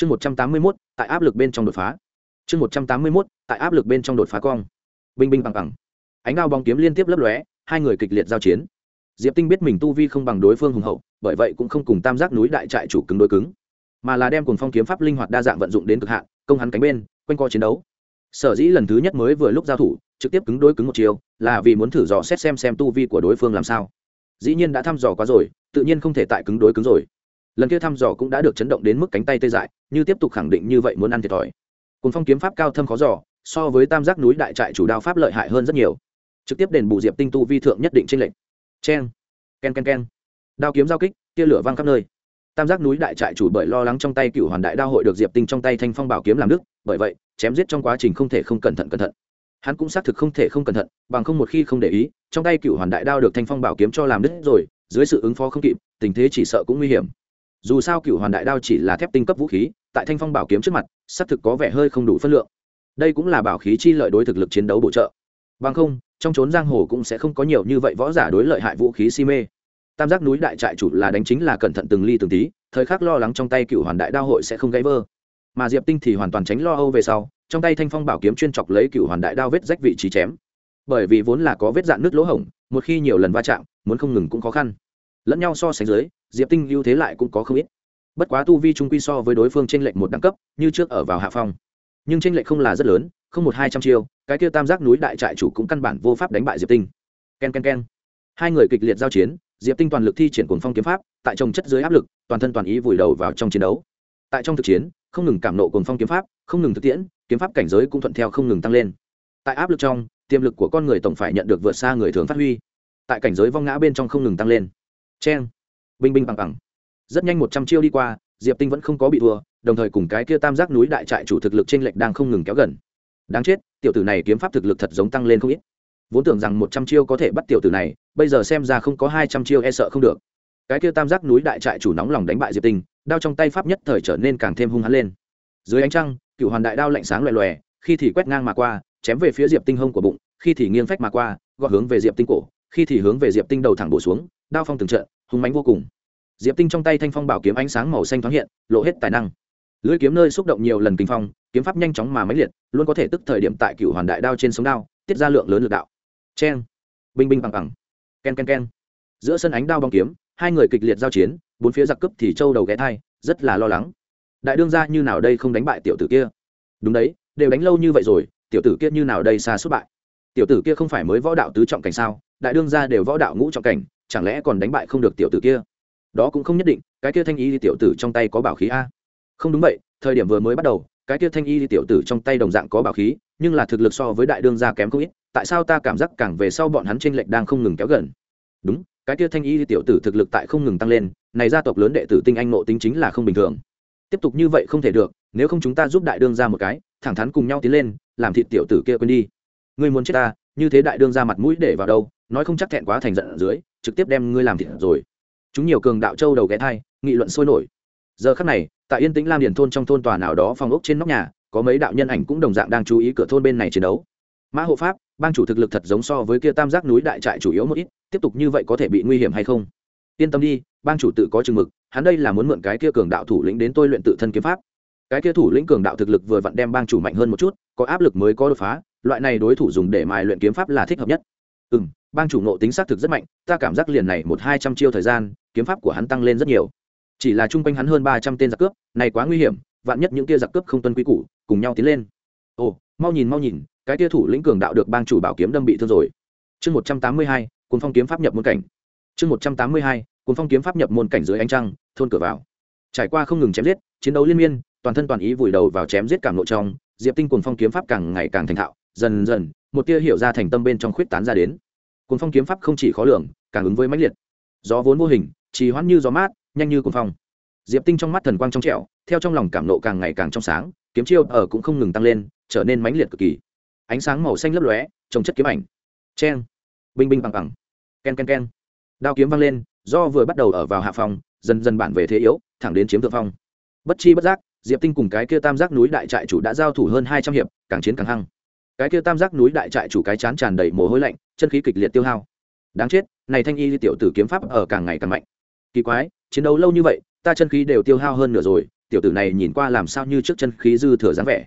chương một trăm tám mươi mốt, tại áp lực bên trong đột phá. Chương một trăm tám mươi mốt, tại áp lực bên trong đột phá cong. Binh binh bằng bằng. Ánh đao bóng kiếm liên tiếp lấp lóe, hai người kịch liệt giao chiến. Diệp tinh biết mình tu vi không bằng đối phương hùng hậu, bởi vậy cũng không cùng tam giác núi đại trại chủ cứng đối cứng. Mà là đem cùng phong kiếm pháp linh hoạt đa dạng vận dụng đến cực hạn, công hắn cánh bên, quanh co chiến đấu. Sở dĩ lần thứ nhất mới vừa lúc giao thủ, trực tiếp cứng đối cứng một chiều, là vì muốn thử dò xét xem xem tu vi của đối phương làm sao. Dĩ nhiên đã thăm dò quá rồi, tự nhiên không thể tại cứng đối cứng rồi lần kia thăm dò cũng đã được chấn động đến mức cánh tay tê dại, như tiếp tục khẳng định như vậy muốn ăn thiệt thòi. Cùng phong kiếm pháp cao thâm khó dò, so với tam giác núi đại trại chủ đao pháp lợi hại hơn rất nhiều. Trực tiếp đền bù diệp tinh tu vi thượng nhất định trên lệnh chen ken ken ken. Đao kiếm giao kích, tia lửa vang khắp nơi. Tam giác núi đại trại chủ bởi lo lắng trong tay cựu hoàn đại đao hội được diệp tinh trong tay thanh phong bảo kiếm làm đức bởi vậy, chém giết trong quá trình không thể không cẩn thận cẩn thận. Hắn cũng xác thực không thể không cẩn thận, bằng không một khi không để ý, trong tay cựu hoàn đại đao được thanh phong bảo kiếm cho làm đứt rồi, dưới sự ứng phó không kịp, tình thế chỉ sợ cũng nguy hiểm dù sao cựu hoàn đại đao chỉ là thép tinh cấp vũ khí, tại thanh phong bảo kiếm trước mặt, xác thực có vẻ hơi không đủ phân lượng. Đây cũng là bảo khí chi lợi đối thực lực chiến đấu bổ trợ. Bằng không, trong trốn giang hồ cũng sẽ không có nhiều như vậy võ giả đối lợi hại vũ khí si mê. Tam giác núi đại trại chủ là đánh chính là cẩn thận từng ly từng tí, thời khắc lo lắng trong tay cựu hoàn đại đao hội sẽ không gãy vơ mà diệp tinh thì hoàn toàn tránh lo âu về sau, trong tay thanh phong bảo kiếm chuyên chọc lấy cựu hoàn đại đao vết rách vị trí chém. Bởi vì vốn là có vết dạn nước lỗ hổng, một khi nhiều lần va chạm, muốn không ngừng cũng khó khăn. Lẫn nhau so sánh dưới diệp tinh ưu thế lại cũng có không ít. Bất quá tu vi trung quy so với đối phương trên lệnh một đẳng cấp, như trước ở vào hạ phong. Nhưng trên lệnh không là rất lớn, không một hai trăm chiêu, cái kia tam giác núi đại trại chủ cũng căn bản vô pháp đánh bại diệp tinh. K e n k e n k e n hai người kịch liệt giao chiến, diệp tinh toàn lực thi triển cuồng phong kiếm pháp, tại trồng chất dưới áp lực, toàn thân toàn ý vùi đầu vào trong chiến đấu. Tại trong thực chiến, không ngừng cảm nộ cuồng phong kiếm pháp, không ngừng thực tiễn, kiếm pháp cảnh giới cũng thuận theo không ngừng tăng lên. Tại áp lực trong, tiềm lực của con người tổng phải nhận được vượt xa người thường phát huy. Tại cảnh giới vong ngã bên trong không ngừng tăng lên. C h e n binh binh bằng bằng. Rất nhanh một trăm chiêu đi qua, diệp tinh vẫn không có bị thua, đồng thời cùng cái kia tam giác núi đại trại chủ thực lực t r ê n lệch đang không ngừng kéo gần. Đáng chết, tiểu tử này kiếm pháp thực lực thật giống tăng lên không ít. Vốn tưởng rằng một trăm chiêu có thể bắt tiểu tử này, bây giờ xem ra không có hai trăm chiêu e sợ không được. Cái kia tam giác núi đại trại chủ nóng lòng đánh bại diệp tinh, đao trong tay pháp nhất thời trở nên càng thêm hung hắn lên. Dưới ánh trăng, cựu hoàn đại đao lạnh sáng loè loè, khi thì quét ngang mà qua, chém về phía diệp tinh hông của bụng, khi thì nghiêng phách mà qua, gọt hướng về diệp tinh cổ, khi thì hướng về diệp tinh đầu thẳng bổ xuống, đao phong từng trận hung mánh vô cùng. Diệp tinh trong tay thanh phong bảo kiếm ánh sáng màu xanh thoáng hiện lộ hết tài năng. Lưỡi kiếm nơi xúc động nhiều lần kinh phong kiếm pháp nhanh chóng mà máy liệt luôn có thể tức thời điểm tại cựu hoàn đại đao trên sống đao tiết ra lượng lớn lực đạo. Chen, binh binh bằng bằng ken ken ken. Giữa sân ánh đao bóng kiếm hai người kịch liệt giao chiến bốn phía giặc cướp thì châu đầu ghé thai rất là lo lắng. Đại đương ra như nào đây không đánh bại tiểu tử kia? Đúng đấy đều đánh lâu như vậy rồi tiểu tử kia như nào đây xa suốt bại? Tiểu tử kia không phải mới võ đạo tứ trọng cảnh sao? Đại đương ra đều võ đạo ngũ trọng cảnh chẳng lẽ còn đánh bại không được tiểu tử kia? Đó cũng không nhất định, cái kia thanh y thì tiểu tử trong tay có bảo khí a. Không đúng vậy, thời điểm vừa mới bắt đầu, cái kia thanh y thì tiểu tử trong tay đồng dạng có bảo khí, nhưng là thực lực so với đại đương gia kém không ít, tại sao ta cảm giác càng về sau bọn hắn tranh lệch đang không ngừng kéo gần? Đúng, cái kia thanh y thì tiểu tử thực lực tại không ngừng tăng lên, này gia tộc lớn đệ tử tinh anh nộ tính chính là không bình thường. Tiếp tục như vậy không thể được, nếu không chúng ta giúp đại đương gia một cái, thẳng thắn cùng nhau tiến lên, làm thịt tiểu tử kia quên đi. Ngươi muốn chết ta, như thế đại đương gia mặt mũi để vào đâu, nói không chắc thẹn quá thành giận ở dưới trực tiếp đem ngươi làm thịt rồi. Chúng nhiều cường đạo châu đầu ghé thai, nghị luận sôi nổi. Giờ khắc này, tại yên tĩnh lam điền thôn trong thôn tòa nào đó phòng ốc trên nóc nhà, có mấy đạo nhân ảnh cũng đồng dạng đang chú ý cửa thôn bên này chiến đấu. Mã hộ pháp, bang chủ thực lực thật giống so với kia tam giác núi đại trại chủ yếu một ít, tiếp tục như vậy có thể bị nguy hiểm hay không? Yên tâm đi, bang chủ tự có chừng mực, hắn đây là muốn mượn cái kia cường đạo thủ lĩnh đến tôi luyện tự thân kiếm pháp. Cái kia thủ lĩnh cường đạo thực lực vừa vặn đem bang chủ mạnh hơn một chút, có áp lực mới có đột phá, loại này đối thủ dùng để mài luyện kiếm pháp là thích hợp nhất. Ừ bang chủ nộ tính xác thực rất mạnh, ta cảm giác liền này một hai trăm chiêu thời gian, kiếm pháp của hắn tăng lên rất nhiều. Chỉ là chung quanh hắn hơn ba trăm tên giặc cướp, này quá nguy hiểm, vạn nhất những kia giặc cướp không tuân quy củ, cùng nhau tiến lên. Ồ, mau nhìn mau nhìn, cái tia thủ lĩnh cường đạo được bang chủ bảo kiếm đâm bị thương rồi. Chương một trăm tám mươi hai cùng phong kiếm pháp nhập môn cảnh. Chương một trăm tám mươi hai cùng phong kiếm pháp nhập môn cảnh dưới ánh trăng, thôn cửa vào. Trải qua không ngừng chém giết, chiến đấu liên miên, toàn thân toàn ý vùi đầu vào chém giết cảm nội trong, diệp tinh cùng phong kiếm pháp càng ngày càng thành thạo, dần dần, một tia hiểu ra thành tâm bên trong khuyết tán ra đến. Cuồng phong kiếm pháp không chỉ khó lường, càng ứng với mãnh liệt. Gió vốn vô hình, trì hoãn như gió mát, nhanh như cuồng phong. Diệp tinh trong mắt thần quang trong trẻo, theo trong lòng cảm nộ càng ngày càng trong sáng, kiếm chiêu ở cũng không ngừng tăng lên, trở nên mãnh liệt cực kỳ. Ánh sáng màu xanh lấp lóe trồng chất kiếm ảnh. Cheng, binh binh bằng bằng. Ken ken ken. Đao kiếm vang lên, do vừa bắt đầu ở vào hạ phòng dần dần bản về thế yếu, thẳng đến chiếm thượng phong. Bất chi bất giác, diệp tinh cùng cái kia tam giác núi đại trại chủ đã giao thủ hơn hai trăm hiệp, càng chiến càng hăng cái kia tam giác núi đại trại chủ cái chán tràn đầy mồ hôi lạnh, chân khí kịch liệt tiêu hao. Đáng chết, này thanh y tiểu tử kiếm pháp ở càng ngày càng mạnh. Kỳ quái, chiến đấu lâu như vậy, ta chân khí đều tiêu hao hơn nửa rồi, tiểu tử này nhìn qua làm sao như trước chân khí dư thừa dáng vẻ.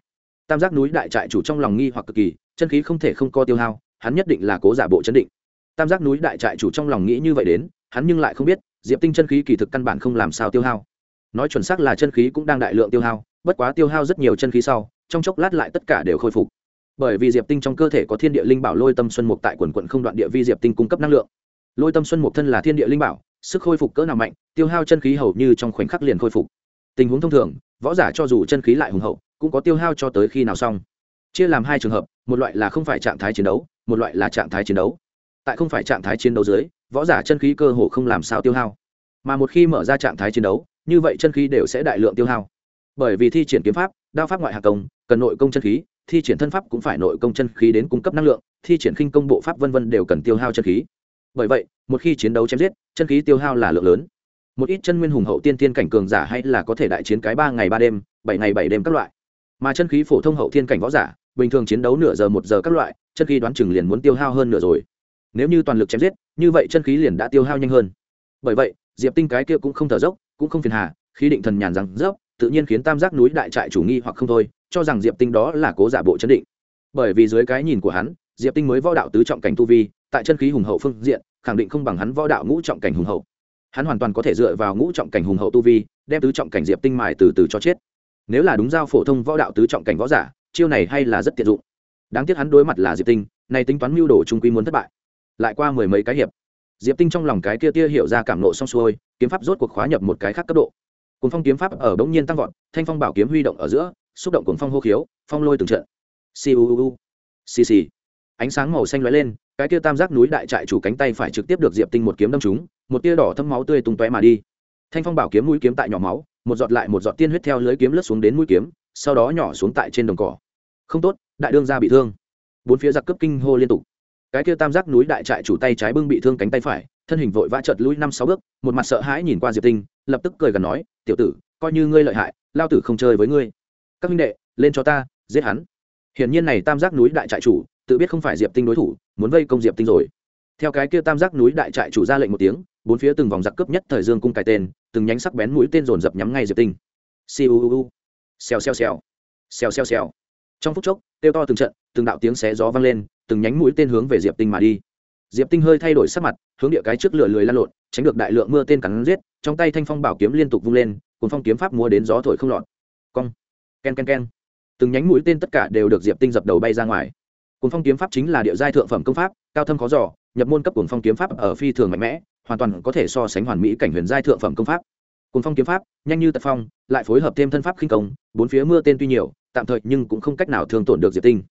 Tam giác núi đại trại chủ trong lòng nghi hoặc cực kỳ, chân khí không thể không co tiêu hao, hắn nhất định là cố giả bộ chấn định. Tam giác núi đại trại chủ trong lòng nghĩ như vậy đến, hắn nhưng lại không biết, diệp tinh chân khí kỳ thực căn bản không làm sao tiêu hao. Nói chuẩn xác là chân khí cũng đang đại lượng tiêu hao, bất quá tiêu hao rất nhiều chân khí sau, trong chốc lát lại tất cả đều khôi phục bởi vì diệp tinh trong cơ thể có thiên địa linh bảo lôi tâm xuân mục tại quần quận không đoạn địa vi diệp tinh cung cấp năng lượng. Lôi tâm xuân mục thân là thiên địa linh bảo, sức khôi phục cỡ nào mạnh, tiêu hao chân khí hầu như trong khoảnh khắc liền khôi phục. Tình huống thông thường, võ giả cho dù chân khí lại hùng hậu, cũng có tiêu hao cho tới khi nào xong. Chia làm hai trường hợp, một loại là không phải trạng thái chiến đấu, một loại là trạng thái chiến đấu. Tại không phải trạng thái chiến đấu dưới, võ giả chân khí cơ hồ không làm sao tiêu hao. Mà một khi mở ra trạng thái chiến đấu, như vậy chân khí đều sẽ đại lượng tiêu hao. Bởi vì thi triển kiếm pháp, đao pháp ngoại hạ công, cần nội công chân khí thi triển thân pháp cũng phải nội công chân khí đến cung cấp năng lượng, thi triển khinh công bộ pháp vân vân đều cần tiêu hao chân khí. Bởi vậy, một khi chiến đấu chém giết, chân khí tiêu hao là lượng lớn. Một ít chân nguyên hùng hậu tiên tiên cảnh cường giả hay là có thể đại chiến cái ba ngày ba đêm, bảy ngày bảy đêm các loại. Mà chân khí phổ thông hậu thiên cảnh võ giả, bình thường chiến đấu nửa giờ một giờ các loại, chân khí đoán chừng liền muốn tiêu hao hơn nửa rồi. Nếu như toàn lực chém giết, như vậy chân khí liền đã tiêu hao nhanh hơn. Bởi vậy, diệp tinh cái kia cũng không thở dốc, cũng không phiền hà, khí định thần nhàn rằng, dốc tự nhiên khiến tam giác núi đại trại chủ nghi hoặc không thôi, cho rằng diệp tinh đó là cố giả bộ chấn định. Bởi vì dưới cái nhìn của hắn, diệp tinh mới võ đạo tứ trọng cảnh tu vi, tại chân khí hùng hậu phương diện, khẳng định không bằng hắn võ đạo ngũ trọng cảnh hùng hậu. Hắn hoàn toàn có thể dựa vào ngũ trọng cảnh hùng hậu tu vi, đem tứ trọng cảnh diệp tinh mài từ từ cho chết. Nếu là đúng giao phổ thông võ đạo tứ trọng cảnh võ giả, chiêu này hay là rất tiện dụng. Đáng tiếc hắn đối mặt là diệp tinh này tính toán mưu đồ trung quy muốn thất bại. Lại qua mười mấy cái hiệp, diệp tinh trong lòng cái kia tia hiểu ra cảm nộ xong xuôi, kiếm pháp rốt cuộc khóa nhập một cái khác cấp độ cuốn phong kiếm pháp ở bỗng nhiên tăng vọt, thanh phong bảo kiếm huy động ở giữa, xúc động cuốn phong hô khiếu, phong lôi từng trận. Siêu xì xì. Ánh sáng màu xanh lóe lên, cái tia tam giác núi đại trại chủ cánh tay phải trực tiếp được diệp tinh một kiếm đâm trúng, một tia đỏ thâm máu tươi tung tóe mà đi. Thanh phong bảo kiếm mũi kiếm tại nhỏ máu, một giọt lại một giọt tiên huyết theo lưới kiếm lướt xuống đến mũi kiếm, sau đó nhỏ xuống tại trên đồng cỏ. Không tốt, đại đương gia bị thương. Bốn phía giặc cướp kinh hô liên tục. Cái kia tam giác núi đại trại chủ tay trái bưng bị thương cánh tay phải thân hình vội vã chợt lui năm sáu bước, một mặt sợ hãi nhìn qua diệp tinh, lập tức cười gần nói, tiểu tử, coi như ngươi lợi hại, lao tử không chơi với ngươi. Các minh đệ, lên cho ta, giết hắn. Hiển nhiên này tam giác núi đại trại chủ, tự biết không phải diệp tinh đối thủ, muốn vây công diệp tinh rồi. Theo cái kia tam giác núi đại trại chủ ra lệnh một tiếng, bốn phía từng vòng giặc cướp nhất thời dương cung cài tên, từng nhánh sắc bén mũi tên dồn dập nhắm ngay diệp tinh. Siêu xèo xèo xèo. Xèo xèo xèo. Trong phút chốc tiêu to từng trận, từng đạo tiếng xé gió vang lên, từng nhánh mũi tên hướng về diệp tinh mà đi diệp tinh hơi thay đổi sắc mặt, hướng địa cái trước lửa lười lan lộn, tránh được đại lượng mưa tên cắn giết, trong tay thanh phong bảo kiếm liên tục vung lên cùng phong kiếm pháp múa đến gió thổi không lọt. Cong, ken ken ken. Từng nhánh mũi tên tất cả đều được diệp tinh dập đầu bay ra ngoài. Cùng phong kiếm pháp chính là địa giai thượng phẩm công pháp, cao thâm khó giỏ nhập môn cấp cùng phong kiếm pháp ở phi thường mạnh mẽ, hoàn toàn có thể so sánh hoàn mỹ cảnh huyền giai thượng phẩm công pháp. Cùng phong kiếm pháp, nhanh như tật phong, lại phối hợp thêm thân pháp khinh công, bốn phía mưa tên tuy nhiều, tạm thời nhưng cũng không cách nào thương tổn được diệp tinh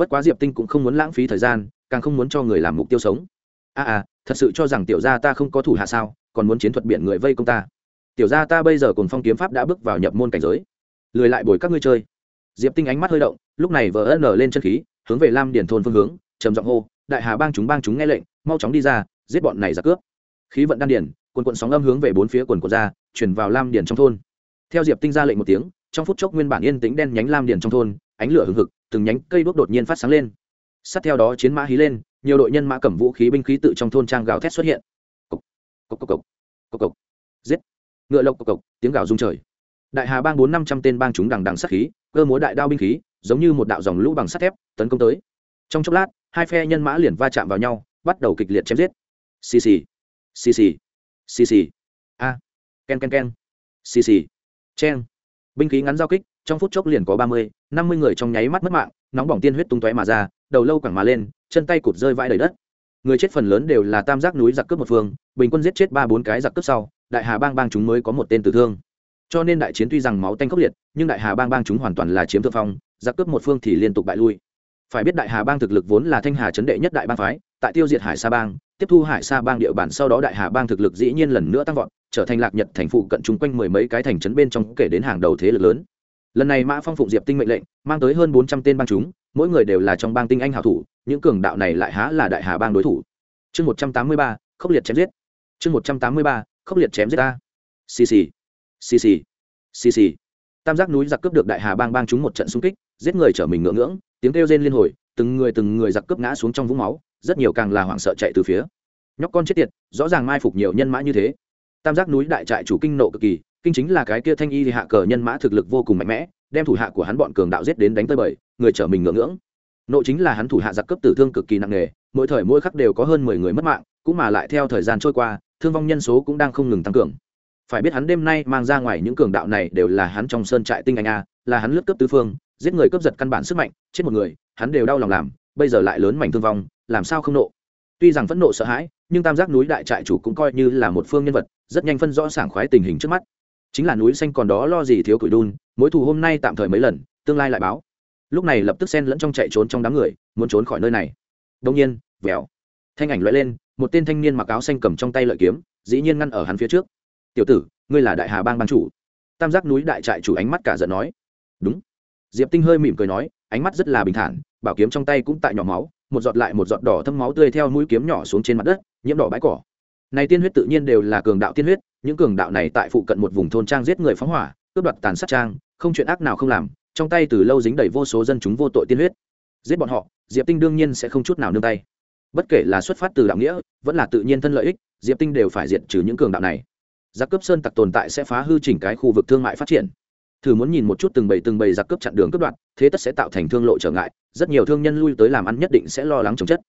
bất quá diệp tinh cũng không muốn lãng phí thời gian càng không muốn cho người làm mục tiêu sống. A à, à thật sự cho rằng tiểu gia ta không có thủ hạ sao còn muốn chiến thuật biển người vây công ta. Tiểu gia ta bây giờ cùng phong kiếm pháp đã bước vào nhập môn cảnh giới. Lười lại bồi các ngươi chơi. Diệp tinh ánh mắt hơi động lúc này vỡ nở lên chân khí hướng về lam điển thôn phương hướng trầm giọng hô đại hà bang chúng bang chúng nghe lệnh mau chóng đi ra giết bọn này ra cướp. Khí vận đan điển quần quận sóng âm hướng về bốn phía quần quận ra chuyển vào lam điển trong thôn. Theo diệp tinh ra lệnh một tiếng trong phút chốc nguyên bản yên tĩnh đen nhánh lam điển trong thôn ánh lửa hừng hực, từng nhánh cây đuốc đột nhiên phát sáng lên. Sát theo đó chiến mã hí lên, nhiều đội nhân mã cầm vũ khí binh khí tự trong thôn trang gào thét xuất hiện. Cộc cộc cộc cộc cộc cộc giết. Ngựa lộc, cộc cộc, tiếng gào rung trời. Đại hà bang bốn năm trăm tên bang chúng đằng đằng sát khí, cơ múa đại đao binh khí, giống như một đạo dòng lũ bằng sắt thép, tấn công tới. Trong chốc lát, hai phe nhân mã liền va chạm vào nhau, bắt đầu kịch liệt chém giết. Xì xì xì xì xì xì. A, ken ken ken. Xì xì cheng binh khí ngắn giao kích trong phút chốc liền có ba mươi, năm mươi người trong nháy mắt mất mạng, nóng bỏng tiên huyết tung tóe mà ra, đầu lâu quẳng mà lên, chân tay cụt rơi vãi đầy đất. Người chết phần lớn đều là tam giác núi giặc cướp một phương, bình quân giết chết ba bốn cái giặc cướp sau, đại hà bang bang chúng mới có một tên tử thương. Cho nên đại chiến tuy rằng máu tanh khốc liệt, nhưng đại hà bang bang chúng hoàn toàn là chiếm thượng phong, giặc cướp một phương thì liên tục bại lui. Phải biết đại hà bang thực lực vốn là thanh hà chấn đệ nhất đại bang phái, tại tiêu diệt hải sa bang, tiếp thu hải sa bang địa bàn sau đó đại hà bang thực lực dĩ nhiên lần nữa tăng vọt, trở thành lạc nhật thành phụ cận chung quanh mười mấy cái thành trấn bên trong kể đến hàng đầu thế lực lớn lần này mã phong phụng diệp tinh mệnh lệnh, mang tới hơn bốn trăm tên bang chúng, mỗi người đều là trong bang tinh anh hảo thủ, những cường đạo này lại há là đại hà bang đối thủ. Chương một trăm tám mươi ba, khốc liệt chém giết. Chương một trăm tám mươi ba, khốc liệt chém giết ta. Xì xì. Xì xì. Xì xì. Tam giác núi giặc cướp được đại hà bang bang chúng một trận xung kích, giết người trở mình ngưỡng ngưỡng, tiếng kêu rên liên hồi, từng người từng người giặc cướp ngã xuống trong vũng máu, rất nhiều càng là hoảng sợ chạy từ phía. Nhóc con chết tiệt, rõ ràng mai phục nhiều nhân mã như thế. Tam giác núi đại trại chủ kinh nộ cực kỳ kinh chính là cái kia thanh y thì hạ cờ nhân mã thực lực vô cùng mạnh mẽ, đem thủ hạ của hắn bọn cường đạo giết đến đánh tơi bời, người trở mình ngưỡng ngưỡng. Nộ chính là hắn thủ hạ giặc cấp tử thương cực kỳ nặng nề, mỗi thời mỗi khắc đều có hơn mười người mất mạng, cũng mà lại theo thời gian trôi qua, thương vong nhân số cũng đang không ngừng tăng cường. Phải biết hắn đêm nay mang ra ngoài những cường đạo này đều là hắn trong sơn trại tinh anh a, là hắn lướt cấp tứ phương, giết người cướp giật căn bản sức mạnh, chết một người, hắn đều đau lòng làm, bây giờ lại lớn mảnh thương vong, làm sao không nộ? Tuy rằng phẫn nộ sợ hãi, nhưng tam giác núi đại trại chủ cũng coi như là một phương nhân vật, rất nhanh phân rõ sảng khoái tình hình trước mắt chính là núi xanh còn đó lo gì thiếu củi đun, mối thù hôm nay tạm thời mấy lần, tương lai lại báo. Lúc này lập tức xen lẫn trong chạy trốn trong đám người, muốn trốn khỏi nơi này. Đông nhiên, vèo. Thanh ảnh loại lên, một tên thanh niên mặc áo xanh cầm trong tay lợi kiếm, dĩ nhiên ngăn ở hắn phía trước. Tiểu tử, ngươi là đại hà bang ban chủ. Tam giác núi đại trại chủ ánh mắt cả giận nói. Đúng. Diệp tinh hơi mỉm cười nói, ánh mắt rất là bình thản, bảo kiếm trong tay cũng tại nhỏ máu, một giọt lại một giọt đỏ thâm máu tươi theo mũi kiếm nhỏ xuống trên mặt đất, nhiễm đỏ bãi cỏ. Này tiên huyết tự nhiên đều là cường đạo tiên huyết những cường đạo này tại phụ cận một vùng thôn trang giết người phóng hỏa, cướp đoạt tàn sát trang, không chuyện ác nào không làm, trong tay từ lâu dính đầy vô số dân chúng vô tội tiên huyết. Giết bọn họ, diệp tinh đương nhiên sẽ không chút nào nương tay. Bất kể là xuất phát từ đạo nghĩa, vẫn là tự nhiên thân lợi ích, diệp tinh đều phải diệt trừ những cường đạo này. Giặc cướp sơn tặc tồn tại sẽ phá hư chỉnh cái khu vực thương mại phát triển. Thử muốn nhìn một chút từng bầy từng bầy giặc cướp chặn đường cướp đoạt, thế tất sẽ tạo thành thương lộ trở ngại, rất nhiều thương nhân lui tới làm ăn nhất định sẽ lo lắng chống chất.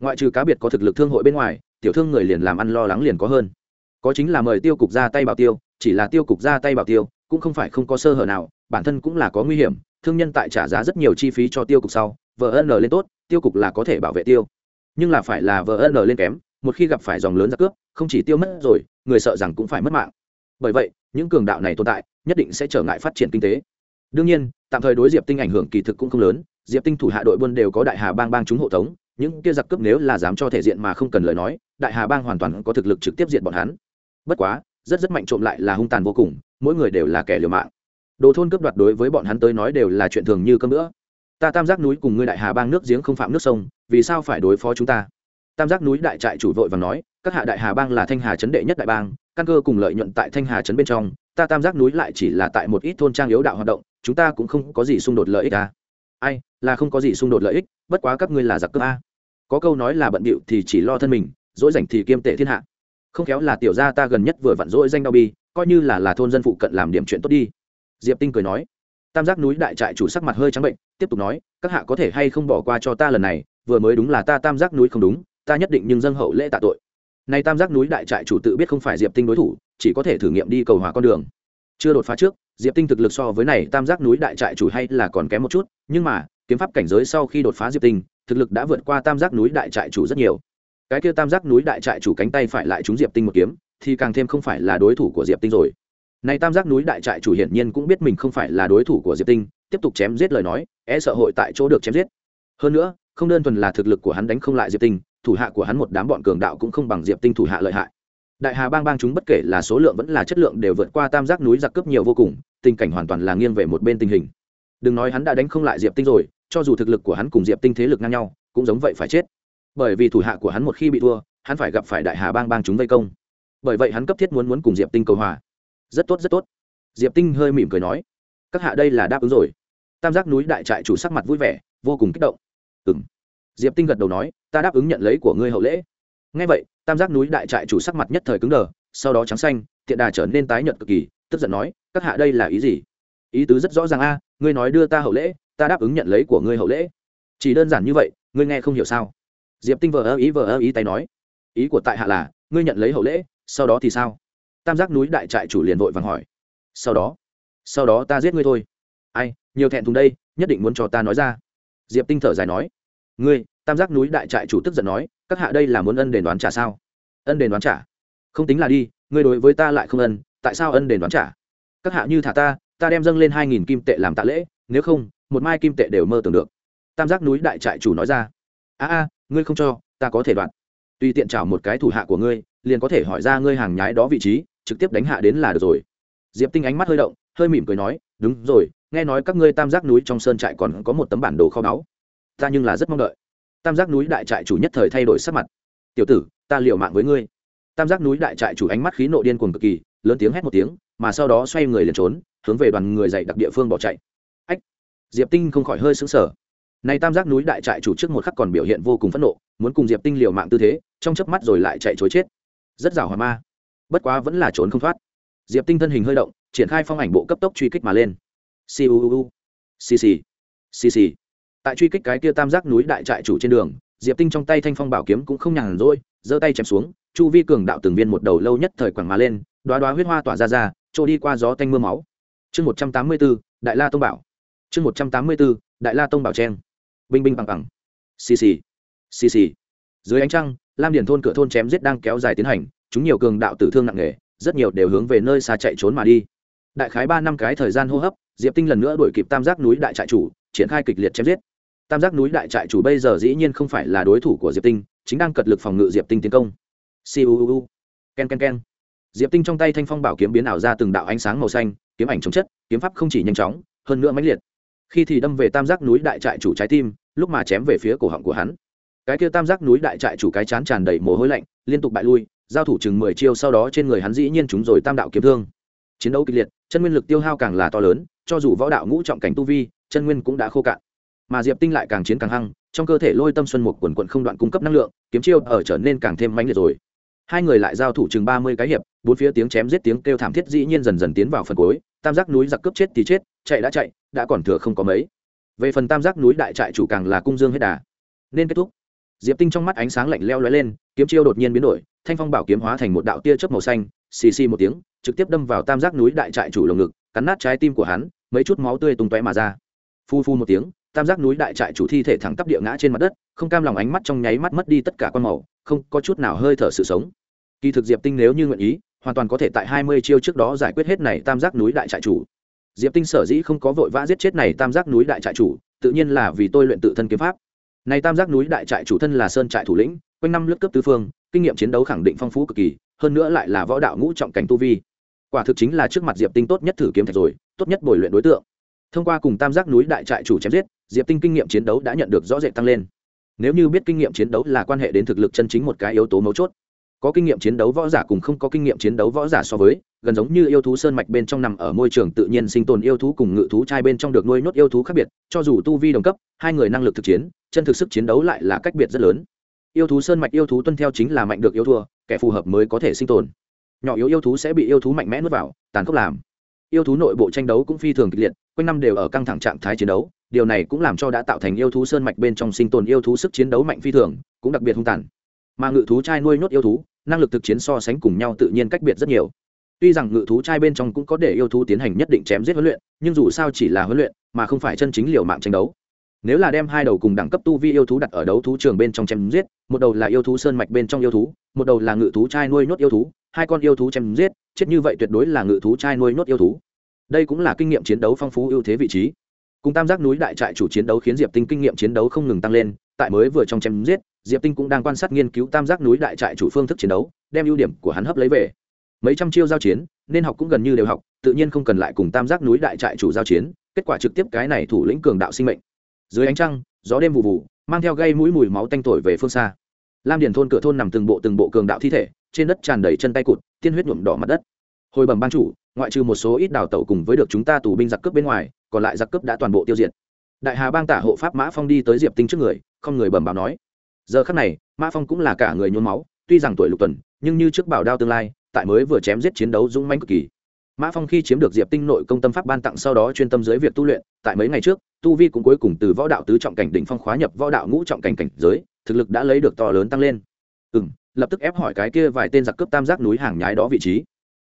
Ngoại trừ cá biệt có thực lực thương hội bên ngoài, tiểu thương người liền làm ăn lo lắng liền có hơn có chính là mời tiêu cục ra tay bảo tiêu, chỉ là tiêu cục ra tay bảo tiêu, cũng không phải không có sơ hở nào, bản thân cũng là có nguy hiểm, thương nhân tại trả giá rất nhiều chi phí cho tiêu cục sau vn lên tốt, tiêu cục là có thể bảo vệ tiêu. Nhưng là phải là vn lên kém, một khi gặp phải dòng lớn ra cướp, không chỉ tiêu mất rồi, người sợ rằng cũng phải mất mạng. Bởi vậy, những cường đạo này tồn tại, nhất định sẽ trở ngại phát triển kinh tế. Đương nhiên, tạm thời đối diệp tinh ảnh hưởng kỳ thực cũng không lớn, diệp tinh thủ hạ đội buôn đều có đại hà bang bang chúng hộ tống, những kia giặc cướp nếu là dám cho thể diện mà không cần lời nói, đại hà bang hoàn toàn có thực lực trực tiếp diện bọn hắn bất quá, rất rất mạnh trộm lại là hung tàn vô cùng, mỗi người đều là kẻ liều mạng. Đồ thôn cướp đoạt đối với bọn hắn tới nói đều là chuyện thường như cơm nữa ta tam giác núi cùng ngươi đại hà bang nước giếng không phạm nước sông, vì sao phải đối phó chúng ta? Tam giác núi đại trại chủ vội và nói, các hạ đại hà bang là thanh hà chấn đệ nhất đại bang, căn cơ cùng lợi nhuận tại thanh hà chấn bên trong, ta tam giác núi lại chỉ là tại một ít thôn trang yếu đạo hoạt động, chúng ta cũng không có gì xung đột lợi ích à. ai, là không có gì xung đột lợi ích, bất quá các ngươi là giặc cướp a. Có câu nói là bận bịu thì chỉ lo thân mình dỗi rảnh thì kiêm tệ thiên hạ không khéo là tiểu gia ta gần nhất vừa vặn dỗi danh đau bi, coi như là là thôn dân phụ cận làm điểm chuyện tốt đi. Diệp tinh cười nói. Tam giác núi đại trại chủ sắc mặt hơi trắng bệnh, tiếp tục nói, các hạ có thể hay không bỏ qua cho ta lần này, vừa mới đúng là ta tam giác núi không đúng, ta nhất định nhưng dâng hậu lễ tạ tội. Nay tam giác núi đại trại chủ tự biết không phải diệp tinh đối thủ, chỉ có thể thử nghiệm đi cầu hòa con đường. Chưa đột phá trước, diệp tinh thực lực so với này tam giác núi đại trại chủ hay là còn kém một chút, nhưng mà, kiếm pháp cảnh giới sau khi đột phá diệp tinh, thực lực đã vượt qua tam giác núi đại trại chủ rất nhiều cái kia tam giác núi đại trại chủ cánh tay phải lại trúng diệp tinh một kiếm, thì càng thêm không phải là đối thủ của diệp tinh rồi. Này tam giác núi đại trại chủ hiển nhiên cũng biết mình không phải là đối thủ của diệp tinh, tiếp tục chém giết lời nói e sợ hội tại chỗ được chém giết. Hơn nữa, không đơn thuần là thực lực của hắn đánh không lại diệp tinh, thủ hạ của hắn một đám bọn cường đạo cũng không bằng diệp tinh thủ hạ lợi hại. Đại hà bang bang chúng bất kể là số lượng vẫn là chất lượng đều vượt qua tam giác núi giặc cướp nhiều vô cùng, tình cảnh hoàn toàn là nghiêng về một bên tình hình. Đừng nói hắn đã đánh không lại diệp tinh rồi, cho dù thực lực của hắn cùng diệp tinh thế lực ngang nhau, cũng giống vậy phải chết bởi vì thủ hạ của hắn một khi bị thua, hắn phải gặp phải đại hà bang bang chúng vây công. Bởi vậy hắn cấp thiết muốn muốn cùng diệp tinh cầu hòa. Rất tốt rất tốt. Diệp tinh hơi mỉm cười nói, các hạ đây là đáp ứng rồi. Tam giác núi đại trại chủ sắc mặt vui vẻ, vô cùng kích động. Ừ m diệp tinh gật đầu nói, ta đáp ứng nhận lấy của ngươi hậu lễ. Ngay vậy, tam giác núi đại trại chủ sắc mặt nhất thời cứng đờ, sau đó trắng xanh, tiện đà trở nên tái nhợt cực kỳ, tức giận nói, các hạ đây là ý gì? Ý tứ rất rõ ràng a, ngươi nói đưa ta hậu lễ, ta đáp ứng nhận lấy của ngươi hậu lễ. Chỉ đơn giản như vậy, ngươi nghe không hiểu sao? Diệp tinh vờ ơ ý vờ ơ ý tay nói, ý của tại hạ là, ngươi nhận lấy hậu lễ, sau đó thì sao? Tam giác núi đại trại chủ liền vội vàng hỏi, sau đó sau đó ta giết ngươi thôi. Ai, nhiều thẹn thùng đây, nhất định muốn cho ta nói ra. Diệp tinh thở dài nói, ngươi, tam giác núi đại trại chủ tức giận nói, các hạ đây là muốn ân đền đoán trả sao? Ân đền đoán trả. Không tính là đi, ngươi đối với ta lại không ân, tại sao ân đền đoán trả? Các hạ như thả ta ta đem dâng lên hai nghìn kim tệ làm tạ lễ, nếu không, một mai kim tệ đều mơ tưởng được. Tam giác núi đại trại chủ nói ra, a a ngươi không cho, ta có thể đoạn tùy tiện chảo một cái thủ hạ của ngươi, liền có thể hỏi ra ngươi hàng nhái đó vị trí, trực tiếp đánh hạ đến là được rồi. Diệp tinh ánh mắt hơi động, hơi mỉm cười nói, đúng rồi, nghe nói các ngươi tam giác núi trong sơn trại còn có một tấm bản đồ kho báu. Ta nhưng là rất mong đợi. Tam giác núi đại trại chủ nhất thời thay đổi sắc mặt. Tiểu tử, ta liều mạng với ngươi. Tam giác núi đại trại chủ ánh mắt khí nộ điên cuồng cực kỳ, lớn tiếng hét một tiếng, mà sau đó xoay người liền trốn, hướng về đoàn người dạy đặc địa phương bỏ chạy. Ách! Diệp tinh không khỏi hơi sững sờ này tam giác núi đại trại chủ trước một khắc còn biểu hiện vô cùng phẫn nộ, muốn cùng diệp tinh liều mạng tư thế, trong chớp mắt rồi lại chạy chối chết. Rất rào hòa ma. Bất quá vẫn là trốn không thoát. Diệp tinh thân hình hơi động, triển khai phong ảnh bộ cấp tốc truy kích mà lên. Siêu Xì xì. tại truy kích cái kia tam giác núi đại trại chủ trên đường, diệp tinh trong tay thanh phong bảo kiếm cũng không nhàn rỗi, giơ tay chém xuống, chu vi cường đạo từng viên một đầu lâu nhất thời quẳng mà lên đoá đoá huyết hoa tỏa ra ra, trôi đi qua gió tanh mưa máu. Chương một trăm tám mươi bốn, đại la tông bảo. Chương một trăm tám mươi bốn, đại la tông bảo trang binh binh bằng bằng. Xì xì. Xì xì. Dưới ánh trăng, lam điển thôn cửa thôn chém giết đang kéo dài tiến hành, chúng nhiều cường đạo tử thương nặng nề, rất nhiều đều hướng về nơi xa chạy trốn mà đi. Đại khái ba năm cái thời gian hô hấp, diệp tinh lần nữa đuổi kịp tam giác núi đại trại chủ, triển khai kịch liệt chém giết. Tam giác núi đại trại chủ bây giờ dĩ nhiên không phải là đối thủ của diệp tinh, chính đang cật lực phòng ngự diệp tinh tiến công. Siêu ken ken ken. Diệp tinh trong tay thanh phong bảo kiếm biến ảo ra từng đạo ánh sáng màu xanh, kiếm ảnh chống chất, kiếm pháp không chỉ nhanh chóng, hơn nữa mãnh liệt. Khi thì đâm về tam giác núi đại trại chủ trái tim lúc mà chém về phía cổ họng của hắn. Cái kia tam giác núi đại trại chủ cái chán tràn đầy mồ hôi lạnh, liên tục bại lui, giao thủ chừng mười chiêu sau đó trên người hắn dĩ nhiên chúng rồi tam đạo kiếm thương. Chiến đấu kịch liệt, chân nguyên lực tiêu hao càng là to lớn, cho dù võ đạo ngũ trọng cảnh tu vi, chân nguyên cũng đã khô cạn. Mà diệp tinh lại càng chiến càng hăng, trong cơ thể lôi tâm xuân mục quần quận không đoạn cung cấp năng lượng, kiếm chiêu ở trở nên càng thêm mãnh liệt rồi. Hai người lại giao thủ chừng ba mươi cái hiệp, bốn phía tiếng chém giết tiếng kêu thảm thiết dĩ nhiên dần dần tiến vào phần cuối, tam giác núi giặc cướp chết thì chết, chạy đã chạy, đã còn thừa không có mấy về phần tam giác núi đại trại chủ càng là cung dương hết đà. Nên kết thúc. Diệp tinh trong mắt ánh sáng lạnh leo lóe lên, kiếm chiêu đột nhiên biến đổi, thanh phong bảo kiếm hóa thành một đạo tia chớp màu xanh, xì xì một tiếng, trực tiếp đâm vào tam giác núi đại trại chủ lồng ngực, cắn nát trái tim của hắn, mấy chút máu tươi tung tóe mà ra. Phu phu một tiếng, tam giác núi đại trại chủ thi thể thẳng tắp địa ngã trên mặt đất, không cam lòng ánh mắt trong nháy mắt mất đi tất cả con màu, không có chút nào hơi thở sự sống. Kỳ thực diệp tinh nếu như nguyện ý, hoàn toàn có thể tại hai mươi chiêu trước đó giải quyết hết này tam giác núi đại trại chủ diệp tinh sở dĩ không có vội vã giết chết này tam giác núi đại trại chủ, tự nhiên là vì tôi luyện tự thân kiếm pháp. Này tam giác núi đại trại chủ thân là sơn trại thủ lĩnh, quanh năm lướt cấp tứ phương, kinh nghiệm chiến đấu khẳng định phong phú cực kỳ, hơn nữa lại là võ đạo ngũ trọng cảnh tu vi. Quả thực chính là trước mặt diệp tinh tốt nhất thử kiếm thạch rồi, tốt nhất bồi luyện đối tượng. Thông qua cùng tam giác núi đại trại chủ chém giết, diệp tinh kinh nghiệm chiến đấu đã nhận được rõ rệt tăng lên. Nếu như biết kinh nghiệm chiến đấu là quan hệ đến thực lực chân chính một cái yếu tố mấu chốt có kinh nghiệm chiến đấu võ giả cùng không có kinh nghiệm chiến đấu võ giả so với, gần giống như yêu thú sơn mạch bên trong nằm ở môi trường tự nhiên sinh tồn yêu thú cùng ngự thú trai bên trong được nuôi nhốt yêu thú khác biệt, cho dù tu vi đồng cấp, hai người năng lực thực chiến, chân thực sức chiến đấu lại là cách biệt rất lớn. Yêu thú sơn mạch yêu thú tuân theo chính là mạnh được yêu thua, kẻ phù hợp mới có thể sinh tồn. Nhỏ yếu yêu thú sẽ bị yêu thú mạnh mẽ nuốt vào, tàn khốc làm. Yêu thú nội bộ tranh đấu cũng phi thường kịch liệt, quanh năm đều ở căng thẳng trạng thái chiến đấu, điều này cũng làm cho đã tạo thành yêu thú sơn mạch bên trong sinh tồn yêu thú sức chiến đấu mạnh phi thường, cũng đặc biệt hung tàn. Mà ngự thú trai nuôi nhốt yêu thú năng lực thực chiến so sánh cùng nhau tự nhiên cách biệt rất nhiều. Tuy rằng ngự thú trai bên trong cũng có để yêu thú tiến hành nhất định chém giết huấn luyện, nhưng dù sao chỉ là huấn luyện, mà không phải chân chính liều mạng tranh đấu. Nếu là đem hai đầu cùng đẳng cấp tu vi yêu thú đặt ở đấu thú trường bên trong chém giết, một đầu là yêu thú sơn mạch bên trong yêu thú, một đầu là ngự thú trai nuôi nhốt yêu thú, hai con yêu thú chém giết, chết như vậy tuyệt đối là ngự thú trai nuôi nhốt yêu thú. Đây cũng là kinh nghiệm chiến đấu phong phú ưu thế vị trí. Cùng tam giác núi đại trại chủ chiến đấu khiến diệp tinh kinh nghiệm chiến đấu không ngừng tăng lên, tại mới vừa trong chém giết diệp tinh cũng đang quan sát nghiên cứu tam giác núi đại trại chủ phương thức chiến đấu, đem ưu điểm của hắn hấp lấy về. Mấy trăm chiêu giao chiến, nên học cũng gần như đều học, tự nhiên không cần lại cùng tam giác núi đại trại chủ giao chiến, kết quả trực tiếp cái này thủ lĩnh cường đạo sinh mệnh. Dưới ánh trăng, gió đêm vụ vụ, mang theo gây mũi mùi máu tanh tổi về phương xa. Lam điền thôn cửa thôn nằm từng bộ từng bộ cường đạo thi thể, trên đất tràn đầy chân tay cụt, tiên huyết nhuộm đỏ mặt đất. Hồi bẩm ban chủ, ngoại trừ một số ít đào tẩu cùng với được chúng ta tù binh giặc cướp bên ngoài, còn lại giặc cướp đã toàn bộ tiêu diệt. Đại hà bang tả hộ pháp mã phong đi tới diệp tinh trước người, không người bẩm báo nói giờ khắc này mã phong cũng là cả người nhuốm máu, tuy rằng tuổi lục tuần, nhưng như trước bảo đao tương lai, tại mới vừa chém giết chiến đấu dũng mãnh cực kỳ. Mã phong khi chiếm được diệp tinh nội công tâm pháp ban tặng sau đó chuyên tâm dưới việc tu luyện, tại mấy ngày trước, tu vi cũng cuối cùng từ võ đạo tứ trọng cảnh đỉnh phong khóa nhập võ đạo ngũ trọng cảnh cảnh giới, thực lực đã lấy được to lớn tăng lên. Ừ lập tức ép hỏi cái kia vài tên giặc cướp tam giác núi hàng nhái đó vị trí.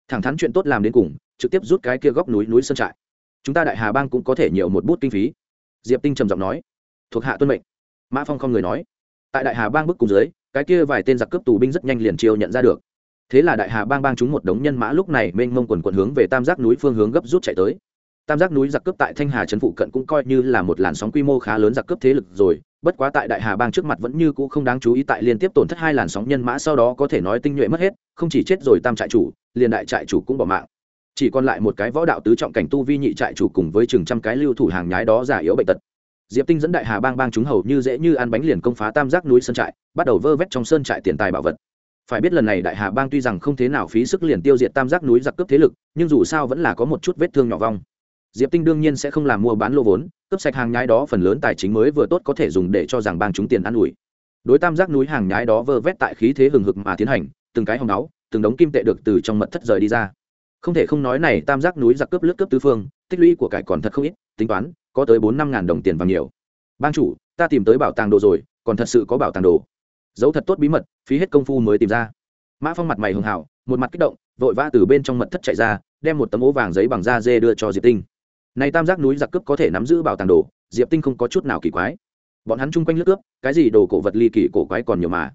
Thẳng thắn chuyện tốt làm đến cùng, trực tiếp rút cái kia góc núi núi sơn trại. Chúng ta đại hà bang cũng có thể nhiều một bút kinh phí. Diệp tinh trầm giọng nói. Thuộc hạ tuân mệnh. Mã phong không người nói tại đại hà bang bức cùng dưới, cái kia vài tên giặc cướp tù binh rất nhanh liền chiêu nhận ra được. Thế là đại hà bang bang chúng một đống nhân mã lúc này mênh mông quần quần hướng về tam giác núi phương hướng gấp rút chạy tới. Tam giác núi giặc cướp tại thanh hà trấn phụ cận cũng coi như là một làn sóng quy mô khá lớn giặc cướp thế lực rồi, bất quá tại đại hà bang trước mặt vẫn như cũ không đáng chú ý tại liên tiếp tổn thất hai làn sóng nhân mã sau đó có thể nói tinh nhuệ mất hết, không chỉ chết rồi tam trại chủ, liền đại trại chủ cũng bỏ mạng. Chỉ còn lại một cái võ đạo tứ trọng cảnh tu vi nhị trại chủ cùng với chừng trăm cái lưu thủ hàng nhái đó giả yếu bệnh tật diệp tinh dẫn đại hà bang bang chúng hầu như dễ như ăn bánh liền công phá tam giác núi sơn trại, bắt đầu vơ vét trong sơn trại tiền tài bảo vật. Phải biết lần này đại hà bang tuy rằng không thế nào phí sức liền tiêu diệt tam giác núi giặc cướp thế lực, nhưng dù sao vẫn là có một chút vết thương nhỏ vong. Diệp tinh đương nhiên sẽ không làm mua bán lô vốn, cướp sạch hàng nhái đó phần lớn tài chính mới vừa tốt có thể dùng để cho rằng bang chúng tiền ăn ủi. Đối tam giác núi hàng nhái đó vơ vét tại khí thế hừng hực mà tiến hành, từng cái hồng náu từng đống kim tệ được từ trong mật thất rời đi ra. Không thể không nói này tam giác núi giặc cướp lướt cướp tứ phương, tích lũy của cải còn thật không ít, tính toán có tới bốn năm ngàn đồng tiền vàng nhiều. Ban chủ, ta tìm tới bảo tàng đồ rồi, còn thật sự có bảo tàng đồ. Giấu thật tốt bí mật, phí hết công phu mới tìm ra. Mã phong mặt mày hường hảo một mặt kích động, vội vã từ bên trong mật thất chạy ra, đem một tấm ố vàng giấy bằng da dê đưa cho diệp tinh. Này tam giác núi giặc cướp có thể nắm giữ bảo tàng đồ, diệp tinh không có chút nào kỳ quái. Bọn hắn chung quanh lướt cướp, cái gì đồ cổ vật ly kỳ cổ quái còn nhiều mà.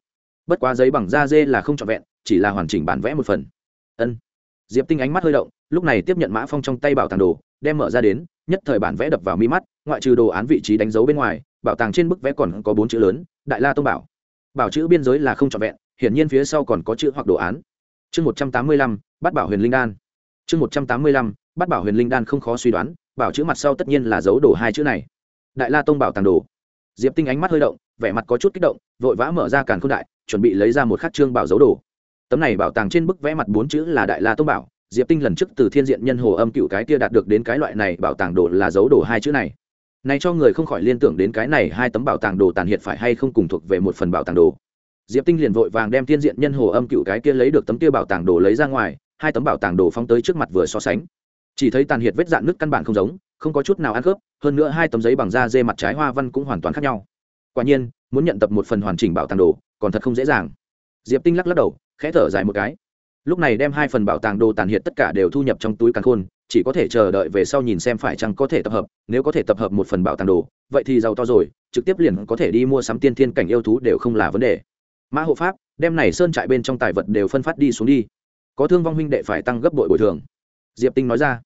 Bất quá giấy bằng da dê là không trọn vẹn, chỉ là hoàn chỉnh bản vẽ một phần. Ân diệp tinh ánh mắt hơi động, lúc này tiếp nhận mã phong trong tay bảo tàng đồ, đem mở ra đến, nhất thời bản vẽ đập vào mi mắt, ngoại trừ đồ án vị trí đánh dấu bên ngoài, bảo tàng trên bức vẽ còn có bốn chữ lớn, đại la tông bảo. Bảo chữ biên giới là không trọn vẹn, hiển nhiên phía sau còn có chữ hoặc đồ án. Chương một trăm tám mươi lăm bắt bảo huyền linh đan. Chương một trăm tám mươi lăm bắt bảo huyền linh đan không khó suy đoán, bảo chữ mặt sau tất nhiên là dấu đồ hai chữ này. Đại la tông bảo tàng đồ. Diệp tinh ánh mắt hơi động, vẻ mặt có chút kích động, vội vã mở ra càn k h ô n đại, chuẩn bị lấy ra một khắc trương bảo dấu đồ tấm này bảo tàng trên bức vẽ mặt bốn chữ là đại la tông bảo, diệp tinh lần trước từ thiên diện nhân hồ âm cựu cái kia đạt được đến cái loại này bảo tàng đồ là dấu đồ hai chữ này. Này cho người không khỏi liên tưởng đến cái này hai tấm bảo tàng đồ tàn hiện phải hay không cùng thuộc về một phần bảo tàng đồ. Diệp tinh liền vội vàng đem thiên diện nhân hồ âm cựu cái kia lấy được tấm kia bảo tàng đồ lấy ra ngoài, hai tấm bảo tàng đồ phóng tới trước mặt vừa so sánh. Chỉ thấy tàn hiện vết dạn nước căn bản không giống, không có chút nào ăn khớp, hơn nữa hai tấm giấy bằng da dê mặt trái hoa văn cũng hoàn toàn khác nhau. Quả nhiên, muốn nhận tập một phần hoàn chỉnh bảo tàng đồ, còn thật không dễ dàng. Diệp tinh lắc lắc đầu khẽ thở dài một cái. Lúc này đem hai phần bảo tàng đồ tàn hiện tất cả đều thu nhập trong túi càn khôn, chỉ có thể chờ đợi về sau nhìn xem phải chăng có thể tập hợp, nếu có thể tập hợp một phần bảo tàng đồ, vậy thì giàu to rồi, trực tiếp liền có thể đi mua sắm tiên thiên cảnh yêu thú đều không là vấn đề. Mã hộ pháp, đem này sơn trại bên trong tài vật đều phân phát đi xuống đi. Có thương vong huynh đệ phải tăng gấp bội bồi thường. Diệp tinh nói ra.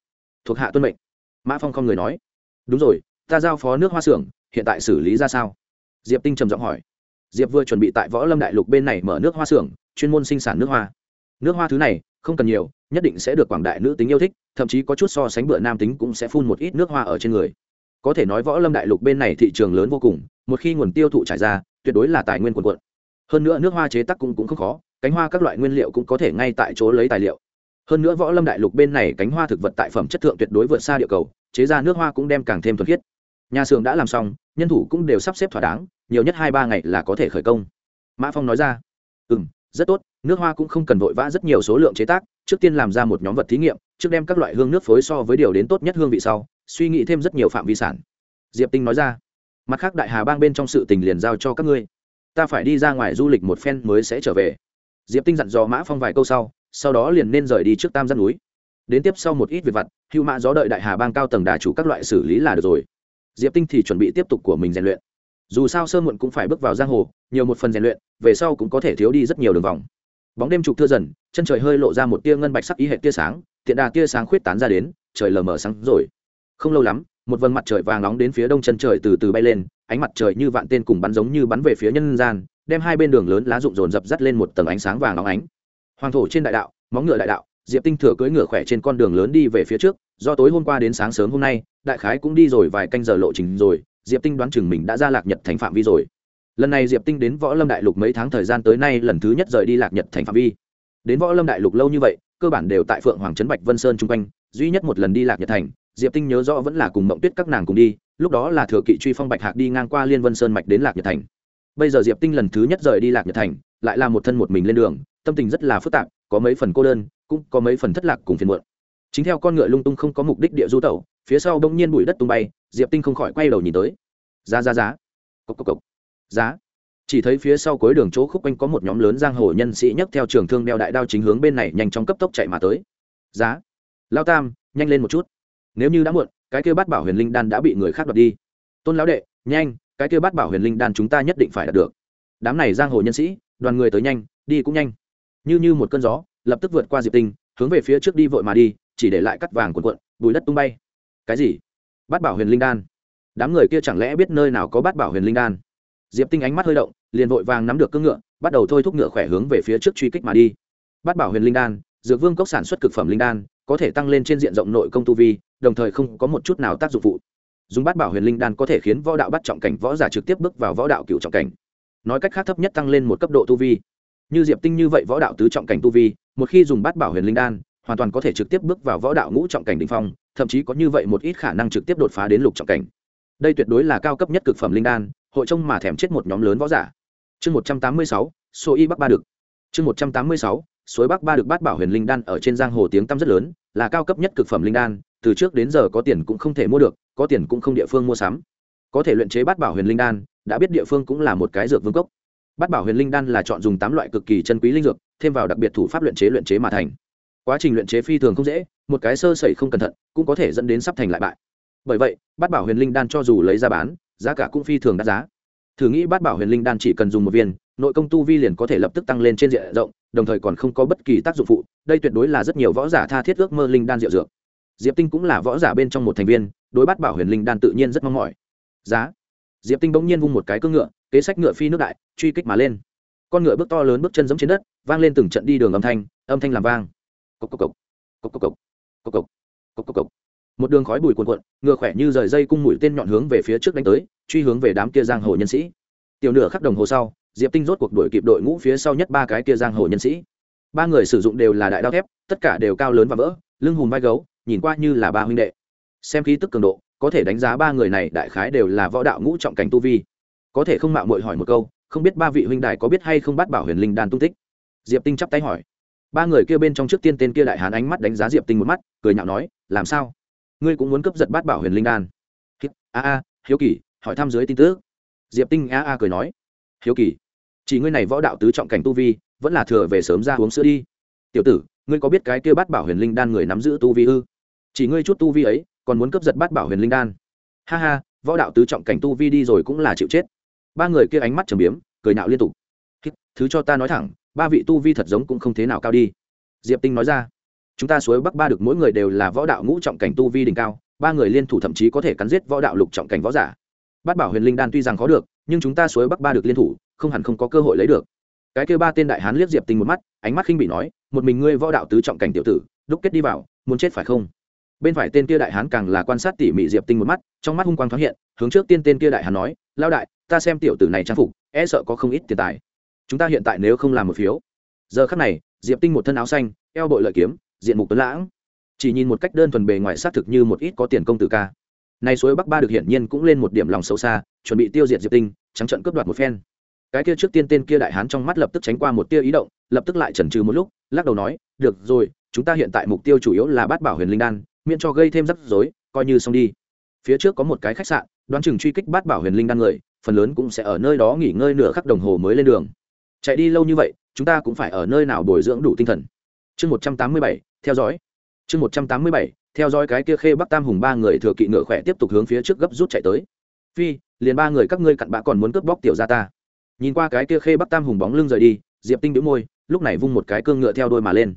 Thuộc hạ tuân mệnh. Mã phong không người nói. Đúng rồi, ta giao phó nước hoa xưởng, hiện tại xử lý ra sao? Diệp tinh trầm giọng hỏi diệp vừa chuẩn bị tại võ lâm đại lục bên này mở nước hoa xưởng chuyên môn sinh sản nước hoa. Nước hoa thứ này không cần nhiều nhất định sẽ được quảng đại nữ tính yêu thích thậm chí có chút so sánh bựa nam tính cũng sẽ phun một ít nước hoa ở trên người. Có thể nói võ lâm đại lục bên này thị trường lớn vô cùng một khi nguồn tiêu thụ trải ra tuyệt đối là tài nguyên quần quận hơn nữa nước hoa chế tác cũng, cũng không khó cánh hoa các loại nguyên liệu cũng có thể ngay tại chỗ lấy tài liệu. Hơn nữa võ lâm đại lục bên này cánh hoa thực vật tại phẩm chất thượng tuyệt đối vượt xa địa cầu chế ra nước hoa cũng đem càng thêm thuần khiết. Nhà xưởng đã làm xong nhân thủ cũng đều sắp xếp thỏa đáng nhiều nhất hai ba ngày là có thể khởi công. Mã phong nói ra ừ m rất tốt, nước hoa cũng không cần vội vã rất nhiều số lượng chế tác, trước tiên làm ra một nhóm vật thí nghiệm, trước đem các loại hương nước phối so với điều đến tốt nhất hương vị sau, suy nghĩ thêm rất nhiều phạm vi sản. Diệp tinh nói ra, mặt khác đại hà bang bên trong sự tình liền giao cho các ngươi. Ta phải đi ra ngoài du lịch một phen mới sẽ trở về. Diệp tinh dặn dò mã phong vài câu sau sau đó liền nên rời đi trước tam giác núi. Đến tiếp sau một ít việc vặt hữu mã gió đợi đại hà bang cao tầng đà chủ các loại xử lý là được rồi. Diệp tinh thì chuẩn bị tiếp tục của mình rèn luyện dù sao sơ muộn cũng phải bước vào giang hồ, nhiều một phần rèn luyện, về sau cũng có thể thiếu đi rất nhiều đường vòng. Bóng đêm trục thưa dần, chân trời hơi lộ ra một tia ngân bạch sắc ý hệ tia sáng, tiện đà tia sáng khuyết tán ra đến, trời lờ mờ sáng rồi. Không lâu lắm, một vầng mặt trời vàng nóng đến phía đông chân trời từ từ bay lên, ánh mặt trời như vạn tên cùng bắn giống như bắn về phía nhân gian, đem hai bên đường lớn lá rụng rồn dập dắt lên một tầng ánh sáng vàng nóng ánh. Hoàng thổ trên đại đạo, móng ngựa đại đạo, diệp tinh thừa cưỡi ngựa khỏe trên con đường lớn đi về phía trước, do tối hôm qua đến sáng sớm hôm nay, đại khái cũng đi rồi vài canh giờ lộ trình rồi diệp tinh đoán chừng mình đã ra lạc nhật thành phạm vi rồi. Lần này diệp tinh đến võ lâm đại lục mấy tháng thời gian tới nay lần thứ nhất rời đi lạc nhật thành phạm vi. Đến võ lâm đại lục lâu như vậy, cơ bản đều tại phượng hoàng trấn bạch vân sơn chung quanh, duy nhất một lần đi lạc nhật thành, diệp tinh nhớ rõ vẫn là cùng mộng tuyết các nàng cùng đi, lúc đó là thừa kỵ truy phong bạch hạc đi ngang qua liên vân sơn mạch đến lạc nhật thành. Bây giờ diệp tinh lần thứ nhất rời đi lạc nhật thành, lại là một thân một mình lên đường, tâm tình rất là phức tạp, có mấy phần cô đơn, cũng có mấy phần thất lạc cùng phiền muộn chính theo con ngựa lung tung không có mục đích địa du tẩu, phía sau đông nhiên bụi đất tung bay, diệp tinh không khỏi quay đầu nhìn tới. Giá giá giá. Cốc cốc cốc. giá. Chỉ thấy phía sau cuối đường chỗ khúc quanh có một nhóm lớn giang hồ nhân sĩ nhấc theo trường thương đeo đại đao chính hướng bên này nhanh chóng cấp tốc chạy mà tới. Giá. Lao tam, nhanh lên một chút. Nếu như đã muộn, cái kêu bát bảo huyền linh đan đã bị người khác đoạt đi. Tôn lão đệ, nhanh, cái kêu bát bảo huyền linh đan chúng ta nhất định phải đạt được. Đám này giang hồ nhân sĩ, đoàn người tới nhanh, đi cũng nhanh. Như như một cơn gió, lập tức vượt qua diệp tinh, hướng về phía trước đi vội mà đi chỉ để lại cắt vàng cuộn cuộn, bùi đất tung bay. Cái gì? Bát bảo huyền linh đan. Đám người kia chẳng lẽ biết nơi nào có bát bảo huyền linh đan? Diệp tinh ánh mắt hơi động, liền vội vàng nắm được cưỡng ngựa, bắt đầu thôi thúc ngựa khỏe hướng về phía trước truy kích mà đi. Bát bảo huyền linh đan, dược vương cốc sản xuất cực phẩm linh đan, có thể tăng lên trên diện rộng nội công tu vi, đồng thời không có một chút nào tác dụng phụ. Dùng bát bảo huyền linh đan có thể khiến võ đạo bắt trọng cảnh võ giả trực tiếp bước vào võ đạo cựu trọng cảnh. Nói cách khác thấp nhất tăng lên một cấp độ tu vi. Như diệp tinh như vậy võ đạo tứ trọng cảnh tu vi, một khi dùng bát bảo huyền linh đan hoàn toàn có thể trực tiếp bước vào võ đạo ngũ trọng cảnh đ ỉ n h phong, thậm chí có như vậy một ít khả năng trực tiếp đột phá đến lục trọng cảnh. Đây tuyệt đối là cao cấp nhất cực phẩm linh đan, hội trông mà thèm chết một nhóm lớn võ giả. Chương một trăm tám mươi sáu số y bắc ba đực. Chương một trăm tám mươi sáu suối bắc ba được bát bảo huyền linh đan ở trên giang hồ tiếng tăm rất lớn, là cao cấp nhất cực phẩm linh đan, từ trước đến giờ có tiền cũng không thể mua được, có tiền cũng không địa phương mua sắm. Có thể luyện chế bát bảo huyền linh đan, đã biết địa phương cũng là một cái dược vương cốc. Bát bảo huyền linh đan là chọn dùng tám loại cực kỳ chân quý linh dược, thêm vào đặc biệt thủ pháp luyện chế luyện chế mà thành quá trình luyện chế phi thường không dễ, một cái sơ sẩy không cẩn thận cũng có thể dẫn đến sắp thành lại bại. Bởi vậy, bát bảo huyền linh đan cho dù lấy ra bán, giá cả cũng phi thường đắt giá. Thử nghĩ bát bảo huyền linh đan chỉ cần dùng một viên, nội công tu vi liền có thể lập tức tăng lên trên diện rộng, đồng thời còn không có bất kỳ tác dụng phụ, đây tuyệt đối là rất nhiều võ giả tha thiết ước mơ linh đan diệu dược. Diệp tinh cũng là võ giả bên trong một thành viên, đối bát bảo huyền linh đan tự nhiên rất mong mỏi. Giá. Diệp tinh bỗng nhiên vung một cái cưỡng ngựa, kế sách ngựa phi nước đại, truy kích mà lên. Con ngựa bước to lớn bước chân giống trên đất, vang lên từng trận đi đường âm thanh âm thanh làm vang cốc cốc cốc cốc cốc cốc cốc cốc cốc cốc cốc một đường khói bụi cuồn cuộn, ngựa khỏe như rời dây cung mũi tên nhọn hướng về phía trước đánh tới, truy hướng về đám kia giang hồ nhân sĩ. Tiểu nửa khắc đồng hồ sau, diệp tinh rốt cuộc đuổi kịp đội ngũ phía sau nhất ba cái kia giang hồ nhân sĩ. Ba người sử dụng đều là đại đao thép, tất cả đều cao lớn và vỡ, lưng hùm vai gấu, nhìn qua như là ba huynh đệ. Xem khí tức cường độ, có thể đánh giá ba người này đại khái đều là võ đạo ngũ trọng cảnh tu vi. Có thể không mạo muội hỏi một câu, không biết ba vị huynh đài có biết hay không bắt bảo huyền linh đan tung tích? Diệp tinh chắp tay hỏi ba người kia bên trong trước tiên tên kia đại hán ánh mắt đánh giá diệp tinh một mắt, cười nhạo nói, làm sao? Ngươi cũng muốn cướp giật bát bảo huyền linh đan? A a, hiếu kỳ, hỏi thăm dưới tin tức. Diệp tinh a a cười nói, hiếu kỳ, chỉ ngươi này võ đạo tứ trọng cảnh tu vi, vẫn là thừa về sớm ra uống sữa đi. Tiểu tử, ngươi có biết cái kia bát bảo huyền linh đan người nắm giữ tu vi ư? Chỉ ngươi chút tu vi ấy, còn muốn cướp giật bát bảo huyền linh đan? Ha ha, võ đạo tứ trọng cảnh tu vi đi rồi cũng là chịu chết. Ba người kia ánh mắt trầm biếm, cười nạo liên tục thứ cho ta nói thẳng, ba vị tu vi thật giống cũng không thế nào cao đi. Diệp tinh nói ra, chúng ta suối bắc ba được mỗi người đều là võ đạo ngũ trọng cảnh tu vi đỉnh cao, ba người liên thủ thậm chí có thể cắn giết võ đạo lục trọng cảnh võ giả. Bát bảo huyền linh đan tuy rằng khó được, nhưng chúng ta suối bắc ba được liên thủ, không hẳn không có cơ hội lấy được. Cái kêu ba tên đại hán liếc diệp tinh một mắt, ánh mắt khinh bị nói, một mình ngươi võ đạo tứ trọng cảnh tiểu tử, đúc kết đi vào, muốn chết phải không? Bên phải tên kia đại hán càng là quan sát tỉ mỉ diệp tinh một mắt, trong mắt hung quang thoáng hiện, hướng trước tiên tên kia đại hán nói lao đại, ta xem tiểu tử này trang phục e sợ có không ít tiền tài chúng ta hiện tại nếu không làm một phiếu. Giờ khắc này, diệp tinh một thân áo xanh, eo bội lợi kiếm, diện mục tuấn lãng. Chỉ nhìn một cách đơn thuần bề ngoài xác thực như một ít có tiền công tử ca. Nay suối bắc ba được hiển nhiên cũng lên một điểm lòng sâu xa, chuẩn bị tiêu diệt diệp tinh, trắng trận cướp đoạt một phen. Cái kia trước tiên tên kia đại hán trong mắt lập tức tránh qua một tia ý động, lập tức lại chần trừ một lúc, lắc đầu nói, được rồi, chúng ta hiện tại mục tiêu chủ yếu là bát bảo huyền linh đan, miễn cho gây thêm rắc rối, coi như xong đi. Phía trước có một cái khách sạn, đoán chừng truy kích bát bảo huyền linh đan người, phần lớn cũng sẽ ở nơi đó nghỉ ngơi nửa khắc đồng hồ mới lên đường chạy đi lâu như vậy, chúng ta cũng phải ở nơi nào bồi dưỡng đủ tinh thần. Chương một trăm tám mươi bảy, theo dõi. Chương một trăm tám mươi bảy, theo dõi cái kia khê bắc tam hùng ba người thừa kỵ ngựa khỏe tiếp tục hướng phía trước gấp rút chạy tới. Phi, liền ba người các ngươi cặn bã còn muốn cướp bóc tiểu ra ta. Nhìn qua cái kia khê bắc tam hùng bóng lưng rời đi, diệp tinh đĩu môi, lúc này vung một cái cương ngựa theo đôi mà lên.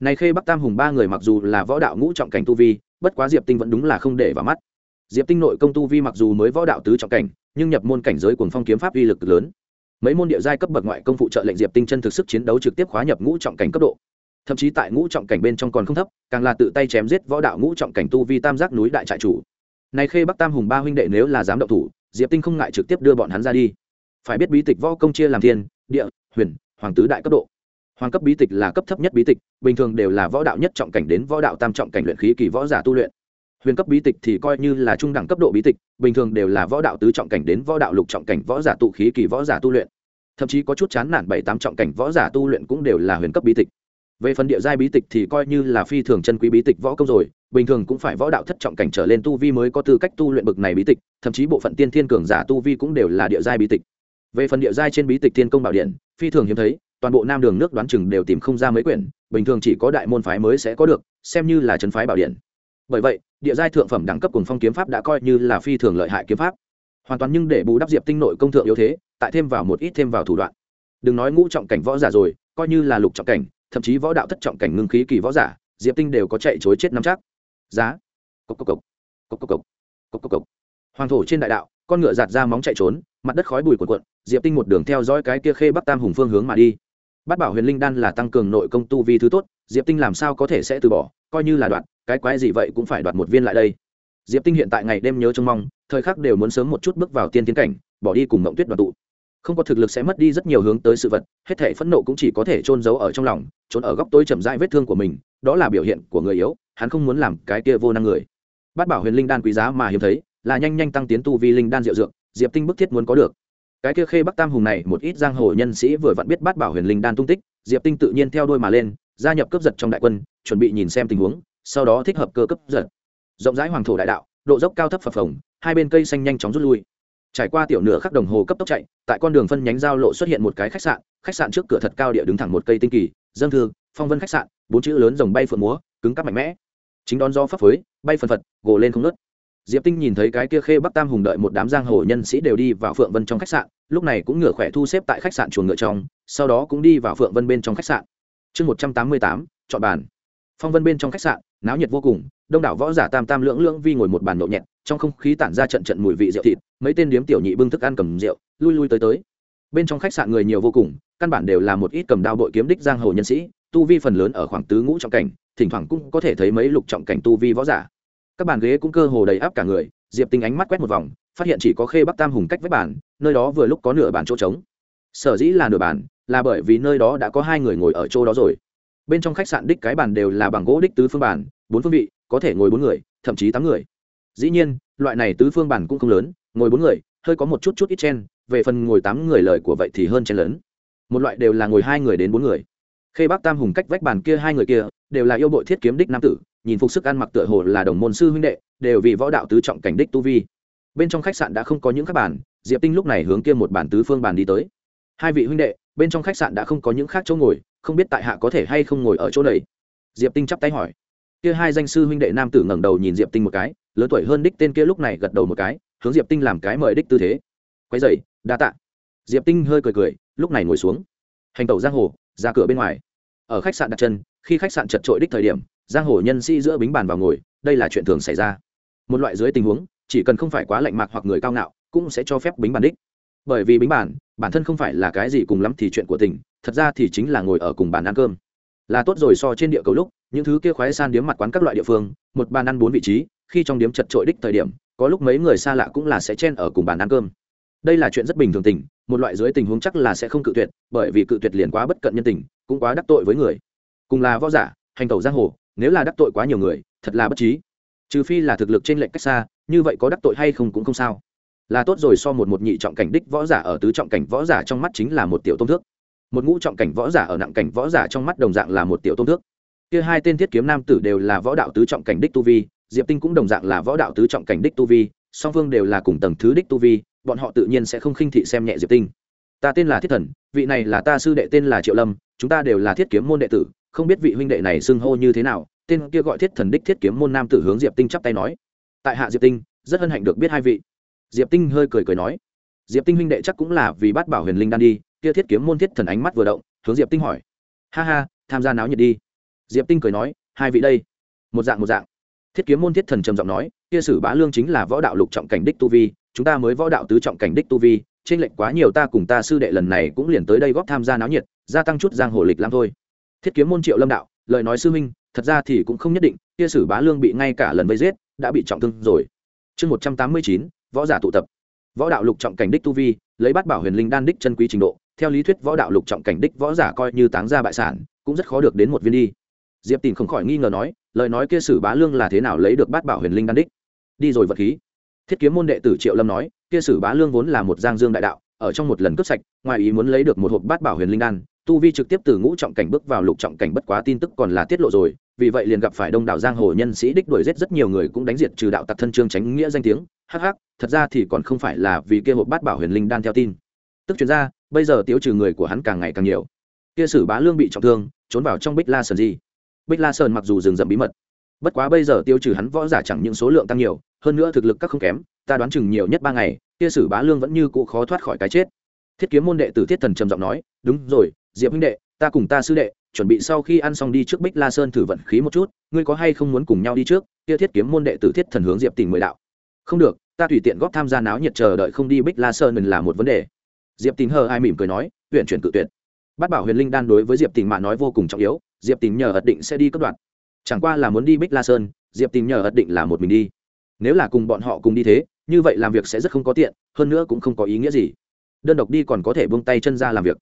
Này khê bắc tam hùng ba người mặc dù là võ đạo ngũ trọng cảnh tu vi, bất quá diệp tinh vẫn đúng là không để vào mắt. Diệp tinh nội công tu vi mặc dù mới võ đạo tứ trọng cảnh, nhưng nhập môn cảnh giới cuồng phong kiếm pháp uy lực lớn mấy môn địa giai cấp bậc ngoại công phụ trợ lệnh diệp tinh chân thực sức chiến đấu trực tiếp khóa nhập ngũ trọng cảnh cấp độ. Thậm chí tại ngũ trọng cảnh bên trong còn không thấp, càng là tự tay chém giết võ đạo ngũ trọng cảnh tu vi tam giác núi đại trại chủ. Này khê bắc tam hùng ba huynh đệ nếu là dám động thủ, diệp tinh không ngại trực tiếp đưa bọn hắn ra đi. Phải biết bí tịch võ công chia làm thiên, địa, huyền, hoàng tứ đại cấp độ. Hoàng cấp bí tịch là cấp thấp nhất bí tịch, bình thường đều là võ đạo nhất trọng cảnh đến võ đạo tam trọng cảnh luyện khí kỳ võ giả tu luyện huyền cấp bí tịch thì coi như là trung đẳng cấp độ bí tịch, bình thường đều là võ đạo tứ trọng cảnh đến võ đạo lục trọng cảnh võ giả tụ khí kỳ võ giả tu luyện. Thậm chí có chút chán nản bảy tám trọng cảnh võ giả tu luyện cũng đều là huyền cấp bí tịch. Về phần địa giai bí tịch thì coi như là phi thường chân quý bí tịch võ công rồi, bình thường cũng phải võ đạo thất trọng cảnh trở lên tu vi mới có tư cách tu luyện bực này bí tịch, thậm chí bộ phận tiên thiên cường giả tu vi cũng đều là địa giai bí tịch. Về phần địa giai trên bí tịch thiên công bảo điện, phi thường hiếm thấy, toàn bộ nam đường nước đoán chừng đều tìm không ra mấy quyển, bình thường chỉ có đại môn phái mới sẽ có được, xem như là trấn phái bảo điện. Bởi vậy địa giai thượng phẩm đẳng cấp cùng phong kiếm pháp đã coi như là phi thường lợi hại kiếm pháp. Hoàn toàn nhưng để bù đắp diệp tinh nội công thượng yếu thế, tại thêm vào một ít thêm vào thủ đoạn. Đừng nói ngũ trọng cảnh võ giả rồi, coi như là lục trọng cảnh, thậm chí võ đạo thất trọng cảnh ngưng khí kỳ võ giả, diệp tinh đều có chạy chối chết năm chắc. Giá. Cốc cốc cốc. Cốc cốc cốc. Cốc cốc cốc. Hoàng thổ trên đại đạo, con ngựa giạt ra móng chạy trốn, mặt đất khói bùi cuộn cuộn, diệp tinh một đường theo dõi cái kia khê bắc tam hùng phương hướng mà đi bát bảo huyền linh đan là tăng cường nội công tu vi thứ tốt diệp tinh làm sao có thể sẽ từ bỏ? Coi như là đoạt, cái quái gì vậy cũng phải đoạt một viên lại đây. Diệp tinh hiện tại ngày đêm nhớ trông mong thời khắc đều muốn sớm một chút bước vào tiên tiến cảnh bỏ đi cùng mộng tuyết đoàn tụ. Không có thực lực sẽ mất đi rất nhiều hướng tới sự vật hết thể phẫn nộ cũng chỉ có thể trôn giấu ở trong lòng trốn ở góc tối chậm rãi vết thương của mình đó là biểu hiện của người yếu hắn không muốn làm cái kia vô năng người. Bát bảo huyền linh đan quý giá mà hiếm thấy là nhanh nhanh tăng tiến tu vi linh đan diệu dược diệp tinh bức thiết muốn có được cái kia khê bắc tam hùng này, một ít giang hồ nhân sĩ vừa vặn biết bát bảo huyền linh đan tung tích, diệp tinh tự nhiên theo đôi mà lên, gia nhập cướp giật trong đại quân, chuẩn bị nhìn xem tình huống, sau đó thích hợp cơ cấp giật. Rộng rãi hoàng thổ đại đạo, độ dốc cao thấp phập phồng, hai bên cây xanh nhanh chóng rút lui. Trải qua tiểu nửa khắc đồng hồ cấp tốc chạy, tại con đường phân nhánh giao lộ xuất hiện một cái khách sạn khách sạn trước cửa thật cao địa đứng thẳng một cây tinh kỳ dâng thư, phong vân khách sạn, bốn chữ lớn dòng bay phượng múa, cứng cắp mạnh mẽ. Chính đón do phấp phới, bay phần phật, gồ lên không nớt diệp tinh nhìn thấy cái kia khê bắc tam hùng đợi một đám giang hồ nhân sĩ đều đi vào phượng vân trong khách sạn, lúc này cũng ngựa khỏe thu xếp tại khách sạn chuồng ngựa trong, sau đó cũng đi vào phượng vân bên trong khách sạn. Chương một trăm tám mươi tám, chọn bàn. Phong vân bên trong khách sạn, náo nhiệt vô cùng, đông đảo võ giả tam tam lưỡng lưỡng vi ngồi một bàn nhộn nhẹt, trong không khí tản ra trận trận mùi vị rượu thịt, mấy tên điếm tiểu nhị bưng thức ăn cầm rượu, lui lui tới tới. Bên trong khách sạn người nhiều vô cùng, căn bản đều là một ít cầm đao bội kiếm đích giang hồ nhân sĩ, tu vi phần lớn ở khoảng tứ ngũ trọng cảnh, thỉnh thoảng cũng có thể thấy mấy lục trọng cảnh tu vi võ giả các bàn ghế cũng cơ hồ đầy áp cả người, diệp tinh ánh mắt quét một vòng, phát hiện chỉ có khê bắc tam hùng cách với bàn, nơi đó vừa lúc có nửa bàn chỗ trống. Sở dĩ là nửa bàn, là bởi vì nơi đó đã có hai người ngồi ở chỗ đó rồi. Bên trong khách sạn đích cái bàn đều là bằng gỗ đích tứ phương bàn, bốn phương vị, có thể ngồi bốn người, thậm chí tám người. Dĩ nhiên, loại này tứ phương bàn cũng không lớn, ngồi bốn người, hơi có một chút chút ít chen, về phần ngồi tám người lời của vậy thì hơn chen lớn. Một loại đều là ngồi hai người đến bốn người. Khê bác tam hùng cách vách bàn kia hai người kia, đều là yêu bội thiết kiếm đích nam tử nhìn phục sức ăn mặc tựa hồ là đồng môn sư huynh đệ, đều vì võ đạo tứ trọng cảnh đích tu vi. Bên trong khách sạn đã không có những các bàn, diệp tinh lúc này hướng kia một bàn tứ phương bàn đi tới. Hai vị huynh đệ, bên trong khách sạn đã không có những khác chỗ ngồi, không biết tại hạ có thể hay không ngồi ở chỗ này. Diệp tinh chắp tay hỏi. Kia hai danh sư huynh đệ nam tử ngẩng đầu nhìn diệp tinh một cái, lớn tuổi hơn đích tên kia lúc này gật đầu một cái, hướng diệp tinh làm cái mời đích tư thế. Quay dậy đa tạ. Diệp tinh hơi cười cười, lúc này ngồi xuống. Hành tẩu giang hồ, ra cửa bên ngoài. Ở khách sạn đặt chân, khi khách sạn chật trội đích thời điểm giang hồ nhân sĩ giữa bính bàn vào ngồi, đây là chuyện thường xảy ra. Một loại dưới tình huống, chỉ cần không phải quá lạnh mạc hoặc người cao ngạo, cũng sẽ cho phép bính bàn đích. Bởi vì bính bàn, bản thân không phải là cái gì cùng lắm thì chuyện của tình, thật ra thì chính là ngồi ở cùng bàn ăn cơm. Là tốt rồi so trên địa cầu lúc, những thứ kia khoái san điếm mặt quán các loại địa phương, một bàn ăn bốn vị trí, khi trong điếm chật trội đích thời điểm, có lúc mấy người xa lạ cũng là sẽ chen ở cùng bàn ăn cơm. Đây là chuyện rất bình thường tình, một loại dưới tình huống chắc là sẽ không cự tuyệt, bởi vì cự tuyệt liền quá bất cận nhân tình, cũng quá đắc tội với người. Cùng là võ giả, hành tẩu giang hồ nếu là đắc tội quá nhiều người, thật là bất trí. Trừ phi là thực lực trên lệnh cách xa, như vậy có đắc tội hay không cũng không sao. Là tốt rồi so một một nhị trọng cảnh đích võ giả ở tứ trọng cảnh võ giả trong mắt chính là một tiểu tôn thước. Một ngũ trọng cảnh võ giả ở nặng cảnh võ giả trong mắt đồng dạng là một tiểu tôn thước. Kia hai tên thiết kiếm nam tử đều là võ đạo tứ trọng cảnh đích tu vi, diệp tinh cũng đồng dạng là võ đạo tứ trọng cảnh đích tu vi, song phương đều là cùng tầng thứ đích tu vi, bọn họ tự nhiên sẽ không khinh thị xem nhẹ diệp tinh. Ta tên là thiết thần, vị này là ta sư đệ tên là triệu lâm, chúng ta đều là thiết kiếm môn đệ tử không biết vị huynh đệ này xưng hô như thế nào, tên kia gọi thiết thần đích thiết kiếm môn nam tử hướng diệp tinh chắp tay nói. Tại hạ diệp tinh, rất hân hạnh được biết hai vị. Diệp tinh hơi cười cười nói. Diệp tinh huynh đệ chắc cũng là vì bắt bảo huyền linh đan đi, kia thiết kiếm môn thiết thần ánh mắt vừa động, hướng diệp tinh hỏi. Ha ha, tham gia náo nhiệt đi. Diệp tinh cười nói, hai vị đây. Một dạng một dạng. Thiết kiếm môn thiết thần trầm giọng nói, kia sử bá lương chính là võ đạo lục trọng cảnh đích tu vi, chúng ta mới võ đạo tứ trọng cảnh đích tu vi trên lệnh quá nhiều ta cùng ta sư đệ lần này cũng liền tới đây góp tham gia náo nhiệt, gia tăng chút giang hồ lịch lắm thôi thiết kiếm môn triệu lâm đạo, lời nói sư minh thật ra thì cũng không nhất định, kia sử bá lương bị ngay cả lần vây giết, đã bị trọng thương rồi. Chương một trăm tám mươi chín, võ giả tụ tập. Võ đạo lục trọng cảnh đích tu vi, lấy bắt bảo huyền linh đan đích chân quý trình độ, theo lý thuyết võ đạo lục trọng cảnh đích võ giả coi như táng ra bại sản, cũng rất khó được đến một viên đi. Diệp tìm không khỏi nghi ngờ nói, lời nói kia sử bá lương là thế nào lấy được bát bảo huyền linh đan đích? Đi rồi vật khí. Thiết kiếm môn đệ tử triệu lâm nói, kia sử bá lương vốn là một giang dương đại đạo, ở trong một lần cướp sạch, ngoài ý muốn lấy được một hộp bát bảo huyền linh đan tu vi trực tiếp từ ngũ trọng cảnh bước vào lục trọng cảnh bất quá tin tức còn là tiết lộ rồi, vì vậy liền gặp phải đông đảo giang hồ nhân sĩ đích đuổi giết rất nhiều người cũng đánh diệt trừ đạo tặc thân trương tránh nghĩa danh tiếng. Hắc hắc, thật ra thì còn không phải là vì kia hộp bát bảo huyền linh đan theo tin. Tức chuyên gia, bây giờ tiêu trừ người của hắn càng ngày càng nhiều. Kia sử bá lương bị trọng thương, trốn vào trong bích la sơn gì? bích la sơn mặc dù rừng rậm bí mật, bất quá bây giờ tiêu trừ hắn võ giả chẳng những số lượng tăng nhiều, hơn nữa thực lực các không kém, ta đoán chừng nhiều nhất ba ngày, kia sử bá lương vẫn như cũ khó thoát khỏi cái chết. Thiết kiếm môn đệ tử thiết thần trầm giọng nói, đúng rồi diệp huynh đệ, ta cùng ta sư đệ, chuẩn bị sau khi ăn xong đi trước bích la sơn thử vận khí một chút, ngươi có hay không muốn cùng nhau đi trước? Kia thiết kiếm môn đệ tử thiết thần hướng diệp tình mười đạo. Không được, ta tùy tiện góp tham gia náo nhiệt chờ đợi không đi bích la sơn mình là một vấn đề. Diệp tình hờ ai mỉm cười nói, tuyển chuyển cự tuyệt. Bát bảo huyền linh đan đối với diệp tình mà nói vô cùng trọng yếu, diệp tình nhờ ật định sẽ đi cấp đoạn chẳng qua là muốn đi bích la sơn, diệp tình nhờ ật định là một mình đi. Nếu là cùng bọn họ cùng đi thế, như vậy làm việc sẽ rất không có tiện, hơn nữa cũng không có ý nghĩa gì. Đơn độc đi còn có thể buông tay chân ra làm việc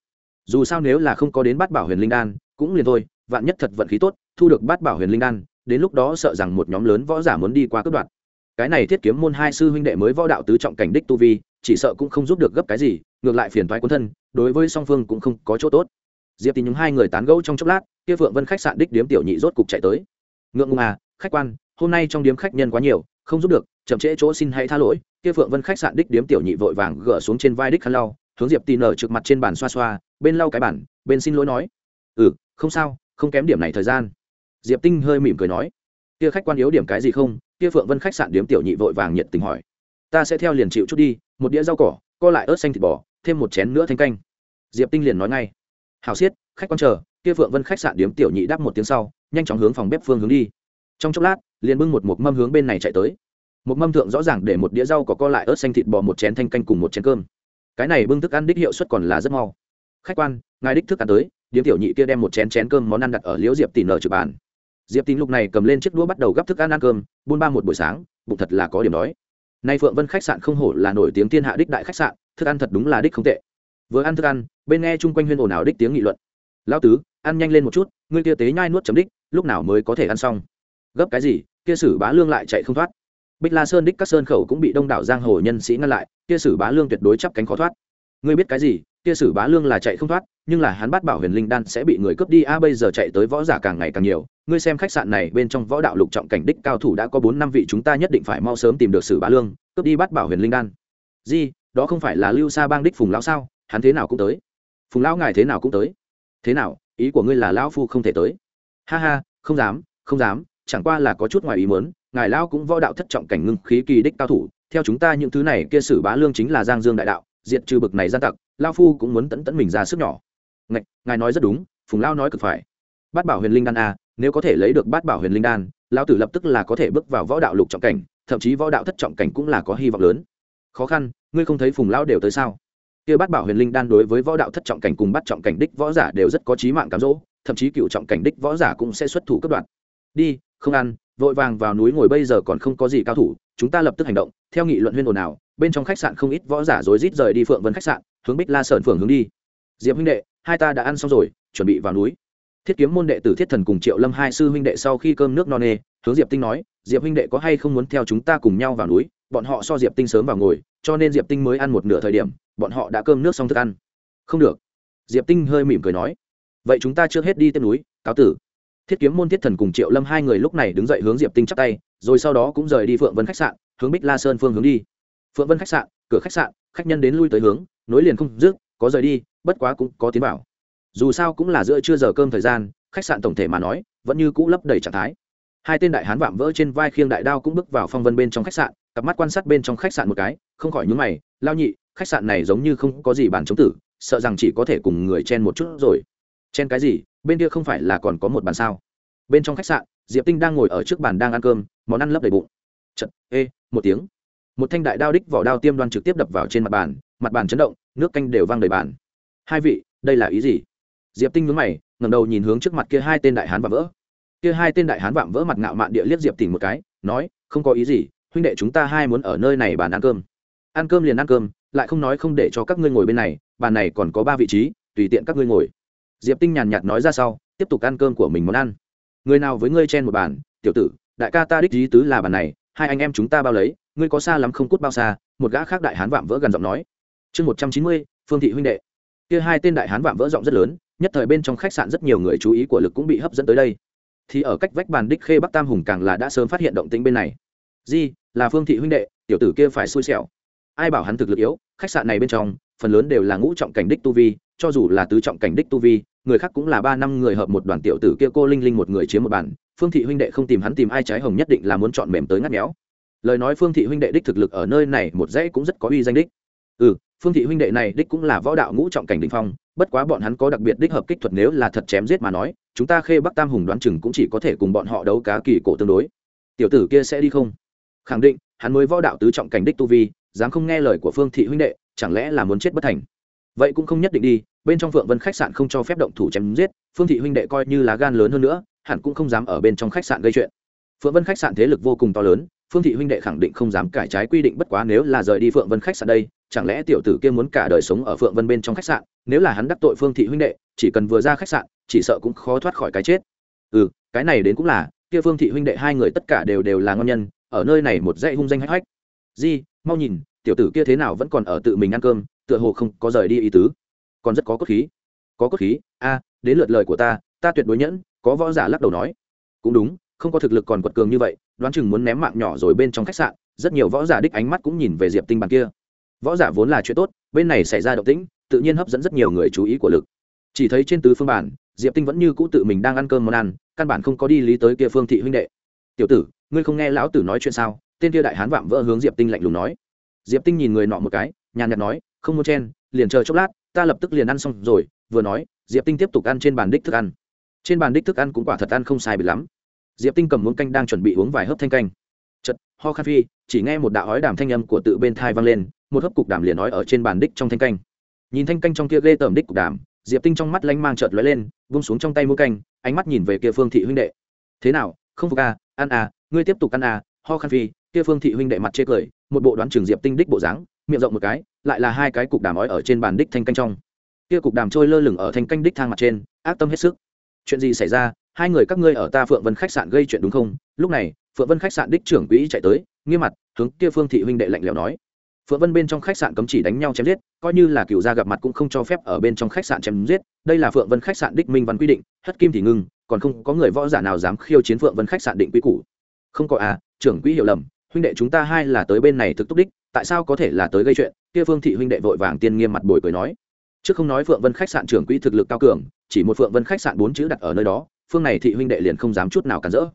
dù sao nếu là không có đến bát bảo huyền linh đan, cũng liền thôi, vạn nhất thật vận khí tốt, thu được bát bảo huyền linh đan, đến lúc đó sợ rằng một nhóm lớn võ giả muốn đi qua cướp đoạt. Cái này thiết kiếm môn hai sư huynh đệ mới võ đạo tứ trọng cảnh đích tu vi, chỉ sợ cũng không giúp được gấp cái gì, ngược lại phiền thoái quân thân, đối với song phương cũng không có chỗ tốt. Diệp tín những hai người tán gẫu trong chốc lát, kia phượng vân khách sạn đích điếm tiểu nhị rốt cục chạy tới. Ngượng ngùng à khách quan, hôm nay trong điếm khách nhân quá nhiều, không giúp được, chậm trễ chỗ xin hãy tha lỗi. Kia phượng vân khách sạn đích điếm tiểu nhị vội vàng gỡ xuống trên vai đích khăn lau, hướng diệp tì nở trực mặt trên bàn xoa xoa bên lau cái bản, bên xin lỗi nói. Ừ không sao, không kém điểm này thời gian. Diệp tinh hơi mỉm cười nói. Kia khách quan yếu điểm cái gì không? Kia phượng vân khách sạn điếm tiểu nhị vội vàng nhiệt tình hỏi. Ta sẽ theo liền chịu chút đi, một đĩa rau cỏ, co lại ớt xanh thịt bò, thêm một chén nữa thanh canh. Diệp tinh liền nói ngay. Hào xiết, khách quan chờ, kia phượng vân khách sạn điếm tiểu nhị đáp một tiếng sau, nhanh chóng hướng phòng bếp phương hướng đi. Trong chốc lát, liền bưng một mộc mâm hướng bên này chạy tới. Một mâm thượng rõ ràng để một đĩa rau có co lại ớt xanh thịt bò, một chén thanh canh cùng một chén cơm. Cái này bưng thức ăn đích hiệu suất còn là rất mau khách quan, ngài đích thức ăn tới, điếm tiểu nhị kia đem một chén chén cơm món ăn đặt ở liễu diệp tỉ nở trực bàn. Diệp tín lúc này cầm lên chiếc đũa bắt đầu gắp thức ăn ăn cơm, buôn ba một buổi sáng, bụng thật là có điểm đói. Nay phượng vân khách sạn không hổ là nổi tiếng thiên hạ đích đại khách sạn, thức ăn thật đúng là đích không tệ. Vừa ăn thức ăn, bên nghe chung quanh huyên ồn ào đích tiếng nghị luận. Lão tứ, ăn nhanh lên một chút, ngươi kia tế nhai nuốt chấm đích, lúc nào mới có thể ăn xong? Gấp cái gì, kia sử bá lương lại chạy không thoát. Bích la sơn đích các sơn khẩu cũng bị đông đảo giang hồ nhân sĩ ngăn lại, kia sử bá lương tuyệt đối chắp cánh khó thoát. Ngươi biết cái gì kia sử bá lương là chạy không thoát, nhưng là hắn bắt bảo huyền linh đan sẽ bị người cướp đi, a bây giờ chạy tới võ giả càng ngày càng nhiều. Ngươi xem khách sạn này bên trong võ đạo lục trọng cảnh đích cao thủ đã có bốn năm vị, chúng ta nhất định phải mau sớm tìm được sử bá lương, cướp đi bắt bảo huyền linh đan. Di đó không phải là lưu sa bang đích phùng lão sao? Hắn thế nào cũng tới. Phùng lão ngài thế nào cũng tới. Thế nào? Ý của ngươi là lão phu không thể tới. Ha ha, không dám không dám, chẳng qua là có chút ngoài ý muốn, ngài lão cũng võ đạo thất trọng cảnh ngưng khí kỳ đích cao thủ, theo chúng ta những thứ này, kia sử bá lương chính là giang dương đại đạo, diệt trừ bực này gian tặc lao phu cũng muốn tẫn tẫn mình ra sức nhỏ. Ngạch, ngài nói rất đúng phùng lao nói cực phải. Bát bảo huyền linh đan a nếu có thể lấy được bát bảo huyền linh đan lao tử lập tức là có thể bước vào võ đạo lục trọng cảnh thậm chí võ đạo thất trọng cảnh cũng là có hy vọng lớn. Khó khăn ngươi không thấy phùng lao đều tới sao? Kia bát bảo huyền linh đan đối với võ đạo thất trọng cảnh cùng bắt trọng cảnh đích võ giả đều rất có trí mạng cám dỗ thậm chí cựu trọng cảnh đích võ giả cũng sẽ xuất thủ cấp đoạn đi không ăn vội vàng vào núi ngồi bây giờ còn không có gì cao thủ chúng ta lập tức hành động, theo nghị luận huyên ồn nào bên trong khách sạn không ít võ giả rối rít rời đi phượng vân khách sạn, hướng bích la sơn phường hướng đi. Diệp huynh đệ, hai ta đã ăn xong rồi, chuẩn bị vào núi. Thiết kiếm môn đệ tử thiết thần cùng triệu lâm hai sư huynh đệ sau khi cơm nước no nê, hướng diệp tinh nói, diệp huynh đệ có hay không muốn theo chúng ta cùng nhau vào núi? Bọn họ so diệp tinh sớm vào ngồi, cho nên diệp tinh mới ăn một nửa thời điểm, bọn họ đã cơm nước xong thức ăn. Không được. Diệp tinh hơi mỉm cười nói. Vậy chúng ta trước hết đi tên núi, cáo tử thiết kiếm môn thiết thần cùng triệu lâm hai người lúc này đứng dậy hướng diệp tinh chắp tay, rồi sau đó cũng rời đi phượng vân khách sạn, hướng bích la sơn phương hướng đi. Phượng vân khách sạn, cửa khách sạn, khách nhân đến lui tới hướng, nối liền không dứt, có rời đi, bất quá cũng có tiến bảo. dù sao cũng là giữa trưa giờ cơm thời gian, khách sạn tổng thể mà nói, vẫn như cũ lấp đầy trạng thái. Hai tên đại hán vạm vỡ trên vai khiêng đại đao cũng bước vào phong vân bên trong khách sạn, cặp mắt quan sát bên trong khách sạn một cái, không khỏi nhúng mày, lao nhị, khách sạn này giống như không có gì bàn chống tử, sợ rằng chỉ có thể cùng người chen một chút rồi. Chen cái gì? Bên kia không phải là còn có một bàn sao? Bên trong khách sạn, diệp tinh đang ngồi ở trước bàn đang ăn cơm, món ăn lấp đầy bụng. Chật ê, một tiếng. Một thanh đại đao đích vỏ đao tiêm đoan trực tiếp đập vào trên mặt bàn mặt bàn chấn động, nước canh đều văng đầy bàn. Hai vị, đây là ý gì? Diệp tinh nhướng mày, ngẩng đầu nhìn hướng trước mặt kia hai tên đại hán vạm vỡ. Kia hai tên đại hán vạm vỡ mặt ngạo mạn địa liếc diệp Tỉnh một cái, nói, không có ý gì, huynh đệ chúng ta hai muốn ở nơi này bàn ăn cơm. Ăn cơm liền ăn cơm, lại không nói không để cho các ngươi ngồi bên này, bàn này còn có ba vị trí, tùy tiện các ngươi ngồi diệp tinh nhàn nhạt nói ra sau, tiếp tục ăn cơm của mình món ăn. Người nào với ngươi chen một bàn, tiểu tử, đại ca ta đích ý tứ là bàn này, hai anh em chúng ta bao lấy, ngươi có xa lắm không cút bao xa, một gã khác đại hán vạm vỡ gần giọng nói. Chương một trăm chín mươi, phương thị huynh đệ. Kia hai tên đại hán vạm vỡ giọng rất lớn, nhất thời bên trong khách sạn rất nhiều người chú ý của lực cũng bị hấp dẫn tới đây. Thì ở cách vách bàn đích khê bắc tam hùng càng là đã sớm phát hiện động tĩnh bên này. Di, là phương thị huynh đệ, tiểu tử kia phải xui xẻo. Ai bảo hắn thực lực yếu, khách sạn này bên trong, phần lớn đều là ngũ trọng cảnh đích tu vi cho dù là tứ trọng cảnh đích tu vi, người khác cũng là ba năm người hợp một đoàn tiểu tử kia cô linh linh một người chiếm một bàn, phương thị huynh đệ không tìm hắn tìm ai trái hồng nhất định là muốn chọn mềm tới ngắt méo. Lời nói phương thị huynh đệ đích thực lực ở nơi này một dãy cũng rất có uy danh đích. Ừ phương thị huynh đệ này đích cũng là võ đạo ngũ trọng cảnh đình phong, bất quá bọn hắn có đặc biệt đích hợp kích thuật nếu là thật chém giết mà nói, chúng ta khê bắc tam hùng đoán chừng cũng chỉ có thể cùng bọn họ đấu cá kỳ cổ tương đối. Tiểu tử kia sẽ đi không? Khẳng định, hắn mới võ đạo tứ trọng cảnh đích tu vi, dám không nghe lời của phương thị huynh đệ, chẳng lẽ là muốn chết bất thành? Vậy cũng không nhất định đi, bên trong phượng vân khách sạn không cho phép động thủ chém giết, phương thị huynh đệ coi như là gan lớn hơn nữa, hẳn cũng không dám ở bên trong khách sạn gây chuyện. Phượng vân khách sạn thế lực vô cùng to lớn, phương thị huynh đệ khẳng định không dám cải trái quy định bất quá nếu là rời đi phượng vân khách sạn đây, chẳng lẽ tiểu tử kia muốn cả đời sống ở phượng vân bên trong khách sạn, nếu là hắn đắc tội phương thị huynh đệ, chỉ cần vừa ra khách sạn, chỉ sợ cũng khó thoát khỏi cái chết. Ừ cái này đến cũng là, kia phương thị huynh đệ hai người tất cả đều đều là ngon nhân, ở nơi này một dãy hung danh hách hách. Di, mau nhìn, tiểu tử kia thế nào vẫn còn ở tự mình ăn cơm tựa hồ không có rời đi ý tứ. Còn rất có cốt khí. Có cốt khí? A, đến lượt lời của ta ta tuyệt đối nhẫn, có võ giả lắc đầu nói. Cũng đúng, không có thực lực còn quật cường như vậy, đoán chừng muốn ném mạng nhỏ rồi bên trong khách sạn, rất nhiều võ giả đích ánh mắt cũng nhìn về diệp tinh bàn kia. Võ giả vốn là chuyện tốt, bên này xảy ra động tĩnh, tự nhiên hấp dẫn rất nhiều người chú ý của lực. Chỉ thấy trên tứ phương bản diệp tinh vẫn như cũ tự mình đang ăn cơm món ăn, căn bản không có đi lý tới kia phương thị huynh đệ. Tiểu tử, ngươi không nghe lão tử nói chuyện sao? Tên kia đại hán vạm vỡ hướng diệp tinh lạnh lùng nói. Diệp tinh nhìn người nọ một cái, nhàn nhạt nói không muốn chen, liền chờ chốc lát, ta lập tức liền ăn xong rồi, vừa nói, diệp tinh tiếp tục ăn trên bàn đích thức ăn. Trên bàn đích thức ăn cũng quả thật ăn không sai bị lắm. Diệp tinh cầm muỗng canh đang chuẩn bị uống vài hớp thanh canh. Chật ho khan phi, chỉ nghe một đạo ói đàm thanh âm của tự bên thai vang lên, một hớp cục đàm liền nói ở trên bàn đích trong thanh canh. Nhìn thanh canh trong kia ghê tởm đích cục đàm, diệp tinh trong mắt lanh mang chợt lóe lên vung xuống trong tay muỗng canh, ánh mắt nhìn về kia phương thị huynh đệ. Thế nào, không phục à ăn à ngươi tiếp tục ăn à ho khan phi. Kia phương thị huynh đệ mặt chê cười, một bộ đoán trường diệp tinh đích bộ dáng, miệng rộng một cái lại là hai cái cục đàm ói ở trên bàn đích thanh canh trong. Kia cục đàm trôi lơ lửng ở thanh canh đích thang mặt trên, ác tâm hết sức. Chuyện gì xảy ra? Hai người các ngươi ở ta phượng vân khách sạn gây chuyện đúng không? Lúc này, phượng vân khách sạn đích trưởng quỹ chạy tới, nghiêm mặt, hướng kia phương thị huynh đệ lạnh lẽo nói. Phượng vân bên trong khách sạn cấm chỉ đánh nhau chém giết, coi như là cựu gia gặp mặt cũng không cho phép ở bên trong khách sạn chém giết. Đây là phượng vân khách sạn đích minh văn quy định hất kim thì ngưng, còn không có người võ giả nào dám khiêu chiến phượng vân khách sạn định quy củ. Không có à trưởng quỹ hiểu lầm, huynh đệ chúng ta hai là tới bên này thực túc đích, tại sao có thể là tới gây chuyện? Kia phương thị huynh đệ vội vàng tiên nghiêm mặt bồi cười nói, trước không nói phượng vân khách sạn trưởng quỹ thực lực cao cường, chỉ một phượng vân khách sạn bốn chữ đặt ở nơi đó, phương này thị huynh đệ liền không dám chút nào cản rỡ.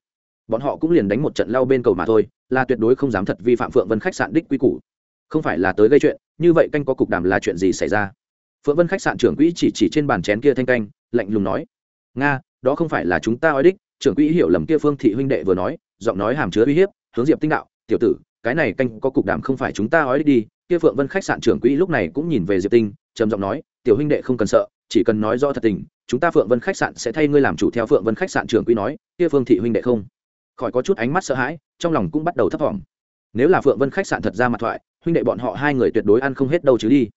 Bọn họ cũng liền đánh một trận lao bên cầu mà thôi, là tuyệt đối không dám thật vi phạm phượng vân khách sạn đích quy củ. Không phải là tới gây chuyện, như vậy canh có cục đàm là chuyện gì xảy ra? Phượng vân khách sạn trưởng quỹ chỉ chỉ trên bàn chén kia thanh canh, lạnh lùng nói, nga, đó không phải là chúng ta nói đích. Trưởng quỹ hiểu lầm kia phương thị huynh đệ vừa nói, giọng nói hàm chứa uy hiếp, hướng diệp tinh đạo, tiểu tử cái này canh có cục đảm không phải chúng ta nói đi, kia phượng vân khách sạn trưởng quỹ lúc này cũng nhìn về diệp tinh, trầm giọng nói, tiểu huynh đệ không cần sợ, chỉ cần nói rõ thật tình, chúng ta phượng vân khách sạn sẽ thay ngươi làm chủ theo phượng vân khách sạn trưởng quỹ nói, kia phương thị huynh đệ không? Khỏi có chút ánh mắt sợ hãi, trong lòng cũng bắt đầu thấp thỏm. Nếu là phượng vân khách sạn thật ra mặt thoại, huynh đệ bọn họ hai người tuyệt đối ăn không hết đâu chứ đi.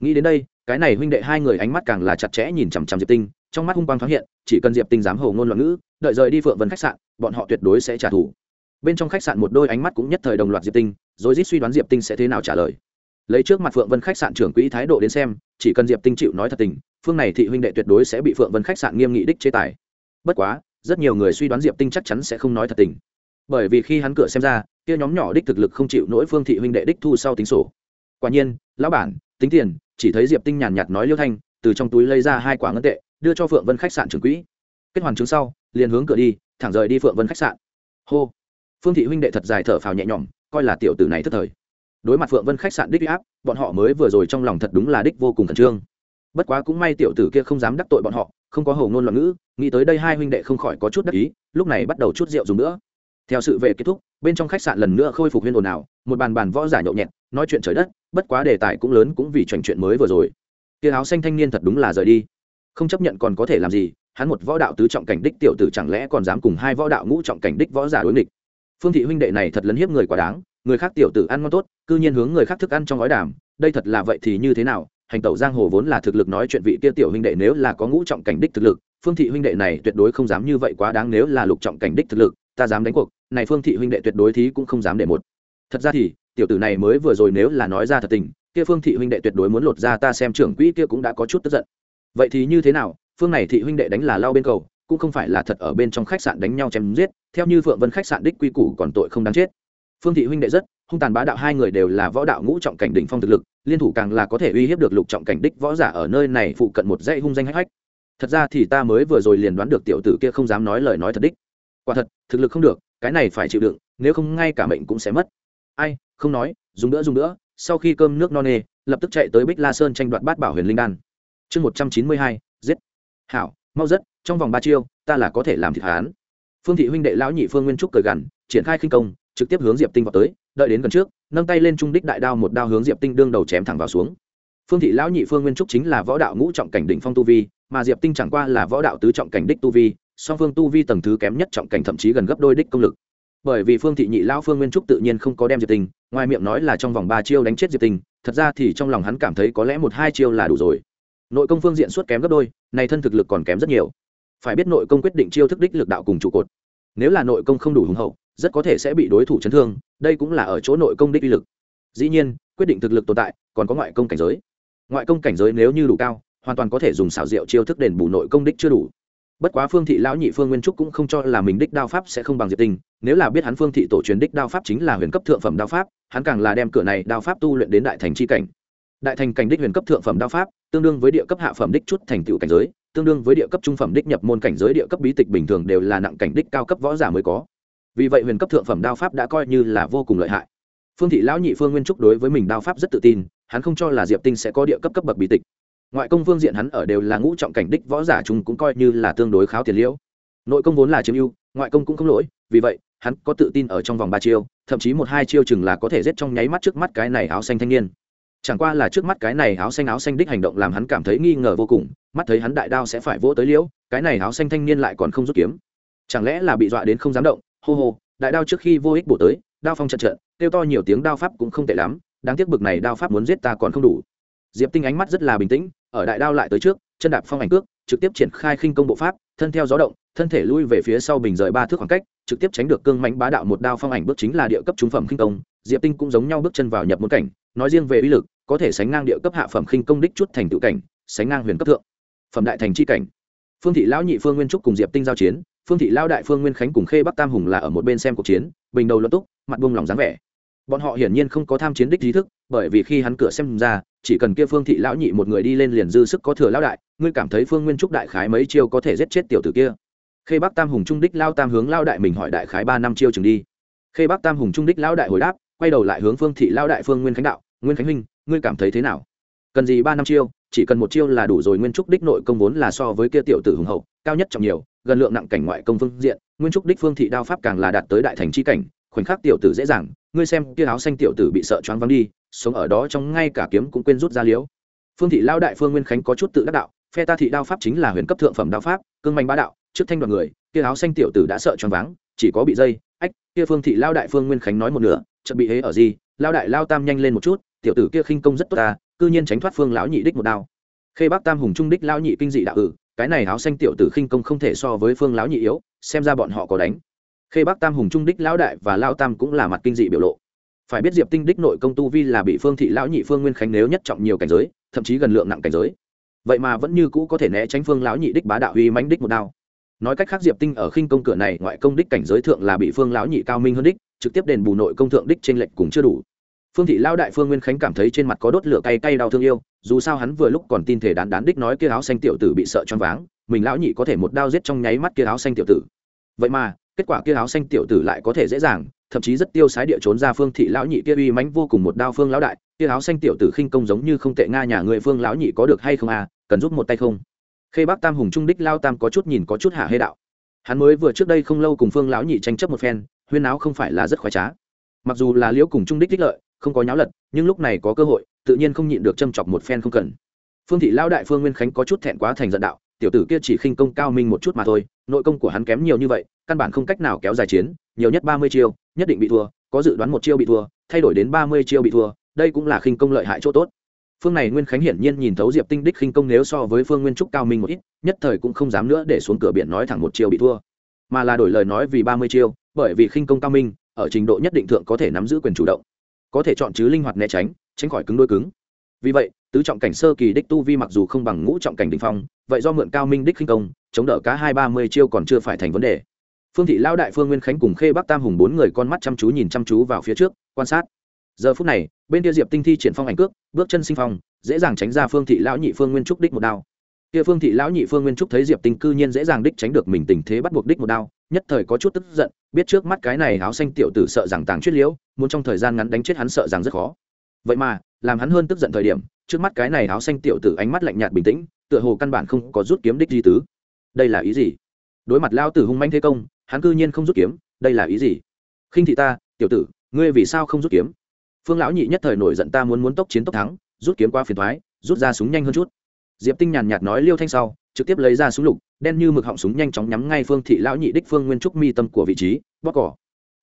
Nghĩ đến đây, cái này huynh đệ hai người ánh mắt càng là chặt chẽ nhìn chằm chằm diệp tinh, trong mắt hung quang thoáng hiện, chỉ cần diệp tinh dám hầu ngôn loạn ngữ, đợi rời đi phượng vân khách sạn, bọn họ tuyệt đối sẽ trả thù bên trong khách sạn một đôi ánh mắt cũng nhất thời đồng loạt diệp tinh, rồi rít suy đoán diệp tinh sẽ thế nào trả lời. Lấy trước mặt phượng vân khách sạn trưởng quỹ thái độ đến xem, chỉ cần diệp tinh chịu nói thật tình, phương này thị huynh đệ tuyệt đối sẽ bị phượng vân khách sạn nghiêm nghị đích chế tài. Bất quá, rất nhiều người suy đoán diệp tinh chắc chắn sẽ không nói thật tình. Bởi vì khi hắn cửa xem ra, kia nhóm nhỏ đích thực lực không chịu nỗi phương thị huynh đệ đích thu sau tính sổ. Quả nhiên, lão bản, tính tiền, chỉ thấy diệp tinh nhàn nhạt nói liêu thanh, từ trong túi lấy ra hai quả ngân tệ, đưa cho phượng vân khách sạn trưởng quỹ. Kết hoàn chứng sau, liền hướng cửa đi, thẳng rời đi phượng vân khách sạn. Hô phương thị huynh đệ thật dài thở phào nhẹ nhõm, coi là tiểu tử này thất thời. Đối mặt phượng vân khách sạn đích áp, bọn họ mới vừa rồi trong lòng thật đúng là đích vô cùng khẩn trương. Bất quá cũng may tiểu tử kia không dám đắc tội bọn họ, không có hầu ngôn loạn ngữ, nghĩ tới đây hai huynh đệ không khỏi có chút đắc ý, lúc này bắt đầu chút rượu dùng nữa. Theo sự về kết thúc, bên trong khách sạn lần nữa khôi phục huyên ồn ào, một bàn bàn võ giả nhậu nhẹt, nói chuyện trời đất, bất quá đề tài cũng lớn cũng vì chuyện chuyện mới vừa rồi. Kia áo xanh thanh niên thật đúng là rời đi. Không chấp nhận còn có thể làm gì, hắn một võ đạo tứ trọng cảnh đích tiểu tử chẳng lẽ còn dám cùng hai võ đạo ngũ trọng cảnh đích võ giả đối nghịch phương thị huynh đệ này thật lấn hiếp người quá đáng, người khác tiểu tử ăn ngon tốt, cư nhiên hướng người khác thức ăn trong gói đàm, đây thật là vậy thì như thế nào? Hành tẩu giang hồ vốn là thực lực nói chuyện vị kia tiểu huynh đệ nếu là có ngũ trọng cảnh đích thực lực, phương thị huynh đệ này tuyệt đối không dám như vậy quá đáng nếu là lục trọng cảnh đích thực lực, ta dám đánh cuộc, này phương thị huynh đệ tuyệt đối thí cũng không dám để một. Thật ra thì, tiểu tử này mới vừa rồi nếu là nói ra thật tình, kia phương thị huynh đệ tuyệt đối muốn lột ra ta xem trưởng quỹ kia cũng đã có chút tức giận. Vậy thì như thế nào? Phương này thị huynh đệ đánh là lao bên cầu cũng không phải là thật ở bên trong khách sạn đánh nhau chém giết, theo như phượng vân khách sạn đích quy củ còn tội không đáng chết. Phương thị huynh đệ rất, hung tàn bá đạo hai người đều là võ đạo ngũ trọng cảnh đỉnh phong thực lực, liên thủ càng là có thể uy hiếp được lục trọng cảnh đích võ giả ở nơi này phụ cận một dãy hung danh hách hách. Thật ra thì ta mới vừa rồi liền đoán được tiểu tử kia không dám nói lời nói thật đích. Quả thật, thực lực không được, cái này phải chịu đựng, nếu không ngay cả mệnh cũng sẽ mất. Ai, không nói, dùng nữa dùng nữa, sau khi cơm nước no nê, lập tức chạy tới bích la sơn tranh đoạt bát bảo huyền linh đan. Chương một trăm chín mươi hai, giết. Hảo mau rất, trong vòng ba chiêu, ta là có thể làm thịt hán. Phương thị huynh đệ lão nhị phương nguyên trúc cười gằn, triển khai khinh công, trực tiếp hướng diệp tinh vào tới, đợi đến gần trước, nâng tay lên trung đích đại đao một đao hướng diệp tinh đương đầu chém thẳng vào xuống. Phương thị lão nhị phương nguyên trúc chính là võ đạo ngũ trọng cảnh đỉnh phong tu vi, mà diệp tinh chẳng qua là võ đạo tứ trọng cảnh đích tu vi, song phương tu vi tầng thứ kém nhất trọng cảnh thậm chí gần gấp đôi đích công lực. Bởi vì phương thị nhị lão phương nguyên trúc tự nhiên không có đem diệp tinh, ngoài miệng nói là trong vòng ba chiêu đánh chết diệp tinh, thật ra thì trong lòng hắn cảm thấy có lẽ một hai chiêu là đủ rồi nội công phương diện suốt kém gấp đôi, này thân thực lực còn kém rất nhiều. Phải biết nội công quyết định chiêu thức đích lực đạo cùng trụ cột. Nếu là nội công không đủ hùng hậu, rất có thể sẽ bị đối thủ chấn thương, đây cũng là ở chỗ nội công đích uy lực. Dĩ nhiên, quyết định thực lực tồn tại, còn có ngoại công cảnh giới. Ngoại công cảnh giới nếu như đủ cao, hoàn toàn có thể dùng xảo diệu chiêu thức đền bù nội công đích chưa đủ. Bất quá phương thị lão nhị phương nguyên trúc cũng không cho là mình đích đao pháp sẽ không bằng diệp tinh nếu là biết hắn phương thị tổ truyền đích đao pháp chính là huyền cấp thượng phẩm đao pháp, hắn càng là đem cửa này đao pháp tu luyện đến đại thành c h i cảnh đại thành cảnh đích huyền cấp thượng phẩm đao pháp, tương đương với địa cấp hạ phẩm đích chút thành tựu cảnh giới, tương đương với địa cấp trung phẩm đích nhập môn cảnh giới địa cấp bí tịch bình thường đều là nặng cảnh đích cao cấp võ giả mới có. Vì vậy huyền cấp thượng phẩm đao pháp đã coi như là vô cùng lợi hại. Phương thị lão nhị phương nguyên trúc đối với mình đao pháp rất tự tin, hắn không cho là diệp tinh sẽ có địa cấp cấp bậc bí tịch. Ngoại công phương diện hắn ở đều là ngũ trọng cảnh đích võ giả chúng cũng coi như là tương đối kháo tiền liễu. Nội công vốn là chiếm ưu, ngoại công cũng không lỗi, vì vậy, hắn có tự tin ở trong vòng ba chiêu, thậm chí một hai chiêu chừng là có thể giết trong nháy mắt trước mắt cái này áo xanh thanh niên chẳng qua là trước mắt cái này áo xanh áo xanh đích hành động làm hắn cảm thấy nghi ngờ vô cùng, mắt thấy hắn đại đao sẽ phải vỗ tới liễu, cái này áo xanh thanh niên lại còn không rút kiếm. Chẳng lẽ là bị dọa đến không dám động? Hô hô, đại đao trước khi vô ích bổ tới, đao phong trận trận, kêu to nhiều tiếng đao pháp cũng không tệ lắm, đáng tiếc bực này đao pháp muốn giết ta còn không đủ. Diệp tinh ánh mắt rất là bình tĩnh, ở đại đao lại tới trước, chân đạp phong ảnh cước, trực tiếp triển khai khinh công bộ pháp, thân theo gió động, thân thể lui về phía sau bình rời ba thước khoảng cách, trực tiếp tránh được cương mãnh bá đạo một đao phong ảnh bước chính là địa cấp trung phẩm khinh công. Diệp tinh cũng giống nhau bước chân vào nhập môn cảnh nói riêng về uy lực, có thể sánh ngang địa cấp hạ phẩm khinh công đích chút thành tựu cảnh, sánh ngang huyền cấp thượng, phẩm đại thành chi cảnh. Phương thị lão nhị phương nguyên trúc cùng diệp tinh giao chiến, phương thị lao đại phương nguyên khánh cùng khê bắc tam hùng là ở một bên xem cuộc chiến, bình đầu luận túc, mặt buông lòng dáng vẻ. Bọn họ hiển nhiên không có tham chiến đích trí thức, bởi vì khi hắn cửa xem ra, chỉ cần kia phương thị lão nhị một người đi lên liền dư sức có thừa lão đại, ngươi cảm thấy phương nguyên trúc đại khái mấy chiêu có thể giết chết tiểu tử kia? Khê bắc tam hùng trung đích lao tam hướng lao đại mình hỏi đại khái ba năm chiêu chừng đi. Khê bắc tam hùng trung đích lão đại hồi đáp quay đầu lại hướng phương thị lao đại phương nguyên khánh đạo, nguyên khánh huynh, ngươi cảm thấy thế nào? Cần gì ba năm chiêu, chỉ cần một chiêu là đủ rồi nguyên trúc đích nội công vốn là so với kia tiểu tử hùng hậu, cao nhất trọng nhiều, gần lượng nặng cảnh ngoại công phương diện, nguyên trúc đích phương thị đao pháp càng là đạt tới đại thành chi cảnh, khoảnh khắc tiểu tử dễ dàng, ngươi xem, kia áo xanh tiểu tử bị sợ choáng vắng đi, sống ở đó trong ngay cả kiếm cũng quên rút ra liếu. Phương thị lao đại phương nguyên khánh có chút tự đắc đạo, phe ta thị đao pháp chính là huyền cấp thượng phẩm đao pháp, cương manh bá đạo, trước thanh đoàn người, kia áo xanh tiểu tử đã sợ choáng váng, chỉ có bị dây, ách, kia phương thị lao đại phương nguyên khánh nói một nửa chợt bị hế ở gì lao đại lao tam nhanh lên một chút, tiểu tử kia khinh công rất tốt ta, cư nhiên tránh thoát phương lão nhị đích một đao. Khê bắc tam hùng trung đích lão nhị kinh dị đạo ử, cái này áo xanh tiểu tử khinh công không thể so với phương lão nhị yếu, xem ra bọn họ có đánh. Khê bắc tam hùng trung đích lão đại và lao tam cũng là mặt kinh dị biểu lộ. Phải biết diệp tinh đích nội công tu vi là bị phương thị lão nhị phương nguyên khánh nếu nhất trọng nhiều cảnh giới, thậm chí gần lượng nặng cảnh giới. Vậy mà vẫn như cũ có thể né tránh phương lão nhị đích bá đạo uy mãnh đích một đao. Nói cách khác diệp tinh ở khinh công cửa này ngoại công đích cảnh giới thượng là bị phương lão nhị cao minh hơn đích trực tiếp đền bù nội công thượng đích trên lệnh cũng chưa đủ. Phương thị lao đại phương nguyên khánh cảm thấy trên mặt có đốt lửa cay cay đau thương yêu, dù sao hắn vừa lúc còn tin thể đán đán đích nói kia áo xanh tiểu tử bị sợ choáng váng, mình lão nhị có thể một đao giết trong nháy mắt kia áo xanh tiểu tử. Vậy mà, kết quả kia áo xanh tiểu tử lại có thể dễ dàng, thậm chí rất tiêu sái địa trốn ra phương thị lão nhị kia uy mãnh vô cùng một đao phương lão đại, kia áo xanh tiểu tử khinh công giống như không tệ nga nhà người phương lão nhị có được hay không à cần giúp một tay không? Khê bác tam hùng trung đích lao tam có chút nhìn có chút hạ hê đạo. Hắn mới vừa trước đây không lâu cùng phương lão nhị tranh chấp một phen huyên áo không phải là rất khoái trá. Mặc dù là liễu cùng trung đích đích lợi, không có nháo lật, nhưng lúc này có cơ hội, tự nhiên không nhịn được châm chọc một phen không cần. Phương thị lao đại phương nguyên khánh có chút thẹn quá thành giận đạo, tiểu tử kia chỉ khinh công cao minh một chút mà thôi, nội công của hắn kém nhiều như vậy, căn bản không cách nào kéo dài chiến, nhiều nhất ba mươi chiêu, nhất định bị thua, có dự đoán một chiêu bị thua, thay đổi đến ba mươi chiêu bị thua, đây cũng là khinh công lợi hại chỗ tốt. Phương này nguyên khánh hiển nhiên nhìn thấu diệp tinh đích khinh công nếu so với phương nguyên trúc cao minh một ít, nhất thời cũng không dám nữa để xuống cửa biển nói thẳng một chiêu bị thua. Mà là đổi lời nói vì ba mươi chiêu bởi vì khinh công cao minh, ở trình độ nhất định thượng có thể nắm giữ quyền chủ động, có thể chọn chứ linh hoạt né tránh tránh khỏi cứng đôi cứng. Vì vậy, tứ trọng cảnh sơ kỳ đích tu vi mặc dù không bằng ngũ trọng cảnh đ ỉ n h phong, vậy do mượn cao minh đích khinh công, chống đỡ cá hai ba mươi chiêu còn chưa phải thành vấn đề. Phương thị lao đại phương nguyên khánh cùng khê bắc tam hùng bốn người con mắt chăm chú nhìn chăm chú vào phía trước, quan sát. Giờ phút này, bên kia diệp tinh thi triển phong ảnh cước, bước chân sinh phong, dễ dàng tránh ra phương thị lão nhị phương nguyên trúc đích một đao kia phương thị lão nhị phương nguyên trúc thấy diệp tinh cư nhiên dễ dàng đích tránh được mình tình thế bắt buộc đích một đao, nhất thời có chút tức giận, biết trước mắt cái này áo xanh tiểu tử sợ rằng tàng chuyết liễu, muốn trong thời gian ngắn đánh chết hắn sợ rằng rất khó. Vậy mà, làm hắn hơn tức giận thời điểm, trước mắt cái này áo xanh tiểu tử ánh mắt lạnh nhạt bình tĩnh, tựa hồ căn bản không có rút kiếm đích di tứ. Đây là ý gì? Đối mặt lao tử hung manh thế công, hắn cư nhiên không rút kiếm, đây là ý gì? Khinh thị ta, tiểu tử, ngươi vì sao không rút kiếm? Phương lão nhị nhất thời nổi giận ta muốn muốn tốc chiến tốc thắng, rút kiếm qua phiền thoái rút ra súng nhanh hơn chút diệp tinh nhàn nhạt nói liêu thanh sau, trực tiếp lấy ra súng lục, đen như mực họng súng nhanh chóng nhắm ngay phương thị lão nhị đích phương nguyên trúc mi tâm của vị trí bóc cỏ.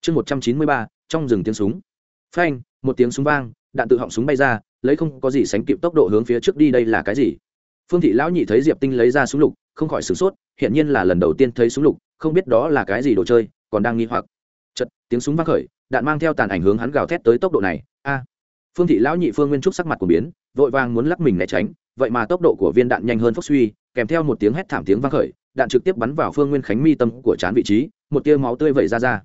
Chương một trăm chín mươi ba, trong rừng tiếng súng. Phanh, một tiếng súng vang, đạn tự họng súng bay ra, lấy không có gì sánh kịp tốc độ hướng phía trước đi đây là cái gì? Phương thị lão nhị thấy diệp tinh lấy ra súng lục, không khỏi sửng sốt hiện nhiên là lần đầu tiên thấy súng lục, không biết đó là cái gì đồ chơi, còn đang nghi hoặc. Chật tiếng súng vang khởi, đạn mang theo tàn ảnh hướng hắn gào thét tới tốc độ này. A! Phương thị lão nhị phương nguyên trúc sắc mặt của biến, vội vàng muốn lắc mình né tránh vậy mà tốc độ của viên đạn nhanh hơn phốc suy, kèm theo một tiếng hét thảm tiếng vang khởi, đạn trực tiếp bắn vào phương nguyên khánh mi tâm của chán vị trí, một tia máu tươi vẩy ra ra.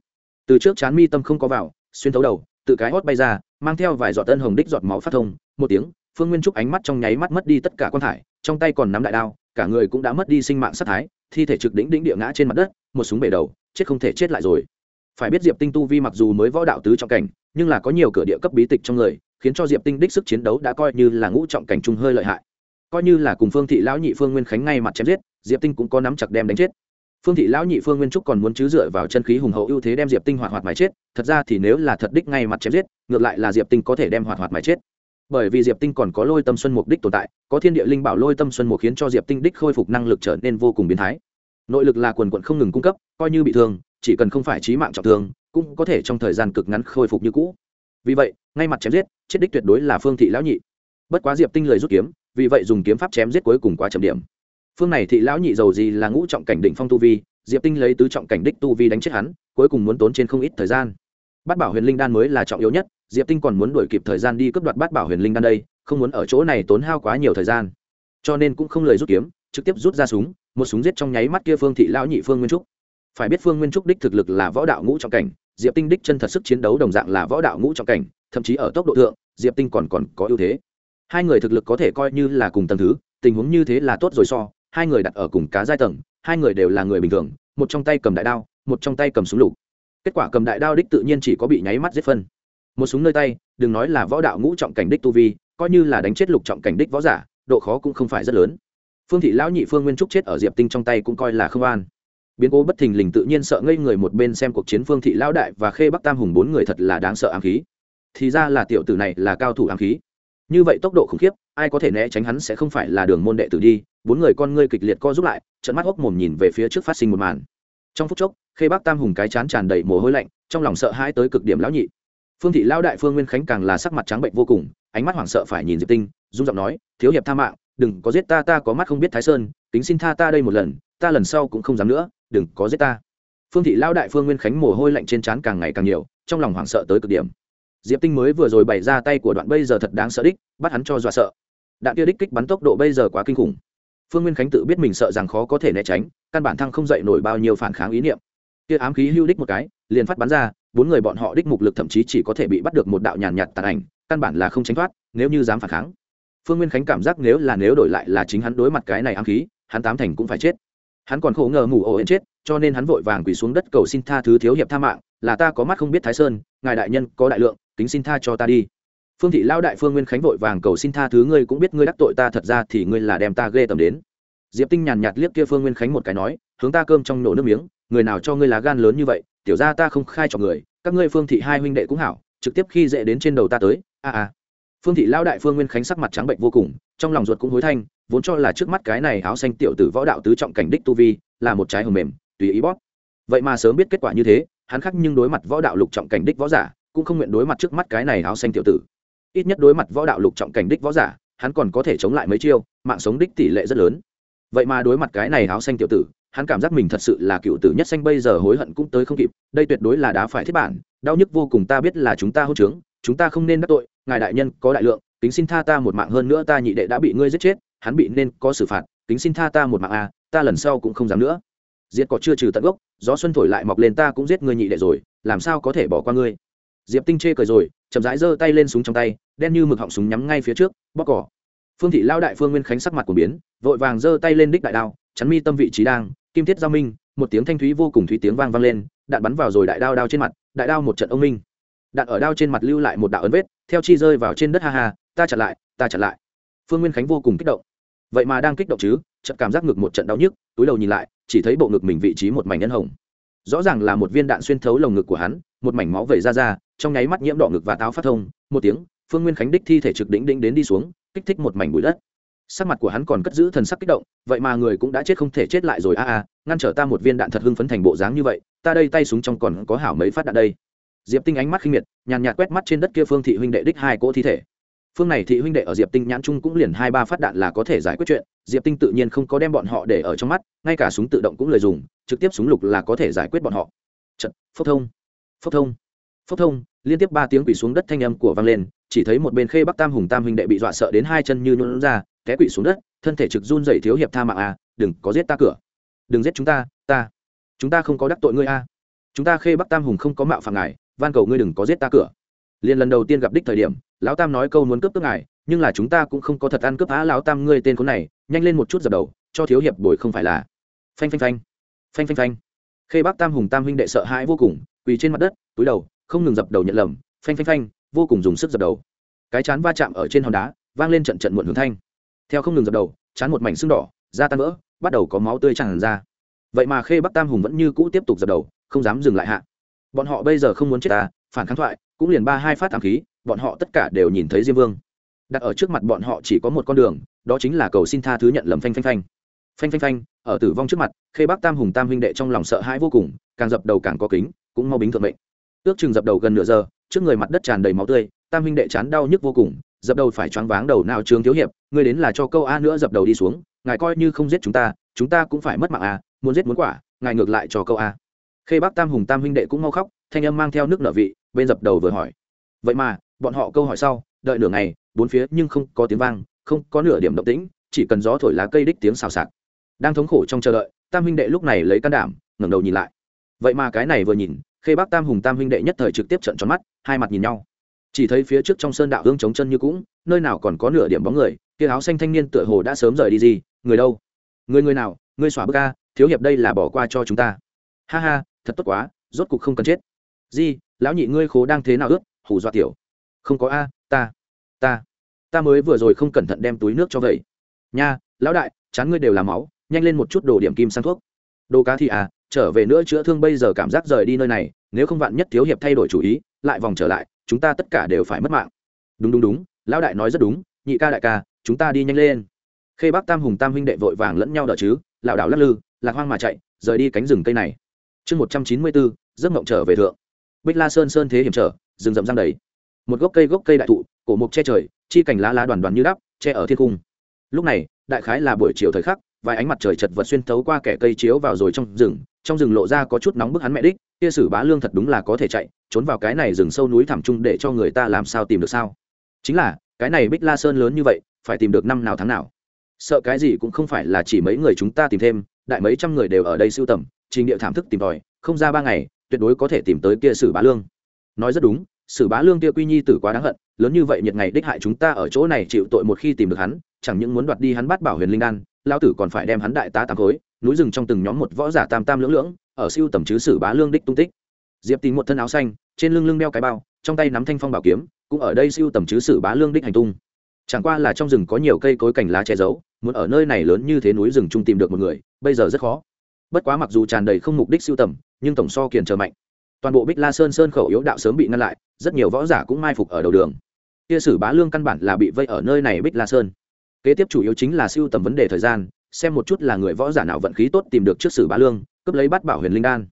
Từ trước chán mi tâm không có vào, xuyên thấu đầu, tự cái hót bay ra, mang theo vài giọt tân hồng đích giọt máu phát thông, một tiếng, phương nguyên trúc ánh mắt trong nháy mắt mất đi tất cả quan thải, trong tay còn nắm đại đao, cả người cũng đã mất đi sinh mạng sát thái, thi thể trực đỉnh đỉnh địa ngã trên mặt đất, một súng bể đầu, chết không thể chết lại rồi. Phải biết diệp tinh tu vi mặc dù mới võ đạo tứ trọng cảnh, nhưng là có nhiều cửa địa cấp bí tịch trong người, khiến cho diệp tinh đích sức chiến đấu đã coi như là ngũ trọng cảnh trung hơi lợi hại coi như là cùng phương thị lão nhị phương nguyên khánh ngay mặt chém giết, diệp tinh cũng có nắm chặt đem đánh chết. Phương thị lão nhị phương nguyên trúc còn muốn chứ dựa vào chân khí hùng hậu ưu thế đem diệp tinh hoạt hoạt mái chết, thật ra thì nếu là thật đích ngay mặt chém giết, ngược lại là diệp tinh có thể đem hoạt hoạt mái chết. Bởi vì diệp tinh còn có lôi tâm xuân mục đích tồn tại, có thiên địa linh bảo lôi tâm xuân mục khiến cho diệp tinh đích khôi phục năng lực trở nên vô cùng biến thái. Nội lực là quần quận không ngừng cung cấp, coi như bị thương, chỉ cần không phải trí mạng trọng thương, cũng có thể trong thời gian cực ngắn khôi phục như cũ. Vì vậy, ngay mặt chém giết, chết đích tuyệt đối là phương thị lão nhị. Bất quá diệp tinh lời rút kiếm vì vậy dùng kiếm pháp chém giết cuối cùng quá chậm điểm. Phương này thị lão nhị giàu gì là ngũ trọng cảnh đỉnh phong tu vi, diệp tinh lấy tứ trọng cảnh đích tu vi đánh chết hắn, cuối cùng muốn tốn trên không ít thời gian. Bát bảo huyền linh đan mới là trọng yếu nhất, diệp tinh còn muốn đuổi kịp thời gian đi cướp đoạt bát bảo huyền linh đan đây, không muốn ở chỗ này tốn hao quá nhiều thời gian. Cho nên cũng không lời rút kiếm, trực tiếp rút ra súng, một súng giết trong nháy mắt kia phương thị lão nhị phương nguyên trúc. Phải biết phương nguyên trúc đích thực lực là võ đạo ngũ trọng cảnh, diệp tinh đích chân thật sức chiến đấu đồng dạng là võ đạo ngũ trọng cảnh, thậm chí ở tốc độ thượng, diệp tinh còn còn có ưu thế hai người thực lực có thể coi như là cùng tầng thứ, tình huống như thế là tốt rồi so, hai người đặt ở cùng cá giai tầng, hai người đều là người bình thường, một trong tay cầm đại đao, một trong tay cầm súng lục. Kết quả cầm đại đao đích tự nhiên chỉ có bị nháy mắt giết phân. Một súng nơi tay, đừng nói là võ đạo ngũ trọng cảnh đích tu vi, coi như là đánh chết lục trọng cảnh đích võ giả, độ khó cũng không phải rất lớn. Phương thị lão nhị phương nguyên trúc chết ở diệp tinh trong tay cũng coi là không an. Biến cố bất thình lình tự nhiên sợ ngây người một bên xem cuộc chiến phương thị lão đại và khê bắc tam hùng bốn người thật là đáng sợ ám khí. Thì ra là tiểu tử này là cao thủ ám khí như vậy tốc độ khủng khiếp, ai có thể né tránh hắn sẽ không phải là đường môn đệ tử đi. Bốn người con ngươi kịch liệt co giúp lại trận mắt hốc mồm nhìn về phía trước phát sinh một màn. Trong phút chốc, khê bác tam hùng cái chán tràn đầy mồ hôi lạnh, trong lòng sợ hãi tới cực điểm lão nhị. Phương thị lão đại phương nguyên khánh càng là sắc mặt trắng bệnh vô cùng, ánh mắt hoảng sợ phải nhìn diệp tinh dung giọng nói, thiếu hiệp tha mạng, đừng có giết ta ta có mắt không biết thái sơn tính xin tha ta đây một lần, ta lần sau cũng không dám nữa, đừng có giết ta. Phương thị lão đại phương nguyên khánh mồ hôi lạnh trên trán càng ngày càng nhiều, trong lòng hoảng sợ tới cực điểm diệp tinh mới vừa rồi bày ra tay của đoạn bây giờ thật đáng sợ đích, bắt hắn cho dọa sợ. Đạn kia đích kích bắn tốc độ bây giờ quá kinh khủng. Phương nguyên khánh tự biết mình sợ rằng khó có thể né tránh, căn bản thăng không dậy nổi bao nhiêu phản kháng ý niệm. Kia ám khí hưu đích một cái, liền phát bắn ra, bốn người bọn họ đích mục lực thậm chí chỉ có thể bị bắt được một đạo nhàn nhạt tàn ảnh, căn bản là không tránh thoát, nếu như dám phản kháng. Phương nguyên khánh cảm giác nếu là nếu đổi lại là chính hắn đối mặt cái này ám khí, hắn tám thành cũng phải chết. Hắn còn khổ ngờ ngủ ổ hẹn chết, cho nên hắn vội vàng quỳ xuống đất cầu xin tha thứ thiếu hiệp tha mạng, là ta có mắt không biết thái sơn, ngài đại nhân có đại lượng kính xin tha cho ta đi. Phương thị lao đại phương nguyên khánh vội vàng cầu xin tha thứ, ngươi cũng biết ngươi đắc tội ta, thật ra thì ngươi là đem ta ghê tầm đến. Diệp tinh nhàn nhạt liếc kia phương nguyên khánh một cái nói, hướng ta cơm trong nổ nước miếng, người nào cho ngươi lá gan lớn như vậy, tiểu ra ta không khai cho người, các ngươi phương thị hai huynh đệ cũng hảo, trực tiếp khi dễ đến trên đầu ta tới, a a. Phương thị lao đại phương nguyên khánh sắc mặt trắng bệnh vô cùng, trong lòng ruột cũng hối thanh, vốn cho là trước mắt cái này áo xanh tiểu tử võ đạo tứ trọng cảnh đích tu vi, là một trái hồng mềm, tùy ý bóp. Vậy mà sớm biết kết quả như thế, hắn khắc nhưng đối mặt võ đạo lục trọng cảnh đích võ giả cũng không nguyện đối mặt trước mắt cái này áo xanh tiểu tử. Ít nhất đối mặt võ đạo lục trọng cảnh đích võ giả hắn còn có thể chống lại mấy chiêu mạng sống đích tỷ lệ rất lớn. Vậy mà đối mặt cái này áo xanh tiểu tử hắn cảm giác mình thật sự là cựu tử nhất xanh bây giờ hối hận cũng tới không kịp đây tuyệt đối là đá phải thiết bản đau nhức vô cùng ta biết là chúng ta hôn trướng chúng ta không nên đắc tội ngài đại nhân có đại lượng tính xin tha ta một mạng hơn nữa ta nhị đệ đã bị ngươi giết chết hắn bị nên có xử phạt tính xin tha ta một mạng a à, ta lần sau cũng không dám nữa. Diệt có chưa trừ tận gốc gió xuân thổi lại mọc lên ta cũng giết ngươi nhị đệ rồi làm sao có thể bỏ qua ngươi? Diệp tinh chê cười rồi, chậm rãi giơ tay lên súng trong tay, đen như mực họng súng nhắm ngay phía trước bóc cỏ. Phương thị lao đại phương nguyên khánh sắc mặt của biến, vội vàng giơ tay lên đích đại đao, chắn mi tâm vị trí đang, kim thiết giao minh, một tiếng thanh thúy vô cùng thúy tiếng vang vang lên, đạn bắn vào rồi đại đao đao trên mặt, đại đao một trận ông minh. Đạn ở đao trên mặt lưu lại một đạo ấn vết, theo chi rơi vào trên đất ha ha, ta chặn lại, ta chặn lại. Phương nguyên khánh vô cùng kích động. Vậy mà đang kích động chứ trận cảm giác ngực một trận đau nhức, túi đầu nhìn lại, chỉ thấy bộ ngực mình vị trí một mảnh nhân hồng. Rõ ràng là một viên đạn xuyên thấu lồng ngực của hắn một mảnh máu vẩy ra ra, trong nháy mắt nhiễm đỏ ngực và táo phát thông, một tiếng, phương nguyên khánh đích thi thể trực đỉnh đỉnh đến đi xuống, kích thích một mảnh bụi đất. Sắc mặt của hắn còn cất giữ thần sắc kích động, vậy mà người cũng đã chết không thể chết lại rồi, a a, ngăn trở ta một viên đạn thật hưng phấn thành bộ dáng như vậy, ta đây tay súng trong còn có hảo mấy phát đạn đây. Diệp tinh ánh mắt khinh miệt, nhàn nhạt quét mắt trên đất kia phương thị huynh đệ đích hai cỗ thi thể. Phương này thị huynh đệ ở diệp tinh nhãn trung cũng liền hai ba phát đạn là có thể giải quyết chuyện, diệp tinh tự nhiên không có đem bọn họ để ở trong mắt, ngay cả súng tự động cũng lời dùng, trực tiếp súng lục là có thể giải quyết bọn họ. Trận phốc thông phốc thông. Phốc thông, liên tiếp ba tiếng quỷ xuống đất thanh âm của vang lên, chỉ thấy một bên khê bắc tam hùng tam huynh đệ bị dọa sợ đến hai chân như nhuận ra, té quỵ xuống đất, thân thể trực run dậy thiếu hiệp tha mạng à đừng, có giết ta cửa. Đừng giết chúng ta ta. Chúng ta không có đắc tội ngươi a chúng ta khê bắc tam hùng không có mạo phạm ngài, van cầu ngươi đừng có giết ta cửa. Liền lần đầu tiên gặp đích thời điểm, lão tam nói câu muốn cướp cướp ngài, nhưng là chúng ta cũng không có thật ăn cướp á lão tam ngươi tên con này, nhanh lên một chút dập đầu, cho thiếu hiệp bồi không phải là. Phanh phanh phanh. Phanh phanh phanh. Khê bắc tam hùng tam huynh đệ sợ hãi vô cùng quỳ trên mặt đất, túi đầu, không ngừng dập đầu nhận lầm, phanh phanh phanh, vô cùng dùng sức dập đầu. Cái chán va chạm ở trên hòn đá, vang lên trận trận muộn hướng thanh. Theo không ngừng dập đầu, chán một mảnh sưng đỏ, da tan vỡ, bắt đầu có máu tươi tràn ra. Vậy mà khê bắc tam hùng vẫn như cũ tiếp tục dập đầu, không dám dừng lại hạ. Bọn họ bây giờ không muốn chết ta, phản kháng thoại, cũng liền ba hai phát thảm khí, bọn họ tất cả đều nhìn thấy diêm vương. Đặt ở trước mặt bọn họ chỉ có một con đường, đó chính là cầu xin tha thứ nhận lầm phanh phanh phanh. Phanh phanh phanh, ở tử vong trước mặt, khê bắc tam hùng tam huynh đệ trong lòng sợ hãi vô cùng, càng dập đầu càng có kính cũng mau bính thượng mệnh. Ước chừng dập đầu gần nửa giờ, trước người mặt đất tràn đầy máu tươi, tam huynh đệ chán đau nhức vô cùng, dập đầu phải choáng váng đầu nào trường thiếu hiệp, ngươi đến là cho câu a nữa dập đầu đi xuống, ngài coi như không giết chúng ta chúng ta cũng phải mất mạng a, muốn giết muốn quả, ngài ngược lại cho câu a. Khê bác tam hùng tam huynh đệ cũng mau khóc, thanh âm mang theo nước nợ vị, bên dập đầu vừa hỏi. Vậy mà, bọn họ câu hỏi sau, đợi nửa ngày, bốn phía nhưng không có tiếng vang, không có nửa điểm động tĩnh, chỉ cần gió thổi lá cây đích tiếng xào xạc. Đang thống khổ trong chờ đợi, tam huynh đệ lúc này lấy can đảm, ngẩng đầu nhìn lại vậy mà cái này vừa nhìn, khê bác tam hùng tam huynh đệ nhất thời trực tiếp trận tròn mắt, hai mặt nhìn nhau. Chỉ thấy phía trước trong sơn đạo hương chống chân như cũng, nơi nào còn có nửa điểm bóng người, kia áo xanh thanh niên tựa hồ đã sớm rời đi gì, người đâu? Người người nào? Người xóa bức ca thiếu hiệp đây là bỏ qua cho chúng ta. Ha ha, thật tốt quá, rốt cục không cần chết. Di, lão nhị ngươi khố đang thế nào ướt hù dọa tiểu. Không có a, ta ta ta mới vừa rồi không cẩn thận đem túi nước cho vậy. Nha, lão đại, chán ngươi đều là máu, nhanh lên một chút đồ điểm kim sang thuốc. Đồ cá thì à trở về nữa chữa thương bây giờ cảm giác rời đi nơi này, nếu không vạn nhất thiếu hiệp thay đổi chủ ý, lại vòng trở lại, chúng ta tất cả đều phải mất mạng. Đúng đúng đúng, lão đại nói rất đúng, nhị ca đại ca, chúng ta đi nhanh lên. Khê bác tam hùng tam huynh đệ vội vàng lẫn nhau đỡ chứ, lảo đảo lắc lư, lạc hoang mà chạy, rời đi cánh rừng cây này. Chương một trăm chín mươi bốn, giấc mộng trở về thượng. Bích la sơn sơn thế hiểm trở, rừng rậm răng đầy. Một gốc cây gốc cây đại thụ, cổ mục che trời, chi cành lá lá đoàn đoàn như đắp, che ở thiên cung. Lúc này, đại khái là buổi chiều thời khắc vài ánh mặt trời chật vật xuyên thấu qua kẻ cây chiếu vào rồi trong rừng trong rừng lộ ra có chút nóng bức hắn mẹ đích, kia sử bá lương thật đúng là có thể chạy, trốn vào cái này rừng sâu núi thẳm trung để cho người ta làm sao tìm được sao? Chính là, cái này bích la sơn lớn như vậy, phải tìm được năm nào tháng nào? Sợ cái gì cũng không phải là chỉ mấy người chúng ta tìm thêm, đại mấy trăm người đều ở đây sưu tầm, trình địa thảm thức tìm tòi, không ra ba ngày, tuyệt đối có thể tìm tới kia sử bá lương. Nói rất đúng sử bá lương kia quy nhi tử quá đáng hận, lớn như vậy nhiệt ngày đích hại chúng ta ở chỗ này chịu tội một khi tìm được hắn, chẳng những muốn đoạt đi hắn bắt bảo huyền linh đan lao tử còn phải đem hắn đại tá tám khối, núi rừng trong từng nhóm một võ giả tam tam lưỡng lưỡng, ở siêu tầm chứ sử bá lương đích tung tích. Diệp tìm một thân áo xanh, trên lưng lưng đeo cái bao, trong tay nắm thanh phong bảo kiếm, cũng ở đây siêu tầm chứ sử bá lương đích hành tung. Chẳng qua là trong rừng có nhiều cây cối cành lá che giấu, muốn ở nơi này lớn như thế núi rừng chung tìm được một người, bây giờ rất khó. Bất quá mặc dù tràn đầy không mục đích siêu tầm, nhưng tổng so kiền trở mạnh. Toàn bộ bích la sơn sơn khẩu yếu đạo sớm bị ngăn lại rất nhiều võ giả cũng mai phục ở đầu đường. Kia sử bá lương căn bản là bị vây ở nơi này bích la sơn. Kế tiếp chủ yếu chính là siêu tầm vấn đề thời gian, xem một chút là người võ giả nào vận khí tốt tìm được trước sử bá lương, cướp lấy bắt bảo huyền linh đan.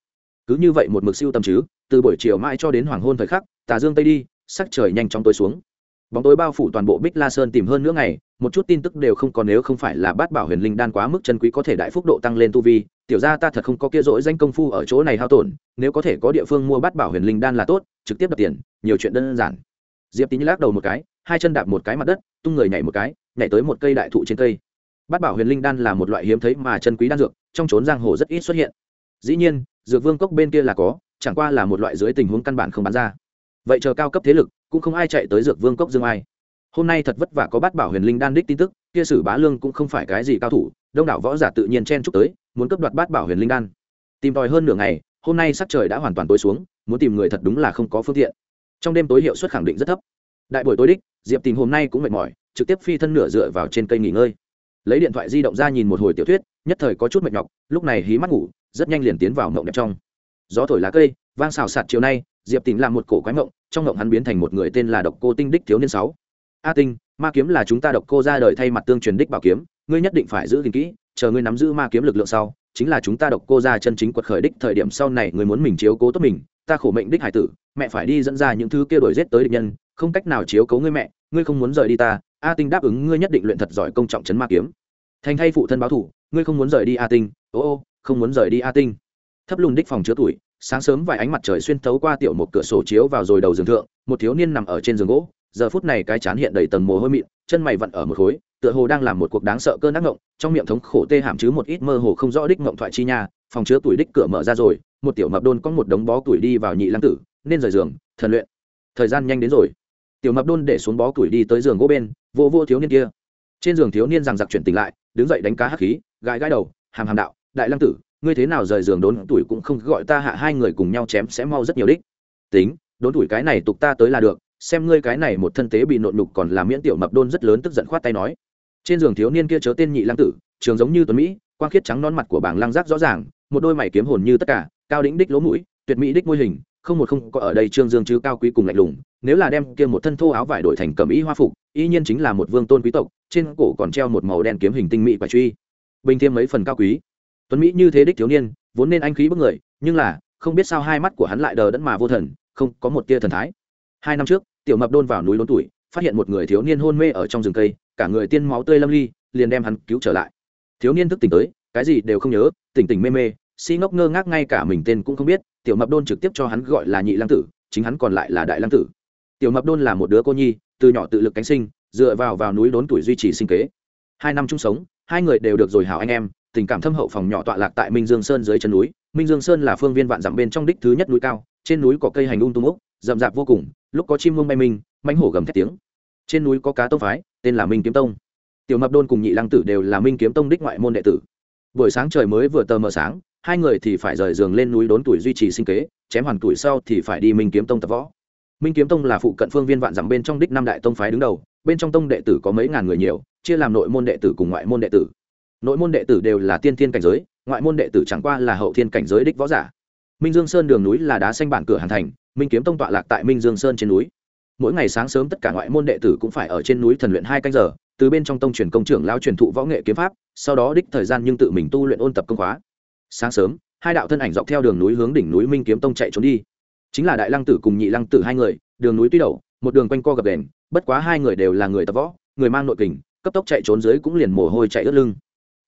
Cứ như vậy một mực siêu tầm chứ, từ buổi chiều mãi cho đến hoàng hôn thời khắc, tà dương tây đi, sắc trời nhanh chóng tối xuống. Bóng tối bao phủ toàn bộ bích la sơn tìm hơn nữa ngày, một chút tin tức đều không còn nếu không phải là bát bảo huyền linh đan quá mức chân quý có thể đại phúc độ tăng lên tu vi, tiểu ra ta thật không có kia rỗi danh công phu ở chỗ này hao tổn, nếu có thể có địa phương mua bát bảo huyền linh đan là tốt trực tiếp đập tiền, nhiều chuyện đơn giản. Diệp tín lắc đầu một cái, hai chân đạp một cái mặt đất, tung người nhảy một cái, nhảy tới một cây đại thụ trên cây. Bát bảo huyền linh đan là một loại hiếm thấy mà chân quý đan dược, trong trốn giang hồ rất ít xuất hiện. Dĩ nhiên, dược vương cốc bên kia là có, chẳng qua là một loại dưới tình huống căn bản không bán ra. Vậy chờ cao cấp thế lực, cũng không ai chạy tới dược vương cốc dương ai. Hôm nay thật vất vả có bát bảo huyền linh đan đích tin tức, kia sử bá lương cũng không phải cái gì cao thủ, đông đảo võ giả tự nhiên chen chúc tới, muốn cấp đoạt bát bảo huyền linh đan. Tìm tòi hơn nửa ngày, hôm nay sắc trời đã hoàn toàn tối xuống muốn tìm người thật đúng là không có phương tiện. Trong đêm tối hiệu suất khẳng định rất thấp. Đại buổi tối đích, diệp tình hôm nay cũng mệt mỏi, trực tiếp phi thân nửa dựa vào trên cây nghỉ ngơi. Lấy điện thoại di động ra nhìn một hồi tiểu thuyết, nhất thời có chút mệt nhọc, lúc này hí mắt ngủ, rất nhanh liền tiến vào mộng đẹp trong. Gió thổi lá cây, vang xào sạt chiều nay, diệp tình làm một cổ quái mộng, trong mộng hắn biến thành một người tên là độc cô tinh đích thiếu niên sáu. A tinh, ma kiếm là chúng ta độc cô ra đời thay mặt tương truyền đích bảo kiếm, ngươi nhất định phải giữ gìn kỹ, chờ ngươi nắm giữ ma kiếm lực lượng sau, chính là chúng ta độc cô ra chân chính quật khởi đích thời điểm sau này ngươi muốn mình chiếu cố tốt mình ta khổ mệnh đích hải tử, mẹ phải đi dẫn ra những thứ kia đổi giết tới địch nhân, không cách nào chiếu cố ngươi mẹ, ngươi không muốn rời đi ta, a tinh đáp ứng ngươi nhất định luyện thật giỏi công trọng chấn ma kiếm. Thành thay phụ thân báo thủ, ngươi không muốn rời đi a tinh, ô ô, không muốn rời đi a tinh. Thấp lùn đích phòng chứa tuổi, sáng sớm vài ánh mặt trời xuyên thấu qua tiểu một cửa sổ chiếu vào rồi đầu giường thượng, một thiếu niên nằm ở trên giường gỗ, giờ phút này cái chán hiện đầy tầng mồ hôi mịn, chân mày vặn ở một khối, tựa hồ đang làm một cuộc đáng sợ cơn ác ngộng, trong miệng thống khổ tê hàm chứ một ít mơ hồ không rõ đích ngộng thoại chi nha, phòng chứa tuổi đích cửa mở ra rồi một tiểu mập đôn có một đống bó tuổi đi vào nhị lăng tử, nên rời giường, thần luyện. Thời gian nhanh đến rồi. Tiểu mập đôn để xuống bó tuổi đi tới giường gỗ bên, vô vô thiếu niên kia. Trên giường thiếu niên rằng giặc chuyển tỉnh lại, đứng dậy đánh cá hắc khí, gãi gãi đầu, hàm hàm đạo, đại lăng tử, ngươi thế nào rời giường đốn tuổi cũng không gọi ta hạ hai người cùng nhau chém sẽ mau rất nhiều đích. Tính, đốn tuổi cái này tục ta tới là được, xem ngươi cái này một thân tế bị nộn nhục còn làm miễn tiểu mập đôn rất lớn tức giận khoát tay nói. Trên giường thiếu niên kia chớ tên nhị lăng tử, trường giống như tuấn mỹ, quang khiết trắng non mặt của bảng lăng giác rõ ràng, một đôi mày kiếm hồn như tất cả cao đỉnh đích lỗ mũi, tuyệt mỹ đích môi hình, không một không có ở đây trương dương chứ cao quý cùng lạnh lùng, nếu là đem kia một thân thô áo vải đổi thành cẩm y hoa phục, y nhiên chính là một vương tôn quý tộc, trên cổ còn treo một màu đen kiếm hình tinh mỹ và truy. Bình thêm mấy phần cao quý. Tuấn mỹ như thế đích thiếu niên, vốn nên anh khí bức người, nhưng là, không biết sao hai mắt của hắn lại đờ đẫn mà vô thần, không có một tia thần thái. Hai năm trước, tiểu mập đôn vào núi lớn tuổi, phát hiện một người thiếu niên hôn mê ở trong rừng cây, cả người tiên máu tươi lâm ly, liền đem hắn cứu trở lại. Thiếu niên thức tỉnh tới, cái gì đều không nhớ, tỉnh tỉnh mê mê si ngốc ngơ ngác ngay cả mình tên cũng không biết, tiểu mập đôn trực tiếp cho hắn gọi là nhị lăng tử, chính hắn còn lại là đại lăng tử. Tiểu mập đôn là một đứa cô nhi, từ nhỏ tự lực cánh sinh, dựa vào vào núi đốn tuổi duy trì sinh kế. Hai năm chung sống, hai người đều được rồi hảo anh em, tình cảm thâm hậu phòng nhỏ tọa lạc tại minh dương sơn dưới chân núi. Minh dương sơn là phương viên vạn dặm bên trong đích thứ nhất núi cao, trên núi có cây hành ung tung úc rậm rạp vô cùng, lúc có chim mông bay minh mánh hổ gầm thét tiếng. Trên núi có cá tông phái, tên là minh kiếm tông. Tiểu mập đôn cùng nhị lăng tử đều là minh kiếm tông đích ngoại môn đệ tử. Buổi sáng trời mới vừa tờ mờ sáng hai người thì phải rời giường lên núi đốn tuổi duy trì sinh kế, chém hoàn tuổi sau thì phải đi minh kiếm tông tập võ. Minh kiếm tông là phụ cận phương viên vạn dặm bên trong đích năm đại tông phái đứng đầu, bên trong tông đệ tử có mấy ngàn người nhiều, chia làm nội môn đệ tử cùng ngoại môn đệ tử. Nội môn đệ tử đều là tiên thiên cảnh giới, ngoại môn đệ tử chẳng qua là hậu thiên cảnh giới đích võ giả. Minh dương sơn đường núi là đá xanh bản cửa hàn thành, minh kiếm tông tọa lạc tại minh dương sơn trên núi. Mỗi ngày sáng sớm tất cả ngoại môn đệ tử cũng phải ở trên núi thần luyện hai canh giờ, từ bên trong tông truyền công trưởng lao truyền thụ võ nghệ kiếm pháp, sau đó đích thời gian nhưng tự mình tu luyện ôn tập công khóa sáng sớm, hai đạo thân ảnh dọc theo đường núi hướng đỉnh núi minh kiếm tông chạy trốn đi. Chính là đại lăng tử cùng nhị lăng tử hai người, đường núi tuy đầu, một đường quanh co gập đền bất quá hai người đều là người tập võ, người mang nội kình, cấp tốc chạy trốn dưới cũng liền mồ hôi chạy ướt lưng.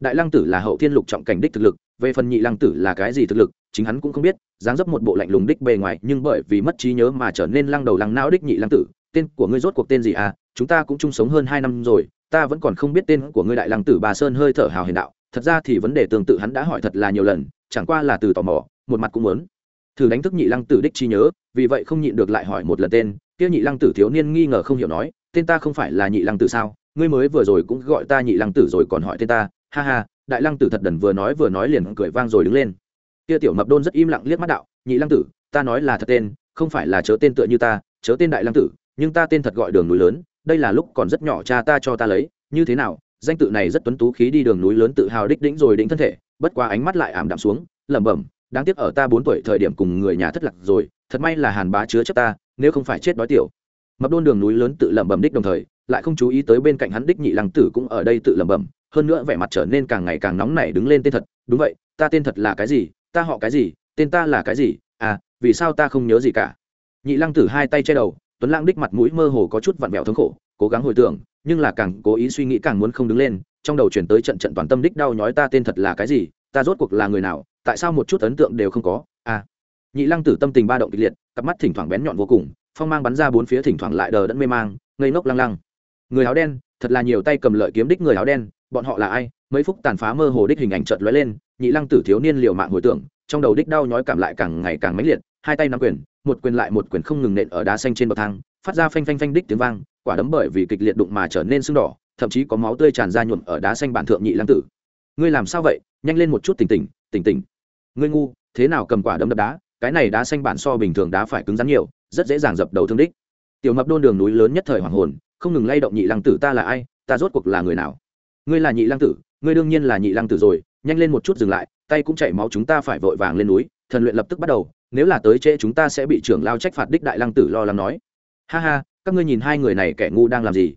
Đại lăng tử là hậu thiên lục trọng cảnh đích thực lực, về phần nhị lăng tử là cái gì thực lực, chính hắn cũng không biết, dáng dấp một bộ lạnh lùng đích bề ngoài, nhưng bởi vì mất trí nhớ mà trở nên lăng đầu lăng não đích nhị lăng tử, tên của ngươi rốt cuộc tên gì à? Chúng ta cũng chung sống hơn hai năm rồi, ta vẫn còn không biết tên của ngươi đại lăng tử bà sơn hơi thở hào hiền đạo thật ra thì vấn đề tương tự hắn đã hỏi thật là nhiều lần, chẳng qua là từ tò mò, một mặt cũng muốn. Thử đánh thức nhị lăng tử đích chi nhớ, vì vậy không nhịn được lại hỏi một lần tên, kia nhị lăng tử thiếu niên nghi ngờ không hiểu nói, tên ta không phải là nhị lăng tử sao? Ngươi mới vừa rồi cũng gọi ta nhị lăng tử rồi còn hỏi tên ta, ha ha, đại lăng tử thật đần vừa nói vừa nói liền cười vang rồi đứng lên. Kia tiểu mập đôn rất im lặng liếc mắt đạo, nhị lăng tử, ta nói là thật tên, không phải là chớ tên tựa như ta, chớ tên đại lăng tử, nhưng ta tên thật gọi đường núi lớn, đây là lúc còn rất nhỏ cha ta cho ta lấy, như thế nào danh tự này rất tuấn tú khí đi đường núi lớn tự hào đích đĩnh rồi đĩnh thân thể, bất qua ánh mắt lại ảm đạm xuống, lẩm bẩm, đáng tiếc ở ta bốn tuổi thời điểm cùng người nhà thất lạc rồi, thật may là hàn bá chứa chấp ta, nếu không phải chết đói tiểu. Mập đôn đường núi lớn tự lẩm bẩm đích đồng thời, lại không chú ý tới bên cạnh hắn đích nhị lăng tử cũng ở đây tự lẩm bẩm, hơn nữa vẻ mặt trở nên càng ngày càng nóng nảy đứng lên tên thật, đúng vậy, ta tên thật là cái gì, ta họ cái gì, tên ta là cái gì à vì sao ta không nhớ gì cả? Nhị lăng tử hai tay che đầu, tuấn lãng đích mặt mũi mơ hồ có chút vặn vẹo thống khổ, cố gắng hồi tưởng nhưng là càng cố ý suy nghĩ càng muốn không đứng lên, trong đầu chuyển tới trận trận toàn tâm đích đau nhói ta tên thật là cái gì, ta rốt cuộc là người nào, tại sao một chút ấn tượng đều không có? À nhị lăng tử tâm tình ba động kịch liệt, cặp mắt thỉnh thoảng bén nhọn vô cùng, phong mang bắn ra bốn phía thỉnh thoảng lại đờ đẫn mê mang, ngây ngốc lăng lăng. Người áo đen, thật là nhiều tay cầm lợi kiếm đích người áo đen, bọn họ là ai? Mấy phút tàn phá mơ hồ đích hình ảnh chợt lóe lên, nhị lăng tử thiếu niên liều mạng hồi tưởng, trong đầu đích đau nhói cảm lại càng ngày càng mãnh liệt, hai tay nắm quyền, một quyền lại một quyền không ngừng nện ở đá xanh trên bậc thang, phát ra phanh phanh phanh đích tiếng vang quả đấm bởi vì kịch liệt đụng mà trở nên sưng đỏ, thậm chí có máu tươi tràn ra nhuộm ở đá xanh bản thượng nhị lăng tử. Ngươi làm sao vậy? Nhanh lên một chút tỉnh tỉnh tỉnh tỉnh. Ngươi ngu, thế nào cầm quả đấm đập đá? Cái này đá xanh bản so bình thường đá phải cứng rắn nhiều, rất dễ dàng dập đầu thương đích. Tiểu mập đôn đường núi lớn nhất thời hoàng hồn, không ngừng lay động nhị lăng tử, ta là ai? Ta rốt cuộc là người nào? Ngươi là nhị lăng tử, ngươi đương nhiên là nhị lăng tử rồi, nhanh lên một chút dừng lại, tay cũng chảy máu, chúng ta phải vội vàng lên núi. Thần luyện lập tức bắt đầu, nếu là tới trễ chúng ta sẽ bị trưởng lao trách phạt đích đại lăng tử lo lắng nói. Ha ha các ngươi nhìn hai người này kẻ ngu đang làm gì?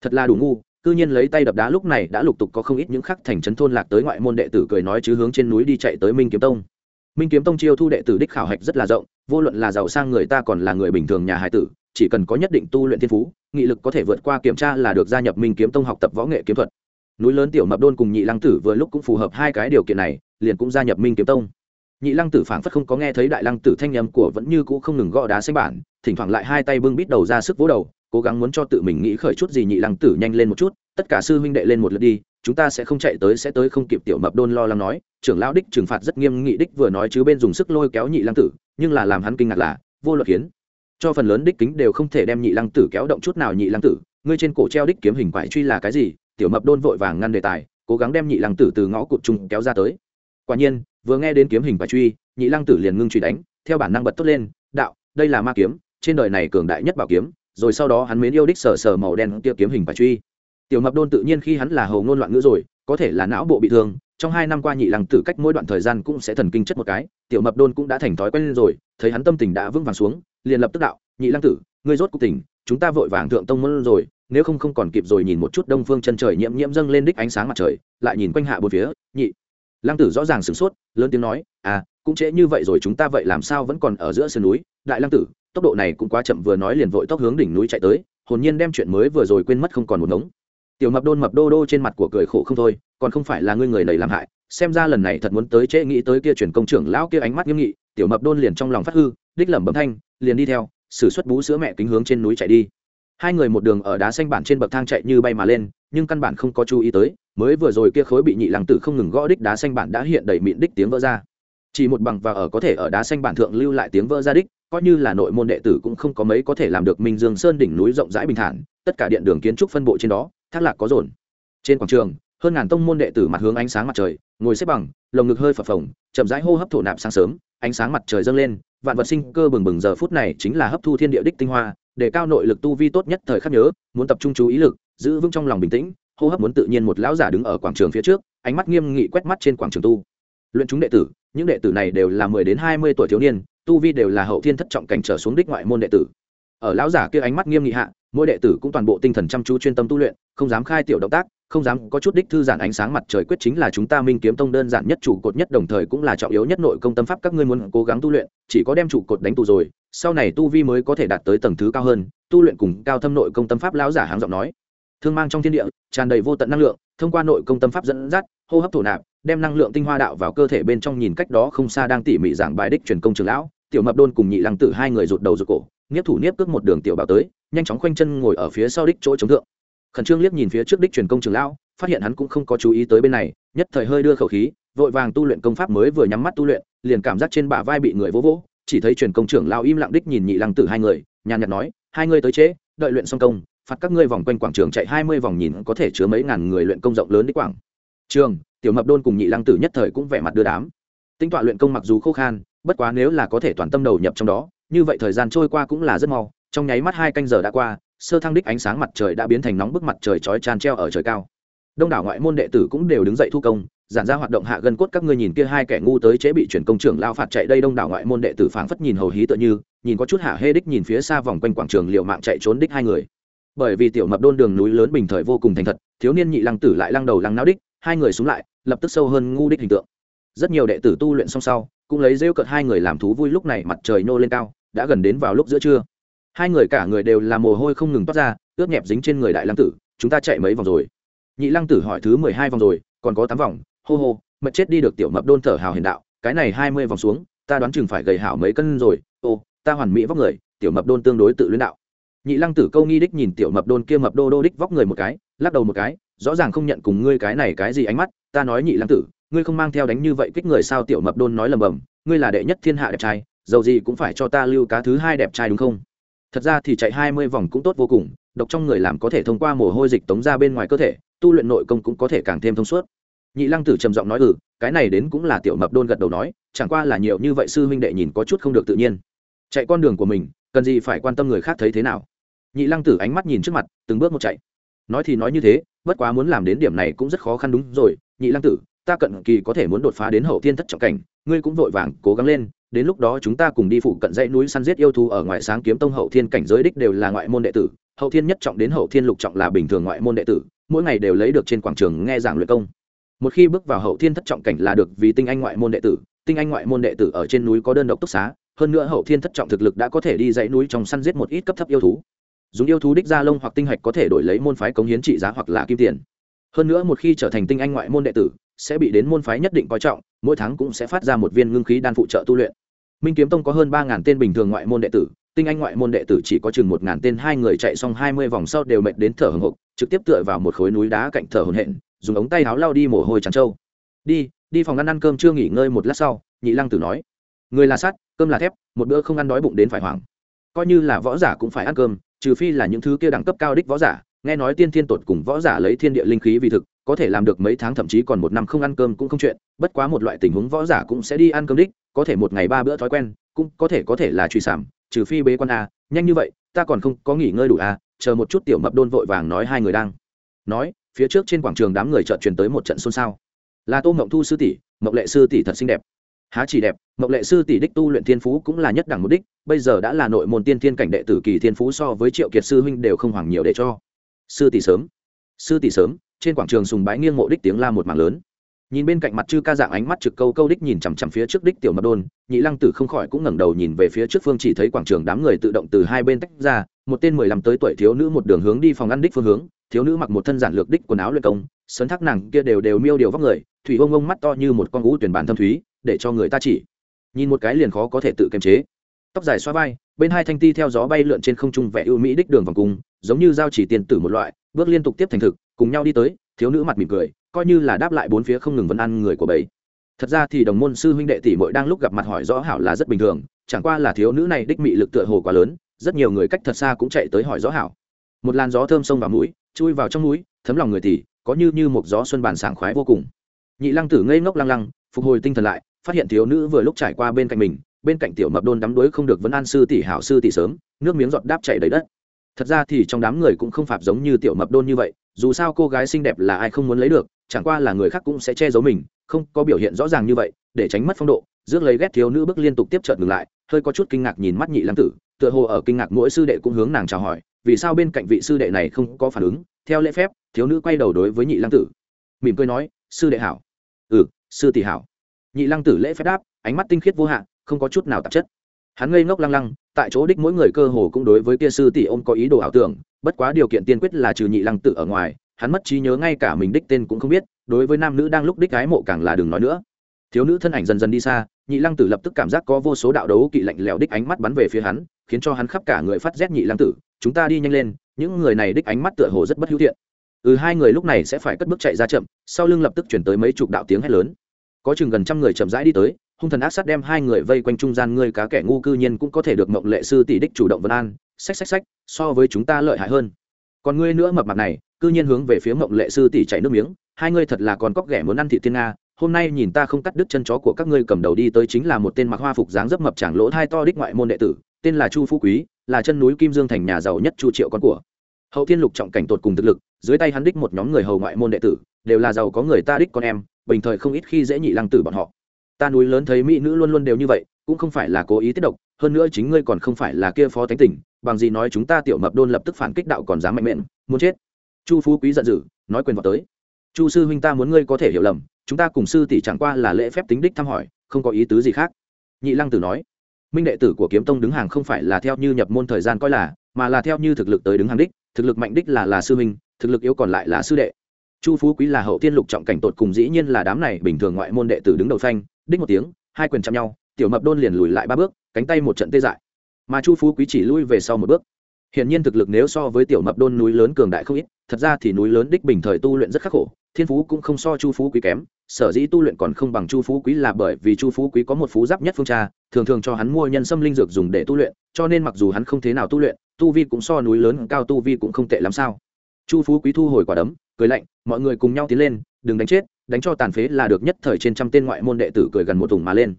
Thật là đủ ngu, cư nhiên lấy tay đập đá lúc này đã lục tục có không ít những khắc thành trấn thôn lạc tới ngoại môn đệ tử cười nói chứ hướng trên núi đi chạy tới minh kiếm tông. Minh kiếm tông chiêu thu đệ tử đích khảo hạch rất là rộng, vô luận là giàu sang người ta còn là người bình thường nhà hải tử, chỉ cần có nhất định tu luyện thiên phú, nghị lực có thể vượt qua kiểm tra là được gia nhập minh kiếm tông học tập võ nghệ kiếm thuật. Núi lớn tiểu mập đôn cùng nhị lăng tử vừa lúc cũng phù hợp hai cái điều kiện này, liền cũng gia nhập minh kiếm tông nhị lăng tử phảng phất không có nghe thấy đại lăng tử thanh nhầm của vẫn như cũ không ngừng gõ đá xanh bản thỉnh thoảng lại hai tay bưng bít đầu ra sức vỗ đầu cố gắng muốn cho tự mình nghĩ khởi chút gì nhị lăng tử nhanh lên một chút tất cả sư huynh đệ lên một lượt đi chúng ta sẽ không chạy tới sẽ tới không kịp. Tiểu mập đôn lo lắng nói. Trưởng lão đích trừng phạt rất nghiêm nghị đích vừa nói chứ bên dùng sức lôi kéo nhị lăng tử nhưng là làm hắn kinh ngạc là vô luật hiến, cho phần lớn đích kính đều không thể đem nhị lăng tử kéo động chút nào nhị lăng tử ngươi trên cổ treo đích kiếm hình quải truy là cái gì? Tiểu mập đôn vội vàng ngăn đề tài cố gắng đem nhị lăng tử từ ngõ cụt trung kéo ra tới. Quả nhiên vừa nghe đến kiếm hình quải truy, nhị lăng tử liền ngưng truy đánh, theo bản năng bật tốt lên, đạo, đây là ma kiếm, trên đời này cường đại nhất bảo kiếm. Rồi sau đó hắn mến yêu đích sờ sờ màu đen kia kiếm hình quải truy. Tiểu mập đôn tự nhiên khi hắn là hầu ngôn loạn ngữ rồi, có thể là não bộ bị thương, trong hai năm qua nhị lăng tử cách mỗi đoạn thời gian cũng sẽ thần kinh chất một cái, tiểu mập đôn cũng đã thành thói quen lên rồi, thấy hắn tâm tình đã vững vàng xuống, liền lập tức đạo, nhị lăng tử, ngươi rốt cuộc tỉnh, chúng ta vội vàng thượng tông môn rồi, nếu không không còn kịp rồi nhìn một chút đông phương chân trời nhiễm nhiễm dâng lên đích ánh sáng mặt trời, lại nhìn quanh hạ bốn phía, nhị lăng tử rõ ràng sửng sốt, lớn tiếng nói à cũng trễ như vậy rồi, chúng ta vậy làm sao vẫn còn ở giữa sườn núi? Đại lăng tử, tốc độ này cũng quá chậm, vừa nói liền vội tốc hướng đỉnh núi chạy tới, hồn nhiên đem chuyện mới vừa rồi quên mất không còn một ngống. Tiểu mập đôn mập đô đô trên mặt của cười khổ không thôi, còn không phải là ngươi người này làm hại, xem ra lần này thật muốn tới trễ nghĩ tới kia chuyển công trưởng lão kia ánh mắt nghiêm nghị, tiểu mập đôn liền trong lòng phát hư, đích lẩm bấm thanh, liền đi theo, sử xuất bú sữa mẹ kính hướng trên núi chạy đi. Hai người một đường ở đá xanh bản trên bậc thang chạy như bay mà lên, nhưng căn bản không có chú ý tới mới vừa rồi kia khối bị nhị lăng tử không ngừng gõ đích đá xanh bản đã hiện đầy mịn đích tiếng vỡ ra. Chỉ một bằng và ở có thể ở đá xanh bản thượng lưu lại tiếng vỡ ra đích, coi như là nội môn đệ tử cũng không có mấy có thể làm được minh dương sơn đỉnh núi rộng rãi bình thản, tất cả điện đường kiến trúc phân bộ trên đó, thác lạc có dồn trên quảng trường, hơn ngàn tông môn đệ tử mặt hướng ánh sáng mặt trời, ngồi xếp bằng, lồng ngực hơi phập phồng, chậm rãi hô hấp thổ nạp sáng sớm, ánh sáng mặt trời dâng lên, vạn vật sinh cơ bừng bừng giờ phút này chính là hấp thu thiên địa đích tinh hoa, để cao nội lực tu vi tốt nhất thời khắc nhớ, muốn tập trung chú ý lực, giữ vững trong lòng bình tĩnh hô hấp muốn tự nhiên một lão giả đứng ở quảng trường phía trước, ánh mắt nghiêm nghị quét mắt trên quảng trường tu. Luyện chúng đệ tử, những đệ tử này đều là mười đến hai mươi tuổi thiếu niên, tu vi đều là hậu thiên thất trọng cảnh trở xuống đích ngoại môn đệ tử. Ở lão giả kia ánh mắt nghiêm nghị hạ, mỗi đệ tử cũng toàn bộ tinh thần chăm chú chuyên tâm tu luyện, không dám khai tiểu động tác, không dám có chút đích thư giản ánh sáng mặt trời quyết chính là chúng ta minh kiếm tông đơn giản nhất trụ cột nhất đồng thời cũng là trọng yếu nhất nội công tâm pháp các ngươi muốn cố gắng tu luyện, chỉ có đem trụ cột đánh tù rồi, sau này tu vi mới có thể đạt tới tầng thứ cao hơn, tu luyện cùng cao thâm nội công tâm pháp lão giả háng giọng nói thương mang trong thiên địa, tràn đầy vô tận năng lượng, thông qua nội công tâm pháp dẫn dắt, hô hấp thổ nạp, đem năng lượng tinh hoa đạo vào cơ thể bên trong nhìn cách đó không xa đang tỉ mỉ giảng bài đích truyền công trường lão, tiểu mập đôn cùng nhị lăng tử hai người rụt đầu rụt cổ, nghiếp thủ niếp cước một đường tiểu bảo tới, nhanh chóng khoanh chân ngồi ở phía sau đích chỗ chống thượng. Khẩn trương liếc nhìn phía trước đích truyền công trường lão, phát hiện hắn cũng không có chú ý tới bên này, nhất thời hơi đưa khẩu khí, vội vàng tu luyện công pháp mới vừa nhắm mắt tu luyện, liền cảm giác trên bả vai bị người vỗ vỗ, chỉ thấy truyền công trưởng lão im lặng đích nhìn nhị lăng tử hai người, nhàn nhạt nói, hai người tới chế đợi luyện xong công phạt các ngươi vòng quanh quảng trường chạy hai mươi vòng nhìn có thể chứa mấy ngàn người luyện công rộng lớn đích quảng. Trường, tiểu mập đôn cùng nhị lăng tử nhất thời cũng vẻ mặt đưa đám. Tinh tọa luyện công mặc dù khô khan, bất quá nếu là có thể toàn tâm đầu nhập trong đó, như vậy thời gian trôi qua cũng là rất mau. Trong nháy mắt hai canh giờ đã qua, sơ thăng đích ánh sáng mặt trời đã biến thành nóng bức mặt trời chói chan treo ở trời cao. Đông đảo ngoại môn đệ tử cũng đều đứng dậy thu công, giản ra hoạt động hạ gần cốt các ngươi nhìn kia hai kẻ ngu tới chế bị chuyển công trưởng lao phạt chạy đây đông đảo ngoại môn đệ tử phảng phất nhìn hầu hí tựa như, nhìn có chút hạ hê đích nhìn phía xa vòng quanh quảng trường liệu mạng chạy trốn đích hai người bởi vì tiểu mập đôn đường núi lớn bình thời vô cùng thành thật, thiếu niên nhị lăng tử lại lăng đầu lăng náo đích, hai người xuống lại, lập tức sâu hơn ngu đích hình tượng. Rất nhiều đệ tử tu luyện xong sau, cũng lấy rêu cợt hai người làm thú vui lúc này mặt trời nô lên cao, đã gần đến vào lúc giữa trưa. Hai người cả người đều là mồ hôi không ngừng toát ra, ướt nhẹp dính trên người đại lăng tử, chúng ta chạy mấy vòng rồi. Nhị lăng tử hỏi thứ mười hai vòng rồi, còn có tám vòng, hô hô mật chết đi được tiểu mập đôn thở hào hiền đạo, cái này hai mươi vòng xuống, ta đoán chừng phải gầy hảo mấy cân rồi, ô, ta hoàn mỹ vóc người, tiểu mập đôn tương đối tự luyến đạo nhị lăng tử câu nghi đích nhìn tiểu mập đôn kia mập đô đô đích vóc người một cái, lắc đầu một cái, rõ ràng không nhận cùng ngươi cái này cái gì ánh mắt, ta nói nhị lăng tử, ngươi không mang theo đánh như vậy kích người sao tiểu mập đôn nói lầm bầm, ngươi là đệ nhất thiên hạ đẹp trai, dầu gì cũng phải cho ta lưu cá thứ hai đẹp trai đúng không? Thật ra thì chạy hai mươi vòng cũng tốt vô cùng, độc trong người làm có thể thông qua mồ hôi dịch tống ra bên ngoài cơ thể, tu luyện nội công cũng có thể càng thêm thông suốt. Nhị lăng tử trầm giọng nói ừ cái này đến cũng là tiểu mập đôn gật đầu nói, chẳng qua là nhiều như vậy sư huynh đệ nhìn có chút không được tự nhiên chạy con đường của mình, cần gì phải quan tâm người khác thấy thế nào? Nhị lăng tử ánh mắt nhìn trước mặt, từng bước một chạy. Nói thì nói như thế, bất quá muốn làm đến điểm này cũng rất khó khăn đúng rồi. Nhị lăng tử, ta cận kỳ có thể muốn đột phá đến hậu thiên thất trọng cảnh, ngươi cũng vội vàng cố gắng lên, đến lúc đó chúng ta cùng đi phụ cận dãy núi săn giết yêu thú ở ngoại sáng kiếm tông hậu thiên cảnh giới đích đều là ngoại môn đệ tử, hậu thiên nhất trọng đến hậu thiên lục trọng là bình thường ngoại môn đệ tử, mỗi ngày đều lấy được trên quảng trường nghe giảng luyện công. Một khi bước vào hậu thiên thất trọng cảnh là được vì tinh anh ngoại môn đệ tử, tinh anh ngoại môn đệ tử ở trên núi có đơn độc túc xá hơn nữa hậu thiên thất trọng thực lực đã có thể đi dãy núi trong săn giết một ít cấp thấp yêu thú. Dùng yêu thú đích gia lông hoặc tinh hạch có thể đổi lấy môn phái cống hiến trị giá hoặc là kim tiền. Hơn nữa một khi trở thành tinh anh ngoại môn đệ tử, sẽ bị đến môn phái nhất định coi trọng, mỗi tháng cũng sẽ phát ra một viên ngưng khí đan phụ trợ tu luyện. Minh kiếm tông có hơn ba tên bình thường ngoại môn đệ tử, tinh anh ngoại môn đệ tử chỉ có chừng một ngàn tên hai người chạy xong hai mươi vòng sau đều mệt đến thở hồng hộc, trực tiếp tựa vào một khối núi đá cạnh thở hồn hện dùng ống tay áo lao đi mồ hôi trắng trâu. Đi đi phòng ăn ăn cơm chưa nghỉ ngơi một lát sau, nhị lăng tử nói. Người là sắt cơm là thép, một bữa không ăn đói bụng đến phải hoảng. Coi như là võ giả cũng phải ăn cơm, trừ phi là những thứ kia đẳng cấp cao đích võ giả. Nghe nói tiên thiên tột cùng võ giả lấy thiên địa linh khí vì thực, có thể làm được mấy tháng thậm chí còn một năm không ăn cơm cũng không chuyện, bất quá một loại tình huống võ giả cũng sẽ đi ăn cơm đích, có thể một ngày ba bữa thói quen, cũng có thể có thể là truy sản trừ phi bế quan a. Nhanh như vậy, ta còn không có nghỉ ngơi đủ a, chờ một chút tiểu mập đôn vội vàng nói hai người đang. Nói, phía trước trên quảng trường đám người chợt truyền tới một trận xôn xao. Là tô mộng thu sư tỷ mộng lệ sư tỷ thật xinh đẹp há chỉ đẹp mộng lệ sư tỷ đích tu luyện thiên phú cũng là nhất đẳng một đích, bây giờ đã là nội môn tiên thiên cảnh đệ tử kỳ thiên phú so với triệu kiệt sư huynh đều không hoàng nhiều để cho. Sư tỷ sớm, sư tỷ sớm, trên quảng trường sùng bái nghiêng mộ đích tiếng la một mảng lớn. Nhìn bên cạnh mặt chư ca dạng ánh mắt trực câu câu đích nhìn chằm chằm phía trước đích tiểu mập đôn, nhị lăng tử không khỏi cũng ngẩng đầu nhìn về phía trước phương chỉ thấy quảng trường đám người tự động từ hai bên tách ra, một tên mười lăm tới tuổi thiếu nữ một đường hướng đi phòng ăn đích phương hướng, thiếu nữ mặc một thân giản lược đích quần áo luyện công, sấn thác nàng kia đều đều miêu điều vóc người thủy ông ông mắt to như một con ngũ tuyển bản thâm thúy, để cho người ta chỉ. Nhìn một cái liền khó có thể tự kiềm chế. Tóc dài xoa vai, bên hai thanh ti theo gió bay lượn trên không trung vẻ ưu mỹ đích đường vòng cung, giống như giao chỉ tiền tử một loại, bước liên tục tiếp thành thực, cùng nhau đi tới, thiếu nữ mặt mỉm cười, coi như là đáp lại bốn phía không ngừng vấn ăn người của bầy. Thật ra thì đồng môn sư huynh đệ tỷ mội đang lúc gặp mặt hỏi rõ hảo là rất bình thường, chẳng qua là thiếu nữ này đích mị lực tựa hồ quá lớn, rất nhiều người cách thật xa cũng chạy tới hỏi rõ hảo. Một làn gió thơm sông vào mũi, chui vào trong mũi, thấm lòng người tỷ, có như như một gió xuân bàn sảng khoái vô cùng nhị lăng tử ngây ngốc lăng lăng, phục hồi tinh thần lại, phát hiện thiếu nữ vừa lúc trải qua bên cạnh mình, bên cạnh tiểu mập đôn đắm đuối không được vấn an sư tỷ hảo sư tỷ sớm, nước miếng giọt đáp chảy đầy đất. Thật ra thì trong đám người cũng không phạt giống như tiểu mập đôn như vậy, dù sao cô gái xinh đẹp là ai không muốn lấy được, chẳng qua là người khác cũng sẽ che giấu mình, không có biểu hiện rõ ràng như vậy, để tránh mất phong độ, rước lấy ghét thiếu nữ bước liên tục tiếp trợn ngừng lại, hơi có chút kinh ngạc nhìn mắt nhị lăng tử, tựa hồ ở kinh ngạc mỗi sư đệ cũng hướng nàng chào hỏi, vì sao bên cạnh vị sư đệ này không có phản ứng, theo lễ phép, thiếu nữ quay đầu đối với nhị lăng tử, mỉm cười nói, sư đệ hảo ừ sư tỷ hảo. Nhị lăng tử lễ phép đáp, ánh mắt tinh khiết vô hạn, không có chút nào tạp chất. Hắn ngây ngốc lăng lăng, tại chỗ đích mỗi người cơ hồ cũng đối với kia sư tỷ ông có ý đồ ảo tưởng, bất quá điều kiện tiên quyết là trừ nhị lăng tử ở ngoài, hắn mất trí nhớ ngay cả mình đích tên cũng không biết, đối với nam nữ đang lúc đích gái mộ càng là đừng nói nữa. Thiếu nữ thân ảnh dần dần đi xa, nhị lăng tử lập tức cảm giác có vô số đạo đấu kỵ lạnh lẽo đích ánh mắt bắn về phía hắn, khiến cho hắn khắp cả người phát rét nhị lăng tử, chúng ta đi nhanh lên, những người này đích ánh mắt tựa hồ rất bất hữu thiện ừ hai người lúc này sẽ phải cất bước chạy ra chậm, sau lưng lập tức chuyển tới mấy chục đạo tiếng hét lớn. Có chừng gần trăm người chậm rãi đi tới, hung thần ác sát đem hai người vây quanh trung gian ngươi cá kẻ ngu cư nhiên cũng có thể được mộng lệ sư tỷ đích chủ động vân an, xách xách xách, so với chúng ta lợi hại hơn. Còn ngươi nữa mập mặt này, cư nhiên hướng về phía mộng lệ sư tỷ chảy nước miếng, hai ngươi thật là còn cóc ghẻ muốn ăn thị thiên nga, hôm nay nhìn ta không cắt đứt chân chó của các ngươi cầm đầu đi tới chính là một tên mặc hoa phục dáng dấp mập chẳng lỗ thai to đích ngoại môn đệ tử, tên là chu phú quý, là chân núi kim dương thành nhà giàu nhất chu triệu con của. Hậu thiên lục trọng cảnh tột cùng thực lực dưới tay hắn đích một nhóm người hầu ngoại môn đệ tử, đều là giàu có người ta đích con em, bình thời không ít khi dễ nhị lăng tử bọn họ. Ta núi lớn thấy mỹ nữ luôn luôn đều như vậy, cũng không phải là cố ý tiết độc, hơn nữa chính ngươi còn không phải là kia phó thánh tình bằng gì nói chúng ta tiểu mập đôn lập tức phản kích đạo còn dám mạnh mẽ muốn chết. Chu phú quý giận dữ, nói quyền vào tới. Chu sư huynh ta muốn ngươi có thể hiểu lầm, chúng ta cùng sư tỷ chẳng qua là lễ phép tính đích thăm hỏi, không có ý tứ gì khác. Nhị lăng tử nói, minh đệ tử của kiếm tông đứng hàng không phải là theo như nhập môn thời gian coi là, mà là theo như thực lực tới đứng hàng đích, thực lực mạnh đích là là sư huynh thực lực yếu còn lại là sư đệ. Chu phú quý là hậu tiên lục trọng cảnh tột cùng dĩ nhiên là đám này bình thường ngoại môn đệ tử đứng đầu phanh, đích một tiếng, hai quyền chạm nhau, tiểu mập đôn liền lùi lại ba bước, cánh tay một trận tê dại. Mà chu phú quý chỉ lui về sau một bước. Hiện nhiên thực lực nếu so với tiểu mập đôn núi lớn cường đại không ít, thật ra thì núi lớn đích bình thời tu luyện rất khắc khổ, thiên phú cũng không so chu phú quý kém, sở dĩ tu luyện còn không bằng chu phú quý là bởi vì chu phú quý có một phú giáp nhất phương cha thường thường cho hắn mua nhân sâm linh dược dùng để tu luyện, cho nên mặc dù hắn không thế nào tu luyện, tu vi cũng so núi lớn cao tu vi cũng không tệ lắm sao chu phú quý thu hồi quả đấm, cười lạnh, mọi người cùng nhau tiến lên, đừng đánh chết, đánh cho tàn phế là được nhất thời trên trăm tên ngoại môn đệ tử cười gần một thùng mà lên.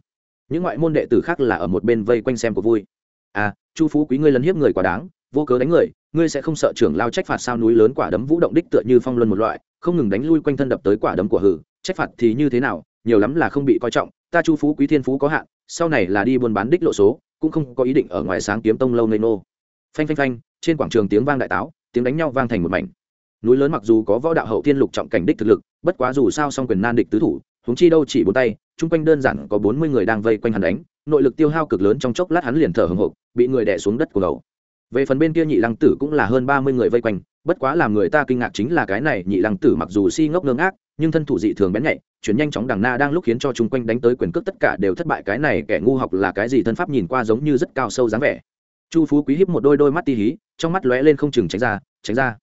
Những ngoại môn đệ tử khác là ở một bên vây quanh xem của vui. À chu phú quý ngươi lấn hiếp người quá đáng, vô cớ đánh người, ngươi sẽ không sợ trưởng lao trách phạt sao núi lớn quả đấm vũ động đích tựa như phong luân một loại, không ngừng đánh lui quanh thân đập tới quả đấm của hử, trách phạt thì như thế nào, nhiều lắm là không bị coi trọng, ta chu phú quý thiên phú có hạn, sau này là đi buôn bán đích lộ số, cũng không có ý định ở ngoài sáng kiếm tông lâu nê nô phanh phanh phanh, trên quảng trường tiếng vang đại táo, tiếng đánh nhau vang thành một mảnh núi lớn mặc dù có võ đạo hậu thiên lục trọng cảnh đích thực lực, bất quá dù sao song quyền nan địch tứ thủ, huống chi đâu chỉ bốn tay, chung quanh đơn giản có bốn mươi người đang vây quanh hắn đánh, nội lực tiêu hao cực lớn trong chốc lát hắn liền thở hồng hộc, bị người đè xuống đất của đầu. Về phần bên kia nhị lăng tử cũng là hơn ba mươi người vây quanh, bất quá làm người ta kinh ngạc chính là cái này nhị lăng tử mặc dù si ngốc ngơ ngác, nhưng thân thủ dị thường bén nhạy, chuyển nhanh chóng đằng na đang lúc khiến cho chung quanh đánh tới quyền cước tất cả đều thất bại, cái này kẻ ngu học là cái gì thân pháp nhìn qua giống như rất cao sâu dáng vẻ. Chu phú quý híp một đôi đôi mắt ti hí, trong mắt lóe lên không chừng tránh ra tránh ra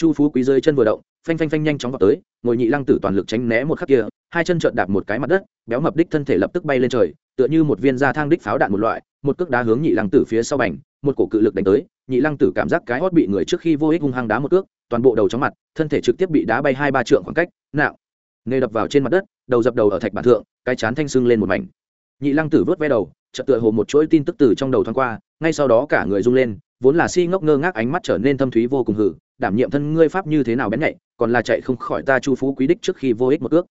chu phú quý rơi chân vừa động, phanh phanh phanh nhanh chóng vào tới, ngồi nhị lăng tử toàn lực tránh né một khắc kia, hai chân trợn đạp một cái mặt đất, béo mập đích thân thể lập tức bay lên trời, tựa như một viên da thang đích pháo đạn một loại, một cước đá hướng nhị lăng tử phía sau bành, một cổ cự lực đánh tới, nhị lăng tử cảm giác cái hót bị người trước khi vô ích hung hăng đá một cước, toàn bộ đầu chóng mặt, thân thể trực tiếp bị đá bay hai ba trượng khoảng cách, nạo. Nghề đập vào trên mặt đất, đầu dập đầu ở thạch bản thượng, cái chán thanh sưng lên một mảnh. Nhị lăng tử vớt ve đầu, chợt tựa hồ một chuỗi tin tức từ trong đầu thoáng qua, ngay sau đó cả người rung lên, vốn là si ngốc ngơ ngác ánh mắt trở nên thâm thúy vô cùng hử đảm nhiệm thân ngươi pháp như thế nào bén nhạy, còn là chạy không khỏi ta chu phú quý đích trước khi vô ích một ước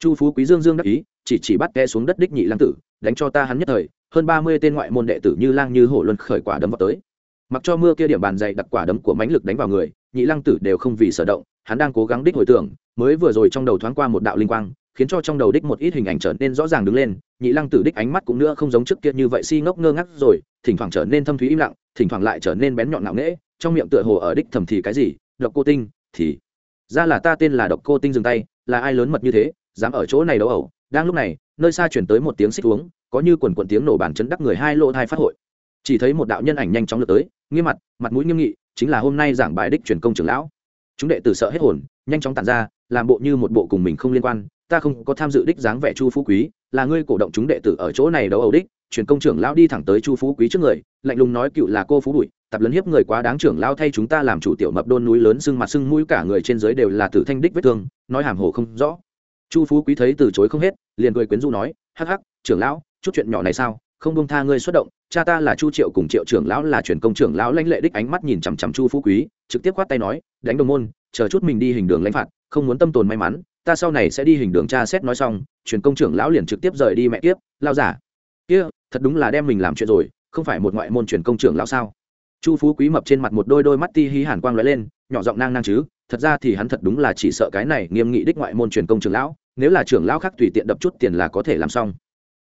chu phú quý dương dương đắc ý, chỉ chỉ bắt té xuống đất đích nhị lăng tử, đánh cho ta hắn nhất thời, hơn ba mươi tên ngoại môn đệ tử như lang như hổ luân khởi quả đấm vào tới. Mặc cho mưa kia điểm bàn dày đặc quả đấm của mãnh lực đánh vào người, nhị lăng tử đều không vì sở động, hắn đang cố gắng đích hồi tưởng, mới vừa rồi trong đầu thoáng qua một đạo linh quang, khiến cho trong đầu đích một ít hình ảnh trở nên rõ ràng đứng lên, nhị lăng tử đích ánh mắt cũng nữa không giống trước kia như vậy si ngốc ngơ ngác rồi, thỉnh thoảng trở nên thâm thúy im lặng, thỉnh thoảng lại trở nên bén nhọn ngạo nghễ trong miệng tựa hồ ở đích thầm thì cái gì, độc cô tinh, thì ra là ta tên là độc cô tinh dừng tay, là ai lớn mật như thế, dám ở chỗ này đấu ẩu. Đang lúc này, nơi xa chuyển tới một tiếng xích uống, có như quần quần tiếng nổ bàn chấn đắc người hai lỗ thai phát hội. Chỉ thấy một đạo nhân ảnh nhanh chóng lượt tới, nghiêm mặt mặt mũi nghiêm nghị, chính là hôm nay giảng bài đích truyền công trưởng lão. Chúng đệ tử sợ hết hồn, nhanh chóng tản ra, làm bộ như một bộ cùng mình không liên quan, ta không có tham dự đích dáng vẻ chu phú quý, là ngươi cổ động chúng đệ tử ở chỗ này đấu ẩu đích, truyền công trưởng lão đi thẳng tới chu phú quý trước người, lạnh lùng nói cựu là cô phú bụi tập lấn hiếp người quá đáng trưởng lão thay chúng ta làm chủ tiểu mập đôn núi lớn sưng mặt sưng mũi cả người trên dưới đều là tử thanh đích vết thương, nói hàm hồ không rõ. Chu phú quý thấy từ chối không hết, liền cười quyến du nói, hắc hắc, trưởng lão, chút chuyện nhỏ này sao? Không bông tha ngươi xuất động, cha ta là chu triệu cùng triệu trưởng lão là truyền công trưởng lão lãnh lệ đích ánh mắt nhìn chằm chằm chu phú quý, trực tiếp quát tay nói, đánh đồng môn, chờ chút mình đi hình đường lãnh phạt, không muốn tâm tồn may mắn, ta sau này sẽ đi hình đường cha xét nói xong, truyền công trưởng lão liền trực tiếp rời đi mẹ tiếp lao giả. Kia, thật đúng là đem mình làm chuyện rồi, không phải một ngoại môn truyền công trưởng lão sao? Chu phú quý mập trên mặt một đôi đôi mắt ti hí hàn quang lóe lên, nhỏ giọng nang nang chứ, thật ra thì hắn thật đúng là chỉ sợ cái này nghiêm nghị đích ngoại môn truyền công trưởng lão, nếu là trưởng lão khác tùy tiện đập chút tiền là có thể làm xong.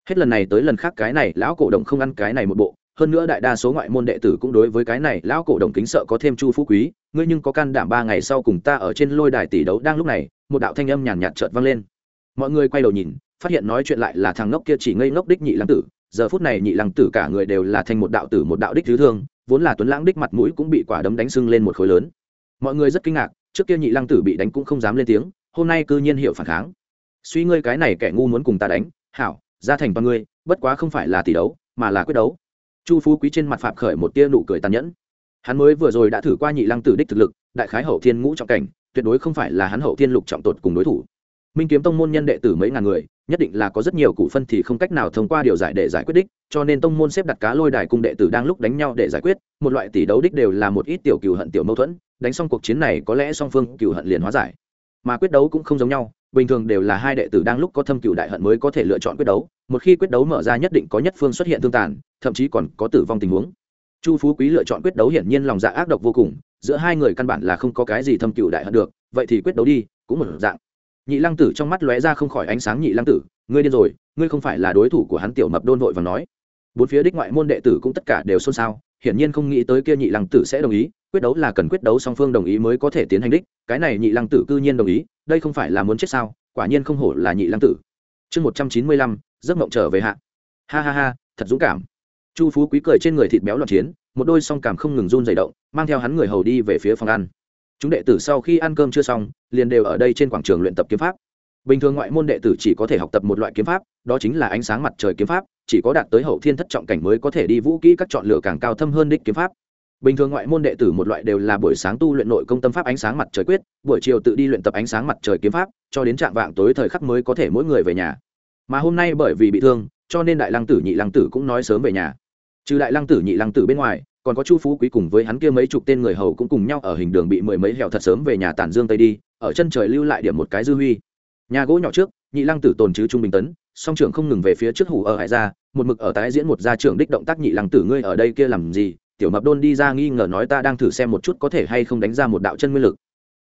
Hết lần này tới lần khác cái này lão cổ động không ăn cái này một bộ, hơn nữa đại đa số ngoại môn đệ tử cũng đối với cái này lão cổ đồng kính sợ có thêm chu phú quý, ngươi nhưng có can đảm ba ngày sau cùng ta ở trên lôi đài tỷ đấu đang lúc này, một đạo thanh âm nhàn nhạt chợt vang lên. Mọi người quay đầu nhìn, phát hiện nói chuyện lại là thằng ngốc kia chỉ ngây ngốc đích nhị lăng tử, giờ phút này nhị lăng tử cả người đều là thành một đạo tử, một đạo đích thứ thương vốn là tuấn lãng đích mặt mũi cũng bị quả đấm đánh sưng lên một khối lớn. Mọi người rất kinh ngạc, trước kia nhị lăng tử bị đánh cũng không dám lên tiếng, hôm nay cư nhiên hiệu phản kháng. Suy ngươi cái này kẻ ngu muốn cùng ta đánh, hảo, ra thành bằng ngươi, bất quá không phải là tỷ đấu, mà là quyết đấu. Chu phú quý trên mặt phạm khởi một tia nụ cười tàn nhẫn. Hắn mới vừa rồi đã thử qua nhị lăng tử đích thực lực, đại khái hậu thiên ngũ trọng cảnh, tuyệt đối không phải là hắn hậu thiên lục trọng tột cùng đối thủ minh kiếm tông môn nhân đệ tử mấy ngàn người, nhất định là có rất nhiều cụ phân thì không cách nào thông qua điều giải để giải quyết đích, cho nên tông môn xếp đặt cá lôi đài cung đệ tử đang lúc đánh nhau để giải quyết, một loại tỷ đấu đích đều là một ít tiểu cừu hận tiểu mâu thuẫn, đánh xong cuộc chiến này có lẽ song phương cừu hận liền hóa giải. Mà quyết đấu cũng không giống nhau, bình thường đều là hai đệ tử đang lúc có thâm cựu đại hận mới có thể lựa chọn quyết đấu, một khi quyết đấu mở ra nhất định có nhất phương xuất hiện thương tàn, thậm chí còn có tử vong tình huống. Chu phú quý lựa chọn quyết đấu hiển nhiên lòng dạ ác độc vô cùng, giữa hai người căn bản là không có cái gì thâm cựu đại hận được, vậy thì quyết đấu đi, cũng một dạng nhị lăng tử trong mắt lóe ra không khỏi ánh sáng nhị lăng tử, ngươi điên rồi, ngươi không phải là đối thủ của hắn tiểu mập đôn vội và nói. Bốn phía đích ngoại môn đệ tử cũng tất cả đều xôn xao, hiển nhiên không nghĩ tới kia nhị lăng tử sẽ đồng ý, quyết đấu là cần quyết đấu song phương đồng ý mới có thể tiến hành đích, cái này nhị lăng tử cư nhiên đồng ý, đây không phải là muốn chết sao, quả nhiên không hổ là nhị lăng tử. Chương một trăm chín mươi lăm, giấc mộng trở về hạ. Ha ha ha, thật dũng cảm. Chu phú quý cười trên người thịt béo loạn chiến, một đôi song cảm không ngừng run dày động, mang theo hắn người hầu đi về phía phòng ăn chúng đệ tử sau khi ăn cơm chưa xong, liền đều ở đây trên quảng trường luyện tập kiếm pháp. Bình thường ngoại môn đệ tử chỉ có thể học tập một loại kiếm pháp, đó chính là ánh sáng mặt trời kiếm pháp, chỉ có đạt tới hậu thiên thất trọng cảnh mới có thể đi vũ kỹ các chọn lựa càng cao thâm hơn đích kiếm pháp. Bình thường ngoại môn đệ tử một loại đều là buổi sáng tu luyện nội công tâm pháp ánh sáng mặt trời quyết, buổi chiều tự đi luyện tập ánh sáng mặt trời kiếm pháp, cho đến trạng vạng tối thời khắc mới có thể mỗi người về nhà. Mà hôm nay bởi vì bị thương, cho nên đại lăng tử nhị lăng tử cũng nói sớm về nhà. Trừ đại lăng tử nhị lăng tử bên ngoài còn có chu phú quý cùng với hắn kia mấy chục tên người hầu cũng cùng nhau ở hình đường bị mười mấy hẻo thật sớm về nhà tản dương tây đi, ở chân trời lưu lại điểm một cái dư huy. Nhà gỗ nhỏ trước, nhị lăng tử tồn chứ trung bình tấn, song trưởng không ngừng về phía trước hủ ở hải ra một mực ở tái diễn một gia trưởng đích động tác nhị lăng tử ngươi ở đây kia làm gì? Tiểu mập đôn đi ra nghi ngờ nói ta đang thử xem một chút có thể hay không đánh ra một đạo chân nguyên lực.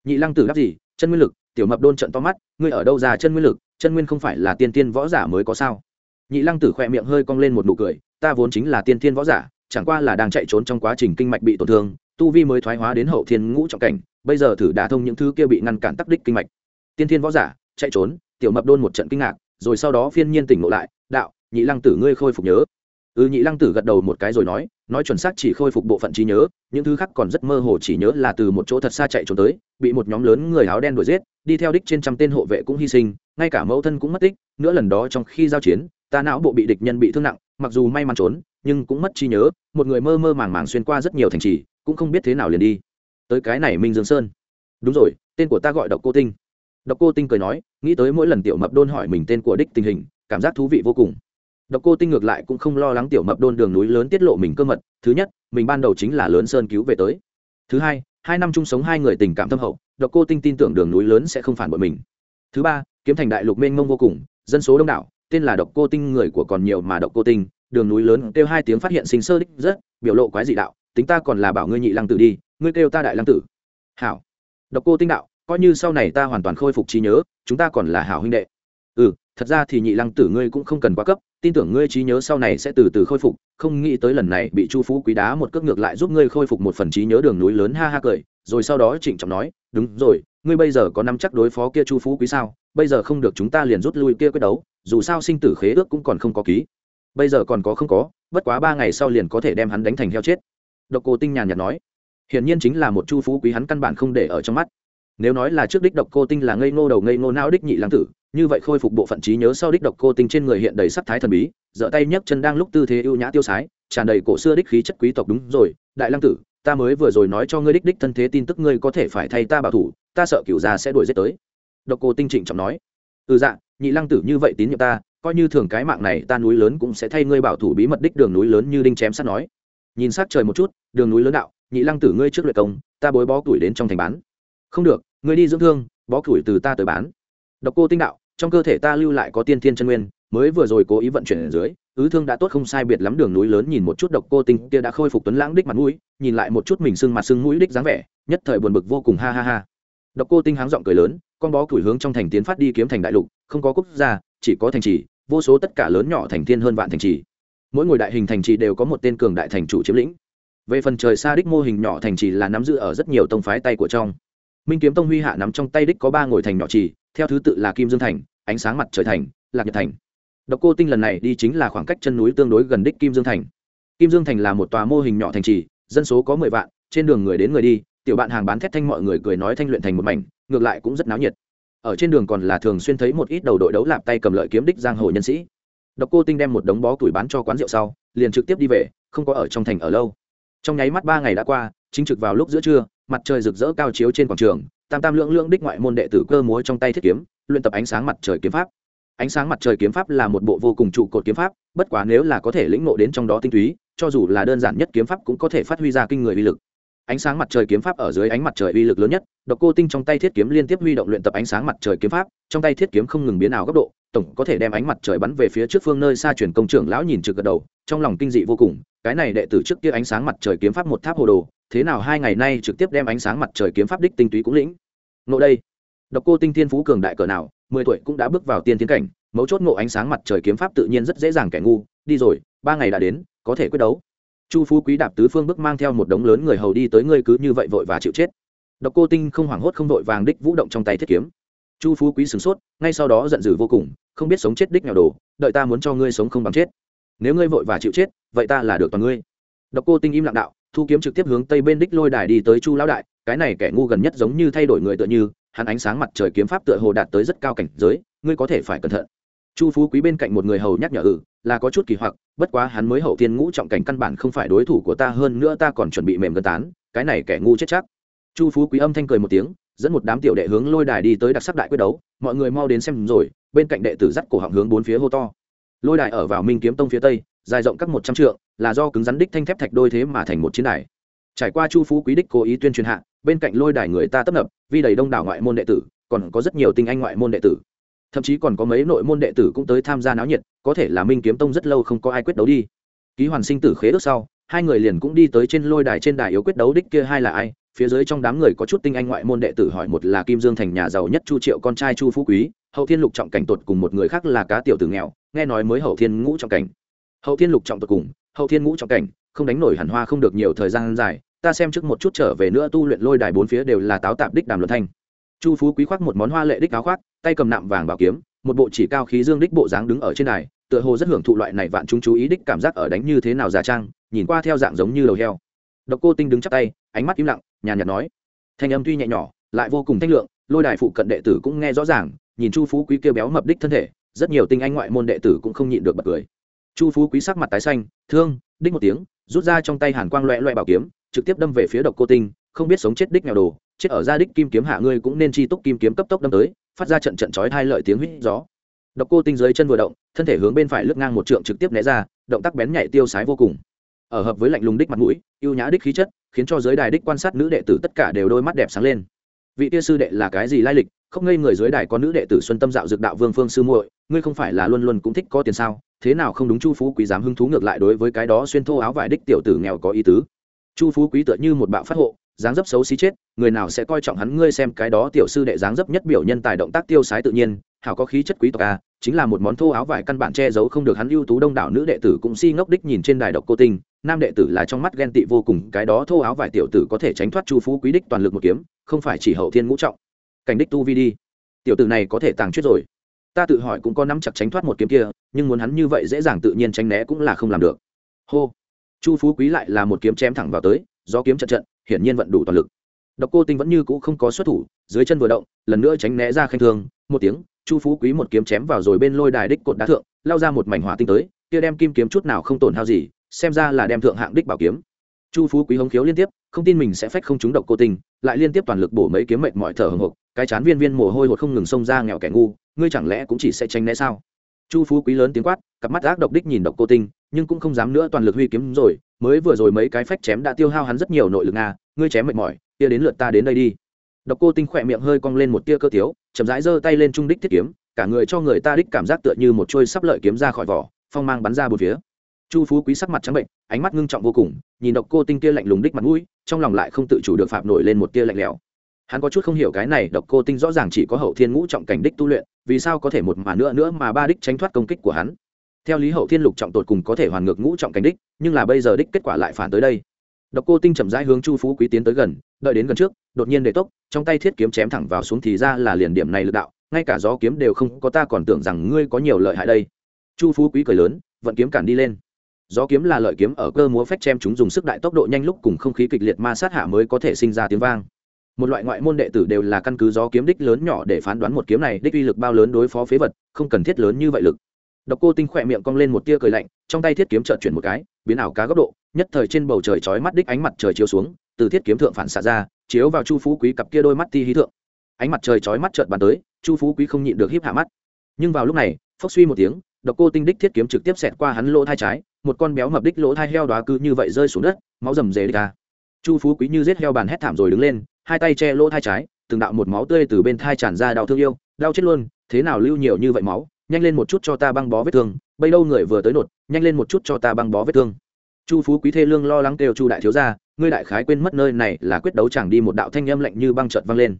Nhị lăng tử đáp gì? Chân nguyên lực? Tiểu mập đôn trận to mắt, ngươi ở đâu ra chân nguyên lực? Chân nguyên không phải là tiên tiên võ giả mới có sao? Nhị lăng tử khỏe miệng hơi cong lên một nụ cười, ta vốn chính là tiên tiên võ giả chẳng qua là đang chạy trốn trong quá trình kinh mạch bị tổn thương, tu vi mới thoái hóa đến hậu thiên ngũ trọng cảnh, bây giờ thử đả thông những thứ kia bị ngăn cản tắc đích kinh mạch. Tiên thiên võ giả, chạy trốn, tiểu mập đôn một trận kinh ngạc, rồi sau đó phiên nhiên tỉnh ngộ lại, đạo, nhị lăng tử ngươi khôi phục nhớ. Ừ nhị lăng tử gật đầu một cái rồi nói nói chuẩn xác chỉ khôi phục bộ phận trí nhớ, những thứ khác còn rất mơ hồ chỉ nhớ là từ một chỗ thật xa chạy trốn tới, bị một nhóm lớn người áo đen đuổi giết, đi theo đích trên trăm tên hộ vệ cũng hy sinh, ngay cả mẫu thân cũng mất tích, nữa lần đó trong khi giao chiến, ta não bộ bị địch nhân bị thương nặng, mặc dù may mắn trốn nhưng cũng mất trí nhớ, một người mơ mơ màng màng xuyên qua rất nhiều thành trì, cũng không biết thế nào liền đi. Tới cái này minh dương sơn. Đúng rồi, tên của ta gọi độc cô tinh. Độc cô tinh cười nói, nghĩ tới mỗi lần tiểu mập đôn hỏi mình tên của đích tình hình, cảm giác thú vị vô cùng. Độc cô tinh ngược lại cũng không lo lắng tiểu mập đôn đường núi lớn tiết lộ mình cơ mật, thứ nhất, mình ban đầu chính là lớn sơn cứu về tới. Thứ hai hai năm chung sống hai người tình cảm thâm hậu, độc cô tinh tin tưởng đường núi lớn sẽ không phản bội mình. Thứ ba, kiếm thành đại lục mênh mông vô cùng, dân số đông đảo, tên là độc cô tinh người của còn nhiều mà độc cô tinh đường núi lớn kêu hai tiếng phát hiện sinh sơ đích rất, biểu lộ quái dị đạo, tính ta còn là bảo ngươi nhị lăng tử đi, ngươi kêu ta đại lăng tử. Hảo. Độc cô tinh đạo, coi như sau này ta hoàn toàn khôi phục trí nhớ, chúng ta còn là hảo huynh đệ. Ừ thật ra thì nhị lăng tử ngươi cũng không cần quá cấp, tin tưởng ngươi trí nhớ sau này sẽ từ từ khôi phục, không nghĩ tới lần này bị chu phú quý đá một cước ngược lại giúp ngươi khôi phục một phần trí nhớ đường núi lớn ha ha cười, rồi sau đó trịnh trọng nói, đúng rồi, ngươi bây giờ có nắm chắc đối phó kia chu phú quý sao? Bây giờ không được chúng ta liền rút lui kia quyết đấu, dù sao sinh tử khế ước cũng còn không có ký bây giờ còn có không có, bất quá ba ngày sau liền có thể đem hắn đánh thành heo chết. Độc cô tinh nhàn nhạt nói. Hiển nhiên chính là một chu phú quý hắn căn bản không để ở trong mắt. Nếu nói là trước đích độc cô tinh là ngây ngô đầu ngây ngô não đích nhị lãng tử, như vậy khôi phục bộ phận trí nhớ sau đích độc cô tinh trên người hiện đầy sắc thái thần bí, dở tay nhấc chân đang lúc tư thế ưu nhã tiêu sái, tràn đầy cổ xưa đích khí chất quý tộc đúng rồi, đại lăng tử, ta mới vừa rồi nói cho ngươi đích đích thân thế tin tức ngươi có thể phải thay ta bảo thủ, ta sợ cửu già sẽ đuổi giết tới. Độc cô tinh trịnh trọng nói. Ừ dạ nhị lăng tử như vậy tín nhiệm ta coi như thường cái mạng này ta núi lớn cũng sẽ thay ngươi bảo thủ bí mật đích đường núi lớn như đinh chém sắt nói. Nhìn sát trời một chút, đường núi lớn đạo, nhị lăng tử ngươi trước luyện công, ta bối bó tuổi đến trong thành bán. Không được, ngươi đi dưỡng thương, bó tuổi từ ta tới bán. Độc cô tinh đạo, trong cơ thể ta lưu lại có tiên thiên chân nguyên, mới vừa rồi cố ý vận chuyển ở dưới, ứ thương đã tốt không sai biệt lắm đường núi lớn nhìn một chút độc cô tinh kia đã khôi phục tuấn lãng đích mặt mũi, nhìn lại một chút mình sưng mặt sưng mũi đích dáng vẻ, nhất thời buồn bực vô cùng, ha ha ha. Độc cô tinh háng giọng cười lớn, con bó củi hướng trong thành tiến phát đi kiếm thành đại lục, không có quốc gia, chỉ có thành trì vô số tất cả lớn nhỏ thành thiên hơn vạn thành trì. Mỗi ngôi đại hình thành trì đều có một tên cường đại thành chủ chiếm lĩnh. Về phần trời xa đích mô hình nhỏ thành trì là nắm giữ ở rất nhiều tông phái tay của trong. Minh kiếm tông huy hạ nắm trong tay đích có ba ngôi thành nhỏ trì, theo thứ tự là kim dương thành, ánh sáng mặt trời thành, lạc nhật thành. Độc cô tinh lần này đi chính là khoảng cách chân núi tương đối gần đích kim dương thành. Kim dương thành là một tòa mô hình nhỏ thành trì, dân số có mười vạn, trên đường người đến người đi, tiểu bạn hàng bán thét thanh mọi người cười nói thanh luyện thành một mảnh, ngược lại cũng rất náo nhiệt ở trên đường còn là thường xuyên thấy một ít đầu đội đấu lạp tay cầm lợi kiếm đích giang hồ nhân sĩ. Độc cô tinh đem một đống bó tuổi bán cho quán rượu sau, liền trực tiếp đi về, không có ở trong thành ở lâu. Trong nháy mắt ba ngày đã qua, chính trực vào lúc giữa trưa, mặt trời rực rỡ cao chiếu trên quảng trường, tam tam lưỡng lưỡng đích ngoại môn đệ tử cơ múa trong tay thiết kiếm, luyện tập ánh sáng mặt trời kiếm pháp. Ánh sáng mặt trời kiếm pháp là một bộ vô cùng trụ cột kiếm pháp, bất quá nếu là có thể lĩnh ngộ đến trong đó tinh túy, cho dù là đơn giản nhất kiếm pháp cũng có thể phát huy ra kinh người uy lực ánh sáng mặt trời kiếm pháp ở dưới ánh mặt trời uy lực lớn nhất, độc cô tinh trong tay thiết kiếm liên tiếp huy động luyện tập ánh sáng mặt trời kiếm pháp, trong tay thiết kiếm không ngừng biến ảo góc độ, tổng có thể đem ánh mặt trời bắn về phía trước phương nơi xa chuyển công trưởng lão nhìn trực gật đầu, trong lòng kinh dị vô cùng, cái này đệ tử trước kia ánh sáng mặt trời kiếm pháp một tháp hồ đồ, thế nào hai ngày nay trực tiếp đem ánh sáng mặt trời kiếm pháp đích tinh túy cũng lĩnh? Ngộ đây. Độc cô tinh thiên phú cường đại cỡ nào, mười tuổi cũng đã bước vào tiên tiến cảnh, mấu chốt ngộ ánh sáng mặt trời kiếm pháp tự nhiên rất dễ dàng kẻ ngu, đi rồi, ba ngày đã đến, có thể quyết đấu chu phú quý đạp tứ phương bước mang theo một đống lớn người hầu đi tới ngươi cứ như vậy vội và chịu chết. Độc cô tinh không hoảng hốt không vội vàng đích vũ động trong tay thiết kiếm. Chu phú quý sửng sốt, ngay sau đó giận dữ vô cùng, không biết sống chết đích nghèo đồ, đợi ta muốn cho ngươi sống không bằng chết. Nếu ngươi vội và chịu chết, vậy ta là được toàn ngươi. Độc cô tinh im lặng đạo, thu kiếm trực tiếp hướng tây bên đích lôi đài đi tới chu lão đại, cái này kẻ ngu gần nhất giống như thay đổi người tựa như, hắn ánh sáng mặt trời kiếm pháp tựa hồ đạt tới rất cao cảnh giới, ngươi có thể phải cẩn thận chu phú quý bên cạnh một người hầu nhắc nhở ừ là có chút kỳ hoặc, bất quá hắn mới hậu tiên ngũ trọng cảnh căn bản không phải đối thủ của ta, hơn nữa ta còn chuẩn bị mềm gần tán, cái này kẻ ngu chết chắc. Chu phú quý âm thanh cười một tiếng, dẫn một đám tiểu đệ hướng lôi đài đi tới đặc sắc đại quyết đấu, mọi người mau đến xem rồi, bên cạnh đệ tử dắt cổ họng hướng bốn phía hô to. Lôi đài ở vào minh kiếm tông phía tây, dài rộng các một trăm trượng, là do cứng rắn đích thanh thép thạch đôi thế mà thành một chiến đài. Trải qua chu phú quý đích cố ý tuyên truyền hạ, bên cạnh lôi đài người ta tấp nập, vì đầy đông đảo ngoại môn đệ tử, còn có rất nhiều tinh anh ngoại môn đệ tử thậm chí còn có mấy nội môn đệ tử cũng tới tham gia náo nhiệt, có thể là minh kiếm tông rất lâu không có ai quyết đấu đi. Ký hoàn sinh tử khế ước sau, hai người liền cũng đi tới trên lôi đài trên đài yếu quyết đấu đích kia hai là ai? Phía dưới trong đám người có chút tinh anh ngoại môn đệ tử hỏi một là kim dương thành nhà giàu nhất chu triệu con trai chu phú quý, hậu thiên lục trọng cảnh tột cùng một người khác là cá tiểu tử nghèo, nghe nói mới hậu thiên ngũ trọng cảnh. Hậu thiên lục trọng tột cùng, hậu thiên ngũ trọng cảnh, không đánh nổi hẳn hoa không được nhiều thời gian dài, ta xem trước một chút trở về nữa tu luyện lôi đài bốn phía đều là táo tạp đích đàm luận thanh chu phú quý khoác một món hoa lệ đích áo khoác, tay cầm nạm vàng bảo kiếm, một bộ chỉ cao khí dương đích bộ dáng đứng ở trên đài, tựa hồ rất hưởng thụ loại này vạn chúng chú ý đích cảm giác ở đánh như thế nào giả trang, nhìn qua theo dạng giống như đầu heo. Độc cô tinh đứng chắp tay, ánh mắt im lặng, nhàn nhạt nói. Thanh âm tuy nhẹ nhỏ, lại vô cùng thanh lượng, lôi đài phụ cận đệ tử cũng nghe rõ ràng, nhìn chu phú quý kêu béo mập đích thân thể, rất nhiều tinh anh ngoại môn đệ tử cũng không nhịn được bật cười. Chu phú quý sắc mặt tái xanh, thương, đích một tiếng, rút ra trong tay hàn quang loẹ loẹ bảo kiếm, trực tiếp đâm về phía độc cô tinh không biết sống chết đích nghèo đồ, chết ở gia đích kim kiếm hạ ngươi cũng nên chi túc kim kiếm cấp tốc đâm tới, phát ra trận trận chói hai lợi tiếng huýt gió. Độc cô tinh dưới chân vừa động, thân thể hướng bên phải lướt ngang một trượng trực tiếp né ra, động tác bén nhạy tiêu sái vô cùng. Ở hợp với lạnh lùng đích mặt mũi, ưu nhã đích khí chất, khiến cho giới đài đích quan sát nữ đệ tử tất cả đều đôi mắt đẹp sáng lên. Vị tia sư đệ là cái gì lai lịch, không ngây người dưới đài có nữ đệ tử xuân tâm dạo dược đạo vương phương sư muội, ngươi không phải là luôn luôn cũng thích có tiền sao, thế nào không đúng chu phú quý dám hứng thú ngược lại đối với cái đó xuyên thô áo vải đích tiểu tử nghèo có ý tứ. Chu phú quý tựa như một bạo phát hộ dáng dấp xấu xí chết, người nào sẽ coi trọng hắn? Ngươi xem cái đó tiểu sư đệ dáng dấp nhất biểu nhân tài động tác tiêu sái tự nhiên, hảo có khí chất quý tộc a chính là một món thô áo vải căn bản che giấu không được hắn ưu tú đông đảo nữ đệ tử cũng si ngốc đích nhìn trên đài độc cô tinh. Nam đệ tử là trong mắt ghen tị vô cùng, cái đó thô áo vải tiểu tử có thể tránh thoát chu phú quý đích toàn lực một kiếm, không phải chỉ hậu thiên ngũ trọng. Cảnh đích tu vi đi. Tiểu tử này có thể tàng chuyết rồi. Ta tự hỏi cũng có nắm chặt tránh thoát một kiếm kia, nhưng muốn hắn như vậy dễ dàng tự nhiên tránh né cũng là không làm được. Hô. Chu phú quý lại là một kiếm chém thẳng vào tới do kiếm trận trận hiển nhiên vận đủ toàn lực. Độc cô tinh vẫn như cũ không có xuất thủ, dưới chân vừa động, lần nữa tránh né ra khanh thương, một tiếng, chu phú quý một kiếm chém vào rồi bên lôi đài đích cột đá thượng, lao ra một mảnh hỏa tinh tới, kia đem kim kiếm chút nào không tổn hao gì, xem ra là đem thượng hạng đích bảo kiếm. Chu phú quý hống khiếu liên tiếp, không tin mình sẽ phách không trúng độc cô tinh, lại liên tiếp toàn lực bổ mấy kiếm mệt mọi thở hồng hộc, cái chán viên viên mồ hôi hột không ngừng xông ra nghèo kẻ ngu, ngươi chẳng lẽ cũng chỉ sẽ tránh né sao? Chu phú quý lớn tiếng quát, cặp mắt ác độc đích nhìn độc cô tinh, nhưng cũng không dám nữa toàn lực huy kiếm rồi mới vừa rồi mấy cái phách chém đã tiêu hao hắn rất nhiều nội lực nga ngươi chém mệt mỏi tia đến lượt ta đến đây đi. Độc cô tinh khỏe miệng hơi cong lên một tia cơ tiếu, chậm rãi giơ tay lên trung đích thiết kiếm, cả người cho người ta đích cảm giác tựa như một trôi sắp lợi kiếm ra khỏi vỏ, phong mang bắn ra bốn phía. Chu phú quý sắc mặt trắng bệnh, ánh mắt ngưng trọng vô cùng, nhìn độc cô tinh kia lạnh lùng đích mặt mũi, trong lòng lại không tự chủ được phạm nổi lên một tia lạnh lẽo. Hắn có chút không hiểu cái này độc cô tinh rõ ràng chỉ có hậu thiên ngũ trọng cảnh đích tu luyện, vì sao có thể một mà nữa nữa mà ba đích tránh thoát công kích của hắn theo lý hậu thiên lục trọng tột cùng có thể hoàn ngược ngũ trọng cảnh đích, nhưng là bây giờ đích kết quả lại phản tới đây. Độc cô tinh chậm rãi hướng chu phú quý tiến tới gần, đợi đến gần trước, đột nhiên để tốc, trong tay thiết kiếm chém thẳng vào xuống thì ra là liền điểm này lực đạo, ngay cả gió kiếm đều không có, ta còn tưởng rằng ngươi có nhiều lợi hại đây. Chu phú quý cười lớn, vận kiếm cản đi lên. Gió kiếm là lợi kiếm ở cơ múa phách chém chúng dùng sức đại tốc độ nhanh lúc cùng không khí kịch liệt ma sát hạ mới có thể sinh ra tiếng vang. Một loại ngoại môn đệ tử đều là căn cứ gió kiếm đích lớn nhỏ để phán đoán một kiếm này đích uy lực bao lớn đối phó phế vật, không cần thiết lớn như vậy lực độc cô tinh khỏe miệng cong lên một tia cười lạnh, trong tay thiết kiếm chợt chuyển một cái, biến ảo cá góc độ, nhất thời trên bầu trời chói mắt đích ánh mặt trời chiếu xuống, từ thiết kiếm thượng phản xạ ra, chiếu vào chu phú quý cặp kia đôi mắt ti hí thượng. Ánh mặt trời chói mắt chợt bàn tới, chu phú quý không nhịn được híp hạ mắt. Nhưng vào lúc này, phốc suy một tiếng, độc cô tinh đích thiết kiếm trực tiếp xẹt qua hắn lỗ thai trái, một con béo mập đích lỗ thai heo đóa cứ như vậy rơi xuống đất, máu rầm rề đi chu phú quý như giết heo bàn hét thảm rồi đứng lên, hai tay che lỗ thai trái, từng đạo một máu tươi từ bên thai tràn ra đau thương yêu, đau chết luôn, thế nào lưu nhiều như vậy máu? Nhanh lên một chút cho ta băng bó vết thương, bây đâu người vừa tới nột, nhanh lên một chút cho ta băng bó vết thương. Chu phú quý thê lương lo lắng kêu chu đại thiếu gia, ngươi đại khái quên mất nơi này là quyết đấu chẳng đi một đạo thanh âm lạnh như băng trợt vang lên.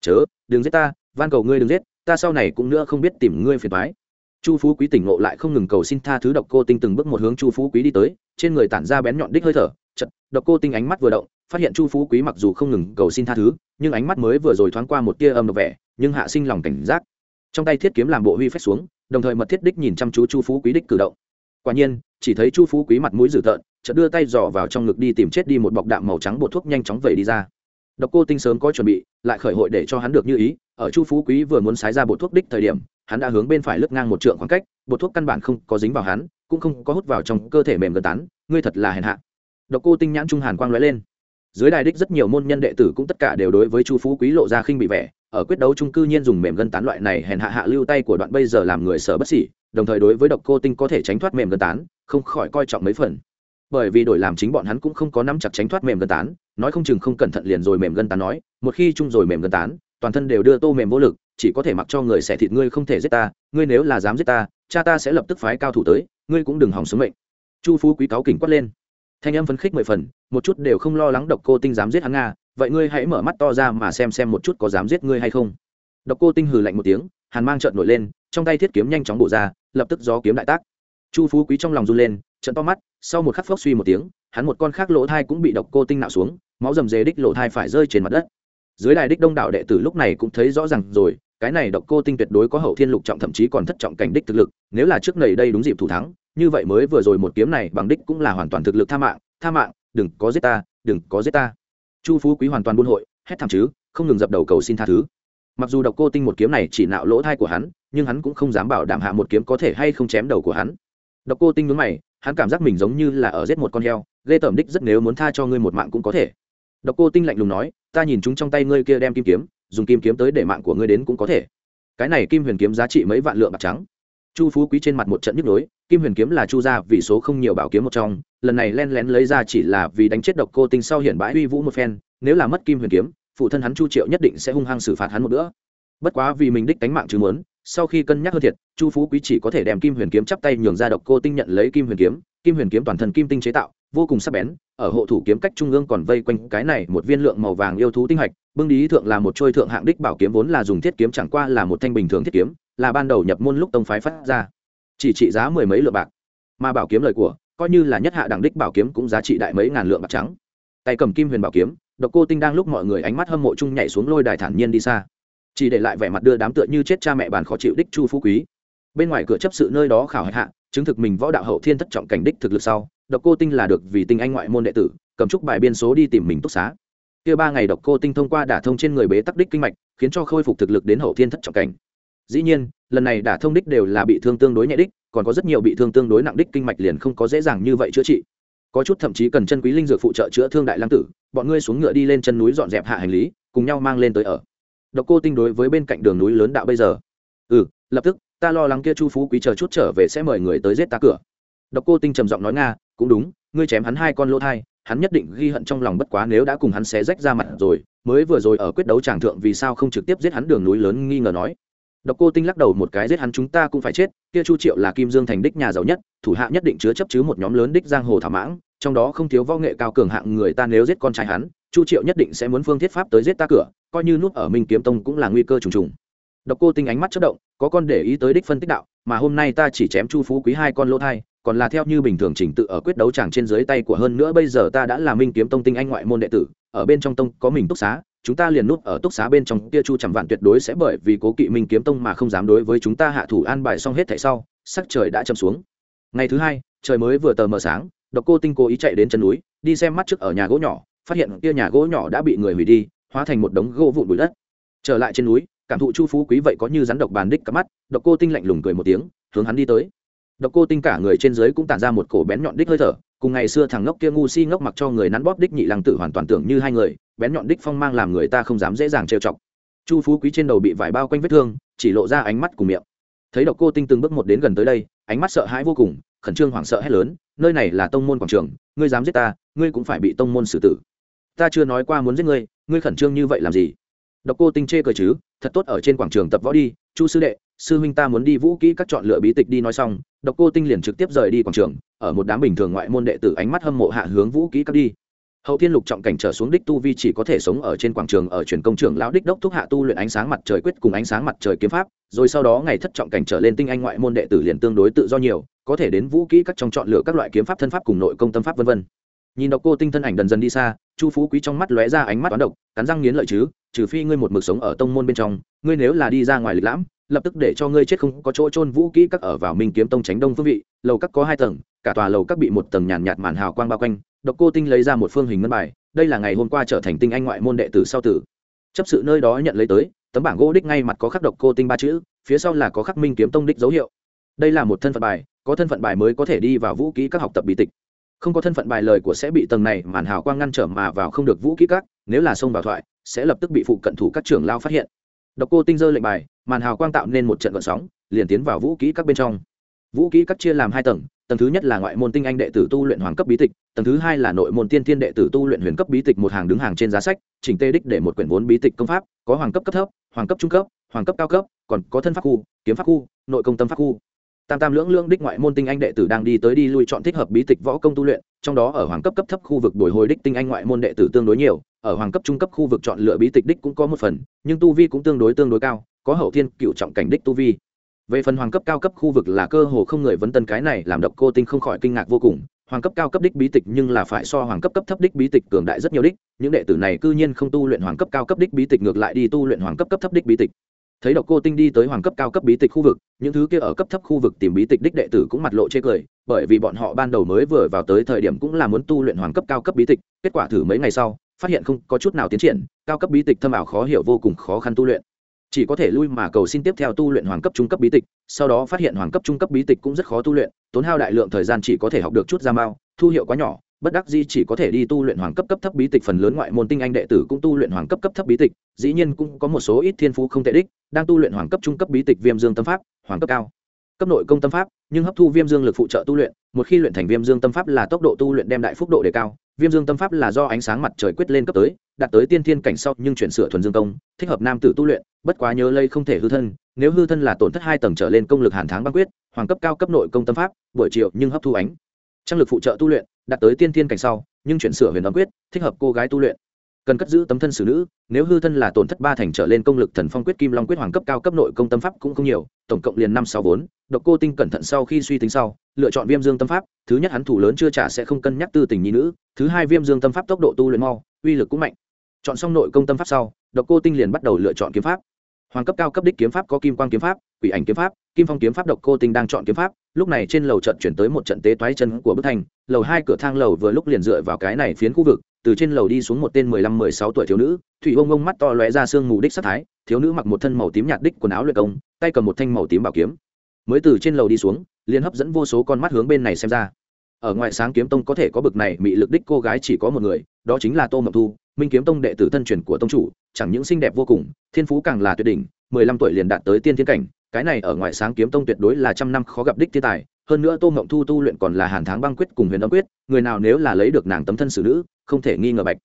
Chớ, đừng giết ta, van cầu ngươi đừng giết, ta sau này cũng nữa không biết tìm ngươi phiền thoái chu phú quý tỉnh ngộ lại không ngừng cầu xin tha thứ độc cô tinh từng bước một hướng chu phú quý đi tới, trên người tản ra bén nhọn đích hơi thở chật độc cô tinh ánh mắt vừa động, phát hiện chu phú quý mặc dù không ngừng cầu xin tha thứ, nhưng ánh mắt mới vừa rồi thoáng qua một tia âm độc vẻ, nhưng hạ sinh lòng cảnh giác trong tay thiết kiếm làm bộ huy phép xuống, đồng thời mật thiết đích nhìn chăm chú chu phú quý đích cử động. Quả nhiên, chỉ thấy chu phú quý mặt mũi dữ tợn, chợt đưa tay dò vào trong ngực đi tìm chết đi một bọc đạm màu trắng bột thuốc nhanh chóng vẩy đi ra. Độc cô tinh sớm có chuẩn bị, lại khởi hội để cho hắn được như ý, ở chu phú quý vừa muốn sái ra bột thuốc đích thời điểm, hắn đã hướng bên phải lướt ngang một trượng khoảng cách, bột thuốc căn bản không có dính vào hắn, cũng không có hút vào trong cơ thể mềm gần tán, ngươi thật là hèn hạ. Độc cô tinh nhãn trung hàn quang lóe lên. Dưới đài đích rất nhiều môn nhân đệ tử cũng tất cả đều đối với chu phú quý lộ ra khinh bị vẻ ở quyết đấu trung cư nhiên dùng mềm gân tán loại này hèn hạ hạ lưu tay của đoạn bây giờ làm người sợ bất xỉ đồng thời đối với độc cô tinh có thể tránh thoát mềm gân tán, không khỏi coi trọng mấy phần. Bởi vì đổi làm chính bọn hắn cũng không có nắm chặt tránh thoát mềm gân tán, nói không chừng không cẩn thận liền rồi mềm gân tán nói, một khi chung rồi mềm gân tán, toàn thân đều đưa tô mềm vô lực, chỉ có thể mặc cho người xẻ thịt ngươi không thể giết ta, ngươi nếu là dám giết ta, cha ta sẽ lập tức phái cao thủ tới, ngươi cũng đừng hỏng sống mệnh. Chu phú quý cáo kỉnh quát lên. Thanh âm phấn khích mười phần, một chút đều không lo lắng độc cô tinh dám giết hắn nga vậy ngươi hãy mở mắt to ra mà xem xem một chút có dám giết ngươi hay không. Độc cô tinh hừ lạnh một tiếng, hàn mang trợn nổi lên, trong tay thiết kiếm nhanh chóng bổ ra, lập tức gió kiếm đại tác. Chu phú quý trong lòng run lên trận to mắt, sau một khắc phốc suy một tiếng, hắn một con khác lỗ thai cũng bị độc cô tinh nạo xuống, máu rầm rề đích lỗ thai phải rơi trên mặt đất. Dưới đài đích đông đảo đệ tử lúc này cũng thấy rõ ràng rồi, cái này độc cô tinh tuyệt đối có hậu thiên lục trọng thậm chí còn thất trọng cảnh đích thực lực, nếu là trước nầy đây đúng dịp thủ thắng, như vậy mới vừa rồi một kiếm này bằng đích cũng là hoàn toàn thực lực tha mạng tha mạng, đừng có giết ta, đừng có giết ta chu phú quý hoàn toàn buôn hội, hét thảm chứ, không ngừng dập đầu cầu xin tha thứ. Mặc dù độc cô tinh một kiếm này chỉ nạo lỗ thai của hắn, nhưng hắn cũng không dám bảo đảm hạ một kiếm có thể hay không chém đầu của hắn. Độc cô tinh nhướng mày, hắn cảm giác mình giống như là ở giết một con heo, ghê tởm đích rất nếu muốn tha cho ngươi một mạng cũng có thể. Độc cô tinh lạnh lùng nói, ta nhìn chúng trong tay ngươi kia đem kim kiếm, dùng kim kiếm tới để mạng của ngươi đến cũng có thể. Cái này kim huyền kiếm giá trị mấy vạn lượng bạc trắng. Chu phú quý trên mặt một trận nhức nhối, kim huyền kiếm là chu gia vì số không nhiều bảo kiếm một trong lần này len lén lấy ra chỉ là vì đánh chết độc cô tinh sau hiện bãi uy vũ một phen, nếu là mất kim huyền kiếm, phụ thân hắn chu triệu nhất định sẽ hung hăng xử phạt hắn một bữa. Bất quá vì mình đích đánh mạng chứ muốn, sau khi cân nhắc hơn thiệt, chu phú quý chỉ có thể đem kim huyền kiếm chắp tay nhường ra độc cô tinh nhận lấy kim huyền kiếm, kim huyền kiếm toàn thân kim tinh chế tạo, vô cùng sắc bén, ở hộ thủ kiếm cách trung ương còn vây quanh cái này một viên lượng màu vàng yêu thú tinh hạch, bưng lý thượng là một trôi thượng hạng đích bảo kiếm vốn là dùng thiết kiếm chẳng qua là một thanh bình thường thiết kiếm, là ban đầu nhập môn lúc tông phái phát ra. Chỉ trị giá mười mấy lượng bạc. Mà bảo kiếm lời của coi như là nhất hạ đẳng đích bảo kiếm cũng giá trị đại mấy ngàn lượng bạc trắng. Tay cầm kim huyền bảo kiếm, độc cô tinh đang lúc mọi người ánh mắt hâm mộ chung nhảy xuống lôi đài thản nhiên đi xa. Chỉ để lại vẻ mặt đưa đám tựa như chết cha mẹ bàn khó chịu đích chu phú quý. Bên ngoài cửa chấp sự nơi đó khảo hạch hạ, chứng thực mình võ đạo hậu thiên thất trọng cảnh đích thực lực sau, độc cô tinh là được vì tinh anh ngoại môn đệ tử, cầm trúc bài biên số đi tìm mình túc xá. Kia ba ngày độc cô tinh thông qua đả thông trên người bế tắc đích kinh mạch, khiến cho khôi phục thực lực đến hậu thiên thất trọng cảnh. Dĩ nhiên, lần này đả thông đích đều là bị thương tương đối nhẹ đích còn có rất nhiều bị thương tương đối nặng đích kinh mạch liền không có dễ dàng như vậy chữa trị. Có chút thậm chí cần chân quý linh dược phụ trợ chữa thương đại lang tử, bọn ngươi xuống ngựa đi lên chân núi dọn dẹp hạ hành lý, cùng nhau mang lên tới ở. Độc cô tinh đối với bên cạnh đường núi lớn đạo bây giờ. Ừ lập tức, ta lo lắng kia chu phú quý chờ chút trở về sẽ mời người tới giết ta cửa. Độc cô tinh trầm giọng nói nga, cũng đúng, ngươi chém hắn hai con lỗ thai, hắn nhất định ghi hận trong lòng bất quá nếu đã cùng hắn xé rách ra mặt rồi, mới vừa rồi ở quyết đấu tràng thượng vì sao không trực tiếp giết hắn đường núi lớn nghi ngờ nói độc cô tinh lắc đầu một cái, giết hắn chúng ta cũng phải chết, kia chu triệu là kim dương thành đích nhà giàu nhất, thủ hạ nhất định chứa chấp chứ một nhóm lớn đích giang hồ thảm mãng, trong đó không thiếu võ nghệ cao cường hạng người ta nếu giết con trai hắn, chu triệu nhất định sẽ muốn phương thiết pháp tới giết ta cửa, coi như nút ở minh kiếm tông cũng là nguy cơ trùng trùng. Độc cô tinh ánh mắt chớp động, có con để ý tới đích phân tích đạo, mà hôm nay ta chỉ chém chu phú quý hai con lỗ thai, còn là theo như bình thường trình tự ở quyết đấu chẳng trên dưới tay của hơn nữa, bây giờ ta đã là minh kiếm tông tinh anh ngoại môn đệ tử, ở bên trong tông có mình túc xá chúng ta liền nút ở túc xá bên trong kia chu chằm vạn tuyệt đối sẽ bởi vì cố kỵ minh kiếm tông mà không dám đối với chúng ta hạ thủ an bài xong hết thảy sau, sắc trời đã châm xuống. Ngày thứ hai, trời mới vừa tờ mờ sáng, độc cô tinh cố ý chạy đến chân núi, đi xem mắt trước ở nhà gỗ nhỏ, phát hiện kia nhà gỗ nhỏ đã bị người hủy đi, hóa thành một đống gỗ vụn bụi đất. Trở lại trên núi, cảm thụ chu phú quý vậy có như rắn độc bàn đích cắm mắt, độc cô tinh lạnh lùng cười một tiếng, hướng hắn đi tới. Độc cô tinh cả người trên dưới cũng tản ra một cổ bén nhọn đích hơi thở cùng ngày xưa thằng ngốc kia ngu si ngốc mặc cho người nắn bóp đích nhị lăng tử hoàn toàn tưởng như hai người, bén nhọn đích phong mang làm người ta không dám dễ dàng trêu chọc. Chu phú quý trên đầu bị vải bao quanh vết thương, chỉ lộ ra ánh mắt cùng miệng. Thấy độc cô tinh từng bước một đến gần tới đây, ánh mắt sợ hãi vô cùng, khẩn trương hoảng sợ hét lớn, nơi này là tông môn quảng trường, ngươi dám giết ta, ngươi cũng phải bị tông môn xử tử. Ta chưa nói qua muốn giết ngươi ngươi khẩn trương như vậy làm gì? Độc cô tinh chê cười chứ, thật tốt, ở trên quảng trường tập võ đi, chu sư đệ, sư huynh ta muốn đi vũ kỹ các chọn lựa bí tịch đi nói xong. Độc cô tinh liền trực tiếp rời đi quảng trường ở một đám bình thường ngoại môn đệ tử ánh mắt hâm mộ hạ hướng vũ kỹ các đi. Hậu thiên lục trọng cảnh trở xuống đích tu vi chỉ có thể sống ở trên quảng trường ở truyền công trường lão đích đốc thúc hạ tu luyện ánh sáng mặt trời quyết cùng ánh sáng mặt trời kiếm pháp, rồi sau đó ngày thất trọng cảnh trở lên tinh anh ngoại môn đệ tử liền tương đối tự do nhiều, có thể đến vũ kỹ các trong chọn lựa các loại kiếm pháp thân pháp cùng nội công tâm pháp vân vân. Nhìn độc cô tinh thân ảnh dần dần đi xa, chu phú quý trong mắt lóe ra ánh mắt toán độc, cắn răng nghiến lợi chứ, trừ phi ngươi một mực sống ở tông môn bên trong, ngươi nếu là đi ra ngoài lịch lãm lập tức để cho ngươi chết không có chỗ trôn vũ kỹ các ở vào minh kiếm tông tránh đông phương vị, lầu các có hai tầng, cả tòa lầu các bị một tầng nhàn nhạt màn hào quang bao quanh. Độc cô tinh lấy ra một phương hình ngân bài, đây là ngày hôm qua trở thành tinh anh ngoại môn đệ tử sau tử. Chấp sự nơi đó nhận lấy tới, tấm bảng gỗ đích ngay mặt có khắc độc cô tinh ba chữ, phía sau là có khắc minh kiếm tông đích dấu hiệu. Đây là một thân phận bài, có thân phận bài mới có thể đi vào vũ kỹ các học tập bí tịch. Không có thân phận bài lời của sẽ bị tầng này màn hào quang ngăn trở mà vào không được vũ kỹ các, nếu là xông vào thoại, sẽ lập tức bị phụ cận thủ các trưởng lao phát hiện. Độc cô tinh dơ lệnh bài màn hào quang tạo nên một trận gợn sóng, liền tiến vào vũ kỹ các bên trong. Vũ kỹ các chia làm hai tầng tầng thứ nhất là ngoại môn tinh anh đệ tử tu luyện hoàng cấp bí tịch, tầng thứ hai là nội môn tiên thiên đệ tử tu luyện huyền cấp bí tịch một hàng đứng hàng trên giá sách, chỉnh tê đích để một quyển vốn bí tịch công pháp, có hoàng cấp cấp thấp, hoàng cấp trung cấp, hoàng cấp cao cấp, còn có thân pháp khu, kiếm pháp khu, nội công tâm pháp khu tam tam lưỡng lưỡng đích ngoại môn tinh anh đệ tử đang đi tới đi lui chọn thích hợp bí tịch võ công tu luyện, trong đó ở hoàng cấp cấp thấp khu vực đổi hồi đích tinh anh ngoại môn đệ tử tương đối nhiều, ở hoàng cấp trung cấp khu vực chọn lựa bí tịch đích cũng có một phần, nhưng tu vi cũng tương đối tương đối cao, có hậu thiên cựu trọng cảnh đích tu vi. Về phần hoàng cấp cao cấp khu vực là cơ hồ không người vấn tân cái này làm độc cô tinh không khỏi kinh ngạc vô cùng, hoàng cấp cao cấp đích bí tịch nhưng là phải so hoàng cấp cấp thấp đích bí tịch cường đại rất nhiều đích, những đệ tử này cư nhiên không tu luyện hoàng cấp cao cấp đích bí tịch ngược lại đi tu luyện hoàng cấp cấp thấp đích bí tịch thấy độc cô tinh đi tới hoàng cấp cao cấp bí tịch khu vực, những thứ kia ở cấp thấp khu vực tìm bí tịch đích đệ tử cũng mặt lộ chê cười, bởi vì bọn họ ban đầu mới vừa vào tới thời điểm cũng là muốn tu luyện hoàng cấp cao cấp bí tịch, kết quả thử mấy ngày sau, phát hiện không có chút nào tiến triển, cao cấp bí tịch thâm ảo khó hiểu vô cùng khó khăn tu luyện. Chỉ có thể lui mà cầu xin tiếp theo tu luyện hoàng cấp trung cấp bí tịch, sau đó phát hiện hoàng cấp trung cấp bí tịch cũng rất khó tu luyện, tốn hao đại lượng thời gian chỉ có thể học được chút ra mao thu hiệu quá nhỏ bất đắc dĩ chỉ có thể đi tu luyện hoàng cấp cấp thấp bí tịch, phần lớn ngoại môn tinh anh đệ tử cũng tu luyện hoàng cấp cấp thấp bí tịch, dĩ nhiên cũng có một số ít thiên phú không tệ đích, đang tu luyện hoàng cấp trung cấp bí tịch viêm dương tâm pháp, hoàng cấp cao. Cấp nội công tâm pháp, nhưng hấp thu viêm dương lực phụ trợ tu luyện, một khi luyện thành viêm dương tâm pháp là tốc độ tu luyện đem đại phúc độ đề cao. Viêm dương tâm pháp là do ánh sáng mặt trời quyết lên cấp tới, đạt tới tiên thiên cảnh sau nhưng chuyển sửa thuần dương công, thích hợp nam tử tu luyện, bất quá nhớ lây không thể hư thân, nếu hư thân là tổn thất hai tầng trở lên công lực hàn tháng băng quyết, hoàng cấp cao cấp nội công tâm pháp, buổi chiều nhưng hấp thu ánh. Trang lực phụ trợ tu luyện đạt tới tiên thiên cảnh sau, nhưng chuyển sửa huyền âm quyết, thích hợp cô gái tu luyện. Cần cất giữ tấm thân xử nữ, nếu hư thân là tổn thất ba thành trở lên công lực thần phong quyết kim long quyết hoàng cấp cao cấp nội công tâm pháp cũng không nhiều, tổng cộng liền năm sáu vốn độc cô tinh cẩn thận sau khi suy tính sau, lựa chọn viêm dương tâm pháp, thứ nhất hắn thủ lớn chưa trả sẽ không cân nhắc tư tình nhi nữ, thứ hai viêm dương tâm pháp tốc độ tu luyện mau, uy lực cũng mạnh. Chọn xong nội công tâm pháp sau, độc cô tinh liền bắt đầu lựa chọn kiếm pháp. Hoàng cấp cao cấp đích kiếm pháp có kim quang kiếm pháp, quỷ ảnh kiếm pháp, kim phong kiếm pháp độc cô tinh đang chọn kiếm pháp lúc này trên lầu trận chuyển tới một trận tế toái chân của bức thành lầu hai cửa thang lầu vừa lúc liền dựa vào cái này phiến khu vực, từ trên lầu đi xuống một tên mười lăm mười sáu tuổi thiếu nữ, thủy bông bông mắt to lóe ra sương mù đích sắc thái, thiếu nữ mặc một thân màu tím nhạt đích quần áo luyện công, tay cầm một thanh màu tím bảo kiếm. Mới từ trên lầu đi xuống, liền hấp dẫn vô số con mắt hướng bên này xem ra. Ở ngoại sáng kiếm tông có thể có bực này bị lực đích cô gái chỉ có một người, đó chính là tô mộng thu, minh kiếm tông đệ tử thân truyền của tông chủ, chẳng những xinh đẹp vô cùng, thiên phú càng là tuyệt đỉnh, mười lăm tuổi liền đạt tới tiên thiên cảnh cái này ở ngoại sáng kiếm tông tuyệt đối là trăm năm khó gặp đích thiên tài, hơn nữa tô mộng thu tu luyện còn là hàn tháng băng quyết cùng huyền âm quyết, người nào nếu là lấy được nàng tấm thân xử nữ, không thể nghi ngờ bạch.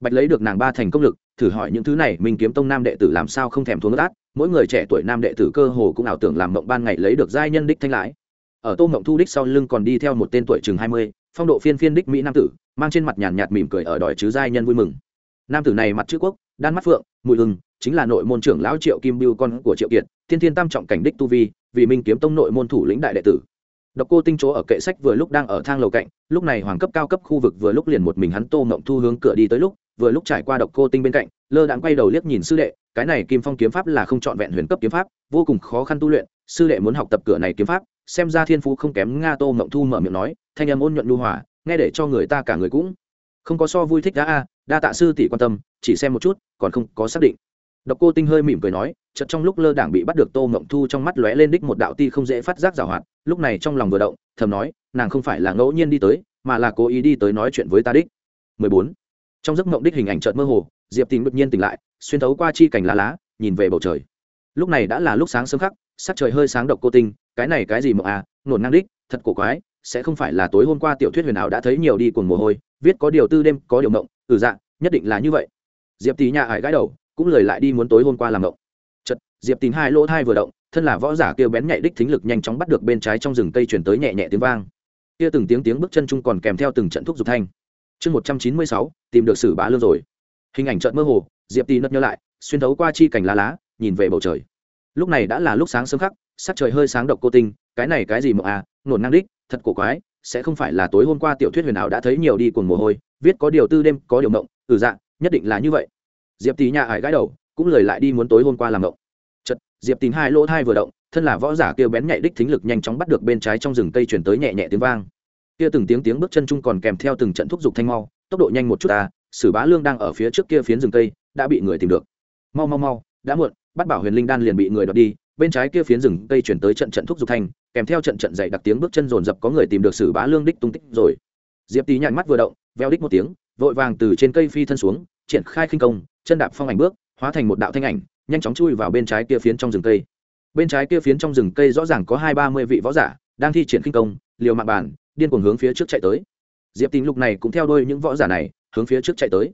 Bạch lấy được nàng ba thành công lực, thử hỏi những thứ này, minh kiếm tông nam đệ tử làm sao không thèm thuốc át, mỗi người trẻ tuổi nam đệ tử cơ hồ cũng ảo tưởng làm mộng ban ngày lấy được giai nhân đích thanh lãi. Ở tô mộng thu đích sau lưng còn đi theo một tên tuổi chừng hai mươi, phong độ phiên phiên đích mỹ nam tử, mang trên mặt nhàn nhạt mỉm cười ở đòi chứ giai nhân vui mừng. Nam tử này mặt chữ quốc, đan mắt phượng, mùi hưng chính là nội môn trưởng lão triệu kim biêu con của triệu kiệt thiên thiên tam trọng cảnh đích tu vi vì minh kiếm tông nội môn thủ lĩnh đại đệ tử Độc Cô Tinh chỗ ở kệ sách vừa lúc đang ở thang lầu cạnh, lúc này hoàng cấp cao cấp khu vực vừa lúc liền một mình hắn Tô Mộng Thu hướng cửa đi tới lúc, vừa lúc trải qua Độc Cô Tinh bên cạnh, lơ đãng quay đầu liếc nhìn sư đệ, cái này Kim Phong kiếm pháp là không trọn vẹn huyền cấp kiếm pháp, vô cùng khó khăn tu luyện, sư đệ muốn học tập cửa này kiếm pháp, xem ra thiên phú không kém Nga Tô Mộng Thu mở miệng nói, thanh âm ôn nhuận nhu hòa, nghe để cho người ta cả người cũng không có so vui thích đã a, đa tạ sư tỷ quan tâm, chỉ xem một chút, còn không có xác định. Độc Cô Tinh hơi mỉm cười nói, chợt trong lúc lơ đảng bị bắt được Tô Mộng Thu trong mắt lóe lên đích một đạo ti không dễ phát giác giảo hoạt, lúc này trong lòng vừa động, thầm nói, nàng không phải là ngẫu nhiên đi tới, mà là cố ý đi tới nói chuyện với ta đích. 14. Trong giấc mộng đích hình ảnh chợt mơ hồ, Diệp Tình đột nhiên tỉnh lại, xuyên thấu qua chi cảnh lá lá, nhìn về bầu trời. Lúc này đã là lúc sáng sớm khắc, sắc trời hơi sáng độc cô tinh, cái này cái gì mộng à, nổn ngang đích, thật cổ quái, sẽ không phải là tối hôm qua tiểu thuyết huyền ảo đã thấy nhiều đi cuồng mồ hôi, viết có điều tư đêm, có điều mộng, ừ dạ, nhất định là như vậy. Diệp Tỷ nhà ải gãi đầu, cũng lời lại đi muốn tối hôm qua làm động chật diệp tín hai lỗ thai vừa động, thân là võ giả kêu bén nhạy đích thính lực nhanh chóng bắt được bên trái trong rừng cây chuyển tới nhẹ nhẹ tiếng vang. Kia từng tiếng tiếng bước chân chung còn kèm theo từng trận thuốc dục thanh. Chương một trăm chín mươi sáu, tìm được sử bá lương rồi. Hình ảnh trận mơ hồ, diệp tín nất nhớ lại, xuyên thấu qua chi cảnh lá lá, nhìn về bầu trời. Lúc này đã là lúc sáng sớm khắc, sắc trời hơi sáng độc cô tinh, cái này cái gì mộng à nổn năng đích, thật cổ quái, sẽ không phải là tối hôm qua tiểu thuyết huyền ảo đã thấy nhiều đi cuồng mồ hôi, viết có điều tư đêm, có điều mộng ừ dạ nhất định là như vậy diệp tý nhà ải gái đầu, cũng lời lại đi muốn tối hôm qua làm động chật diệp tín hai lỗ thai vừa động, thân là võ giả kêu bén nhạy đích thính lực nhanh chóng bắt được bên trái trong rừng cây chuyển tới nhẹ nhẹ tiếng vang. Kia từng tiếng tiếng bước chân chung còn kèm theo từng trận thúc giục thanh mau, tốc độ nhanh một chút ta, sử bá lương đang ở phía trước kia phiến rừng cây, đã bị người tìm được. Mau mau mau, đã muộn, bắt bảo huyền linh đan liền bị người đoạt đi, bên trái kia phiến rừng cây chuyển tới trận trận thúc giục thanh, kèm theo trận trận dày đặc tiếng bước chân rồn rập có người tìm được sử bá lương đích tung tích rồi. Diệp tý nhạn mắt vừa động, veo đích một tiếng, vội vàng từ trên cây phi thân xuống, triển khai khinh công chân đạp phong ảnh bước, hóa thành một đạo thanh ảnh, nhanh chóng chui vào bên trái kia phiến trong rừng cây. Bên trái kia phiến trong rừng cây rõ ràng có hai ba mươi vị võ giả, đang thi triển khinh công, liều mạng bàn, điên cuồng hướng phía trước chạy tới. Diệp tình lục này cũng theo đuôi những võ giả này, hướng phía trước chạy tới.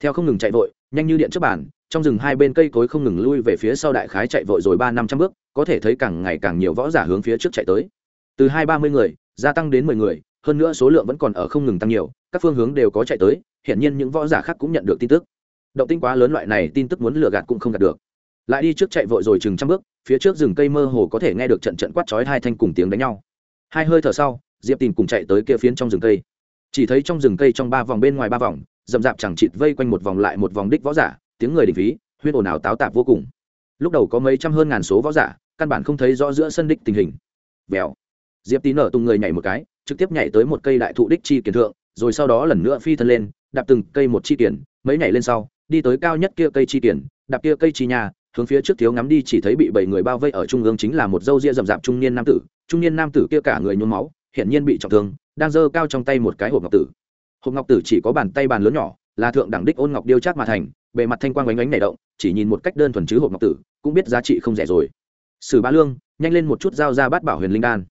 Theo không ngừng chạy vội, nhanh như điện trước bàn, trong rừng hai bên cây cối không ngừng lui về phía sau đại khái chạy vội rồi ba năm trăm bước, có thể thấy càng ngày càng nhiều võ giả hướng phía trước chạy tới. Từ hai ba mươi người, gia tăng đến mười người, hơn nữa số lượng vẫn còn ở không ngừng tăng nhiều, các phương hướng đều có chạy tới hiện nhiên những võ giả khác cũng nhận được tin tức động tinh quá lớn loại này tin tức muốn lừa gạt cũng không gạt được. Lại đi trước chạy vội rồi chừng trăm bước, phía trước rừng cây mơ hồ có thể nghe được trận trận quát chói hai thanh cùng tiếng đánh nhau. Hai hơi thở sau, diệp tìm cùng chạy tới kia phiến trong rừng cây. Chỉ thấy trong rừng cây trong ba vòng bên ngoài ba vòng, rậm rạp chẳng chịt vây quanh một vòng lại một vòng đích võ giả, tiếng người đình phí, huyên ồn ào táo tạp vô cùng. Lúc đầu có mấy trăm hơn ngàn số võ giả, căn bản không thấy rõ giữa sân đích tình hình. Vèo. Diệp tín nở tung người nhảy một cái, trực tiếp nhảy tới một cây đại thụ đích chi kiển thượng, rồi sau đó lần nữa phi thân lên, đạp từng cây một chi kiển, mấy nhảy lên sau đi tới cao nhất kia cây chi tiền, đạp kia cây chi nhà hướng phía trước thiếu ngắm đi chỉ thấy bị bảy người bao vây ở trung ương chính là một dâu ria rậm rạp trung niên nam tử. Trung niên nam tử kia cả người nhuốm máu hiển nhiên bị trọng thương đang giơ cao trong tay một cái hộp ngọc tử. Hộp ngọc tử chỉ có bàn tay bàn lớn nhỏ là thượng đẳng đích ôn ngọc điêu chát mà thành bề mặt thanh quang ánh ánh nảy động chỉ nhìn một cách đơn thuần chứ hộp ngọc tử cũng biết giá trị không rẻ rồi. Sử bá lương nhanh lên một chút giao ra bát bảo huyền linh đan.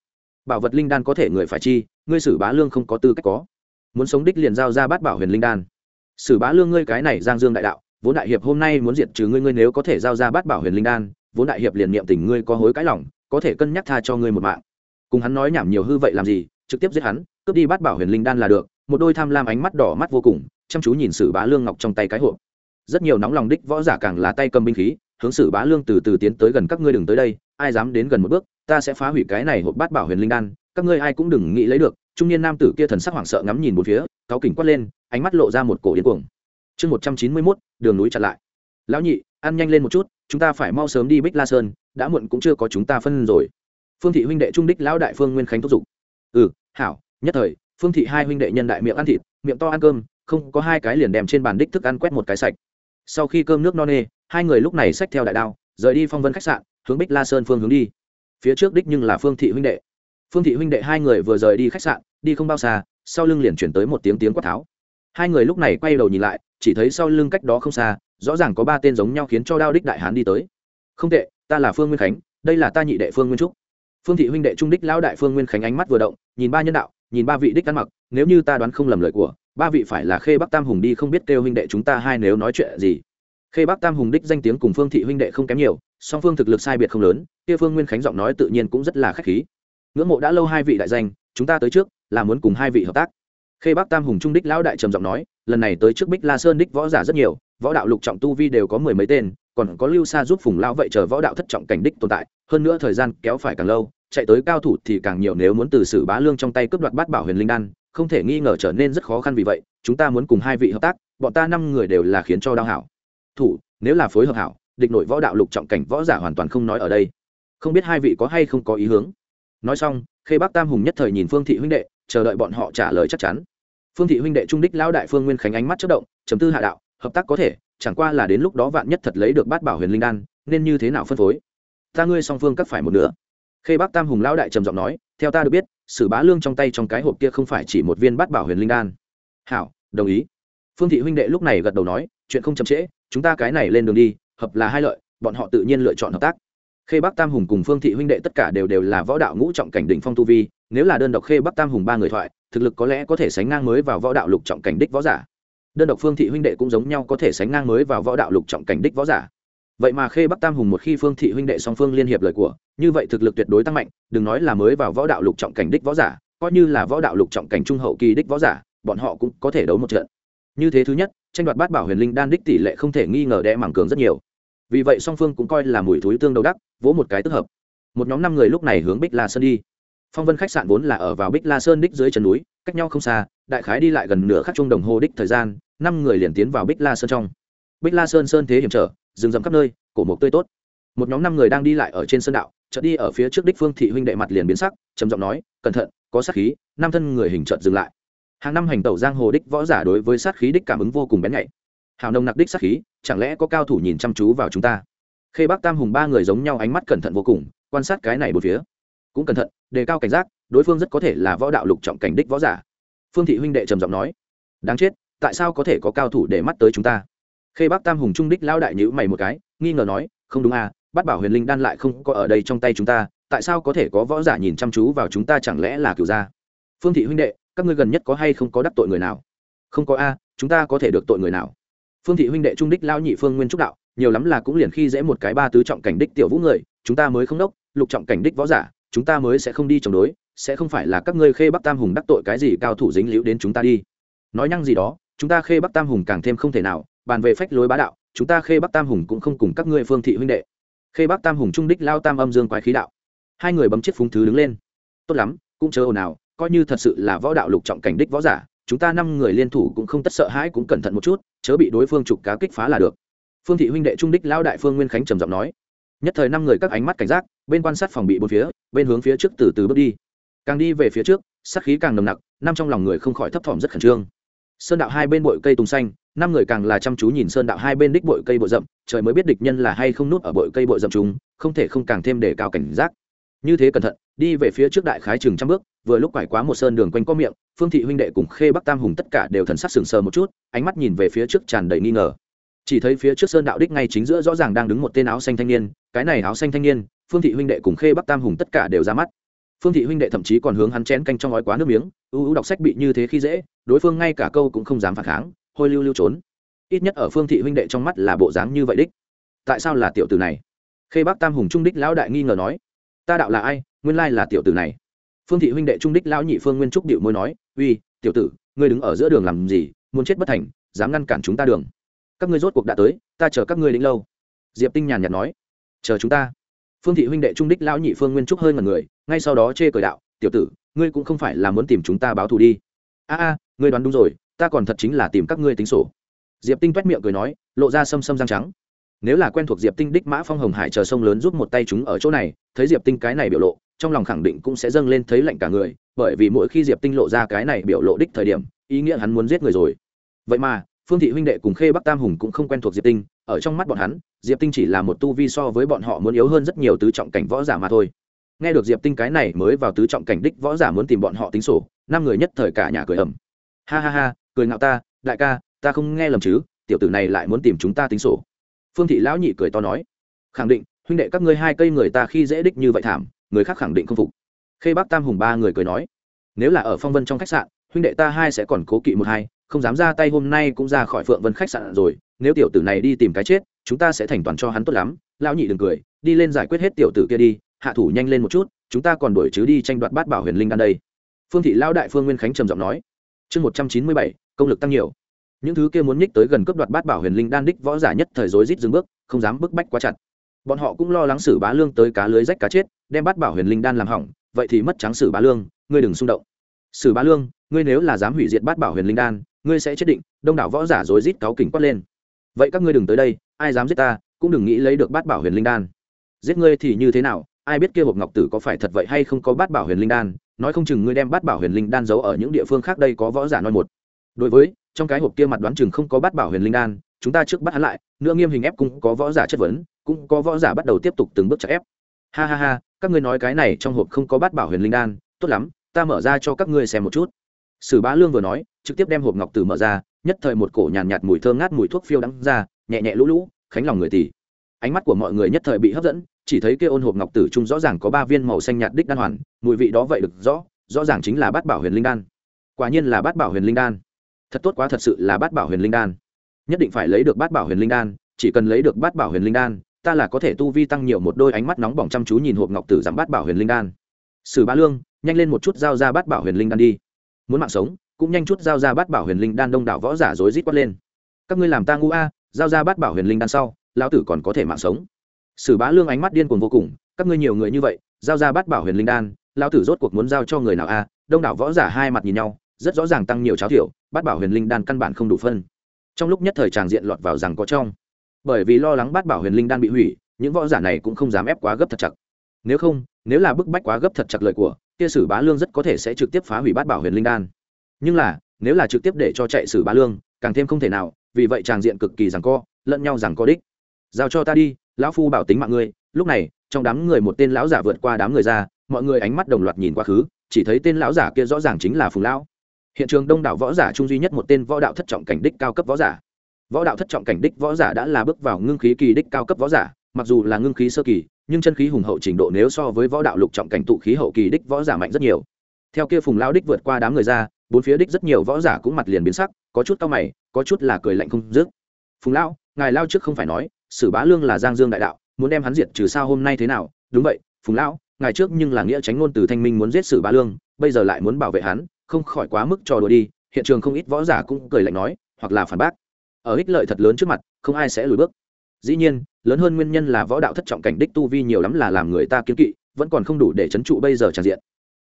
Bảo vật linh đan có thể người phải chi ngươi sử bá lương không có tư cách có. Muốn sống đích liền giao ra bát bảo huyền linh đan sử bá lương ngươi cái này giang dương đại đạo, vốn đại hiệp hôm nay muốn diệt trừ ngươi ngươi nếu có thể giao ra bát bảo huyền linh đan, vốn đại hiệp liền niệm tình ngươi có hối cãi lòng, có thể cân nhắc tha cho ngươi một mạng. Cùng hắn nói nhảm nhiều hư vậy làm gì, trực tiếp giết hắn, cướp đi bát bảo huyền linh đan là được, một đôi tham lam ánh mắt đỏ mắt vô cùng, chăm chú nhìn sử bá lương ngọc trong tay cái hộp. Rất nhiều nóng lòng đích võ giả càng là tay cầm binh khí, hướng sử bá lương từ từ tiến tới gần các ngươi đừng tới đây, ai dám đến gần một bước, ta sẽ phá hủy cái này hộp bát bảo huyền linh đan, các ngươi ai cũng đừng nghĩ lấy được. Trung niên nam tử kia thần sắc hoảng sợ ngắm nhìn một phía cáo kỉnh quát lên ánh mắt lộ ra một cổ điên cuồng. Chương một trăm chín mươi mốt, đường núi chặn lại. Lão nhị, ăn nhanh lên một chút, chúng ta phải mau sớm đi bích la sơn, đã muộn cũng chưa có chúng ta phân rồi. Phương thị huynh đệ trung đích lão đại phương nguyên khánh thúc giục. Ừ hảo, nhất thời, phương thị hai huynh đệ nhân đại miệng ăn thịt, miệng to ăn cơm, không có hai cái liền đem trên bàn đích thức ăn quét một cái sạch. Sau khi cơm nước no nê, hai người lúc này xách theo đại đao, rời đi phong vân khách sạn, hướng bích la sơn phương hướng đi. Phía trước đích nhưng là phương thị huynh đệ. Phương thị huynh đệ hai người vừa rời đi khách sạn, đi không bao xa, sau lưng liền chuyển tới một tiếng tiếng quát tháo hai người lúc này quay đầu nhìn lại, chỉ thấy sau lưng cách đó không xa, rõ ràng có ba tên giống nhau khiến cho đao đích đại hán đi tới. Không tệ, ta là phương nguyên khánh, đây là ta nhị đệ phương nguyên trúc. Phương thị huynh đệ trung đích lão đại phương nguyên khánh ánh mắt vừa động, nhìn ba nhân đạo, nhìn ba vị đích ăn mặc, nếu như ta đoán không lầm lời của, ba vị phải là khê bắc tam hùng đi không biết kêu huynh đệ chúng ta hai nếu nói chuyện gì. Khê bắc tam hùng đích danh tiếng cùng phương thị huynh đệ không kém nhiều, song phương thực lực sai biệt không lớn, kia phương nguyên khánh giọng nói tự nhiên cũng rất là khách khí. Ngưỡng mộ đã lâu hai vị đại danh, chúng ta tới trước, là muốn cùng hai vị hợp tác khê bắc tam hùng trung đích lão đại trầm giọng nói, lần này tới trước bích la sơn đích võ giả rất nhiều, võ đạo lục trọng tu vi đều có mười mấy tên, còn có lưu xa giúp phùng lão vậy chờ võ đạo thất trọng cảnh đích tồn tại, hơn nữa thời gian kéo phải càng lâu, chạy tới cao thủ thì càng nhiều nếu muốn từ sử bá lương trong tay cướp đoạt bát bảo huyền linh đan, không thể nghi ngờ trở nên rất khó khăn vì vậy, chúng ta muốn cùng hai vị hợp tác, bọn ta năm người đều là khiến cho đau hảo. Thủ, nếu là phối hợp hảo, địch nội võ đạo lục trọng cảnh võ giả hoàn toàn không nói ở đây. Không biết hai vị có hay không có ý hướng. Nói xong, khê Bác tam hùng nhất thời nhìn phương thị huynh đệ, chờ đợi bọn họ trả lời chắc chắn phương thị huynh đệ trung đích lão đại phương nguyên khánh ánh mắt chất động chấm tư hạ đạo, hợp tác có thể, chẳng qua là đến lúc đó vạn nhất thật lấy được bát bảo huyền linh đan, nên như thế nào phân phối? Ta ngươi song phương cắt phải một nửa. Khê bắc tam hùng lão đại trầm giọng nói, theo ta được biết, sử bá lương trong tay trong cái hộp kia không phải chỉ một viên bát bảo huyền linh đan. Hảo, đồng ý. Phương thị huynh đệ lúc này gật đầu nói, chuyện không chậm trễ, chúng ta cái này lên đường đi, hợp là hai lợi, bọn họ tự nhiên lựa chọn hợp tác. Khê bắc tam hùng cùng phương thị huynh đệ tất cả đều đều là võ đạo ngũ trọng cảnh đỉnh phong tu vi, nếu là đơn độc khê bắc tam hùng ba người thoại thực lực có lẽ có thể sánh ngang mới vào võ đạo lục trọng cảnh đích võ giả. Đơn độc phương thị huynh đệ cũng giống nhau có thể sánh ngang mới vào võ đạo lục trọng cảnh đích võ giả. Vậy mà khê bắc tam hùng một khi phương thị huynh đệ song phương liên hiệp lời của, như vậy thực lực tuyệt đối tăng mạnh, đừng nói là mới vào võ đạo lục trọng cảnh đích võ giả, coi như là võ đạo lục trọng cảnh trung hậu kỳ đích võ giả, bọn họ cũng có thể đấu một trận. Như thế thứ nhất, tranh đoạt bát bảo huyền linh đan đích tỷ lệ không thể nghi ngờ đẽ mảng cường rất nhiều. Vì vậy song phương cũng coi là mùi thúi tương đầu đắc, vỗ một cái tức hợp. Một nhóm năm người lúc này hướng bích la sơn đi phong vân khách sạn vốn là ở vào bích la sơn đích dưới chân núi, cách nhau không xa, đại khái đi lại gần nửa khắc chung đồng hồ đích thời gian, năm người liền tiến vào bích la sơn trong. Bích la sơn sơn thế hiểm trở, rừng rậm khắp nơi, cổ mộc tươi tốt. Một nhóm năm người đang đi lại ở trên sơn đạo, chợt đi ở phía trước đích phương thị huynh đệ mặt liền biến sắc, trầm giọng nói, cẩn thận, có sát khí. Năm thân người hình trợt dừng lại. Hàng năm hành tẩu giang hồ đích võ giả đối với sát khí đích cảm ứng vô cùng bén nhạy. Hào nông nặc đích sát khí, chẳng lẽ có cao thủ nhìn chăm chú vào chúng ta? Khê bắc tam hùng ba người giống nhau ánh mắt cẩn thận vô cùng, quan sát cái này một phía cũng cẩn thận, đề cao cảnh giác, đối phương rất có thể là võ đạo lục trọng cảnh đích võ giả. Phương thị huynh đệ trầm giọng nói, đáng chết, tại sao có thể có cao thủ để mắt tới chúng ta? Khê Bác tam hùng trung đích lao đại nhữ mày một cái, nghi ngờ nói, không đúng à bắt bảo huyền linh đan lại không có ở đây trong tay chúng ta, tại sao có thể có võ giả nhìn chăm chú vào chúng ta chẳng lẽ là cửu gia? Phương thị huynh đệ, các ngươi gần nhất có hay không có đắc tội người nào? Không có a, chúng ta có thể được tội người nào? Phương thị huynh đệ trung đích lao nhị phương nguyên trúc đạo, nhiều lắm là cũng liền khi dễ một cái ba tứ trọng cảnh đích tiểu vũ người, chúng ta mới không đốc, lục trọng cảnh đích võ giả chúng ta mới sẽ không đi chống đối, sẽ không phải là các ngươi khê bắc tam hùng đắc tội cái gì cao thủ dính liễu đến chúng ta đi. Nói nhăng gì đó, chúng ta khê bắc tam hùng càng thêm không thể nào, bàn về phách lối bá đạo, chúng ta khê bắc tam hùng cũng không cùng các ngươi phương thị huynh đệ. Khê bắc tam hùng trung đích lao tam âm dương quái khí đạo. Hai người bấm chiếc phúng thứ đứng lên. Tốt lắm, cũng chớ ồn ào, coi như thật sự là võ đạo lục trọng cảnh đích võ giả, chúng ta năm người liên thủ cũng không tất sợ hãi cũng cẩn thận một chút, chớ bị đối phương trục cá kích phá là được. Phương thị huynh đệ trung đích lao đại phương nguyên khánh trầm giọng nói nhất thời năm người các ánh mắt cảnh giác, bên quan sát phòng bị bốn phía, bên hướng phía trước từ từ bước đi. Càng đi về phía trước, sát khí càng nồng nặc, năm trong lòng người không khỏi thấp thỏm rất khẩn trương. Sơn đạo hai bên bụi cây tùng xanh, năm người càng là chăm chú nhìn sơn đạo hai bên đích bụi cây bụi rậm, trời mới biết địch nhân là hay không nút ở bụi cây bụi rậm chúng, không thể không càng thêm để cao cảnh giác. Như thế cẩn thận, đi về phía trước đại khái chừng trăm bước, vừa lúc quải quá một sơn đường quanh có miệng, phương thị huynh đệ cùng khê bắc tam hùng tất cả đều thần sắc sừng sờ một chút, ánh mắt nhìn về phía trước tràn đầy nghi ngờ chỉ thấy phía trước sơn đạo đích ngay chính giữa rõ ràng đang đứng một tên áo xanh thanh niên, cái này áo xanh thanh niên, phương thị huynh đệ cùng khê bắc tam hùng tất cả đều ra mắt. Phương thị huynh đệ thậm chí còn hướng hắn chén canh trong ói quá nước miếng ưu ưu đọc sách bị như thế khi dễ, đối phương ngay cả câu cũng không dám phản kháng, hôi lưu lưu trốn. Ít nhất ở phương thị huynh đệ trong mắt là bộ dáng như vậy đích. Tại sao là tiểu tử này? Khê bắc tam hùng trung đích lão đại nghi ngờ nói. Ta đạo là ai? Nguyên lai là tiểu tử này. Phương thị huynh đệ trung đích lão nhị phương nguyên trúc điệu môi nói. Uy, tiểu tử, ngươi đứng ở giữa đường làm gì? Muốn chết bất thành, dám ngăn cản chúng ta đường các ngươi rốt cuộc đã tới, ta chờ các ngươi đến lâu. Diệp tinh nhàn nhạt nói. Chờ chúng ta. Phương thị huynh đệ trung đích lão nhị phương nguyên trúc hơi ngần người, ngay sau đó chê cười đạo, tiểu tử, ngươi cũng không phải là muốn tìm chúng ta báo thù đi. A a, ngươi đoán đúng rồi, ta còn thật chính là tìm các ngươi tính sổ. Diệp tinh toét miệng cười nói, lộ ra xâm xâm răng trắng. Nếu là quen thuộc diệp tinh đích mã phong hồng hải chờ sông lớn giúp một tay chúng ở chỗ này, thấy diệp tinh cái này biểu lộ, trong lòng khẳng định cũng sẽ dâng lên thấy lạnh cả người, bởi vì mỗi khi diệp tinh lộ ra cái này biểu lộ đích thời điểm, ý nghĩa hắn muốn giết người rồi. Vậy mà phương thị huynh đệ cùng khê bắc tam hùng cũng không quen thuộc diệp tinh, ở trong mắt bọn hắn, diệp tinh chỉ là một tu vi so với bọn họ muốn yếu hơn rất nhiều tứ trọng cảnh võ giả mà thôi. Nghe được diệp tinh cái này mới vào tứ trọng cảnh đích võ giả muốn tìm bọn họ tính sổ, năm người nhất thời cả nhà cười ẩm ha ha ha, cười ngạo ta, đại ca, ta không nghe lầm chứ, tiểu tử này lại muốn tìm chúng ta tính sổ. Phương thị lão nhị cười to nói. Khẳng định, huynh đệ các ngươi hai cây người ta khi dễ đích như vậy thảm, người khác khẳng định không phục. Khê bắc tam hùng ba người cười nói. Nếu là ở phong vân trong khách sạn, huynh đệ ta hai sẽ còn cố kỵ một hai không dám ra tay, hôm nay cũng ra khỏi phượng vân khách sạn rồi. Nếu tiểu tử này đi tìm cái chết, chúng ta sẽ thành toàn cho hắn tốt lắm. Lão nhị đừng cười, đi lên giải quyết hết tiểu tử kia đi. Hạ thủ nhanh lên một chút, chúng ta còn đuổi chứ đi tranh đoạt bát bảo huyền linh đan đây. Phương thị lão đại phương nguyên khánh trầm giọng nói. Chương một trăm chín mươi bảy, công lực tăng nhiều. Những thứ kia muốn nhích tới gần cướp đoạt bát bảo huyền linh đan đích võ giả nhất thời rối rít dừng bước, không dám bức bách quá chặt. Bọn họ cũng lo lắng xử bá lương tới cá lưới rách cá chết, đem bát bảo huyền linh đan làm hỏng, vậy thì mất trắng xử bá lương, ngươi đừng xung động. Xử bá lương, ngươi nếu là dám hủy diệt bát bảo huyền linh đan ngươi sẽ chết định, đông đảo võ giả rối rít cáu kỉnh quát lên. Vậy các ngươi đừng tới đây, ai dám giết ta, cũng đừng nghĩ lấy được bát bảo huyền linh đan. Giết ngươi thì như thế nào, ai biết kia hộp ngọc tử có phải thật vậy hay không có bát bảo huyền linh đan, nói không chừng ngươi đem bát bảo huyền linh đan giấu ở những địa phương khác đây có võ giả nói một. Đối với, trong cái hộp kia mặt đoán chừng không có bát bảo huyền linh đan, chúng ta trước bắt hắn lại, nữa nghiêm hình ép cũng có võ giả chất vấn, cũng có võ giả bắt đầu tiếp tục từng bước chặt ép. Ha ha ha, các ngươi nói cái này trong hộp không có bát bảo huyền linh đan, tốt lắm, ta mở ra cho các ngươi xem một chút sử bá lương vừa nói trực tiếp đem hộp ngọc tử mở ra nhất thời một cổ nhàn nhạt, nhạt mùi thơm ngát mùi thuốc phiêu đắng ra nhẹ nhẹ lũ lũ khánh lòng người tỷ ánh mắt của mọi người nhất thời bị hấp dẫn chỉ thấy kia ôn hộp ngọc tử trung rõ ràng có ba viên màu xanh nhạt đích đan hoàn mùi vị đó vậy được rõ rõ ràng chính là bát bảo huyền linh đan. Quả nhiên là bát bảo huyền linh đan. Thật tốt quá thật sự là bát bảo huyền linh đan. Nhất định phải lấy được bát bảo huyền linh đan chỉ cần lấy được bát bảo huyền linh đan ta là có thể tu vi tăng nhiều một đôi ánh mắt nóng bỏng chăm chú nhìn hộp ngọc tử giảm bát bảo huyền linh đan. Sử bá lương nhanh lên một chút giao ra bát bảo huyền linh đan đi muốn mạng sống, cũng nhanh chút giao ra bát bảo huyền linh đan đông đảo võ giả rối rít quát lên. Các ngươi làm ta ngu a, giao ra bát bảo huyền linh đan sau, lão tử còn có thể mạng sống. Sử bá lương ánh mắt điên cuồng vô cùng, các ngươi nhiều người như vậy, giao ra bát bảo huyền linh đan, lão tử rốt cuộc muốn giao cho người nào a? Đông đảo võ giả hai mặt nhìn nhau, rất rõ ràng tăng nhiều cháo thiểu bát bảo huyền linh đan căn bản không đủ phân. Trong lúc nhất thời tràng diện lọt vào rằng có trong. Bởi vì lo lắng bát bảo huyền linh đan bị hủy, những võ giả này cũng không dám ép quá gấp thật chặt nếu không, nếu là bức bách quá gấp thật chặt lời của, kia sử bá lương rất có thể sẽ trực tiếp phá hủy bát bảo huyền linh đan. Nhưng là, nếu là trực tiếp để cho chạy sử bá lương, càng thêm không thể nào, vì vậy tràng diện cực kỳ rằng co, lẫn nhau rằng có đích. Giao cho ta đi, lão phu bảo tính mạng ngươi. Lúc này, trong đám người một tên lão giả vượt qua đám người ra, mọi người ánh mắt đồng loạt nhìn quá khứ, chỉ thấy tên lão giả kia rõ ràng chính là phùng lão. Hiện trường đông đảo võ giả trung duy nhất một tên võ đạo thất trọng cảnh đích cao cấp võ giả. Võ đạo thất trọng cảnh đích võ giả đã là bước vào ngưng khí kỳ đích cao cấp võ giả, mặc dù là ngưng khí sơ kỳ nhưng chân khí hùng hậu trình độ nếu so với võ đạo lục trọng cảnh tụ khí hậu kỳ đích võ giả mạnh rất nhiều. Theo kia phùng lao đích vượt qua đám người ra, bốn phía đích rất nhiều võ giả cũng mặt liền biến sắc, có chút cao mày, có chút là cười lạnh không dứt. Phùng lão, ngài lao trước không phải nói, sử bá lương là giang dương đại đạo, muốn đem hắn diệt trừ sao hôm nay thế nào? Đúng vậy, phùng lão, ngài trước nhưng là nghĩa tránh ngôn từ thanh minh muốn giết sử bá lương, bây giờ lại muốn bảo vệ hắn, không khỏi quá mức trò đùa đi. Hiện trường không ít võ giả cũng cười lạnh nói, hoặc là phản bác. Ở ích lợi thật lớn trước mặt, không ai sẽ lùi bước dĩ nhiên, lớn hơn nguyên nhân là võ đạo thất trọng cảnh đích tu vi nhiều lắm là làm người ta kiến kỵ, vẫn còn không đủ để chấn trụ bây giờ tràn diện.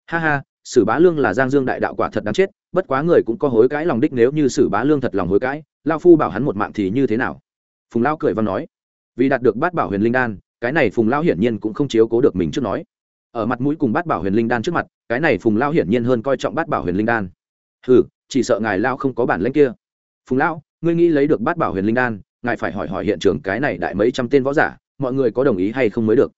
Ha ha, sử bá lương là giang dương đại đạo quả thật đáng chết, bất quá người cũng có hối cãi lòng đích nếu như sử bá lương thật lòng hối cãi, lao phu bảo hắn một mạng thì như thế nào? Phùng lao cười và nói. Vì đạt được bát bảo huyền linh đan, cái này phùng lao hiển nhiên cũng không chiếu cố được mình trước nói. Ở mặt mũi cùng bát bảo huyền linh đan trước mặt, cái này phùng lao hiển nhiên hơn coi trọng bát bảo huyền linh đan. Ừ chỉ sợ ngài lao không có bản lanh kia. Phùng lão ngươi nghĩ lấy được bát bảo huyền linh đan ngài phải hỏi hỏi hiện trường cái này đại mấy trăm tên võ giả, mọi người có đồng ý hay không mới được.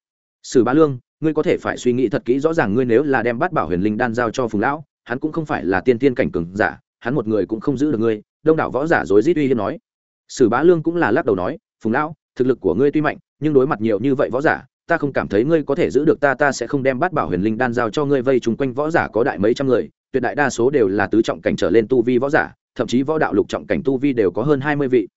Sử bá lương, ngươi có thể phải suy nghĩ thật kỹ rõ ràng ngươi nếu là đem bát bảo huyền linh đan giao cho phùng lão, hắn cũng không phải là tiên tiên cảnh cường giả, hắn một người cũng không giữ được ngươi, đông đảo võ giả dối rít uy hiếp nói. Sử bá lương cũng là lắc đầu nói, phùng lão, thực lực của ngươi tuy mạnh, nhưng đối mặt nhiều như vậy võ giả, ta không cảm thấy ngươi có thể giữ được ta ta sẽ không đem bát bảo huyền linh đan giao cho ngươi vây chung quanh võ giả có đại mấy trăm người, tuyệt đại đa số đều là tứ trọng cảnh trở lên tu vi võ giả, thậm chí võ đạo lục trọng cảnh tu vi đều có hơn hai mươi vị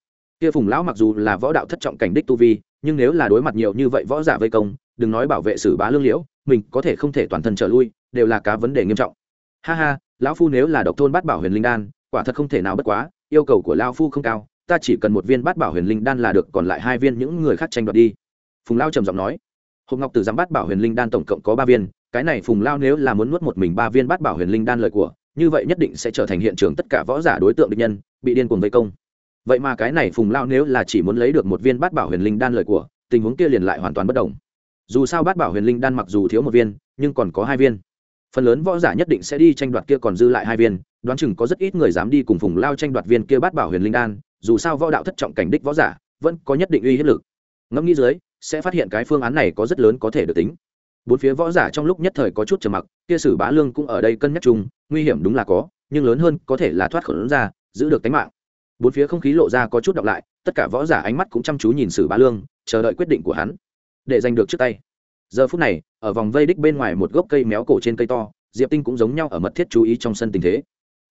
kia phùng lão mặc dù là võ đạo thất trọng cảnh đích tu vi, nhưng nếu là đối mặt nhiều như vậy võ giả vây công, đừng nói bảo vệ sử bá lương liễu, mình có thể không thể toàn thân trở lui, đều là cá vấn đề nghiêm trọng. Ha ha, lão phu nếu là độc thôn bát bảo huyền linh đan, quả thật không thể nào bất quá, yêu cầu của lão phu không cao, ta chỉ cần một viên bát bảo huyền linh đan là được, còn lại hai viên những người khác tranh đoạt đi. Phùng lao trầm giọng nói. Hộp ngọc từ giám bát bảo huyền linh đan tổng cộng có ba viên, cái này phùng lao nếu là muốn nuốt một mình ba viên bát bảo huyền linh đan lời của, như vậy nhất định sẽ trở thành hiện trường tất cả võ giả đối tượng địch nhân, bị điên cuồng vây công vậy mà cái này phùng lao nếu là chỉ muốn lấy được một viên bát bảo huyền linh đan lời của, tình huống kia liền lại hoàn toàn bất đồng. Dù sao bát bảo huyền linh đan mặc dù thiếu một viên, nhưng còn có hai viên. Phần lớn võ giả nhất định sẽ đi tranh đoạt kia còn dư lại hai viên, đoán chừng có rất ít người dám đi cùng phùng lao tranh đoạt viên kia bát bảo huyền linh đan, dù sao võ đạo thất trọng cảnh đích võ giả, vẫn có nhất định uy hiếp lực. Ngẫm nghĩ dưới, sẽ phát hiện cái phương án này có rất lớn có thể được tính. Bốn phía võ giả trong lúc nhất thời có chút trầm mặc, kia sử bá lương cũng ở đây cân nhắc chung, nguy hiểm đúng là có, nhưng lớn hơn có thể là thoát khẩu ra, giữ được tính mạng bốn phía không khí lộ ra có chút đọc lại, tất cả võ giả ánh mắt cũng chăm chú nhìn sử bá lương, chờ đợi quyết định của hắn. Để giành được trước tay. Giờ phút này, ở vòng vây đích bên ngoài một gốc cây méo cổ trên cây to, diệp tinh cũng giống nhau ở mật thiết chú ý trong sân tình thế.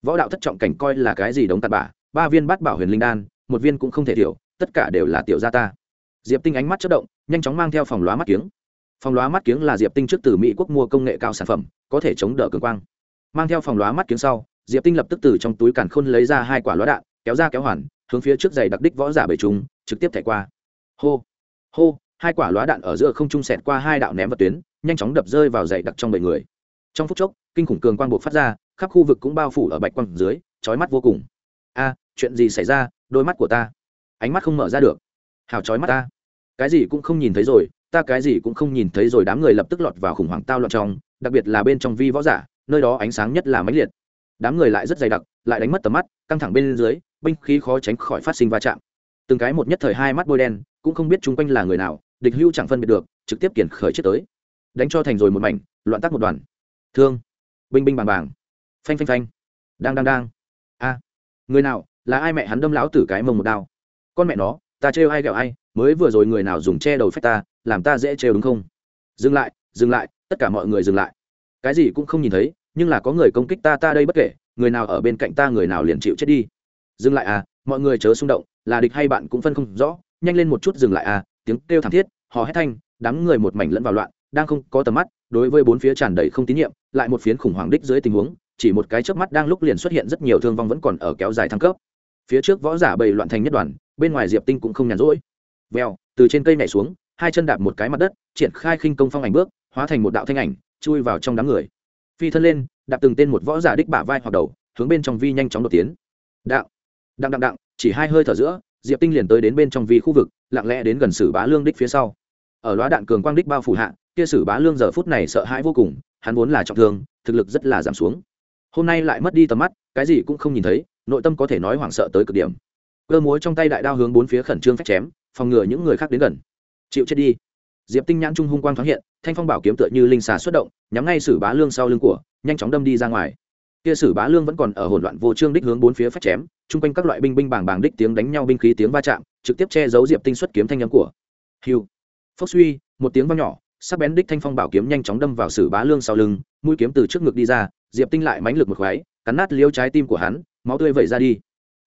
Võ đạo thất trọng cảnh coi là cái gì đống tạt bả ba viên bát bảo huyền linh đan, một viên cũng không thể thiểu tất cả đều là tiểu gia ta. Diệp tinh ánh mắt chất động, nhanh chóng mang theo phòng lóa mắt kiếng. Phòng lóa mắt kiếng là diệp tinh trước từ mỹ quốc mua công nghệ cao sản phẩm, có thể chống đỡ cường quang. Mang theo phòng lóa mắt kiếng sau, diệp tinh lập tức từ trong túi càn khôn lấy ra hai quả lóa đạn kéo ra kéo hoàn, hướng phía trước giày đặc đích võ giả bể chúng trực tiếp thẻ qua. Hô hô, hai quả lóa đạn ở giữa không trung sẹt qua hai đạo ném vật tuyến, nhanh chóng đập rơi vào giày đặc trong bầy người. Trong phút chốc, kinh khủng cường quang buộc phát ra, khắp khu vực cũng bao phủ ở bạch quang dưới, chói mắt vô cùng. A, chuyện gì xảy ra? Đôi mắt của ta. Ánh mắt không mở ra được. Hào chói mắt ta. Cái gì cũng không nhìn thấy rồi, ta cái gì cũng không nhìn thấy rồi, đám người lập tức lọt vào khủng hoảng tao loạn trong, đặc biệt là bên trong vi võ giả, nơi đó ánh sáng nhất là mãnh liệt. Đám người lại rất dày đặc, lại đánh mất tầm mắt, căng thẳng bên dưới binh khí khó tránh khỏi phát sinh va chạm. Từng cái một nhất thời hai mắt bôi đen, cũng không biết chung quanh là người nào, địch hưu chẳng phân biệt được, trực tiếp kiển khởi chết tới. Đánh cho thành rồi một mảnh, loạn tắc một đoàn. Thương. Binh binh bàng bàng. Phanh phanh phanh. Đang đang đang. A. Người nào, là ai mẹ hắn đâm lão tử cái mông một đao? Con mẹ nó, ta trêu ai ghẹo ai, mới vừa rồi người nào dùng che đầu phách ta, làm ta dễ trêu đúng không? Dừng lại dừng lại, tất cả mọi người dừng lại. Cái gì cũng không nhìn thấy, nhưng là có người công kích ta ta đây bất kể, người nào ở bên cạnh ta, người nào liền chịu chết đi dừng lại à mọi người chớ xung động, là địch hay bạn cũng phân không rõ, nhanh lên một chút dừng lại à tiếng kêu thảm thiết, hò hét thanh, đám người một mảnh lẫn vào loạn, đang không có tầm mắt, đối với bốn phía tràn đầy không tín nhiệm, lại một phiến khủng hoảng đích dưới tình huống, chỉ một cái chớp mắt đang lúc liền xuất hiện rất nhiều thương vong vẫn còn ở kéo dài thăng cấp. Phía trước võ giả bầy loạn thành nhất đoàn, bên ngoài diệp tinh cũng không nhàn rỗi. Vèo, từ trên cây nhảy xuống, hai chân đạp một cái mặt đất, triển khai khinh công phong ảnh bước, hóa thành một đạo thanh ảnh, chui vào trong đám người. Phi thân lên, đạp từng tên một võ giả đích bả vai hoặc đầu, hướng bên trong vi nhanh chóng đột tiến. Đạo đặng đặng đặng, chỉ hai hơi thở giữa, diệp tinh liền tới đến bên trong vi khu vực, lặng lẽ đến gần sử bá lương đích phía sau. Ở loá đạn cường quang đích bao phủ hạ, kia sử bá lương giờ phút này sợ hãi vô cùng, hắn vốn là trọng thương, thực lực rất là giảm xuống. Hôm nay lại mất đi tầm mắt, cái gì cũng không nhìn thấy, nội tâm có thể nói hoảng sợ tới cực điểm. Cơ múa trong tay đại đao hướng bốn phía khẩn trương phép chém, phòng ngừa những người khác đến gần. Chịu chết đi. Diệp tinh nhãn trung hung quang thoáng hiện, thanh phong bảo kiếm tựa như linh xà xuất động, nhắm ngay sử bá lương sau lưng của, nhanh chóng đâm đi ra ngoài kia sử bá lương vẫn còn ở hỗn loạn vô trương đích hướng bốn phía phát chém, chung quanh các loại binh binh bàng bàng đích tiếng đánh nhau binh khí tiếng va chạm, trực tiếp che giấu diệp tinh xuất kiếm thanh âm của hiu phốc suy, một tiếng vang nhỏ, sắc bén đích thanh phong bảo kiếm nhanh chóng đâm vào sử bá lương sau lưng, mũi kiếm từ trước ngực đi ra, diệp tinh lại mánh lực một khoái, cắn nát liêu trái tim của hắn, máu tươi vẩy ra đi.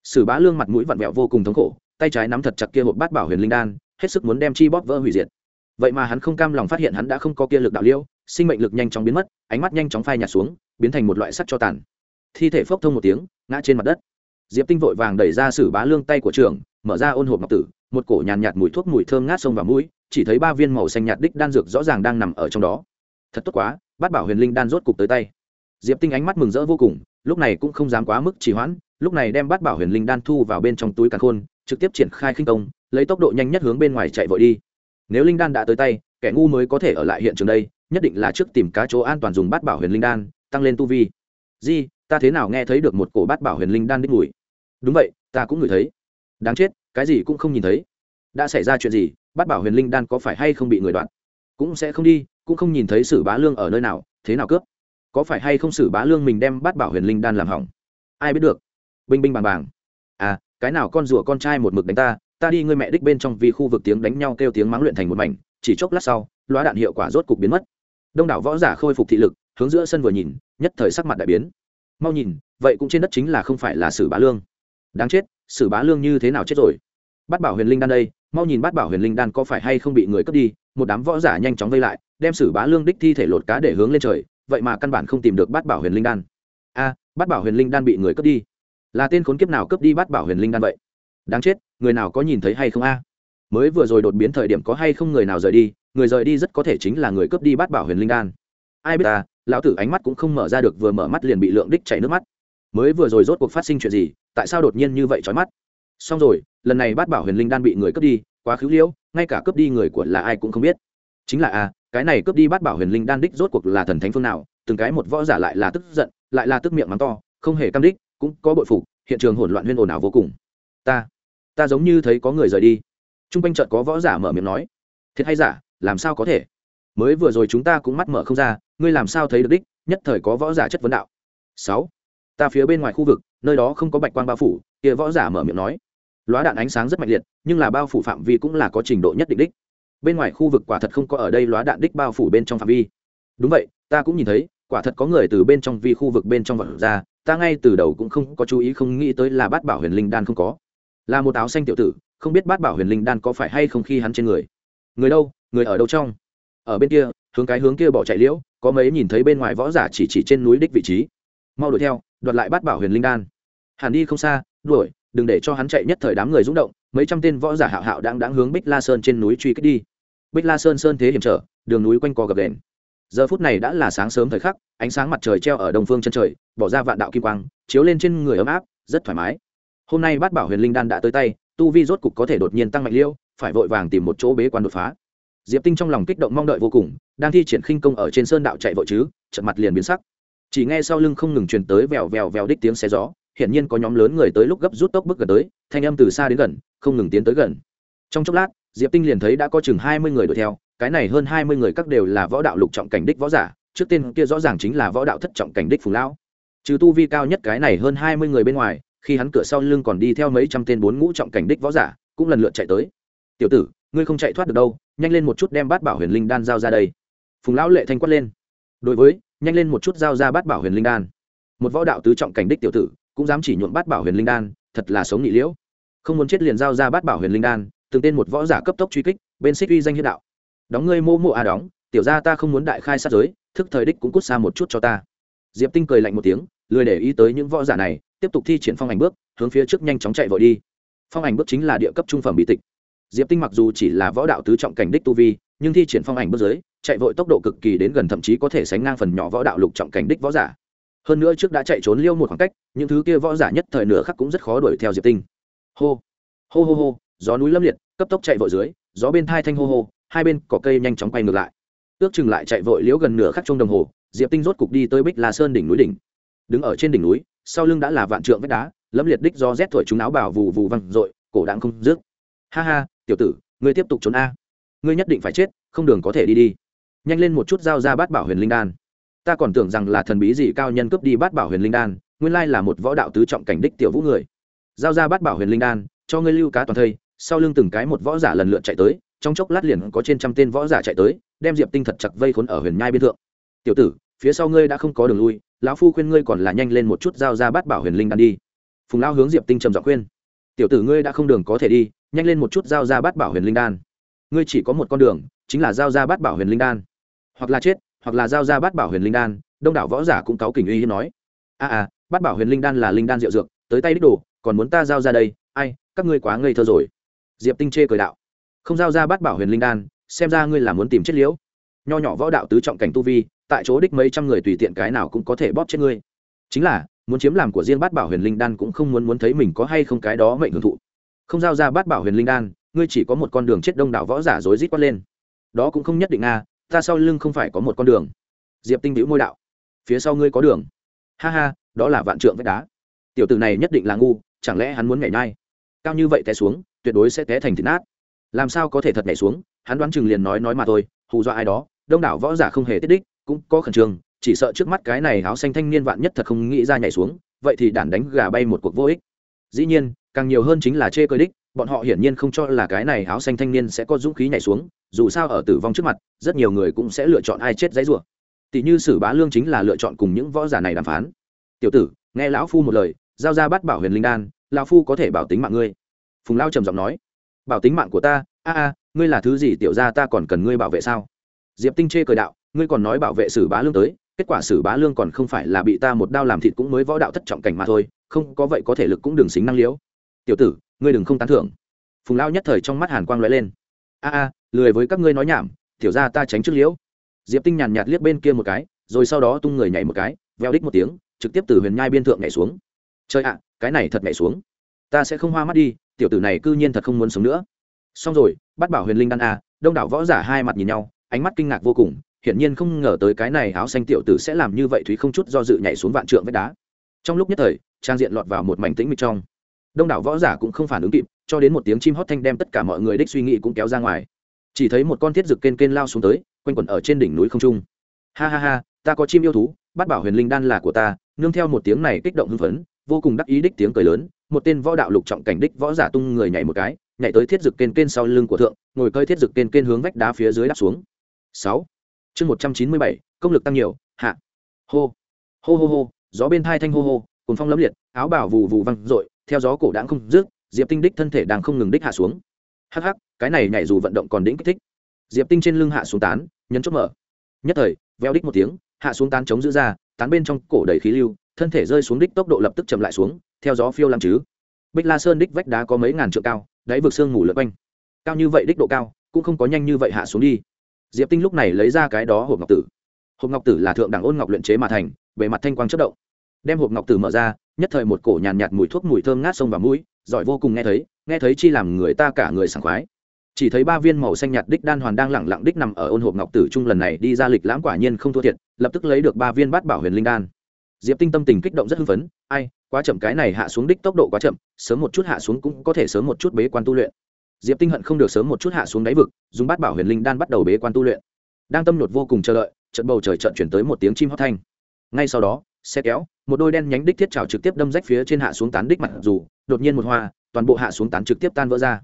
Sử bá lương mặt mũi vặn vẹo vô cùng thống khổ, tay trái nắm thật chặt kia hộp bát bảo huyền linh đan, hết sức muốn đem chi bóp vỡ hủy diệt. Vậy mà hắn không cam lòng phát hiện hắn đã không có kia lực đạo liêu, sinh mệnh lực nhanh chóng biến mất, ánh mắt nhanh chóng phai nhạt xuống biến thành một loại sắt cho tàn. Thi thể phốc thông một tiếng, ngã trên mặt đất. Diệp tinh vội vàng đẩy ra sử bá lương tay của trường mở ra ôn hộp ngọc tử, một cổ nhàn nhạt mùi thuốc mùi thơm ngát sông vào mũi, chỉ thấy ba viên màu xanh nhạt đích đan dược rõ ràng đang nằm ở trong đó. Thật tốt quá, bát bảo huyền linh đan rốt cục tới tay. Diệp tinh ánh mắt mừng rỡ vô cùng, lúc này cũng không dám quá mức trì hoãn, lúc này đem bát bảo huyền linh đan thu vào bên trong túi càn khôn, trực tiếp triển khai khinh công, lấy tốc độ nhanh nhất hướng bên ngoài chạy vội đi. Nếu linh đan đã tới tay, kẻ ngu mới có thể ở lại hiện trường đây, nhất định là trước tìm cá chỗ an toàn dùng bát bảo huyền linh đan tăng lên tu vi. Di, ta thế nào nghe thấy được một cổ bát bảo huyền linh đan đích mùi? Đúng vậy, ta cũng ngửi thấy. Đáng chết, cái gì cũng không nhìn thấy. Đã xảy ra chuyện gì, bát bảo huyền linh đan có phải hay không bị người đoạn cũng sẽ không đi, cũng không nhìn thấy sử bá lương ở nơi nào, thế nào cướp? Có phải hay không sử bá lương mình đem bát bảo huyền linh đan làm hỏng? Ai biết được? Binh binh bàng bàng. À cái nào con rùa con trai một mực đánh ta ta đi ngươi mẹ đích bên trong vì khu vực tiếng đánh nhau kêu tiếng mắng luyện thành một mảnh, chỉ chốc lát sau loa đạn hiệu quả rốt cục biến mất. Đông đảo võ giả khôi phục thị lực hướng giữa sân vừa nhìn, nhất thời sắc mặt đại biến. Mau nhìn, vậy cũng trên đất chính là không phải là sử bá lương. Đáng chết, sử bá lương như thế nào chết rồi? Bát bảo huyền linh đan đây, mau nhìn bát bảo huyền linh đan có phải hay không bị người cướp đi, một đám võ giả nhanh chóng vây lại, đem sử bá lương đích thi thể lột cá để hướng lên trời, vậy mà căn bản không tìm được bát bảo huyền linh đan. A, bát bảo huyền linh đan bị người cướp đi. Là tên khốn kiếp nào cướp đi bát bảo huyền linh đan vậy? Đáng chết, người nào có nhìn thấy hay không a? Mới vừa rồi đột biến thời điểm có hay không người nào rời đi, người rời đi rất có thể chính là người cướp đi bát bảo huyền linh đan ai biết ta, lão tử ánh mắt cũng không mở ra được, vừa mở mắt liền bị lượng đích chảy nước mắt. Mới vừa rồi rốt cuộc phát sinh chuyện gì, tại sao đột nhiên như vậy trói mắt? Xong rồi, lần này bát bảo huyền linh đan bị người cướp đi, quá khứ liễu ngay cả cướp đi người của là ai cũng không biết. Chính là a, cái này cướp đi bát bảo huyền linh đan đích rốt cuộc là thần thánh phương nào, từng cái một võ giả lại là tức giận, lại là tức miệng mắng to, không hề cam đích, cũng có bội phục, hiện trường hỗn loạn huyên ồn ào vô cùng. Ta ta giống như thấy có người rời đi. T r u n g quanh trận có võ giả mở miệng nói, thiệt hay giả, làm sao có thể? Mới vừa rồi chúng ta cũng mắt mở không ra ngươi làm sao thấy được đích, nhất thời có võ giả chất vấn đạo. Sáu, ta phía bên ngoài khu vực, nơi đó không có bạch quan bao phủ, kia võ giả mở miệng nói. Lóa đạn ánh sáng rất mạnh liệt, nhưng là bao phủ phạm vi cũng là có trình độ nhất định đích. Bên ngoài khu vực quả thật không có ở đây lóa đạn đích bao phủ bên trong phạm vi. Đúng vậy, ta cũng nhìn thấy, quả thật có người từ bên trong vi khu vực bên trong vật ra, ta ngay từ đầu cũng không có chú ý, không nghĩ tới là bát bảo huyền linh đan không có. Là một áo xanh tiểu tử, không biết bát bảo huyền linh đan có phải hay không khi hắn trên người. Người đâu, người ở đâu trong? Ở bên kia hướng cái hướng kia bỏ chạy liễu, có mấy nhìn thấy bên ngoài võ giả chỉ chỉ trên núi đích vị trí. Mau đuổi theo, đoạt lại bát bảo huyền linh đan. Hàn đi không xa, đuổi, đừng để cho hắn chạy nhất thời đám người rung động, mấy trăm tên võ giả hạo hạo đang đáng hướng bích la sơn trên núi truy kích đi. Bích la sơn sơn thế hiểm trở, đường núi quanh co gập đền giờ phút này đã là sáng sớm thời khắc, ánh sáng mặt trời treo ở đông phương chân trời, bỏ ra vạn đạo kim quang, chiếu lên trên người ấm áp, rất thoải mái. Hôm nay bát bảo huyền linh đan đã tới tay, tu vi rốt cục có thể đột nhiên tăng mạnh liêu phải vội vàng tìm một chỗ bế quan đột phá diệp tinh trong lòng kích động mong đợi vô cùng, đang thi triển khinh công ở trên sơn đạo chạy vội chứ trận mặt liền biến sắc. Chỉ nghe sau lưng không ngừng truyền tới vèo vèo vèo đích tiếng xe gió, hiển nhiên có nhóm lớn người tới lúc gấp rút tốc bước gần tới, thanh âm từ xa đến gần, không ngừng tiến tới gần. Trong chốc lát, diệp tinh liền thấy đã có chừng hai mươi người đuổi theo, cái này hơn hai mươi người các đều là võ đạo lục trọng cảnh đích võ giả, trước tiên kia rõ ràng chính là võ đạo thất trọng cảnh đích phùng lão. Trừ tu vi cao nhất cái này hơn hai mươi người bên ngoài, khi hắn cửa sau lưng còn đi theo mấy trăm tên bốn ngũ trọng cảnh đích võ giả, cũng lần lượt chạy tới tiểu tử, ngươi không chạy thoát được đâu, nhanh lên một chút đem bát bảo huyền linh đan giao ra đây. Phùng lão lệ thanh quát lên. Đối với, nhanh lên một chút giao ra bát bảo huyền linh đan. Một võ đạo tứ trọng cảnh đích tiểu tử, cũng dám chỉ nhuộm bát bảo huyền linh đan, thật là sống nhị liễu. Không muốn chết liền giao ra bát bảo huyền linh đan, từng tên một võ giả cấp tốc truy kích, bên xích uy danh hiết đạo. Đóng ngươi mô mộ a đóng, tiểu ra ta không muốn đại khai sát giới, thức thời đích cũng cút xa một chút cho ta. Diệp tinh cười lạnh một tiếng, lười để ý tới những võ giả này, tiếp tục thi triển phong ảnh bước, hướng phía trước nhanh chóng chạy vội đi. Phong ảnh bước chính là địa cấp trung phẩm bị tịch diệp tinh mặc dù chỉ là võ đạo tứ trọng cảnh đích tu vi, nhưng thi triển phong ảnh bước dưới, chạy vội tốc độ cực kỳ đến gần thậm chí có thể sánh ngang phần nhỏ võ đạo lục trọng cảnh đích võ giả. Hơn nữa trước đã chạy trốn liêu một khoảng cách, những thứ kia võ giả nhất thời nửa khắc cũng rất khó đuổi theo diệp tinh. Hô hô hô hô, gió núi lâm liệt, cấp tốc chạy vội dưới, gió bên thai thanh hô hô, hai bên cỏ cây nhanh chóng quay ngược lại. Ước chừng lại chạy vội liễu gần nửa khắc chung đồng hồ, diệp tinh rốt cục đi tới bích la sơn đỉnh núi đỉnh. Đứng ở trên đỉnh núi, sau lưng đã là vạn trượng vách đá, lâm liệt đích do rét thổi chúng áo bảo vù vù văng r ộ i cổ đạn không dứt. Ha ha tiểu tử, ngươi tiếp tục trốn a. Ngươi nhất định phải chết, không đường có thể đi đi. Nhanh lên một chút giao ra bát bảo huyền linh đan. Ta còn tưởng rằng là thần bí gì cao nhân cướp đi bát bảo huyền linh đan, nguyên lai là một võ đạo tứ trọng cảnh đích tiểu vũ người. Giao ra bát bảo huyền linh đan, cho ngươi lưu cá toàn thây, sau lưng từng cái một võ giả lần lượt chạy tới, trong chốc lát liền có trên trăm tên võ giả chạy tới, đem diệp tinh thật chặt vây khốn ở huyền nhai biên thượng. Tiểu tử, phía sau ngươi đã không có đường lui, lão phu khuyên ngươi còn là nhanh lên một chút giao ra bát bảo huyền linh đan đi. Phùng lão hướng diệp tinh trầm giọng khuyên tiểu tử ngươi đã không đường có thể đi nhanh lên một chút giao ra bát bảo huyền linh đan. Ngươi chỉ có một con đường chính là giao ra bát bảo huyền linh đan. Hoặc là chết hoặc là giao ra bát bảo huyền linh đan đông đảo võ giả cũng cáo kỉnh uy hiếp nói. A à, à bát bảo huyền linh đan là linh đan rượu dược tới tay đích đồ còn muốn ta giao ra đây ai các ngươi quá ngây thơ rồi. Diệp tinh chê cười đạo. Không giao ra bát bảo huyền linh đan xem ra ngươi là muốn tìm chết liễu. Nho nhỏ võ đạo tứ trọng cảnh tu vi tại chỗ đích mấy trăm người tùy tiện cái nào cũng có thể bóp chết ngươi. Chính là muốn chiếm làm của riêng bát bảo huyền linh đan cũng không muốn muốn thấy mình có hay không cái đó mệnh hưởng thụ. Không giao ra bát bảo huyền linh đan, ngươi chỉ có một con đường chết đông đảo võ giả rối rít quát lên. Đó cũng không nhất định a ta sau lưng không phải có một con đường. Diệp tinh bĩu môi đạo. Phía sau ngươi có đường. Ha ha, đó là vạn trượng vách đá. Tiểu tử này nhất định là ngu, chẳng lẽ hắn muốn nhảy nhai? Cao như vậy té xuống, tuyệt đối sẽ té thành thịt nát. Làm sao có thể thật nhảy xuống? Hắn đoán chừng liền nói nói mà thôi, hù dọa ai đó, đông đảo võ giả không hề tiết đích, cũng có khẩn trương chỉ sợ trước mắt cái này áo xanh thanh niên vạn nhất thật không nghĩ ra nhảy xuống, vậy thì đản đánh gà bay một cuộc vô ích. Dĩ nhiên, càng nhiều hơn chính là chê cười đích, bọn họ hiển nhiên không cho là cái này áo xanh thanh niên sẽ có dũng khí nhảy xuống, dù sao ở tử vong trước mặt, rất nhiều người cũng sẽ lựa chọn ai chết dãy rủa. Tỷ như sử bá lương chính là lựa chọn cùng những võ giả này đàm phán. Tiểu tử, nghe lão phu một lời, giao ra bắt bảo huyền linh đan, lão phu có thể bảo tính mạng ngươi. Phùng lao trầm giọng nói. Bảo tính mạng của ta? A a, ngươi là thứ gì tiểu ra ta còn cần ngươi bảo vệ sao? Diệp tinh chê cười đạo. Ngươi còn nói bảo vệ sử bá lương tới kết quả sử bá lương còn không phải là bị ta một đao làm thịt cũng mới võ đạo thất trọng cảnh mà thôi, không có vậy có thể lực cũng đừng xính năng liễu. Tiểu tử, ngươi đừng không tán thưởng. Phùng lao nhất thời trong mắt hàn quang lóe lên. A a, lười với các ngươi nói nhảm, tiểu ra ta tránh trước liễu. Diệp tinh nhàn nhạt liếc bên kia một cái, rồi sau đó tung người nhảy một cái, veo đích một tiếng, trực tiếp từ huyền nhai biên thượng nhảy xuống. Chơi ạ, cái này thật nhảy xuống. Ta sẽ không hoa mắt đi, tiểu tử này cư nhiên thật không muốn sống nữa. Xong rồi, bắt bảo huyền linh đan a, đông đảo võ giả hai mặt nhìn nhau, ánh mắt kinh ngạc vô cùng hiển nhiên không ngờ tới cái này áo xanh tiểu tử sẽ làm như vậy thúy không chút do dự nhảy xuống vạn trượng vách đá. Trong lúc nhất thời, trang diện lọt vào một mảnh tĩnh mịch trong. Đông đảo võ giả cũng không phản ứng kịp, cho đến một tiếng chim hót thanh đem tất cả mọi người đích suy nghĩ cũng kéo ra ngoài. Chỉ thấy một con thiết rực kên kên lao xuống tới, quanh quẩn ở trên đỉnh núi không trung. Ha ha ha, ta có chim yêu thú, bắt bảo huyền linh đan là của ta, nương theo một tiếng này kích động hưng phấn, vô cùng đắc ý đích tiếng cười lớn, một tên võ đạo lục trọng cảnh đích võ giả tung người nhảy một cái, nhảy tới thiết dực kên kên sau lưng của thượng, ngồi cơi thiết dực kên kên hướng vách đá phía dưới đáp xuống. Sáu chương một trăm chín mươi bảy, công lực tăng nhiều, hạ. Hô. Hô hô hô, gió bên thai thanh hô hô cùng phong lấm liệt, áo bảo vù vù văng r theo gió cổ đãng không rước diệp tinh đích thân thể đang không ngừng đích hạ xuống. Hắc hắc, cái này nhảy dù vận động còn đĩnh kích thích. Diệp tinh trên lưng hạ xuống tán, nhấn chốt mở. Nhất thời, veo đích một tiếng, hạ xuống tán chống giữ ra, tán bên trong cổ đầy khí lưu, thân thể rơi xuống đích tốc độ lập tức chậm lại xuống, theo gió phiêu làm chứ. Bích la sơn đích vách đá có mấy ngàn trượng cao, đáy vực sương ngủ lượt quanh. Cao như vậy đích độ cao, cũng không có nhanh như vậy hạ xuống đi diệp tinh lúc này lấy ra cái đó hộp ngọc tử. Hộp ngọc tử là thượng đẳng ôn ngọc luyện chế mà thành bề mặt thanh quang chất động. Đem hộp ngọc tử mở ra nhất thời một cổ nhàn nhạt, nhạt mùi thuốc mùi thơm ngát sông vào mũi giỏi vô cùng nghe thấy nghe thấy chi làm người ta cả người sảng khoái. Chỉ thấy ba viên màu xanh nhạt đích đan hoàn đang lẳng lặng đích nằm ở ôn hộp ngọc tử trung lần này đi ra lịch lãm quả nhiên không thua thiệt lập tức lấy được ba viên bát bảo huyền linh đan. Diệp tinh tâm tình kích động rất hưng phấn ai quá chậm cái này hạ xuống đích tốc độ quá chậm sớm một chút hạ xuống cũng có thể sớm một chút bế quan tu luyện diệp tinh hận không được sớm một chút hạ xuống đáy vực, dùng bát bảo huyền linh đan bắt đầu bế quan tu luyện. Đang tâm nhột vô cùng chờ đợi, trận bầu trời trận chuyển tới một tiếng chim hót thanh. Ngay sau đó, xe kéo, một đôi đen nhánh đích thiết trào trực tiếp đâm rách phía trên hạ xuống tán đích mặt dù, đột nhiên một hoa, toàn bộ hạ xuống tán trực tiếp tan vỡ ra.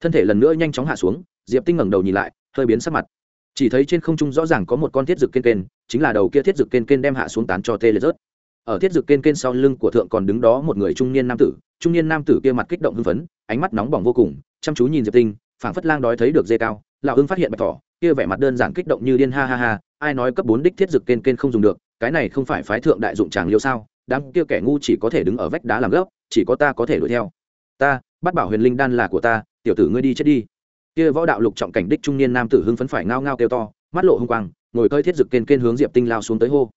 Thân thể lần nữa nhanh chóng hạ xuống, diệp tinh ngẩng đầu nhìn lại, hơi biến sắc mặt. Chỉ thấy trên không trung rõ ràng có một con thiết dực kên kên, chính là đầu kia thiết dực kên kên đem hạ xuống tán cho tê liệt rớt. Ở thiết dực kên kên sau lưng của thượng còn đứng đó một người trung niên nam tử, trung niên nam tử kia mặt kích động hưng phấn, ánh mắt nóng bỏng vô cùng chăm chú nhìn diệp tinh, phảng phất lang đói thấy được dê cao, lão hưng phát hiện bạch thỏ, kia vẻ mặt đơn giản kích động như điên, ha ha ha, ai nói cấp bốn đích thiết dực kên kên không dùng được, cái này không phải phái thượng đại dụng tràng liêu sao, đám kia kẻ ngu chỉ có thể đứng ở vách đá làm gốc chỉ có ta có thể đuổi theo. Ta, bắt bảo huyền linh đan là của ta, tiểu tử ngươi đi chết đi. Kia võ đạo lục trọng cảnh đích trung niên nam tử hưng phấn phải ngao ngao kêu to, mắt lộ hung quang, ngồi cơi thiết dực kên kên hướng diệp tinh lao xuống tới hô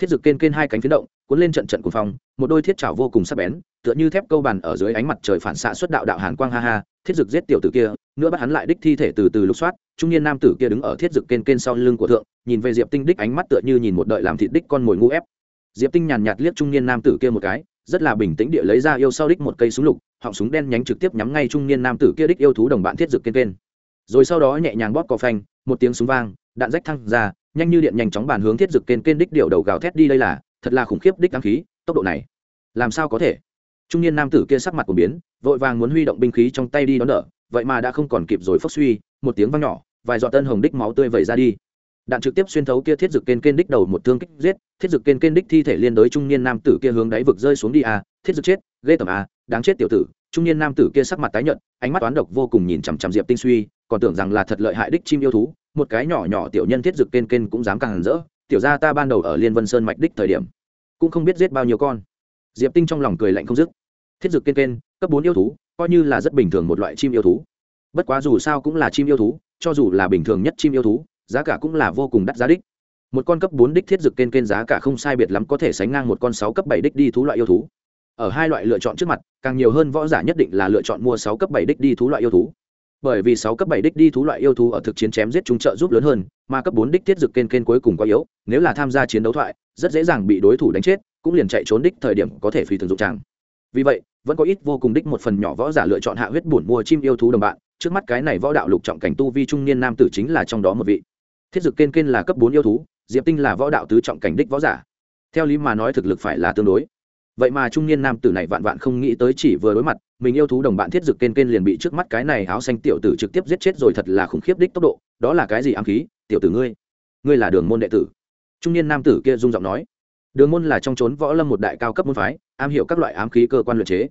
thiết dực kên kên hai cánh phiến động, cuốn lên trận trận cuồng phong, một đôi thiết chảo vô cùng sắc bén, tựa như thép câu bàn ở dưới ánh mặt trời phản xạ xuất đạo đạo hàn quang, ha ha, thiết dực giết tiểu tử kia, nữa bắt hắn lại đích thi thể từ từ lục soát, trung niên nam tử kia đứng ở thiết dực kên kên sau lưng của thượng, nhìn về diệp tinh đích ánh mắt tựa như nhìn một đợi làm thịt đích con mồi ngu ép. Diệp tinh nhàn nhạt liếc trung niên nam tử kia một cái, rất là bình tĩnh địa lấy ra yêu sau đích một cây súng lục, họng súng đen nhánh trực tiếp nhắm ngay trung niên nam tử kia đích yêu thú đồng bạn thiết dực kên kên. Rồi sau đó nhẹ nhàng bóp cò phanh, một tiếng súng vang, đạn rách thăng ra nhanh như điện nhanh chóng bàn hướng thiết dực kên kên đích điệu đầu gào thét đi đây là, thật là khủng khiếp đích ám khí, tốc độ này, làm sao có thể? Trung niên nam tử kia sắc mặt của biến, vội vàng muốn huy động binh khí trong tay đi đón đỡ, vậy mà đã không còn kịp rồi phốc suy, một tiếng vang nhỏ, vài giọt tân hồng đích máu tươi vẩy ra đi. Đạn trực tiếp xuyên thấu kia thiết dực kên kên đích đầu một thương kích giết, thiết dực kên kên đích thi thể liên đối trung niên nam tử kia hướng đáy vực rơi xuống đi à thiết dực chết, ghê tởm à đáng chết tiểu tử. Trung niên nam tử kia sắc mặt tái nhợt, ánh mắt toán độc vô cùng nhìn chằm chằm diệp tinh suy, còn tưởng rằng là thật lợi hại đích chim yêu thú một cái nhỏ nhỏ tiểu nhân thiết dực kên kên cũng dám càng hẳn rỡ. Tiểu gia ta ban đầu ở liên vân sơn mạch đích thời điểm, cũng không biết giết bao nhiêu con. Diệp tinh trong lòng cười lạnh không dứt. Thiết dực kên kên cấp bốn yêu thú, coi như là rất bình thường một loại chim yêu thú. Bất quá dù sao cũng là chim yêu thú, cho dù là bình thường nhất chim yêu thú, giá cả cũng là vô cùng đắt giá đích. Một con cấp bốn đích thiết dực kên kên giá cả không sai biệt lắm có thể sánh ngang một con sáu cấp bảy đích đi thú loại yêu thú. Ở hai loại lựa chọn trước mặt, càng nhiều hơn võ giả nhất định là lựa chọn mua sáu cấp bảy đích đi thú loại yêu thú bởi vì sáu cấp bảy đích đi thú loại yêu thú ở thực chiến chém giết chúng trợ giúp lớn hơn, mà cấp bốn đích thiết dực kên kên cuối cùng quá yếu, nếu là tham gia chiến đấu thoại, rất dễ dàng bị đối thủ đánh chết, cũng liền chạy trốn đích thời điểm có thể phi thường dụng tràng vì vậy, vẫn có ít vô cùng đích một phần nhỏ võ giả lựa chọn hạ huyết bổn mua chim yêu thú đồng bạn, trước mắt cái này võ đạo lục trọng cảnh tu vi trung niên nam tử chính là trong đó một vị. Thiết dực kên kên là cấp bốn yêu thú, diệp tinh là võ đạo tứ trọng cảnh đích võ giả. Theo lý mà nói thực lực phải là tương đối. Vậy mà trung niên nam tử này vạn vạn không nghĩ tới chỉ vừa đối mặt mình yêu thú đồng bạn thiết dực kên kên liền bị trước mắt cái này áo xanh tiểu tử trực tiếp giết chết rồi, thật là khủng khiếp đích tốc độ. Đó là cái gì ám khí? Tiểu tử ngươi. Ngươi là đường môn đệ tử. Trung niên nam tử kia rung giọng nói. Đường môn là trong trốn võ lâm một đại cao cấp môn phái, am hiểu các loại ám khí cơ quan luyện chế.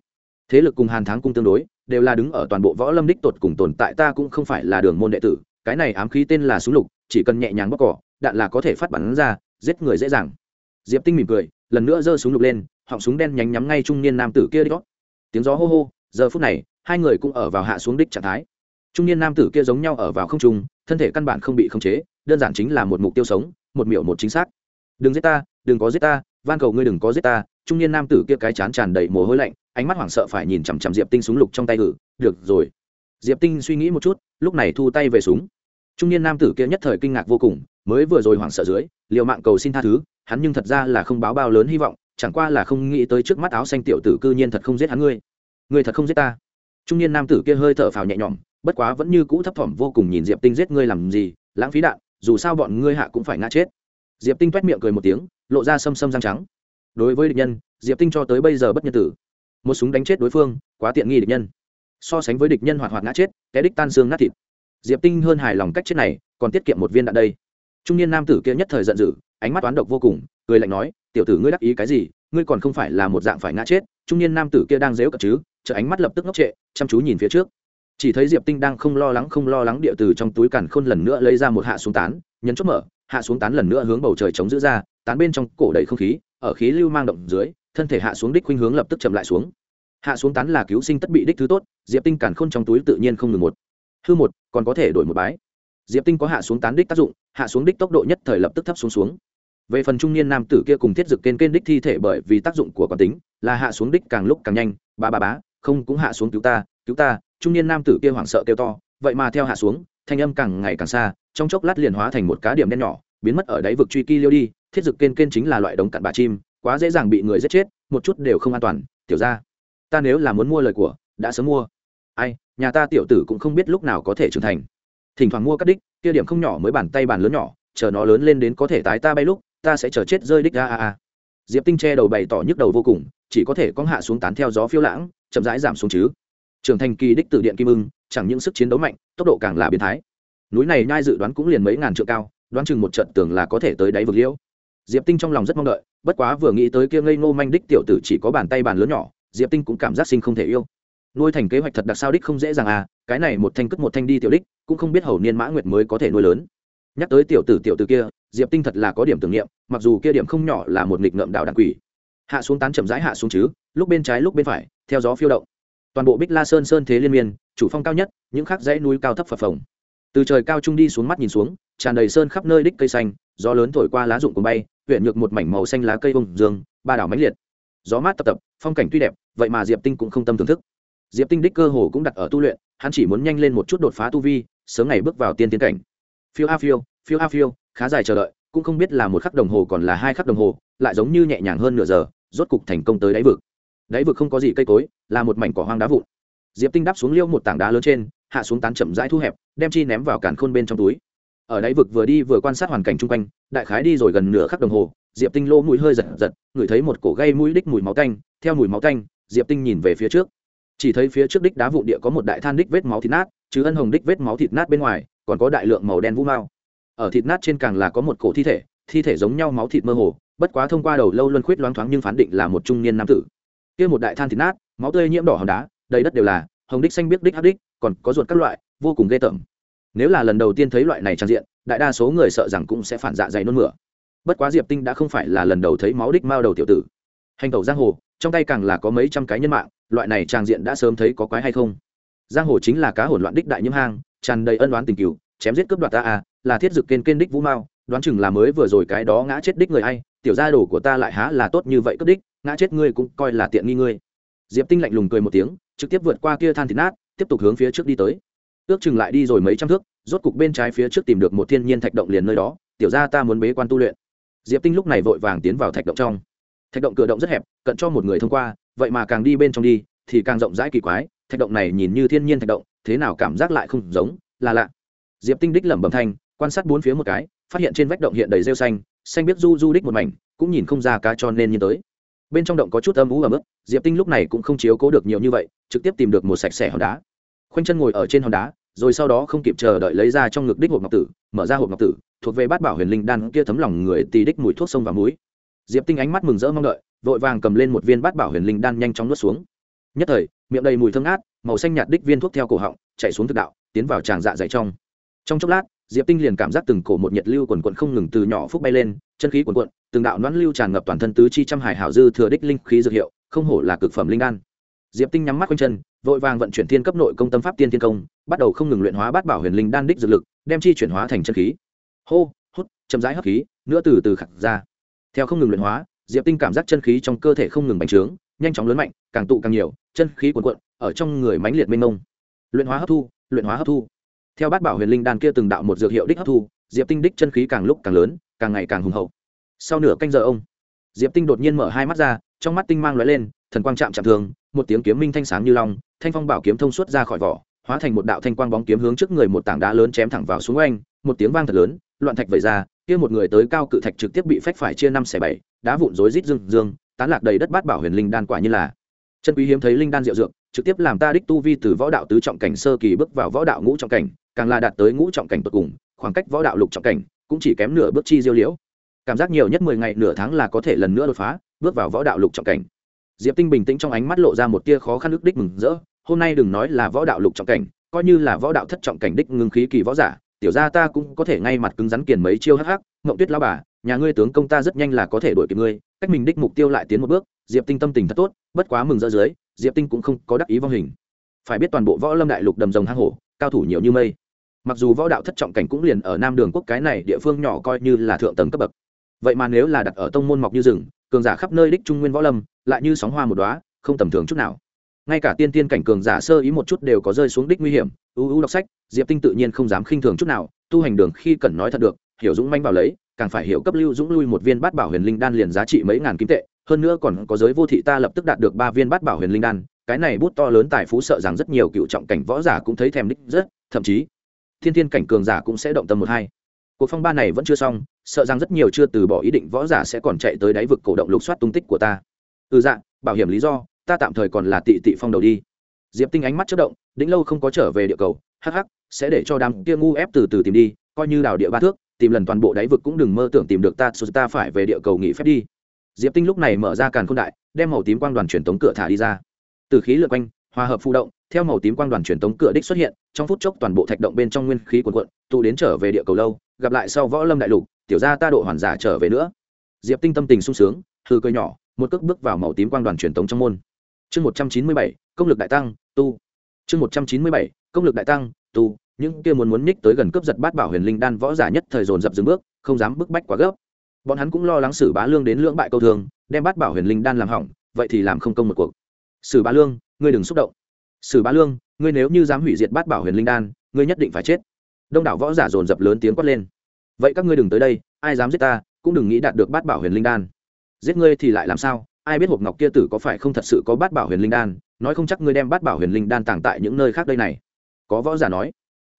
Thế lực cùng hàn tháng cung tương đối, đều là đứng ở toàn bộ võ lâm đích tột cùng tồn tại, ta cũng không phải là đường môn đệ tử. Cái này ám khí tên là súng lục, chỉ cần nhẹ nhàng bóc cỏ, đạn là có thể phát bắn ra, giết người dễ dàng. Diệp tinh mỉm cười, lần nữa giơ súng lục lên, họng súng đen nhánh nhắm ngay trung niên nam tử kia đi gót tiếng gió hô hô giờ phút này, hai người cũng ở vào hạ xuống đích trạng thái. Trung niên nam tử kia giống nhau ở vào không trung, thân thể căn bản không bị khống chế, đơn giản chính là một mục tiêu sống, một miểu một chính xác. Đừng giết ta, đừng có giết ta, van cầu ngươi đừng có giết ta. Trung niên nam tử kia cái chán tràn đầy mồ hôi lạnh, ánh mắt hoảng sợ phải nhìn chằm chằm diệp tinh súng lục trong tay gử được rồi. Diệp tinh suy nghĩ một chút, lúc này thu tay về súng. Trung niên nam tử kia nhất thời kinh ngạc vô cùng, mới vừa rồi hoảng sợ dưới, liều mạng cầu xin tha thứ, hắn nhưng thật ra là không báo bao lớn hy vọng, chẳng qua là không nghĩ tới trước mắt áo xanh tiểu tử cư nhiên thật không giết hắn ngươi ngươi thật không giết ta. Trung niên nam tử kia hơi thở phào nhẹ nhõm, bất quá vẫn như cũ thấp thỏm vô cùng nhìn diệp tinh giết ngươi làm gì, lãng phí đạn, dù sao bọn ngươi hạ cũng phải ngã chết. Diệp tinh t miệng cười một tiếng, lộ ra xâm xâm răng trắng. Đối với địch nhân, diệp tinh cho tới bây giờ bất nhân tử. Một súng đánh chết đối phương, quá tiện nghi địch nhân. So sánh với địch nhân hoạt hoạt ngã chết cái đích tan xương nát thịt. Diệp tinh hơn hài lòng cách chết này, còn tiết kiệm một viên đạn đây. Trung niên nam tử kia nhất thời giận dữ, ánh mắt toán độc vô cùng, cười lạnh nói, tiểu tử ngươi đắc ý cái gì, ngươi còn không phải là một dạng phải ngã chết trung niên nam tử kia đang dếu cật chứ chợ ánh mắt lập tức ngốc trệ, chăm chú nhìn phía trước. Chỉ thấy diệp tinh đang không lo lắng, không lo lắng địa từ trong túi càn khôn lần nữa lấy ra một hạ xuống tán, nhấn chốt mở, hạ xuống tán lần nữa hướng bầu trời chống giữ ra, tán bên trong cổ đầy không khí, ở khí lưu mang động dưới, thân thể hạ xuống đích khuynh hướng lập tức chậm lại xuống. Hạ xuống tán là cứu sinh tất bị đích thứ tốt, diệp tinh càn khôn trong túi tự nhiên không ngừng một, hư một, còn có thể đổi một bái. Diệp tinh có hạ xuống tán đích tác dụng, hạ xuống đích tốc độ nhất thời lập tức thấp xuống xuống về phần trung niên nam tử kia cùng thiết dực kên kên đích thi thể bởi vì tác dụng của quán tính, là hạ xuống đích càng lúc càng nhanh, ba ba bá không, cũng hạ xuống cứu ta cứu ta. Trung niên nam tử kia hoảng sợ kêu to, vậy mà theo hạ xuống, thanh âm càng ngày càng xa, trong chốc lát liền hóa thành một cá điểm đen nhỏ, biến mất ở đáy vực truy kỳ liêu đi, thiết dực kên kên chính là loại đống cặn bà chim, quá dễ dàng bị người giết chết, một chút đều không an toàn, tiểu ra ta nếu là muốn mua lời của, đã sớm mua. Ai, nhà ta tiểu tử cũng không biết lúc nào có thể trưởng thành. Thỉnh thoảng mua cắt đích, kia điểm không nhỏ mới bàn tay bàn lớn nhỏ, chờ nó lớn lên đến có thể tái ta bay lúc ta sẽ chờ chết rơi đích a a a. Diệp tinh che đầu bày tỏ nhức đầu vô cùng, chỉ có thể cong hạ xuống tán theo gió phiêu lãng, chậm rãi giảm xuống chứ. Trưởng thành kỳ đích từ điện kim ưng, chẳng những sức chiến đấu mạnh, tốc độ càng là biến thái. Núi này nhai dự đoán cũng liền mấy ngàn trượng cao, đoán chừng một trận tưởng là có thể tới đáy vực liễu. Diệp tinh trong lòng rất mong đợi, bất quá vừa nghĩ tới kia ngây ngô manh đích tiểu tử chỉ có bàn tay bàn lớn nhỏ, diệp tinh cũng cảm giác sinh không thể yêu. Nuôi thành kế hoạch thật đặc sao đích không dễ dàng à cái này một thanh cất một thanh đi tiểu đích, cũng không biết hầu niên mã nguyệt mới có thể nuôi lớn. Nhắc tới tiểu tử tiểu tử kia diệp tinh thật là có điểm tưởng niệm, mặc dù kia điểm không nhỏ là một nghịch ngợm đạo đàn quỷ. Hạ xuống tán chậm rãi hạ xuống chứ, lúc bên trái lúc bên phải, theo gió phiêu động. Toàn bộ bích la sơn sơn thế liên miên, chủ phong cao nhất, những khắc dãy núi cao thấp phập phồng. Từ trời cao trung đi xuống mắt nhìn xuống, tràn đầy sơn khắp nơi đích cây xanh, gió lớn thổi qua lá rụng cuốn bay, huyện nhược một mảnh màu xanh lá cây bông dương, ba đảo mãnh liệt. Gió mát tập tập, phong cảnh tuy đẹp, vậy mà diệp tinh cũng không tâm thưởng thức. Diệp tinh đích cơ hồ cũng đặt ở tu luyện, hắn chỉ muốn nhanh lên một chút đột phá tu vi, sớm ngày bước vào tiên tiến cảnh. Phiêu a phiêu phiêu a phiêu khá dài chờ đợi, cũng không biết là một khắc đồng hồ còn là hai khắc đồng hồ, lại giống như nhẹ nhàng hơn nửa giờ, rốt cục thành công tới đáy vực. Đáy vực không có gì cây cối, là một mảnh cỏ hoang đá vụn. Diệp tinh đáp xuống liêu một tảng đá lớn trên, hạ xuống tán chậm rãi thu hẹp, đem chi ném vào cản khôn bên trong túi. Ở đáy vực vừa đi vừa quan sát hoàn cảnh chung quanh, đại khái đi rồi gần nửa khắc đồng hồ, diệp tinh lỗ mũi hơi giật giật, ngửi thấy một cổ gây mũi đích mùi máu tanh, theo mùi máu tanh, diệp tinh nhìn về phía trước. Chỉ thấy phía trước đích đá vụn địa có một đại than đích vết máu thịt nát chứ ân hồng đích vết máu thịt nát bên ngoài, còn có đại lượng màu đen vũ mao ở thịt nát trên càng là có một cổ thi thể thi thể giống nhau máu thịt mơ hồ, bất quá thông qua đầu lâu luân khuyết loáng thoáng nhưng phán định là một trung niên nam tử. Kia một đại than thịt nát, máu tươi nhiễm đỏ hòn đá, đầy đất đều là, hồng đích xanh biết đích áp đích, còn có ruột các loại, vô cùng ghê tởm. Nếu là lần đầu tiên thấy loại này trang diện, đại đa số người sợ rằng cũng sẽ phản dạ dày nôn mửa. Bất quá diệp tinh đã không phải là lần đầu thấy máu đích mao đầu tiểu tử. Hành tẩu giang hồ, trong tay càng là có mấy trăm cái nhân mạng, loại này trang diện đã sớm thấy có quái hay không? Giang hồ chính là cá hỗn loạn đích đại nhiễm hang, tràn đầy ân đoán tình cừu chém giết cướp đoạt ta à là thiết dực kên kên đích vũ mao, đoán chừng là mới vừa rồi cái đó ngã chết đích người hay, tiểu gia đồ của ta lại há là tốt như vậy cướp đích, ngã chết ngươi cũng coi là tiện nghi ngươi. Diệp tinh lạnh lùng cười một tiếng, trực tiếp vượt qua kia than thịt nát, tiếp tục hướng phía trước đi tới. Ước chừng lại đi rồi mấy trăm thước, rốt cục bên trái phía trước tìm được một thiên nhiên thạch động liền nơi đó, tiểu ra ta muốn bế quan tu luyện. Diệp tinh lúc này vội vàng tiến vào thạch động trong. Thạch động cửa động rất hẹp, cận cho một người thông qua, vậy mà càng đi bên trong đi, thì càng rộng rãi kỳ quái, thạch động này nhìn như thiên nhiên thạch động, thế nào cảm giác lại không giống, là lạ. Diệp tinh đích lẩm bẩm thanh quan sát bốn phía một cái, phát hiện trên vách động hiện đầy rêu xanh xanh biết du du đích một mảnh, cũng nhìn không ra cá cho nên nhìn tới. Bên trong động có chút âm ú ẩm ướt, diệp tinh lúc này cũng không chiếu cố được nhiều như vậy, trực tiếp tìm được một sạch sẽ hòn đá. Khoanh chân ngồi ở trên hòn đá, rồi sau đó không kịp chờ đợi lấy ra trong ngực đích hộp ngọc tử, mở ra hộp ngọc tử, thuộc về bát bảo huyền linh đan kia thấm lòng người tì đích mùi thuốc sông và muối. Diệp tinh ánh mắt mừng rỡ mong đợi, vội vàng cầm lên một viên bát bảo huyền linh đan nhanh chóng nuốt xuống. Nhất thời, miệng đầy mùi thơm ngát, màu xanh nhạt đích viên thuốc theo cổ họng, chạy xuống thực đạo, tiến vào tràng dạ dày trong. Trong chốc lát diệp tinh liền cảm giác từng cổ một nhiệt lưu quần quận không ngừng từ nhỏ phúc bay lên, chân khí quần quận từng đạo noãn lưu tràn ngập toàn thân tứ chi trăm hải hảo dư thừa đích linh khí dược hiệu, không hổ là cực phẩm linh đan. Diệp tinh nhắm mắt quanh chân, vội vàng vận chuyển thiên cấp nội công tâm pháp tiên thiên công, bắt đầu không ngừng luyện hóa bát bảo huyền linh đan đích dược lực, đem chi chuyển hóa thành chân khí. Hô, hút, chậm rãi hấp khí, nữa từ từ khặt ra. Theo không ngừng luyện hóa, diệp tinh cảm giác chân khí trong cơ thể không ngừng bành trướng, nhanh chóng lớn mạnh, càng tụ càng nhiều, chân khí cuồn cuộn, ở trong người mãnh liệt mênh mông. Luyện hóa hấp thu, luyện hóa hấp thu theo bát bảo huyền linh đan kia từng đạo một dược hiệu đích hấp thu, diệp tinh đích chân khí càng lúc càng lớn, càng ngày càng hùng hậu. Sau nửa canh giờ ông, diệp tinh đột nhiên mở hai mắt ra, trong mắt tinh mang lóe lên, thần quang chạm chạm thường, một tiếng kiếm minh thanh sáng như long, thanh phong bảo kiếm thông suốt ra khỏi vỏ, hóa thành một đạo thanh quang bóng kiếm hướng trước người một tảng đá lớn chém thẳng vào xuống oanh, một tiếng vang thật lớn, loạn thạch vẩy ra, kia một người tới cao cự thạch trực tiếp bị phách phải chia năm xẻ bảy, đá vụn rối rít dương dương tán lạc đầy đất bát bảo huyền linh đan quả như là. Chân quý hiếm thấy linh đan diệu dược, trực tiếp làm ta đích tu vi từ võ đạo tứ trọng cảnh sơ kỳ bước vào võ đạo ngũ trọng cảnh càng là đạt tới ngũ trọng cảnh tột cùng, khoảng cách võ đạo lục trọng cảnh cũng chỉ kém nửa bước chi diêu liễu. Cảm giác nhiều nhất mười ngày nửa tháng là có thể lần nữa đột phá, bước vào võ đạo lục trọng cảnh. Diệp tinh bình tĩnh trong ánh mắt lộ ra một tia khó khăn ức đích mừng rỡ, hôm nay đừng nói là võ đạo lục trọng cảnh, coi như là võ đạo thất trọng cảnh đích ngưng khí kỳ võ giả, tiểu gia ta cũng có thể ngay mặt cứng rắn kiền mấy chiêu hắc hắc, ngộng tuyết lao bà, nhà ngươi tướng công ta rất nhanh là có thể đuổi kịp ngươi, cách mình đích mục tiêu lại tiến một bước. Diệp tinh tâm tình thật tốt, bất quá mừng rỡ dưới, diệp tinh cũng không có đắc ý vong hình. Phải biết toàn bộ võ lâm đại lục đầm rồng hang hổ, cao thủ nhiều như mây mặc dù võ đạo thất trọng cảnh cũng liền ở nam đường quốc cái này địa phương nhỏ coi như là thượng tầng cấp bậc. Vậy mà nếu là đặt ở tông môn mọc như rừng, cường giả khắp nơi đích trung nguyên võ lâm, lại như sóng hoa một đóa, không tầm thường chút nào. Ngay cả tiên tiên cảnh cường giả sơ ý một chút đều có rơi xuống đích nguy hiểm. Ưu ưu đọc sách, diệp tinh tự nhiên không dám khinh thường chút nào, tu hành đường khi cần nói thật được, hiểu dũng manh vào lấy, càng phải hiểu cấp lưu dũng lui một viên bát bảo huyền linh đan liền giá trị mấy ngàn kim tệ, hơn nữa còn có giới vô thị ta lập tức đạt được ba viên bát bảo huyền linh đan. Cái này bút to lớn tài phú sợ rằng rất nhiều cựu trọng cảnh võ giả cũng thấy thèm đích rất, thậm chí thiên thiên cảnh cường giả cũng sẽ động tâm một hai. Cuộc phong ba này vẫn chưa xong, sợ rằng rất nhiều chưa từ bỏ ý định võ giả sẽ còn chạy tới đáy vực cổ động lục soát tung tích của ta. Ừ dạ bảo hiểm lý do, ta tạm thời còn là tị tị phong đầu đi. Diệp tinh ánh mắt chất động đĩnh lâu không có trở về địa cầu, hắc hắc, sẽ để cho đám kia ngu ép từ từ tìm đi, coi như đào địa ba thước, tìm lần toàn bộ đáy vực cũng đừng mơ tưởng tìm được ta số ta phải về địa cầu nghỉ phép đi. Diệp tinh lúc này mở ra càn khôn đại, đem màu tím quang đoàn truyền tống cửa thả đi ra. Từ khí lượt quanh, hòa hợp phụ động theo màu tím quang đoàn truyền tống cửa đích xuất hiện, trong phút chốc toàn bộ thạch động bên trong nguyên khí cuồn cuộn, tụ đến trở về địa cầu lâu, gặp lại sau võ lâm đại lục, tiểu gia ta độ hoàn giả trở về nữa. Diệp tinh tâm tình sung sướng hư cười nhỏ, một cước bước vào màu tím quang đoàn truyền tống trong môn. Chương một trăm chín mươi bảy, công lực đại tăng, tu. Chương một trăm chín mươi bảy, công lực đại tăng, tu. Những kia muốn muốn nhích tới gần cướp giật bát bảo huyền linh đan võ giả nhất thời dồn dập dừng bước, không dám bức bách quá gấp. Bọn hắn cũng lo lắng sử bá lương đến lưỡng bại câu thường, đem bát bảo huyền linh đan làm hỏng, vậy thì làm không công một cuộc. Sử bá lương, ngươi đừng xúc động sử bá lương, ngươi nếu như dám hủy diệt bát bảo huyền linh đan, ngươi nhất định phải chết. Đông đảo võ giả dồn dập lớn tiếng quát lên. Vậy các ngươi đừng tới đây, ai dám giết ta, cũng đừng nghĩ đạt được bát bảo huyền linh đan. Giết ngươi thì lại làm sao? Ai biết hộp ngọc kia tử có phải không thật sự có bát bảo huyền linh đan? Nói không chắc ngươi đem bát bảo huyền linh đan tàng tại những nơi khác đây này. Có võ giả nói.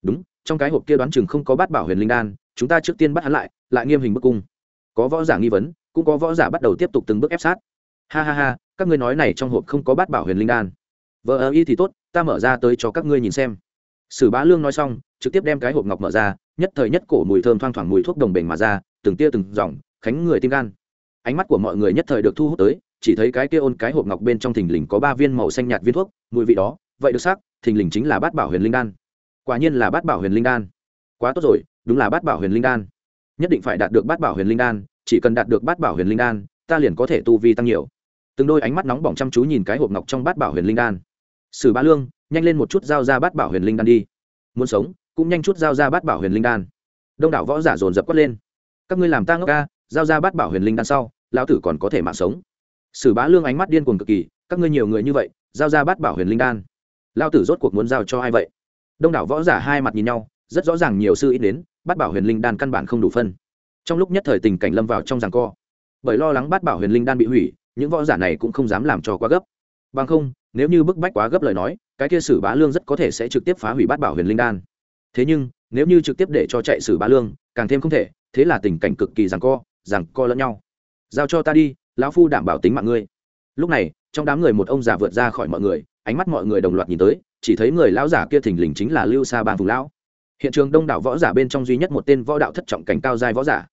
Đúng, trong cái hộp kia đoán chừng không có bát bảo huyền linh đan, chúng ta trước tiên bắt hắn lại lại nghiêm hình bức cung. Có võ giả nghi vấn, cũng có võ giả bắt đầu tiếp tục từng bước ép sát. Ha ha ha, các ngươi nói này trong hộp không có bát bảo huyền linh đan vợ ơ, y thì tốt, ta mở ra tới cho các ngươi nhìn xem. Sử bá lương nói xong, trực tiếp đem cái hộp ngọc mở ra, nhất thời nhất cổ mùi thơm thoang thoảng mùi thuốc đồng bền mà ra, từng tia từng dòng, khánh người tim gan. Ánh mắt của mọi người nhất thời được thu hút tới, chỉ thấy cái kia ôn cái hộp ngọc bên trong thình lình có ba viên màu xanh nhạt viên thuốc, mùi vị đó, vậy được xác, thình lình chính là bát bảo huyền linh đan. Quả nhiên là bát bảo huyền linh đan. Quá tốt rồi, đúng là bát bảo huyền linh đan. Nhất định phải đạt được bát bảo huyền linh đan, chỉ cần đạt được bát bảo huyền linh đan, ta liền có thể tu vi tăng nhiều. Từng đôi ánh mắt nóng bỏng chăm chú nhìn cái hộp ngọc trong bát bảo huyền linh đan sử bá lương, nhanh lên một chút giao ra bát bảo huyền linh đan đi. Muốn sống, cũng nhanh chút giao ra bát bảo huyền linh đan. Đông đảo võ giả dồn dập quất lên. Các ngươi làm ta ngốc ca, giao ra bát bảo huyền linh đan sau, lão tử còn có thể mạng sống. Sử bá lương ánh mắt điên cuồng cực kỳ, các ngươi nhiều người như vậy, giao ra bát bảo huyền linh đan. Lão tử rốt cuộc muốn giao cho ai vậy? Đông đảo võ giả hai mặt nhìn nhau, rất rõ ràng nhiều sư ít đến bắt bảo huyền linh đan căn bản không đủ phân. Trong lúc nhất thời tình cảnh lâm vào trong giằng co. Bởi lo lắng bắt bảo huyền linh đan bị hủy, những võ giả này cũng không dám làm cho quá gấp. Bằng không nếu như bức bách quá gấp lời nói, cái kia sử bá lương rất có thể sẽ trực tiếp phá hủy bát bảo huyền linh đan. Thế nhưng, nếu như trực tiếp để cho chạy sử bá lương, càng thêm không thể, thế là tình cảnh cực kỳ rằng co rằng co lẫn nhau. Giao cho ta đi, lão phu đảm bảo tính mạng ngươi. Lúc này, trong đám người một ông già vượt ra khỏi mọi người, ánh mắt mọi người đồng loạt nhìn tới, chỉ thấy người lão giả kia thình lình chính là lưu sa bàn phùng lão. Hiện trường đông đảo võ giả bên trong duy nhất một tên võ đạo thất trọng cảnh cao giai võ giả.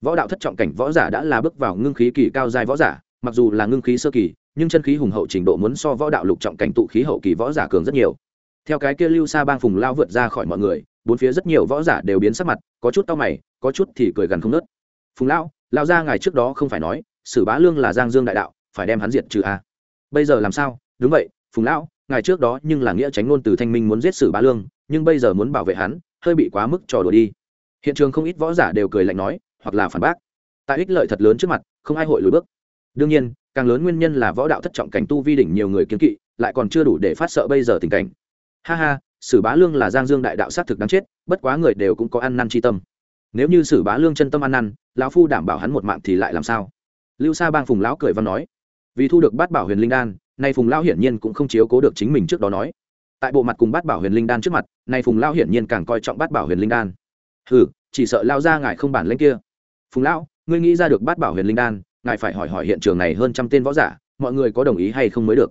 Võ đạo thất trọng cảnh võ giả đã là bước vào ngưng khí kỳ cao giai võ giả, mặc dù là ngưng khí sơ kỳ nhưng chân khí hùng hậu trình độ muốn so võ đạo lục trọng cảnh tụ khí hậu kỳ võ giả cường rất nhiều. Theo cái kia lưu sa bang phùng lao vượt ra khỏi mọi người, bốn phía rất nhiều võ giả đều biến sắc mặt, có chút tao mày, có chút thì cười gần không nớt phùng lão lao ra ngài trước đó không phải nói, sử bá lương là giang dương đại đạo, phải đem hắn diệt trừ a bây giờ làm sao? Đúng vậy, phùng lão, ngài trước đó nhưng là nghĩa tránh ngôn từ thanh minh muốn giết sử bá lương, nhưng bây giờ muốn bảo vệ hắn, hơi bị quá mức trò đùa đi. Hiện trường không ít võ giả đều cười lạnh nói, hoặc là phản bác. Tại ích lợi thật lớn trước mặt, không ai hội lùi bước. Đương nhiên càng lớn nguyên nhân là võ đạo thất trọng cảnh tu vi đỉnh nhiều người kiến kỵ, lại còn chưa đủ để phát sợ bây giờ tình cảnh. Ha ha, sử bá lương là giang dương đại đạo sát thực đáng chết, bất quá người đều cũng có ăn năn tri tâm. Nếu như sử bá lương chân tâm ăn năn, lão phu đảm bảo hắn một mạng thì lại làm sao? Lưu sa bang phùng lão cười văn nói, vì thu được bát bảo huyền linh đan, nay phùng lão hiển nhiên cũng không chiếu cố được chính mình trước đó nói. Tại bộ mặt cùng bát bảo huyền linh đan trước mặt, nay phùng lão hiển nhiên càng coi trọng bát bảo huyền linh đan. Ừ chỉ sợ lao ra ngài không bản lên kia. Phùng lão, ngươi nghĩ ra được bát bảo huyền linh đan ngài phải hỏi hỏi hiện trường này hơn trăm tên võ giả, mọi người có đồng ý hay không mới được.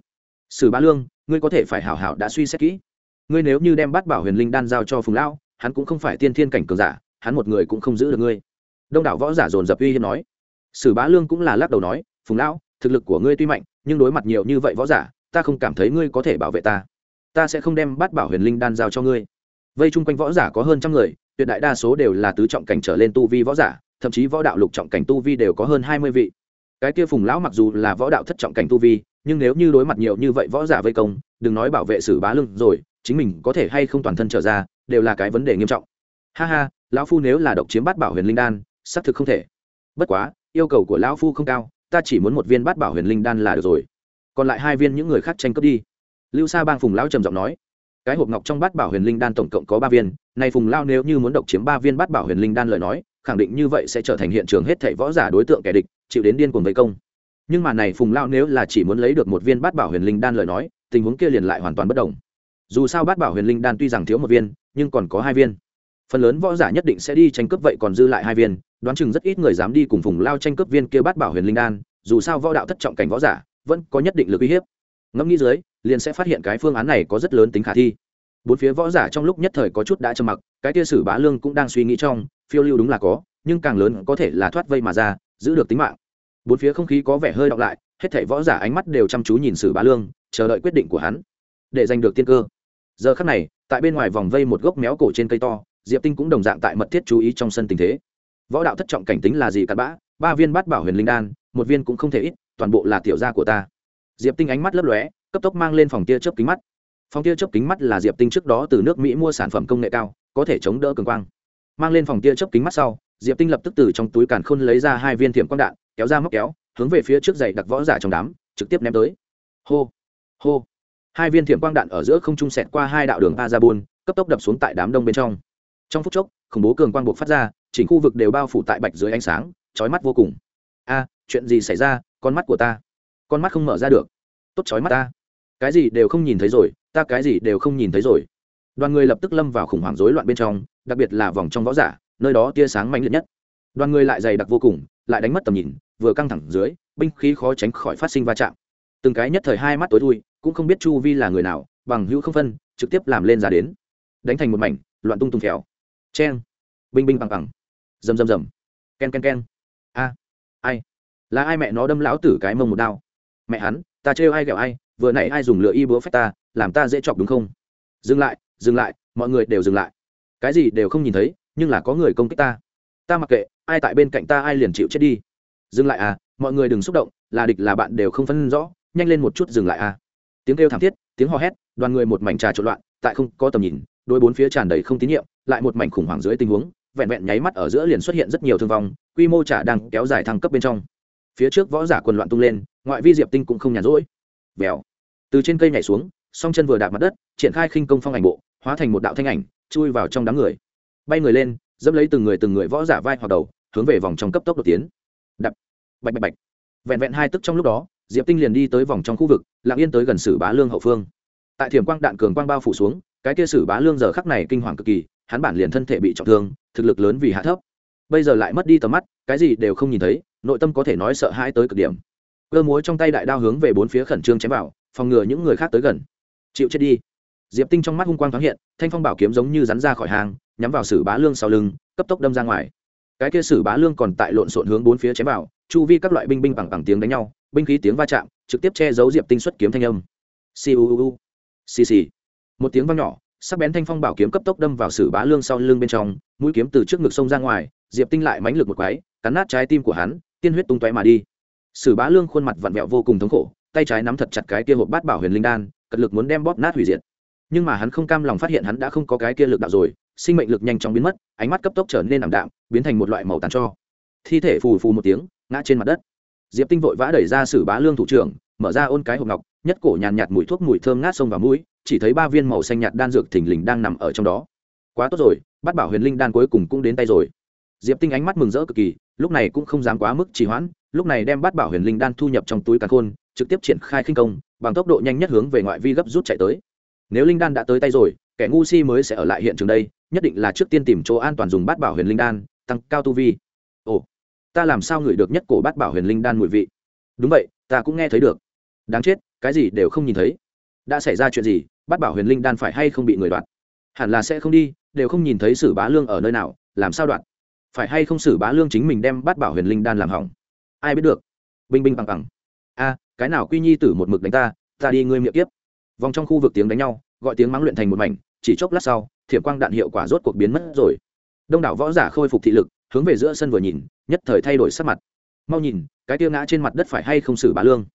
Sử bá lương, ngươi có thể phải hảo hảo đã suy xét kỹ. Ngươi nếu như đem bát bảo huyền linh đan giao cho phùng lão, hắn cũng không phải tiên thiên cảnh cường giả, hắn một người cũng không giữ được ngươi. Đông đảo võ giả dồn dập uy hiếp nói. Sử bá lương cũng là lắc đầu nói, phùng lão, thực lực của ngươi tuy mạnh, nhưng đối mặt nhiều như vậy võ giả, ta không cảm thấy ngươi có thể bảo vệ ta. Ta sẽ không đem bát bảo huyền linh đan giao cho ngươi. Vây chung quanh võ giả có hơn trăm người, tuyệt đại đa số đều là tứ trọng cảnh trở lên tu vi võ giả, thậm chí võ đạo lục trọng cảnh tu vi đều có hơn hai mươi vị cái kia phùng lão mặc dù là võ đạo thất trọng cảnh tu vi, nhưng nếu như đối mặt nhiều như vậy võ giả vây công, đừng nói bảo vệ sử bá lưng rồi, chính mình có thể hay không toàn thân trở ra, đều là cái vấn đề nghiêm trọng. Ha ha, lão phu nếu là độc chiếm bát bảo huyền linh đan, xác thực không thể. Bất quá, yêu cầu của lão phu không cao, ta chỉ muốn một viên bát bảo huyền linh đan là được rồi. Còn lại hai viên những người khác tranh cướp đi. Lưu sa bang phùng lão trầm giọng nói, cái hộp ngọc trong bát bảo huyền linh đan tổng cộng có ba viên, nay phùng lao nếu như muốn độc chiếm ba viên bát bảo huyền linh đan lời nói, khẳng định như vậy sẽ trở thành hiện trường hết thảy võ giả đối tượng kẻ địch chịu đến điên cuồng vây công. Nhưng mà này phùng lao nếu là chỉ muốn lấy được một viên bát bảo huyền linh đan lời nói, tình huống kia liền lại hoàn toàn bất đồng. Dù sao bát bảo huyền linh đan tuy rằng thiếu một viên, nhưng còn có hai viên. Phần lớn võ giả nhất định sẽ đi tranh cướp vậy còn dư lại hai viên, đoán chừng rất ít người dám đi cùng phùng lao tranh cướp viên kia bát bảo huyền linh đan, dù sao võ đạo thất trọng cảnh võ giả, vẫn có nhất định lực uy hiếp. Ngẫm nghĩ dưới, liền sẽ phát hiện cái phương án này có rất lớn tính khả thi. Bốn phía võ giả trong lúc nhất thời có chút đã trầm mặc, cái kia sử bá lương cũng đang suy nghĩ trong, phiêu lưu đúng là có, nhưng càng lớn có thể là thoát vây mà ra giữ được tính mạng. Bốn phía không khí có vẻ hơi đọng lại, hết thảy võ giả ánh mắt đều chăm chú nhìn sử bá lương, chờ đợi quyết định của hắn. Để giành được tiên cơ. Giờ khắc này, tại bên ngoài vòng vây một gốc méo cổ trên cây to, diệp tinh cũng đồng dạng tại mật thiết chú ý trong sân tình thế. Võ đạo thất trọng cảnh tính là gì cặn bã, ba viên bát bảo huyền linh đan, một viên cũng không thể ít, toàn bộ là tiểu gia của ta. Diệp tinh ánh mắt lấp lóe, cấp tốc mang lên phòng tia chớp kính mắt. Phòng tia chớp kính mắt là diệp tinh trước đó từ nước mỹ mua sản phẩm công nghệ cao, có thể chống đỡ cường quang. Mang lên phòng tia chớp kính mắt sau diệp tinh lập tức từ trong túi càn khôn lấy ra hai viên thiểm quang đạn, kéo ra móc kéo, hướng về phía trước dày đặc võ giả trong đám, trực tiếp ném tới. Hô hô. Hai viên thiểm quang đạn ở giữa không trung sẹt qua hai đạo đường a ra buôn cấp tốc đập xuống tại đám đông bên trong. Trong phút chốc, khủng bố cường quang buộc phát ra, chỉnh khu vực đều bao phủ tại bạch dưới ánh sáng, chói mắt vô cùng. A, chuyện gì xảy ra? Con mắt của ta. Con mắt không mở ra được. Tốt chói mắt ta. Cái gì đều không nhìn thấy rồi, ta cái gì đều không nhìn thấy rồi. Đoàn người lập tức lâm vào khủng hoảng rối loạn bên trong, đặc biệt là vòng trong võ giả nơi đó tia sáng mạnh liệt nhất. Đoàn người lại dày đặc vô cùng, lại đánh mất tầm nhìn, vừa căng thẳng dưới, binh khí khó tránh khỏi phát sinh va chạm. Từng cái nhất thời hai mắt tối thui, cũng không biết chu vi là người nào, bằng hữu không phân, trực tiếp làm lên ra đến. Đánh thành một mảnh, loạn tung tung khéo cheng. Binh binh bằng bằng. Rầm rầm rầm. Ken ken ken. A. Ai. Là ai mẹ nó đâm lão tử cái mông một đao? Mẹ hắn, ta trêu ai ghẹo ai, vừa nãy ai dùng lửa y búa phép ta, làm ta dễ chọc đúng không? Dừng lại dừng lại, mọi người đều dừng lại. Cái gì đều không nhìn thấy nhưng là có người công kích ta. Ta mặc kệ, ai tại bên cạnh ta ai liền chịu chết đi. Dừng lại à mọi người đừng xúc động, là địch là bạn đều không phân rõ, nhanh lên một chút dừng lại à. Tiếng kêu thảm thiết, tiếng hò hét, đoàn người một mảnh trà trộn loạn, tại không có tầm nhìn đôi bốn phía tràn đầy không tín nhiệm, lại một mảnh khủng hoảng dưới tình huống, vẹn vẹn nháy mắt ở giữa liền xuất hiện rất nhiều thương vong, quy mô trả đang kéo dài thăng cấp bên trong. Phía trước võ giả quần loạn tung lên, ngoại vi diệp tinh cũng không nhàn rỗi. Vèo. Từ trên cây nhảy xuống, song chân vừa đạp mặt đất, triển khai khinh công phong ảnh bộ, hóa thành một đạo thanh ảnh, chui vào trong đám người bay người lên, dẫm lấy từng người từng người võ giả vai hoặc đầu, hướng về vòng trong cấp tốc đột tiến. Đập, bạch bạch bạch. Vẹn vẹn hai tức trong lúc đó, diệp tinh liền đi tới vòng trong khu vực, lặng yên tới gần sử bá lương hậu phương. Tại thiểm quang đạn cường quang bao phủ xuống, cái kia sử bá lương giờ khắc này kinh hoàng cực kỳ, hắn bản liền thân thể bị trọng thương, thực lực lớn vì hạ thấp. Bây giờ lại mất đi tầm mắt, cái gì đều không nhìn thấy, nội tâm có thể nói sợ hãi tới cực điểm. Cơ múa trong tay đại đao hướng về bốn phía khẩn trương chém vào, phòng ngừa những người khác tới gần. Chịu chết đi. Diệp tinh trong mắt hung quang thoáng hiện, thanh phong bảo kiếm giống như rắn ra khỏi hàng nhắm vào sử bá lương sau lưng, cấp tốc đâm ra ngoài. Cái kia sử bá lương còn tại lộn xộn hướng bốn phía chém vào, chu vi các loại binh binh bằng bằng tiếng đánh nhau, binh khí tiếng va chạm, trực tiếp che giấu diệp tinh xuất kiếm thanh âm. Siêu xì xì một tiếng vang nhỏ, sắc bén thanh phong bảo kiếm cấp tốc đâm vào sử bá lương sau lưng bên trong, mũi kiếm từ trước ngực sông ra ngoài, diệp tinh lại mánh lực một quái, cắn nát trái tim của hắn, tiên huyết tung tóe mà đi. Sử bá lương khuôn mặt vặn vẹo vô cùng thống khổ, tay trái nắm thật chặt cái kia hộp bát bảo huyền linh đan, cật lực muốn đem bóp nát hủy diệt nhưng mà hắn không cam lòng phát hiện hắn đã không có cái kia lực đạo rồi sinh mệnh lực nhanh chóng biến mất ánh mắt cấp tốc trở nên ảm đạm biến thành một loại màu tàn cho. Thi thể phù phù một tiếng ngã trên mặt đất. Diệp tinh vội vã đẩy ra sử bá lương thủ trưởng mở ra ôn cái hộp ngọc nhất cổ nhàn nhạt, mùi thuốc mùi thơm ngát sông vào mũi chỉ thấy ba viên màu xanh nhạt đan dược thình lình đang nằm ở trong đó. Quá tốt rồi bắt bảo huyền linh đan cuối cùng cũng đến tay rồi. Diệp tinh ánh mắt mừng rỡ cực kỳ lúc này cũng không dám quá mức trì hoãn lúc này đem bắt bảo huyền linh đan thu nhập trong túi càn khôn trực tiếp triển khai khinh công bằng tốc độ nhanh nhất hướng về ngoại vi gấp rút chạy tới nếu linh đan đã tới tay rồi, kẻ ngu si mới sẽ ở lại hiện trường đây, nhất định là trước tiên tìm chỗ an toàn dùng bát bảo huyền linh đan, tăng cao tu vi. Ồ, ta làm sao ngửi được nhất cổ bát bảo huyền linh đan mùi vị? Đúng vậy, ta cũng nghe thấy được. Đáng chết, cái gì đều không nhìn thấy. Đã xảy ra chuyện gì, bát bảo huyền linh đan phải hay không bị người đoạt? Hẳn là sẽ không đi, đều không nhìn thấy sử bá lương ở nơi nào, làm sao đoạt? Phải hay không sử bá lương chính mình đem bát bảo huyền linh đan làm hỏng? Ai biết được. Binh binh bằng bằng. A, cái nào quy nhi tử một mực đánh ta ta đi ngươi miệng tiếp vòng trong khu vực tiếng đánh nhau, gọi tiếng mắng luyện thành một mảnh, chỉ chốc lát sau, thiểm quang đạn hiệu quả rốt cuộc biến mất rồi. Đông đảo võ giả khôi phục thị lực, hướng về giữa sân vừa nhìn, nhất thời thay đổi sắc mặt. Mau nhìn, cái tiêu ngã trên mặt đất phải hay không xử bá lương?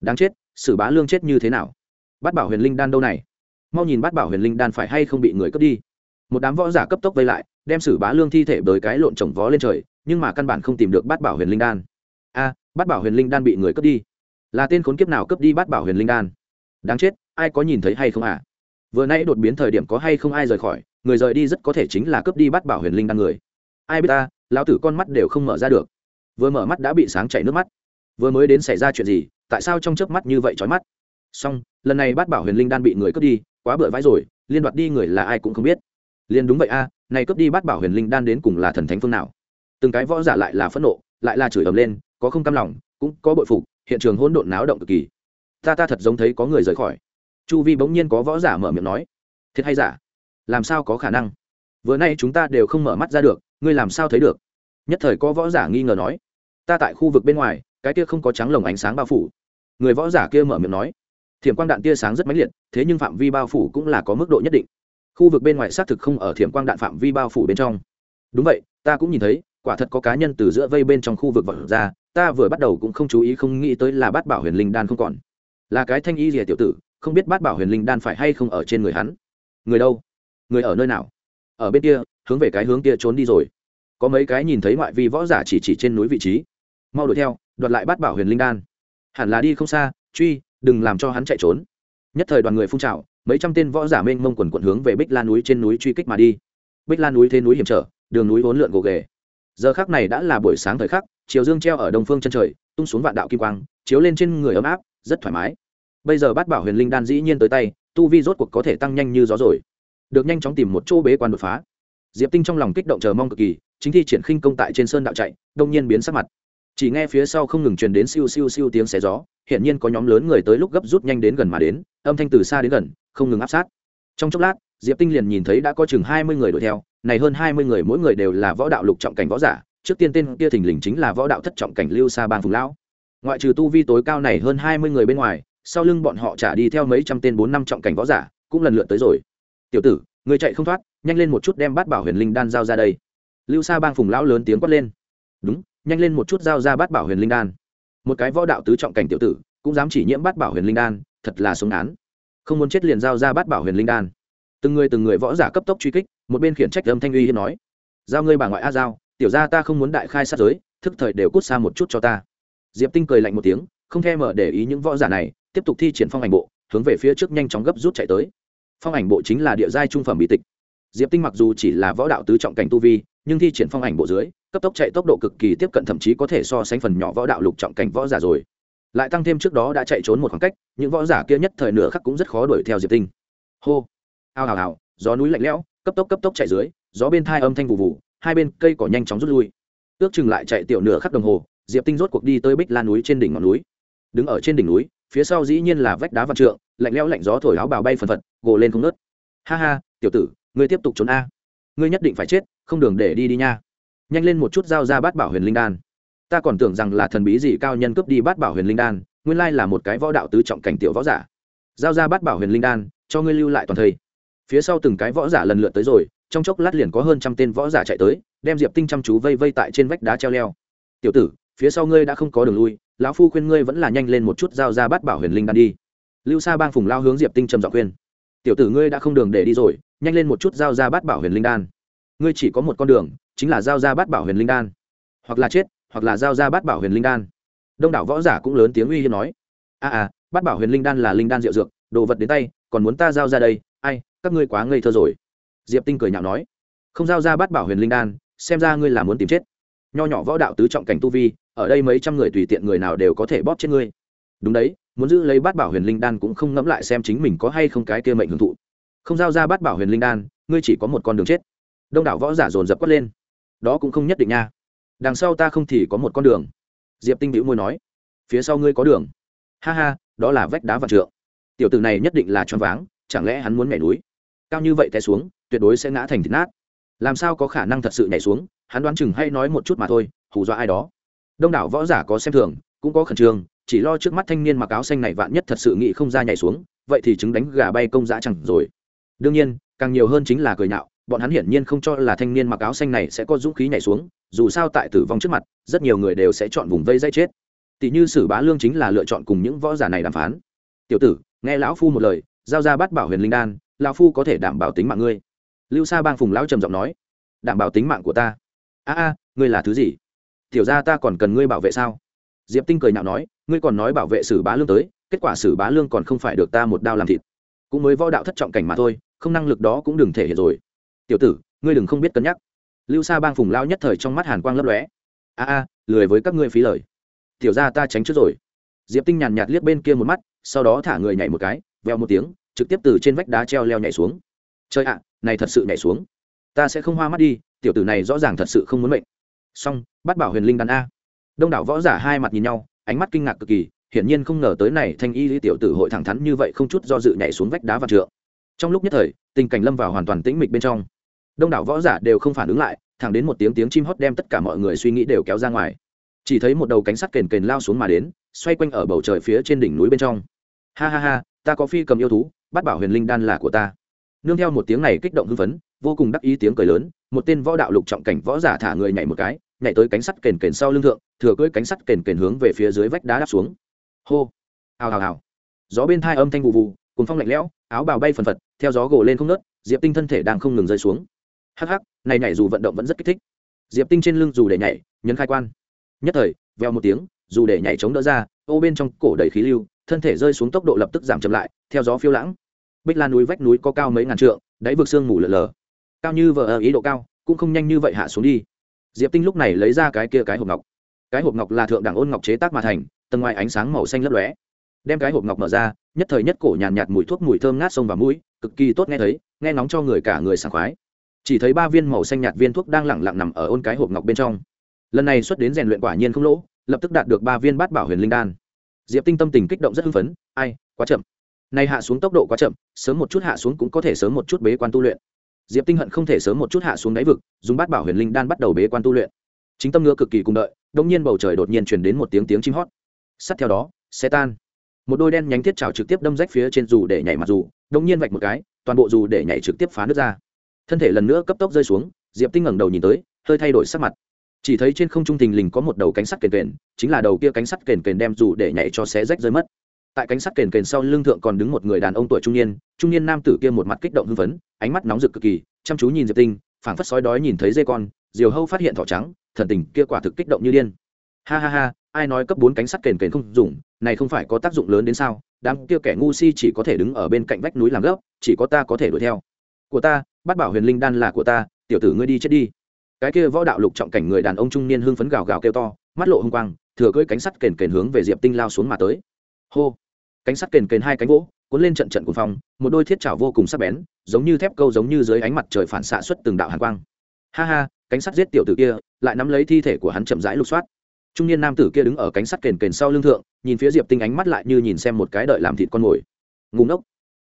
Đáng chết, xử bá lương chết như thế nào? Bát bảo huyền linh đan đâu này? Mau nhìn bát bảo huyền linh đan phải hay không bị người cướp đi. Một đám võ giả cấp tốc vây lại, đem xử bá lương thi thể bởi cái lộn trồng vó lên trời, nhưng mà căn bản không tìm được bát bảo huyền linh đan. A, bát bảo huyền linh đan bị người cướp đi. Là tên khốn kiếp nào cướp đi bát bảo huyền linh đan? Đáng chết ai có nhìn thấy hay không à? Vừa nãy đột biến thời điểm có hay không ai rời khỏi, người rời đi rất có thể chính là cướp đi bắt bảo huyền linh đan người. Ai biết ta, lão tử con mắt đều không mở ra được. Vừa mở mắt đã bị sáng chảy nước mắt. Vừa mới đến xảy ra chuyện gì, tại sao trong chớp mắt như vậy trói mắt? Xong, lần này bắt bảo huyền linh đan bị người cướp đi, quá bựa vãi rồi, liên đoạt đi người là ai cũng không biết. Liên đúng vậy a này cướp đi bắt bảo huyền linh đan đến cùng là thần thánh phương nào? Từng cái võ giả lại là phẫn nộ, lại là chửi ầm lên, có không cam lòng, cũng có bội phục, hiện trường hỗn độn náo động cực kỳ. Ta ta thật giống thấy có người rời khỏi chu vi bỗng nhiên có võ giả mở miệng nói, thiệt hay giả? Làm sao có khả năng? Vừa nay chúng ta đều không mở mắt ra được, ngươi làm sao thấy được? Nhất thời có võ giả nghi ngờ nói, ta tại khu vực bên ngoài, cái kia không có trắng lồng ánh sáng bao phủ. Người võ giả kia mở miệng nói, thiểm quang đạn tia sáng rất mãnh liệt, thế nhưng phạm vi bao phủ cũng là có mức độ nhất định. Khu vực bên ngoài xác thực không ở thiểm quang đạn phạm vi bao phủ bên trong. Đúng vậy, ta cũng nhìn thấy, quả thật có cá nhân từ giữa vây bên trong khu vực vật ra, ta vừa bắt đầu cũng không chú ý, không nghĩ tới là bát bảo huyền linh đan không còn. Là cái thanh y rìa tiểu tử không biết bát bảo huyền linh đan phải hay không ở trên người hắn. Người đâu? Người ở nơi nào? Ở bên kia, hướng về cái hướng kia trốn đi rồi. Có mấy cái nhìn thấy ngoại vi võ giả chỉ chỉ trên núi vị trí. Mau đuổi theo, đoạt lại bát bảo huyền linh đan. Hẳn là đi không xa, truy, đừng làm cho hắn chạy trốn. Nhất thời đoàn người phun trào, mấy trăm tên võ giả mênh mông quần quận hướng về bích lan núi trên núi truy kích mà đi. Bích lan núi thế núi hiểm trở, đường núi vốn lượn gồ ghề. Giờ khác này đã là buổi sáng thời khắc, chiều dương treo ở đông phương chân trời, tung xuống vạn đạo kim quang, chiếu lên trên người ấm áp, rất thoải mái bây giờ bát bảo huyền linh đan dĩ nhiên tới tay, tu vi rốt cuộc có thể tăng nhanh như gió rồi. Được nhanh chóng tìm một chỗ bế quan đột phá. Diệp tinh trong lòng kích động chờ mong cực kỳ, chính thi triển khinh công tại trên sơn đạo chạy, đông nhiên biến sắc mặt. Chỉ nghe phía sau không ngừng truyền đến siêu siêu siêu tiếng xé gió hiện nhiên có nhóm lớn người tới lúc gấp rút nhanh đến gần mà đến, âm thanh từ xa đến gần, không ngừng áp sát. Trong chốc lát, diệp tinh liền nhìn thấy đã có chừng hai mươi người đuổi theo, này hơn hai mươi người mỗi người đều là võ đạo lục trọng cảnh võ giả, trước tiên tên kia thình lình chính là võ đạo thất trọng cảnh lưu sa bang phùng lão. Ngoại trừ tu vi tối cao này hơn hai mươi người bên ngoài sau lưng bọn họ trả đi theo mấy trăm tên bốn năm trọng cảnh võ giả, cũng lần lượt tới rồi. Tiểu tử, người chạy không thoát, nhanh lên một chút đem bát bảo huyền linh đan giao ra đây. Lưu sa bang phùng lão lớn tiếng quát lên. Đúng, nhanh lên một chút giao ra bát bảo huyền linh đan. Một cái võ đạo tứ trọng cảnh tiểu tử, cũng dám chỉ nhiễm bát bảo huyền linh đan, thật là sống án. Không muốn chết liền giao ra bát bảo huyền linh đan. Từng người từng người võ giả cấp tốc truy kích, một bên khiển trách âm thanh uy hiên nói, giao ngươi bà ngoại a giao, tiểu ra ta không muốn đại khai sát giới, thức thời đều cút xa một chút cho ta. Diệp tinh cười lạnh một tiếng, không thèm mở để ý những võ giả này tiếp tục thi triển phong ảnh bộ, hướng về phía trước nhanh chóng gấp rút chạy tới. Phong ảnh bộ chính là địa giai trung phẩm bị tịch. Diệp tinh mặc dù chỉ là võ đạo tứ trọng cảnh tu vi, nhưng thi triển phong ảnh bộ dưới, cấp tốc chạy tốc độ cực kỳ tiếp cận thậm chí có thể so sánh phần nhỏ võ đạo lục trọng cảnh võ giả rồi. Lại tăng thêm trước đó đã chạy trốn một khoảng cách, những võ giả kia nhất thời nửa khắc cũng rất khó đuổi theo diệp tinh. Hô! Ao hào hào gió núi lạnh lẽo, cấp tốc cấp tốc chạy dưới, gió bên thai âm thanh vụ vụ hai bên cây cỏ nhanh chóng rút lui. Ước chừng lại chạy tiểu nửa khắc đồng hồ, diệp tinh rốt cuộc đi tới bích lan núi trên đỉnh ngọn núi. Đứng ở trên đỉnh núi phía sau dĩ nhiên là vách đá vạn trượng, lạnh lẽo lạnh gió thổi áo bào bay phần phật, gồ lên không nớt ha ha, tiểu tử, ngươi tiếp tục trốn a. Ngươi nhất định phải chết, không đường để đi đi nha. Nhanh lên một chút giao ra bát bảo huyền linh đan. Ta còn tưởng rằng là thần bí gì cao nhân cướp đi bát bảo huyền linh đan, nguyên lai là một cái võ đạo tứ trọng cảnh tiểu võ giả. Giao ra bát bảo huyền linh đan, cho ngươi lưu lại toàn thây. Phía sau từng cái võ giả lần lượt tới rồi, trong chốc lát liền có hơn trăm tên võ giả chạy tới, đem diệp tinh chăm chú vây vây tại trên vách đá treo leo. Tiểu tử phía sau ngươi đã không có đường lui lão phu khuyên ngươi vẫn là nhanh lên một chút giao ra bát bảo huyền linh đan đi. Lưu sa bang phùng lao hướng diệp tinh trầm giọng khuyên. Tiểu tử ngươi đã không đường để đi rồi nhanh lên một chút giao ra bát bảo huyền linh đan. Ngươi chỉ có một con đường chính là giao ra bát bảo huyền linh đan. Hoặc là chết hoặc là giao ra bát bảo huyền linh đan. Đông đảo võ giả cũng lớn tiếng uy hiếp nói. A à, à bát bảo huyền linh đan là linh đan rượu dược đồ vật đến tay còn muốn ta giao ra đây ai các ngươi quá ngây thơ rồi. Diệp tinh cười nhạo nói. Không giao ra bát bảo huyền linh đan xem ra ngươi là muốn tìm chết nho nhỏ võ đạo tứ trọng cảnh tu vi, ở đây mấy trăm người tùy tiện người nào đều có thể bóp chết ngươi. Đúng đấy, muốn giữ lấy bát bảo huyền linh đan cũng không ngẫm lại xem chính mình có hay không cái kia mệnh hưởng thụ. Không giao ra bát bảo huyền linh đan, ngươi chỉ có một con đường chết. Đông đảo võ giả dồn dập quất lên. Đó cũng không nhất định nha. Đằng sau ta không thì có một con đường. Diệp tinh hữu môi nói. Phía sau ngươi có đường. Ha ha, đó là vách đá vạn trượng. Tiểu tử này nhất định là choáng váng, chẳng lẽ hắn muốn nhảy núi? Cao như vậy té xuống, tuyệt đối sẽ ngã thành thịt nát. Làm sao có khả năng thật sự nhảy xuống? Hắn đoán chừng hay nói một chút mà thôi, hù dọa ai đó. Đông đảo võ giả có xem thường, cũng có khẩn trương, chỉ lo trước mắt thanh niên mặc áo xanh này vạn nhất thật sự nghĩ không ra nhảy xuống, vậy thì chứng đánh gà bay công dã chẳng rồi. Đương nhiên, càng nhiều hơn chính là cười nhạo, bọn hắn hiển nhiên không cho là thanh niên mặc áo xanh này sẽ có dũng khí nhảy xuống, dù sao tại tử vong trước mặt, rất nhiều người đều sẽ chọn vùng vây dây chết. Tỷ như sử bá lương chính là lựa chọn cùng những võ giả này đàm phán. Tiểu tử, nghe lão phu một lời, giao ra bắt bảo huyền linh đan, lão phu có thể đảm bảo tính mạng ngươi. Lưu sa bang phùng lão trầm giọng nói, đảm bảo tính mạng của ta a a, ngươi là thứ gì? Tiểu ra ta còn cần ngươi bảo vệ sao? Diệp tinh cười nhạo nói, ngươi còn nói bảo vệ sử bá lương tới, kết quả sử bá lương còn không phải được ta một đao làm thịt. Cũng mới võ đạo thất trọng cảnh mà thôi, không năng lực đó cũng đừng thể hiện rồi. Tiểu tử, ngươi đừng không biết cân nhắc. Lưu sa bang phùng lao nhất thời trong mắt hàn quang lấp lóe. A a, lười với các ngươi phí lời. Tiểu ra ta tránh trước rồi. Diệp tinh nhàn nhạt liếc bên kia một mắt, sau đó thả người nhảy một cái, veo một tiếng, trực tiếp từ trên vách đá treo leo nhảy xuống. Chơi ạ, này thật sự nhảy xuống. Ta sẽ không hoa mắt đi tiểu tử này rõ ràng thật sự không muốn mệnh. Xong, bắt bảo huyền linh đàn a. Đông đảo võ giả hai mặt nhìn nhau, ánh mắt kinh ngạc cực kỳ, hiển nhiên không ngờ tới này thanh y lý tiểu tử hội thẳng thắn như vậy không chút do dự nhảy xuống vách đá và trượng. Trong lúc nhất thời, tình cảnh lâm vào hoàn toàn tĩnh mịch bên trong. Đông đảo võ giả đều không phản ứng lại, thẳng đến một tiếng tiếng chim hót đem tất cả mọi người suy nghĩ đều kéo ra ngoài. Chỉ thấy một đầu cánh sắt kền kền lao xuống mà đến, xoay quanh ở bầu trời phía trên đỉnh núi bên trong. Ha ha ha, ta có phi cầm yêu thú, bắt bảo huyền linh đan là của ta. Nương theo một tiếng này kích động hưng phấn vô cùng đắc ý tiếng cười lớn, một tên võ đạo lục trọng cảnh võ giả thả người nhảy một cái, nhảy tới cánh sắt kền kền sau lưng thượng, thừa cưỡi cánh sắt kền kền hướng về phía dưới vách đá đáp xuống. Hô! Hào hào hào! Gió bên thai âm thanh vụ vụ cùng phong lạnh lẽo, áo bào bay phần phật, theo gió gồ lên không nớt diệp tinh thân thể đang không ngừng rơi xuống. Hắc hắc, này nhảy dù vận động vẫn rất kích thích. Diệp tinh trên lưng dù để nhảy, nhấn khai quan. Nhất thời veo một tiếng, dù để nhảy chống đỡ ra, ô bên trong cổ đầy khí lưu, thân thể rơi xuống tốc độ lập tức giảm chậm lại, theo gió phiêu lãng. Bích lan núi vách núi có cao mấy ngàn trượng, đáy vực sương mù lờ lờ cao như vờ ý độ cao cũng không nhanh như vậy hạ xuống đi. Diệp tinh lúc này lấy ra cái kia cái hộp ngọc. Cái hộp ngọc là thượng đẳng ôn ngọc chế tác mà thành tầng ngoài ánh sáng màu xanh lấp lóe. Đem cái hộp ngọc mở ra nhất thời nhất cổ nhàn nhạt, nhạt mùi thuốc mùi thơm ngát sông vào mũi cực kỳ tốt nghe thấy nghe nóng cho người cả người sảng khoái. Chỉ thấy ba viên màu xanh nhạt viên thuốc đang lẳng lặng nằm ở ôn cái hộp ngọc bên trong. Lần này xuất đến rèn luyện quả nhiên không lỗ lập tức đạt được ba viên bát bảo huyền linh đan. Diệp tinh tâm tình kích động rất hưng phấn ai quá chậm. Nay hạ xuống tốc độ quá chậm sớm một chút hạ xuống cũng có thể sớm một chút bế quan tu luyện diệp tinh hận không thể sớm một chút hạ xuống đáy vực, dùng bát bảo huyền linh đan bắt đầu bế quan tu luyện. Chính tâm ngựa cực kỳ cùng đợi đông nhiên bầu trời đột nhiên truyền đến một tiếng tiếng chim hót. Sát theo đó xe tan. Một đôi đen nhánh thiết trào trực tiếp đâm rách phía trên dù để nhảy mặt dù đông nhiên vạch một cái, toàn bộ dù để nhảy trực tiếp phá nước ra. Thân thể lần nữa cấp tốc rơi xuống, diệp tinh ngẩng đầu nhìn tới, hơi thay đổi sắc mặt. Chỉ thấy trên không trung thình lình có một đầu cánh sắt kền kền, chính là đầu kia cánh sắt kền kền đem dù để nhảy cho xé rách rơi mất tại cánh sắt kền kền sau lưng thượng còn đứng một người đàn ông tuổi trung niên trung niên nam tử kia một mặt kích động hưng phấn, ánh mắt nóng rực cực kỳ, chăm chú nhìn diệp tinh, phảng phất sói đói nhìn thấy dây con, diều hâu phát hiện thỏ trắng, thần tình kia quả thực kích động như điên. Ha ha ha, ai nói cấp bốn cánh sắt kền kền không dùng, này không phải có tác dụng lớn đến sao? Đám kia kẻ ngu si chỉ có thể đứng ở bên cạnh vách núi làm gốc, chỉ có ta có thể đuổi theo. Của ta, bắt bảo huyền linh đan là của ta, tiểu tử ngươi đi chết đi. Cái kia võ đạo lục trọng cảnh người đàn ông trung niên hưng phấn gào gào kêu to, mắt lộ hung quang, thừa cưỡi cánh sắt kền kền hướng về diệp tinh lao xuống mà tới hô. Cánh sắt kền kền hai cánh gỗ, cuốn lên trận trận cuồng phong, một đôi thiết chảo vô cùng sắc bén, giống như thép câu giống như dưới ánh mặt trời phản xạ xuất từng đạo hàn quang. Ha ha, cánh sắt giết tiểu tử kia, lại nắm lấy thi thể của hắn chậm rãi lục soát. Trung niên nam tử kia đứng ở cánh sắt kền kền sau lưng thượng, nhìn phía diệp tinh ánh mắt lại như nhìn xem một cái đợi làm thịt con mồi. Ngùng ốc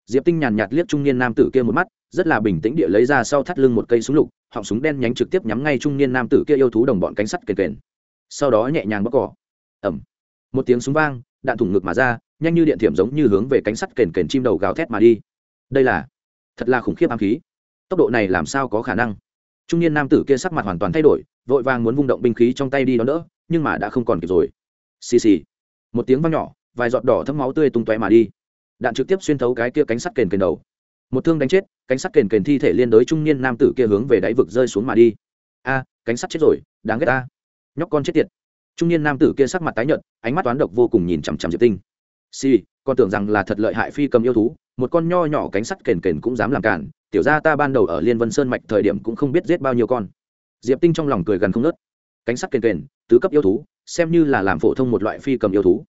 diệp tinh nhàn nhạt liếc trung niên nam tử kia một mắt, rất là bình tĩnh địa lấy ra sau thắt lưng một cây súng lục, họng súng đen nhánh trực tiếp nhắm ngay trung niên nam tử kia yêu thú đồng bọn cánh sắt kền kền. Sau đó nhẹ nhàng bóc cỏ ẩm một tiếng súng vang đạn thủng ngực mà ra, nhanh như điện thiểm giống như hướng về cánh sắt kền kền chim đầu gào thét mà đi. Đây là, thật là khủng khiếp ám khí. Tốc độ này làm sao có khả năng? Trung niên nam tử kia sắc mặt hoàn toàn thay đổi, vội vàng muốn vung động binh khí trong tay đi đó nữa nhưng mà đã không còn kịp rồi. Xì xì. Một tiếng vang nhỏ, vài giọt đỏ thấm máu tươi tung tóe mà đi. Đạn trực tiếp xuyên thấu cái kia cánh sắt kền kền đầu. Một thương đánh chết, cánh sắt kền kền thi thể liên đối trung niên nam tử kia hướng về đáy vực rơi xuống mà đi. A, cánh sắt chết rồi, đáng ghét ta. Nhóc con chết tiệt trung niên nam tử kia sắc mặt tái nhợt, ánh mắt toán độc vô cùng nhìn chằm chằm diệp tinh. Si con tưởng rằng là thật lợi hại phi cầm yêu thú, một con nho nhỏ cánh sắt kền kền cũng dám làm cản, tiểu ra ta ban đầu ở liên vân sơn mạch thời điểm cũng không biết giết bao nhiêu con. Diệp tinh trong lòng cười gần không nớt cánh sắt kền kền, tứ cấp yêu thú, xem như là làm phổ thông một loại phi cầm yêu thú.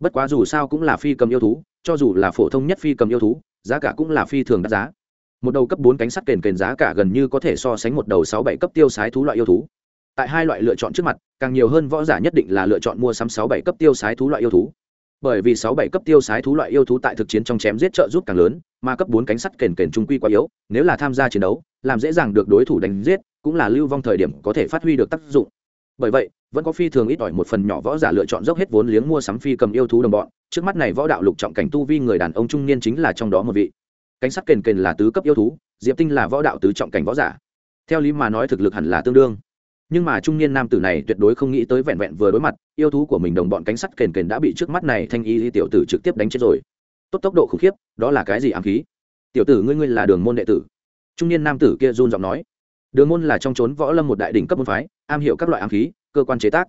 Bất quá dù sao cũng là phi cầm yêu thú, cho dù là phổ thông nhất phi cầm yêu thú, giá cả cũng là phi thường đắt giá. Một đầu cấp bốn cánh sắt kền kền giá cả gần như có thể so sánh một đầu sáu bảy cấp tiêu sái thú loại yêu thú tại hai loại lựa chọn trước mặt, càng nhiều hơn võ giả nhất định là lựa chọn mua sắm sáu bảy cấp tiêu sái thú loại yêu thú. Bởi vì sáu bảy cấp tiêu sái thú loại yêu thú tại thực chiến trong chém giết trợ giúp càng lớn, mà cấp bốn cánh sắt kền kền trung quy quá yếu, nếu là tham gia chiến đấu, làm dễ dàng được đối thủ đánh giết, cũng là lưu vong thời điểm có thể phát huy được tác dụng. Bởi vậy, vẫn có phi thường ít ỏi một phần nhỏ võ giả lựa chọn dốc hết vốn liếng mua sắm phi cầm yêu thú đồng bọn, trước mắt này võ đạo lục trọng cảnh tu vi người đàn ông trung niên chính là trong đó một vị. Cánh sắt kền kền là tứ cấp yêu thú, diệp tinh là võ đạo tứ trọng cảnh võ giả. Theo lý mà nói thực lực hẳn là tương đương nhưng mà trung niên nam tử này tuyệt đối không nghĩ tới vẹn vẹn vừa đối mặt, yêu thú của mình đồng bọn cánh sắt kền kền đã bị trước mắt này thanh y tiểu tử trực tiếp đánh chết rồi. Tốt tốc độ khủng khiếp, đó là cái gì ám khí? Tiểu tử ngươi ngươi là đường môn đệ tử. Trung niên nam tử kia run giọng nói. Đường môn là trong trốn võ lâm một đại đỉnh cấp môn phái, am hiểu các loại ám khí, cơ quan chế tác.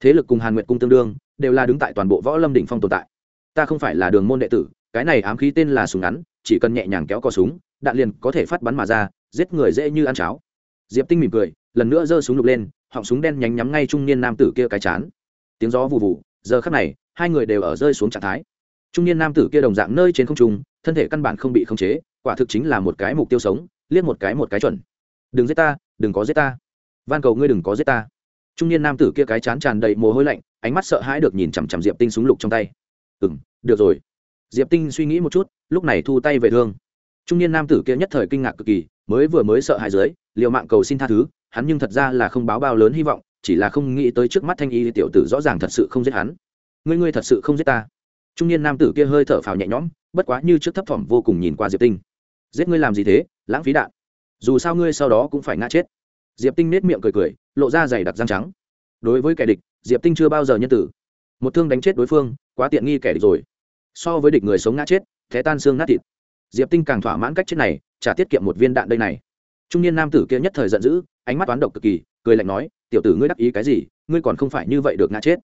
Thế lực cùng hàn nguyện cung tương đương, đều là đứng tại toàn bộ võ lâm đỉnh phong tồn tại. Ta không phải là đường môn đệ tử, cái này ám khí tên là súng ngắn, chỉ cần nhẹ nhàng kéo cò súng, đạn liền có thể phát bắn mà ra, giết người dễ như ăn cháo. Diệp tinh mỉm cười lần nữa giơ súng lục lên, họng súng đen nhánh nhắm ngay trung niên nam tử kia cái chán. Tiếng gió vụ vụ giờ khắc này, hai người đều ở rơi xuống trạng thái. Trung niên nam tử kia đồng dạng nơi trên không trung, thân thể căn bản không bị khống chế, quả thực chính là một cái mục tiêu sống, liếc một cái một cái chuẩn. Đừng giết ta, đừng có giết ta. Van cầu ngươi đừng có giết ta. Trung niên nam tử kia cái chán tràn đầy mồ hôi lạnh, ánh mắt sợ hãi được nhìn chằm chằm diệp tinh súng lục trong tay. Ừ m được rồi. Diệp tinh suy nghĩ một chút, lúc này thu tay về thương. Trung niên nam tử kia nhất thời kinh ngạc cực kỳ, mới vừa mới sợ hãi dưới, liều mạng cầu xin tha thứ hắn nhưng thật ra là không báo bao lớn hy vọng, chỉ là không nghĩ tới trước mắt thanh y tiểu tử rõ ràng thật sự không giết hắn. Ngươi ngươi thật sự không giết ta. Trung niên nam tử kia hơi thở phào nhẹ nhõm, bất quá như trước thấp thỏm vô cùng nhìn qua diệp tinh. Giết ngươi làm gì thế? Lãng phí đạn. Dù sao ngươi sau đó cũng phải ngã chết. Diệp tinh nết miệng cười cười, lộ ra dày đặc răng trắng. Đối với kẻ địch, diệp tinh chưa bao giờ nhân tử. Một thương đánh chết đối phương, quá tiện nghi kẻ địch rồi. So với địch người sống ngã chết, thế tan xương nát thịt. Diệp tinh càng thỏa mãn cách chết này trả tiết kiệm một viên đạn đây này. Trung niên nam tử kia nhất thời giận dữ ánh mắt toán độc cực kỳ, cười lạnh nói, tiểu tử ngươi đắc ý cái gì, ngươi còn không phải như vậy được ngã chết.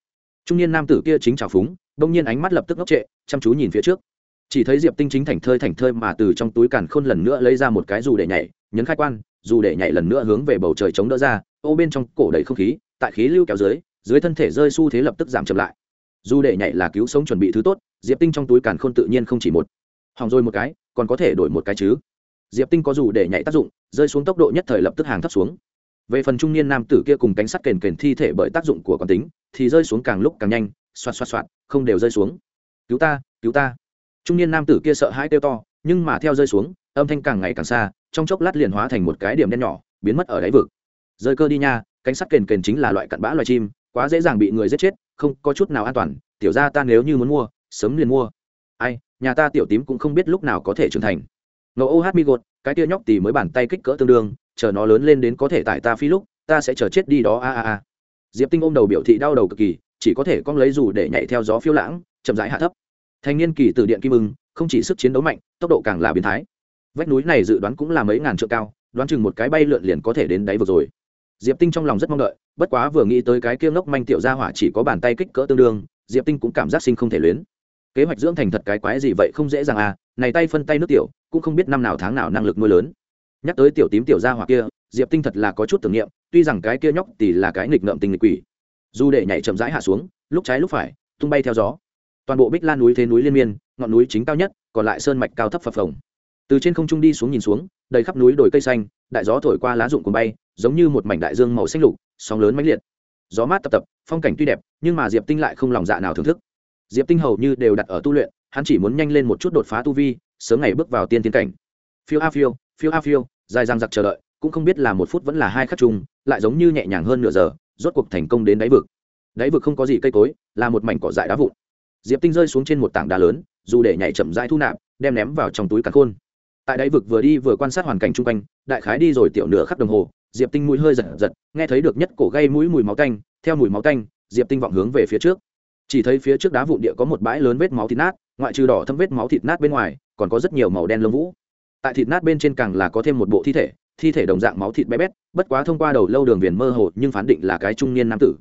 Trung niên nam tử kia chính trào phúng đông nhiên ánh mắt lập tức ngốc trệ, chăm chú nhìn phía trước. Chỉ thấy diệp tinh chính thành thơi thành thơi mà từ trong túi càn khôn lần nữa lấy ra một cái dù để nhảy, nhấn khai quan, dù để nhảy lần nữa hướng về bầu trời chống đỡ ra, ô bên trong cổ đầy không khí, tại khí lưu kéo dưới dưới thân thể rơi xu thế lập tức giảm chậm lại. Dù để nhảy là cứu sống chuẩn bị thứ tốt, diệp tinh trong túi càn khôn tự nhiên không chỉ một. Hỏng rồi một cái, còn có thể đổi một cái chứ. Diệp tinh có dù để nhảy tác dụng, rơi xuống tốc độ nhất thời lập tức hàng thấp xuống về phần trung niên nam tử kia cùng cánh sắt kền kền thi thể bởi tác dụng của quán tính, thì rơi xuống càng lúc càng nhanh, xoạt xoạt xoạt, không đều rơi xuống. Cứu ta cứu ta. Trung niên nam tử kia sợ hãi kêu to, nhưng mà theo rơi xuống, âm thanh càng ngày càng xa, trong chốc lát liền hóa thành một cái điểm đen nhỏ, biến mất ở đáy vực. Rơi cơ đi nha, cánh sắt kền kền chính là loại cặn bã loài chim, quá dễ dàng bị người giết chết, không có chút nào an toàn, tiểu ra ta nếu như muốn mua, sớm liền mua. Ai, nhà ta tiểu tím cũng không biết lúc nào có thể trưởng thành. Ngẫu ô hát mi gột, cái tia nhóc tì mới bàn tay kích cỡ tương đương chờ nó lớn lên đến có thể tải ta phi lúc, ta sẽ chờ chết đi đó, a a a. Diệp tinh ôm đầu biểu thị đau đầu cực kỳ, chỉ có thể cong lấy dù để nhảy theo gió phiêu lãng, chậm rãi hạ thấp. Thanh niên kỳ từ điện kim ưng, không chỉ sức chiến đấu mạnh, tốc độ càng là biến thái. Vách núi này dự đoán cũng là mấy ngàn trượng cao, đoán chừng một cái bay lượn liền có thể đến đáy vực rồi. Diệp tinh trong lòng rất mong đợi, bất quá vừa nghĩ tới cái kia ngốc manh tiểu gia hỏa chỉ có bàn tay kích cỡ tương đương, diệp tinh cũng cảm giác sinh không thể luyến. Kế hoạch dưỡng thành thật cái quái gì vậy không dễ dàng à này tay phân tay nước tiểu, cũng không biết năm nào tháng nào năng lực nuôi lớn nhắc tới tiểu tím tiểu gia hỏa kia, diệp tinh thật là có chút tưởng niệm, tuy rằng cái kia nhóc tỷ là cái nghịch ngợm tình nghịch quỷ. Dù để nhảy chậm rãi hạ xuống, lúc trái lúc phải, tung bay theo gió. Toàn bộ bích lan núi thế núi liên miên, ngọn núi chính cao nhất, còn lại sơn mạch cao thấp phập phồng. Từ trên không trung đi xuống nhìn xuống, đầy khắp núi đồi cây xanh, đại gió thổi qua lá rụng cùng bay, giống như một mảnh đại dương màu xanh lục, sóng lớn mãnh liệt. Gió mát tập tập, phong cảnh tuy đẹp, nhưng mà diệp tinh lại không lòng dạ nào thưởng thức. Diệp tinh hầu như đều đặt ở tu luyện, hắn chỉ muốn nhanh lên một chút đột phá tu vi, sớm ngày bước vào tiên tiến cảnh. Phiêu a phiêu phiêu a phiêu, dài dang giặc chờ đợi, cũng không biết là một phút vẫn là hai khắc chung, lại giống như nhẹ nhàng hơn nửa giờ, rốt cuộc thành công đến đáy vực. Đáy vực không có gì cây cối, là một mảnh cỏ dại đá vụn. Diệp tinh rơi xuống trên một tảng đá lớn, dù để nhảy chậm rãi thu nạp, đem ném vào trong túi cắn khôn. Tại đáy vực vừa đi vừa quan sát hoàn cảnh chung quanh, đại khái đi rồi tiểu nửa khắc đồng hồ, diệp tinh mũi hơi giật giật, nghe thấy được nhất cổ gây mũi mùi máu tanh, theo mùi máu tanh, diệp tinh vọng hướng về phía trước. Chỉ thấy phía trước đá vụn địa có một bãi lớn vết máu thịt nát, ngoại trừ đỏ thâm vết máu thịt nát bên ngoài, còn có rất nhiều màu đen lông vũ tại thịt nát bên trên càng là có thêm một bộ thi thể thi thể đồng dạng máu thịt bé bét, bất quá thông qua đầu lâu đường viền mơ hồ nhưng phán định là cái trung niên nam tử.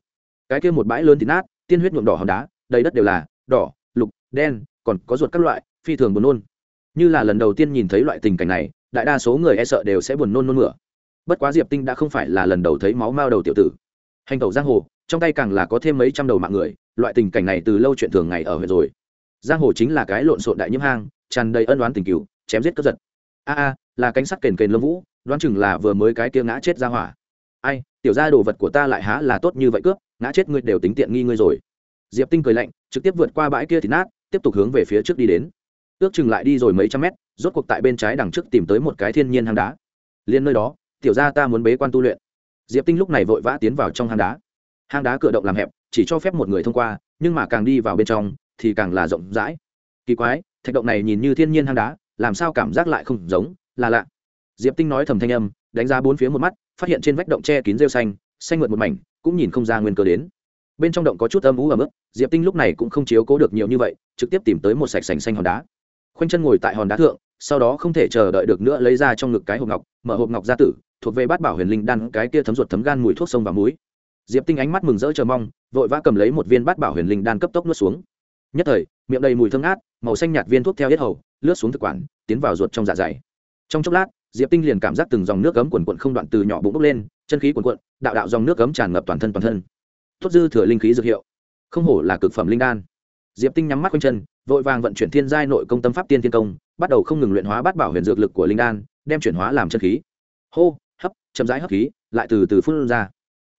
Cái kia một bãi lớn thịt nát, tiên huyết nhuộm đỏ hòn đá, đầy đất đều là đỏ, lục, đen, còn có ruột các loại, phi thường buồn nôn. Như là lần đầu tiên nhìn thấy loại tình cảnh này, đại đa số người e sợ đều sẽ buồn nôn nôn mửa. Bất quá diệp tinh đã không phải là lần đầu thấy máu mao đầu tiểu tử. Hành tẩu giang hồ, trong tay càng là có thêm mấy trăm đầu mạng người, loại tình cảnh này từ lâu chuyện thường ngày ở huyện rồi. Giang hồ chính là cái lộn xộn đại nhiễm hang, tràn đầy ân oán tình cừu chém giết cướp giật a a, là cánh sắt kền kền lâm vũ, đoán chừng là vừa mới cái kia ngã chết ra hỏa. Ai, tiểu ra đồ vật của ta lại há là tốt như vậy cướp, ngã chết ngươi đều tính tiện nghi ngươi rồi. Diệp tinh cười lạnh, trực tiếp vượt qua bãi kia thì nát, tiếp tục hướng về phía trước đi đến. Ước chừng lại đi rồi mấy trăm mét, rốt cuộc tại bên trái đằng trước tìm tới một cái thiên nhiên hang đá. Liên nơi đó, tiểu ra ta muốn bế quan tu luyện. Diệp tinh lúc này vội vã tiến vào trong hang đá. Hang đá cửa động làm hẹp, chỉ cho phép một người thông qua, nhưng mà càng đi vào bên trong, thì càng là rộng rãi. Kỳ quái, thạch động này nhìn như thiên nhiên hang đá làm sao cảm giác lại không giống, là lạ. Diệp tinh nói thầm thanh âm, đánh ra bốn phía một mắt, phát hiện trên vách động che kín rêu xanh xanh mượt một mảnh, cũng nhìn không ra nguyên cơ đến. Bên trong động có chút âm ú ấm ức diệp tinh lúc này cũng không chiếu cố được nhiều như vậy, trực tiếp tìm tới một sạch sành xanh hòn đá. Khoanh chân ngồi tại hòn đá thượng, sau đó không thể chờ đợi được nữa lấy ra trong ngực cái hộp ngọc, mở hộp ngọc ra tử, thuộc về bát bảo huyền linh đan, cái kia thấm ruột thấm gan mùi thuốc sông và muối. Diệp tinh ánh mắt mừng rỡ chờ mong, vội vã cầm lấy một viên bát bảo huyền linh đan cấp tốc nuốt xuống. Nhất thời, miệng đầy mùi thơm ngát màu xanh nhạt viên thuốc theo hết hầu, lướt xuống thực quản, tiến vào ruột trong dạ dày. Trong chốc lát, diệp tinh liền cảm giác từng dòng nước cấm quần quận không đoạn từ nhỏ bụng bốc lên, chân khí quần quận đạo đạo dòng nước cấm tràn ngập toàn thân toàn thân. Tốt dư thừa linh khí dược hiệu. Không hổ là cực phẩm linh đan. Diệp tinh nhắm mắt quanh chân, vội vàng vận chuyển thiên giai nội công tâm pháp tiên thiên công, bắt đầu không ngừng luyện hóa bát bảo huyền dược lực của linh đan, đem chuyển hóa làm chân khí. Hô, hấp, chậm rãi hấp khí, lại từ từ phun ra.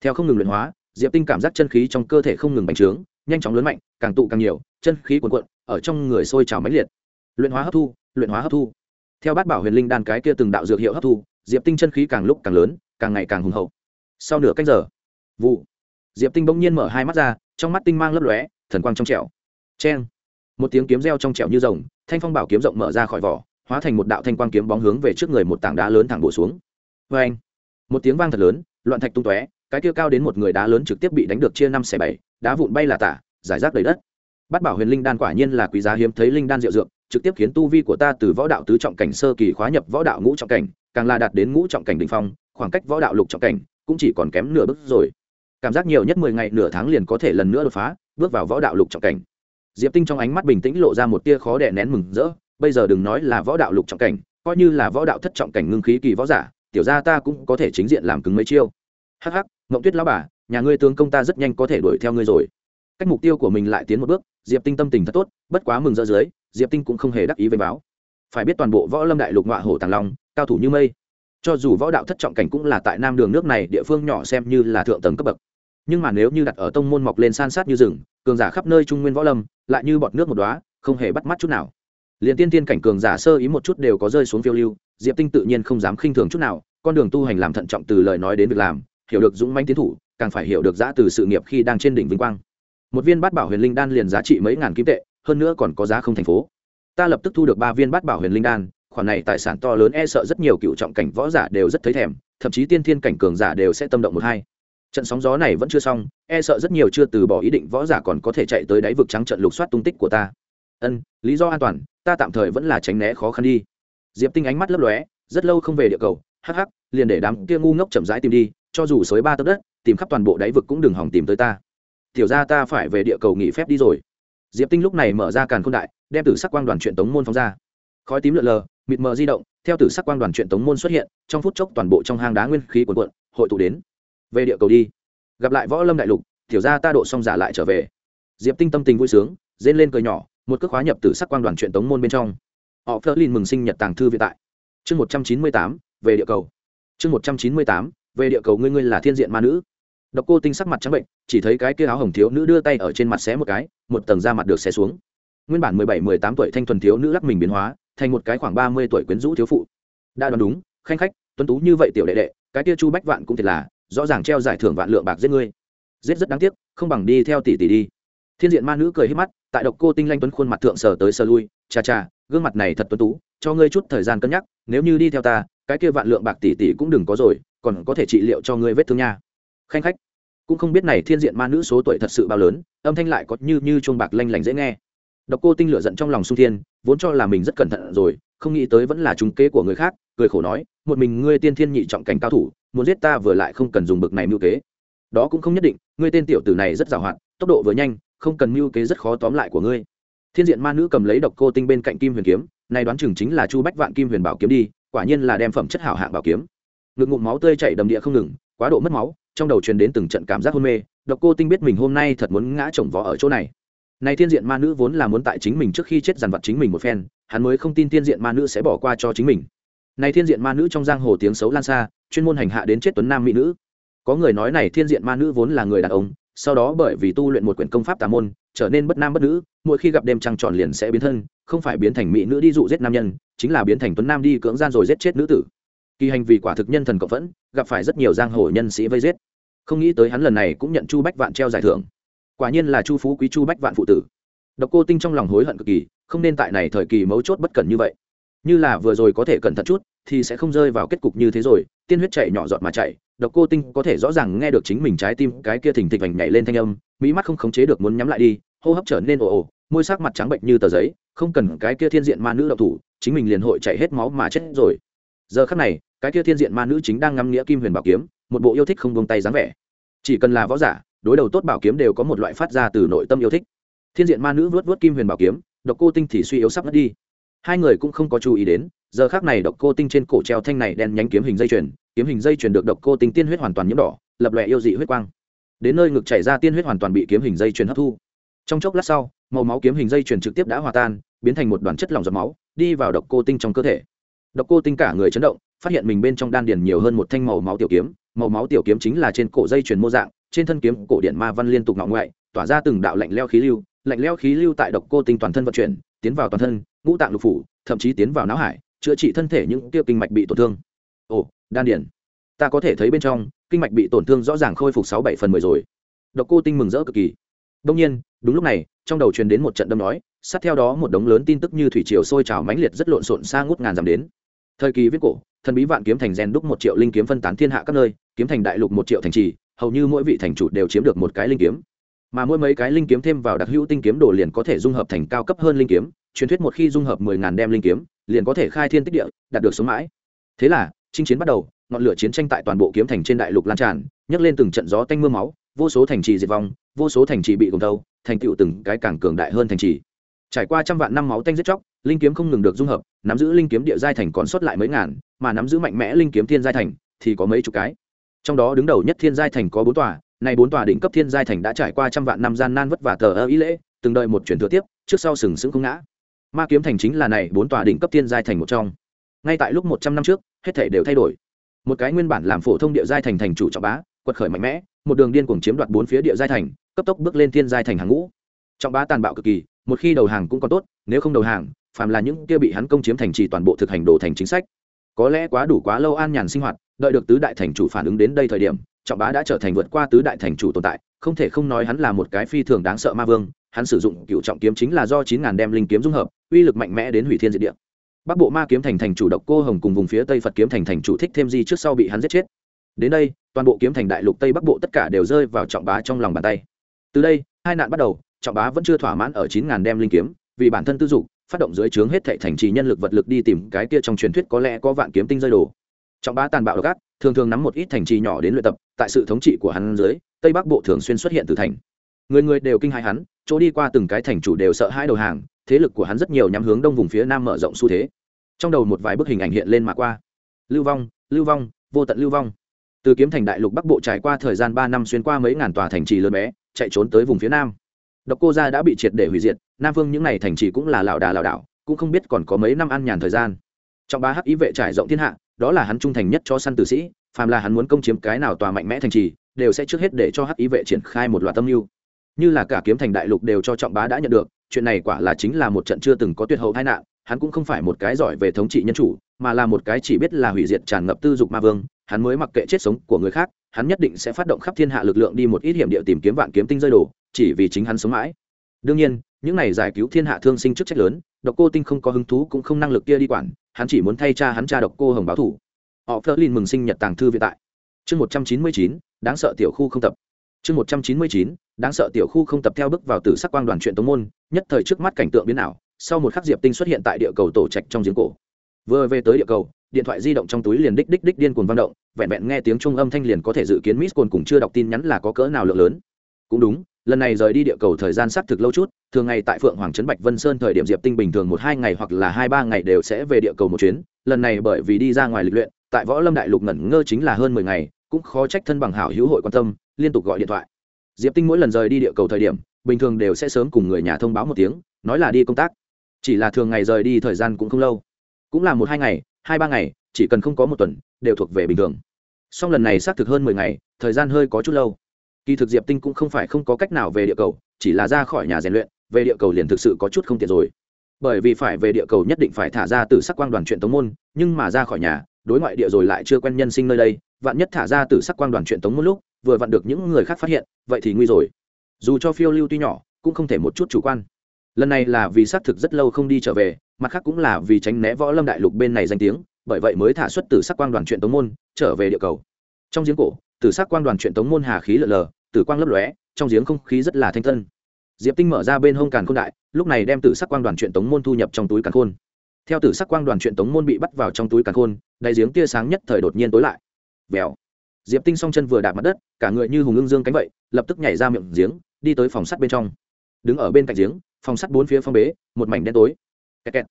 Theo không ngừng luyện hóa, diệp tinh cảm giác chân khí trong cơ thể không ngừng bành trướng, nhanh chóng lớn mạnh, càng tụ càng nhiều, chân khí cuồn cuộn ở trong người sôi trào mãnh liệt. Luyện hóa hấp thu, luyện hóa hấp thu. Theo bát bảo huyền linh đan cái kia từng đạo dược hiệu hấp thu, diệp tinh chân khí càng lúc càng lớn, càng ngày càng hùng hậu. Sau nửa canh giờ, vụ, diệp tinh bỗng nhiên mở hai mắt ra, trong mắt tinh mang lấp lóe, thần quang trong trẻo. Cheng! Một tiếng kiếm reo trong trẻo như rồng, thanh phong bảo kiếm rộng mở ra khỏi vỏ, hóa thành một đạo thanh quang kiếm bóng hướng về trước người một tảng đá lớn thẳng bổ xuống. Vê anh một tiếng vang thật lớn, loạn thạch tung tóe, cái kia cao đến một người đá lớn trực tiếp bị đánh được chia năm xẻ bảy, đá vụn bay là tả, giải rác đầy đất bát bảo huyền linh đan quả nhiên là quý giá hiếm thấy linh đan diệu dược, trực tiếp khiến tu vi của ta từ võ đạo tứ trọng cảnh sơ kỳ khóa nhập võ đạo ngũ trọng cảnh, càng là đạt đến ngũ trọng cảnh đ ỉ n h phong, khoảng cách võ đạo lục trọng cảnh cũng chỉ còn kém nửa bước rồi. Cảm giác nhiều nhất mười ngày nửa tháng liền có thể lần nữa đột phá, bước vào võ đạo lục trọng cảnh. Diệp tinh trong ánh mắt bình tĩnh lộ ra một tia khó đè nén mừng rỡ, bây giờ đừng nói là võ đạo lục trọng cảnh, coi như là võ đạo thất trọng cảnh ngưng khí kỳ võ giả, tiểu ra ta cũng có thể chính diện làm cứng mấy chiêu. Hắc hắc mộng tuyết lão bà, nhà ngươi tướng công ta rất nhanh có thể đuổi theo ngươi rồi. Cách mục tiêu của mình lại tiến một bước diệp tinh tâm tình thật tốt bất quá mừng rỡ dưới diệp tinh cũng không hề đắc ý với báo. Phải biết toàn bộ võ lâm đại lục ngọa hổ tàng long cao thủ như mây. Cho dù võ đạo thất trọng cảnh cũng là tại nam đường nước này địa phương nhỏ xem như là thượng tầng cấp bậc. Nhưng mà nếu như đặt ở tông môn mọc lên san sát như rừng cường giả khắp nơi trung nguyên võ lâm lại như bọt nước một đóa, không hề bắt mắt chút nào. Liền tiên tiên cảnh cường giả sơ ý một chút đều có rơi xuống phiêu lưu diệp tinh tự nhiên không dám khinh thường chút nào con đường tu hành làm thận trọng từ lời nói đến việc làm hiểu được dũng manh tiến thủ càng phải hiểu được giã từ sự nghiệp khi đang trên đỉnh vinh quang một viên bát bảo huyền linh đan liền giá trị mấy ngàn kim tệ, hơn nữa còn có giá không thành phố. Ta lập tức thu được ba viên bát bảo huyền linh đan, khoản này tài sản to lớn e sợ rất nhiều cựu trọng cảnh võ giả đều rất thấy thèm, thậm chí tiên thiên cảnh cường giả đều sẽ tâm động một hai. Trận sóng gió này vẫn chưa xong e sợ rất nhiều chưa từ bỏ ý định võ giả còn có thể chạy tới đáy vực trắng trận lục soát tung tích của ta. Ân, lý do an toàn, ta tạm thời vẫn là tránh né khó khăn đi. Diệp tinh ánh mắt lấp lóe, rất lâu không về địa cầu, hắc hắc, liền để đám kia ngu ngốc chậm rãi tìm đi, cho dù sới ba tấc đất, tìm khắp toàn bộ đáy vực cũng đừng hỏng tìm tới ta tiểu ra ta phải về địa cầu nghỉ phép đi rồi. Diệp tinh lúc này mở ra càn k h ô n đại, đem tử sắc quang đoàn truyện tống môn phóng ra. Khói tím lượn lờ, mịt mờ di động, theo tử sắc quang đoàn truyện tống môn xuất hiện, trong phút chốc toàn bộ trong hang đá nguyên khí quần quận hội tụ đến. Về địa cầu đi. Gặp lại võ lâm đại lục, tiểu ra ta độ xong giả lại trở về. Diệp tinh tâm tình vui sướng, rên lên cười nhỏ, một cước khóa nhập tử sắc quang đoàn truyện tống môn bên trong. Họ phớt lên mừng sinh nhật tàng thư viện tại. Chương một trăm chín mươi tám, về địa cầu. Chương một trăm chín mươi tám, về địa cầu ngươi ngươi là thiên diện ma nữ độc cô tinh sắc mặt trắng bệnh, chỉ thấy cái kia áo hồng thiếu nữ đưa tay ở trên mặt xé một cái, một tầng da mặt được xé xuống. Nguyên bản mười bảy, mười tám tuổi thanh thuần thiếu nữ lắc mình biến hóa, thành một cái khoảng ba mươi tuổi quyến rũ thiếu phụ. Đã đoán đúng, khanh khách, tuấn tú như vậy tiểu đệ đệ, cái kia chu bách vạn cũng thiệt là, rõ ràng treo giải thưởng vạn lượng bạc giết ngươi. Giết rất đáng tiếc, không bằng đi theo tỷ tỷ đi. Thiên diện ma nữ cười hết mắt, tại độc cô tinh lanh tuấn khuôn mặt thượng sờ tới sờ lui, cha cha, gương mặt này thật tuấn tú, cho ngươi chút thời gian cân nhắc, nếu như đi theo ta, cái kia vạn lượng bạc tỷ tỷ cũng đừng có rồi, còn có thể trị liệu cho ngươi vết thương nha khanh khách. Cũng không biết này thiên diện ma nữ số tuổi thật sự bao lớn, âm thanh lại có như như chuông bạc lanh lảnh dễ nghe. Độc cô tinh lửa giận trong lòng sung thiên, vốn cho là mình rất cẩn thận rồi, không nghĩ tới vẫn là trúng kế của người khác, cười khổ nói, một mình ngươi tiên thiên nhị trọng cảnh cao thủ, muốn giết ta vừa lại không cần dùng bực này mưu kế. Đó cũng không nhất định, ngươi tên tiểu tử này rất giàu hạn, tốc độ vừa nhanh, không cần mưu kế rất khó tóm lại của ngươi. Thiên diện ma nữ cầm lấy độc cô tinh bên cạnh kim huyền kiếm này đoán chừng chính là chu bách vạn kim huyền bảo kiếm đi, quả nhiên là đem phẩm chất hảo hạng bảo kiếm. Ngực ngụm máu tươi chảy đầm địa không ngừng, quá độ mất máu trong đầu truyền đến từng trận cảm giác hôn mê, độc cô tinh biết mình hôm nay thật muốn ngã chồng vó ở chỗ này. Này thiên diện ma nữ vốn là muốn tại chính mình trước khi chết dằn vặt chính mình một phen, hắn mới không tin thiên diện ma nữ sẽ bỏ qua cho chính mình. Này thiên diện ma nữ trong giang hồ tiếng xấu lan xa, chuyên môn hành hạ đến chết tuấn nam mỹ nữ. Có người nói này thiên diện ma nữ vốn là người đàn ông, sau đó bởi vì tu luyện một quyển công pháp tà môn, trở nên bất nam bất nữ, mỗi khi gặp đêm trăng tròn liền sẽ biến thân, không phải biến thành mỹ nữ đi dụ giết nam nhân, chính là biến thành tuấn nam đi cưỡng gian rồi giết chết nữ tử kỳ hành vì quả thực nhân thần cộng phẫn, gặp phải rất nhiều giang hồ nhân sĩ vây giết. Không nghĩ tới hắn lần này cũng nhận chu bách vạn treo giải thưởng. Quả nhiên là chu phú quý chu bách vạn phụ tử. Độc cô tinh trong lòng hối hận cực kỳ, không nên tại này thời kỳ mấu chốt bất cẩn như vậy. Như là vừa rồi có thể cẩn thận chút, thì sẽ không rơi vào kết cục như thế rồi, tiên huyết chạy nhỏ giọt mà chạy, độc cô tinh có thể rõ ràng nghe được chính mình trái tim cái kia thình thịch vành nhảy lên thanh âm, mỹ mắt không khống chế được muốn nhắm lại đi, hô hấp trở nên ồ ồ, môi sắc mặt trắng bệnh như tờ giấy, không cần cái kia thiên diện ma nữ độc thủ, chính mình liền hội chạy hết máu mà chết rồi giờ khắc này, cái kia thiên diện ma nữ chính đang ngắm nghĩa kim huyền bảo kiếm, một bộ yêu thích không buông tay dáng vẻ. Chỉ cần là võ giả, đối đầu tốt bảo kiếm đều có một loại phát ra từ nội tâm yêu thích. Thiên diện ma nữ vớt vớt kim huyền bảo kiếm, độc cô tinh thì suy yếu sắp mất đi. Hai người cũng không có chú ý đến, giờ khác này độc cô tinh trên cổ treo thanh này đen nhánh kiếm hình dây chuyền, kiếm hình dây chuyền được độc cô tinh tiên huyết hoàn toàn nhiễm đỏ, lập lòe yêu dị huyết quang. Đến nơi ngực chảy ra tiên huyết hoàn toàn bị kiếm hình dây chuyền hấp thu. Trong chốc lát sau, màu máu kiếm hình dây chuyền trực tiếp đã hòa tan, biến thành một đoàn chất lỏng giọt máu, đi vào độc cô tinh trong cơ thể độc cô tinh cả người chấn động, phát hiện mình bên trong đan điền nhiều hơn một thanh màu máu tiểu kiếm. Màu máu tiểu kiếm chính là trên cổ dây truyền mô dạng, trên thân kiếm cổ điện ma văn liên tục ngọ ngoại, tỏa ra từng đạo lạnh leo khí lưu. Lạnh leo khí lưu tại độc cô tinh toàn thân vận chuyển, tiến vào toàn thân, ngũ tạng lục phủ, thậm chí tiến vào não hải, chữa trị thân thể những tiêu kinh mạch bị tổn thương. Ồ, đan điền. Ta có thể thấy bên trong, kinh mạch bị tổn thương rõ ràng khôi phục sáu bảy phần mười rồi. Độc cô tinh mừng rỡ cực kỳ. Đông nhiên, đúng lúc này, trong đầu truyền đến một trận đâm nói, sát theo đó một đống lớn tin tức như thủy triều sôi trào mãnh liệt rất lộn xộn xa ngút ngàn dặm đến thời kỳ viết cổ, thần bí vạn kiếm thành rèn đúc một triệu linh kiếm phân tán thiên hạ các nơi, kiếm thành đại lục một triệu thành trì, hầu như mỗi vị thành chủ đều chiếm được một cái linh kiếm. Mà mỗi mấy cái linh kiếm thêm vào đặc hữu tinh kiếm đồ liền có thể dung hợp thành cao cấp hơn linh kiếm, truyền thuyết một khi dung hợp mười ngàn đem linh kiếm, liền có thể khai thiên tích địa, đạt được sống mãi. Thế là, chinh chiến bắt đầu, ngọn lửa chiến tranh tại toàn bộ kiếm thành trên đại lục lan tràn, nhấc lên từng trận gió tanh mưa máu, vô số thành trì diệt vong, vô số thành trì bị gồng thâu thành tựu từng cái càng cường đại hơn thành trì trải qua trăm vạn năm máu tanh giết chóc, linh kiếm không ngừng được dung hợp, nắm giữ linh kiếm địa giai thành còn sót lại mấy ngàn, mà nắm giữ mạnh mẽ linh kiếm thiên giai thành thì có mấy chục cái. Trong đó đứng đầu nhất thiên giai thành có bốn tòa này bốn tòa đỉnh cấp thiên giai thành đã trải qua trăm vạn năm gian nan vất vả thờ ơ ý lễ, từng đợi một chuyển thừa tiếp, trước sau sừng sững không ngã. Ma kiếm thành chính là này bốn tòa đỉnh cấp thiên giai thành một trong. Ngay tại lúc một trăm năm trước, hết thể đều thay đổi. Một cái nguyên bản làm phổ thông địa giai thành thành chủ trọng bá, quật khởi mạnh mẽ, một đường điên cuồng chiếm đoạt bốn phía địa giai thành, cấp tốc bước lên thiên giai thành hàng ngũ. Trọng bá tàn bạo cực kỳ một khi đầu hàng cũng còn tốt, nếu không đầu hàng, phàm là những kia bị hắn công chiếm thành trì toàn bộ thực hành đồ thành chính sách. Có lẽ quá đủ quá lâu an nhàn sinh hoạt, đợi được tứ đại thành chủ phản ứng đến đây thời điểm, trọng bá đã trở thành vượt qua tứ đại thành chủ tồn tại, không thể không nói hắn là một cái phi thường đáng sợ ma vương, hắn sử dụng cựu trọng kiếm chính là do chín ngàn đem linh kiếm dung hợp, uy lực mạnh mẽ đến hủy thiên diệt địa. Bắc bộ ma kiếm thành thành chủ độc cô hồng cùng vùng phía tây phật kiếm thành thành chủ thích thêm gì trước sau bị hắn giết chết. Đến đây, toàn bộ kiếm thành đại lục tây bắc bộ tất cả đều rơi vào trọng bá trong lòng bàn tay. Từ đây, hai nạn bắt đầu trọng bá vẫn chưa thỏa mãn ở chín ngàn đem linh kiếm, vì bản thân tư dục, phát động dưới trướng hết thệ thành trì nhân lực vật lực đi tìm cái kia trong truyền thuyết có lẽ có vạn kiếm tinh rơi đồ. Trọng bá tàn bạo gắt thường thường nắm một ít thành trì nhỏ đến luyện tập, tại sự thống trị của hắn dưới, tây bắc bộ thường xuyên xuất hiện từ thành. Người người đều kinh hãi hắn, chỗ đi qua từng cái thành chủ đều sợ hãi đầu hàng, thế lực của hắn rất nhiều nhắm hướng đông vùng phía nam mở rộng xu thế. Trong đầu một vài bức hình ảnh hiện lên mà qua. Lưu vong lưu vong, vô tận lưu vong. Từ kiếm thành đại lục bắc bộ trải qua thời gian ba năm xuyên qua mấy ngàn tòa thành trì lớn bé, chạy trốn tới vùng phía nam độc cô gia đã bị triệt để hủy diệt, nam vương những n à y thành trì cũng là lảo đà lảo đảo, cũng không biết còn có mấy năm ăn nhàn thời gian. Trong ba hắc ý vệ trải rộng thiên hạ, đó là hắn trung thành nhất cho săn tử sĩ, phàm là hắn muốn công chiếm cái nào tòa mạnh mẽ thành trì, đều sẽ trước hết để cho hắc ý vệ triển khai một loạt tâm mưu. Như là cả kiếm thành đại lục đều cho trọng bá đã nhận được, chuyện này quả là chính là một trận chưa từng có tuyệt hậu tai nạn, hắn cũng không phải một cái giỏi về thống trị nhân chủ, mà là một cái chỉ biết là hủy diệt tràn ngập tư dục ma vương, hắn mới mặc kệ chết sống của người khác hắn nhất định sẽ phát động khắp thiên hạ lực lượng đi một ít hiểm địa tìm kiếm vạn kiếm tinh rơi đổ chỉ vì chính hắn sống mãi. Đương nhiên, những này giải cứu thiên hạ thương sinh chức trách lớn, độc cô tinh không có hứng thú cũng không năng lực kia đi quản, hắn chỉ muốn thay cha hắn cha độc cô hồng báo thủ. Họ phớt lên mừng sinh nhật tàng thư viện tại. Chương một trăm chín mươi chín, đáng sợ tiểu khu không tập. Chương một trăm chín mươi chín, đáng sợ tiểu khu không tập theo bước vào tử sắc quang đoàn chuyện tống môn, nhất thời trước mắt cảnh tượng biến ảo, sau một khắc diệp tinh xuất hiện tại địa cầu tổ trạch trong giếng cổ. Vừa về tới địa cầu điện thoại di động trong túi liền đích đích đích điên cuồng vang động, vẹn vẹn nghe tiếng trung âm thanh liền có thể dự kiến miss cồn cùng chưa đọc tin nhắn là có cỡ nào lượng lớn. Cũng đúng, lần này rời đi địa cầu thời gian xác thực lâu chút, thường ngày tại phượng hoàng trấn bạch vân sơn thời điểm diệp tinh bình thường một hai ngày hoặc là hai ba ngày đều sẽ về địa cầu một chuyến, lần này bởi vì đi ra ngoài lịch luyện, tại võ lâm đại lục ngẩn ngơ chính là hơn mười ngày, cũng khó trách thân bằng hảo hữu hội quan tâm, liên tục gọi điện thoại. Diệp tinh mỗi lần rời đi địa cầu thời điểm, bình thường đều sẽ sớm cùng người nhà thông báo một tiếng, nói là đi công tác. Chỉ là thường ngày rời đi thời gian cũng không lâu. Cũng là một hai ngày hai ba ngày, chỉ cần không có một tuần, đều thuộc về bình thường. Song lần này xác thực hơn mười ngày, thời gian hơi có chút lâu. Kỳ thực diệp tinh cũng không phải không có cách nào về địa cầu, chỉ là ra khỏi nhà rèn luyện, về địa cầu liền thực sự có chút không tiện rồi. Bởi vì phải về địa cầu nhất định phải thả ra từ sắc quang đoàn chuyện tống môn, nhưng mà ra khỏi nhà, đối ngoại địa rồi lại chưa quen nhân sinh nơi đây, vạn nhất thả ra từ sắc quang đoàn chuyện tống môn lúc, vừa vặn được những người khác phát hiện, vậy thì nguy rồi. Dù cho phiêu lưu tuy nhỏ, cũng không thể một chút chủ quan. Lần này là vì xác thực rất lâu không đi trở về mặt khác cũng là vì tránh né võ lâm đại lục bên này danh tiếng, bởi vậy mới thả xuất từ sắc quang đoàn chuyện tống môn, trở về địa cầu. Trong giếng cổ từ sắc quang đoàn chuyện tống môn hà khí lở lờ, tử quang lấp lóe, trong giếng không khí rất là thanh tân. Diệp tinh mở ra bên hông càn khôn đại, lúc này đem tử sắc quang đoàn chuyện tống môn thu nhập trong túi càn khôn. Theo tử sắc quang đoàn chuyện tống môn bị bắt vào trong túi càn khôn, đại giếng tia sáng nhất thời đột nhiên tối lại. Vèo. Diệp tinh song chân vừa đạp mặt đất, cả người như hùng ưng dương cánh vậy, lập tức nhảy ra miệng giếng, đi tới phòng sắt bên trong. Đứng ở bên cạnh giếng, phòng sắt bốn phía phong bế, một mảnh đen tối kẹt kẹt.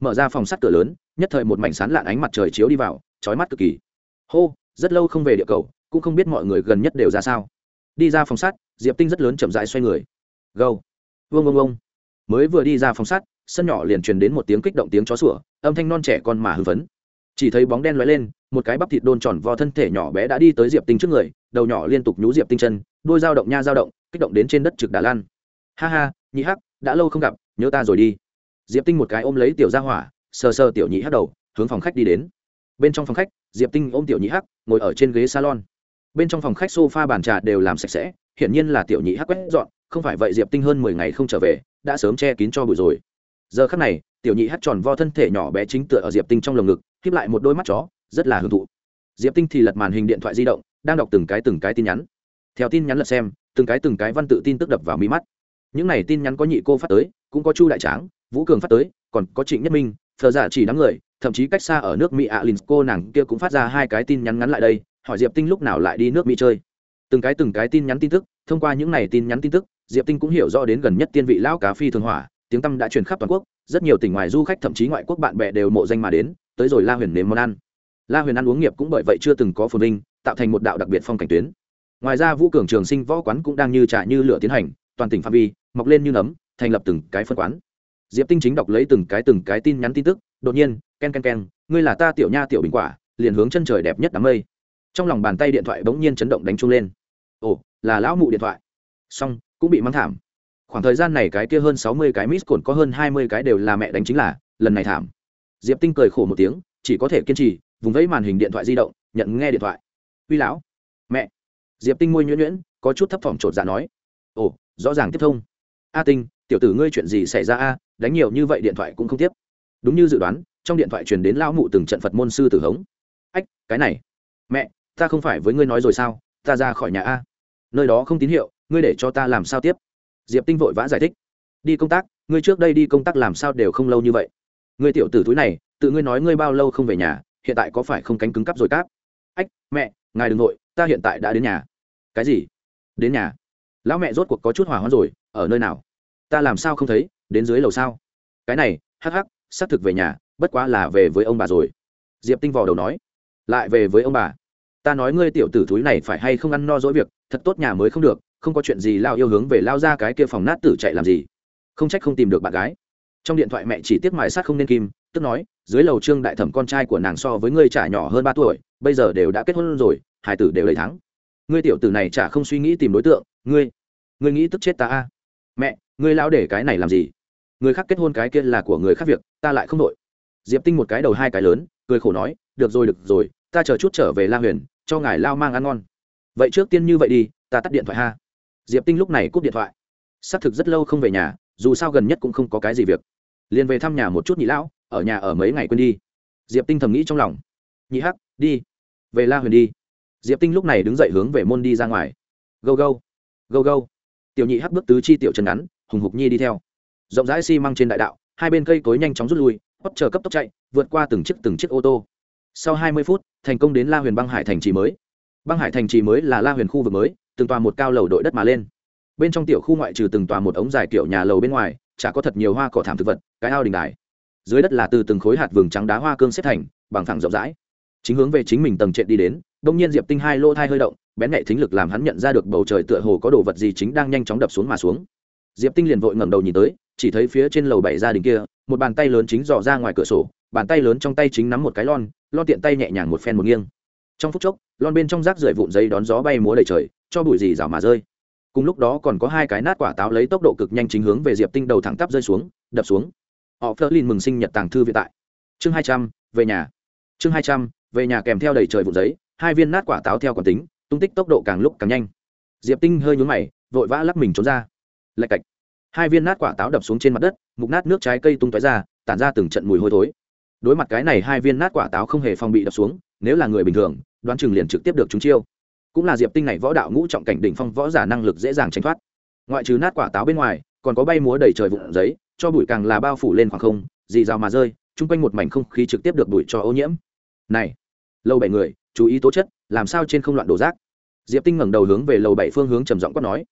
mở ra phòng sắt cửa lớn, nhất thời một mảnh sán lạn ánh mặt trời chiếu đi vào trói mắt cực kỳ. Hô, rất lâu không về địa cầu, cũng không biết mọi người gần nhất đều ra sao. Đi ra phòng sắt, diệp tinh rất lớn chậm dại xoay người. Gâu vương ông ông mới vừa đi ra phòng sắt, sân nhỏ liền truyền đến một tiếng kích động tiếng chó sủa, âm thanh non trẻ con mà hưng phấn. Chỉ thấy bóng đen lóe lên, một cái bắp thịt đôn tròn vo thân thể nhỏ bé đã đi tới diệp tinh trước người, đầu nhỏ liên tục nhú diệp tinh chân đôi dao động nha dao động, kích động đến trên đất trực đà lan. Ha ha, nhị hắc, đã lâu không gặp, nhớ ta rồi đi diệp tinh một cái ôm lấy tiểu gia hỏa, sờ sờ tiểu nhị hắc đầu, hướng phòng khách đi đến. Bên trong phòng khách, diệp tinh ôm tiểu nhị hắc, ngồi ở trên ghế salon. Bên trong phòng khách sofa bàn trà đều làm sạch sẽ, hiển nhiên là tiểu nhị hắc quét dọn, không phải vậy diệp tinh hơn mười ngày không trở về, đã sớm che kín cho bụi rồi. Giờ khắc này, tiểu nhị hắt tròn vo thân thể nhỏ bé chính tựa ở diệp tinh trong lồng ngực khiếp lại một đôi mắt chó, rất là hưởng thụ. Diệp tinh thì lật màn hình điện thoại di động, đang đọc từng cái từng cái tin nhắn. Theo tin nhắn lật xem, từng cái từng cái văn tự tin tức đập vào mi mắt. Những này tin nhắn có nhị cô phát tới, cũng có chu đại tráng vũ cường phát tới, còn có trịnh nhất minh thờ giả dạ chỉ đám người, thậm chí cách xa ở nước mỹ ạ à lin, cô nàng kia cũng phát ra hai cái tin nhắn ngắn lại đây, hỏi diệp tinh lúc nào lại đi nước mỹ chơi. Từng cái từng cái tin nhắn tin tức, thông qua những này tin nhắn tin tức, diệp tinh cũng hiểu rõ đến gần nhất tiên vị lão cá phi thường hỏa, tiếng tăm đã truyền khắp toàn quốc, rất nhiều tỉnh ngoài du khách thậm chí ngoại quốc bạn bè đều mộ danh mà đến, tới rồi la huyền nếm món ăn. La huyền ăn uống nghiệp cũng bởi vậy chưa từng có phồn vinh, tạo thành một đạo đặc biệt phong cảnh tuyến. Ngoài ra vũ cường trường sinh võ quán cũng đang như trà như lửa tiến hành, toàn tỉnh phạm vi, mọc lên như nấm, thành lập từng cái phân quán diệp tinh chính đọc lấy từng cái từng cái tin nhắn tin tức, đột nhiên, ken ken ken, ngươi là ta tiểu nha tiểu bình quả, liền hướng chân trời đẹp nhất đám mây. Trong lòng bàn tay điện thoại bỗng nhiên chấn động đánh trung lên. Ồ, là lão mụ điện thoại. Xong, cũng bị mắng thảm. Khoảng thời gian này cái kia hơn sáu mươi cái miss cồn có hơn hai mươi cái đều là mẹ đánh chính là, lần này thảm. Diệp tinh cười khổ một tiếng, chỉ có thể kiên trì, vùng vẫy màn hình điện thoại di động, nhận nghe điện thoại. Uy lão, mẹ. Diệp tinh môi nhuyễn nhuyễn, có chút thấp thỏm chột dạ nói. Ồ, rõ ràng tiếp thông. A tinh, tiểu tử ngươi chuyện gì xảy ra a? Đánh nhiều như vậy điện thoại cũng không tiếp. Đúng như dự đoán, trong điện thoại truyền đến lão mụ từng trận phật môn sư tử hống. Ách, cái này. Mẹ, ta không phải với ngươi nói rồi sao? Ta ra khỏi nhà a. Nơi đó không tín hiệu, ngươi để cho ta làm sao tiếp? Diệp tinh vội vã giải thích. Đi công tác, ngươi trước đây đi công tác làm sao đều không lâu như vậy. Ngươi tiểu tử túi này, tự ngươi nói ngươi bao lâu không về nhà, hiện tại có phải không cánh cứng cắp rồi cáp? Ách, mẹ, ngài đ ừ n g nội ta hiện tại đã đến nhà. Cái gì? Đến nhà? Lão mẹ rốt cuộc có chút hỏa hoạn rồi, ở nơi nào? Ta làm sao không thấy? Đến dưới lầu sao? Cái này, hắc hắc, xác thực về nhà, bất quá là về với ông bà rồi. Diệp tinh vò đầu nói. Lại về với ông bà. Ta nói ngươi tiểu tử thúi này phải hay không ăn no dỗi việc, thật tốt nhà mới không được, không có chuyện gì lao yêu hướng về lao ra cái kia phòng nát tử chạy làm gì. Không trách không tìm được bạn gái. Trong điện thoại mẹ chỉ tiếc mài sát không nên kim, tức nói, dưới lầu trương đại thẩm con trai của nàng so với ngươi trả nhỏ hơn ba tuổi, bây giờ đều đã kết hôn rồi hải tử đều lấy thắng. Ngươi tiểu tử này chả không suy nghĩ tìm đối tượng, ngươi ngươi nghĩ tức chết ta a? Mẹ ngươi lão để cái này làm gì? Người khác kết hôn cái kia là của người khác việc, ta lại không đội diệp tinh một cái đầu hai cái lớn, cười khổ nói, được rồi được rồi, ta chờ chút trở về la huyền, cho ngài lao mang ăn ngon. Vậy trước tiên như vậy đi, ta tắt điện thoại ha. Diệp tinh lúc này cúp điện thoại. Xác thực rất lâu không về nhà, dù sao gần nhất cũng không có cái gì việc. Liền về thăm nhà một chút nhị lão, ở nhà ở mấy ngày quên đi. Diệp tinh thầm nghĩ trong lòng. Nhị hắc, đi. Về la huyền đi. Diệp tinh lúc này đứng dậy hướng về môn đi ra ngoài. Gâu gâu gâu gâu. Tiểu nhị hắc bước tứ chi tiểu chân ngắn hùng hục nhi đi theo. Rộng rãi xi、si、măng trên đại đạo, hai bên cây cối nhanh chóng rút lui hót chờ cấp tốc chạy, vượt qua từng chiếc từng chiếc ô tô. Sau hai mươi phút, thành công đến la huyền băng hải thành trì mới. Băng hải thành trì mới là la huyền khu vực mới, từng tòa một cao lầu đội đất mà lên. Bên trong tiểu khu ngoại trừ từng tòa một ống dài kiểu nhà lầu bên ngoài, chả có thật nhiều hoa cỏ thảm thực vật, cái ao đình đài. Dưới đất là từ từng khối hạt vừng trắng đá hoa cương xếp thành, bằng thẳng rộng rãi. Chính hướng về chính mình tầng trệt đi đến, đông nhiên diệp tinh hai lỗ thai hơi động, bén nhạy thính lực làm hắn nhận ra được bầu trời tựa hồ có đồ vật gì chính đang nhanh chóng đập xuống mà xuống diệp tinh liền vội ngẩng đầu nhìn tới, chỉ thấy phía trên lầu bảy gia đình kia, một bàn tay lớn chính dò ra ngoài cửa sổ, bàn tay lớn trong tay chính nắm một cái lon lon tiện tay nhẹ nhàng một phen một nghiêng. Trong phút chốc, lon bên trong rác rưởi vụn giấy đón gió bay múa đầy trời, cho bụi gì rào mà rơi. Cùng lúc đó còn có hai cái nát quả táo lấy tốc độ cực nhanh chính hướng về diệp tinh đầu thẳng tắp rơi xuống, đập xuống. Họ phớt lên mừng sinh nhật tàng thư viện tại. Chương hai trăm, về nhà. Chương hai trăm, về nhà kèm theo đầy trời vụn giấy, hai viên nát quả táo theo còn tính, tung tích tốc độ càng lúc càng nhanh. Diệp tinh hơi nhún mày, vội vã lắc mình trốn ra lạch cạch. Hai viên nát quả táo đập xuống trên mặt đất, mục nát nước trái cây tung tói ra, tản ra từng trận mùi hôi thối. Đối mặt cái này, hai viên nát quả táo không hề phòng bị đập xuống, nếu là người bình thường, đoán chừng liền trực tiếp được chúng chiêu. Cũng là diệp tinh này võ đạo ngũ trọng cảnh đỉnh phong võ giả năng lực dễ dàng tránh thoát. Ngoại trừ nát quả táo bên ngoài, còn có bay múa đầy trời vụn giấy, cho bụi càng là bao phủ lên khoảng không, dì rào mà rơi, chung quanh một mảnh không khí trực tiếp được bụi cho ô nhiễm. Này, lâu bảy người, chú ý tố chất, làm sao trên không loạn đổ rác? Diệp tinh ngẩng đầu hướng về lầu bảy phương hướng trầm giọng quát nói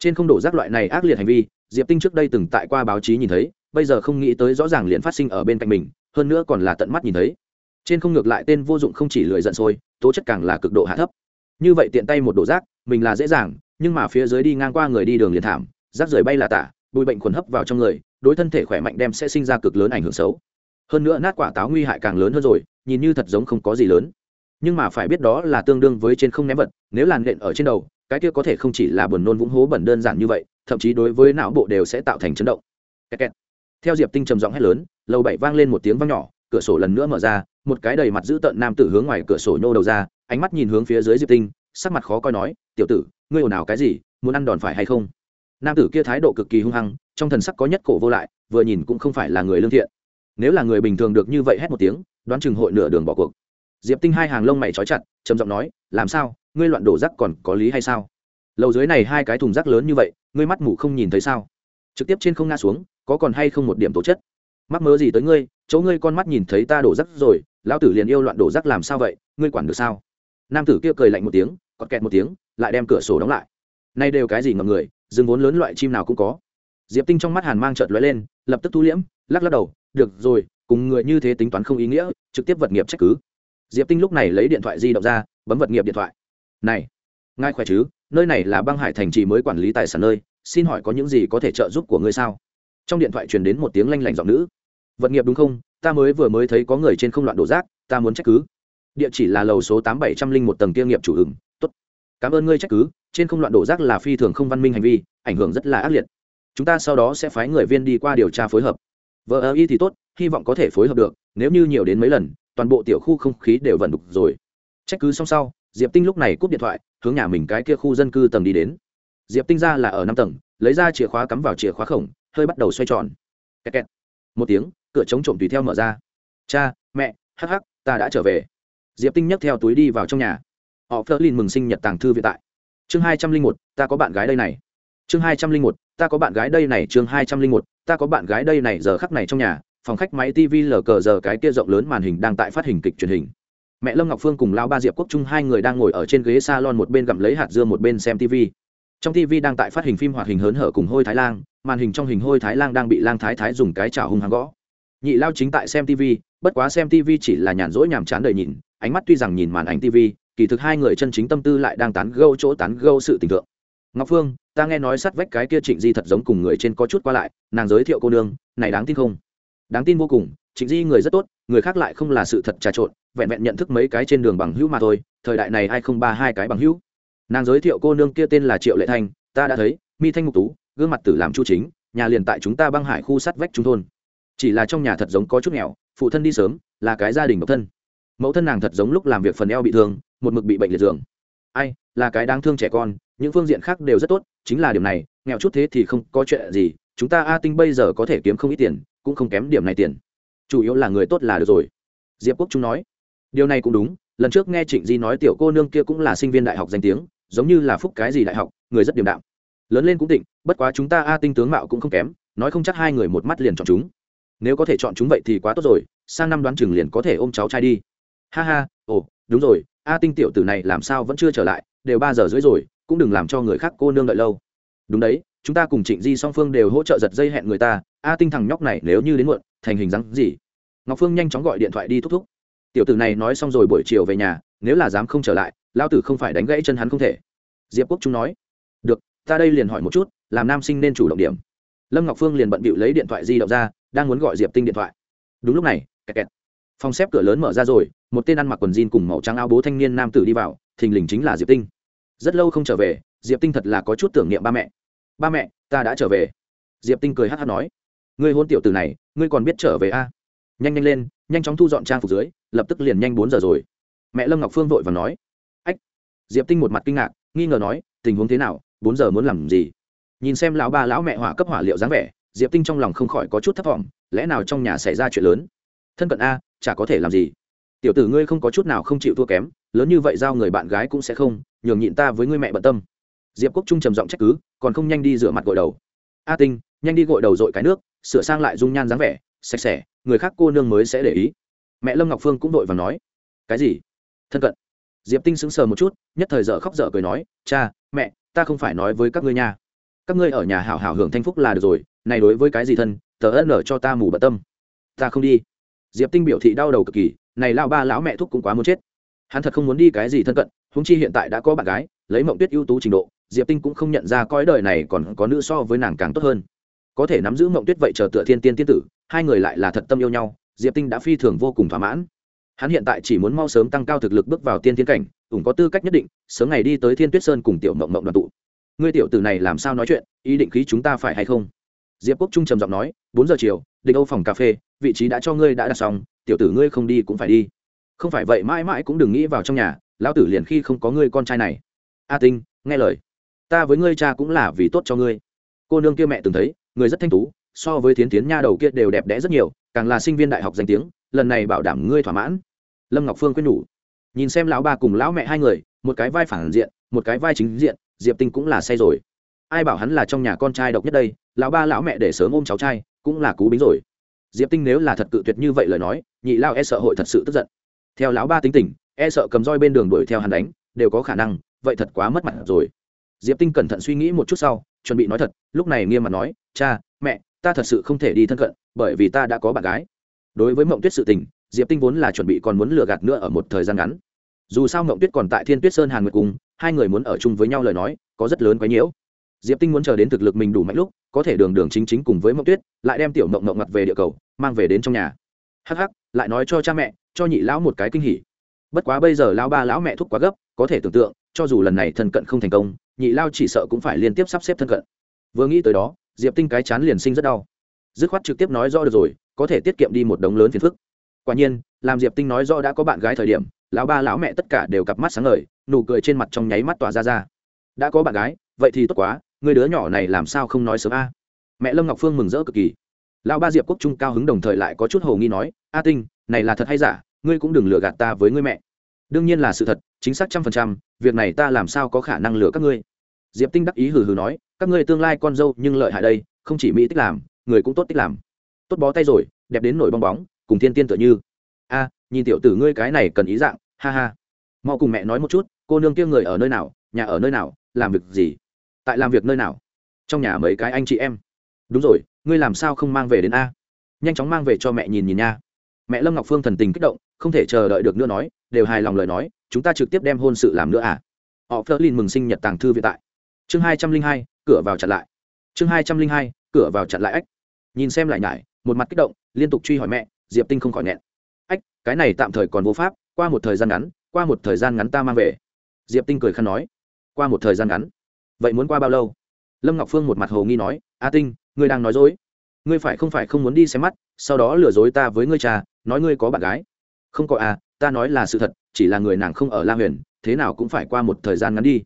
trên không đổ rác loại này ác liệt hành vi, diệp tinh trước đây từng tại qua báo chí nhìn thấy, bây giờ không nghĩ tới rõ ràng liền phát sinh ở bên cạnh mình, hơn nữa còn là tận mắt nhìn thấy. Trên không ngược lại tên vô dụng không chỉ lười giận sôi, tố chất càng là cực độ hạ thấp. Như vậy tiện tay một đổ rác, mình là dễ dàng, nhưng mà phía dưới đi ngang qua người đi đường liền thảm, rác rời bay là tả, bụi bệnh khuẩn hấp vào trong người, đối thân thể khỏe mạnh đem sẽ sinh ra cực lớn ảnh hưởng xấu. Hơn nữa nát quả táo nguy hại càng lớn hơn rồi, nhìn như thật giống không có gì lớn. Nhưng mà phải biết đó là tương đương với trên không ném vật, nếu làn nện ở trên đầu cái kia có thể không chỉ là buồn nôn vũng hố bẩn đơn giản như vậy, thậm chí đối với não bộ đều sẽ tạo thành chấn động. Kẹt kẹt. theo diệp tinh trầm giọng hét lớn, lầu bảy vang lên một tiếng vang nhỏ, cửa sổ lần nữa mở ra, một cái đầy mặt dữ tợn nam tử hướng ngoài cửa sổ nhô đầu ra, ánh mắt nhìn hướng phía dưới diệp tinh, sắc mặt khó coi nói, tiểu tử, ngươi ồn ào cái gì, muốn ăn đòn phải hay không? Nam tử kia thái độ cực kỳ hung hăng, trong thần sắc có nhất cổ vô lại, vừa nhìn cũng không phải là người lương thiện. Nếu là người bình thường được như vậy hét một tiếng, đoán chừng hội nửa đường bỏ cuộc. Diệp tinh hai hàng lông mày trói chặt, trầm giọng nói, làm sao? Ngươi loạn đổ rác còn có lý hay sao? Lầu dưới này hai cái thùng rác lớn như vậy, ngươi mắt mủ không nhìn thấy sao? Trực tiếp trên không ngã xuống, có còn hay không một điểm tố chất? Mắc mớ gì tới ngươi, chỗ ngươi con mắt nhìn thấy ta đổ rác rồi, lão tử liền yêu loạn đổ rác làm sao vậy, ngươi quản được sao? Nam tử kia cười lạnh một tiếng còn kẹt một tiếng, lại đem cửa sổ đóng lại. Nay đều cái gì ngầm người, rừng vốn lớn loại chim nào cũng có. Diệp tinh trong mắt hàn mang trợt lóe lên, lập tức thu liễm, lắc lắc đầu, được rồi, cùng người như thế tính toán không ý nghĩa, trực tiếp vật nghiệp trách cứ. Diệp tinh lúc này lấy điện thoại di động ra, bấm vật nghiệp điện thoại này, ngài khỏe chứ? Nơi này là băng hải thành trì mới quản lý tài sản nơi, xin hỏi có những gì có thể trợ giúp của ngươi sao? Trong điện thoại truyền đến một tiếng lanh lảnh giọng nữ. Vật nghiệp đúng không? Ta mới vừa mới thấy có người trên không loạn đổ rác, ta muốn trách cứ. Địa chỉ là lầu số tám bảy trăm linh một tầng kia nghiệp chủ ửng. Tốt. Cảm ơn ngươi trách cứ, trên không loạn đổ rác là phi thường không văn minh hành vi, ảnh hưởng rất là ác liệt. Chúng ta sau đó sẽ phái người viên đi qua điều tra phối hợp. Vợ ơ y thì tốt, hy vọng có thể phối hợp được, nếu như nhiều đến mấy lần, toàn bộ tiểu khu không khí đều vận đục rồi. Trách cứ xong sau diệp tinh lúc này cúp điện thoại, hướng nhà mình cái kia khu dân cư tầng đi đến. Diệp tinh ra là ở năm tầng, lấy ra chìa khóa cắm vào chìa khóa khổng, hơi bắt đầu xoay tròn. Kẹt kẹt. một tiếng, cửa chống trộm tùy theo mở ra. Cha, mẹ, hắc hắc, ta đã trở về. Diệp tinh nhấc theo túi đi vào trong nhà. Họ phớt lên mừng sinh nhật tàng thư viện tại. Chương hai trăm linh một, ta có bạn gái đây này. Chương hai trăm linh một, ta có bạn gái đây này. Chương hai trăm linh một, ta có bạn gái đây này. Giờ khắc này trong nhà, phòng khách máy tv lờ cờ giờ cái kia rộng lớn màn hình đang tại phát hình kịch truyền hình mẹ lâm ngọc phương cùng lao ba diệp quốc trung hai người đang ngồi ở trên ghế s a lon một bên gặm lấy hạt dưa một bên xem tv trong tv đang tại phát hình phim hoạt hình hớn hở cùng hôi thái lan màn hình trong hình hôi thái lan đang bị lang thái thái dùng cái chảo hung hăng gõ nhị lao chính tại xem tv bất quá xem tv chỉ là nhàn rỗi nhàm chán đời nhìn ánh mắt tuy rằng nhìn màn ảnh tv kỳ thực hai người chân chính tâm tư lại đang tán gâu chỗ tán gâu sự tình tượng ngọc phương ta nghe nói sát vách cái kia trịnh di thật giống cùng người trên có chút qua lại nàng giới thiệu cô nương này đáng tin không đáng tin vô cùng trịnh di người rất tốt người khác lại không là sự thật trà trộn vẹn vẹn nhận thức mấy cái trên đường bằng hữu mà thôi, thời đại này ai không ba hai cái bằng hữu? Nàng giới thiệu cô nương kia tên là triệu lệ thanh, ta đã thấy, mi thanh ngục tú, gương mặt tử làm chu chính, nhà liền tại chúng ta băng hải khu sắt vách trung thôn. Chỉ là trong nhà thật giống có chút nghèo, phụ thân đi sớm, là cái gia đình độc thân. Mẫu thân nàng thật giống lúc làm việc phần eo bị thương, một mực bị bệnh liệt giường. Ai, là cái đáng thương trẻ con, những phương diện khác đều rất tốt, chính là điểm này, nghèo chút thế thì không có chuyện gì, chúng ta a tinh bây giờ có thể kiếm không ít tiền, cũng không kém điểm này tiền. Chủ yếu là người tốt là được rồi. Diệp quốc trung nói điều này cũng đúng, lần trước nghe trịnh di nói tiểu cô nương kia cũng là sinh viên đại học danh tiếng, giống như là phúc cái gì đại học, người rất điềm đạm. Lớn lên cũng tịnh, bất quá chúng ta a tinh tướng mạo cũng không kém, nói không chắc hai người một mắt liền chọn chúng. Nếu có thể chọn chúng vậy thì quá tốt rồi, sang năm đoán chừng liền có thể ôm cháu trai đi. Ha ha, ồ, đúng rồi, a tinh tiểu tử này làm sao vẫn chưa trở lại, đều ba giờ rưỡi rồi, cũng đừng làm cho người khác cô nương đợi lâu. Đúng đấy, chúng ta cùng trịnh di song phương đều hỗ trợ giật dây hẹn người ta, a tinh thằng nhóc này nếu như đến muộn, thành hình dáng gì? Ngọc phương nhanh chóng gọi điện thoại đi thúc thúc tiểu tử này nói xong rồi buổi chiều về nhà, nếu là dám không trở lại lao tử không phải đánh gãy chân hắn không thể. Diệp quốc trung nói, được, ta đây liền hỏi một chút, làm nam sinh nên chủ động điểm. Lâm ngọc phương liền bận bịu lấy điện thoại di động ra, đang muốn gọi diệp tinh điện thoại. Đúng lúc này, kẹt kẹt. Phòng xếp cửa lớn mở ra rồi, một tên ăn mặc quần jean cùng màu trắng áo bố thanh niên nam tử đi vào, thình lình chính là diệp tinh. Rất lâu không trở về, diệp tinh thật là có chút tưởng niệm ba mẹ. Ba mẹ, ta đã trở về. Diệp tinh cười hát hát nói, ngươi hôn tiểu tử này, ngươi còn biết trở về a? À? nhanh nhanh lên nhanh chóng thu dọn trang phục dưới, lập tức liền nhanh bốn giờ rồi. Mẹ lâm ngọc phương vội và nói, ách. Diệp tinh một mặt kinh ngạc, nghi ngờ nói, tình huống thế nào? Bốn giờ muốn làm gì? Nhìn xem lão ba lão mẹ hỏa cấp hỏa liệu dáng vẻ, diệp tinh trong lòng không khỏi có chút thất vọng, lẽ nào trong nhà xảy ra chuyện lớn? Thân cận a, chả có thể làm gì. Tiểu tử ngươi không có chút nào không chịu thua kém, lớn như vậy giao người bạn gái cũng sẽ không, nhường nhịn ta với ngươi mẹ bận tâm. Diệp quốc trung trầm giọng trách cứ, còn không nhanh đi rửa mặt gội đầu. A tinh, nhanh đi gội đầu dội cái nước, sửa sang lại dung nhan dáng vẻ sạch sẽ, người khác cô nương mới sẽ để ý. Mẹ lâm ngọc phương cũng đội và nói, cái gì? Thân cận. Diệp tinh sững sờ một chút, nhất thời dở khóc dở cười nói, cha, mẹ, ta không phải nói với các ngươi nha. Các ngươi ở nhà hảo hảo hưởng thanh phúc là được rồi, này đối với cái gì thân, tờ ân ở cho ta mù bận tâm. Ta không đi. Diệp tinh biểu thị đau đầu cực kỳ, này lao ba lão mẹ thúc cũng quá muốn chết. Hắn thật không muốn đi cái gì thân cận húng chi hiện tại đã có bạn gái, lấy mộng tuyết ưu tú trình độ. Diệp tinh cũng không nhận ra coi đời này còn có nữ so với nàng càng tốt hơn có thể nắm giữ mộng tuyết vậy chờ tựa thiên tiên tiên tử, hai người lại là thật tâm yêu nhau, diệp tinh đã phi thường vô cùng thỏa mãn. Hắn hiện tại chỉ muốn mau sớm tăng cao thực lực bước vào tiên thiên cảnh, ủng có tư cách nhất định, sớm ngày đi tới thiên tuyết sơn cùng tiểu mộng mộng đoàn tụ. Ngươi tiểu tử này làm sao nói chuyện, ý định khí chúng ta phải hay không? Diệp quốc trung trầm giọng nói, bốn giờ chiều định âu phòng cà phê, vị trí đã cho ngươi đã đặt xong, tiểu tử ngươi không đi cũng phải đi. Không phải vậy mãi mãi cũng đừng nghĩ vào trong nhà, lão tử liền khi không có ngươi con trai này. A tinh, nghe lời. Ta với ngươi cha cũng là vì tốt cho ngươi cô nương kia mẹ từng thấy, người rất thanh tú, so với thiến tiến nha đầu kia đều đẹp đẽ rất nhiều, càng là sinh viên đại học danh tiếng, lần này bảo đảm ngươi thỏa mãn. Lâm ngọc phương quyết nhủ. Nhìn xem lão ba cùng lão mẹ hai người, một cái vai phản diện, một cái vai chính diện, diệp tinh cũng là say rồi. Ai bảo hắn là trong nhà con trai độc nhất đây, lão ba lão mẹ để sớm ôm cháu trai, cũng là cú bính rồi. Diệp tinh nếu là thật cự tuyệt như vậy lời nói, nhị lao e sợ hội thật sự tức giận. Theo lão ba tính tình e sợ cầm roi bên đường đuổi theo hắn đánh, đều có khả năng, vậy thật quá mất mặt rồi. Diệp tinh cẩn thận suy nghĩ một chút sau chuẩn bị nói thật, lúc này nghiêm mặt nói, cha, mẹ, ta thật sự không thể đi thân cận, bởi vì ta đã có bạn gái. Đối với mộng tuyết sự tình, diệp tinh vốn là chuẩn bị còn muốn lừa gạt nữa ở một thời gian ngắn. Dù sao mộng tuyết còn tại thiên tuyết sơn hàn nguyệt cùng, hai người muốn ở chung với nhau lời nói, có rất lớn quái nhiễu. Diệp tinh muốn chờ đến thực lực mình đủ mạnh lúc, có thể đường đường chính chính cùng với mộng tuyết, lại đem tiểu mộng mộng mặt về địa cầu, mang về đến trong nhà. Hắc hắc, lại nói cho cha mẹ, cho nhị lão một cái kinh hỉ. Bất quá bây giờ lão ba lão mẹ thúc quá gấp, có thể tưởng tượng, cho dù lần này thân cận không thành công nhị lao chỉ sợ cũng phải liên tiếp sắp xếp thân cận. Vừa nghĩ tới đó, diệp tinh cái chán liền sinh rất đau. Dứt khoát trực tiếp nói rõ được rồi, có thể tiết kiệm đi một đống lớn phiền phức. Quả nhiên, làm diệp tinh nói rõ đã có bạn gái thời điểm, lão ba lão mẹ tất cả đều cặp mắt sáng ngời, nụ cười trên mặt trong nháy mắt tỏa ra ra. Đã có bạn gái, vậy thì tốt quá, người đứa nhỏ này làm sao không nói sớm a? À? Mẹ lâm ngọc phương mừng rỡ cực kỳ. Lão ba diệp quốc trung cao hứng đồng thời lại có chút hồ nghi nói, a tinh, này là thật hay giả? Ngươi cũng đừng lừa gạt ta với ngươi mẹ đương nhiên là sự thật, chính xác trăm phần trăm, việc này ta làm sao có khả năng lừa các ngươi? Diệp tinh đắc ý hừ hừ nói, các ngươi tương lai con dâu nhưng lợi hại đây, không chỉ mỹ tích làm, người cũng tốt tích làm. Tốt bó tay rồi, đẹp đến nổi bong bóng, cùng thiên tiên tựa như. A, nhìn tiểu tử ngươi cái này cần ý dạng, ha ha. Mau cùng mẹ nói một chút, cô nương kia người ở nơi nào, nhà ở nơi nào, làm việc gì? Tại làm việc nơi nào? Trong nhà mấy cái anh chị em. Đúng rồi, ngươi làm sao không mang về đến a? Nhanh chóng mang về cho mẹ nhìn nhìn nha mẹ lâm ngọc phương thần tình kích động, không thể chờ đợi được nữa nói, đều hài lòng lời nói, chúng ta trực tiếp đem hôn sự làm nữa à? Họ phớt lên mừng sinh nhật tàng thư viện tại. Chương hai trăm linh hai, cửa vào chặn lại. Chương hai trăm linh hai, cửa vào chặn lại ách. Nhìn xem lại nhải, một mặt kích động, liên tục truy hỏi mẹ, diệp tinh không khỏi nghẹn. Ách, cái này tạm thời còn vô pháp, qua một thời gian ngắn, qua một thời gian ngắn ta mang về. Diệp tinh cười khăn nói. Qua một thời gian ngắn? Vậy muốn qua bao lâu? Lâm ngọc phương một mặt hồ nghi nói. A tinh, ngươi đang nói dối ngươi phải không phải không muốn đi xem mắt, sau đó lừa dối ta với ngươi cha, nói ngươi có bạn gái. Không có à ta nói là sự thật, chỉ là người nàng không ở la huyền, thế nào cũng phải qua một thời gian ngắn đi.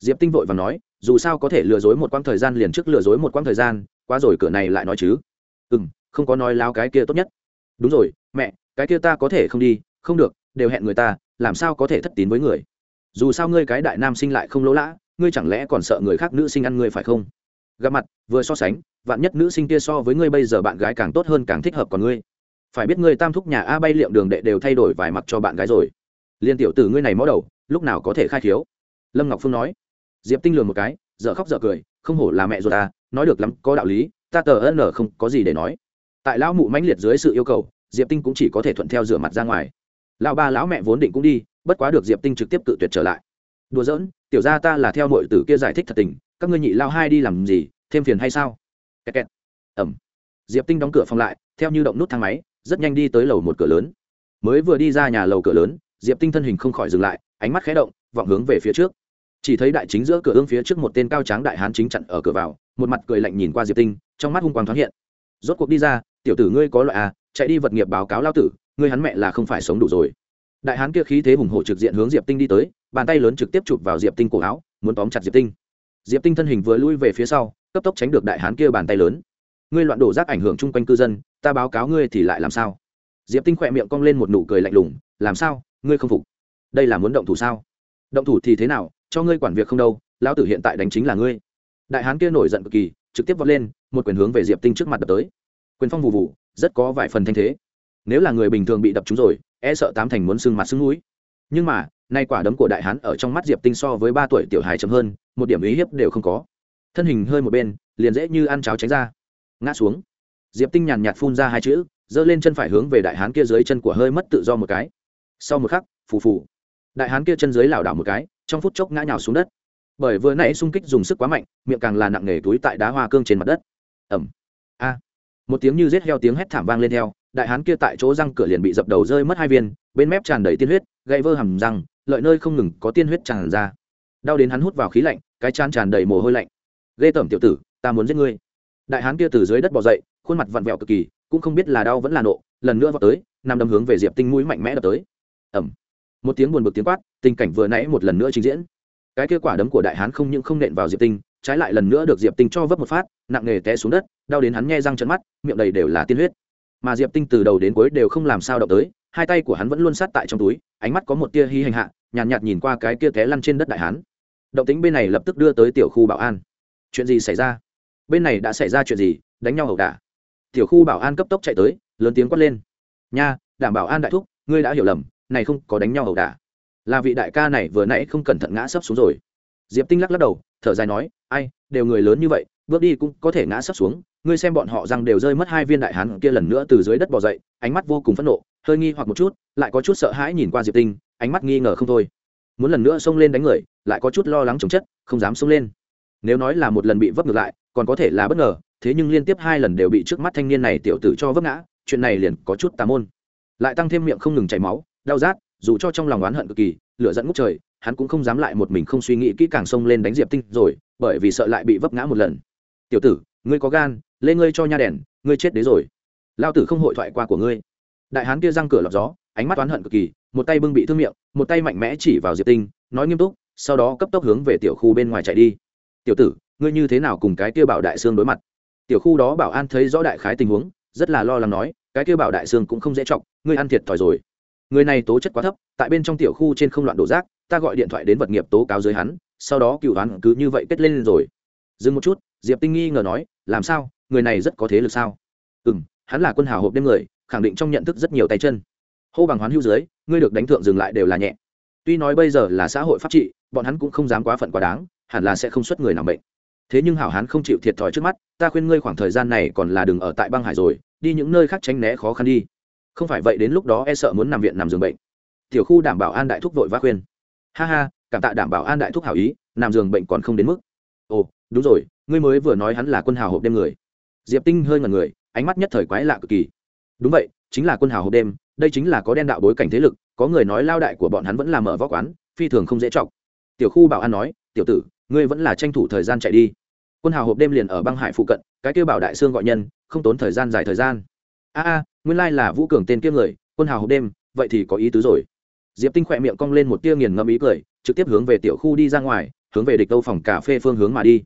Diệp tinh vội và nói, dù sao có thể lừa dối một quãng thời gian liền trước lừa dối một quãng thời gian, qua rồi cửa này lại nói chứ. Ừ m không có nói láo cái kia tốt nhất. Đúng rồi, mẹ, cái kia ta có thể không đi, không được, đều hẹn người ta, làm sao có thể thất tín với người? Dù sao ngươi cái đại nam sinh lại không lỗ lã, ngươi chẳng lẽ còn sợ người khác nữ sinh ăn ngươi phải không? Gặp mặt, vừa so sánh vạn nhất nữ sinh kia so với ngươi bây giờ bạn gái càng tốt hơn càng thích hợp còn ngươi. Phải biết ngươi tam thúc nhà a bay liệm đường đệ đều thay đổi vài mặc cho bạn gái rồi. Liên tiểu tử ngươi này mó đầu, lúc nào có thể khai thiếu lâm ngọc phương nói. Diệp tinh lường một cái dợ khóc dợ cười, không hổ là mẹ ruột ta, nói được lắm, có đạo lý, ta tờ ân không có gì để nói. Tại lão mụ mãnh liệt dưới sự yêu cầu, diệp tinh cũng chỉ có thể thuận theo rửa mặt ra ngoài. Lão ba lão mẹ vốn định cũng đi, bất quá được diệp tinh trực tiếp cự tuyệt trở lại. Đùa giỡn, tiểu ra ta là theo mọi tử kia giải thích thật tình, các ngươi nhị lao hai đi làm gì, thêm phiền hay sao? Kẹt kẹt. ẩm. Diệp tinh đóng cửa phòng lại, theo như động nút thang máy, rất nhanh đi tới lầu một cửa lớn. Mới vừa đi ra nhà lầu cửa lớn, diệp tinh thân hình không khỏi dừng lại, ánh mắt khé động, vọng hướng về phía trước. Chỉ thấy đại chính giữa cửa ương phía trước một tên cao tráng đại hán chính chặn ở cửa vào, một mặt cười lạnh nhìn qua diệp tinh, trong mắt hung quang thoáng hiện. Rốt cuộc đi ra, tiểu tử ngươi có loại à chạy đi vật nghiệp báo cáo lao tử, ngươi hắn mẹ là không phải sống đủ rồi. Đại hán kia khí thế hùng hổ trực diện hướng diệp tinh đi tới, bàn tay lớn trực tiếp chụp vào diệp tinh cổ áo, muốn tóm chặt diệp tinh. Diệp tinh thân hình vừa lui về phía sau cấp tốc tránh được đại hán kia bàn tay lớn. Ngươi loạn đổ rác ảnh hưởng chung quanh cư dân, ta báo cáo ngươi thì lại làm sao? Diệp tinh khỏe miệng cong lên một nụ cười lạnh lùng, làm sao? Ngươi không phục. Đây là muốn động thủ sao? Động thủ thì thế nào? Cho ngươi quản việc không đâu, lão tử hiện tại đánh chính là ngươi. Đại hán kia nổi giận cực kỳ, trực tiếp vọt lên, một quyền hướng về diệp tinh trước mặt đập tới. Quyền phong vụ vụ, rất có vài phần thanh thế. Nếu là người bình thường bị đập trúng rồi e sợ tám thành muốn sưng mặt sưng núi. Nhưng mà, nay quả đấm của đại hán ở trong mắt diệp tinh so với ba tuổi tiểu hài chấm hơn, một điểm ý hiếp đều không có thân hình hơi một bên, liền dễ như ăn cháo tránh ra. Ngã xuống. Diệp tinh nhàn nhạt phun ra hai chữ, giơ lên chân phải hướng về đại hán kia dưới chân của hơi mất tự do một cái. Sau một khắc, phù phù. Đại hán kia chân dưới lảo đảo một cái, trong phút chốc ngã nhào xuống đất. Bởi vừa nãy xung kích dùng sức quá mạnh, miệng càng là nặng nề túi tại đá hoa cương trên mặt đất. Ẩm a. Một tiếng như rết heo tiếng hét thảm vang lên theo, đại hán kia tại chỗ răng cửa liền bị dập đầu rơi mất hai viên, bên mép tràn đầy tiên huyết gậy vơ hầm răng, lợi nơi không ngừng có tiên huyết tràn ra. Đau đến hắn hút vào khí lạnh, cái chan tràn đầy mồ hôi lạnh ghê tởm tiểu tử ta muốn giết ngươi. Đại hán kia từ dưới đất bỏ dậy khuôn mặt vặn vẹo cực kỳ cũng không biết là đau vẫn là nộ lần nữa vào tới nằm đâm hướng về diệp tinh mũi mạnh mẽ đập tới. Ẩm một tiếng buồn bực tiếng quát tình cảnh vừa nãy một lần nữa trình diễn. Cái kết quả đấm của đại hán không những không nện vào diệp tinh trái lại lần nữa được diệp tinh cho vấp một phát nặng nề té xuống đất đau đến hắn nghe răng trận mắt miệng đầy đều là tiên huyết. Mà diệp tinh từ đầu đến cuối đều không làm sao động tới hai tay của hắn vẫn luôn sát tại trong túi ánh mắt có một tia hy hành hạ nhàn nhạt, nhạt nhìn qua cái kia té lăn trên đất đại hán. Động tính bên này lập tức đưa tới tiểu khu bảo an chuyện gì xảy ra? Bên này đã xảy ra chuyện gì? Đánh nhau ẩu đả. Tiểu khu bảo an cấp tốc chạy tới, lớn tiếng quát lên. Nha, đảm bảo an đại thúc, ngươi đã hiểu lầm, này không có đánh nhau ẩu đả. Là vị đại ca này vừa nãy không cẩn thận ngã sấp xuống rồi. Diệp tinh lắc lắc đầu, thở dài nói, ai, đều người lớn như vậy, bước đi cũng có thể ngã sấp xuống. Ngươi xem bọn họ rằng đều rơi mất hai viên đại hán kia lần nữa từ dưới đất bỏ dậy, ánh mắt vô cùng phẫn nộ, hơi nghi hoặc một chút, lại có chút sợ hãi nhìn qua diệp tinh, ánh mắt nghi ngờ không thôi. Muốn lần nữa xông lên đánh người, lại có chút lo lắng chống chất, không dám xông lên nếu nói là một lần bị vấp ngược lại, còn có thể là bất ngờ, thế nhưng liên tiếp hai lần đều bị trước mắt thanh niên này tiểu tử cho vấp ngã, chuyện này liền có chút tà môn. Lại tăng thêm miệng không ngừng chảy máu, đau rát, dù cho trong lòng oán hận cực kỳ, lửa dẫn ngút trời, hắn cũng không dám lại một mình không suy nghĩ kỹ càng xông lên đánh diệp tinh rồi, bởi vì sợ lại bị vấp ngã một lần. Tiểu tử, ngươi có gan, lên ngươi cho nha đèn, ngươi chết đấy rồi. Lao tử không hội thoại qua của ngươi. Đại hán kia răng cửa lọt gió, ánh mắt oán hận cực kỳ, một tay bưng bị thương miệng, một tay mạnh mẽ chỉ vào diệp tinh, nói nghiêm túc, sau đó cấp tốc hướng về tiểu khu bên ngoài chạy đi tiểu tử, ngươi như thế nào cùng cái kia bảo đại sương đối mặt? Tiểu khu đó bảo an thấy rõ đại khái tình huống, rất là lo lắng nói, cái kia bảo đại sương cũng không dễ trọng ngươi ăn thiệt thòi rồi. Người này tố chất quá thấp, tại bên trong tiểu khu trên không loạn đổ rác, ta gọi điện thoại đến vật nghiệp tố cáo dưới hắn, sau đó cựu đoán cứ như vậy kết lên rồi. Dừng một chút, diệp tinh nghi ngờ nói, làm sao, người này rất có thế lực sao? Ừ m hắn là quân hào hộp đêm người, khẳng định trong nhận thức rất nhiều tay chân. Hô bằng hoán hưu dưới, ngươi được đánh thượng dừng lại đều là nhẹ. Tuy nói bây giờ là xã hội pháp trị, bọn hắn cũng không dám quá phận quá đáng hẳn là sẽ không xuất người nào bệnh thế nhưng hảo hán không chịu thiệt thòi trước mắt, ta khuyên ngươi khoảng thời gian này còn là đừng ở tại băng hải rồi, đi những nơi khác tránh né khó khăn đi. Không phải vậy đến lúc đó e sợ muốn nằm viện nằm giường bệnh. Tiểu khu đảm bảo an đại thúc vội vã khuyên. Ha ha, cảm tạ đảm bảo an đại thúc hảo ý, nằm giường bệnh còn không đến mức. Ồ, đúng rồi, ngươi mới vừa nói hắn là quân hào hộp đêm người. Diệp tinh hơi ngần người, ánh mắt nhất thời quái lạ cực kỳ. Đúng vậy, chính là quân hào hộp đêm, đây chính là có đen đạo bối cảnh thế lực, có người nói lao đại của bọn hắn vẫn là mở võ quán, phi thường không dễ chọc. Tiểu khu bảo an nói, tiểu tử ngươi vẫn là tranh thủ thời gian chạy đi. Quân hào hộp đêm liền ở băng hải phụ cận, cái kêu bảo đại sương gọi nhân, không tốn thời gian dài thời gian. A a, nguyên lai là vũ cường tên kiếp người, quân hào hộp đêm, vậy thì có ý tứ rồi. Diệp tinh khỏe miệng cong lên một tia nghiền ngẫm ý cười, trực tiếp hướng về tiểu khu đi ra ngoài, hướng về địch đâu phòng cà phê phương hướng mà đi.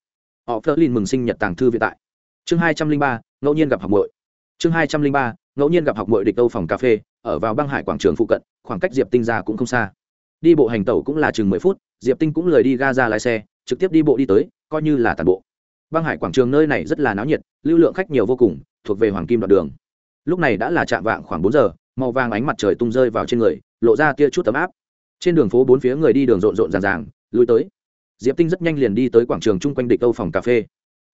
Họ phớt lên mừng sinh nhật tàng thư viện tại. Chương hai trăm linh ba, ngẫu nhiên gặp học mội chương hai trăm linh ba, ngẫu nhiên gặp học mội địch âu phòng cà phê, ở vào băng hải quảng trường phụ cận, khoảng cách diệp tinh ra cũng không xa đi bộ hành tẩu cũng là chừng mười phút, diệp tinh cũng lời đi ga ra lái xe, trực tiếp đi bộ đi tới, coi như là tàn bộ. Băng hải quảng trường nơi này rất là náo nhiệt, lưu lượng khách nhiều vô cùng, thuộc về hoàng kim đoạn đường. Lúc này đã là chạm vạng khoảng bốn giờ, màu vàng ánh mặt trời tung rơi vào trên người, lộ ra tia chút tấm áp. Trên đường phố bốn phía người đi đường rộn rộn ràng ràng lui tới. Diệp tinh rất nhanh liền đi tới quảng trường chung quanh địch âu phòng cà phê.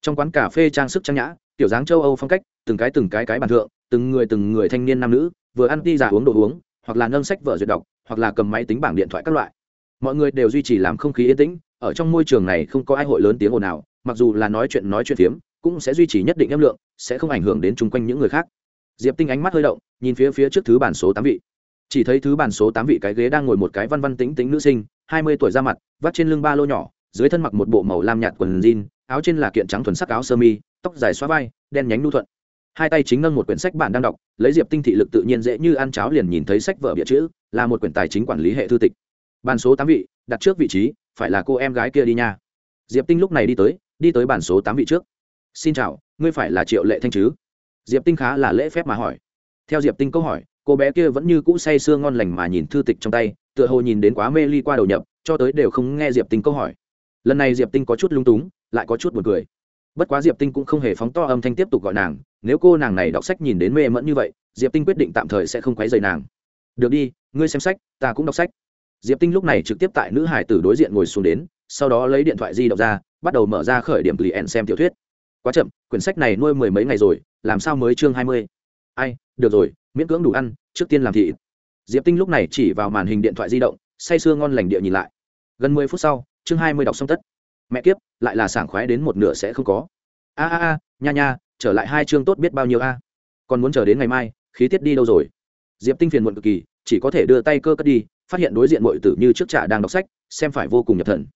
Trong quán cà phê trang sức trang nhã, kiểu dáng châu âu phong cách, từng cái từng cái cái bàn thượng, từng người từng người thanh niên nam nữ, vừa ăn đi giả uống đồ uống, hoặc là nâng sách vở duyệt đọc hoặc là cầm máy tính bảng điện thoại các loại. Mọi người đều duy trì làm không khí yên tĩnh, ở trong môi trường này không có ai hội lớn tiếng ồn nào mặc dù là nói chuyện nói chuyện phiếm, cũng sẽ duy trì nhất định âm lượng, sẽ không ảnh hưởng đến chung quanh những người khác. Diệp tinh ánh mắt hơi động, nhìn phía phía trước thứ bản số tám vị. Chỉ thấy thứ bản số tám vị cái ghế đang ngồi một cái văn văn tính tính nữ sinh, hai mươi tuổi ra mặt, vắt trên lưng ba lô nhỏ, dưới thân mặc một bộ màu lam nhạt quần jean, áo trên là kiện trắng thuần sắc áo sơ mi, tóc dài xóa vai, đen nhánh nu thuận. Hai tay chính nâng một quyển sách bản đang đọc, lấy diệp tinh thị lực tự nhiên dễ như ăn cháo liền nhìn thấy sách vở bịa chữ là một quyển tài chính quản lý hệ thư tịch. Bàn số tám vị, đặt trước vị trí, phải là cô em gái kia đi nha. Diệp tinh lúc này đi tới đi tới bàn số tám vị trước. Xin chào, ngươi phải là triệu lệ thanh chứ? Diệp tinh khá là lễ phép mà hỏi. Theo diệp tinh câu hỏi, cô bé kia vẫn như cũ say sưa ngon lành mà nhìn thư tịch trong tay, tựa hồ nhìn đến quá mê ly qua đầu nhập, cho tới đều không nghe diệp tinh câu hỏi. Lần này diệp tinh có chút lung túng, lại có chút b u ồ n cười. Bất quá diệp tinh cũng không hề phóng to âm thanh tiếp tục gọi nàng, nếu cô nàng này đọc sách nhìn đến mê mẫn như vậy, diệp tinh quyết định tạm thời sẽ không quấy dày nàng. Được đi ngươi xem sách, ta cũng đọc sách. Diệp tinh lúc này trực tiếp tại nữ hải tử đối diện ngồi xuống đến, sau đó lấy điện thoại di động ra, bắt đầu mở ra khởi điểm lì client xem tiểu thuyết. Quá chậm, quyển sách này nuôi mười mấy ngày rồi, làm sao mới chương hai mươi? Ai, được rồi, miễn cưỡng đủ ăn, trước tiên làm thị diệp tinh lúc này chỉ vào màn hình điện thoại di động, say sưa ngon lành địa nhìn lại. Gần mười phút sau, chương hai mươi đọc xong tất. Mẹ kiếp, lại là sảng khoái đến một nửa sẽ không có. A a a, nha nha, trở lại hai chương tốt biết bao nhiêu a. Còn muốn chờ đến ngày mai, khí tiết đi đâu rồi? Diệp tinh phiền muộn cực kỳ chỉ có thể đưa tay cơ cất đi, phát hiện đối diện mọi tử như trước trả đang đọc sách, xem phải vô cùng nhập thần.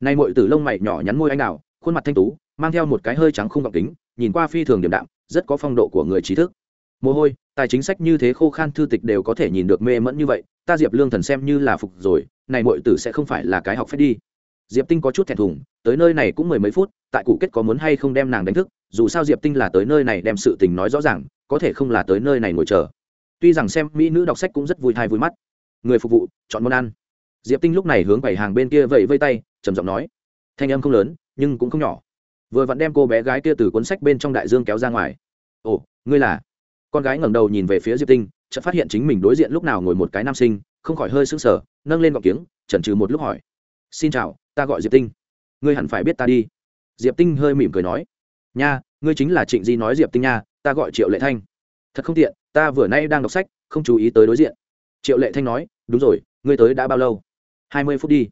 Nay mọi tử lông mày nhỏ nhắn môi anh đào, khuôn mặt thanh tú, mang theo một cái hơi trắng không gọng kính nhìn qua phi thường điểm đạm, rất có phong độ của người trí thức. Mồ hôi, tài chính sách như thế khô khan thư tịch đều có thể nhìn được mê mẫn như vậy, ta diệp lương thần xem như là phục rồi, này mọi tử sẽ không phải là cái học phép đi. Diệp tinh có chút thẹn thùng, tới nơi này cũng mười mấy phút, tại cụ kết có muốn hay không đem nàng đánh thức, dù sao diệp tinh là tới nơi này đem sự tình nói rõ ràng, có thể không là tới nơi này ngồi chờ tuy rằng xem mỹ nữ đọc sách cũng rất vui thai vui mắt. Người phục vụ, chọn món ăn. Diệp tinh lúc này hướng bảy hàng bên kia vẫy vây tay, trầm giọng nói. Thanh âm không lớn, nhưng cũng không nhỏ. Vừa vặn đem cô bé gái kia từ cuốn sách bên trong đại dương kéo ra ngoài. Ồ, ngươi là? Con gái ngẩng đầu nhìn về phía diệp tinh, chợt phát hiện chính mình đối diện lúc nào ngồi một cái nam sinh, không khỏi hơi sững sờ, nâng lên gọng kiếng, chần trừ một lúc hỏi. Xin chào, ta gọi diệp tinh. Ngươi hẳn phải biết ta đi. Diệp tinh hơi mỉm cười nói. Nha, ngươi chính là trịnh di nói diệp tinh nha, ta gọi triệu lệ thanh. Thật không tiện ta vừa nay đang đọc sách, không chú ý tới đối diện. Triệu lệ thanh nói, đúng rồi, ngươi tới đã bao lâu? Hai mươi phút đi.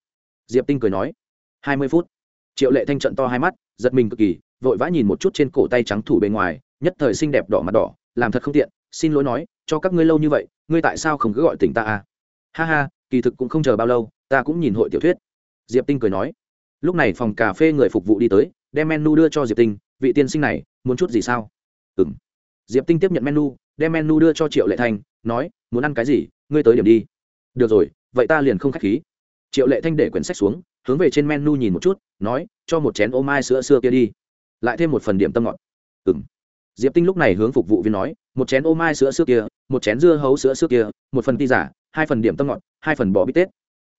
Diệp tinh cười nói, hai mươi phút. Triệu lệ thanh trận to hai mắt, giật mình cực kỳ, vội vã nhìn một chút trên cổ tay trắng thủ bên ngoài, nhất thời xinh đẹp đỏ mặt đỏ, làm thật không tiện, xin lỗi nói, cho các ngươi lâu như vậy, ngươi tại sao không cứ gọi tỉnh ta à? Ha ha, kỳ thực cũng không chờ bao lâu, ta cũng nhìn hội tiểu thuyết. Diệp tinh cười nói, lúc này phòng cà phê người phục vụ đi tới, đem menu đưa cho diệp tinh, vị tiên sinh này, muốn chút gì sao? Ừ m diệp tinh tiếp nhận menu đem menu đưa cho triệu lệ thanh, nói, muốn ăn cái gì, ngươi tới điểm đi. Được rồi, vậy ta liền không k h á c h khí. Triệu lệ thanh để quyển sách xuống, hướng về trên menu nhìn một chút, nói, cho một chén ô mai sữa xưa kia đi. Lại thêm một phần điểm tâm ngọt. Ừ m diệp tinh lúc này hướng phục vụ viên nói, một chén ô mai sữa xưa kia, một chén dưa hấu sữa xưa kia, một phần ti giả, hai phần điểm tâm ngọt, hai phần bò bít tết.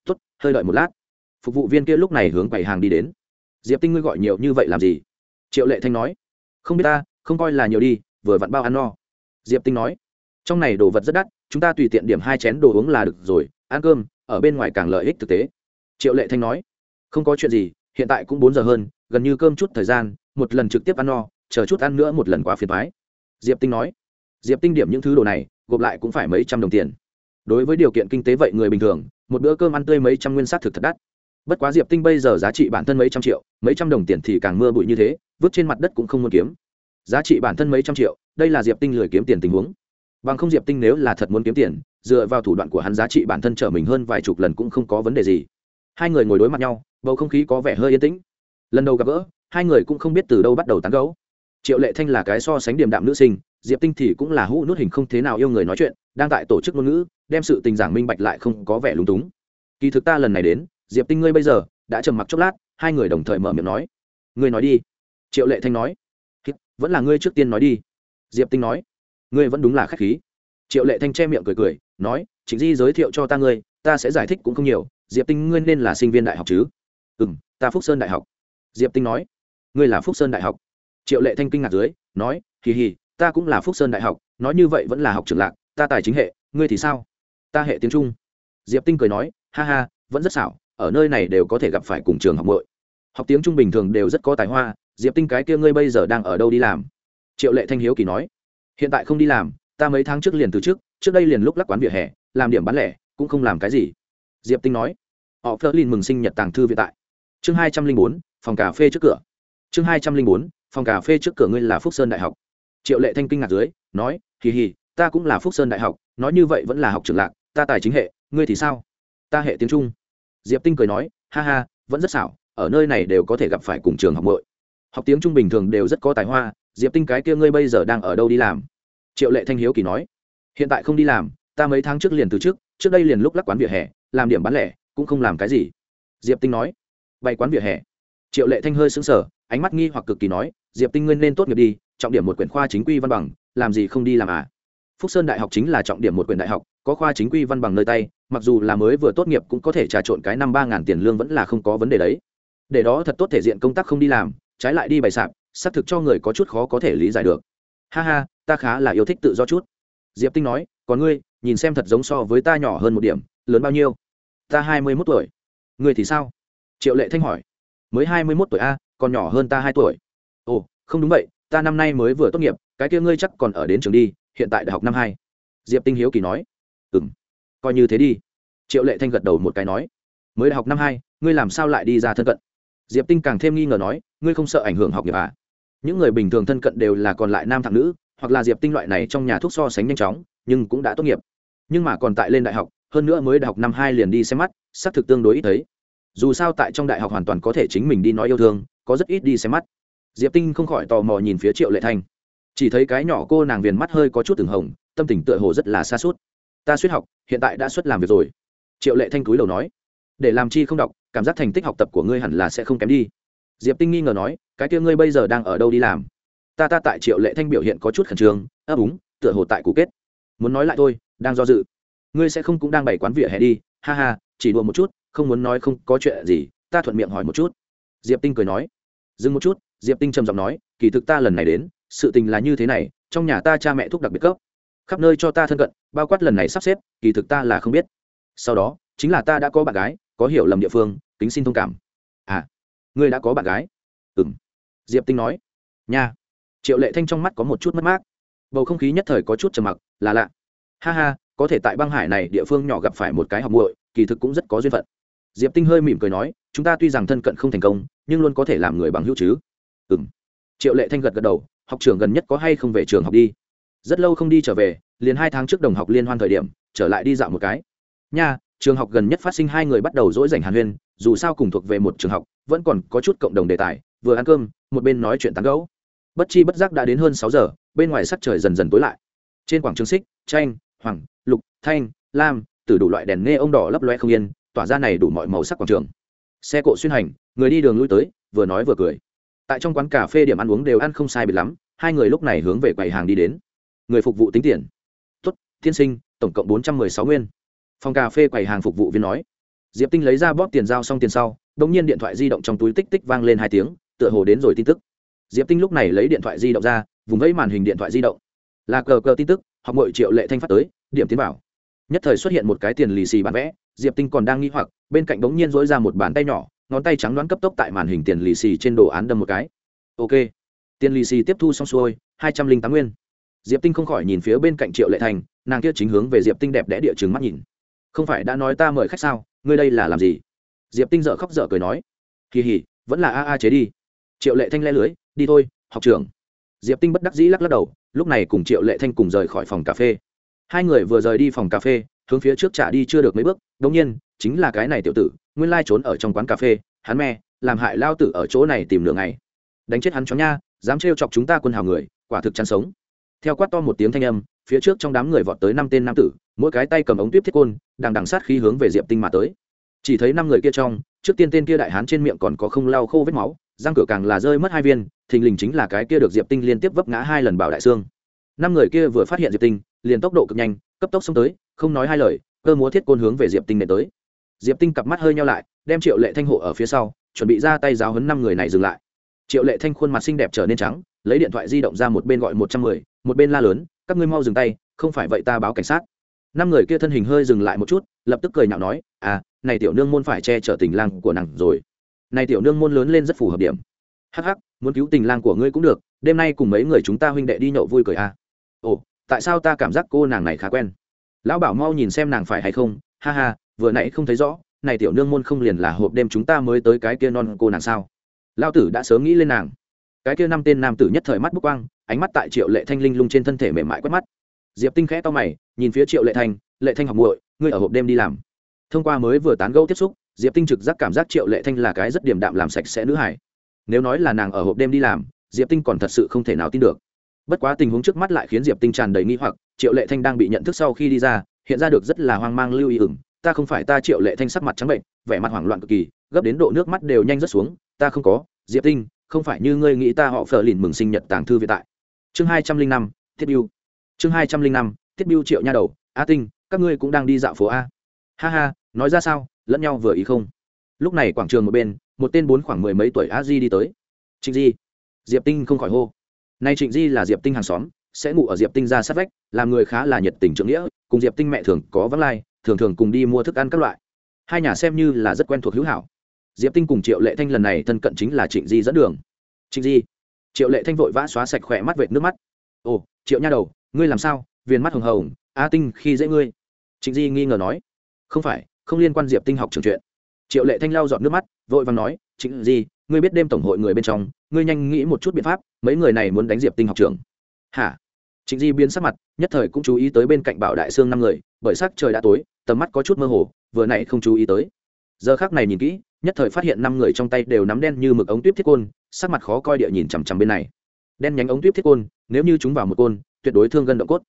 Tuất hơi đợi một lát. Phục vụ viên kia lúc này hướng quầy hàng đi đến. Diệp tinh ngươi gọi nhiều như vậy làm gì? Triệu lệ thanh nói, không biết ta, không coi là nhiều đi, vừa vặn bao ăn no diệp tinh nói, trong này đồ vật rất đắt, chúng ta tùy tiện điểm hai chén đồ uống là được rồi, ăn cơm, ở bên ngoài càng lợi ích thực tế. Triệu lệ thanh nói, không có chuyện gì, hiện tại cũng bốn giờ hơn, gần như cơm chút thời gian, một lần trực tiếp ăn no, chờ chút ăn nữa một lần quá phiền thoái diệp tinh nói, diệp tinh điểm những thứ đồ này, gộp lại cũng phải mấy trăm đồng tiền. Đối với điều kiện kinh tế vậy người bình thường, một bữa cơm ăn tươi mấy trăm nguyên s á t thực thật đắt. Bất quá diệp tinh bây giờ giá trị bản thân mấy trăm triệu, mấy trăm đồng tiền thì càng mưa bụi như thế, vứt trên mặt đất cũng không muốn kiếm. Giá trị bản thân mấy trăm triệu đây là diệp tinh lười kiếm tiền tình huống bằng không diệp tinh nếu là thật muốn kiếm tiền dựa vào thủ đoạn của hắn giá trị bản thân trở mình hơn vài chục lần cũng không có vấn đề gì hai người ngồi đối mặt nhau bầu không khí có vẻ hơi yên tĩnh lần đầu gặp gỡ hai người cũng không biết từ đâu bắt đầu tán gấu triệu lệ thanh là cái so sánh điềm đạm nữ sinh diệp tinh thì cũng là hũ nút hình không thế nào yêu người nói chuyện đang tại tổ chức ngôn ngữ đem sự tình giảng minh bạch lại không có vẻ lúng túng kỳ thực ta lần này đến diệp tinh ngươi bây giờ đã trầm mặc chốc lát hai người đồng thời mở miệng nói ngươi nói đi triệu lệ thanh nói vẫn là ngươi trước tiên nói đi diệp tinh nói, ngươi vẫn đúng là k h á c h khí. Triệu lệ thanh che miệng cười cười, nói chính di giới thiệu cho ta ngươi, ta sẽ giải thích cũng không nhiều. Diệp tinh, ngươi nên là sinh viên đại học chứ? Ừ m ta phúc sơn đại học. Diệp tinh nói, ngươi là phúc sơn đại học? Triệu lệ thanh kinh ngạc dưới, nói, hì hì, ta cũng là phúc sơn đại học, nói như vậy vẫn là học trường lạc, ta tài chính hệ, ngươi thì sao? Ta hệ tiếng trung. Diệp tinh cười nói, ha ha, vẫn rất xảo, ở nơi này đều có thể gặp phải cùng trường học mội học tiếng trung bình thường đều rất có tài hoa, diệp tinh, cái kia ngươi bây giờ đang ở đâu đi làm? Triệu lệ thanh hiếu kỳ nói, hiện tại không đi làm, ta mấy tháng trước liền từ trước trước đây liền lúc lắc quán vỉa hè, làm điểm bán lẻ, cũng không làm cái gì. Diệp tinh nói, họ phớt lên mừng sinh nhật tàng thư viện tại. Chương hai trăm linh bốn, phòng cà phê trước cửa. Chương hai trăm linh bốn, phòng cà phê trước cửa ngươi là phúc sơn đại học. Triệu lệ thanh kinh ngạc dưới, nói hì hì, ta cũng là phúc sơn đại học, nói như vậy vẫn là học trường lạc, ta tài chính hệ, ngươi thì sao? Ta hệ tiếng trung. Diệp tinh cười nói, ha ha, vẫn rất xảo, ở nơi này đều có thể gặp phải cùng trường học bội học tiếng trung bình thường đều rất có tài hoa diệp tinh cái kia ngươi bây giờ đang ở đâu đi làm? Triệu lệ thanh hiếu kỳ nói. Hiện tại không đi làm, ta mấy tháng trước liền từ trước trước đây liền lúc lắc quán vỉa hè, làm điểm bán lẻ, cũng không làm cái gì. Diệp tinh nói. Bày quán vỉa hè. Triệu lệ thanh hơi xứng sở ánh mắt nghi hoặc cực kỳ nói, diệp tinh nguyên nên tốt nghiệp đi, trọng điểm một quyển khoa chính quy văn bằng, làm gì không đi làm à? Phúc sơn đại học chính là trọng điểm một quyển đại học, có khoa chính quy văn bằng nơi tay, mặc dù là mới vừa tốt nghiệp cũng có thể trà trộn cái năm ba ngàn tiền lương vẫn là không có vấn đề đấy. Để đó thật tốt thể diện công tác không đi làm, trái lại đi bày sạp xác thực cho người có chút khó có thể lý giải được. Ha ha, ta khá là yêu thích tự do chút. Diệp tinh nói, còn ngươi, nhìn xem thật giống so với ta nhỏ hơn một điểm, lớn bao nhiêu? Ta hai mươi mốt tuổi. Ngươi thì sao? Triệu lệ thanh hỏi. Mới hai mươi mốt tuổi a, còn nhỏ hơn ta hai tuổi. Ồ, không đúng vậy, ta năm nay mới vừa tốt nghiệp, cái kia ngươi chắc còn ở đến trường đi, hiện tại đại học năm hai. Diệp tinh hiếu kỳ nói. Ừ m coi như thế đi. Triệu lệ thanh gật đầu một cái nói. Mới đại học năm hai, ngươi làm sao lại đi ra thân cận? Diệp tinh càng thêm nghi ngờ nói, ngươi không sợ ảnh hưởng học nghiệp à? Những người bình thường thân cận đều là còn lại nam thằng nữ, hoặc là diệp tinh loại này trong nhà thuốc so sánh nhanh chóng, nhưng cũng đã tốt nghiệp. Nhưng mà còn tại lên đại học, hơn nữa mới đại học năm hai liền đi xem mắt, xác thực tương đối ít thấy. Dù sao tại trong đại học hoàn toàn có thể chính mình đi nói yêu thương, có rất ít đi xem mắt. Diệp tinh không khỏi tò mò nhìn phía triệu lệ thanh. Chỉ thấy cái nhỏ cô nàng viền mắt hơi có chút từng hồng, tâm tình tựa hồ rất là xa suốt ta suýt học, hiện tại đã xuất làm việc rồi. Triệu lệ thanh cúi đầu nói. Để làm chi không đọc, cảm giác thành tích học tập của ngươi hẳn là sẽ không kém đi diệp tinh nghi ngờ nói, cái kia ngươi bây giờ đang ở đâu đi làm? Ta ta tại triệu lệ thanh biểu hiện có chút khẩn trương. Ấp úng tựa hồ tại cũ kết. Muốn nói lại thôi, đang do dự. Ngươi sẽ không cũng đang bày quán vỉa hè đi, ha ha, chỉ đùa một chút, không muốn nói không có chuyện gì, ta thuận miệng hỏi một chút. Diệp tinh cười nói. Dừng một chút, diệp tinh trầm giọng nói, kỳ thực ta lần này đến, sự tình là như thế này, trong nhà ta cha mẹ thúc đặc biệt cấp. Khắp nơi cho ta thân cận, bao quát lần này sắp xếp, kỳ thực ta là không biết. Sau đó, chính là ta đã có bạn gái, có hiểu lầm địa phương, kính xin thông cảm. À ngươi đã có bạn gái. Ừ m diệp tinh nói. Nha. Triệu lệ thanh trong mắt có một chút mất mát. Bầu không khí nhất thời có chút trầm mặc, là lạ. Ha ha, có thể tại băng hải này địa phương nhỏ gặp phải một cái học muội, kỳ thực cũng rất có duyên phận. Diệp tinh hơi mỉm cười nói, chúng ta tuy rằng thân cận không thành công, nhưng luôn có thể làm người bằng hữu chứ. Ừ m triệu lệ thanh gật gật đầu, học trường gần nhất có hay không về trường học đi. Rất lâu không đi trở về, liền hai tháng trước đồng học liên hoan thời điểm, trở lại đi dạo một cái. Nha trường học gần nhất phát sinh hai người bắt đầu dỗi dành hàn huyên, dù sao cùng thuộc về một trường học, vẫn còn có chút cộng đồng đề tài, vừa ăn cơm, một bên nói chuyện tán gẫu. Bất chi bất giác đã đến hơn sáu giờ, bên ngoài sắc trời dần dần tối lại. Trên quảng trường xích, tranh, hoàng, lục, thanh, lam, từ đủ loại đèn nghe ông đỏ lấp loe không yên, tỏa ra này đủ mọi màu sắc quảng trường. Xe cộ xuyên hành, người đi đường lui tới, vừa nói vừa cười. Tại trong quán cà phê điểm ăn uống đều ăn không sai biệt lắm, hai người lúc này hướng về quầy hàng đi đến. Người phục vụ tính tiền. Tuất tiên sinh, tổng cộng bốn trăm mười sáu nguyên phòng cà phê quầy hàng phục vụ viên nói. Diệp tinh lấy ra bóp tiền giao xong tiền sau đ ỗ n g nhiên điện thoại di động trong túi tích tích vang lên hai tiếng, tựa hồ đến rồi tin tức. Diệp tinh lúc này lấy điện thoại di động ra, vùng vẫy màn hình điện thoại di động. Là cờ cờ tin tức, học ngội triệu lệ thanh phát tới, điểm tiến bảo nhất thời xuất hiện một cái tiền lì xì bán vẽ, diệp tinh còn đang nghĩ hoặc, bên cạnh bỗng nhiên dỗi ra một bàn tay nhỏ, ngón tay trắng đoán cấp tốc tại màn hình tiền lì xì trên đồ án đâm một cái. Ok. Tiền lì xì tiếp thu xong xuôi, hai trăm linh tám nguyên. Diệp tinh không khỏi nhìn phía bên cạnh triệu lệ thành, nàng kia chính hướng về diệp tinh đẹp đẽ địa chừng mắt nhìn không phải đã nói ta mời khách sao? Ngươi đây là làm gì? Diệp tinh dợ khóc dở cười nói. Kỳ hỉ, vẫn là a a chế đi. Triệu lệ thanh le lưới, đi thôi, học trường diệp tinh bất đắc dĩ lắc lắc đầu, lúc này cùng triệu lệ thanh cùng rời khỏi phòng cà phê. Hai người vừa rời đi phòng cà phê, hướng phía trước trả đi chưa được mấy bước đống nhiên, chính là cái này tiểu tử, nguyên lai trốn ở trong quán cà phê, hắn me, làm hại lao tử ở chỗ này tìm lửa ngày. Đánh chết hắn chó nha, dám trêu chọc chúng ta quân hào người, quả thực chăn sống. Theo quát to một tiếng thanh âm phía trước trong đám người vọt tới năm tên nam tử, mỗi cái tay cầm ống tuyếp thiết côn, đang đằng sát khí hướng về diệp tinh mà tới. Chỉ thấy năm người kia trong, trước tiên tên kia đại hán trên miệng còn có không lau khô vết máu, răng cửa càng là rơi mất hai viên, thình lình chính là cái kia được diệp tinh liên tiếp vấp ngã hai lần bảo đại xương. Năm người kia vừa phát hiện diệp tinh, liền tốc độ cực nhanh, cấp tốc xông tới, không nói hai lời, cơ múa thiết côn hướng về diệp tinh để tới. Diệp tinh cặp mắt hơi nhau lại, đem triệu lệ thanh hộ ở phía sau, chuẩn bị ra tay giáo hấn năm người này dừng lại. Triệu lệ thanh khuôn mặt xinh đẹp trở nên trắng, lấy điện thoại di động ra một bên gọi một trăm mười, một bên la lớn các ngươi mau dừng tay, không phải vậy ta báo cảnh sát. Năm người kia thân hình hơi dừng lại một chút, lập tức cười nhạo nói à này tiểu nương môn phải che chở tình lang của nàng rồi. Này tiểu nương môn lớn lên rất phù hợp điểm. Hắc hắc, muốn cứu tình lang của ngươi cũng được, đêm nay cùng mấy người chúng ta huynh đệ đi nhậu vui cười à. Ồ, tại sao ta cảm giác cô nàng này khá quen? Lão bảo mau nhìn xem nàng phải hay không, ha ha, vừa nãy không thấy rõ, này tiểu nương môn không liền là hộp đêm chúng ta mới tới cái kia non cô nàng sao? Lao tử đã sớm nghĩ lên nàng. Cái kia năm tên nam tử nhất thời mắt bức quang ánh mắt tại triệu lệ thanh linh lung trên thân thể mềm mại quét mắt. Diệp tinh khẽ to mày, nhìn phía triệu lệ thanh lệ thanh học muội, ngươi ở hộp đêm đi làm. Thông qua mới vừa tán gẫu tiếp xúc, diệp tinh trực giác cảm giác triệu lệ thanh là cái rất điềm đạm làm sạch sẽ nữ hải nếu nói là nàng ở hộp đêm đi làm, diệp tinh còn thật sự không thể nào tin được. Bất quá tình huống trước mắt lại khiến diệp tinh tràn đầy nghi hoặc, triệu lệ thanh đang bị nhận thức sau khi đi ra, hiện ra được rất là hoang mang lưu ý ửng, ta không phải ta. Triệu lệ thanh sắc mặt trắng bệnh, vẻ mặt hoảng loạn cực kỳ, gấp đến độ nước mắt đều nhanh rớt xuống, ta không có, diệp tinh, không phải như ngươi nghĩ ta họ phờ lìn mừng sinh nhật tàng thư viện tại chương hai trăm linh năm, thiết biêu. Chương hai trăm linh năm, thiết biêu triệu nha đầu a tinh, các ngươi cũng đang đi dạo phố a. Ha ha, nói ra sao, lẫn nhau vừa ý không? Lúc này quảng trường một bên, một tên bốn khoảng mười mấy tuổi a di đi tới. Trịnh di. Diệp tinh không khỏi hô. Nay trịnh di là diệp tinh hàng xóm, sẽ ngủ ở diệp tinh ra sát vách, làm người khá là nhiệt tình trưởng nghĩa, cùng diệp tinh mẹ thường có vắng lai, thường thường cùng đi mua thức ăn các loại. Hai nhà xem như là rất quen thuộc hữu hảo. Diệp tinh cùng triệu lệ thanh lần này thân cận chính là trịnh di dẫn đường. Trịnh di triệu lệ thanh vội vã xóa sạch khỏe mắt vệt nước mắt. Ồ, triệu nha đầu, ngươi làm sao? Viền mắt hồng hồng a tinh khi dễ ngươi. Trịnh di nghi ngờ nói. Không phải, không liên quan diệp tinh học trường chuyện. Triệu lệ thanh lau dọn nước mắt, vội vàng nói. Trịnh di, ngươi biết đêm tổng hội người bên trong, ngươi nhanh nghĩ một chút biện pháp, mấy người này muốn đánh diệp tinh học trường hả? Trịnh di biến sắc mặt, nhất thời cũng chú ý tới bên cạnh bảo đại sương năm người, bởi sắc trời đã tối, tầm mắt có chút mơ hồ, vừa nãy không chú ý tới. Giờ khác này nhìn kỹ, nhất thời phát hiện năm người trong tay đều nắm đen như mực ống tuyếp thiết côn sắc mặt khó coi địa nhìn chằm chằm bên này. Đen nhánh ống tuyếp thiết côn, nếu như chúng vào một côn, tuyệt đối thương gân động cốt.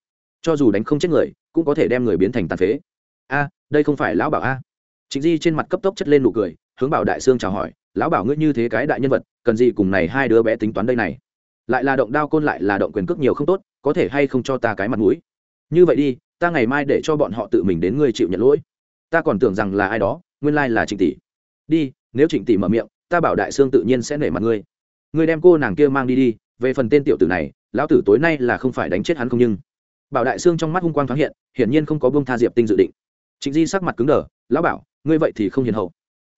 Cho dù đánh không chết người, cũng có thể đem người biến thành tàn phế. A, đây không phải lão bảo a. Trịnh di trên mặt cấp tốc chất lên nụ cười, hướng bảo đại sương chào hỏi, lão bảo ngươi như thế cái đại nhân vật, cần gì cùng này hai đứa bé tính toán đây này? Lại là động đao côn lại là động quyền cước nhiều không tốt, có thể hay không cho ta cái mặt mũi? Như vậy đi, ta ngày mai để cho bọn họ tự mình đến ngươi chịu nhận lỗi. Ta còn tưởng rằng là ai đó, nguyên lai là trịnh tỷ. Đi, nếu trịnh tỷ mở miệng ta bảo đại sương tự nhiên sẽ nể mặt ngươi. Ngươi đem cô nàng kia mang đi đi, về phần tên tiểu tử này, lão tử tối nay là không phải đánh chết hắn không nhưng. Bảo đại sương trong mắt hung quang thoáng hiện, hiển nhiên không có bông tha diệp tinh dự định. Trịnh di sắc mặt cứng đờ, lão bảo, ngươi vậy thì không hiền hậu.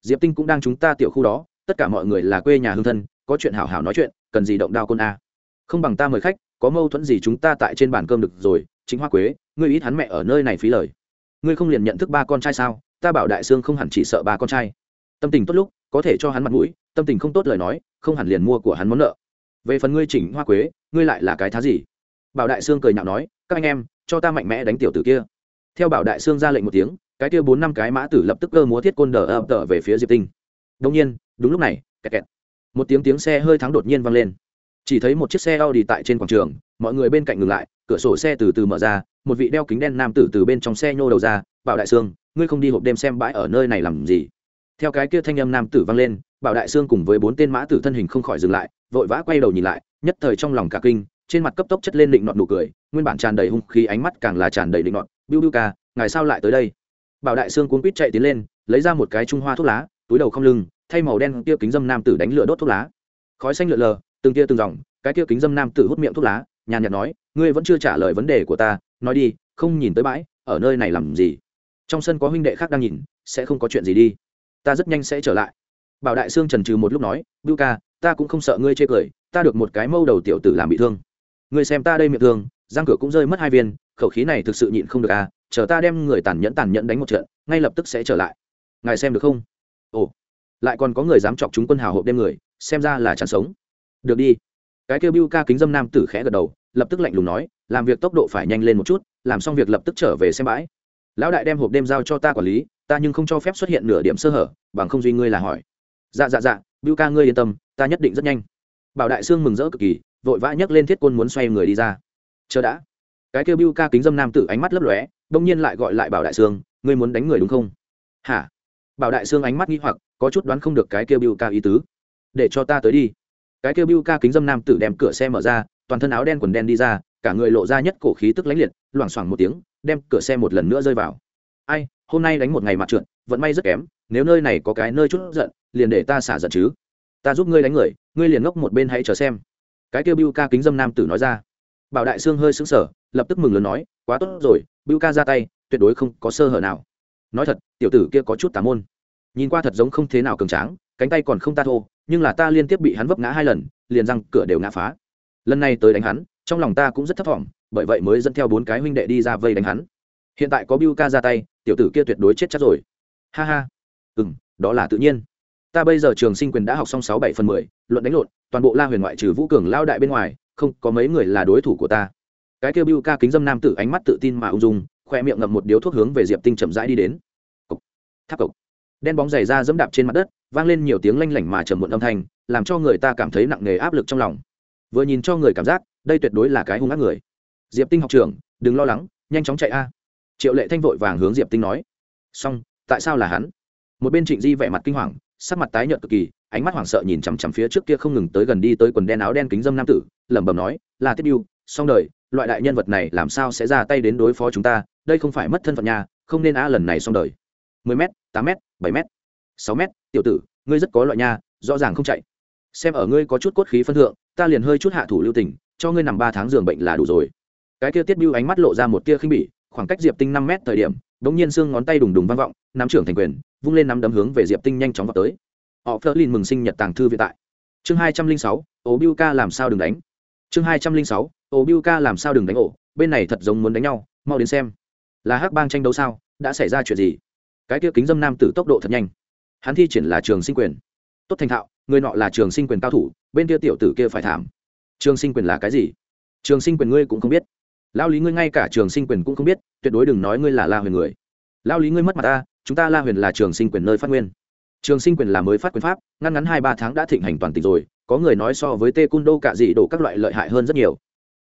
Diệp tinh cũng đang chúng ta tiểu khu đó, tất cả mọi người là quê nhà hương thân, có chuyện hảo hảo nói chuyện, cần gì động đao côn a? Không bằng ta mời khách, có mâu thuẫn gì chúng ta tại trên bàn cơm được rồi chính hoa quế, ngươi ít hắn mẹ ở nơi này phí lời. Ngươi không liền nhận thức ba con trai sao? Ta bảo đại sương không hẳn chỉ sợ ba con trai. Tâm tình tốt lúc có thể cho hắn mặt mũi, tâm tình không tốt lời nói, không hẳn liền mua của hắn món nợ. Về phần ngươi chỉnh hoa quế, ngươi lại là cái thá gì? Bảo đại sương cười nhạo nói, các anh em, cho ta mạnh mẽ đánh tiểu tử kia. Theo bảo đại sương ra lệnh một tiếng, cái kia bốn năm cái mã tử lập tức cơ múa thiết côn đờ ập tờ về phía diệp tinh. Đông nhiên, đúng lúc này, kẹt kẹt. Một tiếng tiếng xe hơi thắng đột nhiên vang lên. Chỉ thấy một chiếc xe Audi tại trên quảng trường, mọi người bên cạnh ngừng lại, cửa sổ xe từ từ mở ra, một vị đeo kính đen nam tử từ bên trong xe nhô đầu ra, bảo đại sương, ngươi không đi hộp đêm xem bãi ở nơi này làm gì? Theo cái kia thanh âm nam tử vang lên, bảo đại sương cùng với bốn tên mã tử thân hình không khỏi dừng lại, vội vã quay đầu nhìn lại, nhất thời trong lòng cả kinh, trên mặt cấp tốc chất lên định nọt nụ cười, nguyên bản tràn đầy hung khí ánh mắt càng là tràn đầy định nọt, biu biu ca, ngài sao lại tới đây? Bảo đại sương cuốn quýt chạy tiến lên, lấy ra một cái trung hoa thuốc lá, túi đầu không lưng, thay màu đen kia kính dâm nam tử đánh lửa đốt thuốc lá. Khói xanh lượn lờ, từng kia từng dòng, cái kia kính dâm nam tử hút miệng thuốc lá, nhàn nhạt nói, ngươi vẫn chưa trả lời vấn đề của ta, nói đi, không nhìn tới bãi, ở nơi này làm gì? Trong sân có huynh đệ khác đang nhìn, sẽ không có chuyện gì đi ta rất nhanh sẽ trở lại. Bảo đại sương trần trừ một lúc nói, bưu ca, ta cũng không sợ ngươi chê cười, ta được một cái mâu đầu tiểu tử làm bị thương. Ngươi xem ta đây miệng thương, răng cửa cũng rơi mất hai viên, khẩu khí này thực sự nhịn không được à chờ ta đem người tàn nhẫn tàn nhẫn đánh một trận, ngay lập tức sẽ trở lại. Ngài xem được không? Ồ. Lại còn có người dám chọc chúng quân hào hộp đêm người, xem ra là chẳng sống. Được đi. Cái kêu bưu ca kính dâm nam tử khẽ gật đầu, lập tức lạnh lùng nói, làm việc tốc độ phải nhanh lên một chút, làm xong việc lập tức trở về xem bãi. Lão đại đem hộp đêm giao cho ta quản lý ta nhưng không cho phép xuất hiện nửa điểm sơ hở, bằng không duy ngươi là hỏi. Dạ dạ dạ bưu ca ngươi yên tâm, ta nhất định rất nhanh. Bảo đại sương mừng rỡ cực kỳ, vội vã nhấc lên thiết côn muốn xoay người đi ra. Chờ đã. Cái kêu bưu ca kính dâm nam tử ánh mắt lấp lóe đông nhiên lại gọi lại bảo đại sương ngươi muốn đánh người đúng không? Hả? Bảo đại sương ánh mắt nghĩ hoặc, có chút đoán không được cái kêu bưu ca ý tứ. Để cho ta tới đi. Cái kêu bưu ca kính dâm nam tử đem cửa xe mở ra, toàn thân áo đen quần đen đi ra, cả người lộ ra nhất cổ khí tức lãnh liệt, loảng xoảng một tiếng, đem cửa xe một lần nữa rơi vào. Ai? Hôm nay đánh một ngày mặt trượt, vận may rất kém, nếu nơi này có cái nơi chút giận, liền để ta xả giận chứ. Ta giúp ngươi đánh người, ngươi liền ngốc một bên hãy chờ xem. Cái kêu bưu ca kính dâm nam tử nói ra. Bảo đại sương hơi sững sờ, lập tức mừng lớn nói, quá tốt rồi, bưu ca ra tay, tuyệt đối không có sơ hở nào. Nói thật, tiểu tử kia có chút tà môn. Nhìn qua thật giống không thế nào cường tráng, cánh tay còn không ta thô, nhưng là ta liên tiếp bị hắn vấp ngã hai lần, liền răng cửa đều ngã phá. Lần này tới đánh hắn, trong lòng ta cũng rất thấp thỏm, bởi vậy mới dẫn theo bốn cái huynh đệ đi ra vây đánh hắn. Hiện tại có Biu ca ra tay tiểu tử kia tuyệt đối chết chắc rồi. Ha ha. Ừ m đó là tự nhiên. Ta bây giờ trường sinh quyền đã học xong sáu bảy phần mười luận đánh lộn toàn bộ la huyền ngoại trừ vũ cường lao đại bên ngoài không có mấy người là đối thủ của ta. Cái kêu bưu ca kính dâm nam tử ánh mắt tự tin mà ung dung khoe miệng ngậm một điếu thuốc hướng về diệp tinh chậm rãi đi đến. Cộc, tháp cộc. Đen bóng dày ra dẫm đạp trên mặt đất vang lên nhiều tiếng lanh lảnh mà trầm muộn âm thanh làm cho người ta cảm thấy nặng nề áp lực trong lòng. Vừa nhìn cho người cảm giác đây tuyệt đối là cái hung ác người. Diệp tinh học trưởng đừng lo lắng nhanh chóng chạy a triệu lệ thanh vội vàng hướng diệp tinh nói, xong, tại sao là hắn? Một bên trịnh di vẻ mặt kinh hoàng, sắc mặt tái nhợt cực kỳ, ánh mắt hoảng sợ nhìn chằm chằm phía trước kia không ngừng tới gần đi tới quần đen áo đen kính dâm nam tử, lẩm bẩm nói, là tiết biêu, xong đời, loại đại nhân vật này làm sao sẽ ra tay đến đối phó chúng ta, đây không phải mất thân phận nhà, không nên a lần này xong đời. mười m tám m bảy m sáu m tiểu tử, ngươi rất có loại nha, rõ ràng không chạy. Xem ở ngươi có chút cốt khí phân thượng, ta liền hơi chút hạ thủ lưu tình, cho ngươi nằm ba tháng giường bệnh là đủ rồi. Cái kia tiết bưu ánh mắt lộ ra một tia khinh bỉ khoảng cách diệp tinh năm mét thời điểm đ ỗ n g nhiên xương ngón tay đùng đùng vang vọng, nắm trưởng thành quyền, vung lên nắm đấm hướng về diệp tinh nhanh chóng vào tới. Họ phớt lên mừng sinh nhật tàng thư vĩ tại. Chương hai trăm linh sáu, ố biu ca làm sao đừng đánh? Chương hai trăm linh sáu, ố biu ca làm sao đừng đánh ổ, bên này thật giống muốn đánh nhau, mau đến xem. Là hắc bang tranh đấu sao? Đã xảy ra chuyện gì? Cái kia kính dâm nam tử tốc độ thật nhanh. Hắn thi triển là trường sinh quyền. Tốt thành thạo, người nọ là trường sinh quyền cao thủ, bên kia tiểu tử kia phải thảm. Trường sinh quyền là cái gì? Trường sinh quyền ngươi cũng không biết lao lý ngươi ngay cả trường sinh quyền cũng không biết, tuyệt đối đừng nói ngươi là la huyền người. Lao lý ngươi mất mặt ta, chúng ta la huyền là trường sinh quyền nơi phát nguyên. Trường sinh quyền là mới phát quyền pháp ngăn ngắn hai ba tháng đã thịnh hành toàn tỉnh rồi, có người nói so với tê cun đô cạ dị đổ các loại lợi hại hơn rất nhiều.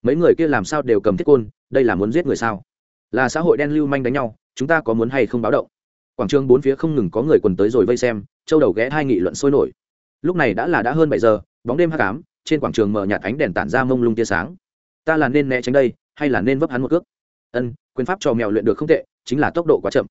Mấy người kia làm sao đều cầm thiết côn, đây là muốn giết người sao? Là xã hội đen lưu manh đánh nhau, chúng ta có muốn hay không báo động? Quảng trường bốn phía không ngừng có người quần tới rồi vây xem, châu đầu ghé hai nghị luận sôi nổi. Lúc này đã là đã hơn bảy giờ, bóng đêm h tám trên quảng trường mở nhạt ánh đèn tản ra mông lung tia sáng. Ta là nên né tránh đây hay là nên vấp hắn một cước? Ân, quyền pháp cho mèo luyện được không tệ, chính là tốc độ quá chậm.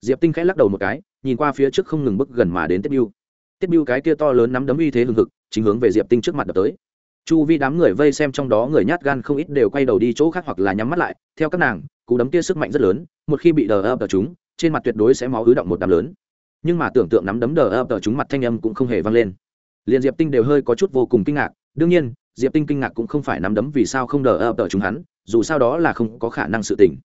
Diệp tinh khẽ lắc đầu một cái, nhìn qua phía trước không ngừng bước gần mà đến tiết biêu. Tiết biêu cái kia to lớn nắm đấm uy thế hừng hực, chính hướng về diệp tinh trước mặt đập tới. Chu vi đám người vây xem trong đó người nhát gan không ít đều quay đầu đi chỗ khác hoặc là nhắm mắt lại, theo các nàng, cú đấm kia sức mạnh rất lớn, một khi bị đờ ập ở chúng, trên mặt tuyệt đối sẽ máu ứ động một đám lớn. Nhưng mà tưởng tượng nắm đấm đờ ập ở chúng mặt thanh âm cũng không hề vang lên. Liền diệp tinh đều hơi có chút vô cùng kinh ngạc, đương nhiên diệp tinh kinh ngạc cũng không phải nắm đấm vì sao không đờ ập ở chúng hắn, dù sao đó là không có khả năng sự tình.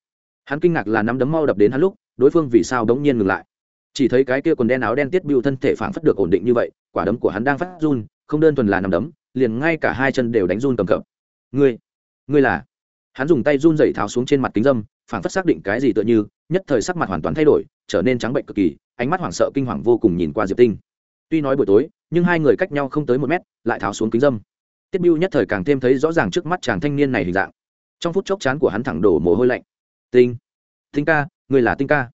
Hắn kinh ngạc là nắm đấm mau đập đến hắn lúc, đối phương vì sao đống nhiên ngừng lại. Chỉ thấy cái kia quần đen áo đen tiết bưu thân thể phảng phất được ổn định như vậy, quả đấm của hắn đang phát run, không đơn thuần là nắm đấm, liền ngay cả hai chân đều đánh run cầm cập. Ngươi ngươi là? Hắn dùng tay run dậy tháo xuống trên mặt kính dâm, phảng phất xác định cái gì tựa như, nhất thời sắc mặt hoàn toàn thay đổi, trở nên trắng bệnh cực kỳ, ánh mắt hoảng sợ kinh hoàng vô cùng nhìn qua diệp tinh. Tuy nói buổi tối, nhưng hai người cách nhau không tới một mét, lại tháo xuống kính dâm tiết biêu nhất thời càng thêm thấy rõ ràng trước mắt chàng thanh niên này hình dạng. Trong phút chốc chán của hắn thẳng đổ mồ hôi lạnh. Tinh tinh ca, người là tinh ca.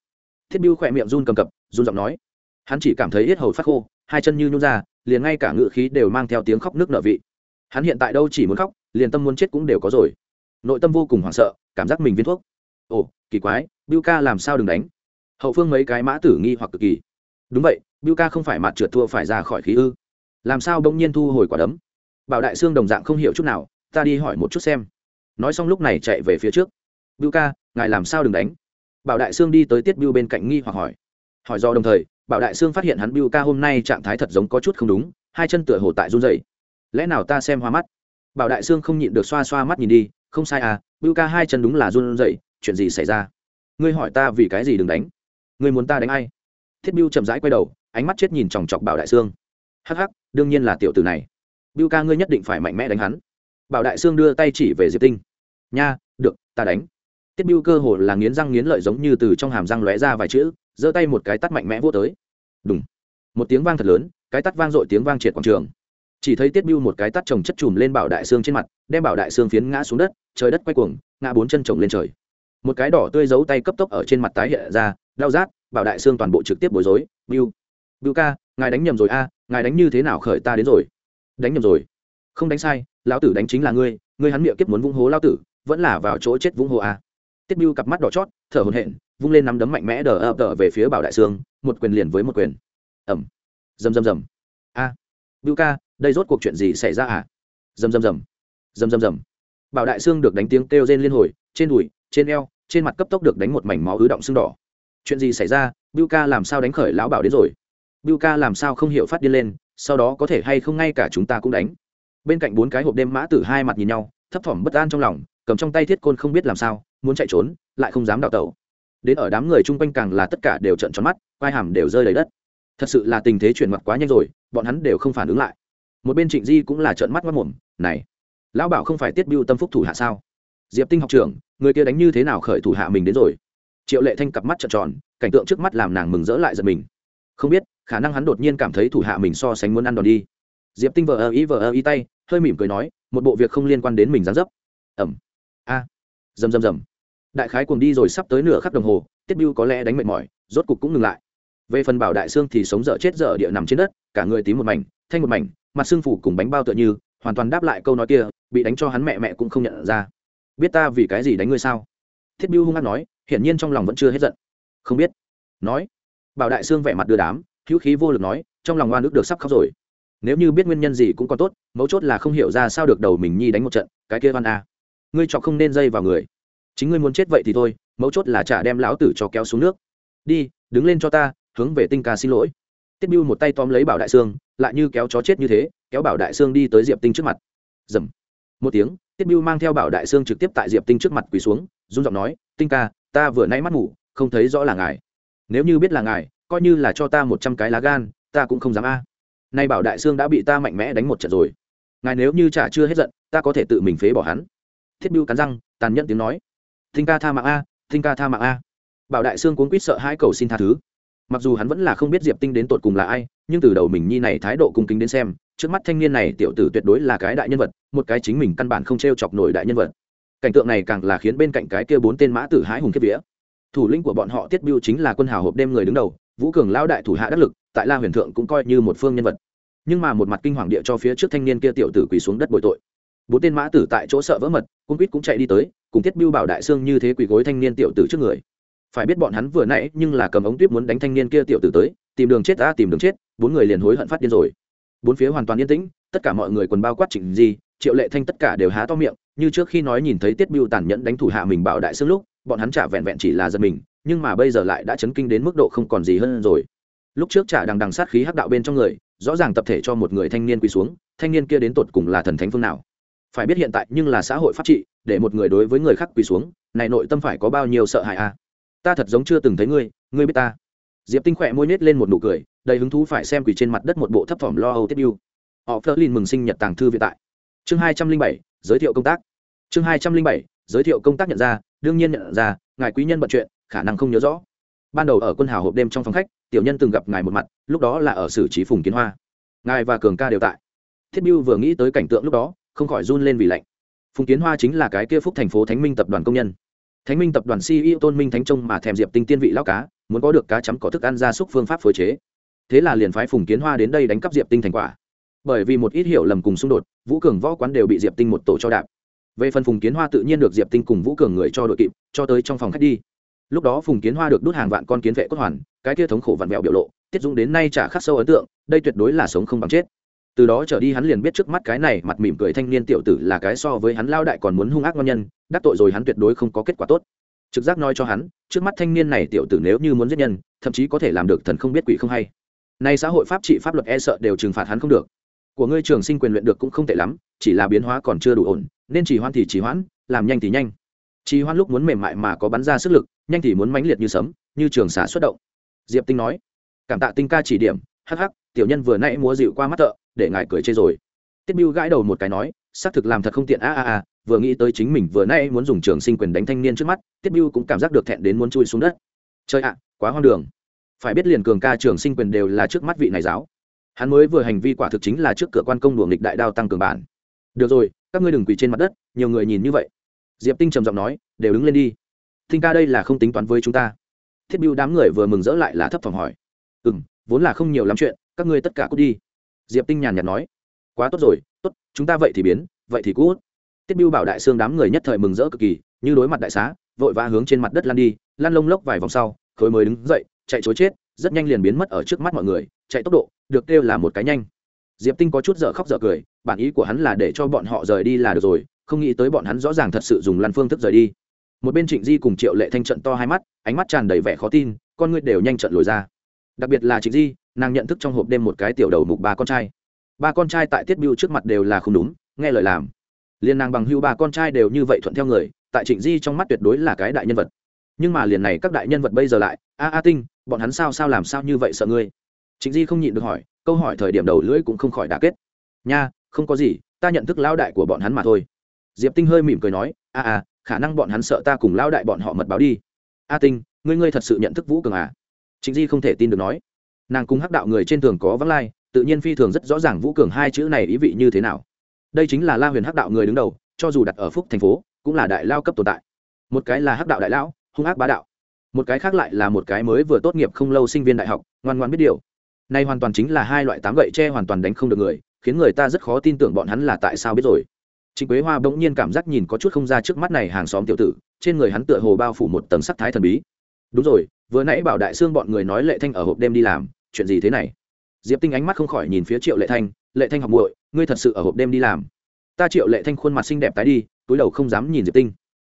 Thiết biêu khỏe miệng run cầm cập, run giọng nói. Hắn chỉ cảm thấy yết hầu phát khô, hai chân như nhún ra, liền ngay cả ngự khí đều mang theo tiếng khóc nước nợ vị. Hắn hiện tại đâu chỉ muốn khóc, liền tâm muốn chết cũng đều có rồi. Nội tâm vô cùng hoảng sợ, cảm giác mình viên thuốc. Ồ, kỳ quái biêu ca làm sao đừng đánh? Hậu phương mấy cái mã tử nghi hoặc cực kỳ. Đúng vậy biêu ca không phải mặt trượt thua phải ra khỏi khí ư? Làm sao bỗng nhiên thu hồi quả đấm? Bảo đại sương đồng dạng không hiểu chút nào, ta đi hỏi một chút xem. Nói xong lúc này chạy về phía trước. Bưu ca, ngài làm sao đừng đánh? Bảo đại sương đi tới tiết bưu bên cạnh nghi hoặc hỏi. Hỏi do đồng thời, bảo đại sương phát hiện hắn bưu ca hôm nay trạng thái thật giống có chút không đúng, hai chân tựa hồ tại run dày lẽ nào ta xem hoa mắt? Bảo đại sương không nhịn được xoa xoa mắt nhìn đi, không sai à bưu ca hai chân đúng là run dậy chuyện gì xảy ra? Ngươi hỏi ta vì cái gì đừng đánh? Ngươi muốn ta đánh ai? Thiết bưu chậm rãi quay đầu, ánh mắt chết nhìn chòng chọc bảo đại sương hắc hắc, đương nhiên là tiểu tử này bưu ca ngươi nhất định phải mạnh mẽ đánh hắn. Bảo đại sương đưa tay chỉ về diệp tinh. Nha, được, ta đánh. Tiết bưu cơ hồ là nghiến răng nghiến lợi giống như từ trong hàm răng lóe ra vài chữ, giơ tay một cái tắt mạnh mẽ vô tới. Đúng một tiếng vang thật lớn, cái tắt vang dội tiếng vang triệt quảng trường. Chỉ thấy tiết bưu một cái tắt chồng chất chùm lên bảo đại Sương trên mặt, đem bảo đại Sương phiến ngã xuống đất, trời đất quay cuồng, ngã bốn chân chồng lên trời. Một cái đỏ tươi giấu tay cấp tốc ở trên mặt tái hiện ra, đau rát, bảo đại Sương toàn bộ trực tiếp bối rối, bưu bưu ca, ngài đánh nhầm rồi a, ngài đánh như thế nào khởi ta đến rồi? Đánh nhầm rồi. Không đánh sai, lão tử đánh chính là ngươi ngươi hắn miệng kiếp muốn vung hố Lão tử, vẫn là vào chỗ chết vung hố à? tiết Biêu cặp mắt đỏ chót, thở hồn hện vung lên nắm đấm mạnh mẽ đờ ập đờ về phía bảo đại sương, một quyền liền với một quyền. Ẩm rầm rầm rầm. A. À. ca, đây rốt cuộc chuyện gì xảy ra à? Rầm rầm rầm. Rầm rầm rầm. Bảo đại sương được đánh tiếng kêu rên liên hồi, trên đùi, trên eo, trên mặt cấp tốc được đánh một mảnh máu ứ động sưng đỏ. Chuyện gì xảy ra? Biêu ca làm sao đánh khởi lão bảo đến rồi? Biêu ca làm sao không hiểu phát điên lên sau đó có thể hay không ngay cả chúng ta cũng đánh. Bên cạnh bốn cái hộp đêm mã tử hai mặt nhìn nhau, thấp thỏm bất an trong lòng, cầm trong tay thiết côn không biết làm sao, muốn chạy trốn, lại không dám đào tẩu. Đến ở đám người chung quanh càng là tất cả đều trận tròn mắt vai hàm đều rơi đầy đất. Thật sự là tình thế chuyển mặt quá nhanh rồi, bọn hắn đều không phản ứng lại. Một bên trịnh di cũng là trợn mắt mất mồm này, lão bảo không phải tiết biêu tâm phúc thủ hạ sao? Diệp tinh học trưởng, người kia đánh như thế nào khởi thủ hạ mình đến rồi? Triệu lệ thanh cặp mắt trợn tròn, cảnh tượng trước mắt làm nàng mừng rỡ lại giật mình. Không biết khả năng hắn đột nhiên cảm thấy thủ hạ mình so sánh muốn ăn đòn đi. Diệp tinh vờ ơ ý vờ ơ ý tay, hơi mỉm cười nói, một bộ việc không liên quan đến mình dán dấp. Ẩm. A. À. rầm rầm rầm. Đại khái cuồng đi rồi sắp tới nửa khắc đồng hồ, tiết biêu có lẽ đánh mệt mỏi, rốt cục cũng ngừng lại. Về phần bảo đại xương thì sống dở chết dở địa nằm trên đất, cả người tím một mảnh, thanh một mảnh, mặt xương phủ cùng bánh bao tựa như, hoàn toàn đáp lại câu nói kia, bị đánh cho hắn mẹ mẹ cũng không nhận ra. Biết ta vì cái gì đánh ngươi sao? Thiết biêu hung hăng nói, hiển nhiên trong lòng vẫn chưa hết giận. Không biết. Nói. Bảo đại xương vẻ mặt đưa đám hữu khí vô lực nói, trong lòng oan ức được sắp khóc rồi. Nếu như biết nguyên nhân gì cũng còn tốt, mấu chốt là không hiểu ra sao được đầu mình nhi đánh một trận, cái kia văn a. Ngươi chọc không nên dây vào người. Chính ngươi muốn chết vậy thì thôi, mấu chốt là chả đem lão tử cho kéo xuống nước. Đi, đứng lên cho ta, hướng về tinh ca xin lỗi. Tiết biêu một tay tóm lấy bảo đại sương, lại như kéo chó chết như thế, kéo bảo đại sương đi tới diệp tinh trước mặt. Dầm. Một tiếng, tiết biêu mang theo bảo đại sương trực tiếp tại diệp tinh trước mặt quỳ xuống, run giọng nói, tinh ca, ta vừa nay mắt ngủ, không thấy rõ là ngài. Nếu như biết là ngài coi như là cho ta một trăm cái lá gan, ta cũng không dám a. Nay bảo đại sương đã bị ta mạnh mẽ đánh một trận rồi. Ngài nếu như chả chưa hết giận, ta có thể tự mình phế bỏ hắn. Thiết biêu cắn răng, tàn nhẫn tiếng nói. Thinh ca tha mạng a, thinh ca tha mạng a. Bảo đại sương cuốn quýt sợ hai cầu xin tha thứ. Mặc dù hắn vẫn là không biết diệp tinh đến tột cùng là ai, nhưng từ đầu mình nhi này thái độ cung kính đến xem, trước mắt thanh niên này tiểu tử tuyệt đối là cái đại nhân vật, một cái chính mình căn bản không t r e o chọc nổi đại nhân vật. Cảnh tượng này càng là khiến bên cạnh cái kia bốn tên mã tử hái hùng kiếp vía thủ lĩnh của bọn họ tiết biêu chính là quân hào hộp đêm người đứng đầu, vũ cường lao đại thủ hạ đắc lực, tại la huyền thượng cũng coi như một phương nhân vật. Nhưng mà một mặt kinh hoàng địa cho phía trước thanh niên kia tiểu tử quỳ xuống đất bồi tội. Bốn tên mã tử tại chỗ sợ vỡ mật cung quýt cũng chạy đi tới, cùng thiết biêu bảo đại sương như thế quỳ gối thanh niên tiểu tử trước người. Phải biết bọn hắn vừa nãy nhưng là cầm ống tuyếp muốn đánh thanh niên kia tiểu tử tới, tìm đường chết ta, tìm đường chết, bốn người liền hối hận phát điên rồi. Bốn phía hoàn toàn yên tĩnh, tất cả mọi người quần bao quát chỉnh gì triệu lệ thanh tất cả đều há to miệng, như trước khi nói nhìn thấy tiết biêu tàn nhẫn đánh thủ hạ mình bảo đại sương lúc bọn hắn trả vẹn vẹn chỉ là giật mình, nhưng mà bây giờ lại đã chấn kinh đến mức độ không còn gì hơn rồi. Lúc trước trả đằng đằng sát khí hắc đạo bên trong người, rõ ràng tập thể cho một người thanh niên quỳ xuống, thanh niên kia đến tột cùng là thần thánh phương nào? Phải biết hiện tại nhưng là xã hội pháp trị, để một người đối với người khác quỳ xuống, này nội tâm phải có bao nhiêu sợ hãi a à? ta thật giống chưa từng thấy ngươi ngươi biết ta. Diệp tinh khỏe môi nết lên một nụ cười, đầy hứng thú phải xem quỳ trên mặt đất một bộ thấp thỏm lo âu tiết yêu. Họ phớt lên mừng sinh nhật tàng thư viện tại. Chương hai trăm linh bảy, giới thiệu công tác. Chương hai trăm linh bảy, giới thiệu công tác nhận ra đương nhiên nhận ra, ngài quý nhân bận chuyện, khả năng không nhớ rõ. Ban đầu ở quân hào hộp đêm trong phòng khách, tiểu nhân từng gặp ngài một mặt, lúc đó là ở xử trí phùng kiến hoa. Ngài và cường ca đều tại. Thiết biêu vừa nghĩ tới cảnh tượng lúc đó, không khỏi run lên vì lạnh. Phùng kiến hoa chính là cái kia phúc thành phố thánh minh tập đoàn công nhân. Thánh minh tập đoàn ceo tôn minh thánh trông mà thèm diệp tinh tiên vị lao cá, muốn có được cá chấm có thức ăn gia súc phương pháp phối chế. Thế là liền phái phùng kiến hoa đến đây đánh cắp diệp tinh thành quả. Bởi vì một ít hiểu lầm cùng xung đột, vũ cường võ quán đều bị diệp tinh một tổ cho đạp về phần phùng kiến hoa tự nhiên được diệp tinh cùng vũ cường người cho đội kịp, cho tới trong phòng khách đi. Lúc đó phùng kiến hoa được đút hàng vạn con kiến vệ cốt hoàn, cái kia thống khổ vạn vẹo biểu lộ, tiết dũng đến nay chả khắc sâu ấn tượng, đây tuyệt đối là sống không bằng chết. Từ đó trở đi hắn liền biết trước mắt cái này mặt mỉm cười thanh niên tiểu tử là cái so với hắn lao đại còn muốn hung ác ngon nhân, đắc tội rồi hắn tuyệt đối không có kết quả tốt. Trực giác nói cho hắn, trước mắt thanh niên này tiểu tử nếu như muốn giết nhân, thậm chí có thể làm được thần không biết quỷ không hay. Nay xã hội pháp trị pháp luật e sợ đều trừng phạt hắn không được. Của ngươi trường sinh quyền luyện được cũng không tệ lắm, chỉ là biến hóa còn chưa đủ ổn nên chỉ hoãn thì chỉ hoãn, làm nhanh thì nhanh. Chỉ hoãn lúc muốn mềm mại mà có bắn ra sức lực, nhanh thì muốn mãnh liệt như sấm, như trường xả xuất động. Diệp tinh nói, cảm tạ tinh ca chỉ điểm, hắc hắc, tiểu nhân vừa nãy múa dịu qua mắt thợ, để ngài cười chê rồi. Tiết biêu gãi đầu một cái nói, xác thực làm thật không tiện, a a a, vừa nghĩ tới chính mình vừa nãy muốn dùng trường sinh quyền đánh thanh niên trước mắt, tiết biêu cũng cảm giác được thẹn đến muốn chui xuống đất. Chơi ạ, quá hoang đường. Phải biết liền cường ca trường sinh quyền đều là trước mắt vị này giáo. Hắn mới vừa hành vi quả thực chính là trước cửa quan công đùa nghịch đại đao tăng cường bản. Được rồi các ngươi đừng quỳ trên mặt đất, nhiều người nhìn như vậy. Diệp tinh trầm giọng nói, đều đứng lên đi. Thinh ca đây là không tính toán với chúng ta. Thiết biêu đám người vừa mừng rỡ lại là thấp phòng hỏi. Ừ m vốn là không nhiều lắm chuyện, các ngươi tất cả cút đi. Diệp tinh nhàn nhạt nói. Quá tốt rồi, tốt, chúng ta vậy thì biến, vậy thì cút. Thiết biêu bảo đại sương đám người nhất thời mừng rỡ cực kỳ, như đối mặt đại xá, vội vã hướng trên mặt đất lăn đi, lăn lông lốc vài vòng sau, khối mới đứng dậy, chạy chối chết, rất nhanh liền biến mất ở trước mắt mọi người, chạy tốc độ, được kêu là một cái nhanh diệp tinh có chút dở khóc dở cười, bản ý của hắn là để cho bọn họ rời đi là được rồi, không nghĩ tới bọn hắn rõ ràng thật sự dùng lăn phương thức rời đi. Một bên trịnh di cùng triệu lệ thanh trận to hai mắt, ánh mắt tràn đầy vẻ khó tin, con ngươi đều nhanh trận lồi ra. Đặc biệt là trịnh di, nàng nhận thức trong hộp đêm một cái tiểu đầu mục ba con trai. Ba con trai tại tiết biêu trước mặt đều là không đúng, nghe lời làm. Liền nàng bằng hưu ba con trai đều như vậy thuận theo người, tại trịnh di trong mắt tuyệt đối là cái đại nhân vật. Nhưng mà liền này các đại nhân vật bây giờ lại, a a tinh, bọn hắn sao sao làm sao như vậy sợ ngươi? Trịnh di không nhịn được hỏi, câu hỏi thời điểm đầu lưỡi cũng không khỏi đả kết. Nha, không có gì, ta nhận thức lao đại của bọn hắn mà thôi. Diệp tinh hơi mỉm cười nói, a a, khả năng bọn hắn sợ ta cùng lao đại bọn họ mật báo đi. A tinh, ngươi ngươi thật sự nhận thức vũ cường à? Trịnh di không thể tin được nói. Nàng cùng hắc đạo người trên tường có vắng lai, tự nhiên phi thường rất rõ ràng vũ cường hai chữ này ý vị như thế nào. Đây chính là la huyền hắc đạo người đứng đầu, cho dù đặt ở phúc thành phố, cũng là đại lao cấp tồn tại. Một cái là hắc đạo đại lão, hung ác bá đạo. Một cái khác lại là một cái mới vừa tốt nghiệp không lâu sinh viên đại học, ngoan ngoãn biết điều nay hoàn toàn chính là hai loại tám gậy tre hoàn toàn đánh không được người khiến người ta rất khó tin tưởng bọn hắn là tại sao biết rồi Trịnh Quế Hoa bỗng nhiên cảm giác nhìn có chút không ra trước mắt này hàng xóm tiểu tử, trên người hắn tựa hồ bao phủ một tầng sắc thái thần bí. Đúng rồi, vừa nãy bảo đại Sương bọn người nói Lệ Thanh ở hộp đêm đi làm, chuyện gì thế này? Diệp Tinh ánh mắt không khỏi nhìn phía Triệu Lệ Thanh, "Lệ Thanh học muội, ngươi thật sự ở hộp đêm đi làm?" Ta Triệu Lệ Thanh khuôn mặt xinh đẹp tái đi, túi đầu không dám nhìn Diệp Tinh.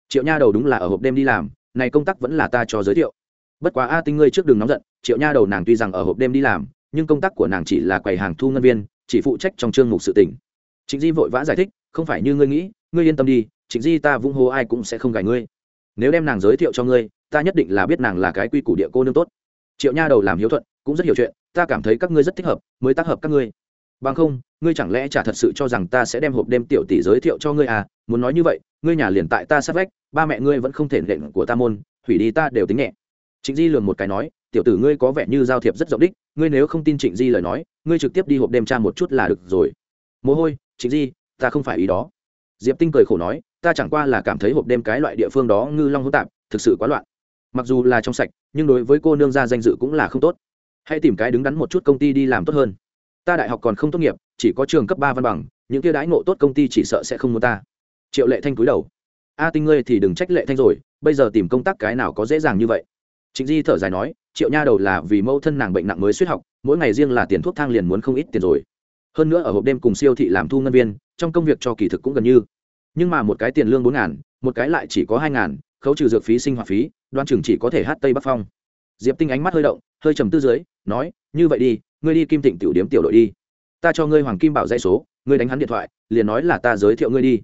Triệu Nha đầu đúng là ở hộp đêm đi làm, này công tác vẫn là ta cho giới thiệu. Bất quá A Tinh ngươi trước đừng nóng giận, Triệu Nha đầu nàng tuy rằng ở hộp đêm đi làm, nhưng công tác của nàng chỉ là quầy hàng thu ngân viên, chỉ phụ trách trong chương mục sự tình. Trịnh Di vội vã giải thích, không phải như ngươi nghĩ ngươi yên tâm đi trịnh di ta vung hô ai cũng sẽ không gài ngươi. Nếu đem nàng giới thiệu cho ngươi ta nhất định là biết nàng là cái quy củ địa cô nương tốt. Triệu nha đầu làm hiếu thuận cũng rất hiểu chuyện ta cảm thấy các ngươi rất thích hợp mới tác hợp các ngươi. Bằng không ngươi chẳng lẽ chả thật sự cho rằng ta sẽ đem hộp đêm tiểu tỷ giới thiệu cho ngươi à? Muốn nói như vậy ngươi nhà liền tại ta sát vách ba mẹ ngươi vẫn không thể lệnh của ta môn hủy đi ta đều tính nhẹ trịnh di lường một cái nói, tiểu tử ngươi có vẻ như giao thiệp rất rộng đích, ngươi nếu không tin trịnh di lời nói, ngươi trực tiếp đi hộp đêm tra một chút là được rồi. Mồ hôi, trịnh di, ta không phải ý đó. Diệp tinh cười khổ nói, ta chẳng qua là cảm thấy hộp đêm cái loại địa phương đó ngư long hỗn tạp, thực sự quá loạn. Mặc dù là trong sạch, nhưng đối với cô nương gia danh dự cũng là không tốt. Hãy tìm cái đứng đắn một chút công ty đi làm tốt hơn. Ta đại học còn không tốt nghiệp, chỉ có trường cấp ba văn bằng, những kia đãi ngộ tốt công ty chỉ sợ sẽ không muốn ta. Triệu lệ thanh cúi đầu. A tinh ngươi thì đừng trách lệ thanh rồi, bây giờ tìm công tác cái nào có dễ dàng như vậy trịnh di thở dài nói, triệu nha đầu là vì mẫu thân nàng bệnh nặng mới suýt học, mỗi ngày riêng là tiền thuốc thang liền muốn không ít tiền rồi. Hơn nữa ở hộp đêm cùng siêu thị làm thu ngân viên, trong công việc cho kỳ thực cũng gần như. Nhưng mà một cái tiền lương bốn ngàn, một cái lại chỉ có hai ngàn, khấu trừ dược phí sinh hoạt phí, đoan chừng chỉ có thể hát tây bắc phong. Diệp tinh ánh mắt hơi động, hơi trầm tư dưới, nói, như vậy đi, ngươi đi kim thịnh tiểu điếm tiểu đội đi. Ta cho ngươi hoàng kim bảo dây số, ngươi đánh hắn điện thoại, liền nói là ta giới thiệu ngươi đi.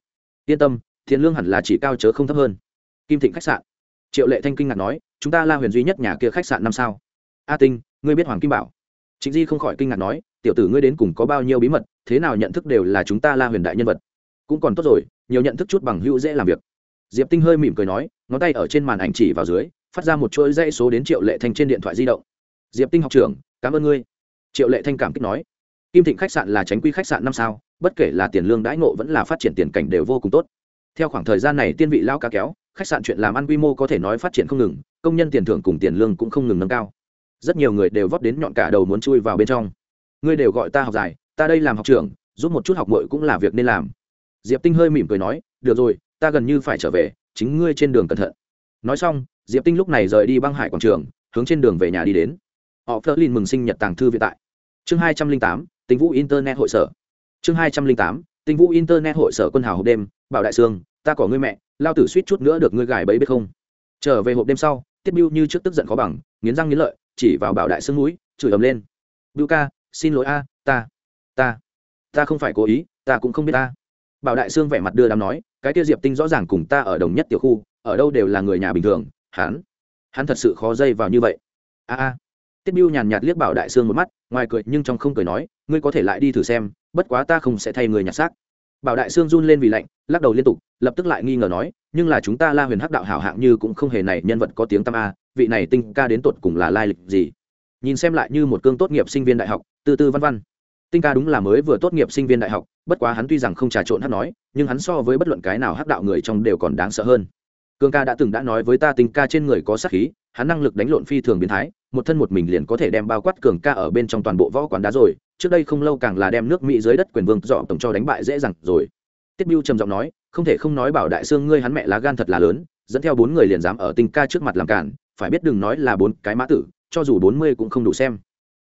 Yên tâm, tiền lương hẳn là chỉ cao chớ không thấp hơn. Kim thịnh khách sạn. Triệu lệ thanh kinh ngạc nói chúng ta la huyền duy nhất nhà kia khách sạn năm sao? A tinh, ngươi biết hoàng kim bảo? Chính di không khỏi kinh ngạc nói, tiểu tử ngươi đến cùng có bao nhiêu bí mật, thế nào nhận thức đều là chúng ta la huyền đại nhân vật. Cũng còn tốt rồi, nhiều nhận thức chút bằng hữu dễ làm việc. Diệp tinh hơi mỉm cười nói, ngón tay ở trên màn ảnh chỉ vào dưới, phát ra một chuỗi dãy số đến triệu lệ thanh trên điện thoại di động. Diệp tinh học trưởng, cảm ơn ngươi. Triệu lệ thanh cảm kích nói, kim thịnh khách sạn là tránh quy khách sạn năm sao, bất kể là tiền lương đãi ngộ vẫn là phát triển tiền cảnh đều vô cùng tốt theo khoảng thời gian này tiên vị lao cá kéo, khách sạn chuyện làm ăn quy mô có thể nói phát triển không ngừng, công nhân tiền thưởng cùng tiền lương cũng không ngừng nâng cao. Rất nhiều người đều vấp đến nhọn cả đầu muốn chui vào bên trong. Ngươi đều gọi ta học dài ta đây làm học trưởng, giúp một chút học mội cũng là việc nên làm. Diệp tinh hơi mỉm cười nói, được rồi, ta gần như phải trở về, chính ngươi trên đường cẩn thận. Nói xong, diệp tinh lúc này rời đi băng hải quảng trường, hướng trên đường về nhà đi đến. Họ phớt lên mừng sinh nhật tàng thư viện tại. Chương hai trăm linh tám tính vũ internet hội sở. Chương hai trăm linh tám tinh vũ internet hội sở quân hào hộp đêm, bảo đại sương ta có ngươi mẹ, lao tử suýt chút nữa được ngươi gài bẫy biết không? Trở về hộp đêm sau, tiết biêu như trước tức giận khó bằng, nghiến răng nghiến lợi, chỉ vào bảo đại sương núi chửi ầm lên. Biêu ca, xin lỗi a, ta ta ta không phải cố ý, ta cũng không biết ta. Bảo đại sương vẻ mặt đưa đám nói, cái tiêu diệp tinh rõ ràng cùng ta ở đồng nhất tiểu khu, ở đâu đều là người nhà bình thường, hắn hắn thật sự khó dây vào như vậy. A a. Tiết biêu nhàn nhạt liếc bảo đại sương một mắt, ngoài cười nhưng trong không cười nói, ngươi có thể lại đi thử xem bất quá ta không sẽ thay người nhặt xác. Bảo đại sương run lên vì lạnh, lắc đầu liên tục, lập tức lại nghi ngờ nói, nhưng là chúng ta la huyền hắc đạo hảo hạng như cũng không hề này nhân vật có tiếng tam a, vị này tinh ca đến tột cùng là lai lịch gì? Nhìn xem lại như một cương tốt nghiệp sinh viên đại học từ từ văn văn. Tinh ca đúng là mới vừa tốt nghiệp sinh viên đại học, bất quá hắn tuy rằng không trà trộn hát nói, nhưng hắn so với bất luận cái nào hắc đạo người trong đều còn đáng sợ hơn. Cương ca đã từng đã nói với ta tinh ca trên người có sát khí, hắn năng lực đánh lộn phi thường biến thái, một thân một mình liền có thể đem bao quát cường ca ở bên trong toàn bộ võ quán đá rồi trước đây không lâu càng là đem nước mỹ dưới đất quyền vương dọ tổng cho đánh bại dễ dàng rồi. Tiết biêu trầm giọng nói, không thể không nói bảo đại sương ngươi hắn mẹ lá gan thật là lớn, dẫn theo bốn người liền dám ở tinh ca trước mặt làm cản, phải biết đừng nói là bốn cái mã tử, cho dù bốn mươi cũng không đủ xem.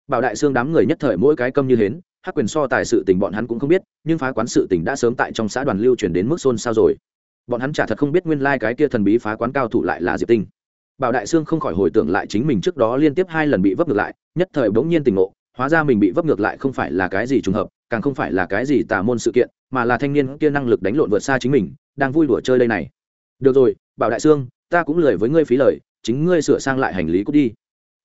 Bảo đại sương đám người nhất thời mỗi cái câm như hến, hắc quyền so tài sự tình bọn hắn cũng không biết, nhưng phá quán sự tình đã sớm tại trong xã đoàn lưu chuyển đến mức xôn xao rồi. Bọn hắn chả thật không biết nguyên lai cái kia thần bí phá quán cao thủ lại là diệp tinh. Bảo đại sương không khỏi hồi tưởng lại chính mình trước đó liên tiếp hai lần bị vấp ngược lại, nhất thời bỗng nhiên tình ngộ hóa ra mình bị vấp ngược lại không phải là cái gì trùng hợp, càng không phải là cái gì tà môn sự kiện, mà là thanh niên kia năng lực đánh lộn vượt xa chính mình, đang vui đùa chơi đây này. Được rồi, bảo đại sương, ta cũng lười với ngươi phí lời, chính ngươi sửa sang lại hành lý cút đi.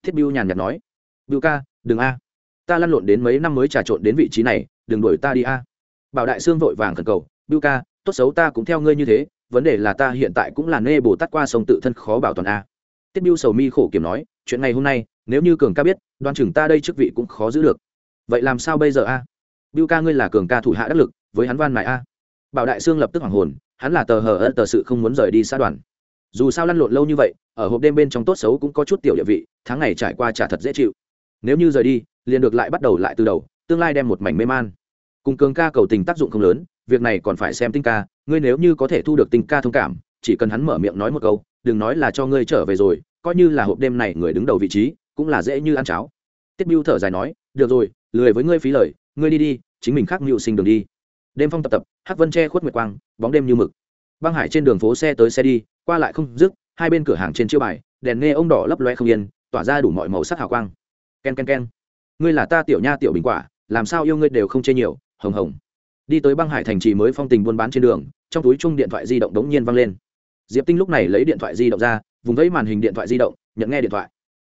Thiết biêu nhàn nhạt nói. Biêu ca, đừng a. Ta lăn lộn đến mấy năm mới trà trộn đến vị trí này, đừng đuổi ta đi a. Bảo đại sương vội vàng khẩn cầu. Biêu ca, tốt xấu ta cũng theo ngươi như thế, vấn đề là ta hiện tại cũng là nê bồ tát qua sông tự thân khó bảo toàn a. Tiết biêu sầu mi khổ kiểm nói chuyện ngày hôm nay, nếu như cường ca biết, đoan chừng ta đây chức vị cũng khó giữ được. Vậy làm sao bây giờ a? À? biêu ca ngươi là cường ca thủ hạ đắc lực, với hắn van mại a. Bảo đại sương lập tức hoàng hồn, hắn là tờ hờ ớt tờ sự không muốn rời đi xã đoàn. Dù sao lăn lộn lâu như vậy, ở hộp đêm bên trong tốt xấu cũng có chút tiểu địa vị, tháng ngày trải qua trả thật dễ chịu. Nếu như rời đi, liền được lại bắt đầu lại từ đầu, tương lai đem một mảnh mê man. Cùng cường ca cầu tình tác dụng không lớn, việc này còn phải xem tinh ca, ngươi nếu như có thể thu được tinh ca thông cảm, chỉ cần hắn mở miệng nói một câu, đừng nói là cho ngươi trở về rồi coi như là hộp đêm này người đứng đầu vị trí, cũng là dễ như ăn cháo. Tiết biêu thở dài nói, được rồi, lười với ngươi phí lời, ngươi đi đi, chính mình khác mưu sinh đường đi. Đêm phong tập tập, hắc vân che khuất nguyệt quang, bóng đêm như mực. Băng hải trên đường phố xe tới xe đi, qua lại không dứt, hai bên cửa hàng trên chiêu bài, đèn nghe ông đỏ lấp loe không yên, tỏa ra đủ mọi màu sắc hào quang. K e n k e n k e n ngươi là ta tiểu nha tiểu bình quả, làm sao yêu ngươi đều không chê nhiều, hồng hồng. Đi tới băng hải thành trì mới phong tình buôn bán trên đường, trong túi chung điện thoại di động đống nhiên văng lên. Diệp tinh lúc này lấy điện thoại di động ra vùng vẫy màn hình điện thoại di động, nhận nghe điện thoại.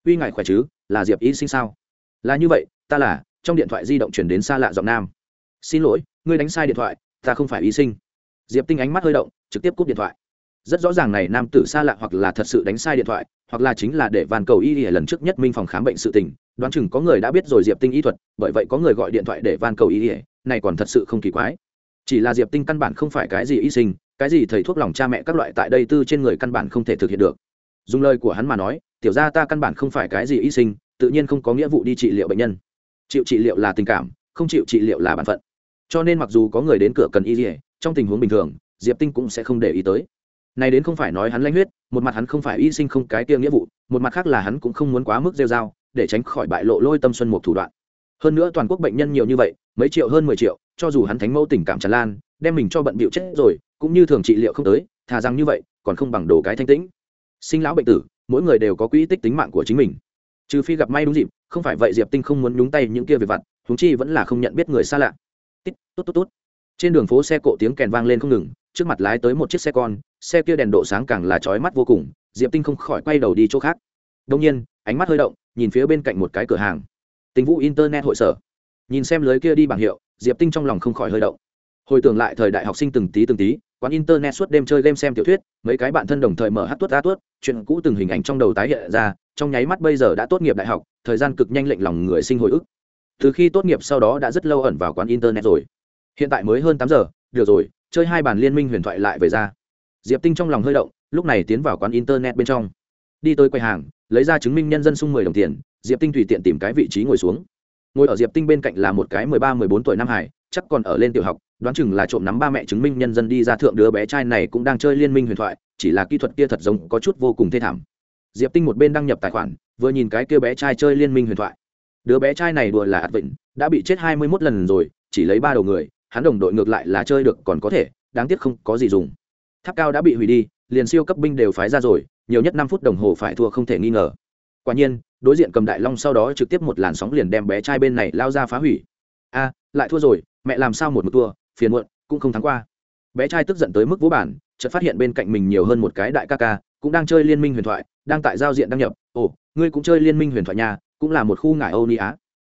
Uy ngài khỏe chứ? Là diệp y sinh sao? Là như vậy, ta là, trong điện thoại di động chuyển đến xa lạ giọng nam. Xin lỗi, ngươi đánh sai điện thoại, ta không phải y sinh. Diệp tinh ánh mắt hơi động, trực tiếp cúp điện thoại. Rất rõ ràng này nam tử xa lạ hoặc là thật sự đánh sai điện thoại, hoặc là chính là để van cầu y lần trước nhất minh phòng khám bệnh sự tình, đoán chừng có người đã biết rồi diệp tinh y thuật, bởi vậy có người gọi điện thoại để van cầu y, này còn thật sự không kỳ quái. Chỉ là diệp tinh căn bản không phải cái gì y sinh, cái gì thầy thuốc lòng cha mẹ các loại tại đây tư trên người căn bản không thể thực hiện được dùng lời của hắn mà nói, tiểu ra ta căn bản không phải cái gì y sinh, tự nhiên không có nghĩa vụ đi trị liệu bệnh nhân. Chịu trị liệu là tình cảm, không chịu trị liệu là bản phận. Cho nên mặc dù có người đến cửa cần y dỉa trong tình huống bình thường, diệp tinh cũng sẽ không để ý tới. Này đến không phải nói hắn lanh huyết, một mặt hắn không phải y sinh không cái kia nghĩa vụ, một mặt khác là hắn cũng không muốn quá mức rêu r a o để tránh khỏi bại lộ lôi tâm xuân một thủ đoạn. Hơn nữa toàn quốc bệnh nhân nhiều như vậy, mấy triệu hơn mười triệu, cho dù hắn thánh mẫu tình cảm tràn lan, đem mình cho bận bịu chết rồi, cũng như thường trị liệu không tới, thà rằng như vậy, còn không bằng đồ cái thanh tĩnh sinh lão bệnh tử, mỗi người đều có quỹ tích tính mạng của chính mình. Trừ phi gặp may đúng dịp, không phải vậy diệp tinh không muốn nhúng tay những kia về vặt húng chi vẫn là không nhận biết người xa lạ. Tít tốt tốt tốt trên đường phố xe cộ tiếng kèn vang lên không ngừng, trước mặt lái tới một chiếc xe con, xe kia đèn độ sáng càng là trói mắt vô cùng, diệp tinh không khỏi quay đầu đi chỗ khác. Đông nhiên, ánh mắt hơi động, nhìn phía bên cạnh một cái cửa hàng. Tình vụ internet hội sở. Nhìn xem lưới kia đi bảng hiệu, diệp tinh trong lòng không khỏi hơi động. Hồi tưởng lại thời đại học sinh từng tí từng tí quán internet suốt đêm chơi game xem tiểu thuyết, mấy cái bạn thân đồng thời mở hát tuốt ra tuốt, chuyện cũ từng hình ảnh trong đầu tái hiện ra, trong nháy mắt bây giờ đã tốt nghiệp đại học, thời gian cực nhanh lệnh lòng người sinh hồi ức. Từ khi tốt nghiệp sau đó đã rất lâu ẩn vào quán internet rồi. Hiện tại mới hơn tám giờ, được rồi, chơi hai bàn liên minh huyền thoại lại về ra. Diệp tinh trong lòng hơi động, lúc này tiến vào quán internet bên trong. Đi tới quầy hàng, lấy ra chứng minh nhân dân sung mười đồng tiền, diệp tinh tùy tiện tìm cái vị trí ngồi xuống. Ngồi ở diệp tinh bên cạnh là một cái mười ba, mười bốn tuổi nam hải, chắc còn ở lên tiểu học đoán chừng là trộm nắm ba mẹ chứng minh nhân dân đi ra thượng đứa bé trai này cũng đang chơi liên minh huyền thoại, chỉ là kỹ thuật kia thật giống có chút vô cùng thê thảm. Diệp tinh một bên đăng nhập tài khoản, vừa nhìn cái kia bé trai chơi liên minh huyền thoại. Đứa bé trai này đùa là ạt vịnh, đã bị chết hai mươi mốt lần rồi, chỉ lấy ba đầu người, hắn đồng đội ngược lại là chơi được còn có thể, đáng tiếc không có gì dùng. Tháp cao đã bị hủy đi, liền siêu cấp binh đều phái ra rồi, nhiều nhất năm phút đồng hồ phải thua không thể nghi ngờ. Quả nhiên, đối diện cầm đại long sau đó trực tiếp một làn sóng liền đem bé trai bên này lao ra phá hủy. A, lại thua rồi, mẹ làm sao một một thua? Phiền muộn, cũng không thắng qua. Bé trai tức giận tới mức vũ bản chợt phát hiện bên cạnh mình nhiều hơn một cái đại ca ca, cũng đang chơi liên minh huyền thoại, đang tại giao diện đăng nhập. Ồ, ngươi cũng chơi liên minh huyền thoại nhà cũng là một khu ngải âu ni á.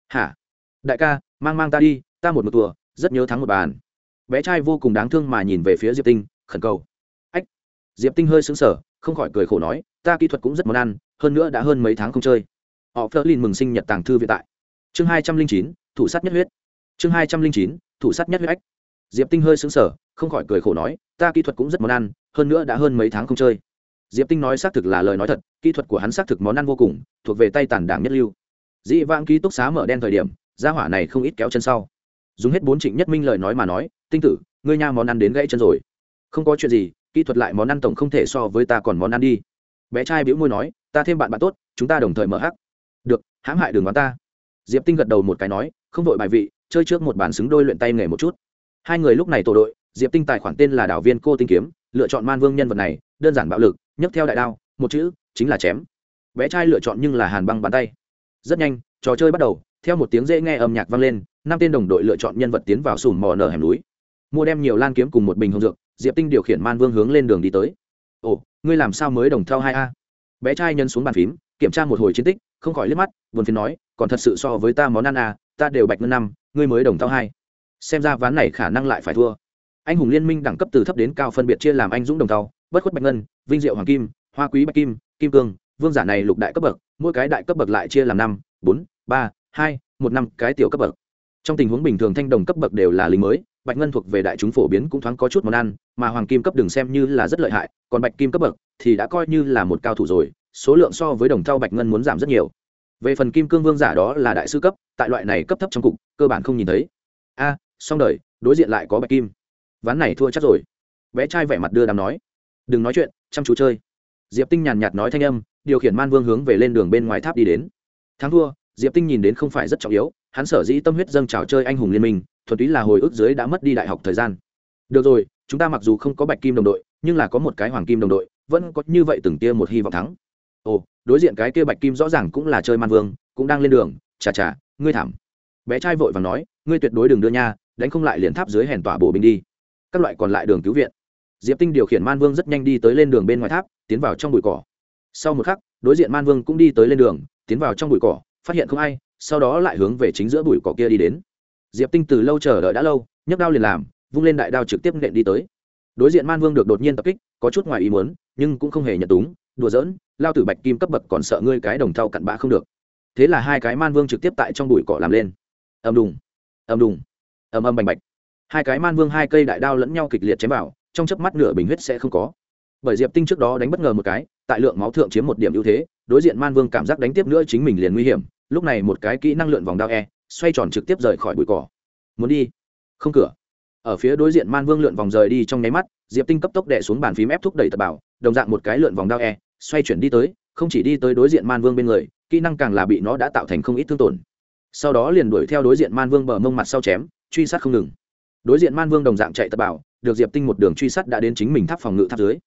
Hả? Đại ca, mang mang ta đi, ta một một tùa, rất nhớ thắng một bàn. Bé trai vô cùng đáng thương mà nhìn về phía diệp tinh, khẩn cầu. Ách! Diệp tinh hơi sững sờ, không khỏi cười khổ nói, ta kỹ thuật cũng rất món ăn, hơn nữa đã hơn mấy tháng không chơi. Họ phớt lên mừng sinh nhật tàng thư vĩ tại. Chương hai trăm linh chín, thủ sát nhất huyết. Chương hai trăm linh chín, thủ sát nhất huyết ách diệp tinh hơi sững sờ, không khỏi cười khổ nói, ta kỹ thuật cũng rất món ăn, hơn nữa đã hơn mấy tháng không chơi. Diệp tinh nói xác thực là lời nói thật, kỹ thuật của hắn xác thực món ăn vô cùng, thuộc về tay tàn đảng nhất lưu. Dĩ vãng ký túc xá mở đen thời điểm, gia hỏa này không ít kéo chân sau. Dùng hết bốn trịnh nhất minh lời nói mà nói, tinh tử, ngươi nha món ăn đến gãy chân rồi. Không có chuyện gì, kỹ thuật lại món ăn tổng không thể so với ta còn món ăn đi. Bé trai bĩu môi nói, ta thêm bạn bạn tốt, chúng ta đồng thời mở hắc. Được, hãm hại đường bán ta. Diệp tinh gật đầu một cái nói, không vội bài vị, chơi trước một bản xứng đôi luyện tay nghề một chút hai người lúc này tổ đội, diệp tinh tài khoản tên là đảo viên cô tinh kiếm, lựa chọn man vương nhân vật này, đơn giản bạo lực, nhấc theo đại đao, một chữ, chính là chém. Bé trai lựa chọn nhưng là hàn băng bàn tay. Rất nhanh, trò chơi bắt đầu, theo một tiếng dễ nghe âm nhạc vang lên, năm tên đồng đội lựa chọn nhân vật tiến vào sùm mò nở hẻm núi. Mua đem nhiều lan kiếm cùng một bình hồng dược, diệp tinh điều khiển man vương hướng lên đường đi tới. Ồ, ngươi làm sao mới đồng thao hai a? Bé trai nhân xuống bàn phím, kiểm tra một hồi chiến tích, không khỏi liếc mắt, buồn phiền nói, còn thật sự so với ta món ăn à ta đều bạch ngân năm, ngươi mới đồng thao hai xem ra ván này khả năng lại phải thua. Anh hùng liên minh đẳng cấp từ thấp đến cao phân biệt chia làm anh dũng đồng thau bất khuất bạch ngân vinh diệu hoàng kim hoa quý bạch kim kim cương vương giả này lục đại cấp bậc mỗi cái đại cấp bậc lại chia làm năm bốn ba hai một năm cái tiểu cấp bậc. Trong tình huống bình thường thanh đồng cấp bậc đều là lính mới bạch ngân thuộc về đại chúng phổ biến cũng thoáng có chút món ăn mà hoàng kim cấp đừng xem như là rất lợi hại còn bạch kim cấp bậc thì đã coi như là một cao thủ rồi số lượng so với đồng thau bạch ngân muốn giảm rất nhiều. Về phần kim cương vương giả đó là đại sư cấp tại loại này cấp thấp trong cục cơ bản không nhìn thấy. A à, xong đời, đối diện lại có bạch kim. Ván này thua chắc rồi. Bé trai vẻ mặt đưa đàm nói. Đừng nói chuyện, chăm chú chơi. Diệp tinh nhàn nhạt nói thanh âm, điều khiển man vương hướng về lên đường bên ngoài tháp đi đến. Thắng thua, diệp tinh nhìn đến không phải rất trọng yếu, hắn sở dĩ tâm huyết dâng trào chơi anh hùng liên minh, thuần túy là hồi ức dưới đã mất đi đại học thời gian. Được rồi, chúng ta mặc dù không có bạch kim đồng đội, nhưng là có một cái hoàng kim đồng đội, vẫn có như vậy từng tia một hy vọng thắng. Ồ, đối diện cái kia bạch kim rõ ràng cũng là chơi man vương, cũng đang lên đường, chà chà, ngươi thảm. Bé trai vội và nói, ngươi tuyệt đối đừng đưa nha đánh không lại liền tháp dưới hèn tỏa bổ binh đi. Các loại còn lại đường cứu viện. Diệp tinh điều khiển man vương rất nhanh đi tới lên đường bên ngoài tháp, tiến vào trong bụi cỏ. Sau một khắc, đối diện man vương cũng đi tới lên đường, tiến vào trong bụi cỏ, phát hiện không ai, sau đó lại hướng về chính giữa bụi cỏ kia đi đến. Diệp tinh từ lâu chờ đợi đã lâu, nhấc đao liền làm, vung lên đại đao trực tiếp nện đi tới. Đối diện man vương được đột nhiên tập kích, có chút ngoài ý muốn, nhưng cũng không hề nhận túng, đùa giỡn, lao tử bạch kim cấp bậc còn sợ ngươi cái đồng thau cặn bã không được. Thế là hai cái man vương trực tiếp tại trong bụi cỏ làm lên. Ầm đùng ầm đùng ầm ầm bành bạch. Hai cái man vương hai cây đại đao lẫn nhau kịch liệt chém vào, trong chớp mắt nửa bình huyết sẽ không có. Bởi diệp tinh trước đó đánh bất ngờ một cái, tại lượng máu thượng chiếm một điểm ưu thế, đối diện man vương cảm giác đánh tiếp nữa chính mình liền nguy hiểm, lúc này một cái kỹ năng lượn vòng đao e xoay tròn trực tiếp rời khỏi bụi cỏ. Muốn đi? Không cửa. Ở phía đối diện man vương lượn vòng rời đi trong nháy mắt, diệp tinh cấp tốc đẻ xuống bàn phím ép thúc đẩy tập bảo, đồng dạng một cái lượn vòng đao e xoay chuyển đi tới, không chỉ đi tới đối diện man vương bên người, kỹ năng càng là bị nó đã tạo thành không ít thương tổn. Sau đó liền đuổi theo đối diện man vương bờ mông mặt sau chém truy sát không ngừng. Đối diện man vương đồng dạng chạy tập bảo, được diệp tinh một đường truy sát đã đến chính mình tháp phòng ngự tháp dưới.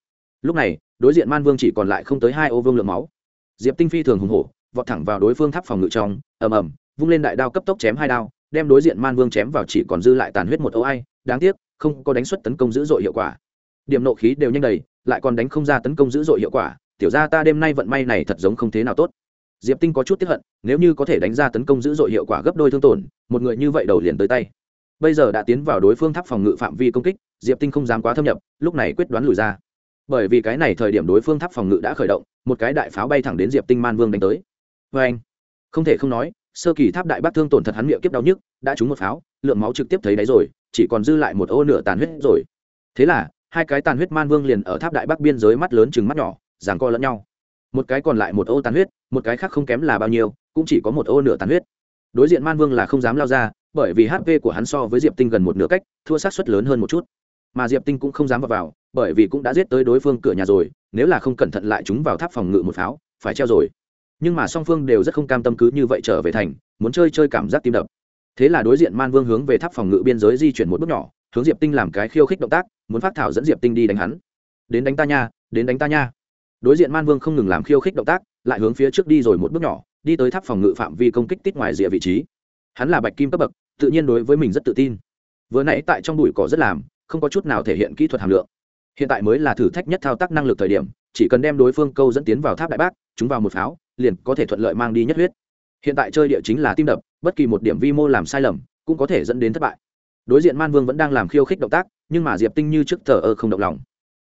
Lúc này, đối diện man vương chỉ còn lại không tới hai ô vương lượng máu. Diệp tinh phi thường hùng hổ, vọt thẳng vào đối phương tháp phòng ngự trong, ầm ầm, vung lên đại đao cấp tốc chém hai đao, đem đối diện man vương chém vào chỉ còn dư lại tàn huyết một ô ai, đáng tiếc, không có đánh xuất tấn công dữ dội hiệu quả. Điểm nộ khí đều nhanh đầy, lại còn đánh không ra tấn công dữ dội hiệu quả, tiểu ra ta đêm nay vận may này thật giống không thế nào tốt. Diệp tinh có chút tiếp hận, nếu như có thể đánh ra tấn công dữ dội hiệu quả gấp đôi thương tổn, một người như vậy đầu liền tới tay bây giờ đã tiến vào đối phương tháp phòng ngự phạm vi công kích, diệp tinh không dám quá thâm nhập, lúc này quyết đoán lùi ra. Bởi vì cái này thời điểm đối phương tháp phòng ngự đã khởi động, một cái đại pháo bay thẳng đến diệp tinh man vương đánh tới. Vê anh, không thể không nói, sơ kỳ tháp đại bác thương tổn thật hắn miệng kiếp đau nhức, đã trúng một pháo, lượng máu trực tiếp thấy đáy rồi, chỉ còn dư lại một ô nửa tàn huyết rồi. Thế là, hai cái tàn huyết man vương liền ở tháp đại bắc biên giới mắt lớn chừng mắt nhỏ, giằng co lẫn nhau. Một cái còn lại một ô tàn huyết, một cái khác không kém là bao nhiêu, cũng chỉ có một ô nửa tàn huyết. Đối diện man vương là không dám lao ra bởi vì hp của hắn so với diệp tinh gần một nửa cách thua sát suất lớn hơn một chút. Mà diệp tinh cũng không dám vào, vào bởi vì cũng đã giết tới đối phương cửa nhà rồi nếu là không cẩn thận lại chúng vào tháp phòng ngự một pháo phải treo rồi. Nhưng mà song phương đều rất không cam tâm cứ như vậy trở về thành muốn chơi chơi cảm giác tim đập. Thế là đối diện man vương hướng về tháp phòng ngự biên giới di chuyển một bước nhỏ hướng diệp tinh làm cái khiêu khích động tác muốn phát thảo dẫn diệp tinh đi đánh hắn. Đến đánh ta nha đến đánh ta nha. Đối diện man vương không ngừng làm khiêu khích động tác lại hướng phía trước đi rồi một bước nhỏ đi tới tháp phòng ngự phạm vi công kích tít ngoài rìa vị trí. Hắn là bạch kim cấp bậc tự nhiên đối với mình rất tự tin. Vừa nãy tại trong bụi cỏ rất làm, không có chút nào thể hiện kỹ thuật hàm lượng. Hiện tại mới là thử thách nhất thao tác năng lực thời điểm, chỉ cần đem đối phương câu dẫn tiến vào tháp đại bác, chúng vào một pháo, liền có thể thuận lợi mang đi nhất huyết. Hiện tại chơi địa chính là tim đập, bất kỳ một điểm vi mô làm sai lầm, cũng có thể dẫn đến thất bại. Đối diện man vương vẫn đang làm khiêu khích động tác, nhưng mà diệp tinh như trước thờ ơ không động lòng.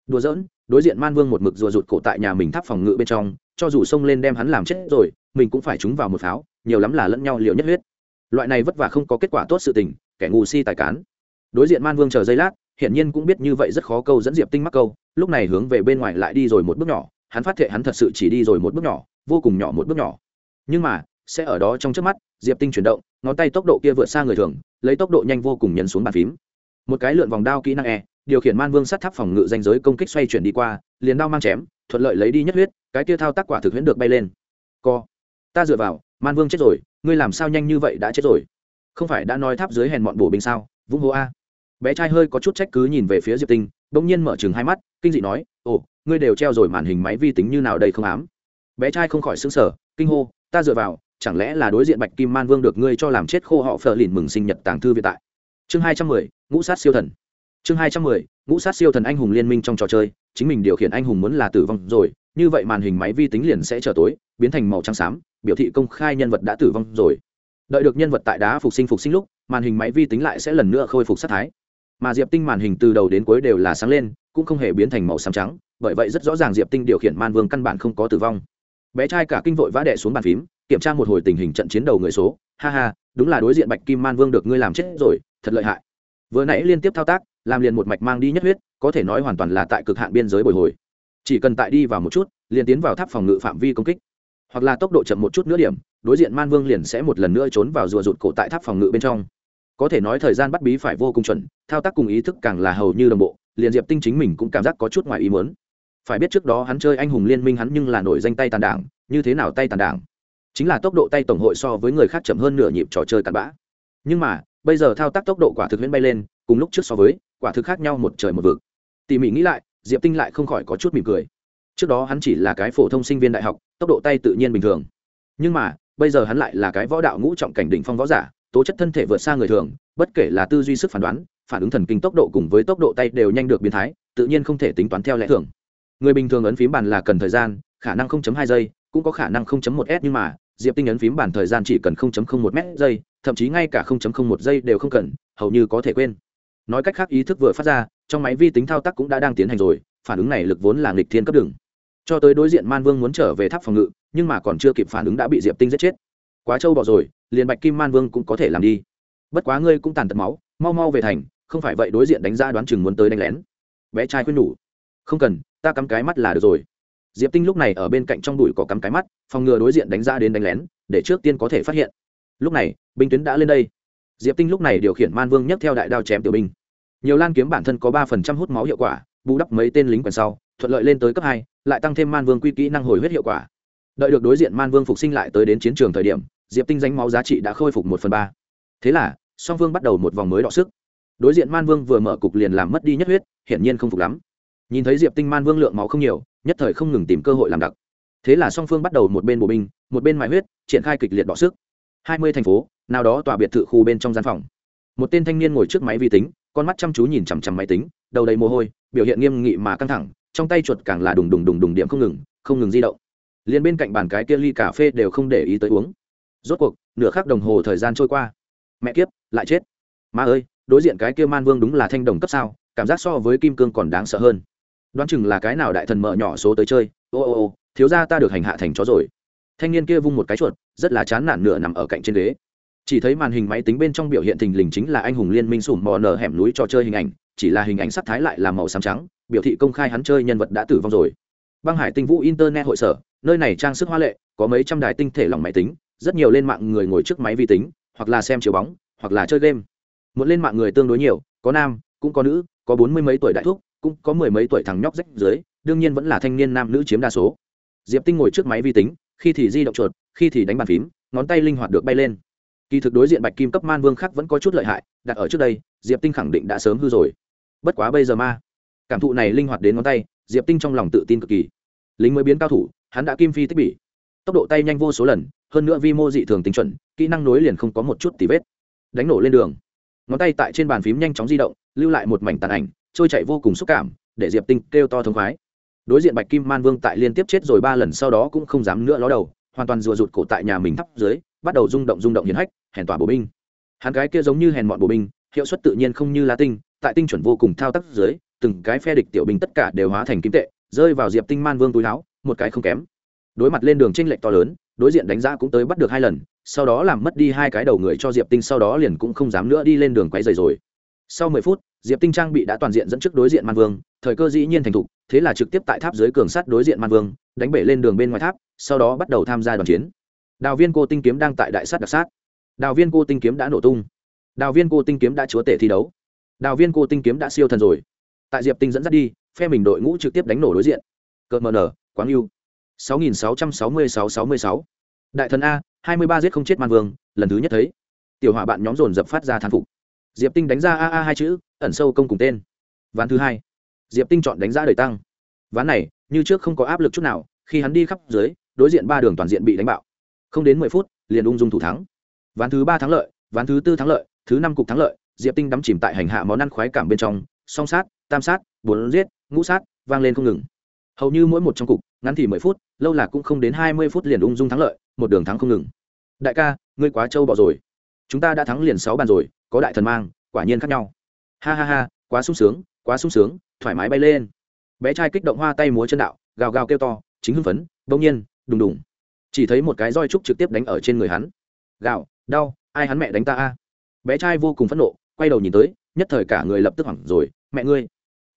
Đùa giỡn, đối diện man vương một mực rùa rụt cổ tại nhà mình tháp phòng ngự bên trong, cho dù xông lên đem hắn làm chết rồi, mình cũng phải trúng vào một pháo, nhiều lắm là lẫn nhau liều nhất huyết loại này vất vả không có kết quả tốt sự tình, kẻ ngu si tài cán. Đối diện man vương chờ giây lát, hiển nhiên cũng biết như vậy rất khó câu dẫn diệp tinh mắc câu, lúc này hướng về bên ngoài lại đi rồi một bước nhỏ, hắn phát hiện hắn thật sự chỉ đi rồi một bước nhỏ, vô cùng nhỏ một bước nhỏ. Nhưng mà, sẽ ở đó trong trước mắt, diệp tinh chuyển động, ngón tay tốc độ kia vượt xa người thường, lấy tốc độ nhanh vô cùng nhấn xuống bàn phím. Một cái lượn vòng đao kỹ năng e điều khiển man vương sát tháp phòng ngự danh giới công kích xoay chuyển đi qua, liền đao mang chém, thuận lợi lấy đi nhất huyết, cái kia thao tác quả thực huyễn được bay lên. Co. Ta dựa vào, man vương chết rồi ngươi làm sao nhanh như vậy đã chết rồi? Không phải đã nói tháp dưới hèn mọn bổ binh sao? Vung hô a. Bé trai hơi có chút trách cứ nhìn về phía diệp tinh, bỗng nhiên mở chừng hai mắt, kinh dị nói, ồ, ngươi đều treo rồi màn hình máy vi tính như nào đây không ám? Bé trai không khỏi xứng sở kinh hô, ta dựa vào, chẳng lẽ là đối diện bạch kim man vương được ngươi cho làm chết khô họ phờ lìn mừng sinh nhật tàng thư viện tại? Chương hai trăm mười, ngũ sát siêu thần. Chương hai trăm mười, ngũ sát siêu thần anh hùng liên minh trong trò chơi, chính mình điều khiển anh hùng muốn là tử vong rồi, như vậy màn hình máy vi tính liền sẽ trở tối, biến thành màu trắng xám biểu thị công khai nhân vật đã tử vong rồi. Đợi được nhân vật tại đá phục sinh phục sinh lúc, màn hình máy vi tính lại sẽ lần nữa khôi phục sát thái. Mà diệp tinh màn hình từ đầu đến cuối đều là sáng lên, cũng không hề biến thành màu xám trắng, bởi vậy rất rõ ràng diệp tinh điều khiển man vương căn bản không có tử vong. Bé trai cả kinh vội vã đẻ xuống bàn phím, kiểm tra một hồi tình hình trận chiến đầu người số. Ha ha, đúng là đối diện bạch kim man vương được ngươi làm chết rồi, thật lợi hại. Vừa nãy liên tiếp thao tác, làm liền một mạch mang đi nhất huyết, có thể nói hoàn toàn là tại cực hạn biên giới bồi hồi. Chỉ cần tại đi vào một chút, liền tiến vào tháp phòng ngự phạm vi công kích hoặc là tốc độ chậm một chút nữa điểm, đối diện man vương liền sẽ một lần nữa trốn vào rùa rụt cổ tại tháp phòng ngự bên trong. Có thể nói thời gian bắt bí phải vô cùng chuẩn, thao tác cùng ý thức càng là hầu như đồng bộ, liền diệp tinh chính mình cũng cảm giác có chút ngoài ý muốn. Phải biết trước đó hắn chơi anh hùng liên minh hắn nhưng là nổi danh tay tàn đảng, như thế nào tay tàn đảng? Chính là tốc độ tay tổng hội so với người khác chậm hơn nửa nhịp trò chơi cặn bã. Nhưng mà, bây giờ thao tác tốc độ quả thực huyễn bay lên, cùng lúc trước so với, quả thực khác nhau một trời một vực. Tỉ mỉ nghĩ lại, diệp tinh lại không khỏi có chút mỉm cười. Trước đó hắn chỉ là cái phổ thông sinh viên đại học tốc độ tay tự nhiên bình thường. Nhưng mà, bây giờ hắn lại là cái võ đạo ngũ trọng cảnh đỉnh phong võ giả, tố chất thân thể vượt xa người thường, bất kể là tư duy sức phán đoán, phản ứng thần kinh tốc độ cùng với tốc độ tay đều nhanh được biến thái, tự nhiên không thể tính toán theo lẽ thường. Người bình thường ấn phím bàn là cần thời gian, khả năng 0.2 giây, cũng có khả năng 0.1 s nhưng mà, diệp tinh ấn phím bàn thời gian chỉ cần 0.01 m giây, thậm chí ngay cả 0.01 giây đều không cần, hầu như có thể quên. Nói cách khác ý thức vừa phát ra, trong máy vi tính thao tác cũng đã đang tiến hành rồi, phản ứng này lực vốn là nghịch thiên cấp đường cho tới đối diện man vương muốn trở về tháp phòng ngự, nhưng mà còn chưa kịp phản ứng đã bị diệp tinh giết chết. Quá trâu bỏ rồi, liền bạch kim man vương cũng có thể làm đi. Bất quá ngươi cũng tàn tật máu, mau mau về thành, không phải vậy đối diện đánh ra đoán chừng muốn tới đánh lén. Bé trai khuyên nhủ. Không cần, ta cắm cái mắt là được rồi. Diệp tinh lúc này ở bên cạnh trong đùi có cắm cái mắt, phòng ngừa đối diện đánh ra đến đánh lén, để trước tiên có thể phát hiện. Lúc này, binh tuyến đã lên đây. Diệp tinh lúc này điều khiển man vương nhấc theo đại đao chém tiểu binh. Nhiều lan kiếm bản thân có ba phần trăm hút máu hiệu quả, bù đắp mấy tên lính quần sau thuận lợi lên tới cấp hai, lại tăng thêm man vương quy kỹ năng hồi huyết hiệu quả. Đợi được đối diện man vương phục sinh lại tới đến chiến trường thời điểm, diệp tinh danh máu giá trị đã khôi phục một phần ba. Thế là, song vương bắt đầu một vòng mới đọ sức. Đối diện man vương vừa mở cục liền làm mất đi nhất huyết, hiển nhiên không phục lắm. Nhìn thấy diệp tinh man vương lượng máu không nhiều, nhất thời không ngừng tìm cơ hội làm đặc. Thế là song phương bắt đầu một bên bộ binh, một bên mại huyết, triển khai kịch liệt đọ sức. Hai mươi thành phố, nào đó tòa biệt thự khu bên trong gian phòng. Một tên thanh niên ngồi trước máy vi tính, con mắt chăm chú nhìn chằm chằm máy tính, đầu đầy mồ hôi, biểu hiện nghiêm nghị mà căng thẳng trong tay chuột càng là đùng đùng đùng đùng điểm không ngừng không ngừng di động. Liền bên cạnh bàn cái kia ly cà phê đều không để ý tới uống. Rốt cuộc, nửa khắc đồng hồ thời gian trôi qua. Mẹ kiếp, lại chết. Ma ơi, đối diện cái kia man vương đúng là thanh đồng cấp sao, cảm giác so với kim cương còn đáng sợ hơn. Đoán chừng là cái nào đại thần mợ nhỏ số tới chơi. Ô ô ô, thiếu ra ta được hành hạ thành chó rồi. Thanh niên kia vung một cái chuột, rất là chán nản nửa nằm ở cạnh trên ghế. Chỉ thấy màn hình máy tính bên trong biểu hiện thình lình chính là anh hùng liên minh sủm mò nở hẻm núi trò chơi hình ảnh, chỉ là hình ảnh sắc thái lại là màu xám trắng biểu thị công khai hắn chơi nhân vật đã tử vong rồi. Băng hải tinh vũ internet hội sở, nơi này trang sức hoa lệ, có mấy trăm đài tinh thể lỏng máy tính, rất nhiều lên mạng người ngồi trước máy vi tính, hoặc là xem chiếu bóng, hoặc là chơi game. Muốn lên mạng người tương đối nhiều, có nam, cũng có nữ, có bốn mươi mấy tuổi đại thúc, cũng có mười mấy tuổi thằng nhóc rách dưới, đương nhiên vẫn là thanh niên nam nữ chiếm đa số. Diệp tinh ngồi trước máy vi tính, khi thì di động chuột, khi thì đánh bàn phím, ngón tay linh hoạt được bay lên. Kỳ thực đối diện bạch kim cấp man vương khác vẫn có chút lợi hại, đặt ở trước đây, diệp tinh khẳng định đã sớm hư rồi. Bất quá bây giờ ma cảm thụ này linh hoạt đến ngón tay, diệp tinh trong lòng tự tin cực kỳ. Lính mới biến cao thủ, hắn đã kim phi tích bỉ. Tốc độ tay nhanh vô số lần, hơn nữa vi mô dị thường tinh chuẩn, kỹ năng nối liền không có một chút tì vết. Đánh nổ lên đường. Ngón tay tại trên bàn phím nhanh chóng di động, lưu lại một mảnh tàn ảnh, trôi chạy vô cùng xúc cảm, để diệp tinh kêu to thống khoái. Đối diện bạch kim man vương tại liên tiếp chết rồi ba lần sau đó cũng không dám nữa ló đầu, hoàn toàn rùa rụt cổ tại nhà mình thắp dưới, bắt đầu rung động rung động hiến hách, hèn tỏa bộ binh. Hắn gái kia giống như hèn mọn bộ binh, hiệu suất tự nhiên không như lá tinh, tại tinh chuẩn vô cùng thao tác dưới từng cái phe địch tiểu binh tất cả đều hóa thành kim tệ, rơi vào diệp tinh man vương túi láo một cái không kém. Đối mặt lên đường tranh lệch to lớn, đối diện đánh giá cũng tới bắt được hai lần, sau đó làm mất đi hai cái đầu người cho diệp tinh, sau đó liền cũng không dám nữa đi lên đường quay dày rồi. Sau mười phút, diệp tinh trang bị đã toàn diện dẫn trước đối diện man vương, thời cơ dĩ nhiên thành thục, thế là trực tiếp tại tháp dưới cường sắt đối diện man vương, đánh bể lên đường bên ngoài tháp, sau đó bắt đầu tham gia đoàn chiến. Đào viên cô tinh kiếm đang tại đại sát đặc sát. Đào viên cô tinh kiếm đã nổ tung. Đào viên cô tinh kiếm đã chúa tể thi đấu. Đào viên cô tinh kiếm đã siêu thần rồi tại diệp tinh dẫn dắt đi, phe mình đội ngũ trực tiếp đánh nổ đối diện. Cờ mờ nở, quáng yêu. sáu nghìn sáu trăm sáu mươi sáu sáu mươi sáu. Đại thần a, hai mươi ba giết không chết man vương, lần thứ nhất thấy. Tiểu hỏa bạn nhóm dồn dập phát ra thán phục. Diệp tinh đánh ra a a hai chữ, ẩn sâu công cùng tên. Ván thứ hai. Diệp tinh chọn đánh giá đời tăng. Ván này, như trước không có áp lực chút nào, khi hắn đi khắp dưới, đối diện ba đường toàn diện bị đánh bạo. Không đến mười phút, liền ung dung thủ thắng. Ván thứ ba thắng lợi, ván thứ tư thắng lợi, thứ năm cục thắng lợi, diệp tinh đắm chìm tại hành hạ món ăn khoái cảm bên trong song sát, tam sát, bốn giết, ngũ sát, vang lên không ngừng. Hầu như mỗi một trong cục, ngắn thì mười phút, lâu là cũng không đến hai mươi phút liền ung dung thắng lợi, một đường thắng không ngừng. Đại ca, ngươi quá trâu bỏ rồi. Chúng ta đã thắng liền sáu bàn rồi, có đại thần mang, quả nhiên khác nhau. Ha ha ha, quá sung sướng, quá sung sướng, thoải mái bay lên. Bé trai kích động hoa tay múa chân đạo, gào gào kêu to, chính hưng phấn, bỗng nhiên, đùng đùng. Chỉ thấy một cái roi trúc trực tiếp đánh ở trên người hắn. Gào, đau, ai hắn mẹ đánh ta a? Bé trai vô cùng phẫn nộ, quay đầu nhìn tới, nhất thời cả người lập tức hoảng rồi mẹ ngươi.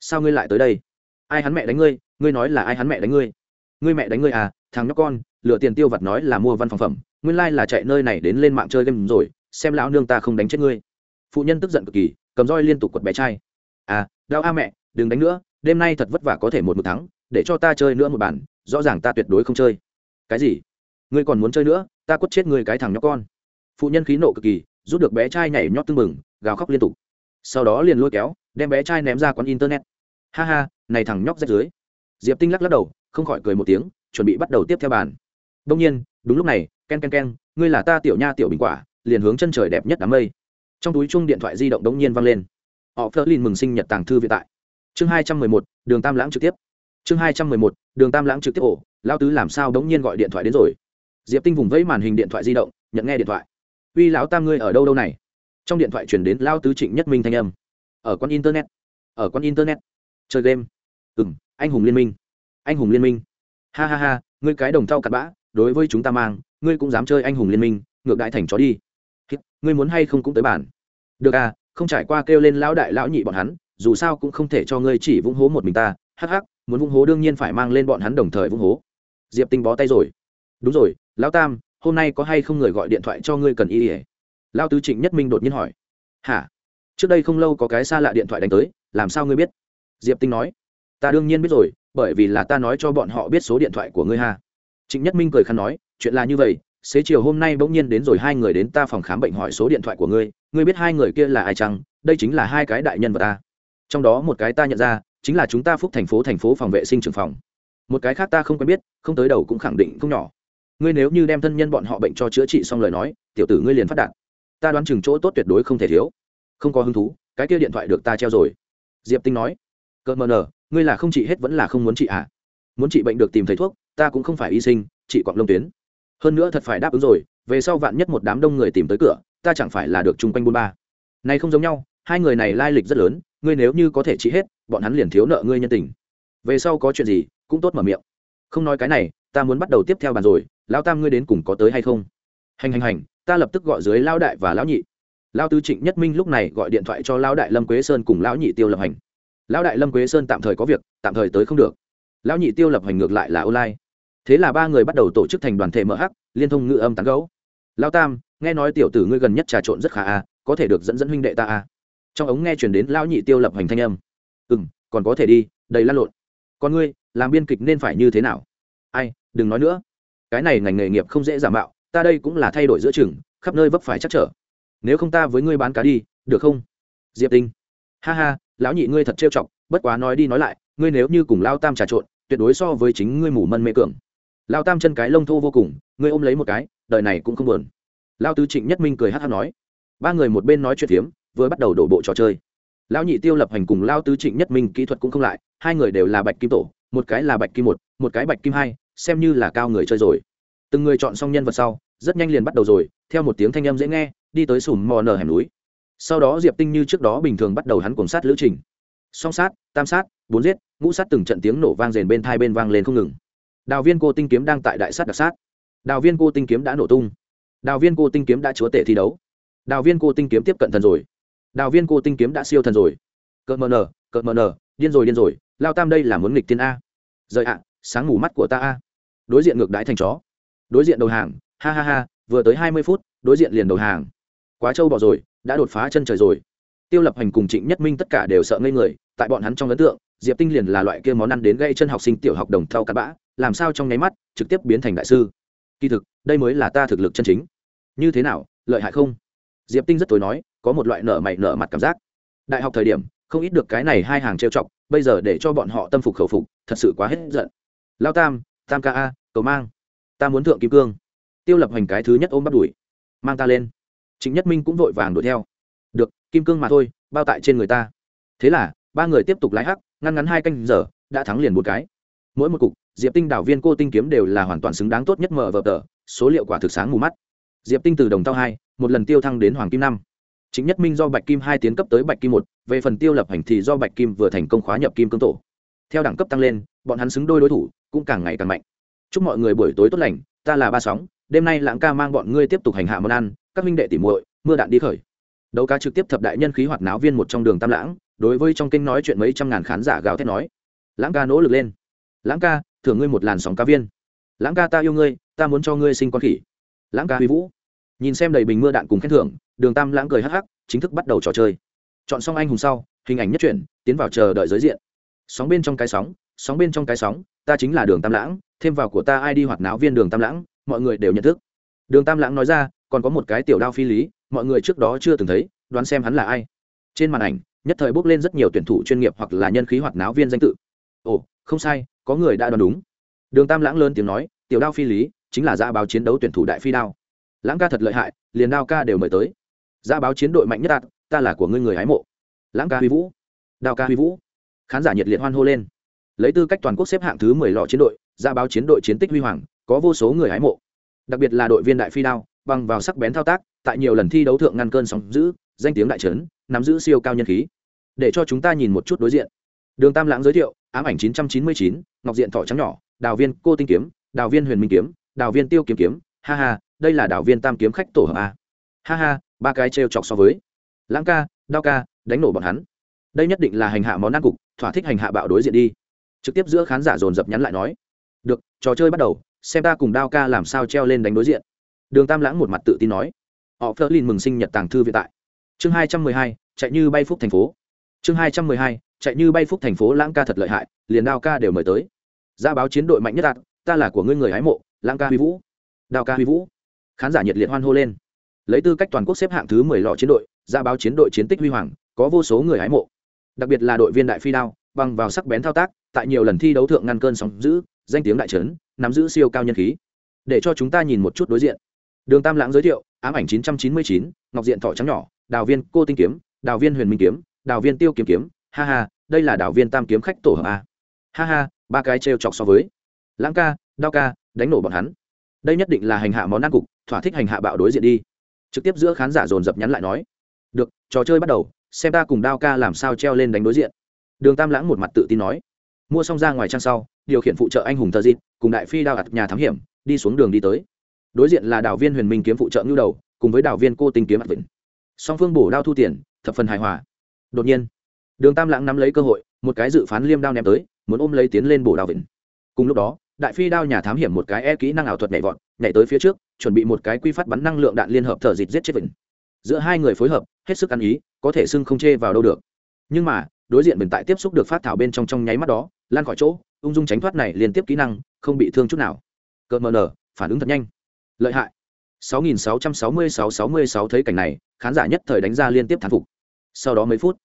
Sao ngươi lại tới đây? Ai hắn mẹ đánh ngươi? Ngươi nói là ai hắn mẹ đánh ngươi? Ngươi mẹ đánh ngươi à? Thằng nhóc con lựa tiền tiêu vặt nói là mua văn phòng phẩm, nguyên lai、like、là chạy nơi này đến lên mạng chơi game rồi, xem lão nương ta không đánh chết ngươi. Phụ nhân tức giận cực kỳ, cầm roi liên tục quật bé trai. À đau a mẹ, đừng đánh nữa, đêm nay thật vất vả có thể một một thắng, để cho ta chơi nữa một bản, rõ ràng ta tuyệt đối không chơi. Cái gì? Ngươi còn muốn chơi nữa, ta quất chết ngươi cái thằng nhóc con. Phụ nhân khí nộ cực kỳ, rút được bé trai nhảy nhót tưng mừng gào khóc liên tục. Sau đó liền lôi kéo đem bé trai ném ra quán internet. Ha ha, này thằng nhóc rách dưới. Diệp tinh lắc lắc đầu, không khỏi cười một tiếng, chuẩn bị bắt đầu tiếp theo bàn. Đông nhiên, đúng lúc này, ken ken ken, ngươi là ta tiểu nha tiểu bình quả, liền hướng chân trời đẹp nhất đám mây. Trong túi chung điện thoại di động đống nhiên vang lên. Họ phớt lên mừng sinh nhật tàng thư viện tại. Chương hai trăm mười một, đường tam lãng trực tiếp. Chương hai trăm mười một, đường tam lãng trực tiếp ổ lao tứ làm sao đống nhiên gọi điện thoại đến rồi. Diệp tinh vùng vẫy màn hình điện thoại di động, nhận nghe điện thoại. Uy, lão tam ngươi ở đâu đâu này? Trong điện thoại chuyển đến lao tứ trịnh nhất minh thanh âm ở con internet, ở con internet. Chơi game. Ừ m anh hùng liên minh. Anh hùng liên minh. Ha ha ha, ngươi cái đồng thau cặn bã, đối với chúng ta mang, ngươi cũng dám chơi anh hùng liên minh, ngược đại thành chó đi. Ngươi muốn hay không cũng tới bản được à không trải qua kêu lên lão đại lão nhị bọn hắn, dù sao cũng không thể cho ngươi chỉ vung hố một mình ta. Hắc hắc, muốn vung hố đương nhiên phải mang lên bọn hắn đồng thời vung hố. Diệp tinh bó tay rồi. Đúng rồi, lão tam, hôm nay có hay không người gọi điện thoại cho ngươi cần y ỉa lao tứ trịnh nhất minh đột nhiên hỏi. Hả? Trước đây không lâu có cái xa lạ điện thoại đánh tới, làm sao ngươi biết? Diệp tinh nói. Ta đương nhiên biết rồi, bởi vì là ta nói cho bọn họ biết số điện thoại của ngươi ha. Trịnh nhất minh cười khăn nói, chuyện là như vậy, xế chiều hôm nay bỗng nhiên đến rồi hai người đến ta phòng khám bệnh hỏi số điện thoại của ngươi ngươi biết hai người kia là ai chăng? Đây chính là hai cái đại nhân vật ta. Trong đó một cái ta nhận ra, chính là chúng ta phúc thành phố thành phố phòng vệ sinh trường phòng. Một cái khác ta không quen biết, không tới đầu cũng khẳng định không nhỏ. Ngươi nếu như đem thân nhân bọn họ bệnh cho chữa trị xong lời nói, tiểu tử ngươi liền phát đạt. Ta đoán chừng chỗ tốt tuyệt đối không thể thiếu không có hứng thú, cái kia điện thoại được ta treo rồi. Diệp tinh nói cợt mờ nở ngươi là không trị hết vẫn là không muốn trị à? Muốn trị bệnh được tìm thầy thuốc, ta cũng không phải y sinh, trị quạng lông tuyến. Hơn nữa thật phải đáp ứng rồi, về sau vạn nhất một đám đông người tìm tới cửa, ta chẳng phải là được chung quanh buôn ba. Này không giống nhau, hai người này lai lịch rất lớn, ngươi nếu như có thể trị hết, bọn hắn liền thiếu nợ ngươi nhân tình. Về sau có chuyện gì, cũng tốt mở miệng. Không nói cái này, ta muốn bắt đầu tiếp theo bàn rồi, lão tam ngươi đến cùng có tới hay không? Hành hành hành, ta lập tức gọi dưới lão đại và lão nhị lão tứ trịnh nhất minh lúc này gọi điện thoại cho lão đại lâm quế sơn cùng lão nhị tiêu lập hành. Lão đại lâm quế sơn tạm thời có việc, tạm thời tới không được. Lão nhị tiêu lập hành ngược lại là online. Thế là ba người bắt đầu tổ chức thành đoàn thể mở liên thông ngữ âm tán gấu lão tam, nghe nói tiểu tử ngươi gần nhất trà trộn rất khả a à, có thể được dẫn dẫn huynh đệ ta a trong ống nghe chuyển đến lão nhị tiêu lập hành thanh âm. Ừ m còn có thể đi, đầy lăn lộn. Con ngươi, làm biên kịch nên phải như thế nào? Ai, đừng nói nữa. Cái này ngành nghề nghiệp không dễ giả mạo, ta đây cũng là thay đổi giữa chừng, khắp nơi vấp phải chắc trở nếu không ta với ngươi bán cá đi, được không? Diệp tinh. Ha ha, lão nhị ngươi thật trêu chọc, bất quá nói đi nói lại, ngươi nếu như cùng lao tam trà trộn, tuyệt đối so với chính ngươi mủ mân mê cường. Lao tam chân cái lông thô vô cùng, ngươi ôm lấy một cái, đời này cũng không buồn. Lao tứ trịnh nhất minh cười hát hát nói. Ba người một bên nói chuyện phiếm, vừa bắt đầu đổ bộ trò chơi. Lão nhị tiêu lập hành cùng lao tứ trịnh nhất minh kỹ thuật cũng không lại, hai người đều là bạch kim tổ, một cái là bạch kim một một cái bạch kim hai, xem như là cao người chơi rồi. Từng người chọn xong nhân vật sau, rất nhanh liền bắt đầu rồi, theo một tiếng thanh âm dễ nghe đi tới sùm mò nở hẻm núi. Sau đó diệp tinh như trước đó bình thường bắt đầu hắn cuồng sát lữ trình. Song sát, tam sát, bốn giết, ngũ sát từng trận tiếng nổ vang rền bên thai bên vang lên không ngừng. Đào viên cô tinh kiếm đang tại đại sát đặc sát. Đào viên cô tinh kiếm đã nổ tung. Đào viên cô tinh kiếm đã chúa tể thi đấu. Đào viên cô tinh kiếm tiếp cận thần rồi. Đào viên cô tinh kiếm đã siêu thần rồi. Cợt mờ nờ cợt mờ nờ điên rồi điên rồi, lao tam đây là muốn nghịch tiên a. Rời ạ, sáng ngủ mắt của ta a. Đối diện ngược đái thành chó. Đối diện đầu hàng, ha ha ha, vừa tới hai mươi phút, đối diện liền đầu hàng quá trâu bỏ rồi, đã đột phá chân trời rồi. Tiêu lập hành cùng trịnh nhất minh tất cả đều sợ ngây người, tại bọn hắn trong ấn tượng, diệp tinh liền là loại kia món ăn đến gây chân học sinh tiểu học đồng thau cắt bã, làm sao trong nháy mắt, trực tiếp biến thành đại sư. Kỳ thực, đây mới là ta thực lực chân chính. Như thế nào, lợi hại không? Diệp tinh rất tối nói, có một loại nở mày nở mặt cảm giác. Đại học thời điểm, không ít được cái này hai hàng trêu chọc, bây giờ để cho bọn họ tâm phục khẩu phục, thật sự quá hết giận. Lao tam tam ca a, cầu mang. Ta muốn thượng kim cương. Tiêu lập hành cái thứ nhất ôm bắt đuổi. Mang ta lên trịnh nhất minh cũng vội vàng đuổi theo. Được, kim cương mà thôi, bao tại trên người ta. Thế là, ba người tiếp tục lái hắc, ngăn ngắn hai canh giờ, đã thắng liền một cái. Mỗi một cục, diệp tinh đảo viên, cô tinh kiếm đều là hoàn toàn xứng đáng tốt nhất mở vở tờ, số liệu quả thực sáng mù mắt. Diệp tinh từ đồng tao hai, một lần tiêu thăng đến hoàng kim năm. Chính nhất minh do bạch kim hai tiến cấp tới bạch kim một, về phần tiêu lập hành thì do bạch kim vừa thành công khóa nhập kim cương tổ. Theo đẳng cấp tăng lên, bọn hắn xứng đôi đối thủ, cũng càng ngày càng mạnh. Chúc mọi người buổi tối tốt lành, ta là ba sóng, đêm nay lãng ca mang bọn ngươi tiếp tục hành hạ món ăn các minh đệ tỉ muội, mưa đạn đi khởi. Đấu cá trực tiếp thập đại nhân khí hoạt náo viên một trong đường tam lãng, đối với trong kênh nói chuyện mấy trăm ngàn khán giả gào thét nói. Lãng ca nỗ lực lên. Lãng ca, thưởng ngươi một làn sóng cá viên. Lãng ca ta yêu ngươi, ta muốn cho ngươi sinh con khỉ. Lãng ca huy vũ. Nhìn xem đầy bình mưa đạn cùng khen thưởng, đường tam lãng cười hắc hắc, chính thức bắt đầu trò chơi. Chọn xong anh hùng sau, hình ảnh nhất chuyển, tiến vào chờ đợi giới diện. Sóng bên trong cái sóng sóng bên trong cái sóng, ta chính là đường tam lãng, thêm vào của ta ai đi hoạt náo viên đường tam lãng, mọi người đều nhận thức đường tam lãng nói ra, còn có một cái tiểu đao phi lý, mọi người trước đó chưa từng thấy, đoán xem hắn là ai. Trên màn ảnh, nhất thời bốc lên rất nhiều tuyển thủ chuyên nghiệp hoặc là nhân khí hoạt náo viên danh tự. Ồ, không sai, có người đã đoán đúng. Đường tam lãng lớn tiếng nói, tiểu đao phi lý chính là gia báo chiến đấu tuyển thủ đại phi đao. Lãng ca thật lợi hại, liền đao ca đều mời tới. Gia báo chiến đội mạnh nhất đạt ta là của ngươi người hái mộ. Lãng ca huy vũ. Đao ca huy vũ. Khán giả nhiệt liệt hoan hô lên. Lấy tư cách toàn quốc xếp hạng thứ mười lọ chiến đội gia báo chiến đội chiến tích huy hoàng, có vô số người hái mộ đặc biệt là đội viên đại phi đao bằng vào sắc bén thao tác tại nhiều lần thi đấu thượng ngăn cơn sóng giữ danh tiếng đại trấn nắm giữ siêu cao nhân khí. Để cho chúng ta nhìn một chút đối diện. Đường tam lãng giới thiệu ám ảnh 999, ngọc diện thỏ trắng nhỏ đào viên cô tinh kiếm đào viên huyền minh kiếm đào viên tiêu kiếm kiếm ha ha đây là đào viên tam kiếm khách tổ hợp a. Ha ha ba cái trêu chọc so với. Lãng ca đao ca đánh nổ bọn hắn. Đây nhất định là hành hạ món ăn cục thỏa thích hành hạ bạo đối diện đi. Trực tiếp giữa khán giả dồn dập nhắn lại nói. Được trò chơi bắt đầu xem ta cùng đao ca làm sao treo lên đánh đối diện. Đường tam lãng một mặt tự tin nói. Họ phớt lên mừng sinh nhật tàng thư viện tại. Chương hai trăm mười hai, chạy như bay phúc thành phố. Chương hai trăm mười hai, chạy như bay phúc thành phố lãng ca thật lợi hại, liền đao ca đều mời tới. Ra báo chiến đội mạnh nhất đạt ta là của ngươi người hái mộ, lãng ca huy vũ. Đao ca huy vũ. Khán giả nhiệt liệt hoan hô lên. Lấy tư cách toàn quốc xếp hạng thứ mười lọ chiến đội, ra báo chiến đội chiến tích huy hoàng, có vô số người hái mộ. Đặc biệt là đội viên đại phi đao, bằng vào sắc bén thao tác, tại nhiều lần thi đấu thượng ngăn cơn sóng giữ danh tiếng đại trấn nắm giữ siêu cao nhân khí. Để cho chúng ta nhìn một chút đối diện. Đường tam lãng giới thiệu ám ảnh 999, ngọc diện thọ trắng nhỏ đào viên cô tinh kiếm đào viên huyền minh kiếm đào viên tiêu kiếm kiếm ha ha đây là đào viên tam kiếm khách tổ hợp a. Ha ha ba cái trêu chọc so với. Lãng ca đao ca đánh nổ bọn hắn. Đây nhất định là hành hạ món ăn cục thỏa thích hành hạ bạo đối diện đi. Trực tiếp giữa khán giả dồn dập nhắn lại nói. Được trò chơi bắt đầu xem ta cùng đao ca làm sao treo lên đánh đối diện. Đường tam lãng một mặt tự tin nói. Mua xong ra ngoài trang sau điều khiển phụ trợ anh hùng thơ dịt, cùng đại phi đao ạt nhà thám hiểm, đi xuống đường đi tới. Đối diện là đào viên huyền minh kiếm phụ trợ ngưu đầu, cùng với đào viên cô tinh kiếm ạt vịnh. Song phương bổ đao thu tiền, thập phần hài hòa. Đột nhiên, đường tam lãng nắm lấy cơ hội, một cái dự phán liêm đao ném tới, muốn ôm lấy tiến lên bổ đao vịnh. Cùng lúc đó, đại phi đao nhà thám hiểm một cái e kỹ năng ảo thuật nhảy vọt, nhảy tới phía trước, chuẩn bị một cái quy phát bắn năng lượng đạn liên hợp thở dịt giết chết vịnh. Giữa hai người phối hợp, hết sức ăn ý, có thể xưng không chê vào đâu được. Nhưng mà, đối diện bình tại tiếp xúc được phát thảo bên trong trong nháy mắt đó lan khỏi chỗ ung dung tránh thoát này liên tiếp kỹ năng không bị thương chút nào. Cỡ mờ nở phản ứng thật nhanh. Lợi hại. 6666-66 thấy cảnh này khán giả nhất thời đánh ra liên tiếp thán phục. Sau đó mấy phút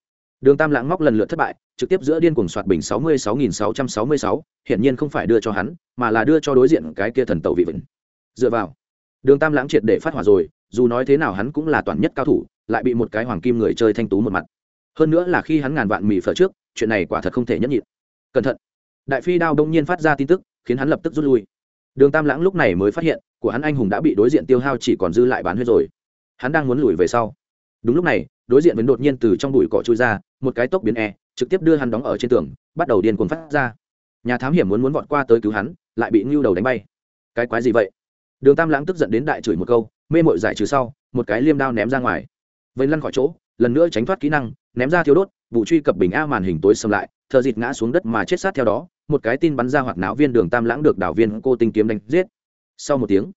đường tam lãng móc lần lượt thất bại trực tiếp giữa điên cuồng soạt bình 66.666, hiển nhiên không phải đưa cho hắn mà là đưa cho đối diện cái kia thần tàu vị vịnh. Dựa vào đường tam lãng triệt để phát hỏa rồi dù nói thế nào hắn cũng là toàn nhất cao thủ lại bị một cái hoàng kim người chơi thanh tú một mặt. Hơn nữa là khi hắn ngàn vạn mì phở trước chuyện này quả thật không thể nhẫn nhịn. Cẩn thận đại phi đao đông nhiên phát ra tin tức, khiến hắn lập tức rút lui. Đường tam lãng lúc này mới phát hiện, của hắn anh hùng đã bị đối diện tiêu hao chỉ còn dư lại bán huyết rồi. Hắn đang muốn lùi về sau. Đúng lúc này, đối diện với đột nhiên từ trong bụi cỏ trôi ra, một cái tốc biến e trực tiếp đưa hắn đóng ở trên tường, bắt đầu điên cuồng phát ra. Nhà thám hiểm muốn muốn vọt qua tới cứu hắn, lại bị ngưu đầu đánh bay. Cái quái gì vậy? Đường tam lãng tức giận đến đại chửi một câu, mê mội giải trừ sau, một cái liêm đao ném ra ngoài. Vây lăn khỏi chỗ, lần nữa tránh thoát kỹ năng, ném ra thiếu đốt, vụ truy cập bình a màn hình tối xâm lại thợ dịt ngã xuống đất mà chết sát theo đó, một cái tin bắn ra hoạt não viên đường tam lãng được đảo viên cô tinh kiếm đánh giết. Sau một tiếng,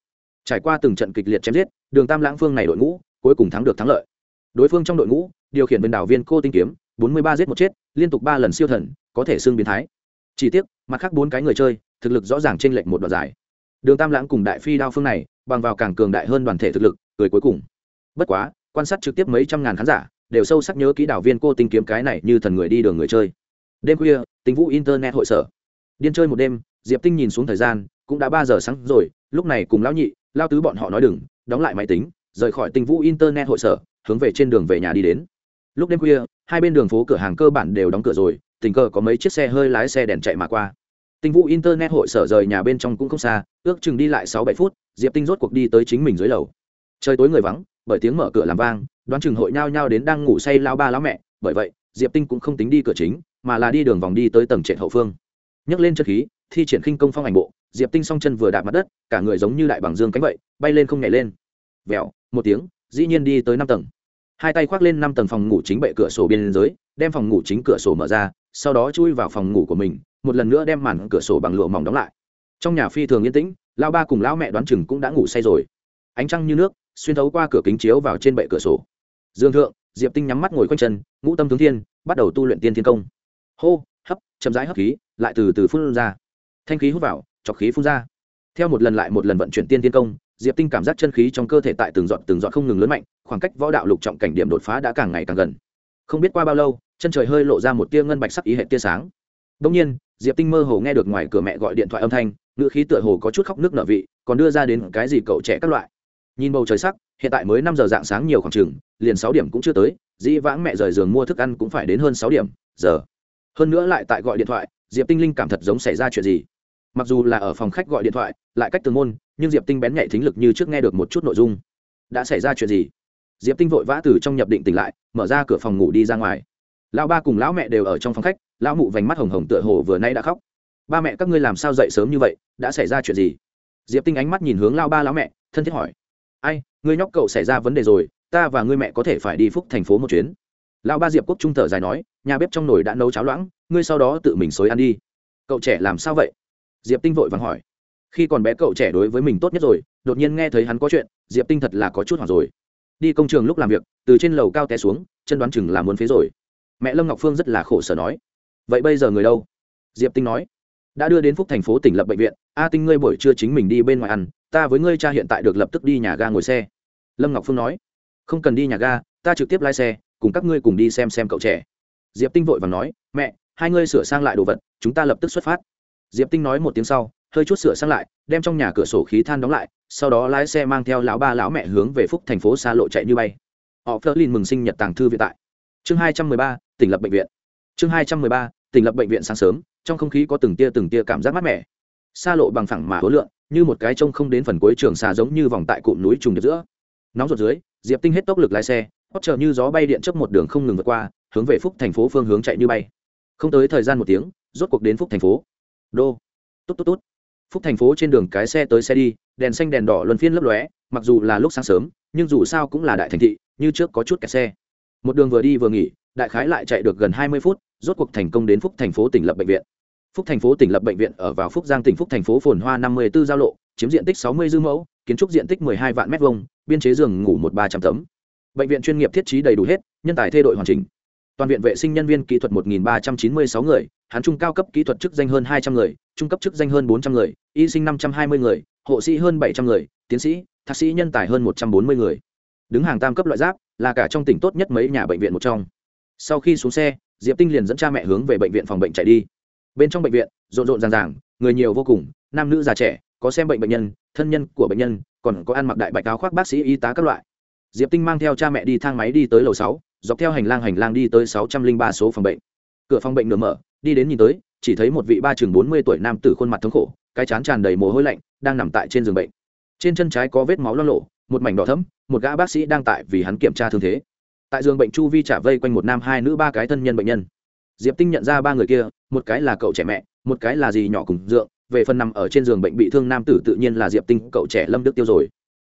trải qua từng trận kịch liệt chém giết, đường tam lãng phương này đội ngũ cuối cùng thắng được thắng lợi. Đối phương trong đội ngũ điều khiển bên đảo viên cô tinh kiếm, bốn mươi ba giết một chết, liên tục ba lần siêu thần, có thể xương biến thái. Chỉ tiếc, mặt khác bốn cái người chơi, thực lực rõ ràng t r ê n lệch một đoạn giải đường tam lãng cùng đại phi đao phương này, bằng vào càng cường đại hơn đoàn thể thực lực, cười cuối cùng. Bất quá, quan sát trực tiếp mấy trăm ngàn khán giả, đều sâu sắc nhớ kỹ đảo viên cô tinh kiếm cái này như thần người đi đường người chơi đêm khuya tính vũ internet hội sở. Điên chơi một đêm, diệp tinh nhìn xuống thời gian, cũng đã ba giờ sáng rồi, lúc này cùng lão nhị lao tứ bọn họ nói đừng, đóng lại máy tính, rời khỏi tinh vũ internet hội sở, hướng về trên đường về nhà đi đến. Lúc đêm khuya, hai bên đường phố cửa hàng cơ bản đều đóng cửa rồi, tình cờ có mấy chiếc xe hơi lái xe đèn chạy mà qua. Tinh vũ internet hội sở rời nhà bên trong cũng không xa, ước chừng đi lại sáu bảy phút, diệp tinh rốt cuộc đi tới chính mình dưới lầu. Trời tối người vắng, bởi tiếng mở cửa làm vang, đoán chừng hội nhao nhao đến đang ngủ say lao ba lão mẹ, bởi vậy, diệp tinh cũng không tính đi cửa chính mà là đi đường vòng đi tới tầng trệt hậu phương. Nhấc lên chân khí, thi triển khinh công phong ảnh bộ, diệp tinh song chân vừa đạp mặt đất, cả người giống như đại bằng dương cánh vậy, bay lên không nhảy lên. Vẹo một tiếng, dĩ nhiên đi tới năm tầng. Hai tay khoác lên năm tầng phòng ngủ chính bệ cửa sổ bên dưới đem phòng ngủ chính cửa sổ mở ra, sau đó chui vào phòng ngủ của mình, một lần nữa đem màn cửa sổ bằng lụa mỏng đóng lại. Trong nhà phi thường yên tĩnh lao ba cùng lão mẹ đoán chừng cũng đã ngủ say rồi. Ánh trăng như nước, xuyên thấu qua cửa kính chiếu vào trên bệ cửa sổ. Dương thượng, diệp tinh nhắm mắt ngồi quanh chân, ngũ tâm tướng thiên, bắt đầu tu luyện tiên thiên công hô, hấp, chậm rãi hấp khí, lại từ từ phun ra. Thanh khí hút vào, chọc khí phun ra. Theo một lần lại một lần vận chuyển tiên thiên công, diệp tinh cảm giác chân khí trong cơ thể tại từng giọt từng giọt không ngừng lớn mạnh, khoảng cách võ đạo lục trọng cảnh điểm đột phá đã càng ngày càng gần. Không biết qua bao lâu, chân trời hơi lộ ra một tia ngân bạch sắc ý hệ tia sáng. Đông nhiên, diệp tinh mơ hồ nghe được ngoài cửa mẹ gọi điện thoại âm thanh, ngữ khí tựa hồ có chút khóc nước nở vị, còn đưa ra đến cái gì cậu trẻ các loại. Nhìn bầu trời sắc, hiện tại mới năm giờ dạng sáng nhiều khoảng chừng, liền sáu điểm cũng chưa tới, dĩ vãng mẹ rời giường mua thức ăn cũng phải đến hơn sáu điểm, giờ hơn nữa lại tại gọi điện thoại, diệp tinh linh cảm thật giống xảy ra chuyện gì. Mặc dù là ở phòng khách gọi điện thoại, lại cách tường môn, nhưng diệp tinh bén nhạy thính lực như trước nghe được một chút nội dung. Đã xảy ra chuyện gì? Diệp tinh vội vã từ trong nhập định tỉnh lại, mở ra cửa phòng ngủ đi ra ngoài. Lão ba cùng lão mẹ đều ở trong phòng khách, lão mụ vành mắt hồng hồng tựa hồ vừa nay đã khóc. Ba mẹ các ngươi làm sao dậy sớm như vậy, đã xảy ra chuyện gì? Diệp tinh ánh mắt nhìn hướng lao ba lão mẹ, thân thiết hỏi. Ai, ngươi nhóc cậu xảy ra vấn đề rồi, ta và ngươi mẹ có thể phải đi phúc thành phố một chuyến lão ba diệp quốc trung thở dài nói, nhà bếp trong nồi đã nấu cháo loãng, ngươi sau đó tự mình xối ăn đi. Cậu trẻ làm sao vậy? Diệp tinh vội vàng hỏi. Khi còn bé cậu trẻ đối với mình tốt nhất rồi, đột nhiên nghe thấy hắn có chuyện, diệp tinh thật là có chút hoảng rồi. Đi công trường lúc làm việc, từ trên lầu cao té xuống, chân đoán chừng là muốn phế rồi. Mẹ lâm ngọc phương rất là khổ sở nói. Vậy bây giờ người đâu? Diệp tinh nói. Đã đưa đến phúc thành phố tỉnh lập bệnh viện, a tinh ngươi buổi trưa chính mình đi bên ngoài ăn, ta với ngươi cha hiện tại được lập tức đi nhà ga ngồi xe. Lâm ngọc phương nói. Không cần đi nhà ga, ta trực tiếp lái xe cùng các ngươi cùng đi xem xem cậu trẻ. Diệp tinh vội và nói, mẹ, hai ngươi sửa sang lại đồ vật, chúng ta lập tức xuất phát. Diệp tinh nói một tiếng sau, hơi chút sửa sang lại, đem trong nhà cửa sổ khí than đóng lại, sau đó lái xe mang theo lão ba lão mẹ hướng về phúc thành phố xa lộ chạy như bay. Họ phớt lên mừng sinh nhật tàng thư viện tại. Chương hai trăm mười ba, tỉnh lập bệnh viện. Chương hai trăm mười ba, tỉnh lập bệnh viện sáng sớm, trong không khí có từng tia từng tia cảm giác mát mẻ. Xa lộ bằng phẳng mà hối lượng, như một cái trông không đến phần cuối trường xà giống như vòng tại cụm núi trùng điệp giữa. Nóng ruột dưới, diệp tinh hết tốc lực lái xe hót chờ như gió bay điện chấp một đường không ngừng vượt qua, hướng về phúc thành phố phương hướng chạy như bay. Không tới thời gian một tiếng, rốt cuộc đến phúc thành phố. Đô. Tốt tốt tốt phúc thành phố trên đường cái xe tới xe đi, đèn xanh đèn đỏ luân phiên lấp lóe, mặc dù là lúc sáng sớm, nhưng dù sao cũng là đại thành thị, như trước có chút kẹt xe. Một đường vừa đi vừa nghỉ, đại khái lại chạy được gần hai mươi phút, rốt cuộc thành công đến phúc thành phố tỉnh lập bệnh viện. Phúc thành phố tỉnh lập bệnh viện ở vào phúc giang tỉnh phúc thành phố phồn hoa năm mươi 54 giao lộ, chiếm diện tích sáu mươi dư mẫu, kiến trúc diện tích hai vạn m hai biên chế giường ngủ một ba trăm tấm bệnh viện chuyên nghiệp thiết trí đầy đủ hết, nhân tài thay đổi hoàn chỉnh. Toàn viện vệ sinh nhân viên kỹ thuật 1.396 người, hán trung cao cấp kỹ thuật chức danh hơn 200 người, trung cấp chức danh hơn 400 người, y sinh 520 người, hộ sĩ hơn 700 người, tiến sĩ, thạc sĩ nhân tài hơn một trăm bốn mươi người. Đứng hàng tam cấp loại giáp, là cả trong tỉnh tốt nhất mấy nhà bệnh viện một trong. Sau khi xuống xe, diệp tinh liền dẫn cha mẹ hướng về bệnh viện phòng bệnh chạy đi. Bên trong bệnh viện, rộn rộn ràng ràng, người nhiều vô cùng, nam nữ già trẻ, có xem bệnh bệnh nhân, thân nhân của bệnh nhân, còn có ăn mặc đại bạch áo khoác bác sĩ y tá các loại diệp tinh mang theo cha mẹ đi thang máy đi tới lầu sáu, dọc theo hành lang hành lang đi tới sáu trăm linh ba số phòng bệnh. Cửa phòng bệnh nửa mở, đi đến nhìn tới, chỉ thấy một vị ba chừng bốn mươi tuổi nam tử khuôn mặt thống khổ, cái chán tràn đầy mồ hôi lạnh, đang nằm tại trên giường bệnh. Trên chân trái có vết máu lo lộ, một mảnh đỏ thấm một gã bác sĩ đang tại vì hắn kiểm tra thương thế. Tại giường bệnh chu vi trả vây quanh một nam, hai nữ, ba cái thân nhân bệnh nhân. Diệp tinh nhận ra ba người kia, một cái là cậu trẻ mẹ, một cái là gì nhỏ cùng dượng, về phần nằm ở trên giường bệnh bị thương nam tử tự nhiên là diệp tinh, cậu trẻ lâm đức tiêu rồi.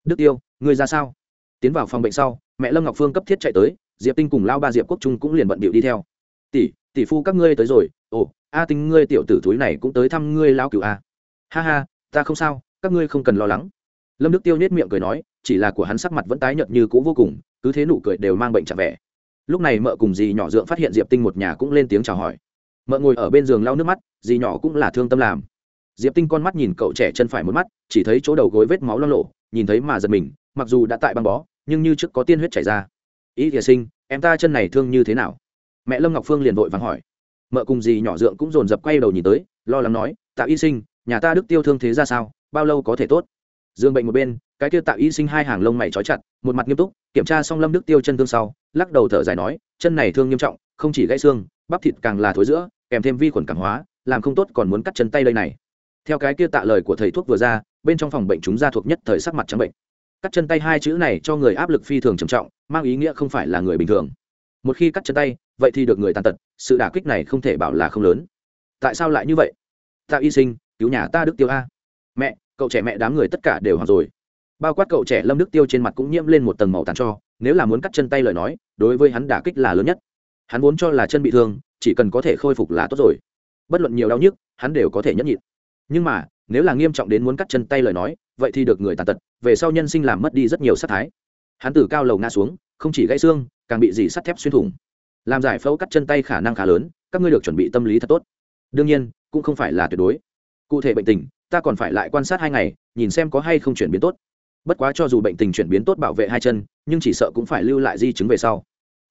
Đức tiêu người ra sao? Tiến vào phòng bệnh sau, mẹ lâm ngọc phương cấp thiết chạy tới, diệp tinh cùng lao ba diệp quốc trung cũng liền bận bịu đi theo. Tỷ tỷ phu các ngươi tới rồi. Ồ, a tinh, ngươi tiểu tử thúi này cũng tới thăm ngươi lao cựu a. Ha ha, ta không sao, các ngươi không cần lo lắng. Lâm đức tiêu nết miệng cười nói, chỉ là của hắn sắc mặt vẫn tái nhợt như cũ vô cùng, cứ thế nụ cười đều mang bệnh chạm vẻ. Lúc này mợ cùng dì nhỏ dượng phát hiện diệp tinh một nhà cũng lên tiếng chào hỏi. Mợ ngồi ở bên giường lau nước mắt, dì nhỏ cũng là thương tâm làm. Diệp tinh con mắt nhìn cậu trẻ chân phải một mắt, chỉ thấy chỗ đầu gối vết máu lo lộ, nhìn thấy mà giật mình mặc dù đã tại băng bó, nhưng như trước có tiên huyết chảy ra. Ý thìa sinh, em ta chân này thương như thế nào? Mẹ lâm ngọc phương liền vội vàng hỏi. Mợ cùng dì nhỏ dượng cũng dồn dập quay đầu nhìn tới, lo lắng nói, tạ y sinh, nhà ta đức tiêu thương thế ra sao? Bao lâu có thể tốt? Dương bệnh một bên, cái kia tạ y sinh hai hàng lông mày trói chặt, một mặt nghiêm túc, kiểm tra xong lâm đức tiêu chân thương sau, lắc đầu thở dài nói, chân này thương nghiêm trọng, không chỉ gãy xương, bắp thịt càng là thối giữa, kèm thêm vi khuẩn cảm hóa, làm không tốt còn muốn cắt chân tay đây này. Theo cái kia tạ lời của thầy thuốc vừa ra, bên trong phòng bệnh chúng ra thuộc nhất thời sắc mặt trắng bệnh cắt chân tay hai chữ này cho người áp lực phi thường trầm trọng, mang ý nghĩa không phải là người bình thường. Một khi cắt chân tay, vậy thì được người tàn tật, sự đả kích này không thể bảo là không lớn. Tại sao lại như vậy? Tạ y sinh, cứu nhà ta đức tiêu a. Mẹ, cậu trẻ mẹ đám người tất cả đều hoặc rồi. Bao quát cậu trẻ lâm đức tiêu trên mặt cũng nhiễm lên một tầng màu tàn cho, nếu là muốn cắt chân tay lời nói, đối với hắn đả kích là lớn nhất. Hắn vốn cho là chân bị thương, chỉ cần có thể khôi phục là tốt rồi. Bất luận nhiều đau nhức, hắn đều có thể nhẫn nhịn nhưng mà, nếu là nghiêm trọng đến muốn cắt chân tay lời nói, vậy thì được người tàn tật, về sau nhân sinh làm mất đi rất nhiều sát thái. Hắn từ cao lầu ngã xuống, không chỉ gãy xương, càng bị dì sắt thép xuyên thủng. Làm giải phẫu cắt chân tay khả năng khá lớn, các ngươi được chuẩn bị tâm lý thật tốt. Đương nhiên, cũng không phải là tuyệt đối. Cụ thể bệnh tình, ta còn phải lại quan sát hai ngày, nhìn xem có hay không chuyển biến tốt. Bất quá cho dù bệnh tình chuyển biến tốt bảo vệ hai chân, nhưng chỉ sợ cũng phải lưu lại di chứng về sau.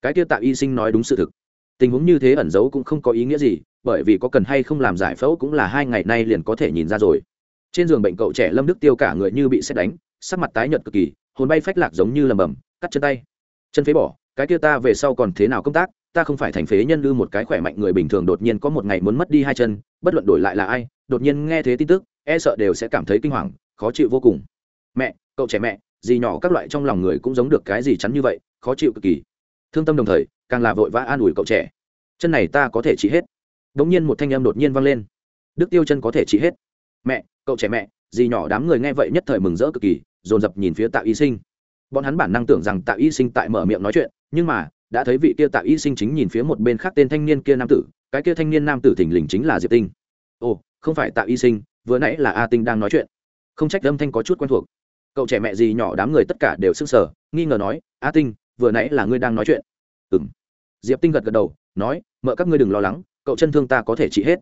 Cái tiêu tạo y sinh nói đúng sự thực tình huống như thế ẩn giấu cũng không có ý nghĩa gì, bởi vì có cần hay không làm giải phẫu cũng là hai ngày nay liền có thể nhìn ra rồi. Trên giường bệnh cậu trẻ lâm đức tiêu cả người như bị xét đánh, sắc mặt tái nhợt cực kỳ, hồn bay phách lạc giống như lầm bầm, cắt chân tay. Chân phế bỏ, cái kia ta về sau còn thế nào công tác, ta không phải thành phế nhân lư một cái khỏe mạnh người bình thường đột nhiên có một ngày muốn mất đi hai chân, bất luận đổi lại là ai, đột nhiên nghe thế tin tức e sợ đều sẽ cảm thấy kinh hoàng, khó chịu vô cùng. Mẹ, cậu trẻ mẹ gì nhỏ các loại trong lòng người cũng giống được cái gì chắn như vậy, khó chịu cực kỳ thương tâm đồng thời, càng là vội vã an ủi cậu trẻ. Chân này ta có thể trị hết. Đ ỗ n g nhiên một thanh âm đột nhiên vang lên. Đức tiêu chân có thể trị hết. Mẹ, cậu trẻ mẹ gì nhỏ đám người nghe vậy nhất thời mừng rỡ cực kỳ, dồn dập nhìn phía tạ y sinh. Bọn hắn bản năng tưởng rằng tạ y sinh tại mở miệng nói chuyện, nhưng mà, đã thấy vị kia tạ y sinh chính nhìn phía một bên khác tên thanh niên kia nam tử, cái kia thanh niên nam tử thình lình chính là diệp tinh. Ồ, không phải tạ y sinh, vừa nãy là a tinh đang nói chuyện. Không trách âm thanh có chút quen thuộc. Cậu trẻ mẹ gì nhỏ đám người tất cả đều s ư n g sở nghi ngờ nói, a tinh vừa nãy là ngươi đang nói chuyện. Ừ m diệp tinh gật gật đầu, nói, mợ các ngươi đừng lo lắng, cậu chân thương ta có thể trị hết.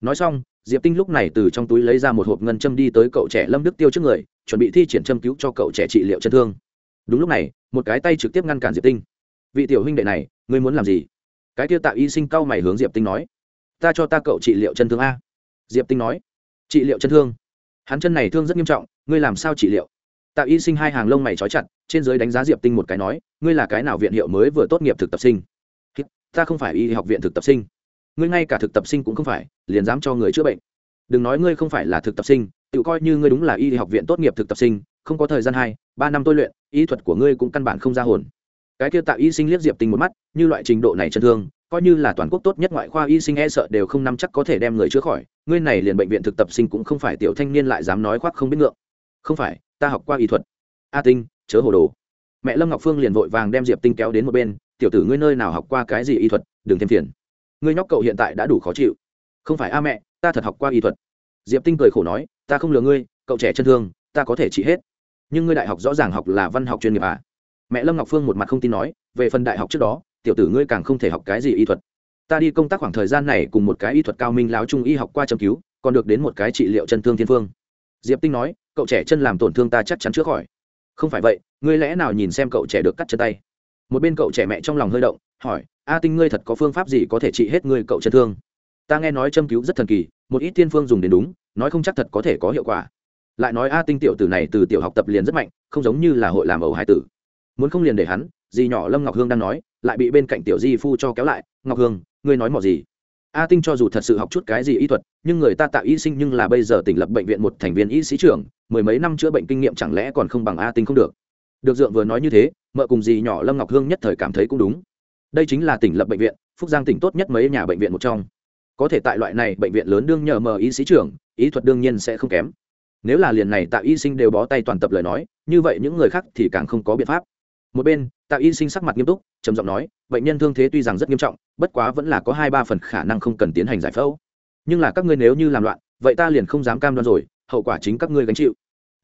Nói xong, diệp tinh lúc này từ trong túi lấy ra một hộp ngân châm đi tới cậu trẻ lâm đức tiêu trước người, chuẩn bị thi triển châm cứu cho cậu trẻ trị liệu chân thương. Đúng lúc này, một cái tay trực tiếp ngăn cản diệp tinh. Vị tiểu huynh đệ này, ngươi muốn làm gì? Cái tiêu tạo y sinh cau mày hướng diệp tinh nói. Ta cho ta cậu trị liệu chân thương a. Diệp tinh nói. Trị liệu chân thương? Hắn chân này thương rất nghiêm trọng, ngươi làm sao trị liệu? Tạo y sinh hai hàng lông mày trói chặt trên giới đánh giá diệp tinh một cái nói, ngươi là cái nào viện hiệu mới vừa tốt nghiệp thực tập sinh? Ta không phải y học viện thực tập sinh. Ngươi ngay cả thực tập sinh cũng không phải, liền dám cho người chữa bệnh. Đừng nói ngươi không phải là thực tập sinh, tự coi như ngươi đúng là y học viện tốt nghiệp thực tập sinh, không có thời gian hai, ba năm tôi luyện, y thuật của ngươi cũng căn bản không ra hồn. Cái kia tạo y sinh liếc diệp tinh một mắt, như loại trình độ này chân thương, coi như là toàn quốc tốt nhất ngoại khoa y sinh e sợ đều không nắm chắc có thể đem người chữa khỏi, ngươi này liền bệnh viện thực tập sinh cũng không phải tiểu thanh niên lại dám nói khoác không biết ngượng. Không phải, ta học qua y thuật. A tinh chớ hồ đồ. Mẹ lâm ngọc phương liền vội vàng đem diệp tinh kéo đến một bên, tiểu tử ngươi nơi nào học qua cái gì y thuật, đừng thêm phiền. Ngươi nhóc cậu hiện tại đã đủ khó chịu. Không phải a mẹ, ta thật học qua y thuật. Diệp tinh cười khổ nói, ta không lừa ngươi, cậu trẻ chân thương, ta có thể trị hết. Nhưng ngươi đại học rõ ràng học là văn học chuyên nghiệp à? Mẹ lâm ngọc phương một mặt không tin nói, về phần đại học trước đó, tiểu tử ngươi càng không thể học cái gì y thuật. Ta đi công tác khoảng thời gian này cùng một cái y thuật cao minh láo trung y học qua châm cứu, còn được đến một cái trị liệu chân thương thiên phương. Diệp tinh nói, cậu trẻ chân làm tổn thương ta chắc chắn chữa khỏi không phải vậy, ngươi lẽ nào nhìn xem cậu trẻ được cắt chân tay? Một bên cậu trẻ mẹ trong lòng hơi động, hỏi, a tinh ngươi thật có phương pháp gì có thể trị hết ngươi cậu chân thương? Ta nghe nói châm cứu rất thần kỳ, một ít tiên phương dùng đến đúng, nói không chắc thật có thể có hiệu quả. Lại nói a tinh tiểu tử này từ tiểu học tập liền rất mạnh, không giống như là hội làm ẩu hải tử. Muốn không liền để hắn, dì nhỏ lâm ngọc hương đang nói, lại bị bên cạnh tiểu di phu cho kéo lại, ngọc hương, ngươi nói mỏ gì? A tinh cho dù thật sự học chút cái gì y thuật, nhưng người ta tạo y sinh nhưng là bây giờ tỉnh lập bệnh viện một thành viên y sĩ trưởng mười mấy năm chữa bệnh kinh nghiệm chẳng lẽ còn không bằng a tinh không được? Được dượng vừa nói như thế, mợ cùng dì nhỏ lâm ngọc hương nhất thời cảm thấy cũng đúng. Đây chính là tỉnh lập bệnh viện, phúc giang tỉnh tốt nhất mấy nhà bệnh viện một trong. Có thể tại loại này bệnh viện lớn đương nhờ mờ y sĩ trưởng ý thuật đương nhiên sẽ không kém. Nếu là liền này tạo y sinh đều bó tay toàn tập lời nói, như vậy những người khác thì càng không có biện pháp. Một bên tạo y sinh sắc mặt nghiêm túc, trầm giọng nói, bệnh nhân thương thế tuy rằng rất nghiêm trọng, bất quá vẫn là có hai ba phần khả năng không cần tiến hành giải phẫu. Nhưng là các ngươi nếu như làm loạn, vậy ta liền không dám cam đoan rồi hậu quả chính các ngươi gánh chịu.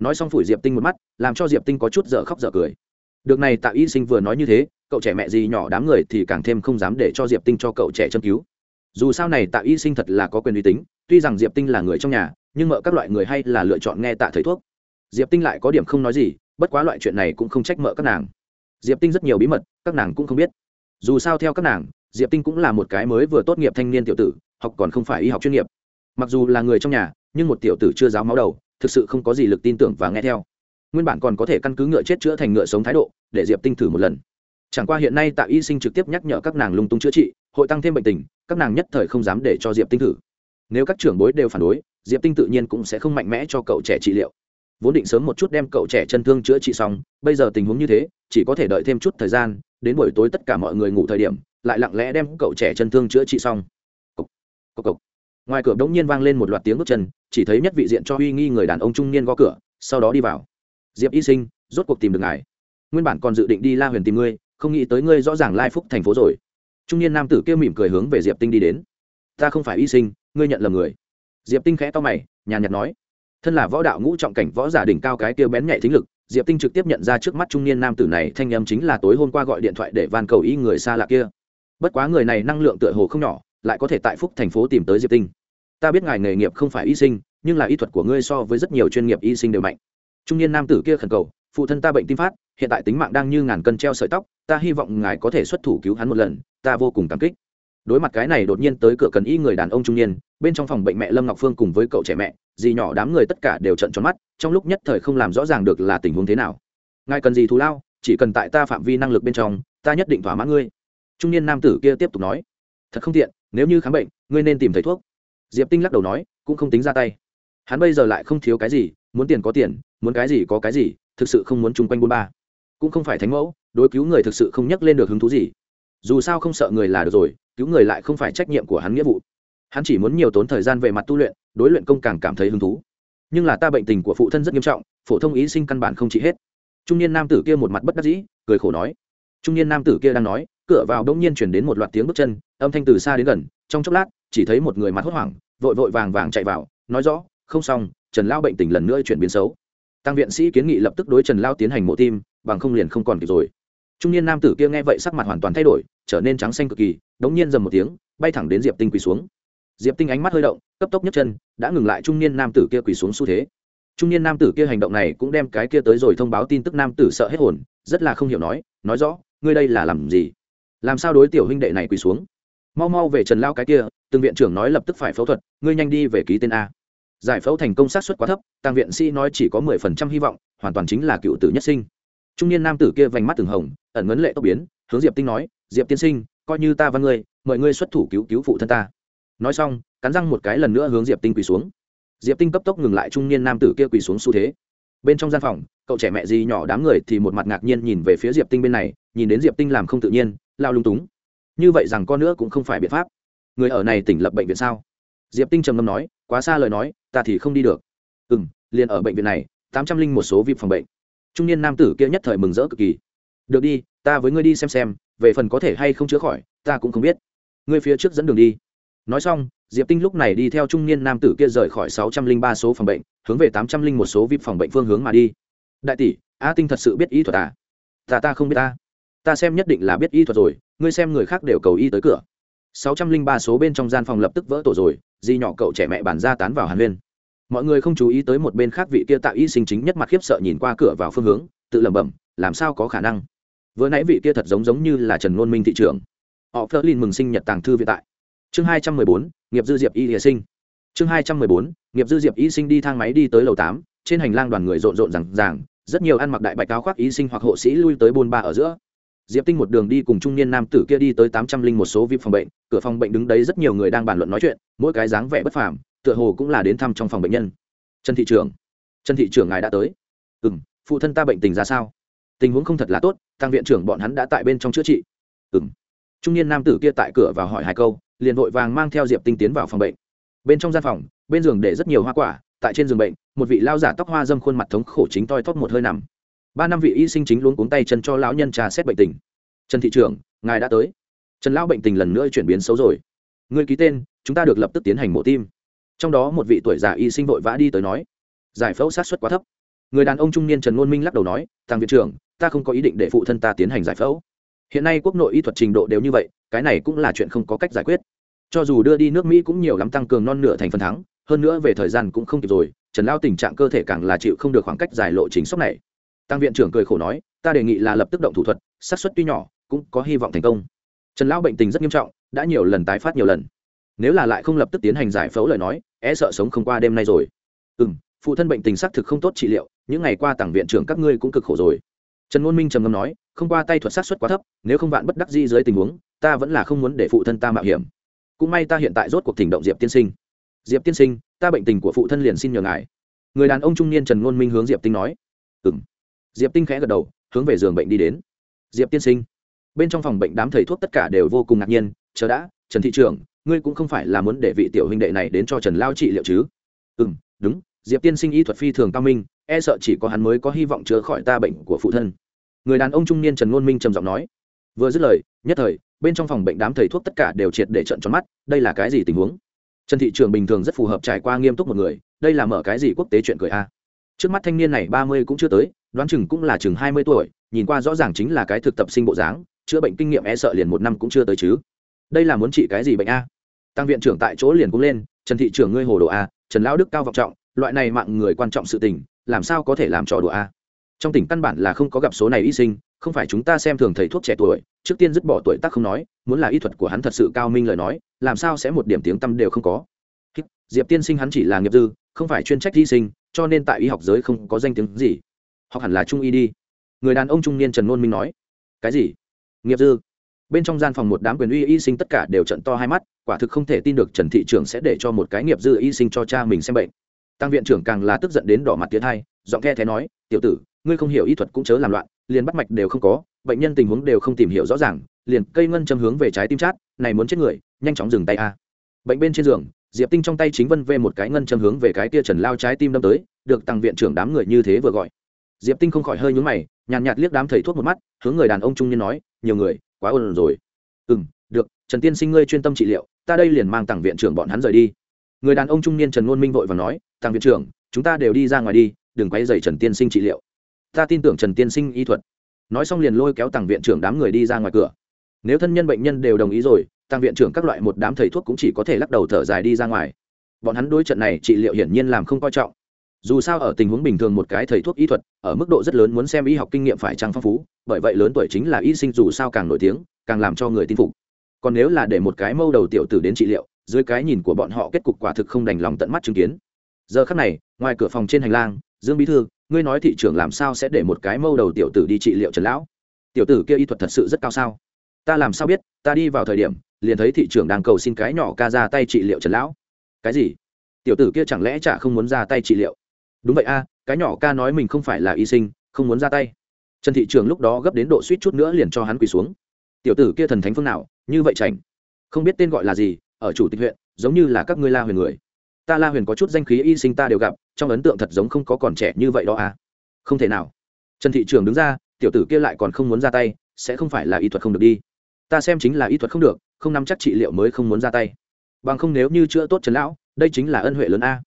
Nói xong phủi diệp tinh một mắt, làm cho diệp tinh có chút dở khóc dở cười. Được này, Tạ y sinh vừa nói như thế, cậu trẻ mẹ gì nhỏ đám người thì càng thêm không dám để cho diệp tinh cho cậu trẻ châm cứu. Dù sao này, Tạ y sinh thật là có quyền uy tín, tuy rằng diệp tinh là người trong nhà, nhưng mợ các loại người hay là lựa chọn nghe tạ thầy thuốc. Diệp tinh lại có điểm không nói gì, bất quá loại chuyện này cũng không trách mợ các nàng. Diệp tinh rất nhiều bí mật, các nàng cũng không biết. Dù sao theo các nàng, diệp tinh cũng là một cái mới vừa tốt nghiệp thanh niên tiểu tử, học còn không phải y học chuyên nghiệp. Mặc dù là người trong nhà nhưng một tiểu tử chưa giáo máu đầu thực sự không có gì lực tin tưởng và nghe theo. Nguyên bản còn có thể căn cứ ngựa chết chữa thành ngựa sống thái độ để diệp tinh thử một lần. Chẳng qua hiện nay tạ y sinh trực tiếp nhắc nhở các nàng lung tung chữa trị hội tăng thêm bệnh tình các nàng nhất thời không dám để cho diệp tinh thử. Nếu các trưởng bối đều phản đối diệp tinh tự nhiên cũng sẽ không mạnh mẽ cho cậu trẻ trị liệu. Vốn định sớm một chút đem cậu trẻ chân thương chữa trị xong bây giờ tình huống như thế chỉ có thể đợi thêm chút thời gian đến buổi tối tất cả mọi người ngủ thời điểm lại lặng lẽ đem cậu trẻ chân thương chữa trị xong. Cốc, cốc, cốc ngoài cửa đống nhiên vang lên một loạt tiếng bước chân, chỉ thấy nhất vị diện cho uy nghi người đàn ông trung niên gõ cửa, sau đó đi vào. Diệp y sinh, rốt cuộc tìm được ngài. Nguyên bản còn dự định đi la huyền tìm ngươi, không nghĩ tới ngươi rõ ràng lai phúc thành phố rồi. Trung niên nam tử kia mỉm cười hướng về diệp tinh đi đến. Ta không phải y sinh, ngươi nhận lầm người. Diệp tinh khẽ to mày, nhàn nhạt nói. Thân là võ đạo ngũ trọng cảnh võ giả đỉnh cao cái kia bén nhạy thính lực, diệp tinh trực tiếp nhận ra trước mắt trung niên nam tử này thanh âm chính là tối hôm qua gọi điện thoại để van cầu ý người xa lạ kia. Bất quá người này năng lượng tựa hồ không nhỏ lại có thể tại phúc thành phố tìm tới diệp tinh. Ta biết ngài nghề nghiệp không phải y sinh, nhưng là y thuật của ngươi so với rất nhiều chuyên nghiệp y sinh đều mạnh. Trung niên nam tử kia khẩn cầu, phụ thân ta bệnh tim phát, hiện tại tính mạng đang như ngàn cân treo sợi tóc, ta hy vọng ngài có thể xuất thủ cứu hắn một lần, ta vô cùng cảm kích. Đối mặt cái này đột nhiên tới cửa cần y người đàn ông trung niên, bên trong phòng bệnh mẹ lâm ngọc phương cùng với cậu trẻ mẹ, dì nhỏ đám người tất cả đều trận tròn mắt, trong lúc nhất thời không làm rõ ràng được là tình huống thế nào. Ngài cần gì thù lao, chỉ cần tại ta phạm vi năng lực bên trong, ta nhất định thỏa mãn ngươi. Trung niên nam tử kia tiếp tục nói, thật không tiện nếu như khám bệnh, ngươi nên tìm thấy thuốc. Diệp tinh lắc đầu nói, cũng không tính ra tay. Hắn bây giờ lại không thiếu cái gì, muốn tiền có tiền, muốn cái gì có cái gì, thực sự không muốn chung quanh bôn ba. Cũng không phải thánh mẫu, đối cứu người thực sự không nhắc lên được hứng thú gì. Dù sao không sợ người là được rồi, cứu người lại không phải trách nhiệm của hắn nghĩa vụ. Hắn chỉ muốn nhiều tốn thời gian về mặt tu luyện, đối luyện công càng cảm thấy hứng thú. Nhưng là ta bệnh tình của phụ thân rất nghiêm trọng, phổ thông ý sinh căn bản không trị hết. Trung niên nam tử kia một mặt bất đắc dĩ, cười khổ nói. Trung niên nam tử kia đang nói cửa vào đông nhiên chuyển đến một loạt tiếng bước chân, âm thanh từ xa đến gần, trong chốc lát, chỉ thấy một người mặt hốt hoảng, vội vội vàng vàng chạy vào, nói rõ, không xong, trần lao bệnh tình lần nữa chuyển biến xấu. Tăng viện sĩ kiến nghị lập tức đối trần lao tiến hành mộ tim, bằng không liền không còn kịp rồi. Trung niên nam tử kia nghe vậy sắc mặt hoàn toàn thay đổi, trở nên trắng xanh cực kỳ, đống nhiên dầm một tiếng, bay thẳng đến diệp tinh quỳ xuống. Diệp tinh ánh mắt hơi động, cấp tốc nhấc chân, đã ngừng lại trung niên nam tử kia quỳ xuống xu thế. Trung niên nam tử kia hành động này cũng đem cái kia tới rồi thông báo tin tức nam tử sợ hết hồn, rất là không hiểu nói nói rõ, ngươi đây là làm gì? Làm sao đối tiểu huynh đệ này quỳ xuống? Mau mau về trần lao cái kia, từng viện trưởng nói lập tức phải phẫu thuật, ngươi nhanh đi về ký tên a. Giải phẫu thành công sát suất quá thấp tăng viện sĩ nói chỉ có mười phần trăm hy vọng, hoàn toàn chính là cựu tử nhất sinh. Trung niên nam tử kia vành mắt từng hồng, ẩn ngấn lệ tốc biến, hướng diệp tinh nói, diệp tiên sinh, coi như ta văn ngươi, mời ngươi xuất thủ cứu cứu phụ thân ta. Nói xong, cắn răng một cái lần nữa hướng diệp tinh quỳ xuống. Diệp tinh cấp tốc ngừng lại trung niên nam tử kia quỳ xuống xu thế. Bên trong gian phòng, cậu trẻ mẹ gì nhỏ đám người thì một mặt ngạc nhiên nhìn về phía diệp tinh bên này, nhìn đến diệp tinh làm không tự nhiên lao lung túng. Như vậy rằng con nữa cũng không phải biện pháp. Người ở này tỉnh lập bệnh viện sao? Diệp tinh trầm ngâm nói, quá xa lời nói, ta thì không đi được. Ừ m liền ở bệnh viện này, tám trăm linh một số vip phòng bệnh. Trung niên nam tử kia nhất thời mừng rỡ cực kỳ. Được đi, ta với ngươi đi xem xem, về phần có thể hay không chữa khỏi, ta cũng không biết. Ngươi phía trước dẫn đường đi. Nói xong, diệp tinh lúc này đi theo trung niên nam tử kia rời khỏi sáu trăm linh ba số phòng bệnh, hướng về tám trăm linh một số vip phòng bệnh phương hướng mà đi. Đại tỷ, a tinh thật sự biết ý thuật à? Ta ta không biết ta ta xem nhất định là biết y thuật rồi, ngươi xem người khác đều cầu y tới cửa. Sáu trăm linh ba số bên trong gian phòng lập tức vỡ tổ rồi, di nhỏ cậu trẻ mẹ bản ra tán vào hàn huyên. Mọi người không chú ý tới một bên khác vị kia tạo y sinh chính nhất mặt khiếp sợ nhìn qua cửa vào phương hướng, tự lẩm bẩm, làm sao có khả năng? Vừa nãy vị kia thật giống giống như là trần ngôn minh thị trưởng. Họ phớt lên mừng sinh nhật tàng thư vĩ tại. Chương hai trăm mười bốn, nghiệp dư diệp y địa sinh. Chương hai trăm mười bốn, nghiệp dư diệp y sinh đi thang máy đi tới lầu tám, trên hành lang đoàn người rộn rộn rằng ràng, rất nhiều ăn mặc đại bạch áo khoác y sinh hoặc hộ sĩ lui tới bôn ba ở giữa diệp tinh một đường đi cùng trung niên nam tử kia đi tới tám trăm linh một số vip phòng bệnh, cửa phòng bệnh đứng đấy rất nhiều người đang bàn luận nói chuyện, mỗi cái dáng vẻ bất phàm, tựa hồ cũng là đến thăm trong phòng bệnh nhân. Trần thị trưởng, trần thị trưởng ngài đã tới. Ừ m phụ thân ta bệnh tình ra sao? Tình huống không thật là tốt, tăng viện trưởng bọn hắn đã tại bên trong chữa trị. Ừ m trung niên nam tử kia tại cửa vào hỏi hai câu, liền vội vàng mang theo diệp tinh tiến vào phòng bệnh. Bên trong gian phòng, bên giường để rất nhiều hoa quả, tại trên giường bệnh, một vị lao giả tóc hoa dâm khuôn mặt thống khổ chính toi thóp một hơi nằm ba năm vị y sinh chính luôn cuống tay chân cho lão nhân trà xét bệnh tình. Trần thị trưởng, ngài đã tới. Trần lão bệnh tình lần nữa chuyển biến xấu rồi. Người ký tên, chúng ta được lập tức tiến hành mổ tim. Trong đó một vị tuổi già y sinh vội vã đi tới nói, giải phẫu sát xuất quá thấp. Người đàn ông trung niên trần ngôn minh lắc đầu nói thằng viện trưởng, ta không có ý định để phụ thân ta tiến hành giải phẫu. Hiện nay quốc nội y thuật trình độ đều như vậy, cái này cũng là chuyện không có cách giải quyết. Cho dù đưa đi nước mỹ cũng nhiều lắm tăng cường non nửa thành phần thắng, hơn nữa về thời gian cũng không kịp rồi, trần lao tình trạng cơ thể càng là chịu không được khoảng cách dài lộ chính sốc này tăng viện trưởng cười khổ nói, ta đề nghị là lập tức động thủ thuật, xác suất tuy nhỏ, cũng có hy vọng thành công. Trần lão bệnh tình rất nghiêm trọng, đã nhiều lần tái phát nhiều lần. Nếu là lại không lập tức tiến hành giải phẫu lời nói é sợ sống không qua đêm nay rồi. Ừ m phụ thân bệnh tình xác thực không tốt trị liệu, những ngày qua tảng viện trưởng các ngươi cũng cực khổ rồi. Trần ngôn minh trầm ngâm nói, không qua tay thuật sát xuất quá thấp, nếu không bạn bất đắc di dưới tình huống, ta vẫn là không muốn để phụ thân ta mạo hiểm. Cũng may ta hiện tại rốt cuộc thỉnh động diệp tiên sinh. Diệp tiên sinh, ta bệnh tình của phụ thân liền xin nhờ ngài. Người đàn ông trung niên trần ngôn minh hướng diệp tinh nói. Ừ m diệp tinh khẽ gật đầu, hướng về giường bệnh đi đến. Diệp tiên sinh, bên trong phòng bệnh đám thầy thuốc tất cả đều vô cùng ngạc nhiên, chờ đã, trần thị trưởng, ngươi cũng không phải là muốn để vị tiểu huynh đệ này đến cho trần lao trị liệu chứ? Ừ m đúng, diệp tiên sinh y thuật phi thường cao minh e sợ chỉ có hắn mới có hy vọng chữa khỏi ta bệnh của phụ thân. Người đàn ông trung niên trần ngôn minh trầm giọng nói. Vừa dứt lời, nhất thời, bên trong phòng bệnh đám thầy thuốc tất cả đều triệt để trận tròn mắt, đây là cái gì tình huống? Trần thị trường bình thường rất phù hợp trải qua nghiêm túc một người, đây là mở cái gì quốc tế chuyện cười a? Trước mắt thanh niên này ba mươi cũng chưa tới đoán chừng cũng là chừng hai mươi tuổi, nhìn qua rõ ràng chính là cái thực tập sinh bộ dáng, chữa bệnh kinh nghiệm e sợ liền một năm cũng chưa tới chứ. Đây là muốn trị cái gì bệnh a? Tăng viện trưởng tại chỗ liền cũng lên, trần thị trưởng ngươi hồ đồ a, trần lão đức cao vọng trọng, loại này mạng người quan trọng sự tình, làm sao có thể làm trò đùa a? Trong tỉnh căn bản là không có gặp số này y sinh, không phải chúng ta xem thường thầy thuốc trẻ tuổi, trước tiên dứt bỏ tuổi tác không nói, muốn là y thuật của hắn thật sự cao minh lời nói, làm sao sẽ một điểm tiếng tâm đều không có? Diệp tiên sinh hắn chỉ là nghiệp dư, không phải chuyên trách y sinh, cho nên tại y học giới không có danh tiếng gì học hẳn là trung y đi. Người đàn ông trung niên trần ngôn minh nói, cái gì? Nghiệp dư? Bên trong gian phòng một đám quyền uy y sinh tất cả đều trận to hai mắt, quả thực không thể tin được trần thị trưởng sẽ để cho một cái nghiệp dư y sinh cho cha mình xem bệnh. Tăng viện trưởng càng là tức giận đến đỏ mặt tiến hai, giọng khe thế nói, tiểu tử, ngươi không hiểu y thuật cũng chớ làm loạn, liền bắt mạch đều không có, bệnh nhân tình huống đều không tìm hiểu rõ ràng, liền cây ngân châm hướng về trái tim chát, này muốn chết người, nhanh chóng dừng tay a. Bệnh bên trên giường, diệp tinh trong tay chính vân vê một cái ngân châm hướng về cái kia trần lao trái tim đâm tới, được tăng viện trưởng đám người như thế vừa gọi diệp tinh không khỏi hơi nhúng mày, nhàn nhạt liếc đám thầy thuốc một mắt, hướng người đàn ông trung niên nói, nhiều người, quá ồn rồi. Ừ m được, trần tiên sinh ngươi chuyên tâm trị liệu, ta đây liền mang tặng viện trưởng bọn hắn rời đi. Người đàn ông trung niên trần ngôn minh vội và nói tặng viện trưởng, chúng ta đều đi ra ngoài đi, đừng quay dày trần tiên sinh trị liệu. Ta tin tưởng trần tiên sinh y thuật. Nói xong liền lôi kéo tặng viện trưởng đám người đi ra ngoài cửa. Nếu thân nhân bệnh nhân đều đồng ý rồi tăng viện trưởng các loại một đám thầy thuốc cũng chỉ có thể lắc đầu thở dài đi ra ngoài. Bọn hắn đối trận này trị liệu hiển nhiên làm không coi trọng dù sao ở tình huống bình thường một cái thầy thuốc y thuật, ở mức độ rất lớn muốn xem y học kinh nghiệm phải trăng phong phú, bởi vậy lớn tuổi chính là y sinh dù sao càng nổi tiếng, càng làm cho người tin phục. Còn nếu là để một cái mâu đầu tiểu tử đến trị liệu, dưới cái nhìn của bọn họ kết cục quả thực không đành lòng tận mắt chứng kiến. Giờ khắc này, ngoài cửa phòng trên hành lang, dương bí thư, ngươi nói thị trưởng làm sao sẽ để một cái mâu đầu tiểu tử đi trị liệu trần lão? Tiểu tử kia y thuật thật sự rất cao sao? Ta làm sao biết, ta đi vào thời điểm, liền thấy thị trưởng đang cầu xin cái nhỏ ca ra tay trị liệu trần lão. Cái gì? Tiểu tử kia chẳng lẽ chả không muốn ra tay trị liệu? Đúng vậy a, cái nhỏ ca nói mình không phải là y sinh, không muốn ra tay. Trần thị trường lúc đó gấp đến độ suýt chút nữa liền cho hắn quỳ xuống. Tiểu tử kia thần thánh phương nào, như vậy chảnh. Không biết tên gọi là gì, ở chủ tịch huyện, giống như là các ngươi la huyền người. Ta la huyền có chút danh khí y sinh ta đều gặp, trong ấn tượng thật giống không có còn trẻ như vậy đó à không thể nào. Trần thị trường đứng ra, tiểu tử kia lại còn không muốn ra tay, sẽ không phải là y thuật không được đi. Ta xem chính là y thuật không được, không nắm chắc trị liệu mới không muốn ra tay. Bằng không nếu như chữa tốt trần lão, đây chính là ân huệ lớn a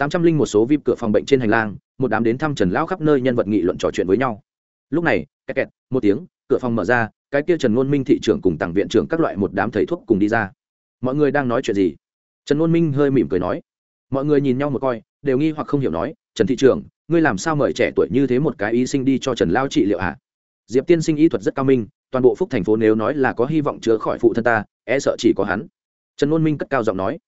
tám trăm linh một số vip cửa phòng bệnh trên hành lang một đám đến thăm trần lão khắp nơi nhân vật nghị luận trò chuyện với nhau. Lúc này kẹt kẹt một tiếng cửa phòng mở ra cái kia trần ngôn minh thị trưởng cùng tặng viện trưởng các loại một đám thầy thuốc cùng đi ra. Mọi người đang nói chuyện gì? Trần ngôn minh hơi mỉm cười nói. Mọi người nhìn nhau một coi đều nghi hoặc không hiểu nói trần thị trưởng ngươi làm sao mời trẻ tuổi như thế một cái y sinh đi cho trần lao trị liệu ạ à? diệp tiên sinh y thuật rất cao minh toàn bộ phúc thành phố nếu nói là có hy vọng chữa khỏi phụ thân ta e sợ chỉ có hắn. Trần ngôn minh cất cao giọng nói.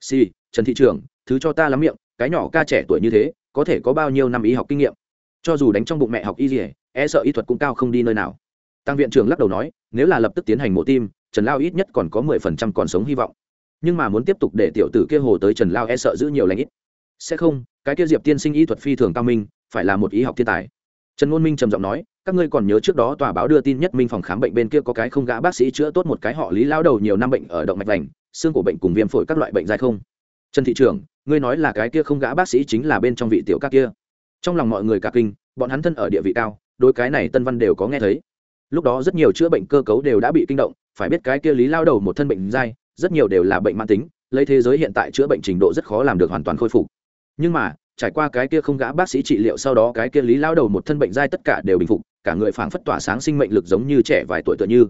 Si trần thị trưởng, thứ cho ta lắm miệng cái nhỏ ca trẻ tuổi như thế, có thể có bao nhiêu năm y học kinh nghiệm. Cho dù đánh trong bụng mẹ học y gì e sợ y thuật cũng cao không đi nơi nào. Tăng viện trưởng lắc đầu nói, nếu là lập tức tiến hành mổ tim, trần lao ít nhất còn có mười phần trăm còn sống hy vọng. Nhưng mà muốn tiếp tục để tiểu tử kia hồ tới trần lao e sợ giữ nhiều lãnh ít. Sẽ không, cái kia diệp tiên sinh y thuật phi thường cao minh, phải là một y học thiên tài. Trần ngôn minh trầm giọng nói, các ngươi còn nhớ trước đó tòa báo đưa tin nhất minh phòng khám bệnh bên kia có cái không gã bác sĩ chữa tốt một cái họ lý lao đầu nhiều năm bệnh ở động mạch vành, xương cổ bệnh cùng viêm phổi các loại bệnh dài không? Trần thị trưởng, ngươi nói là cái kia không gã bác sĩ chính là bên trong vị tiểu các kia. Trong lòng mọi người cả kinh, bọn hắn thân ở địa vị cao đôi cái này tân văn đều có nghe thấy. Lúc đó rất nhiều chữa bệnh cơ cấu đều đã bị kinh động, phải biết cái kia lý lao đầu một thân bệnh dai, rất nhiều đều là bệnh mãn tính, lấy thế giới hiện tại chữa bệnh trình độ rất khó làm được hoàn toàn khôi phục. Nhưng mà, trải qua cái kia không gã bác sĩ trị liệu sau đó cái kia lý lao đầu một thân bệnh dai tất cả đều bình phục, cả người phảng phất tỏa sáng sinh mệnh lực giống như trẻ vài tuổi tựa như.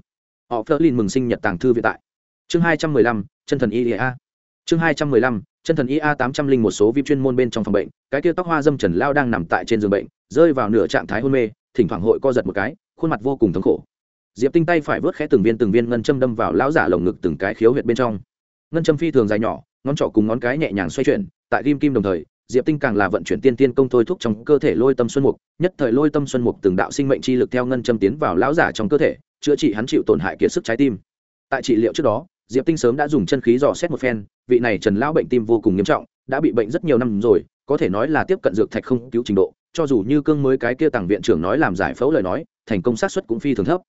Họ phớt lên mừng sinh nhật tàng thư viện tại. Chương hai trăm mười lăm, chân thần ia chương hai trăm mười lăm, chân thần ia tám trăm linh một số vip chuyên môn bên trong phòng bệnh, cái kia tóc hoa dâm trần lao đang nằm tại trên giường bệnh, rơi vào nửa trạng thái hôn mê, thỉnh thoảng hội co giật một cái, khuôn mặt vô cùng thống khổ. Diệp tinh tay phải vớt khẽ từng viên từng viên ngân châm đâm vào lão giả lồng ngực từng cái khiếu huyệt bên trong. Ngân châm phi thường dài nhỏ, ngón trỏ cùng ngón cái nhẹ nhàng xoay chuyển, tại kim kim đồng thời, diệp tinh càng là vận chuyển tiên tiên công thôi thúc trong cơ thể lôi tâm xuân mục, nhất thời lôi tâm xuân mục từng đạo sinh mệnh chi lực theo ngân châm tiến vào lão giả trong cơ thể, chữa trị hắn chịu tổn hại kiệt sức trái tim. Tại trị liệu trước đó diệp tinh sớm đã dùng chân khí dò xét một phen, vị này trần lão bệnh tim vô cùng nghiêm trọng, đã bị bệnh rất nhiều năm rồi, có thể nói là tiếp cận dược thạch không cứu trình độ, cho dù như cương mới cái kia tàng viện trưởng nói làm giải phẫu lời nói, thành công sát suất cũng phi thường thấp.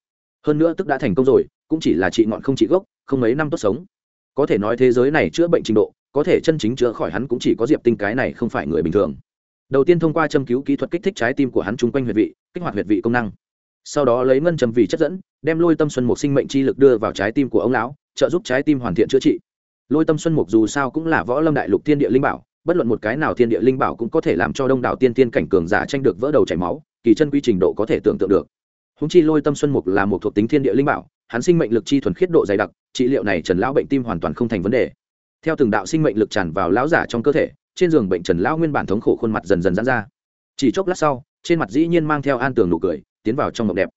Hơn nữa tức đã thành công rồi, cũng chỉ là trị ngọn không trị gốc, không mấy năm tốt sống. Có thể nói thế giới này chữa bệnh trình độ, có thể chân chính chữa khỏi hắn cũng chỉ có diệp tinh cái này không phải người bình thường. Đầu tiên thông qua châm cứu kỹ thuật kích thích trái tim của hắn chung quanh huyệt vị, kích hoạt huyệt vị công năng. Sau đó lấy ngân châm vì chất dẫn, đem lôi tâm xuân một sinh mệnh chi lực đưa vào trái tim của ông lão trợ giúp trái tim hoàn thiện chữa trị. Lôi tâm xuân mục dù sao cũng là võ lâm đại lục thiên địa linh bảo, bất luận một cái nào thiên địa linh bảo cũng có thể làm cho đông đảo tiên tiên cảnh cường giả tranh được vỡ đầu chảy máu, kỳ chân quy trình độ có thể tưởng tượng được. Húng chi lôi tâm xuân mục là một thuộc tính thiên địa linh bảo, hắn sinh mệnh lực chi thuần khiết độ dày đặc, trị liệu này trần lão bệnh tim hoàn toàn không thành vấn đề. Theo từng đạo sinh mệnh lực tràn vào lão giả trong cơ thể, trên giường bệnh trần lão nguyên bản thống khổ khuôn mặt dần dần giãn ra. Chỉ chốc lát sau, trên mặt dĩ nhiên mang theo an tường nụ cười, tiến vào trong mộng đẹp.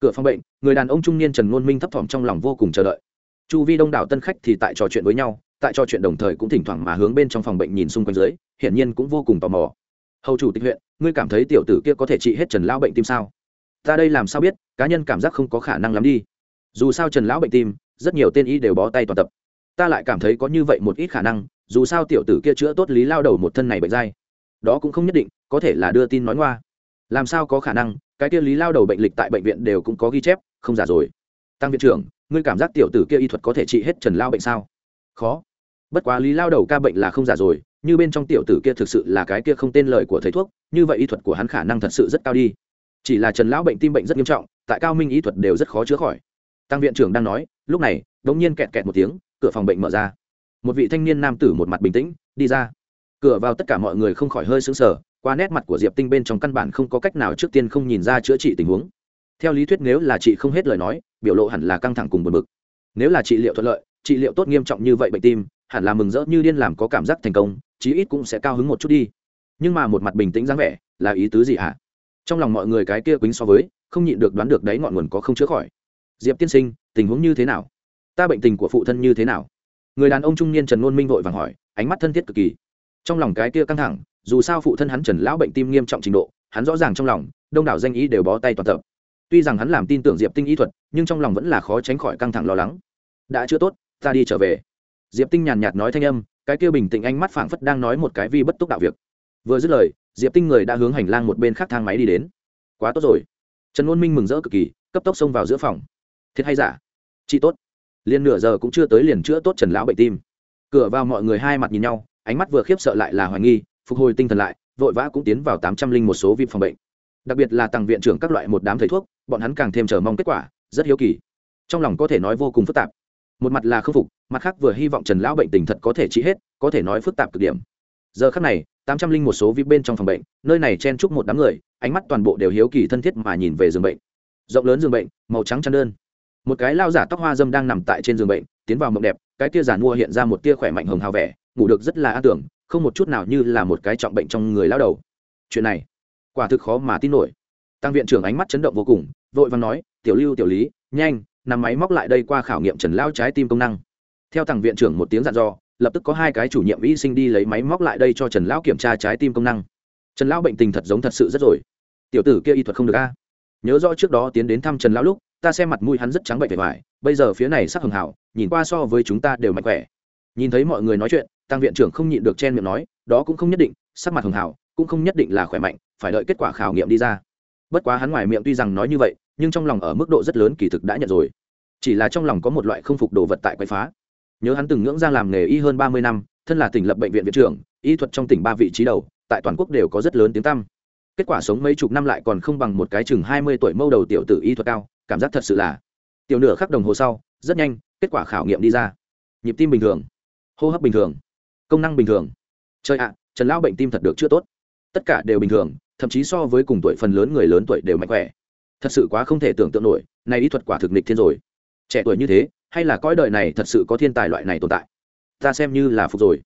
Cửa phòng bệnh, người đàn ông trung niên trần ngôn minh thấp thỏm trong lòng vô cùng chờ đợi chu vi đông đảo tân khách thì tại trò chuyện với nhau, tại trò chuyện đồng thời cũng thỉnh thoảng mà hướng bên trong phòng bệnh nhìn xung quanh dưới, hiển nhiên cũng vô cùng tò mò. Hầu chủ tịch huyện, ngươi cảm thấy tiểu tử kia có thể trị hết trần lão bệnh tim sao? Ta đây làm sao biết, cá nhân cảm giác không có khả năng lắm đi. Dù sao trần lão bệnh tim, rất nhiều tên y đều bó tay toàn tập. Ta lại cảm thấy có như vậy một ít khả năng, dù sao tiểu tử kia chữa tốt lý lao đầu một thân này bệnh dai. Đó cũng không nhất định, có thể là đưa tin nói ngoa. Làm sao có khả năng, cái kia lý lao đầu bệnh lịch tại bệnh viện đều cũng có ghi chép, không giả rồi. Tăng viện trưởng ngươi cảm giác tiểu tử kia y thuật có thể trị hết trần lao bệnh sao? Khó. Bất quá lý lao đầu ca bệnh là không giả rồi, như bên trong tiểu tử kia thực sự là cái kia không tên lời của thầy thuốc, như vậy y thuật của hắn khả năng thật sự rất cao đi. Chỉ là trần lão bệnh tim bệnh rất nghiêm trọng, tại cao minh y thuật đều rất khó chữa khỏi. Tăng viện trưởng đang nói, lúc này đ ỗ n g nhiên kẹt kẹt một tiếng, cửa phòng bệnh mở ra. Một vị thanh niên nam tử một mặt bình tĩnh, đi ra. Cửa vào tất cả mọi người không khỏi hơi xứng sở qua nét mặt của diệp tinh bên trong căn bản không có cách nào trước tiên không nhìn ra chữa trị tình huống. Theo lý thuyết nếu là chị không hết lời nói biểu lộ hẳn là căng thẳng cùng buồn bực. nếu là trị liệu thuận lợi, trị liệu tốt nghiêm trọng như vậy bệnh tim, hẳn là mừng rỡ như điên làm có cảm giác thành công, chí ít cũng sẽ cao hứng một chút đi. Nhưng mà một mặt bình tĩnh dáng vẻ, là ý tứ gì hả? Trong lòng mọi người cái kia quýnh so với, không nhịn được đoán được đấy ngọn nguồn có không chữa khỏi. Diệp tiên sinh, tình huống như thế nào? Ta bệnh tình của phụ thân như thế nào? Người đàn ông trung niên trần ngôn minh vội vàng hỏi, ánh mắt thân thiết cực kỳ. Trong lòng cái kia căng thẳng, dù sao phụ thân hắn trần lão bệnh tim nghiêm trọng trình độ, hắn rõ ràng trong lòng, đông đảo danh ý đều bó tay toàn tập tuy rằng hắn làm tin tưởng diệp tinh y thuật, nhưng trong lòng vẫn là khó tránh khỏi căng thẳng lo lắng. Đã chưa tốt, ta đi trở về. Diệp tinh nhàn nhạt nói thanh âm, cái kia bình tĩnh ánh mắt phảng phất đang nói một cái vi bất túc đạo việc. Vừa dứt lời, diệp tinh người đã hướng hành lang một bên khác thang máy đi đến. Quá tốt rồi. Trần ngôn minh mừng rỡ cực kỳ, cấp tốc xông vào giữa phòng. Thiệt hay giả? Chị tốt. Liền nửa giờ cũng chưa tới liền chữa tốt trần lão bệnh tim. Cửa vào mọi người hai mặt nhìn nhau, ánh mắt vừa khiếp sợ lại là hoài nghi, phục hồi tinh thần lại, vội vã cũng tiến vào tám trăm linh một số vip phòng bệnh đặc biệt là tàng viện trưởng các loại một đám thầy thuốc, bọn hắn càng thêm chờ mong kết quả, rất hiếu kỳ. Trong lòng có thể nói vô cùng phức tạp. Một mặt là khâm phục, mặt khác vừa hy vọng trần lão bệnh tình thật có thể trị hết, có thể nói phức tạp cực điểm. Giờ khắc này, tám trăm linh một số vip bên trong phòng bệnh, nơi này chen chúc một đám người, ánh mắt toàn bộ đều hiếu kỳ thân thiết mà nhìn về giường bệnh. Rộng lớn giường bệnh, màu trắng chăn đơn. Một cái lao giả tóc hoa dâm đang nằm tại trên giường bệnh, tiến vào mộng đẹp, cái tia giản mua hiện ra một tia khỏe mạnh hồng hào vẻ, ngủ được rất là an tưởng, không một chút nào như là một cái trọng bệnh trong người lao đầu. Chuyện này quả thực khó mà tin nổi. Tăng viện trưởng ánh mắt chấn động vô cùng, vội vàng nói, tiểu lưu, tiểu lý, nhanh, nằm máy móc lại đây qua khảo nghiệm trần lao trái tim công năng. Theo tăng viện trưởng một tiếng dặn dò, lập tức có hai cái chủ nhiệm y sinh đi lấy máy móc lại đây cho trần lão kiểm tra trái tim công năng. Trần lão bệnh tình thật giống thật sự rất rồi. Tiểu tử kia y thuật không được a. Nhớ rõ trước đó tiến đến thăm trần lão lúc, ta xem mặt mũi hắn rất trắng bệnh vẻ vải, bây giờ phía này sắc hường hảo, nhìn qua so với chúng ta đều mạnh khỏe. Nhìn thấy mọi người nói chuyện, tăng viện trưởng không nhịn được chen miệng nói, đó cũng không nhất định, sắc mặt hường hảo cũng không nhất định là khỏe mạnh, phải đợi kết quả khảo nghiệm đi ra. Bất quá hắn ngoài miệng tuy rằng nói như vậy, nhưng trong lòng ở mức độ rất lớn kỳ thực đã nhận rồi. Chỉ là trong lòng có một loại không phục đồ vật tại quậy phá. Nhớ hắn từng ngưỡng ra làm nghề y hơn ba mươi năm, thân là tỉnh lập bệnh viện viện trưởng, y thuật trong tỉnh ba vị trí đầu, tại toàn quốc đều có rất lớn tiếng tăm. Kết quả sống mấy chục năm lại còn không bằng một cái chừng hai mươi tuổi mâu đầu tiểu tử y thuật cao, cảm giác thật sự là tiểu nửa khắc đồng hồ sau, rất nhanh, kết quả khảo nghiệm đi ra. Nhịp tim bình thường, hô hấp bình thường, công năng bình thường. Chơi ạ, trần lão bệnh tim thật được chưa tốt tất cả đều bình thường, thậm chí so với cùng tuổi phần lớn người lớn tuổi đều mạnh khỏe. Thật sự quá không thể tưởng tượng nổi, này y thuật quả thực nịch thiên rồi. Trẻ tuổi như thế, hay là cõi đời này thật sự có thiên tài loại này tồn tại? Ta xem như là phục rồi.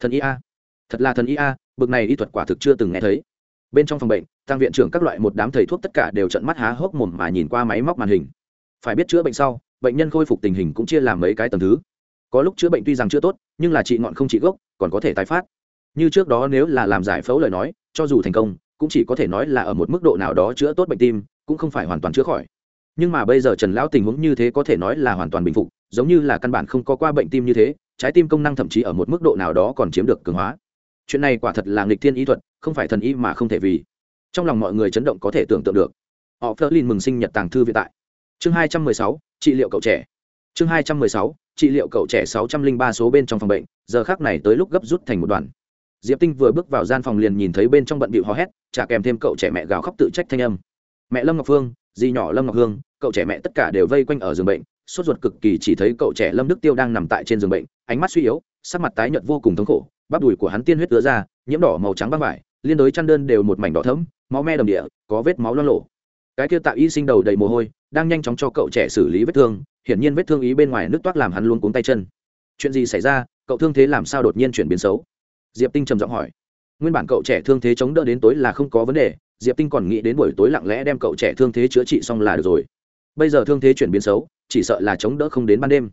Thần y a. Thật là thần y a, bực này y thuật quả thực chưa từng nghe thấy. Bên trong phòng bệnh, tăng viện trưởng các loại một đám thầy thuốc tất cả đều trận mắt há hốc mồm mà nhìn qua máy móc màn hình. Phải biết chữa bệnh sau, bệnh nhân khôi phục tình hình cũng chia làm mấy cái tầm thứ. Có lúc chữa bệnh tuy rằng chưa tốt, nhưng là trị ngọn không trị gốc, còn có thể tái phát như trước đó nếu là làm giải phẫu lời nói, cho dù thành công, cũng chỉ có thể nói là ở một mức độ nào đó chữa tốt bệnh tim, cũng không phải hoàn toàn chữa khỏi. Nhưng mà bây giờ trần lão tình huống như thế có thể nói là hoàn toàn bình phục, giống như là căn bản không có qua bệnh tim như thế, trái tim công năng thậm chí ở một mức độ nào đó còn chiếm được cường hóa. Chuyện này quả thật là nghịch thiên y thuật, không phải thần y mà không thể vì. Trong lòng mọi người chấn động có thể tưởng tượng được. Họ phớt lên mừng sinh nhật tàng thư viện tại. Chương hai trăm mười sáu, trị liệu cậu trẻ. Chương hai trăm mười sáu, trị liệu cậu trẻ sáu trăm linh ba số bên trong phòng bệnh, giờ khác này tới lúc gấp rút thành một đoàn diệp tinh vừa bước vào gian phòng liền nhìn thấy bên trong bận bịu hò hét, chả kèm thêm cậu trẻ mẹ gào khóc tự trách thanh âm. Mẹ lâm ngọc phương di nhỏ lâm ngọc hương, cậu trẻ mẹ tất cả đều vây quanh ở giường bệnh, sốt ruột cực kỳ chỉ thấy cậu trẻ lâm đức tiêu đang nằm tại trên giường bệnh, ánh mắt suy yếu, sắc mặt tái nhợt vô cùng thống khổ, bắp đùi của hắn tiên huyết ứa ra, nhiễm đỏ màu trắng băng vải, liên đối chăn đơn đều một mảnh đỏ thẫm, máu me đầm địa, có vết máu lo lộ cái kia tạo y sinh đầu đầy mồ hôi, đang nhanh chóng cho cậu trẻ xử lý vết thương, hiển nhiên vết thương ý bên ngoài nước toát làm hắn luôn cuống tay chân. Chuyện gì xảy ra, cậu thương thế làm sao đột nhiên chuyển biến xấu? Diệp tinh trầm giọng hỏi. Nguyên bản cậu trẻ thương thế chống đỡ đến tối là không có vấn đề, diệp tinh còn nghĩ đến buổi tối lặng lẽ đem cậu trẻ thương thế chữa trị xong là được rồi. Bây giờ thương thế chuyển biến xấu, chỉ sợ là chống đỡ không đến ban đêm.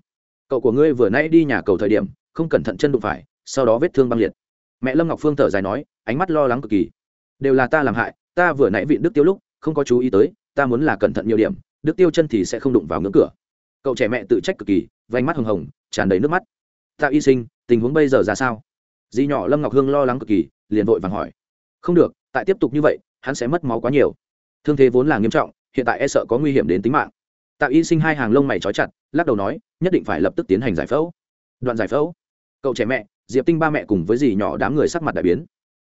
Cậu của ngươi vừa nãy đi nhà cầu thời điểm, không cẩn thận chân đụng phải, sau đó vết thương băng liệt. Mẹ lâm ngọc phương thở dài nói, ánh mắt lo lắng cực kỳ. Đều là ta làm hại, ta vừa nãy vịn đức tiêu lúc, không có chú ý tới, ta muốn là cẩn thận nhiều điểm, đức tiêu chân thì sẽ không đụng vào ngưỡng cửa. Cậu trẻ mẹ tự trách cực kỳ vánh mắt hồng hồng, tràn đầy nước mắt. Tạ y sinh, tình huống bây giờ ra sao? Di nhỏ lâm ngọc hương lo lắng cực kỳ, liền vội vàng hỏi. Không được, tại tiếp tục như vậy, hắn sẽ mất máu quá nhiều. Thương thế vốn là nghiêm trọng, hiện tại e sợ có nguy hiểm đến tính mạng. Tạ y sinh hai hàng lông mày trói chặt, lắc đầu nói, nhất định phải lập tức tiến hành giải phẫu. Đoạn giải phẫu? Cậu trẻ mẹ, diệp tinh ba mẹ cùng với dì nhỏ đám người sắc mặt đại biến.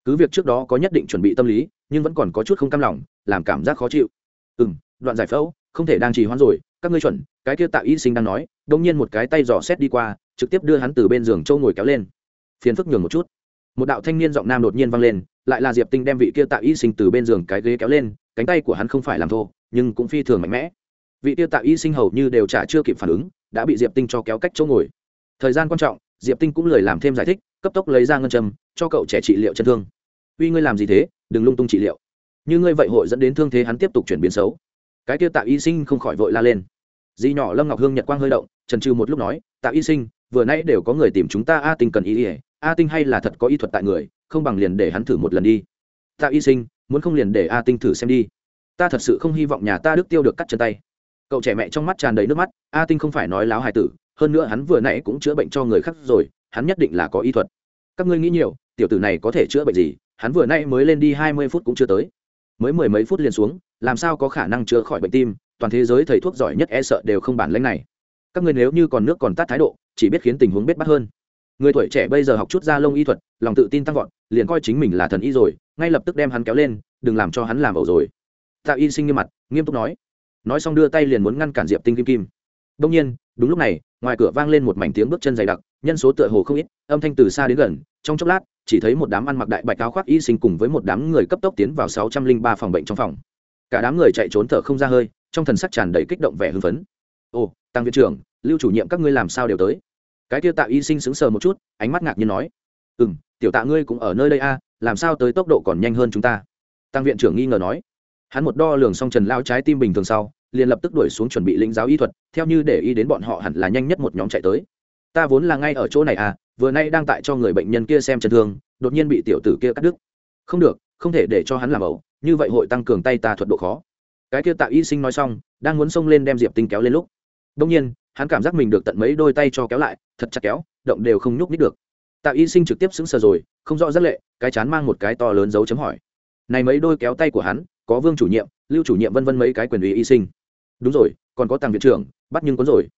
Cứ việc trước đó có nhất định chuẩn bị tâm lý, nhưng vẫn còn có chút không cam lòng, làm cảm giác khó chịu. Ừ m đoạn giải phẫu, không thể đang trì hoãn rồi, các ngươi chuẩn, cái kia tạ y sinh đang nói đông nhiên một cái tay dò xét đi qua, trực tiếp đưa hắn từ bên giường châu ngồi kéo lên phiền phức nhường một chút. Một đạo thanh niên giọng nam đột nhiên vang lên, lại là diệp tinh đem vị kia tạ y sinh từ bên giường cái ghế kéo lên, cánh tay của hắn không phải làm thô, nhưng cũng phi thường mạnh mẽ. Vị kia tạ y sinh hầu như đều trả chưa kịp phản ứng, đã bị diệp tinh cho kéo cách chỗ ngồi. Thời gian quan trọng, diệp tinh cũng lời làm thêm giải thích, cấp tốc lấy ra ngân châm, cho cậu trẻ trị liệu chân thương. Uy, ngươi làm gì thế? Đừng lung tung trị liệu. Như ngươi vậy hội dẫn đến thương thế hắn tiếp tục chuyển biến xấu. Cái kia tạ y sinh không khỏi vội la lên. Di nhỏ lâm ngọc hương nhật quang hơi động, trần trừ một lúc nói, tạ y sinh, vừa nãy đều có người tìm chúng ta a tình cần y ỉa a tinh hay là thật có y thuật tại người, không bằng liền để hắn thử một lần đi. Tạ y sinh, muốn không liền để a tinh thử xem đi. Ta thật sự không hy vọng nhà ta đức tiêu được cắt chân tay. Cậu trẻ mẹ trong mắt tràn đầy nước mắt, a tinh không phải nói láo hài tử, hơn nữa hắn vừa nãy cũng chữa bệnh cho người khác rồi, hắn nhất định là có y thuật. Các ngươi nghĩ nhiều, tiểu tử này có thể chữa bệnh gì, hắn vừa nãy mới lên đi hai mươi phút cũng chưa tới. Mới mười mấy phút liền xuống, làm sao có khả năng chữa khỏi bệnh tim, toàn thế giới thầy thuốc giỏi nhất e sợ đều không bản lãnh này. Các ngươi nếu như còn nước còn tát thái độ, chỉ biết khiến tình huống bết bắt hơn người tuổi trẻ bây giờ học chút da lông y thuật, lòng tự tin tăng vọt, liền coi chính mình là thần y rồi, ngay lập tức đem hắn kéo lên, đừng làm cho hắn làm ẩu rồi. Tạ y sinh nghiêm mặt, nghiêm túc nói. Nói xong đưa tay liền muốn ngăn cản diệp tinh kim kim. Đông nhiên, đúng lúc này, ngoài cửa vang lên một mảnh tiếng bước chân dày đặc, nhân số tựa hồ không ít, âm thanh từ xa đến gần, trong chốc lát, chỉ thấy một đám ăn mặc đại bạch áo khoác y sinh cùng với một đám người cấp tốc tiến vào sáu trăm linh ba phòng bệnh trong phòng. Cả đám người chạy trốn thở không ra hơi, trong thần sắc tràn đầy kích động vẻ hưng phấn. Ồ, tăng viện trưởng, lưu chủ nhiệm các ngươi làm sao đều tới? Cái kia tạ y sinh sững sờ một chút, ánh mắt ngạc nhiên nói ừ m tiểu tạ ngươi cũng ở nơi đây a, làm sao tới tốc độ còn nhanh hơn chúng ta? Tăng viện trưởng nghi ngờ nói. Hắn một đo lường xong trần lao trái tim bình thường sau, liền lập tức đuổi xuống chuẩn bị lĩnh giáo y thuật, theo như để y đến bọn họ hẳn là nhanh nhất một nhóm chạy tới. Ta vốn là ngay ở chỗ này à vừa nay đang tại cho người bệnh nhân kia xem chấn thương, đột nhiên bị tiểu tử kia cắt đứt. Không được, không thể để cho hắn làm ẩu, như vậy hội tăng cường tay ta thuật độ khó. Cái kia tạo y sinh nói xong, đang muốn xông lên đem diệp tinh kéo lên lúc đông nhiên hắn cảm giác mình được tận mấy đôi tay cho kéo lại, thật chặt kéo, động đều không nhúc nít được. Tạo y sinh trực tiếp xứng sờ rồi, không rõ rất lệ, cái chán mang một cái to lớn dấu chấm hỏi. Này mấy đôi kéo tay của hắn, có vương chủ nhiệm, lưu chủ nhiệm vân vân mấy cái quyền ủy y sinh. Đúng rồi, còn có tàng viện trưởng, bắt nhưng có rồi.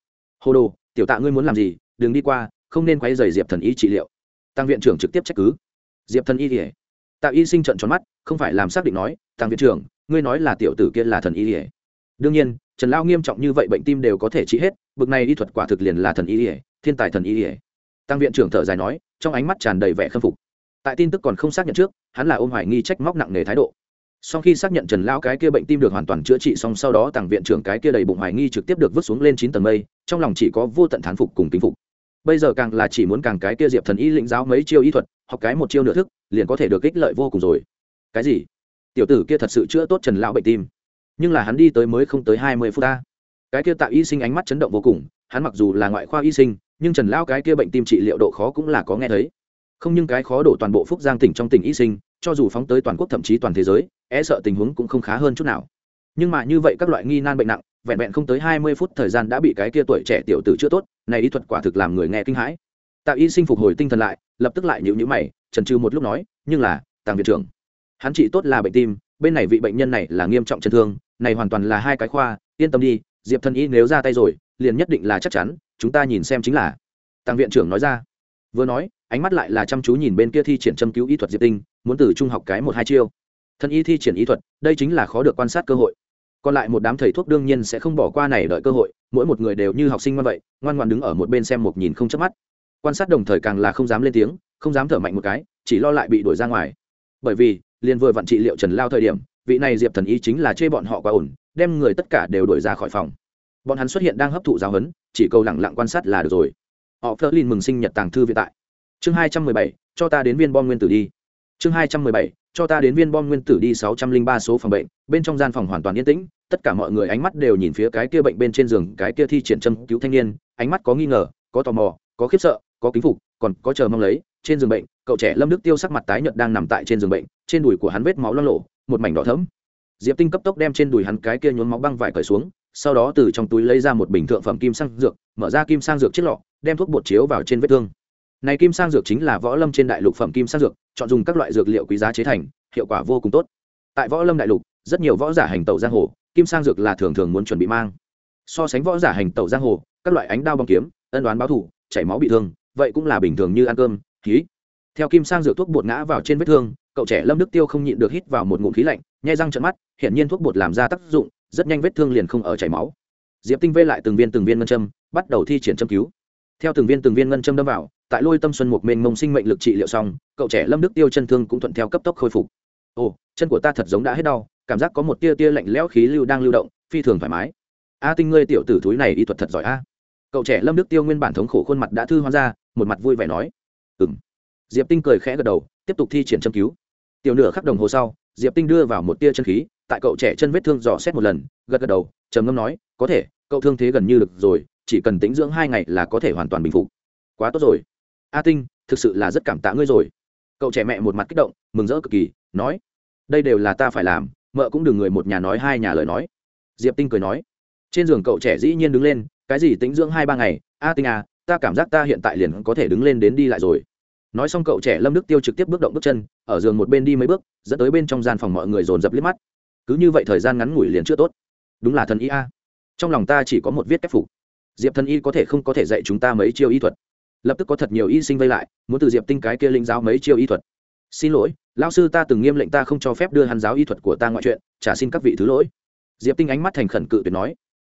Hồ đồ, tiểu tạ ngươi muốn làm gì, đừng đi qua, không nên quay dày diệp thần y trị liệu. Tăng viện trưởng trực tiếp trách cứ. Diệp thần y ỉa tạ y sinh trận tròn mắt, không phải làm xác định nói tăng viện trưởng, ngươi nói là tiểu tử kia là thần y ỉa đương nhiên, trần lao nghiêm trọng như vậy bệnh tim đều có thể trị hết bực này y thuật quả thực liền là thần y ỉa, thiên tài thần y ỉa. Tăng viện trưởng thở dài nói, trong ánh mắt tràn đầy vẻ khâm phục. Tại tin tức còn không xác nhận trước, hắn là ôm hoài nghi trách móc nặng nề thái độ. Sau khi xác nhận trần lão cái kia bệnh tim được hoàn toàn chữa trị xong sau đó tàng viện trưởng cái kia đầy bụng hoài nghi trực tiếp được vứt xuống lên chín tầng mây, trong lòng chỉ có vô tận thán phục cùng kính phục. Bây giờ càng là chỉ muốn càng cái kia diệp thần y lĩnh giáo mấy chiêu y thuật, học cái một chiêu nửa thức, liền có thể được ích lợi vô cùng rồi. Cái gì? Tiểu tử kia thật sự chữa tốt trần lão bệnh tim. Nhưng là hắn đi tới mới không tới hai mươi phút ta cái kia tạo y sinh ánh mắt chấn động vô cùng, hắn mặc dù là ngoại khoa y sinh, nhưng trần lao cái kia bệnh tim trị liệu độ khó cũng là có nghe thấy. Không nhưng cái khó đổ toàn bộ phúc giang tỉnh trong tỉnh y sinh, cho dù phóng tới toàn quốc thậm chí toàn thế giới e sợ tình huống cũng không khá hơn chút nào. Nhưng mà như vậy các loại nghi nan bệnh nặng, vẹn vẹn không tới hai mươi phút thời gian đã bị cái kia tuổi trẻ tiểu tử chữa tốt, này y thuật quả thực làm người nghe kinh hãi. Tạo y sinh phục hồi tinh thần lại, lập tức lại nhịu nhữ mày trần trừ một lúc nói, nhưng là, tàng viện trưởng, hắn trị tốt là bệnh tim, bên này vị bệnh nhân này là nghiêm trọng chấn thương, này hoàn toàn là hai cái khoa, yên tâm đi diệp Thần y nếu ra tay rồi, liền nhất định là chắc chắn, chúng ta nhìn xem chính là. Tăng viện trưởng nói ra. Vừa nói, ánh mắt lại là chăm chú nhìn bên kia thi triển châm cứu y thuật diệp tinh, muốn từ trung học cái một hai chiêu. Thân y thi triển y thuật, đây chính là khó được quan sát cơ hội. Còn lại một đám thầy thuốc đương nhiên sẽ không bỏ qua này đợi cơ hội, mỗi một người đều như học sinh ngoan vậy, ngoan ngoan đứng ở một bên xem một nhìn không chớp mắt. Quan sát đồng thời càng là không dám lên tiếng, không dám thở mạnh một cái, chỉ lo lại bị đuổi ra ngoài. Bởi vì, liền vừa vặn trị liệu trần lao thời điểm, vị này diệp thần y chính là chê bọn họ quá ổn đem người tất cả đều đuổi ra khỏi phòng. Bọn hắn xuất hiện đang hấp thụ giáo huấn, chỉ cầu lẳng lặng quan sát là được rồi. Họ phơ linh mừng sinh nhật tàng thư viện tại. Chương hai trăm mười bảy, cho ta đến viên bom nguyên tử đi. Chương hai trăm mười bảy, cho ta đến viên bom nguyên tử đi sáu trăm linh ba số phòng bệnh, bên trong gian phòng hoàn toàn yên tĩnh, tất cả mọi người ánh mắt đều nhìn phía cái kia bệnh bên trên giường, cái kia thi triển châm cứu thanh niên, ánh mắt có nghi ngờ, có tò mò, có khiếp sợ, có kính phục, còn có chờ mong lấy, trên giường bệnh, cậu trẻ lâm đức tiêu sắc mặt tái nhợt đang nằm tại trên giường bệnh, trên đùi của hắn vết máu loang lộ một mảnh đỏ thẫm diệp tinh cấp tốc đem trên đùi hắn cái kia nhốn máu băng vải cởi xuống, sau đó từ trong túi lấy ra một bình thượng phẩm kim sang dược, mở ra kim sang dược chiếc lọ, đem thuốc bột chiếu vào trên vết thương. Này kim sang dược chính là võ lâm trên đại lục phẩm kim sang dược, chọn dùng các loại dược liệu quý giá chế thành, hiệu quả vô cùng tốt. Tại võ lâm đại lục, rất nhiều võ giả hành tẩu giang hồ, kim sang dược là thường thường muốn chuẩn bị mang. So sánh võ giả hành tẩu giang hồ, các loại ánh đao bong kiếm, ân đoán báo thủ chảy máu bị thương, vậy cũng là bình thường như ăn cơm, khí. Theo kim sang dược thuốc bột ngã vào trên vết thương, cậu trẻ lâm đức tiêu không nhịn được hít vào một ngụm khí lạnh nhai răng trận mắt hiện nhiên thuốc bột làm ra tác dụng, rất nhanh vết thương liền không ở chảy máu. Diệp tinh vê lại từng viên từng viên ngân châm, bắt đầu thi triển châm cứu. Theo từng viên từng viên ngân châm đâm vào, tại lôi tâm xuân một mênh mông sinh mệnh lực trị liệu xong, cậu trẻ lâm đức tiêu chân thương cũng thuận theo cấp tốc khôi phục. Ồ, chân của ta thật giống đã hết đau, cảm giác có một tia tia lạnh lẽo khí lưu đang lưu động, phi thường thoải mái. A tinh ngươi tiểu tử thúi này y thuật thật giỏi a. Cậu trẻ lâm đức tiêu nguyên bản thống khổ khuôn mặt đã thư hoan ra, một mặt vui vẻ nói. Ừm. diệp tinh cười khẽ gật đầu, tiếp tục thi triển châm cứu. Tiểu nửa khắc đồng hồ sau diệp tinh đưa vào một tia chân khí, tại cậu trẻ chân vết thương dò xét một lần, gật gật đầu, trầm ngâm nói, có thể, cậu thương thế gần như được rồi, chỉ cần tính dưỡng hai ngày là có thể hoàn toàn bình phục. Quá tốt rồi. A tinh, thực sự là rất cảm tạ ngươi rồi. Cậu trẻ mẹ một mặt kích động, mừng rỡ cực kỳ, nói, đây đều là ta phải làm, mợ cũng đừng người một nhà nói hai nhà lời nói. Diệp tinh cười nói, trên giường cậu trẻ dĩ nhiên đứng lên, cái gì tính dưỡng hai ba ngày, a tinh à ta cảm giác ta hiện tại liền có thể đứng lên đến đi lại rồi. Nói xong cậu trẻ lâm đức tiêu trực tiếp bước động bước chân ở giường một bên đi mấy bước, dẫn tới bên trong gian phòng mọi người dồn dập liếc mắt. Cứ như vậy thời gian ngắn ngủi liền chưa tốt. Đúng là thần y a. Trong lòng ta chỉ có một viết cách phục. Diệp thần y có thể không có thể dạy chúng ta mấy chiêu y thuật. Lập tức có thật nhiều y sinh vây lại, muốn từ diệp tinh cái kia linh giáo mấy chiêu y thuật. Xin lỗi lao sư ta từng nghiêm lệnh ta không cho phép đưa hắn giáo y thuật của ta ngoại chuyện, trả xin các vị thứ lỗi. Diệp tinh ánh mắt thành khẩn cự tuyệt nói,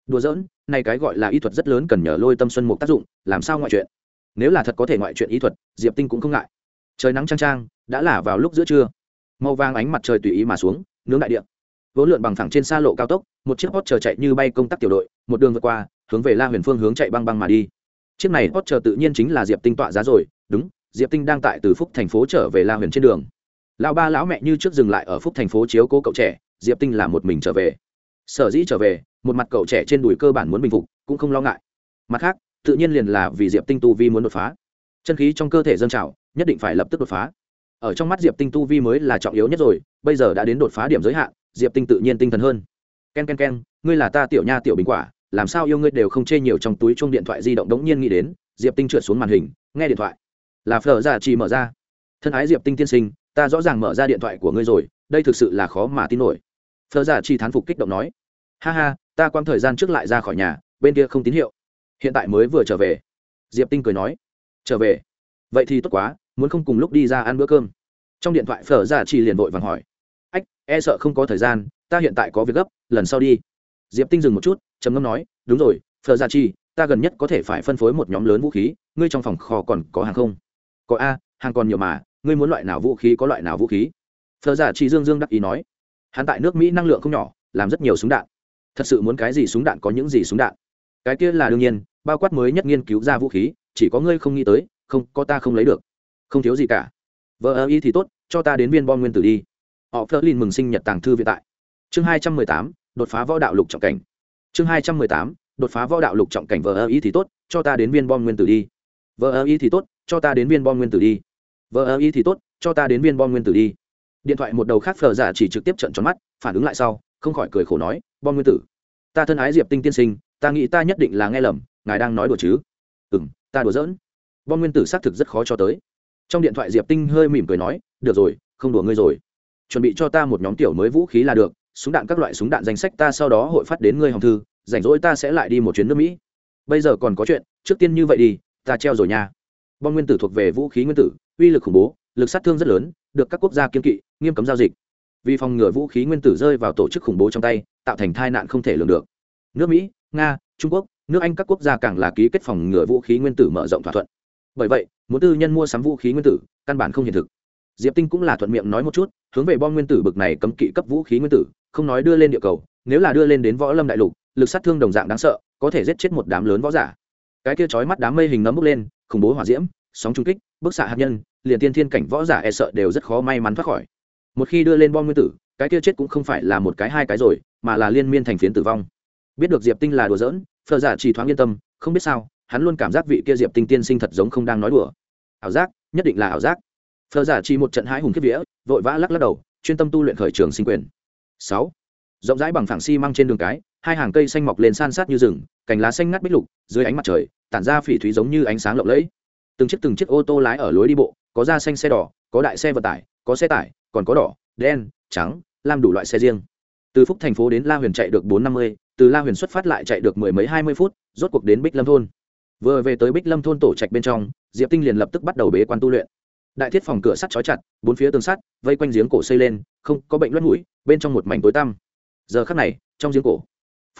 đùa giỡn, này cái gọi là y thuật rất lớn cần nhờ lôi tâm xuân mục tác dụng, làm sao ngoại chuyện? Nếu là thật có thể ngoại chuyện y thuật, diệp tinh cũng không ngại. Trời nắng trang trang đã là vào lúc giữa trưa. Màu vàng ánh mặt trời tùy ý mà xuống, nướng đại địa. Vốn lượn bằng thẳng trên xa lộ cao tốc, một chiếc hot chờ chạy như bay công tác tiểu đội, một đường vượt qua, hướng về la huyền phương hướng chạy băng băng mà đi. Chiếc này hot chờ tự nhiên chính là diệp tinh tọa giá rồi, đúng, diệp tinh đang tại từ phúc thành phố trở về la huyền trên đường. Lão ba lão mẹ như trước dừng lại ở phúc thành phố chiếu cố cậu trẻ, diệp tinh là một mình trở về. Sở dĩ trở về, một mặt cậu trẻ trên đùi cơ bản muốn bình phục, cũng không lo ngại. Mặt khác, tự nhiên liền là vì diệp tinh tu vi muốn đột phá. Chân khí trong cơ thể dân trào, nhất định phải lập tức đột phá ở trong mắt diệp tinh tu vi mới là trọng yếu nhất rồi, bây giờ đã đến đột phá điểm giới hạn, diệp tinh tự nhiên tinh thần hơn. K e n k e n k e n ngươi là ta tiểu nha tiểu bình quả, làm sao yêu ngươi đều không chê nhiều trong túi chung điện thoại di động đống nhiên nghĩ đến, diệp tinh trượt xuống màn hình, nghe điện thoại. Là phở dạ giả chỉ mở ra. Thân ái diệp tinh tiên sinh, ta rõ ràng mở ra điện thoại của ngươi rồi, đây thực sự là khó mà tin nổi. Phở dạ giả chỉ thán phục kích động nói. Ha ha, ta quang thời gian trước lại ra khỏi nhà, bên kia không tín hiệu. Hiện tại mới vừa trở về. Diệp tinh cười nói. Trở về. Vậy thì tốt quá muốn không cùng lúc đi ra ăn bữa cơm. Trong điện thoại phở ra chỉ liền vội vàng hỏi. Ách e sợ không có thời gian, ta hiện tại có việc gấp, lần sau đi. Diệp tinh dừng một chút, trầm ngâm nói, đúng rồi, phở ra chi ta gần nhất có thể phải phân phối một nhóm lớn vũ khí, ngươi trong phòng kho còn có hàng không? Có a, hàng còn nhiều mà, ngươi muốn loại nào vũ khí có loại nào vũ khí? Phở giả chi dương dương đắc ý nói. Hắn tại nước mỹ năng lượng không nhỏ, làm rất nhiều súng đạn. Thật sự muốn cái gì súng đạn có những gì súng đạn. Cái kia là đương nhiên, bao quát mới nhất nghiên cứu ra vũ khí, chỉ có ngươi không nghĩ tới, không, có ta không lấy được không thiếu gì cả. Vợ ơ y thì tốt, cho ta đến viên bom nguyên tử đi. Họ phớt lên mừng sinh nhật tàng thư viện tại. Chương hai trăm mười tám, đột phá võ đạo lục trọng cảnh. Chương hai trăm mười tám, đột phá võ đạo lục trọng cảnh vợ ơ y thì tốt, cho ta đến viên bom nguyên tử đi. Vợ ơ y thì tốt, cho ta đến viên bom nguyên tử đi. Vợ ơ y thì tốt, cho ta đến viên bom nguyên tử đi. Điện thoại một đầu khác phờ giả chỉ trực tiếp trận tròn mắt, phản ứng lại sau, không khỏi cười khổ nói, bom nguyên tử, ta thân ái diệp tinh tiên sinh, ta nghĩ ta nhất định là nghe lầm, ngài đang nói đùa chứ? Ừ m ta đùa giỡn. Bom nguyên tử xác thực rất khó cho tới trong điện thoại diệp tinh hơi mỉm cười nói, được rồi, không đùa ngươi rồi. Chuẩn bị cho ta một nhóm tiểu mới vũ khí là được, súng đạn các loại súng đạn danh sách ta sau đó hội phát đến ngươi hồng thư, rảnh rỗi ta sẽ lại đi một chuyến nước mỹ. Bây giờ còn có chuyện, trước tiên như vậy đi, ta treo rồi nha. Bom nguyên tử thuộc về vũ khí nguyên tử, uy lực khủng bố, lực sát thương rất lớn, được các quốc gia kiên kỵ, nghiêm cấm giao dịch. Vì phòng ngừa vũ khí nguyên tử rơi vào tổ chức khủng bố trong tay, tạo thành tai nạn không thể lường được. Nước mỹ, nga, trung quốc, nước anh các quốc gia càng là ký kết phòng ngừa vũ khí nguyên tử mở rộng thỏa thuận bởi vậy, muốn tư nhân mua sắm vũ khí nguyên tử, căn bản không hiện thực. Diệp tinh cũng là thuận miệng nói một chút, hướng về bom nguyên tử bực này cấm kỵ cấp vũ khí nguyên tử, không nói đưa lên địa cầu, nếu là đưa lên đến võ lâm đại lục, lực sát thương đồng dạng đáng sợ, có thể giết chết một đám lớn võ giả. Cái kia chói mắt đám mây hình nấm bốc lên, khủng bố hỏa diễm, sóng trung kích, bức xạ hạt nhân, liền tiên thiên cảnh võ giả e sợ đều rất khó may mắn thoát khỏi. Một khi đưa lên bom nguyên tử, cái kia chết cũng không phải là một cái hai cái rồi, mà là liên miên thành phiến tử vong. Biết được diệp tinh là đùa giỡn phờ giả chỉ thoáng yên tâm, không biết sao hắn luôn cảm giác vị kia diệp tinh tiên sinh thật giống không đang nói đùa. Ảo giác, nhất định là ảo giác. Phờ giả chỉ một trận hãi hùng kiếp vía, vội vã lắc lắc đầu, chuyên tâm tu luyện khởi trường sinh quyền. Sáu, rộng rãi bằng phẳng xi măng trên đường cái, hai hàng cây xanh mọc lên san sát như rừng, cành lá xanh ngắt bích lục, dưới ánh mặt trời, tản ra phỉ thúy giống như ánh sáng lộng lẫy. Từng chiếc từng chiếc ô tô lái ở lối đi bộ, có da xanh xe đỏ, có đại xe vận tải, có xe tải, còn có đỏ, đen, trắng lam đủ loại xe riêng. Từ phúc thành phố đến la huyền chạy được bốn năm mươi, từ la huyền xuất phát lại chạy được mười mấy hai mươi phút, rốt cuộc đến bích lâm thôn vừa về tới bích lâm thôn tổ trạch bên trong, diệp tinh liền lập tức bắt đầu bế quan tu luyện. Đại thiết phòng cửa sắt trói chặt, bốn phía tường sắt, vây quanh giếng cổ xây lên, không có bệnh luân mũi, bên trong một mảnh tối tăm. Giờ khắc này, trong giếng cổ,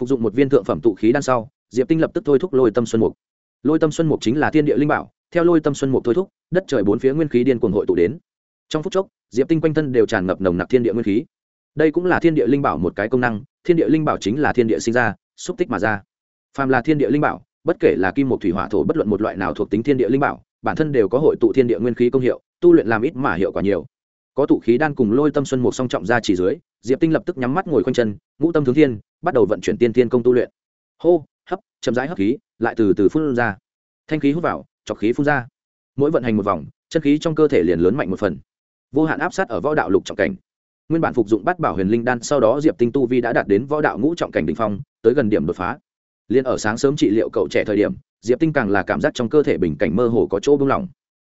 phục dụng một viên thượng phẩm tụ khí đan sau, diệp tinh lập tức thôi thúc lôi tâm xuân mục. Lôi tâm xuân mục chính là thiên địa linh bảo, theo lôi tâm xuân mục thôi thúc, đất trời bốn phía nguyên khí điên cuồng hội tụ đến. Trong phút chốc, diệp tinh quanh thân đều tràn ngập nồng nặc thiên địa nguyên khí. Đây cũng là thiên địa linh bảo một cái công năng, thiên địa linh bảo chính là thiên địa sinh ra, xúc tích mà ra. Phàm là thiên địa linh bảo bất kể là kim một thủy hỏa thổ bất luận một loại nào thuộc tính thiên địa linh bảo, bản thân đều có hội tụ thiên địa nguyên khí công hiệu, tu luyện làm ít mà hiệu quả nhiều. Có tụ khí đan cùng lôi tâm xuân một song trọng ra chỉ dưới, diệp tinh lập tức nhắm mắt ngồi khoanh chân, ngũ tâm tướng thiên, bắt đầu vận chuyển tiên thiên công tu luyện. Hô, hấp, chậm rãi hấp khí, lại từ từ phun ra. Thanh khí hút vào, chọc khí phun ra. Mỗi vận hành một vòng, chân khí trong cơ thể liền lớn mạnh một phần. Vô hạn áp sát ở võ đạo lục trọng cảnh. Nguyên bản phục dụng bát bảo huyền linh đan, sau đó diệp tinh tu vi đã đạt đến võ đạo ngũ trọng cảnh đ ỉ n h phong, tới gần điểm đột phá liền ở sáng sớm trị liệu cậu trẻ thời điểm, diệp tinh càng là cảm giác trong cơ thể bình cảnh mơ hồ có chỗ bung lỏng.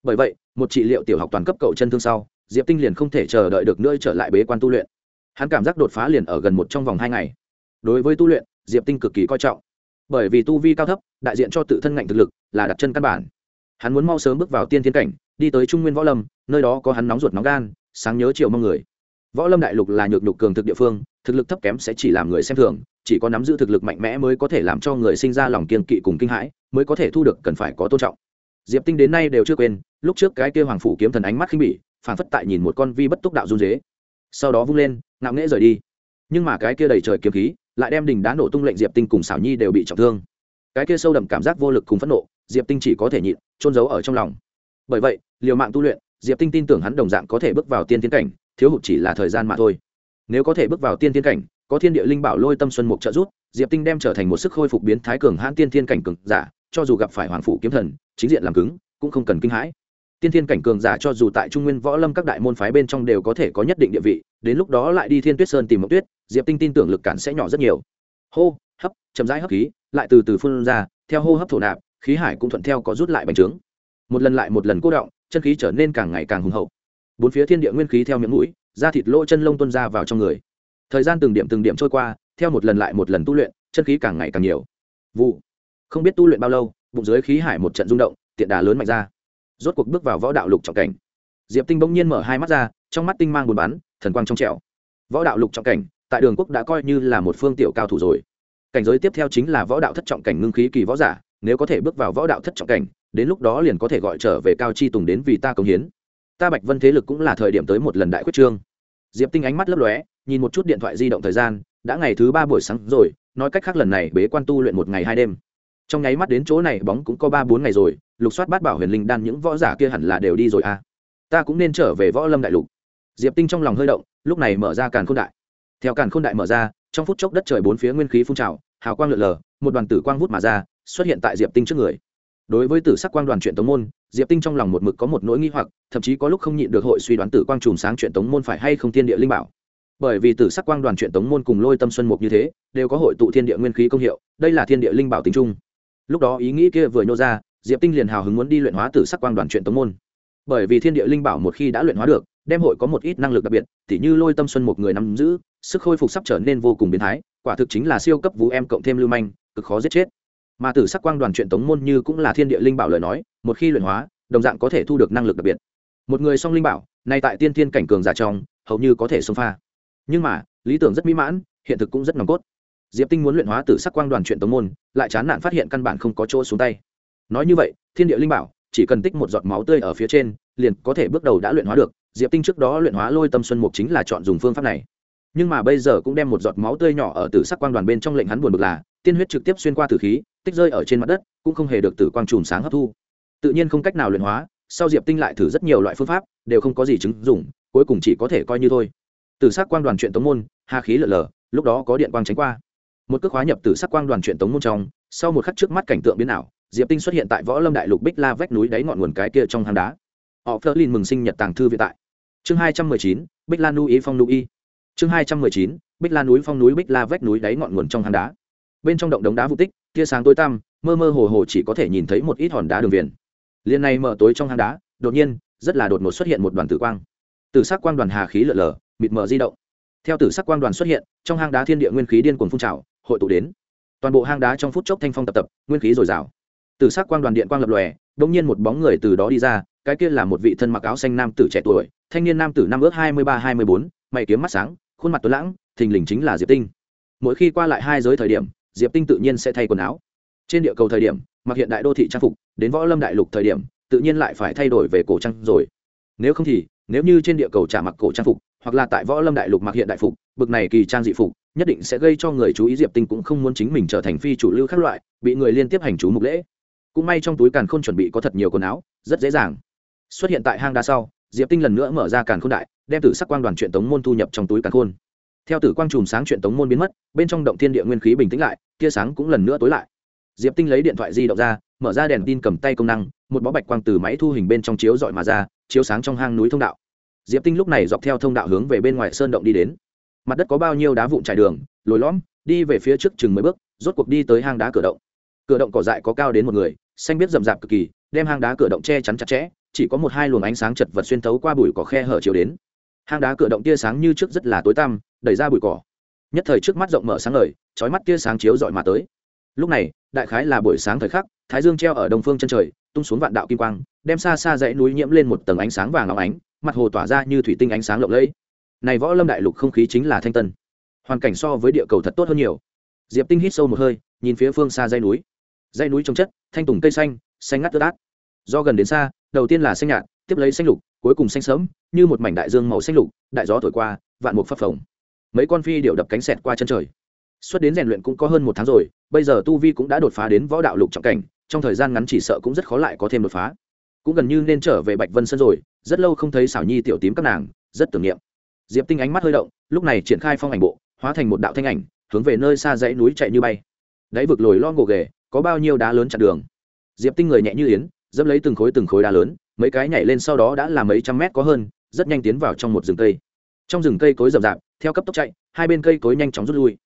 Bởi vậy, một trị liệu tiểu học toàn cấp cậu chân thương sau, diệp tinh liền không thể chờ đợi được nữa trở lại bế quan tu luyện. Hắn cảm giác đột phá liền ở gần một trong vòng hai ngày. Đối với tu luyện, diệp tinh cực kỳ coi trọng. Bởi vì tu vi cao thấp, đại diện cho tự thân ngạnh thực lực, là đặt chân căn bản. Hắn muốn mau sớm bước vào tiên thiên cảnh, đi tới trung nguyên võ lâm, nơi đó có hắn nóng ruột nóng gan, sáng nhớ chiều mong người. Võ lâm đại lục là nhược nhục cường thực địa phương thực lực thấp kém sẽ chỉ làm người xem thường, chỉ có nắm giữ thực lực mạnh mẽ mới có thể làm cho người sinh ra lòng kiên kỵ cùng kinh hãi, mới có thể thu được cần phải có tôn trọng. Diệp tinh đến nay đều chưa quên, lúc trước cái kia hoàng phủ kiếm thần ánh mắt khinh bỉ phản phất tại nhìn một con vi bất túc đạo run dế sau đó vung lên, ngạo nghễ rời đi. Nhưng mà cái kia đầy trời kiếm khí, lại đem đình đá nổ tung lệnh diệp tinh cùng xảo nhi đều bị trọng thương. Cái kia sâu đậm cảm giác vô lực cùng phẫn nộ, diệp tinh chỉ có thể nhịn trôn giấu ở trong lòng. Bởi vậy, liều mạng tu luyện, diệp tinh tin tưởng hắn đồng dạng có thể bước vào tiên tiến cảnh, thiếu hụt chỉ là thời gian mà thôi nếu có thể bước vào tiên thiên cảnh, có thiên địa linh bảo lôi tâm xuân mục trợ giúp, diệp tinh đem trở thành một sức khôi phục biến thái cường hãn tiên thiên cảnh cường giả, cho dù gặp phải hoàng phủ kiếm thần, chính diện làm cứng, cũng không cần kinh hãi. Tiên thiên cảnh cường giả cho dù tại trung nguyên võ lâm các đại môn phái bên trong đều có thể có nhất định địa vị, đến lúc đó lại đi thiên tuyết sơn tìm mộng tuyết, diệp tinh tin tưởng lực cản sẽ nhỏ rất nhiều. Hô, hấp, chậm rãi hấp khí, lại từ từ phun ra, theo hô hấp thổ nạp, khí hải cũng thuận theo có rút lại bành trướng. Một lần lại một lần cố động, chân khí trở nên càng ngày càng hùng hậu. Bốn phía thiên địa nguyên khí theo miệng mũi da thịt lỗ chân lông tuân ra vào trong người. Thời gian từng điểm từng điểm trôi qua, theo một lần lại một lần tu luyện, chân khí càng ngày càng nhiều. Vụ. Không biết tu luyện bao lâu, bụng dưới khí hải một trận rung động, tiện đà lớn mạnh ra. Rốt cuộc bước vào võ đạo lục trọng cảnh. Diệp tinh bỗng nhiên mở hai mắt ra, trong mắt tinh mang buồn bắn, thần quang trong trẻo. Võ đạo lục trọng cảnh, tại đường quốc đã coi như là một phương tiểu cao thủ rồi. Cảnh giới tiếp theo chính là võ đạo thất trọng cảnh ngưng khí kỳ võ giả, nếu có thể bước vào võ đạo thất trọng cảnh, đến lúc đó liền có thể gọi trở về cao chi tùng đến vì ta công hiến ta bạch vân thế lực cũng là thời điểm tới một lần đại quyết trương. Diệp tinh ánh mắt lấp lóe, nhìn một chút điện thoại di động thời gian, đã ngày thứ ba buổi sáng rồi, nói cách khác lần này bế quan tu luyện một ngày hai đêm. Trong nháy mắt đến chỗ này bóng cũng có ba bốn ngày rồi, lục soát bát bảo huyền linh đan những võ giả kia hẳn là đều đi rồi à. Ta cũng nên trở về võ lâm đại lục. Diệp tinh trong lòng hơi động, lúc này mở ra càn khôn đại. Theo càn khôn đại mở ra, trong phút chốc đất trời bốn phía nguyên khí phun trào, hào quang lượn lờ, một đoàn tử quang vút mà ra, xuất hiện tại diệp tinh trước người đối với tử sắc quang đoàn chuyện tống môn, diệp tinh trong lòng một mực có một nỗi nghi hoặc, thậm chí có lúc không nhịn được hội suy đoán tử quang trùm sáng chuyện tống môn phải hay không thiên địa linh bảo. Bởi vì tử sắc quang đoàn chuyện tống môn cùng lôi tâm xuân mục như thế, đều có hội tụ thiên địa nguyên khí công hiệu, đây là thiên địa linh bảo tính chung. Lúc đó ý nghĩ kia vừa nhô ra, diệp tinh liền hào hứng muốn đi luyện hóa tử sắc quang đoàn chuyện tống môn. Bởi vì thiên địa linh bảo một khi đã luyện hóa được, đem hội có một ít năng lực đặc biệt, tỉ như lôi tâm xuân một người nắm giữ, sức khôi phục sắp trở nên vô cùng biến thái, quả thực chính là siêu cấp vũ em cộng thêm lưu manh, cực khó giết chết mà tử sắc quang đoàn chuyện tống môn như cũng là thiên địa linh bảo lời nói, một khi luyện hóa, đồng dạng có thể thu được năng lực đặc biệt. Một người song linh bảo, nay tại tiên thiên cảnh cường giả trong, hầu như có thể xông pha. Nhưng mà, lý tưởng rất mỹ mãn, hiện thực cũng rất nòng cốt. Diệp tinh muốn luyện hóa tử sắc quang đoàn chuyện tống môn, lại chán nản phát hiện căn bản không có chỗ xuống tay. Nói như vậy, thiên địa linh bảo, chỉ cần tích một giọt máu tươi ở phía trên, liền có thể bước đầu đã luyện hóa được. Diệp tinh trước đó luyện hóa lôi tâm xuân mục chính là chọn dùng phương pháp này nhưng mà bây giờ cũng đem một giọt máu tươi nhỏ ở tử sắc quang đoàn bên trong lệnh hắn buồn bực là, tiên huyết trực tiếp xuyên qua tử khí, tích rơi ở trên mặt đất, cũng không hề được tử quang chùm sáng hấp thu. Tự nhiên không cách nào luyện hóa, sau diệp tinh lại thử rất nhiều loại phương pháp, đều không có gì chứng dụng, cuối cùng chỉ có thể coi như thôi. Tử sắc quang đoàn chuyện tống môn hà khí lở lở, lúc đó có điện quang tránh qua. Một cước hóa nhập tử sắc quang đoàn chuyện tống môn trong, sau một khắc trước mắt cảnh tượng biến ảo, diệp tinh xuất hiện tại võ lâm đại lục bích la vách núi đáy ngọn nguồn cái kia trong hang đá. Họ phớt lên mừng sinh nhật tàng thư viện tại. Chương hai trăm mười chín, bích la núi phong nu y chương hai trăm mười chín, bích la núi phong núi bích la vách núi đáy ngọn nguồn trong hang đá. Bên trong động đống đá vụ tích, tia sáng tối tăm, mơ mơ hồ hồ chỉ có thể nhìn thấy một ít hòn đá đường viền. Liền này mở tối trong hang đá, đột nhiên, rất là đột ngột xuất hiện một đoàn tử quang. Tử sắc quang đoàn hà khí lở lở, mịt mờ di động. Theo tử sắc quang đoàn xuất hiện, trong hang đá thiên địa nguyên khí điên cuồng phun trào, hội tụ đến. Toàn bộ hang đá trong phút chốc thanh phong tập tập, nguyên khí dồi dào. Tử sắc quang đoàn điện quang lập lòe, đột nhiên một bóng người từ đó đi ra, cái kia là một vị thân mặc áo xanh nam tử trẻ tuổi, thanh niên nam tử năm ước hai mươi ba hai mươi bốn, mày kiếm mắt sáng khuôn mặt tuấn lãng, thình lình chính là diệp tinh. Mỗi khi qua lại hai giới thời điểm, diệp tinh tự nhiên sẽ thay quần áo. Trên địa cầu thời điểm, mặc hiện đại đô thị trang phục, đến võ lâm đại lục thời điểm, tự nhiên lại phải thay đổi về cổ trang rồi. Nếu không thì, nếu như trên địa cầu trả mặc cổ trang phục, hoặc là tại võ lâm đại lục mặc hiện đại phục, bực này kỳ trang dị phục, nhất định sẽ gây cho người chú ý diệp tinh cũng không muốn chính mình trở thành phi chủ lưu khác loại, bị người liên tiếp hành chú mục lễ. Cũng may trong túi càn khôn chuẩn bị có thật nhiều quần áo, rất dễ dàng. Xuất hiện tại hang đá sau diệp tinh lần nữa mở ra càn khôn đại, đem tử sắc quang đoàn truyện tống môn thu nhập trong túi càn khôn. Theo tử quang chùm sáng truyện tống môn biến mất, bên trong động thiên địa nguyên khí bình tĩnh lại, tia sáng cũng lần nữa tối lại. Diệp tinh lấy điện thoại di động ra, mở ra đèn tin cầm tay công năng, một bó bạch quang từ máy thu hình bên trong chiếu dọi mà ra, chiếu sáng trong hang núi thông đạo. Diệp tinh lúc này dọc theo thông đạo hướng về bên ngoài sơn động đi đến. Mặt đất có bao nhiêu đá vụn trải đường, lồi lõm, đi về phía trước chừng mấy bước, rốt cuộc đi tới hang đá cửa động. Cửa động cỏ dại có cao đến một người, xanh biết rậm rạp cực kỳ, đem hang đá cửa động che chắn chặt chẽ chỉ có một hai luồng ánh sáng chật vật xuyên thấu qua bụi cỏ khe hở chiều đến. Hang đá cửa động tia sáng như trước rất là tối tăm, đẩy ra bụi cỏ. Nhất thời trước mắt rộng mở sáng ngời trói mắt tia sáng chiếu dọi mà tới. Lúc này, đại khái là buổi sáng thời khắc, thái dương treo ở đông phương chân trời, tung xuống vạn đạo kim quang, đem xa xa dãy núi nhiễm lên một tầng ánh sáng vàng óng ánh, mặt hồ tỏa ra như thủy tinh ánh sáng lộng lẫy. Này võ lâm đại lục không khí chính là thanh tân. Hoàn cảnh so với địa cầu thật tốt hơn nhiều. Diệp tinh hít sâu một hơi, nhìn phía phương xa dãy núi. Dãy núi trồng chất, thanh tùng cây xanh xanh ngắt tơ đát do gần đến xa, đầu tiên là xanh nhạt, tiếp lấy xanh lục, cuối cùng xanh sớm như một mảnh đại dương màu xanh lục, đại gió thổi qua, vạn mục phập phồng. Mấy con phi điệu đập cánh xẹt qua chân trời. Xuất đến rèn luyện cũng có hơn một tháng rồi, bây giờ tu vi cũng đã đột phá đến võ đạo lục trọng cảnh, trong thời gian ngắn chỉ sợ cũng rất khó lại có thêm đột phá. Cũng gần như nên trở về bạch vân sơn rồi, rất lâu không thấy xảo nhi tiểu tím các nàng, rất tưởng niệm. Diệp tinh ánh mắt hơi động, lúc này triển khai phong ảnh bộ, hóa thành một đạo thanh ảnh, hướng về nơi xa dãy núi chạy như bay. Đáy vực lồi lo ngộ ghề, có bao nhiêu đá lớn chặn đường. Diệp tinh người nhẹ như yến dẫm lấy từng khối từng khối đá lớn, mấy cái nhảy lên sau đó đã là mấy trăm mét có hơn, rất nhanh tiến vào trong một rừng cây. Trong rừng cây cối rậm rạp, theo cấp tốc chạy, hai bên cây cối nhanh chóng rút lui.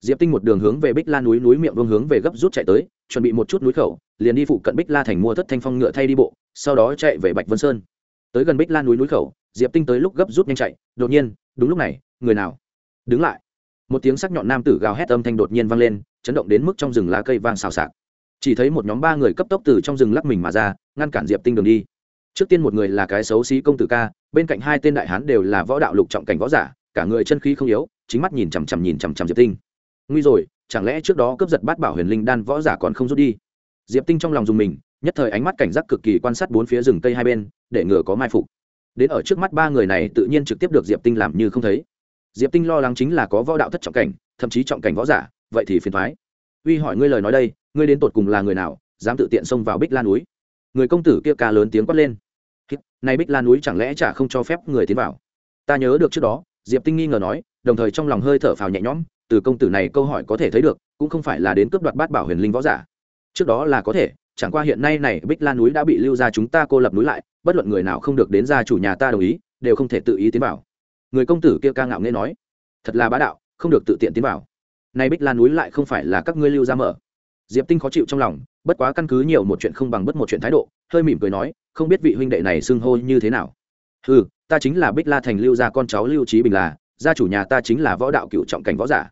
Diệp tinh một đường hướng về bích la núi núi miệng vương hướng về gấp rút chạy tới, chuẩn bị một chút núi khẩu, liền đi phụ cận bích la thành mua thất thanh phong ngựa thay đi bộ, sau đó chạy về bạch vân sơn. Tới gần bích la núi núi khẩu, diệp tinh tới lúc gấp rút nhanh chạy, đột nhiên, đúng lúc này, người nào? Đứng lại. Một tiếng sắc nhọn nam tử gào hét âm thanh đột nhiên vang lên, chấn động đến mức trong rừng lá cây vang xào xạc chỉ thấy một nhóm ba người cấp tốc từ trong rừng lắc mình mà ra, ngăn cản diệp tinh đường đi. Trước tiên một người là cái xấu xí công tử ca, bên cạnh hai tên đại hán đều là võ đạo lục trọng cảnh võ giả, cả người chân khí không yếu, chính mắt nhìn chằm chằm nhìn chằm chằm diệp tinh. Nguy rồi, chẳng lẽ trước đó cướp giật bát bảo huyền linh đan võ giả còn không rút đi? Diệp tinh trong lòng dùng mình, nhất thời ánh mắt cảnh giác cực kỳ quan sát bốn phía rừng cây hai bên, để ngừa có mai phục. Đến ở trước mắt ba người này tự nhiên trực tiếp được diệp tinh làm như không thấy. Diệp tinh lo lắng chính là có võ đạo thất trọng cảnh, thậm chí trọng cảnh võ giả, vậy thì phiền thoái uy hỏi ngươi lời nói đây ngươi đến tột cùng là người nào, dám tự tiện xông vào bích lan núi? Người công tử kia ca lớn tiếng quát lên. Nay bích lan núi chẳng lẽ chả không cho phép người tiến vào? Ta nhớ được trước đó, diệp tinh nghi ngờ nói, đồng thời trong lòng hơi thở phào nhẹ nhõm, từ công tử này câu hỏi có thể thấy được, cũng không phải là đến cướp đoạt bát bảo huyền linh võ giả. Trước đó là có thể, chẳng qua hiện nay này bích lan núi đã bị lưu ra chúng ta cô lập núi lại, bất luận người nào không được đến gia chủ nhà ta đồng ý, đều không thể tự ý tiến vào. Người công tử kia ca ngạo nghe nói, thật là bá đạo, không được tự tiện tiến vào. Nay bích lan núi lại không phải là các ngươi lưu ra mở diệp tinh khó chịu trong lòng, bất quá căn cứ nhiều một chuyện không bằng bất một chuyện thái độ, hơi mỉm cười nói, không biết vị huynh đệ này xưng hô như thế nào. Ừ ta chính là bích la thành lưu gia con cháu lưu trí bình là, gia chủ nhà ta chính là võ đạo cựu trọng cảnh võ giả.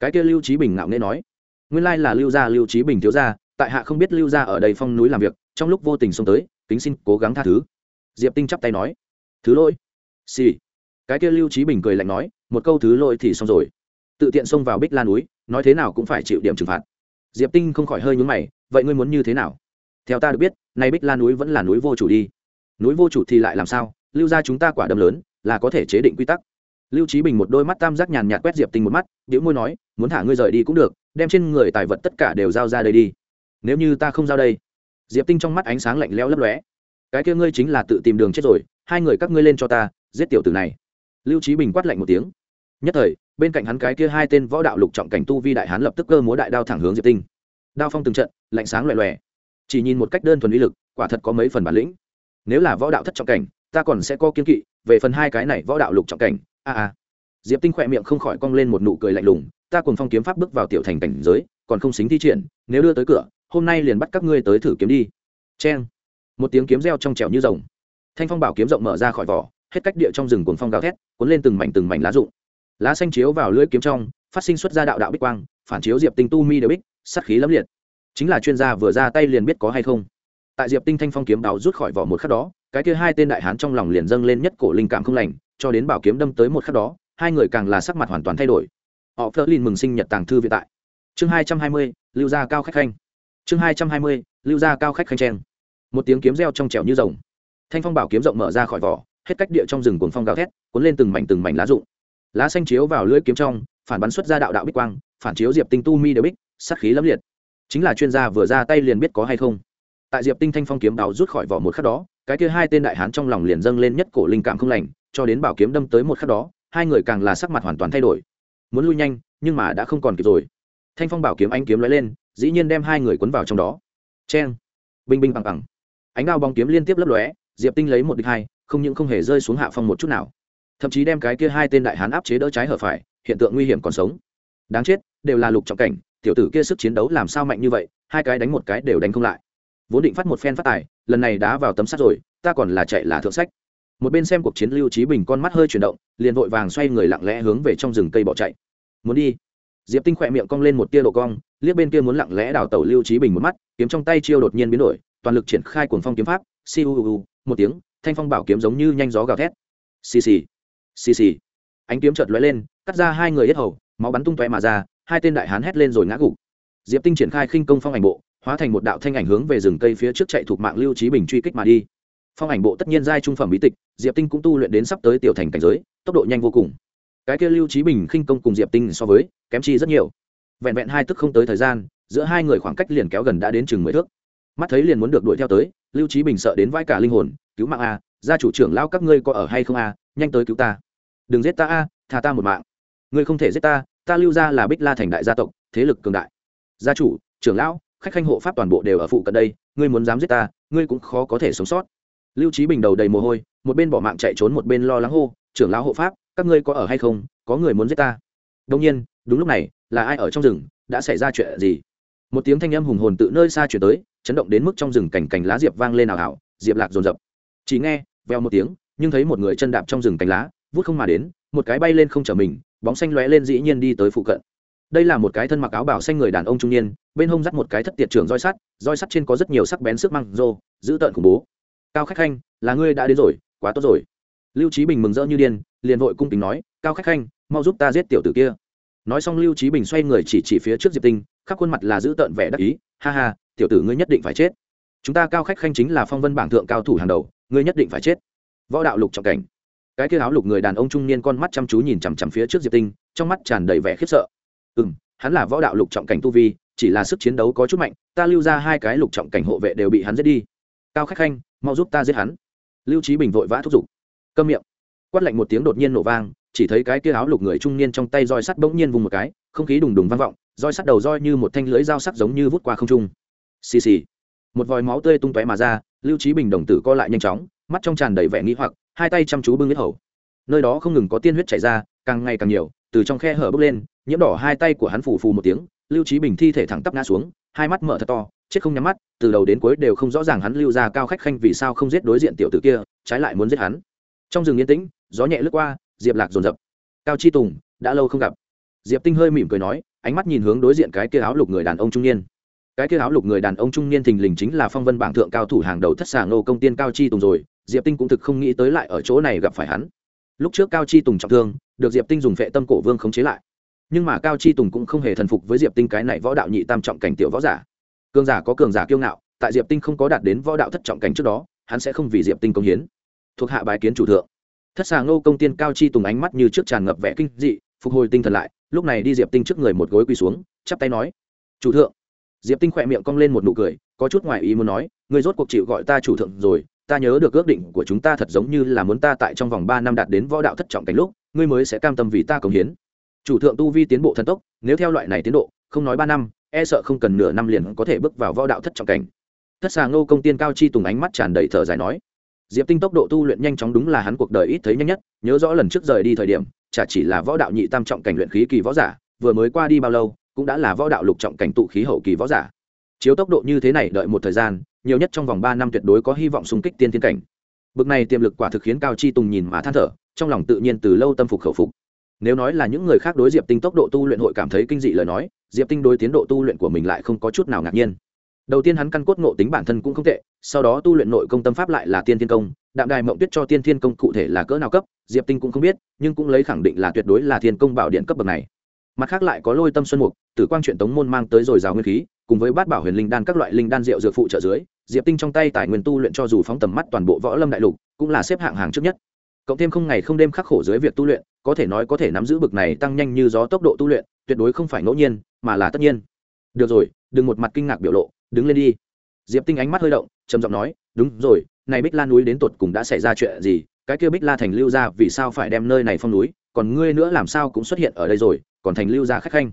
Cái kia lưu trí bình ngạo nghễ nói, nguyên lai là lưu gia lưu trí bình thiếu gia, tại hạ không biết lưu gia ở đây phong núi làm việc, trong lúc vô tình xông tới, kính xin cố gắng tha thứ. Diệp tinh chắp tay nói, thứ lỗi. Xì、sì. cái kia lưu trí bình cười lạnh nói, một câu thứ lỗi thì xong rồi. Tự tiện xông vào bích la núi, nói thế nào cũng phải chịu điểm trừng phạt diệp tinh không khỏi hơi nhún mày, vậy ngươi muốn như thế nào? Theo ta được biết, nay bích la núi vẫn là núi vô chủ đi. Núi vô chủ thì lại làm sao? Lưu ra chúng ta quả đấm lớn, là có thể chế định quy tắc. Lưu trí bình một đôi mắt tam giác nhàn nhạt quét diệp tinh một mắt điệu môi nói, muốn thả ngươi rời đi cũng được, đem trên người tài vật tất cả đều giao ra đây đi. Nếu như ta không giao đây? Diệp tinh trong mắt ánh sáng lạnh lẽo lấp lóe. Cái kia ngươi chính là tự tìm đường chết rồi, hai người các ngươi lên cho ta, giết tiểu tử này. Lưu trí bình quát lạnh một tiếng. Nhất thời bên cạnh hắn cái kia hai tên võ đạo lục trọng cảnh tu vi đại hán lập tức cơ múa đại đao thẳng hướng diệp tinh. Đao phong từng trận, lạnh sáng loẹ loẹ chỉ nhìn một cách đơn thuần uy lực, quả thật có mấy phần bản lĩnh. Nếu là võ đạo thất trọng cảnh, ta còn sẽ có kiên kỵ, về phần hai cái này võ đạo lục trọng cảnh, a a. Diệp tinh khỏe miệng không khỏi cong lên một nụ cười lạnh lùng, ta cùng phong kiếm pháp bước vào tiểu thành cảnh giới, còn không xính thi triển, nếu đưa tới cửa, hôm nay liền bắt các ngươi tới thử kiếm đi. Cheng. Một tiếng kiếm reo trong trèo như rồng. Thanh phong bảo kiếm rộng mở ra khỏi vỏ, hết cách địa trong rừng cuồng phong gào thét, cuốn lên từng mảnh từng mảnh lá rụng lá xanh chiếu vào lưỡi kiếm trong, phát sinh xuất ra đạo đạo bích quang, phản chiếu diệp tinh tu mi đều bích sắt khí lẫm liệt. Chính là chuyên gia vừa ra tay liền biết có hay không. Tại diệp tinh thanh phong kiếm đào rút khỏi vỏ một khắc đó, cái kia hai tên đại hán trong lòng liền dâng lên nhất cổ linh cảm không lành, cho đến bảo kiếm đâm tới một khắc đó, hai người càng là sắc mặt hoàn toàn thay đổi. Họ phớt lên mừng sinh nhật tàng thư viện tại. Chương hai trăm hai mươi, lưu gia cao khách khanh. Chương hai trăm hai mươi, lưu gia cao khách khanh trang một tiếng kiếm reo trong trẻo như rồng. Thanh phong bảo kiếm rộng mở ra khỏi vỏ, hết cách địa trong rừng cuồng phong gào thét, cuốn lên từng mảnh từng mảnh lá rụng lá xanh chiếu vào lưỡi kiếm trong, phản bắn xuất ra đạo đạo bích quang, phản chiếu diệp tinh tu mi đều bích sắc khí lẫm liệt. Chính là chuyên gia vừa ra tay liền biết có hay không. Tại diệp tinh thanh phong kiếm đào rút khỏi vỏ một khắc đó, cái kia hai tên đại hán trong lòng liền dâng lên nhất cổ linh cảm không lành, cho đến bảo kiếm đâm tới một khắc đó, hai người càng là sắc mặt hoàn toàn thay đổi. Muốn lui nhanh, nhưng mà đã không còn kịp rồi. Thanh phong bảo kiếm anh kiếm lóe lên, dĩ nhiên đem hai người cuốn vào trong đó. Cheng. Binh binh bằng bằng. Ánh đao bóng kiếm liên tiếp lấp lóe, diệp tinh lấy một địch hai, không những không hề rơi xuống hạ phong một chút nào thậm chí đem cái kia hai tên đại hán áp chế đỡ trái hở phải, hiện tượng nguy hiểm còn sống. Đáng chết, đều là lục trọng cảnh, tiểu tử kia sức chiến đấu làm sao mạnh như vậy, hai cái đánh một cái đều đánh không lại. Vốn định phát một phen phát tài, lần này đá vào tấm sắt rồi, ta còn là chạy là thượng sách. Một bên xem cuộc chiến lưu trí bình con mắt hơi chuyển động, liền vội vàng xoay người lặng lẽ hướng về trong rừng cây bỏ chạy. Muốn đi. Diệp tinh khỏe miệng cong lên một tia độ cong, liếc bên kia muốn lặng lẽ đào tẩu lưu trí bình một mắt, kiếm trong tay chiêu đột nhiên biến đổi, toàn lực triển khai cuồng phong kiếm pháp siu một tiếng, thanh phong bảo kiếm giống như nhanh gió gào thét. Xì xì xì xì. Ánh kiếm chợt lóe lên, cắt ra hai người yết hầu, máu bắn tung tóe mà ra, hai tên đại hán hét lên rồi ngã gục. Diệp tinh triển khai khinh công phong ảnh bộ, hóa thành một đạo thanh ảnh hướng về rừng cây phía trước chạy thuộc mạng lưu trí bình truy kích mà đi. Phong ảnh bộ tất nhiên giai trung phẩm bí tịch, diệp tinh cũng tu luyện đến sắp tới tiểu thành cảnh giới, tốc độ nhanh vô cùng. Cái kia lưu trí bình khinh công cùng diệp tinh so với, kém chi rất nhiều. Vẹn vẹn hai tức không tới thời gian, giữa hai người khoảng cách liền kéo gần đã đến chừng mười thước. Mắt thấy liền muốn được đuổi theo tới, lưu trí bình sợ đến vai cả linh hồn, cứu mạng a, gia chủ trưởng lao các ngươi có ở hay không a? Nhanh tới cứu ta. Đừng giết ta a, tha ta một mạng. Ngươi không thể giết ta ta lưu ra là bích la thành đại gia tộc, thế lực cường đại. Gia chủ, trưởng lão, khách khanh hộ pháp toàn bộ đều ở phụ cận đây, ngươi muốn dám giết ta, ngươi cũng khó có thể sống sót. Lưu trí bình đầu đầy mồ hôi, một bên bỏ mạng chạy trốn, một bên lo lắng hô, trưởng lão hộ pháp, các ngươi có ở hay không? Có người muốn giết ta? Đông nhiên, đúng lúc này, là ai ở trong rừng, đã xảy ra chuyện gì? Một tiếng thanh âm hùng hồn tự nơi xa chuyển tới, chấn động đến mức trong rừng cành cành lá diệp vang lên ảo ảo diệp lạc dồn dập. Chỉ nghe veo một tiếng nhưng thấy một người chân đạp trong rừng cánh lá, vút không mà đến, một cái bay lên không chở mình, bóng xanh lóe lên dĩ nhiên đi tới phụ cận. Đây là một cái thân mặc áo bảo xanh người đàn ông trung niên, bên hông dắt một cái thất tiệt trưởng roi sắt roi sắt trên có rất nhiều sắc bén sức măng rô, giữ tợn khủng bố. Cao khách khanh, là ngươi đã đến rồi, quá tốt rồi. Lưu trí bình mừng rỡ như điên, liền vội cung kính nói, cao khách khanh, mau giúp ta giết tiểu tử kia. Nói xong lưu trí bình xoay người chỉ chỉ phía trước diệp tinh, khắp khuôn mặt là giữ tợn vẻ đắc ý, ha ha, tiểu tử ngươi nhất định phải chết. Chúng ta cao khách khanh chính là phong vân bảng thượng cao thủ hàng đầu, ngươi nhất định phải chết võ đạo lục trọng cảnh. Cái kia áo lục người đàn ông trung niên con mắt chăm chú nhìn chằm chằm phía trước diệp tinh, trong mắt tràn đầy vẻ khiếp sợ. Ừ m hắn là võ đạo lục trọng cảnh tu vi, chỉ là sức chiến đấu có chút mạnh, ta lưu ra hai cái lục trọng cảnh hộ vệ đều bị hắn giết đi. Cao khách khanh, mau giúp ta giết hắn. Lưu trí bình vội vã thúc giục. Câm miệng. Quát lạnh một tiếng đột nhiên nổ vang, chỉ thấy cái kia áo lục người trung niên trong tay roi sắt bỗng nhiên vùng một cái, không khí đùng đùng vang vọng, roi sắt đầu roi như một thanh lưới dao sắc giống như vút qua không trung. Xì xì. Một vòi máu tươi tung tóe mà ra, lưu trí bình đồng tử co lại nhanh chóng mắt trong tràn đầy vẻ nghĩ hoặc, hai tay chăm chú bưng huyết hầu. Nơi đó không ngừng có tiên huyết chảy ra, càng ngày càng nhiều, từ trong khe hở bốc lên, nhiễm đỏ hai tay của hắn phù phù một tiếng, lưu trí bình thi thể thẳng tắp ngã xuống, hai mắt mở thật to, chết không nhắm mắt, từ đầu đến cuối đều không rõ ràng hắn lưu ra cao khách khanh vì sao không giết đối diện tiểu tử kia, trái lại muốn giết hắn. Trong rừng yên tĩnh, gió nhẹ lướt qua, diệp lạc dồn dập. Cao chi tùng, đã lâu không gặp. Diệp tinh hơi mỉm cười nói, ánh mắt nhìn hướng đối diện cái kia áo lục người đàn ông trung niên. Cái kia áo lục người đàn ông trung niên thình lình chính là phong vân bảng thượng cao thủ hàng đầu thất xà ngô công tiên cao chi tùng rồi diệp tinh cũng thực không nghĩ tới lại ở chỗ này gặp phải hắn. Lúc trước cao chi tùng trọng thương, được diệp tinh dùng phệ tâm cổ vương khống chế lại. Nhưng mà cao chi tùng cũng không hề thần phục với diệp tinh cái này võ đạo nhị tam trọng cảnh tiểu võ giả. Cường giả có cường giả kiêu ngạo, tại diệp tinh không có đạt đến võ đạo thất trọng cảnh trước đó, hắn sẽ không vì diệp tinh công hiến. Thuộc hạ bài kiến chủ thượng. Thất xà ngô công tiên cao chi tùng ánh mắt như trước tràn ngập vẻ kinh dị, phục hồi tinh thần lại, lúc này đi diệp tinh trước người một gối quỳ xuống, chắp tay nói, chủ thượng. Diệp tinh khỏe miệng cong lên một nụ cười, có chút ngoài ý muốn nói người rốt cuộc chịu gọi ta chủ thượng rồi ta nhớ được ước định của chúng ta thật giống như là muốn ta tại trong vòng ba năm đạt đến võ đạo thất trọng cảnh lúc, ngươi mới sẽ cam tâm vì ta cống hiến. Chủ thượng tu vi tiến bộ thần tốc, nếu theo loại này tiến độ, không nói ba năm e sợ không cần nửa năm liền có thể bước vào võ đạo thất trọng cảnh. Thất xà ngô công tiên cao chi tùng ánh mắt tràn đầy thở dài nói, diệp tinh tốc độ tu luyện nhanh chóng đúng là hắn cuộc đời ít thấy nhanh nhất, nhớ rõ lần trước rời đi thời điểm, chả chỉ là võ đạo nhị tam trọng cảnh luyện khí kỳ võ giả, vừa mới qua đi bao lâu, cũng đã là võ đạo lục trọng cảnh tụ khí hậu kỳ võ giả. Chiếu tốc độ như thế này đợi một thời gian nhiều nhất trong vòng ba năm tuyệt đối có hy vọng xung kích tiên tiến cảnh. Bực này tiềm lực quả thực khiến cao chi tùng nhìn mà than thở, trong lòng tự nhiên từ lâu tâm phục khẩu phục. Nếu nói là những người khác đối diệp tinh tốc độ tu luyện hội cảm thấy kinh dị lời nói, diệp tinh đối tiến độ tu luyện của mình lại không có chút nào ngạc nhiên. Đầu tiên hắn căn cốt ngộ tính bản thân cũng không tệ, sau đó tu luyện nội công tâm pháp lại là tiên thiên công, đạm đài mộng tuyết cho tiên thiên công cụ thể là cỡ nào cấp, diệp tinh cũng không biết, nhưng cũng lấy khẳng định là tuyệt đối là thiên công bảo điện cấp bậc này mặt khác lại có lôi tâm xuân mục, tử quang truyện tống môn mang tới dồi dào nguyên khí, cùng với bát bảo huyền linh đan các loại linh đan rượu dược phụ trợ dưới, diệp tinh trong tay tài nguyên tu luyện cho dù phóng tầm mắt toàn bộ võ lâm đại lục, cũng là xếp hạng hàng trước nhất. Cộng thêm không ngày không đêm khắc khổ dưới việc tu luyện, có thể nói có thể nắm giữ bực này tăng nhanh như gió tốc độ tu luyện, tuyệt đối không phải ngẫu nhiên, mà là tất nhiên. Được rồi, đừng một mặt kinh ngạc biểu lộ, đứng lên đi. Diệp tinh ánh mắt hơi động, trầm giọng nói, đúng rồi, này bích la núi đến tột cùng đã xảy ra chuyện gì? Cái kia bích la thành lưu ra vì sao phải đem nơi này phong núi? Còn ngươi nữa làm sao cũng xuất hiện ở đây rồi, còn thành lưu gia khách khanh.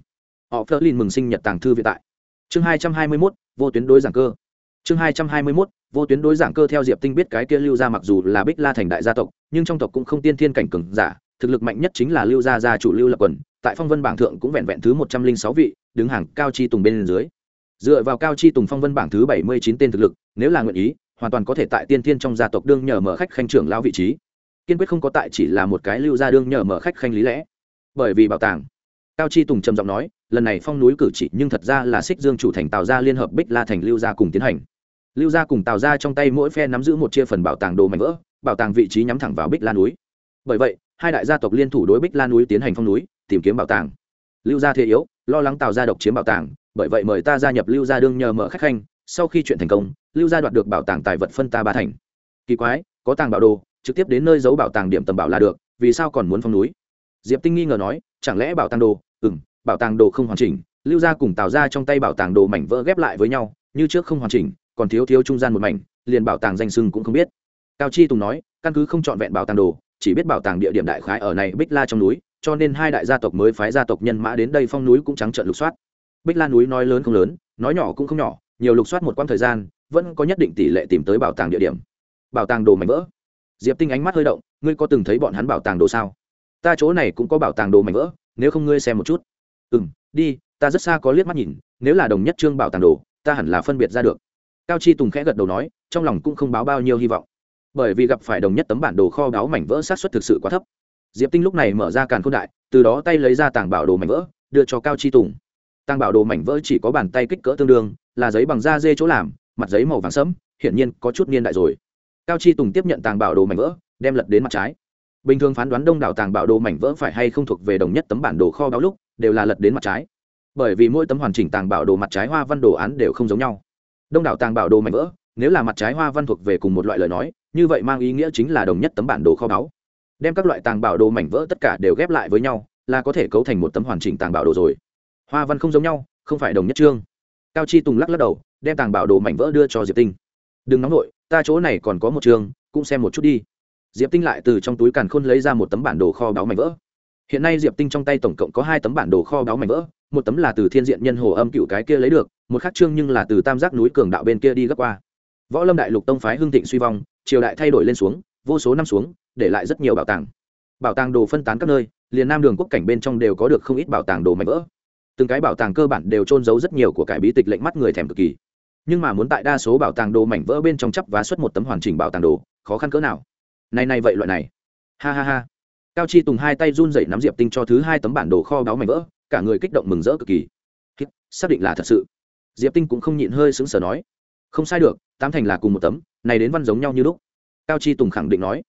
Họ phớt lên mừng sinh nhật tàng thư viện tại. Chương hai trăm hai mươi mốt, vô tuyến đối giảng cơ. Chương hai trăm hai mươi mốt, vô tuyến đối giảng cơ theo diệp tinh biết cái kia lưu gia mặc dù là bích la thành đại gia tộc, nhưng trong tộc cũng không tiên thiên cảnh cường giả, thực lực mạnh nhất chính là lưu gia gia chủ lưu lập quần, tại phong vân bảng thượng cũng vẹn vẹn thứ một trăm linh sáu vị, đứng hàng cao chi tùng bên dưới. Dựa vào cao chi tùng phong vân bảng thứ bảy mươi chín tên thực lực, nếu là nguyện ý, hoàn toàn có thể tại tiên thiên trong gia tộc đương nhờ mở khách khanh trưởng lão vị trí kiên quyết không có tại chỉ là một cái lưu gia đương nhờ mở khách khanh lý lẽ. Bởi vì bảo tàng, cao chi tùng trầm giọng nói, lần này phong núi cử chỉ nhưng thật ra là xích dương chủ thành tào gia liên hợp bích la thành lưu gia cùng tiến hành. Lưu gia cùng tào gia trong tay mỗi phe nắm giữ một chia phần bảo tàng đồ mảnh vỡ, bảo tàng vị trí nhắm thẳng vào bích la núi. Bởi vậy, hai đại gia tộc liên thủ đối bích la núi tiến hành phong núi, tìm kiếm bảo tàng. Lưu gia thế yếu, lo lắng tào gia độc chiếm bảo tàng, bởi vậy mời ta gia nhập lưu gia đương nhờ mở khách khanh. Sau khi chuyện thành công, lưu gia đoạt được bảo tàng tài vật phân ta ba thành. Kỳ quái, có tàng bảo đồ trực tiếp đến nơi giấu bảo tàng điểm tầm bảo là được, vì sao còn muốn phong núi? Diệp tinh nghi ngờ nói, chẳng lẽ bảo tàng đồ ừ m bảo tàng đồ không hoàn chỉnh, lưu gia cùng tào ra trong tay bảo tàng đồ mảnh vỡ ghép lại với nhau, như trước không hoàn chỉnh, còn thiếu thiếu trung gian một mảnh, liền bảo tàng danh sưng cũng không biết. Cao chi tùng nói, căn cứ không trọn vẹn bảo tàng đồ, chỉ biết bảo tàng địa điểm đại khái ở này bích la trong núi, cho nên hai đại gia tộc mới phái gia tộc nhân mã đến đây phong núi cũng trắng trợn lục soát. Bích la núi nói lớn không lớn, nói nhỏ cũng không nhỏ, nhiều lục soát một quãng thời gian, vẫn có nhất định tỷ lệ tìm tới bảo tàng địa điểm. Bảo tàng đồ mảnh vỡ diệp tinh ánh mắt hơi động, ngươi có từng thấy bọn hắn bảo tàng đồ sao? Ta chỗ này cũng có bảo tàng đồ mảnh vỡ, nếu không ngươi xem một chút. Ừ m đi, ta rất xa có liếc mắt nhìn, nếu là đồng nhất trương bảo tàng đồ, ta hẳn là phân biệt ra được. Cao chi tùng khẽ gật đầu nói, trong lòng cũng không báo bao nhiêu hy vọng. Bởi vì gặp phải đồng nhất tấm bản đồ kho báu mảnh vỡ sát xuất thực sự quá thấp. Diệp tinh lúc này mở ra càn k h ô n đại, từ đó tay lấy ra tàng bảo đồ mảnh vỡ, đưa cho cao chi tùng. Tàng bảo đồ mảnh vỡ chỉ có bàn tay kích cỡ tương đương, là giấy bằng da dê chỗ làm, mặt giấy màu vàng sẫm, hiển nhiên có chút niên đại rồi cao chi tùng tiếp nhận tàng bảo đồ mảnh vỡ, đem lật đến mặt trái. Bình thường phán đoán đông đảo tàng bảo đồ mảnh vỡ phải hay không thuộc về đồng nhất tấm bản đồ kho báu lúc, đều là lật đến mặt trái. Bởi vì mỗi tấm hoàn chỉnh tàng bảo đồ mặt trái hoa văn đồ án đều không giống nhau. Đông đảo tàng bảo đồ mảnh vỡ, nếu là mặt trái hoa văn thuộc về cùng một loại lời nói, như vậy mang ý nghĩa chính là đồng nhất tấm bản đồ kho báu. Đem các loại tàng bảo đồ mảnh vỡ tất cả đều ghép lại với nhau, là có thể cấu thành một tấm hoàn chỉnh tàng bảo đồ rồi. Hoa văn không giống nhau, không phải đồng nhất trương cao chi tùng lắc lắc đầu, đem tàng bảo đồ mảnh vỡ đưa cho diệp tinh. Đừng nóng nổi ta chỗ này còn có một trường, cũng xem một chút đi. Diệp tinh lại từ trong túi càn khôn lấy ra một tấm bản đồ kho báu mảnh vỡ. Hiện nay diệp tinh trong tay tổng cộng có hai tấm bản đồ kho báu mảnh vỡ, một tấm là từ thiên diện nhân hồ âm cựu cái kia lấy được, một khắc trương nhưng là từ tam giác núi cường đạo bên kia đi gấp qua. Võ lâm đại lục tông phái hưng thịnh suy vong, triều đại thay đổi lên xuống, vô số năm xuống, để lại rất nhiều bảo tàng. Bảo tàng đồ phân tán các nơi, liền nam đường quốc cảnh bên trong đều có được không ít bảo tàng đồ mạnh vỡ. Từng cái bảo tàng cơ bản đều trôn giấu rất nhiều của cải bí tịch lệnh mắt người thèm cực kỳ nhưng mà muốn tại đa số bảo tàng đồ mảnh vỡ bên trong chấp và xuất một tấm hoàn chỉnh bảo tàng đồ, khó khăn cỡ nào? Này này vậy loại này. Ha ha ha. Cao chi tùng hai tay run dậy nắm diệp tinh cho thứ hai tấm bản đồ kho báu mảnh vỡ, cả người kích động mừng rỡ cực kỳ. Xác định là thật sự. Diệp tinh cũng không nhịn hơi sững sờ nói, không sai được, tám thành là cùng một tấm, này đến văn giống nhau như lúc. Cao chi tùng khẳng định nói.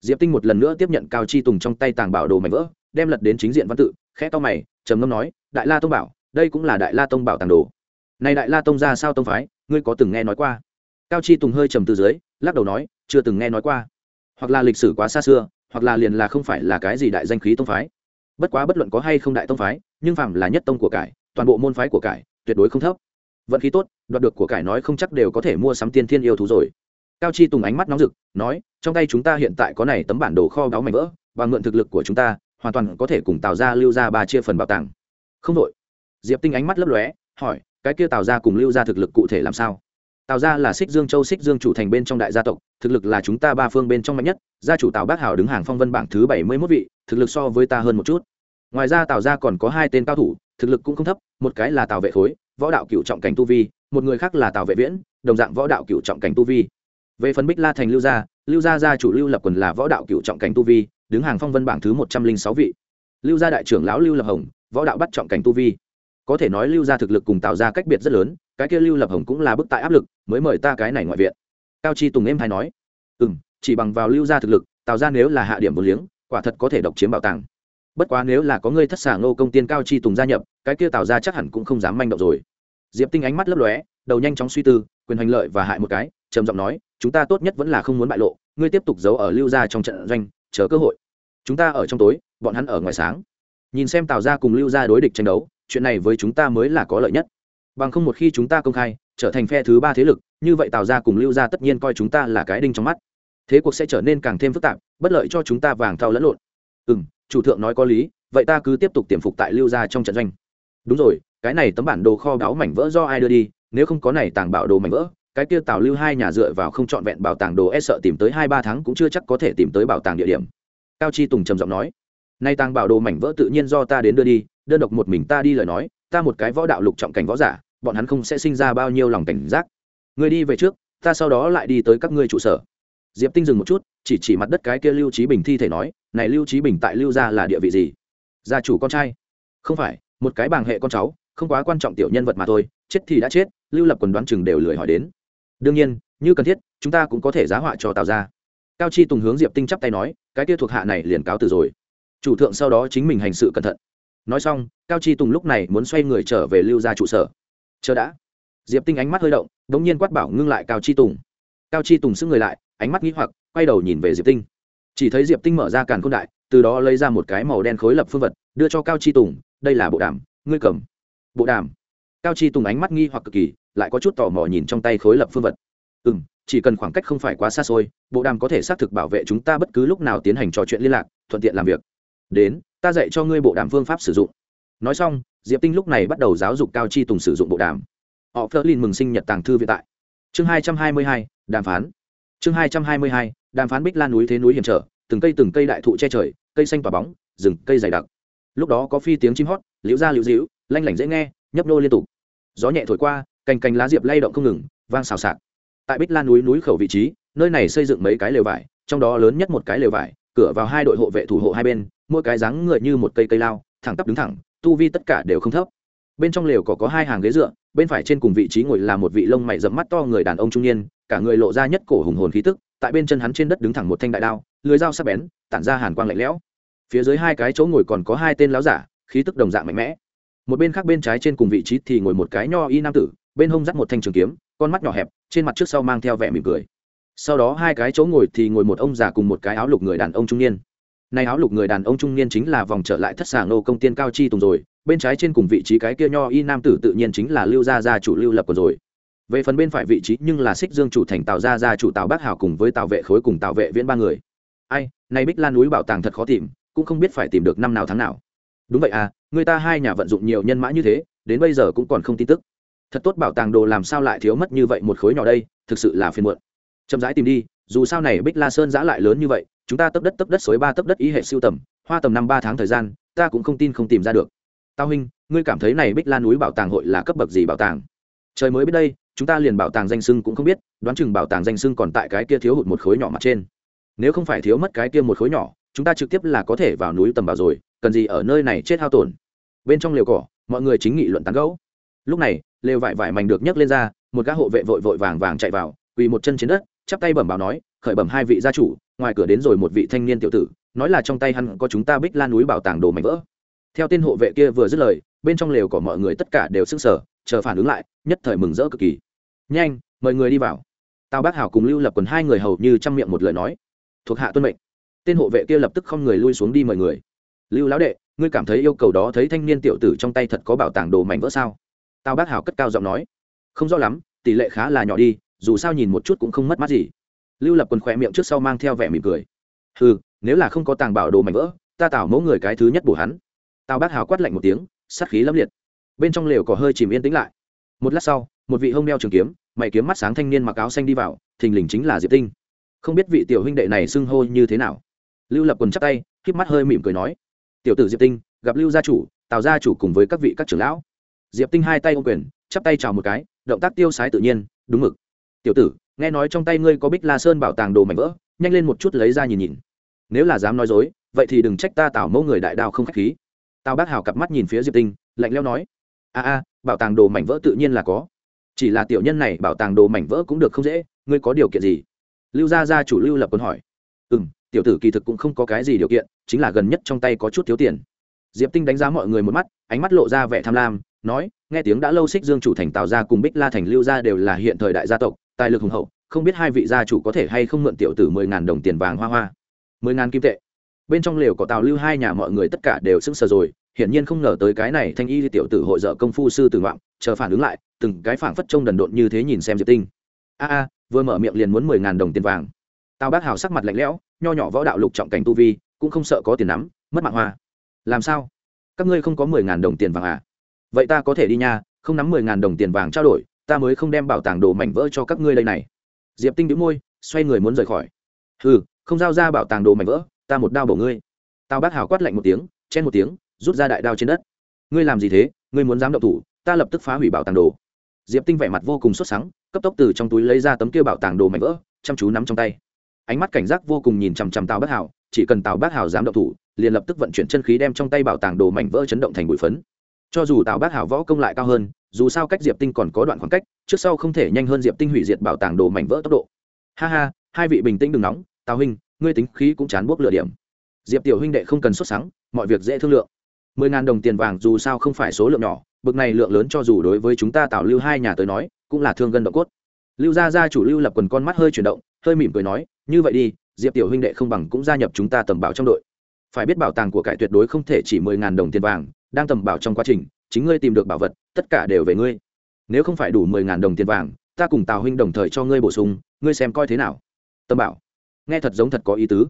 Diệp tinh một lần nữa tiếp nhận cao chi tùng trong tay tàng bảo đồ mảnh vỡ, đem lật đến chính diện văn tự, khẽ to mày, trầm ngâm nói, đại la tông bảo, đây cũng là đại la tông bảo tàng đồ này đại la tông ra sao tông phái, ngươi có từng nghe nói qua? Cao chi tùng hơi trầm từ dưới, lắc đầu nói, chưa từng nghe nói qua. Hoặc là lịch sử quá xa xưa, hoặc là liền là không phải là cái gì đại danh khí tông phái. Bất quá bất luận có hay không đại tông phái, nhưng phạm là nhất tông của cải, toàn bộ môn phái của cải, tuyệt đối không thấp. Vận khí tốt, đoạt được của cải nói không chắc đều có thể mua sắm tiên thiên yêu thú rồi. Cao chi tùng ánh mắt nóng rực, nói, trong tay chúng ta hiện tại có này tấm bản đồ kho báu mảnh vỡ, và mượn thực lực của chúng ta, hoàn toàn có thể cùng tạo ra lưu ra ba chia phần bảo tàng. Không đội diệp tinh ánh mắt lấp lóe, hỏi cái kia tào ra cùng lưu ra thực lực cụ thể làm sao? Tào ra là xích dương châu xích dương chủ thành bên trong đại gia tộc, thực lực là chúng ta ba phương bên trong mạnh nhất, gia chủ tào bác hảo đứng hàng phong vân bảng thứ bảy mươi mốt vị, thực lực so với ta hơn một chút. Ngoài ra tào ra còn có hai tên cao thủ, thực lực cũng không thấp, một cái là tào vệ khối, võ đạo cựu trọng cảnh tu vi, một người khác là tào vệ viễn, đồng dạng võ đạo cựu trọng cảnh tu vi. Về phần bích la thành lưu gia lưu gia gia chủ lưu lập quần là võ đạo cựu trọng cảnh tu vi, đứng hàng phong vân bảng thứ một trăm linh sáu vị. Lưu gia đại trưởng lão lưu lập hồng, võ đạo bắt trọng cảnh tu vi có thể nói lưu gia thực lực cùng tạo ra cách biệt rất lớn, cái kia lưu lập hồng cũng là bức tại áp lực, mới mời ta cái này ngoại viện. Cao chi tùng em hay nói ừ m chỉ bằng vào lưu gia thực lực, tạo ra nếu là hạ điểm vốn liếng, quả thật có thể độc chiếm bảo tàng. Bất quá nếu là có người thất xả ngô công tiên cao chi tùng gia nhập, cái kia tạo ra chắc hẳn cũng không dám manh động rồi. Diệp tinh ánh mắt lấp lóe, đầu nhanh chóng suy tư, quyền hành lợi và hại một cái, trầm giọng nói, chúng ta tốt nhất vẫn là không muốn bại lộ, ngươi tiếp tục giấu ở lưu gia trong trận doanh, chờ cơ hội. Chúng ta ở trong tối, bọn hắn ở ngoài sáng. Nhìn xem tào gia cùng lưu gia đối địch tranh đấu chuyện này với chúng ta mới là có lợi nhất. Bằng không một khi chúng ta công khai, trở thành phe thứ ba thế lực, như vậy tào gia cùng lưu gia tất nhiên coi chúng ta là cái đinh trong mắt. Thế cuộc sẽ trở nên càng thêm phức tạp, bất lợi cho chúng ta vàng thao lẫn lộn. Ừ m chủ thượng nói có lý, vậy ta cứ tiếp tục tiềm phục tại lưu gia trong trận doanh. Đúng rồi, cái này tấm bản đồ kho báu mảnh vỡ do ai đưa đi, nếu không có này tàng bảo đồ mảnh vỡ, cái kia tào lưu hai nhà dựa vào không trọn vẹn bảo tàng đồ e sợ tìm tới hai ba tháng cũng chưa chắc có thể tìm tới bảo tàng địa điểm. Cao chi tùng trầm giọng nói nay tàng bảo đồ mảnh vỡ tự nhiên do ta đến đưa đi đơn độc một mình ta đi lời nói, ta một cái võ đạo lục trọng cảnh võ giả, bọn hắn không sẽ sinh ra bao nhiêu lòng cảnh giác. Người đi về trước, ta sau đó lại đi tới các ngươi trụ sở. Diệp tinh dừng một chút, chỉ chỉ mặt đất cái kia lưu trí bình thi thể nói, này lưu trí bình tại lưu gia là địa vị gì? Gia chủ con trai. Không phải, một cái bàng hệ con cháu, không quá quan trọng tiểu nhân vật mà thôi, chết thì đã chết, lưu lập quần đoán chừng đều lười hỏi đến. Đương nhiên, như cần thiết, chúng ta cũng có thể giá họa cho tào ra cao chi tùng hướng diệp tinh chắp tay nói, cái kia thuộc hạ này liền cáo từ rồi. Chủ thượng sau đó chính mình hành sự cẩn thận nói xong, cao chi tùng lúc này muốn xoay người trở về lưu ra trụ sở. Chờ đã. Diệp tinh ánh mắt hơi động đ ỗ n g nhiên quát bảo ngưng lại cao chi tùng. Cao chi tùng xưng người lại, ánh mắt nghĩ hoặc, quay đầu nhìn về diệp tinh. Chỉ thấy diệp tinh mở ra càn k h ô n đại, từ đó lấy ra một cái màu đen khối lập phương vật, đưa cho cao chi tùng, đây là bộ đàm, ngươi cầm. Bộ đàm? Cao chi tùng ánh mắt nghi hoặc cực kỳ, lại có chút tò mò nhìn trong tay khối lập phương vật. Ừ m chỉ cần khoảng cách không phải quá xa xôi, bộ đàm có thể xác thực bảo vệ chúng ta bất cứ lúc nào tiến hành trò chuyện liên lạc, thuận tiện làm việc. Đến ta dạy cho ngươi bộ đàm phương pháp sử dụng. Nói xong, diệp tinh lúc này bắt đầu giáo dục cao chi tùng sử dụng bộ đàm. Họ phớt lên mừng sinh nhật tàng thư viện tại. Chương hai trăm hai mươi hai, đàm phán. Chương hai trăm hai mươi hai, đàm phán bích lan núi thế núi hiểm trở, từng cây từng cây đại thụ che trời, cây xanh tỏa bóng, rừng cây dày đặc. Lúc đó có phi tiếng chim hót, liễu ra liễu dĩu, lanh lảnh dễ nghe, nhấp nô liên tục. Gió nhẹ thổi qua, cành cành lá diệp lay động không ngừng, vang xào xạc. Tại bích lan núi núi khẩu vị trí, nơi này xây dựng mấy cái lều vải, trong đó lớn nhất một cái lều vải, cửa vào hai đội hộ vệ thủ hộ hai bên mỗi cái dáng người như một cây cây lao, thẳng tắp đứng thẳng, tu vi tất cả đều không thấp. Bên trong lều có có hai hàng ghế dựa, bên phải trên cùng vị trí ngồi là một vị lông mày dẫm mắt to người đàn ông trung niên, cả người lộ ra nhất cổ hùng hồn khí tức, tại bên chân hắn trên đất đứng thẳng một thanh đại đao, lưới dao sắc bén, tản ra hàn quang lạnh lẽo. Phía dưới hai cái chỗ ngồi còn có hai tên láo giả, khí tức đồng dạng mạnh mẽ. Một bên khác bên trái trên cùng vị trí thì ngồi một cái nho y nam tử, bên hông dắt một thanh trường kiếm, con mắt nhỏ hẹp, trên mặt trước sau mang theo vẻ mỉm cười. Sau đó hai cái chỗ ngồi thì ngồi một ông già cùng một cái áo lục người đàn ông trung niên nay áo lục người đàn ông trung niên chính là vòng trở lại thất xà nô công tiên cao chi tùng rồi, bên trái trên cùng vị trí cái kia nho y nam tử tự nhiên chính là lưu gia gia chủ lưu lập còn rồi. Về phần bên phải vị trí nhưng là xích dương chủ thành tào gia gia chủ tào bác hảo cùng với tào vệ khối cùng tào vệ viễn ba người. Ai, nay bích lan núi bảo tàng thật khó tìm, cũng không biết phải tìm được năm nào tháng nào. Đúng vậy à người ta hai nhà vận dụng nhiều nhân mã như thế, đến bây giờ cũng còn không tin tức. Thật tốt bảo tàng đồ làm sao lại thiếu mất như vậy một khối nhỏ đây, thực sự là phiền muộn. Chậm rãi tìm đi, dù sao này bích la sơn giã lại lớn như vậy chúng ta tấp đất tấp đất xối ba tấp đất ý hệ siêu tầm, hoa tầm năm ba tháng thời gian, ta cũng không tin không tìm ra được. Tao huynh, ngươi cảm thấy này bích lan núi bảo tàng hội là cấp bậc gì bảo tàng? Trời mới biết đây, chúng ta liền bảo tàng danh sưng cũng không biết, đoán chừng bảo tàng danh sưng còn tại cái kia thiếu hụt một khối nhỏ mặt trên. Nếu không phải thiếu mất cái kia một khối nhỏ, chúng ta trực tiếp là có thể vào núi tầm bảo rồi, cần gì ở nơi này chết hao tổn. Bên trong lều cỏ, mọi người chính nghị luận tán gẫu. Lúc này, lều vải vải mảnh được nhấc lên ra, một gã hộ vệ vội vội vàng vàng chạy vào, quỳ một chân trên đất, chắp tay bẩm báo nói, khởi bẩm hai vị gia chủ ngoài cửa đến rồi một vị thanh niên tiểu tử, nói là trong tay hắn có chúng ta bích lan núi bảo tàng đồ mảnh vỡ. Theo tên hộ vệ kia vừa dứt lời, bên trong lều của mọi người tất cả đều sững sờ, chờ phản ứng lại, nhất thời mừng rỡ cực kỳ. Nhanh, mời người đi vào. Tào bác hảo cùng lưu lập quần hai người hầu như chăm miệng một lời nói. Thuộc hạ tuân mệnh. Tên hộ vệ kia lập tức không người lui xuống đi mời người. Lưu lão đệ, ngươi cảm thấy yêu cầu đó thấy thanh niên tiểu tử trong tay thật có bảo tàng đồ mảnh vỡ sao? Tào bác hảo cất cao giọng nói. Không rõ lắm, tỷ lệ khá là nhỏ đi, dù sao nhìn một chút cũng không mất mát gì lưu lập quần khỏe miệng trước sau mang theo vẻ mỉm cười. Ừ nếu là không có tàng bảo đồ mảnh vỡ, ta tảo mẫu người cái thứ nhất bổ hắn. Tào bác hào quát lạnh một tiếng, sát khí lâm liệt. Bên trong lều có hơi chìm yên tĩnh lại. Một lát sau, một vị hông đeo trường kiếm, mày kiếm mắt sáng thanh niên mặc áo xanh đi vào, thình lình chính là diệp tinh. Không biết vị tiểu huynh đệ này xưng hô như thế nào. Lưu lập quần chắp tay k mắt hơi mỉm cười nói, tiểu tử diệp tinh, gặp lưu gia chủ, tào gia chủ cùng với các vị các trưởng lão. Diệp tinh hai tay ô quyền, chắp tay chào một cái, động tác tiêu sái tự nhiên, đúng mực. Tiểu tử nghe nói trong tay ngươi có bích la sơn bảo tàng đồ mảnh vỡ, nhanh lên một chút lấy ra nhìn nhìn. Nếu là dám nói dối, vậy thì đừng trách ta tảo mẫu người đại đao không k h á c h khí. Tào bác hào cặp mắt nhìn phía diệp tinh, lạnh leo nói, a a, bảo tàng đồ mảnh vỡ tự nhiên là có. Chỉ là tiểu nhân này bảo tàng đồ mảnh vỡ cũng được không dễ, ngươi có điều kiện gì? Lưu gia gia chủ lưu lập quân hỏi. Ừ m tiểu tử kỳ thực cũng không có cái gì điều kiện, chính là gần nhất trong tay có chút thiếu tiền. Diệp tinh đánh giá mọi người một mắt, ánh mắt lộ ra vẻ tham lam, nói, nghe tiếng đã lâu xích dương chủ thành tào gia cùng bích la thành lưu gia đều là hiện thời đại gia tộc tài lực hùng hậu, không biết hai vị gia chủ có thể hay không mượn tiểu tử mười ngàn đồng tiền vàng hoa hoa. Mười ngàn kim tệ. Bên trong lều có tào lưu hai nhà mọi người tất cả đều sững sờ rồi, hiển nhiên không ngờ tới cái này thanh y tiểu tử hội dợ công phu sư tử ngoạm, chờ phản ứng lại, từng cái phảng phất trông đần độn như thế nhìn xem diệp tinh. A a, vừa mở miệng liền muốn mười ngàn đồng tiền vàng. Tào bác hào sắc mặt lạnh lẽo, nho nhỏ võ đạo lục trọng cảnh tu vi, cũng không sợ có tiền nắm, mất mạng hoa. Làm sao? Các ngươi không có mười ngàn đồng tiền vàng à? Vậy ta có thể đi nha, không nắm mười ngàn đồng tiền vàng trao đổi ta mới không đem bảo tàng đồ mảnh vỡ cho các ngươi đây này. Diệp tinh đĩu môi, xoay người muốn rời khỏi. Ừ không giao ra bảo tàng đồ mảnh vỡ, ta một đao bổ ngươi. Tào bác hào quát lạnh một tiếng, chen một tiếng, rút ra đại đao trên đất. Ngươi làm gì thế? Ngươi muốn dám động thủ, ta lập tức phá hủy bảo tàng đồ. Diệp tinh vẻ mặt vô cùng sốt sắng, cấp tốc từ trong túi lấy ra tấm kia bảo tàng đồ mảnh vỡ, chăm chú nắm trong tay. Ánh mắt cảnh giác vô cùng nhìn chằm chằm tào bác hào, chỉ cần tào bác hào dám động thủ, liền lập tức vận chuyển chân khí đem trong tay bảo tàng đồ mảnh vỡ chấn động thành bụi phấn. Cho dù tào bác hào võ công lại cao hơn dù sao cách diệp tinh còn có đoạn khoảng cách, trước sau không thể nhanh hơn diệp tinh hủy diệt bảo tàng đồ mảnh vỡ tốc độ. Ha ha, hai vị bình tĩnh đừng nóng, tào huynh, ngươi tính khí cũng chán buốc lửa điểm. Diệp tiểu huynh đệ không cần xuất sáng mọi việc dễ thương lượng. Mười ngàn đồng tiền vàng dù sao không phải số lượng nhỏ, bực này lượng lớn cho dù đối với chúng ta tạo lưu hai nhà tới nói, cũng là thương gân độ cốt. Lưu gia gia chủ lưu lập quần con mắt hơi chuyển động, hơi mỉm cười nói, như vậy đi, diệp tiểu huynh đệ không bằng cũng gia nhập chúng ta tầm bảo trong đội. Phải biết bảo tàng của cải tuyệt đối không thể chỉ mười ngàn đồng tiền vàng, đang tầm bảo trong quá trình chính ngươi tìm được bảo vật, tất cả đều về ngươi. Nếu không phải đủ mười ngàn đồng tiền vàng, ta cùng tào huynh đồng thời cho ngươi bổ sung, ngươi xem coi thế nào. Tâm bảo. Nghe thật giống thật có ý tứ.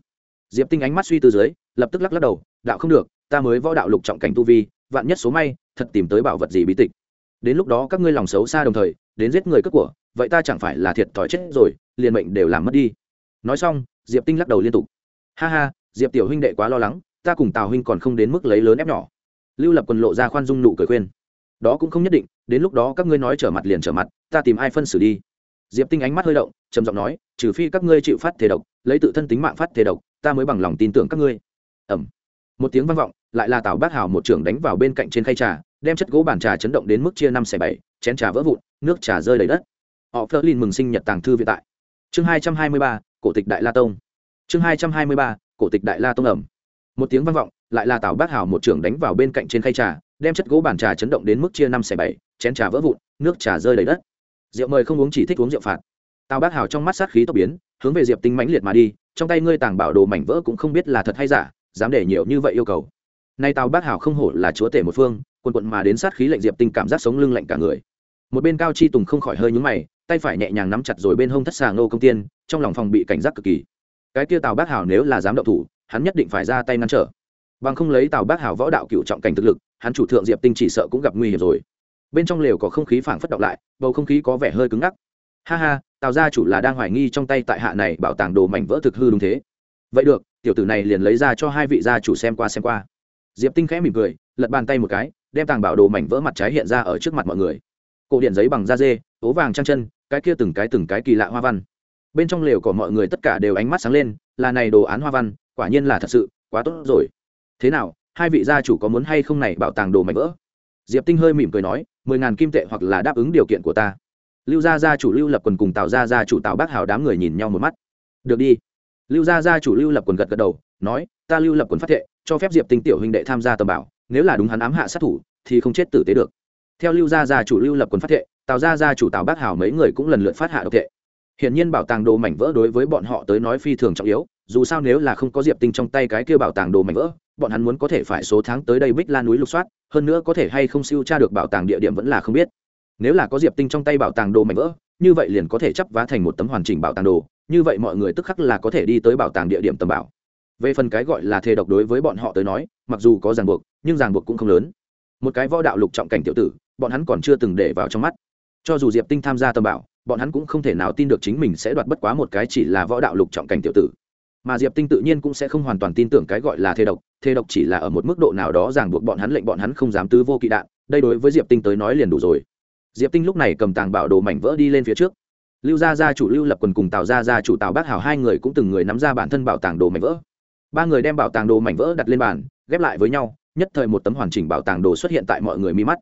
Diệp tinh ánh mắt suy tư dưới, lập tức lắc lắc đầu, đạo không được, ta mới võ đạo lục trọng cảnh tu vi, vạn nhất số may, thật tìm tới bảo vật gì bí tịch. Đến lúc đó các ngươi lòng xấu xa đồng thời, đến giết người cướp của, vậy ta chẳng phải là thiệt thòi chết rồi, liền mệnh đều làm mất đi. Nói xong, diệp tinh lắc đầu liên tục. Ha ha, diệp tiểu huynh đệ quá lo lắng, ta cùng tào huynh còn không đến mức lấy lớn ép nhỏ lưu lập quần lộ ra khoan dung nụ cười khuyên. Đó cũng không nhất định, đến lúc đó các ngươi nói trở mặt liền trở mặt, ta tìm ai phân xử đi. Diệp tinh ánh mắt hơi động, trầm giọng nói, trừ phi các ngươi chịu phát thể độc, lấy tự thân tính mạng phát thể độc, ta mới bằng lòng tin tưởng các ngươi. Ẩm một tiếng vang vọng, lại là tào bác hào một trưởng đánh vào bên cạnh trên khay trà, đem chất gỗ bàn trà chấn động đến mức chia năm xẻ bảy, chén trà vỡ vụn, nước trà rơi đầy đất. Họ phớt lên mừng sinh nhật tàng thư viện tại. Chương hai trăm hai mươi ba, cổ tịch đại la tông. Chương hai trăm hai mươi ba, cổ tịch đại la tông ẩm. Một tiếng vang vọng lại là tào bác hào một trưởng đánh vào bên cạnh trên khay trà, đem chất gỗ bàn trà chấn động đến mức chia năm xẻ bảy, chén trà vỡ vụn, nước trà rơi đầy đất. Rượu mời không uống chỉ thích uống rượu phạt. Tào bác hào trong mắt sát khí tốc biến, hướng về diệp tinh mãnh liệt mà đi, trong tay ngươi tàng bảo đồ mảnh vỡ cũng không biết là thật hay giả, dám để nhiều như vậy yêu cầu. Nay tào bác hào không hổ là chúa tể một phương quần quận mà đến sát khí lệnh diệp tinh cảm giác sống lưng lạnh cả người. Một bên cao chi tùng không khỏi hơi nhúng mày, tay phải nhẹ nhàng nắm chặt rồi bên hông thất xà ngô công tiên, trong lòng phòng bị cảnh giác cực kỳ. Cái kia tào bác hào nếu là dám động thủ, hắn nhất định phải ra tay ngăn trở bằng không lấy tào bác hào võ đạo cựu trọng cảnh thực lực, hắn chủ thượng diệp tinh chỉ sợ cũng gặp nguy hiểm rồi. Bên trong lều có không khí phảng phất động lại, bầu không khí có vẻ hơi cứng ngắc. Ha ha, tào gia chủ là đang hoài nghi trong tay tại hạ này bảo tàng đồ mảnh vỡ thực hư đúng thế. Vậy được, tiểu tử này liền lấy ra cho hai vị gia chủ xem qua xem qua. Diệp tinh khẽ mỉm cười, lật bàn tay một cái, đem tàng bảo đồ mảnh vỡ mặt trái hiện ra ở trước mặt mọi người. Cổ điện giấy bằng da dê, ố vàng trăng chân, cái kia từng cái từng cái kỳ lạ hoa văn. Bên trong lều của mọi người tất cả đều ánh mắt sáng lên, là này đồ án hoa văn, quả nhiên là thật sự, quá tốt rồi thế nào, hai vị gia chủ có muốn hay không này bảo tàng đồ mảnh vỡ? Diệp tinh hơi mỉm cười nói, mười ngàn kim tệ hoặc là đáp ứng điều kiện của ta. Lưu gia gia chủ lưu lập quần cùng tào gia gia chủ tào bác hào đám người nhìn nhau một mắt. Được đi. Lưu gia gia chủ lưu lập quần gật gật đầu, nói, ta lưu lập quần phát thệ, cho phép diệp tinh tiểu huynh đệ tham gia tầm bảo, nếu là đúng hắn ám hạ sát thủ, thì không chết tử tế được. Theo lưu gia gia chủ lưu lập quần phát thệ, tào gia gia chủ tào bác hào mấy người cũng lần lượt phát hạ độc thệ. Hiển nhiên bảo tàng đồ mảnh vỡ đối với bọn họ tới nói phi thường trọng yếu, dù sao nếu là không có diệp tinh trong tay cái kia bảo tàng đồ mảnh vỡ bọn hắn muốn có thể phải số tháng tới đây bích la núi lục soát, hơn nữa có thể hay không siêu tra được bảo tàng địa điểm vẫn là không biết. Nếu là có diệp tinh trong tay bảo tàng đồ mảnh vỡ, như vậy liền có thể chấp vá thành một tấm hoàn chỉnh bảo tàng đồ, như vậy mọi người tức khắc là có thể đi tới bảo tàng địa điểm tầm bảo. Về phần cái gọi là thề độc đối với bọn họ tới nói, mặc dù có ràng buộc, nhưng ràng buộc cũng không lớn. Một cái võ đạo lục trọng cảnh tiểu tử, bọn hắn còn chưa từng để vào trong mắt. Cho dù diệp tinh tham gia tầm bảo, bọn hắn cũng không thể nào tin được chính mình sẽ đoạt bất quá một cái chỉ là võ đạo lục trọng cảnh tiểu tử mà diệp tinh tự nhiên cũng sẽ không hoàn toàn tin tưởng cái gọi là thê độc thê độc chỉ là ở một mức độ nào đó ràng buộc bọn hắn lệnh bọn hắn không dám tứ vô kỵ đạn, đây đối với diệp tinh tới nói liền đủ rồi. Diệp tinh lúc này cầm tàng bảo đồ mảnh vỡ đi lên phía trước. Lưu gia gia chủ lưu lập quần cùng tào gia gia chủ tào bác hảo hai người cũng từng người nắm ra bản thân bảo tàng đồ mảnh vỡ. Ba người đem bảo tàng đồ mảnh vỡ đặt lên bàn, ghép lại với nhau, nhất thời một tấm hoàn chỉnh bảo tàng đồ xuất hiện tại mọi người mi mắt.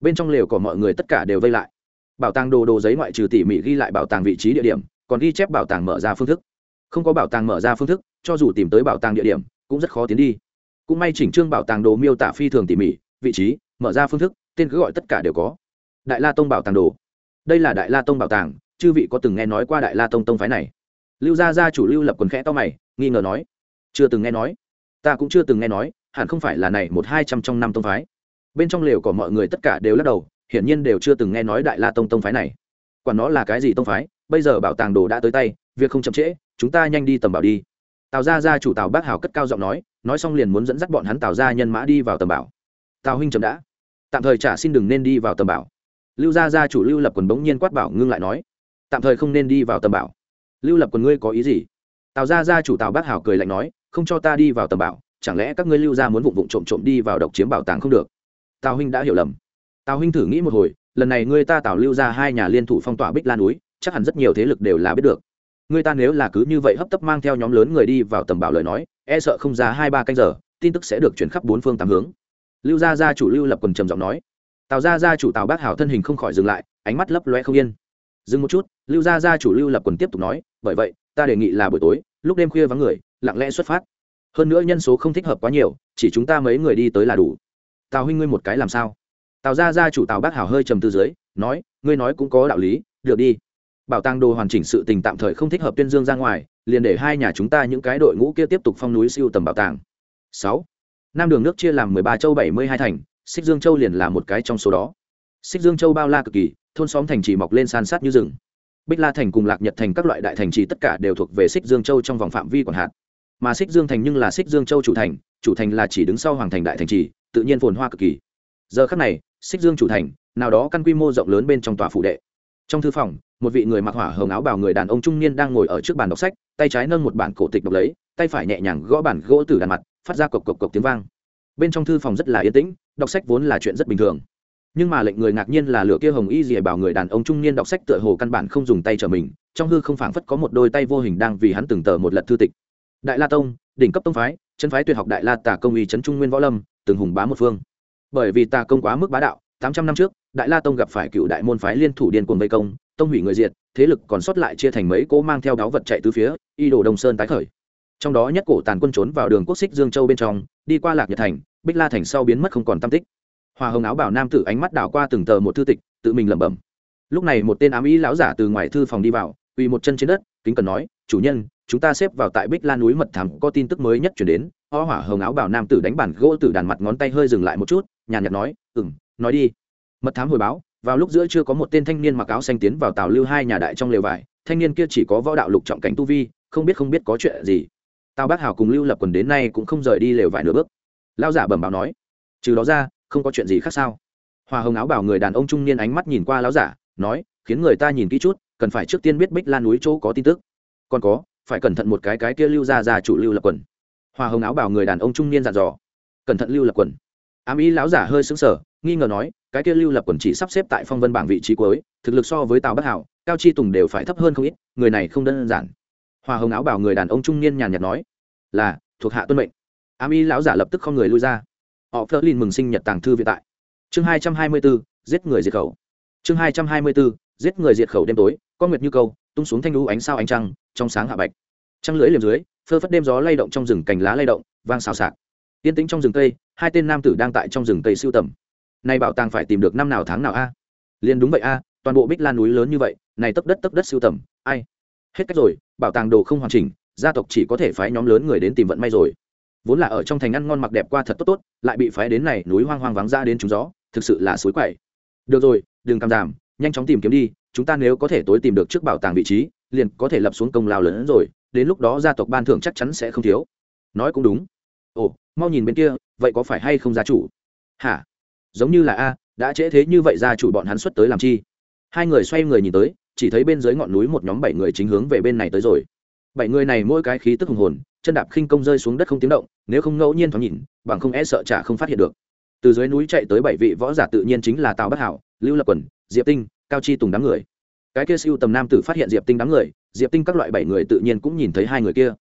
Bên trong lều của mọi người tất cả đều vây lại. Bảo tàng đồ đồ giấy ngoại trừ tỉ mỉ ghi lại bảo tàng vị trí địa điểm, còn ghi chép bảo tàng mở ra phương thức không có bảo tàng mở ra phương thức, cho dù tìm tới bảo tàng địa điểm, cũng rất khó tiến đi. Cũng may chỉnh trương bảo tàng đồ miêu tả phi thường tỉ mỉ, vị trí, mở ra phương thức, tên cứ gọi tất cả đều có. Đại la tông bảo tàng đồ. Đây là đại la tông bảo tàng, chư vị có từng nghe nói qua đại la tông tông phái này? Lưu gia gia chủ lưu lập quần khẽ to mày, nghi ngờ nói. Chưa từng nghe nói. Ta cũng chưa từng nghe nói, hẳn không phải là này một hai trăm trong năm tông phái. Bên trong lều của mọi người tất cả đều lắc đầu, hiển nhiên đều chưa từng nghe nói đại la tông tông phái này. Còn nó là cái gì tông phái? Bây giờ bảo tàng đồ đã tới tay, việc không chậm trễ chúng ta nhanh đi tầm bảo đi. Tào gia gia chủ tào bác hào cất cao giọng nói nói xong liền muốn dẫn dắt bọn hắn tào gia nhân mã đi vào tầm bảo. Tào huynh chậm đã. Tạm thời trả xin đừng nên đi vào tầm bảo. Lưu gia gia chủ lưu lập quần bỗng nhiên quát bảo ngưng lại nói, tạm thời không nên đi vào tầm bảo. Lưu lập quần ngươi có ý gì? Tào gia gia chủ tào bác hào cười lạnh nói, không cho ta đi vào tầm bảo, chẳng lẽ các ngươi lưu gia muốn vụng vụng trộm trộm đi vào độc chiếm bảo tàng không được? Tào huynh đã hiểu lầm. Tào huynh thử nghĩ một hồi, lần này ngươi ta tào lưu ra hai nhà liên thủ phong tỏa bích lan núi, chắc hẳn rất nhiều thế lực đều là biết được. Người ta nếu là cứ như vậy hấp tấp mang theo nhóm lớn người đi vào tầm bảo lời nói e sợ không ra hai ba canh giờ, tin tức sẽ được chuyển khắp bốn phương tám hướng. Lưu gia gia chủ lưu lập quần trầm giọng nói. Tào gia gia chủ tào bác hảo thân hình không khỏi dừng lại, ánh mắt lấp loe không yên. Dừng một chút, lưu gia gia chủ lưu lập quần tiếp tục nói, bởi vậy, ta đề nghị là buổi tối, lúc đêm khuya vắng người, lặng lẽ xuất phát. Hơn nữa nhân số không thích hợp quá nhiều, chỉ chúng ta mấy người đi tới là đủ. Tào huynh ngươi một cái làm sao? Tào gia gia chủ tào bác hảo hơi trầm tư dưới, nói, ngươi nói cũng có đạo lý, được đi bảo tàng đồ hoàn chỉnh sự tình tạm thời không thích hợp tuyên dương ra ngoài, liền để hai nhà chúng ta những cái đội ngũ kia tiếp tục phong núi siêu tầm bảo tàng. Sáu, nam đường nước chia làm mười ba châu bảy mươi hai thành, xích dương châu liền là một cái trong số đó. Xích dương châu bao la cực kỳ, thôn xóm thành trì mọc lên san sát như rừng. Bích la thành cùng lạc nhật thành các loại đại thành trì tất cả đều thuộc về xích dương châu trong vòng phạm vi quản hạt mà xích dương thành nhưng là xích dương châu chủ thành chủ thành là chỉ đứng sau hoàng thành đại thành trì, tự nhiên phồn hoa cực kỳ. Giờ khắc này, xích dương chủ thành, nào đó căn quy mô rộng lớn bên trong tòa phủ đệ. Trong thư phòng một vị người mặc hỏa hồng áo bào người đàn ông trung niên đang ngồi ở trước bàn đọc sách, tay trái nâng một bản cổ tịch đọc lấy, tay phải nhẹ nhàng gõ bản gỗ từ đàn mặt, phát ra cộc cộc cộc tiếng vang. Bên trong thư phòng rất là yên tĩnh, đọc sách vốn là chuyện rất bình thường. Nhưng mà lệnh người ngạc nhiên là lửa kia hồng y dìa bảo người đàn ông trung niên đọc sách tựa hồ căn bản không dùng tay trở mình, trong hư không phảng phất có một đôi tay vô hình đang vì hắn từng tờ một lật thư tịch. Đại la tông, đỉnh cấp tông phái, chân phái tuyệt học đại la tà công y trấn trung nguyên võ lâm, từng hùng bá một phương. Bởi vì tà công quá mức bá đạo, tám trăm năm trước, đại la tông gặp phải cựu đại môn phái liên thủ điên cuồng vây công tông hủy người diệt, thế lực còn sót lại chia thành mấy cỗ mang theo đáo vật chạy từ phía, y đồ đông sơn tái khởi. Trong đó nhất cổ tàn quân trốn vào đường quốc xích dương châu bên trong, đi qua lạc nhật thành, bích la thành sau biến mất không còn tam tích. Hòa hồng áo bảo nam tử ánh mắt đảo qua từng tờ một thư tịch, tự mình lẩm bẩm. Lúc này một tên ám ý lão giả từ ngoài thư phòng đi vào, quỳ một chân trên đất, kính cần nói, chủ nhân, chúng ta xếp vào tại bích la núi mật thảm có tin tức mới nhất chuyển đến. O hỏa hồng áo bảo nam tử đánh bản gỗ từ đàn mặt ngón tay hơi dừng lại một chút, nhàn nhạt nói ừ m nói đi. Mật thám hồi báo vào lúc giữa chưa có một tên thanh niên mặc áo xanh tiến vào tàu lưu hai nhà đại trong lều vải, thanh niên kia chỉ có võ đạo lục trọng cảnh tu vi, không biết không biết có chuyện gì. Tào bác hào cùng lưu lập quần đến nay cũng không rời đi lều vải nửa bước. Lao giả bẩm báo nói, trừ đó ra, không có chuyện gì khác sao? Hòa hồng áo bảo người đàn ông trung niên ánh mắt nhìn qua lão giả, nói, khiến người ta nhìn kỹ chút, cần phải trước tiên biết bích lan núi chỗ có tin tức. Còn có, phải cẩn thận một cái cái kia lưu ra ra chủ lưu lập quần. Hòa hồng áo bảo người đàn ông trung niên dặn dò, cẩn thận lưu lập quần ám ý lão giả hơi sững sờ, nghi ngờ nói cái kia lưu lập quần chỉ sắp xếp tại phong vân bảng vị trí cuối thực lực so với tào bắc hảo cao chi tùng đều phải thấp hơn không ít người này không đơn giản. Hoa hồng áo bảo người đàn ông trung niên nhàn nhạt nói là thuộc hạ tuân mệnh. Ám ý lão giả lập tức không người lui ra. Họ phớt lên mừng sinh nhật tàng thư viện tại. Chương hai trăm hai mươi bốn giết người diệt khẩu. Chương hai trăm hai mươi bốn giết người diệt khẩu đêm tối con nguyệt như câu tung xuống thanh lũ ánh sao ánh trăng trong sáng hạ bạch. Trăng lưỡi liềm dưới phơ phất đêm gió lay động trong rừng cành lá lay động vang xào xạc yên tĩnh trong rừng cây, hai tên nam tử đang tại trong rừng cây siêu tầm. Này bảo tàng phải tìm được năm nào tháng nào a? À? liền đúng vậy a, toàn bộ bích lan núi lớn như vậy, này tấp đất tấp đất siêu tầm, ai? Hết cách rồi, bảo tàng đồ không hoàn chỉnh, gia tộc chỉ có thể phái nhóm lớn người đến tìm vận may rồi. Vốn là ở trong thành ăn ngon mặc đẹp qua thật tốt tốt, lại bị phái đến này núi hoang hoang vắng ra đến chúng gió, thực sự là suối quậy. Được rồi, đừng cam giảm nhanh chóng tìm kiếm đi, chúng ta nếu có thể tối tìm được trước bảo tàng vị trí, liền có thể lập xuống công lao lớn hơn rồi, đến lúc đó gia tộc ban thưởng chắc chắn sẽ không thiếu. Nói cũng đúng. Ồ mau nhìn bên kia, vậy có phải hay không gia chủ? Hả? Giống như là a, đã trễ thế như vậy gia chủ bọn hắn xuất tới làm chi? Hai người xoay người nhìn tới, chỉ thấy bên dưới ngọn núi một nhóm bảy người chính hướng về bên này tới rồi. Bảy người này mỗi cái khí tức hùng hồn, chân đạp khinh công rơi xuống đất không tiếng động, nếu không ngẫu nhiên thoáng nhìn, bằng không e sợ chả không phát hiện được. Từ dưới núi chạy tới bảy vị võ giả tự nhiên chính là tào bất hảo, lưu lập quần diệp tinh, cao chi tùng đám người. Cái kia siêu tầm nam tử phát hiện diệp tinh đám người, diệp tinh các loại bảy người tự nhiên cũng nhìn thấy hai người kia.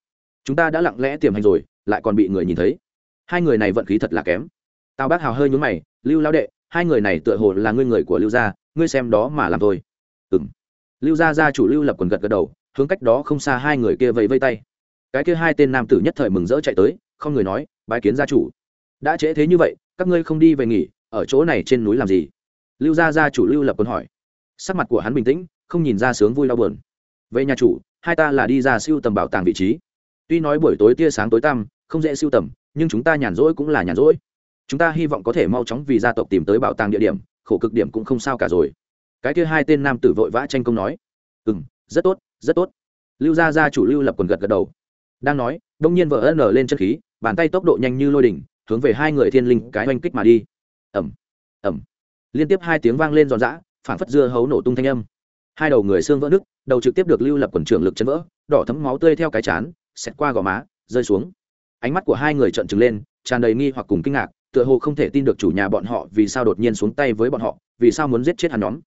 Chúng ta đã lặng lẽ tiềm hành rồi, lại còn bị người nhìn thấy hai người này vận khí thật là kém. Tào bác hào hơi nhúng mày, lưu lao đệ, hai người này tựa hồ là ngươi người của lưu gia, ngươi xem đó mà làm thôi. Ừ m lưu gia gia chủ lưu lập quần gật gật đầu, hướng cách đó không xa hai người kia vẫy vây tay. Cái kia hai tên nam tử nhất thời mừng rỡ chạy tới, không người nói, bái kiến gia chủ. Đã trễ thế như vậy, các ngươi không đi về nghỉ, ở chỗ này trên núi làm gì? Lưu gia gia chủ lưu lập quân hỏi. Sắc mặt của hắn bình tĩnh, không nhìn ra sướng vui đau buồn. Vậy nhà chủ, hai ta là đi ra siêu tầm bảo tàng vị trí. Tuy nói buổi tối tia sáng tối tăm, không dễ siêu tầm nhưng chúng ta nhàn rỗi cũng là nhàn rỗi. Chúng ta hy vọng có thể mau chóng vì gia tộc tìm tới bảo tàng địa điểm, khổ cực điểm cũng không sao cả rồi. Cái kia hai tên nam tử vội vã tranh công nói. Ừ m rất tốt rất tốt. Lưu gia gia chủ lưu lập quần gật gật đầu. Đang nói, đông nhiên vợ ân lên chân khí, bàn tay tốc độ nhanh như lôi đỉnh, hướng về hai người thiên linh cái oanh kích mà đi. Ẩm ẩm liên tiếp hai tiếng vang lên giòn giã phản phất dưa hấu nổ tung thanh âm. Hai đầu người xương vỡ nứt, đầu trực tiếp được lưu lập quần trưởng lực chấn vỡ, đỏ thấm máu tươi theo cái chán, xẹt qua gò má, rơi xuống ánh mắt của hai người trợn trừng lên, tràn đầy nghi hoặc cùng kinh ngạc, tựa hồ không thể tin được chủ nhà bọn họ vì sao đột nhiên xuống tay với bọn họ, vì sao muốn giết chết hắn nhóm.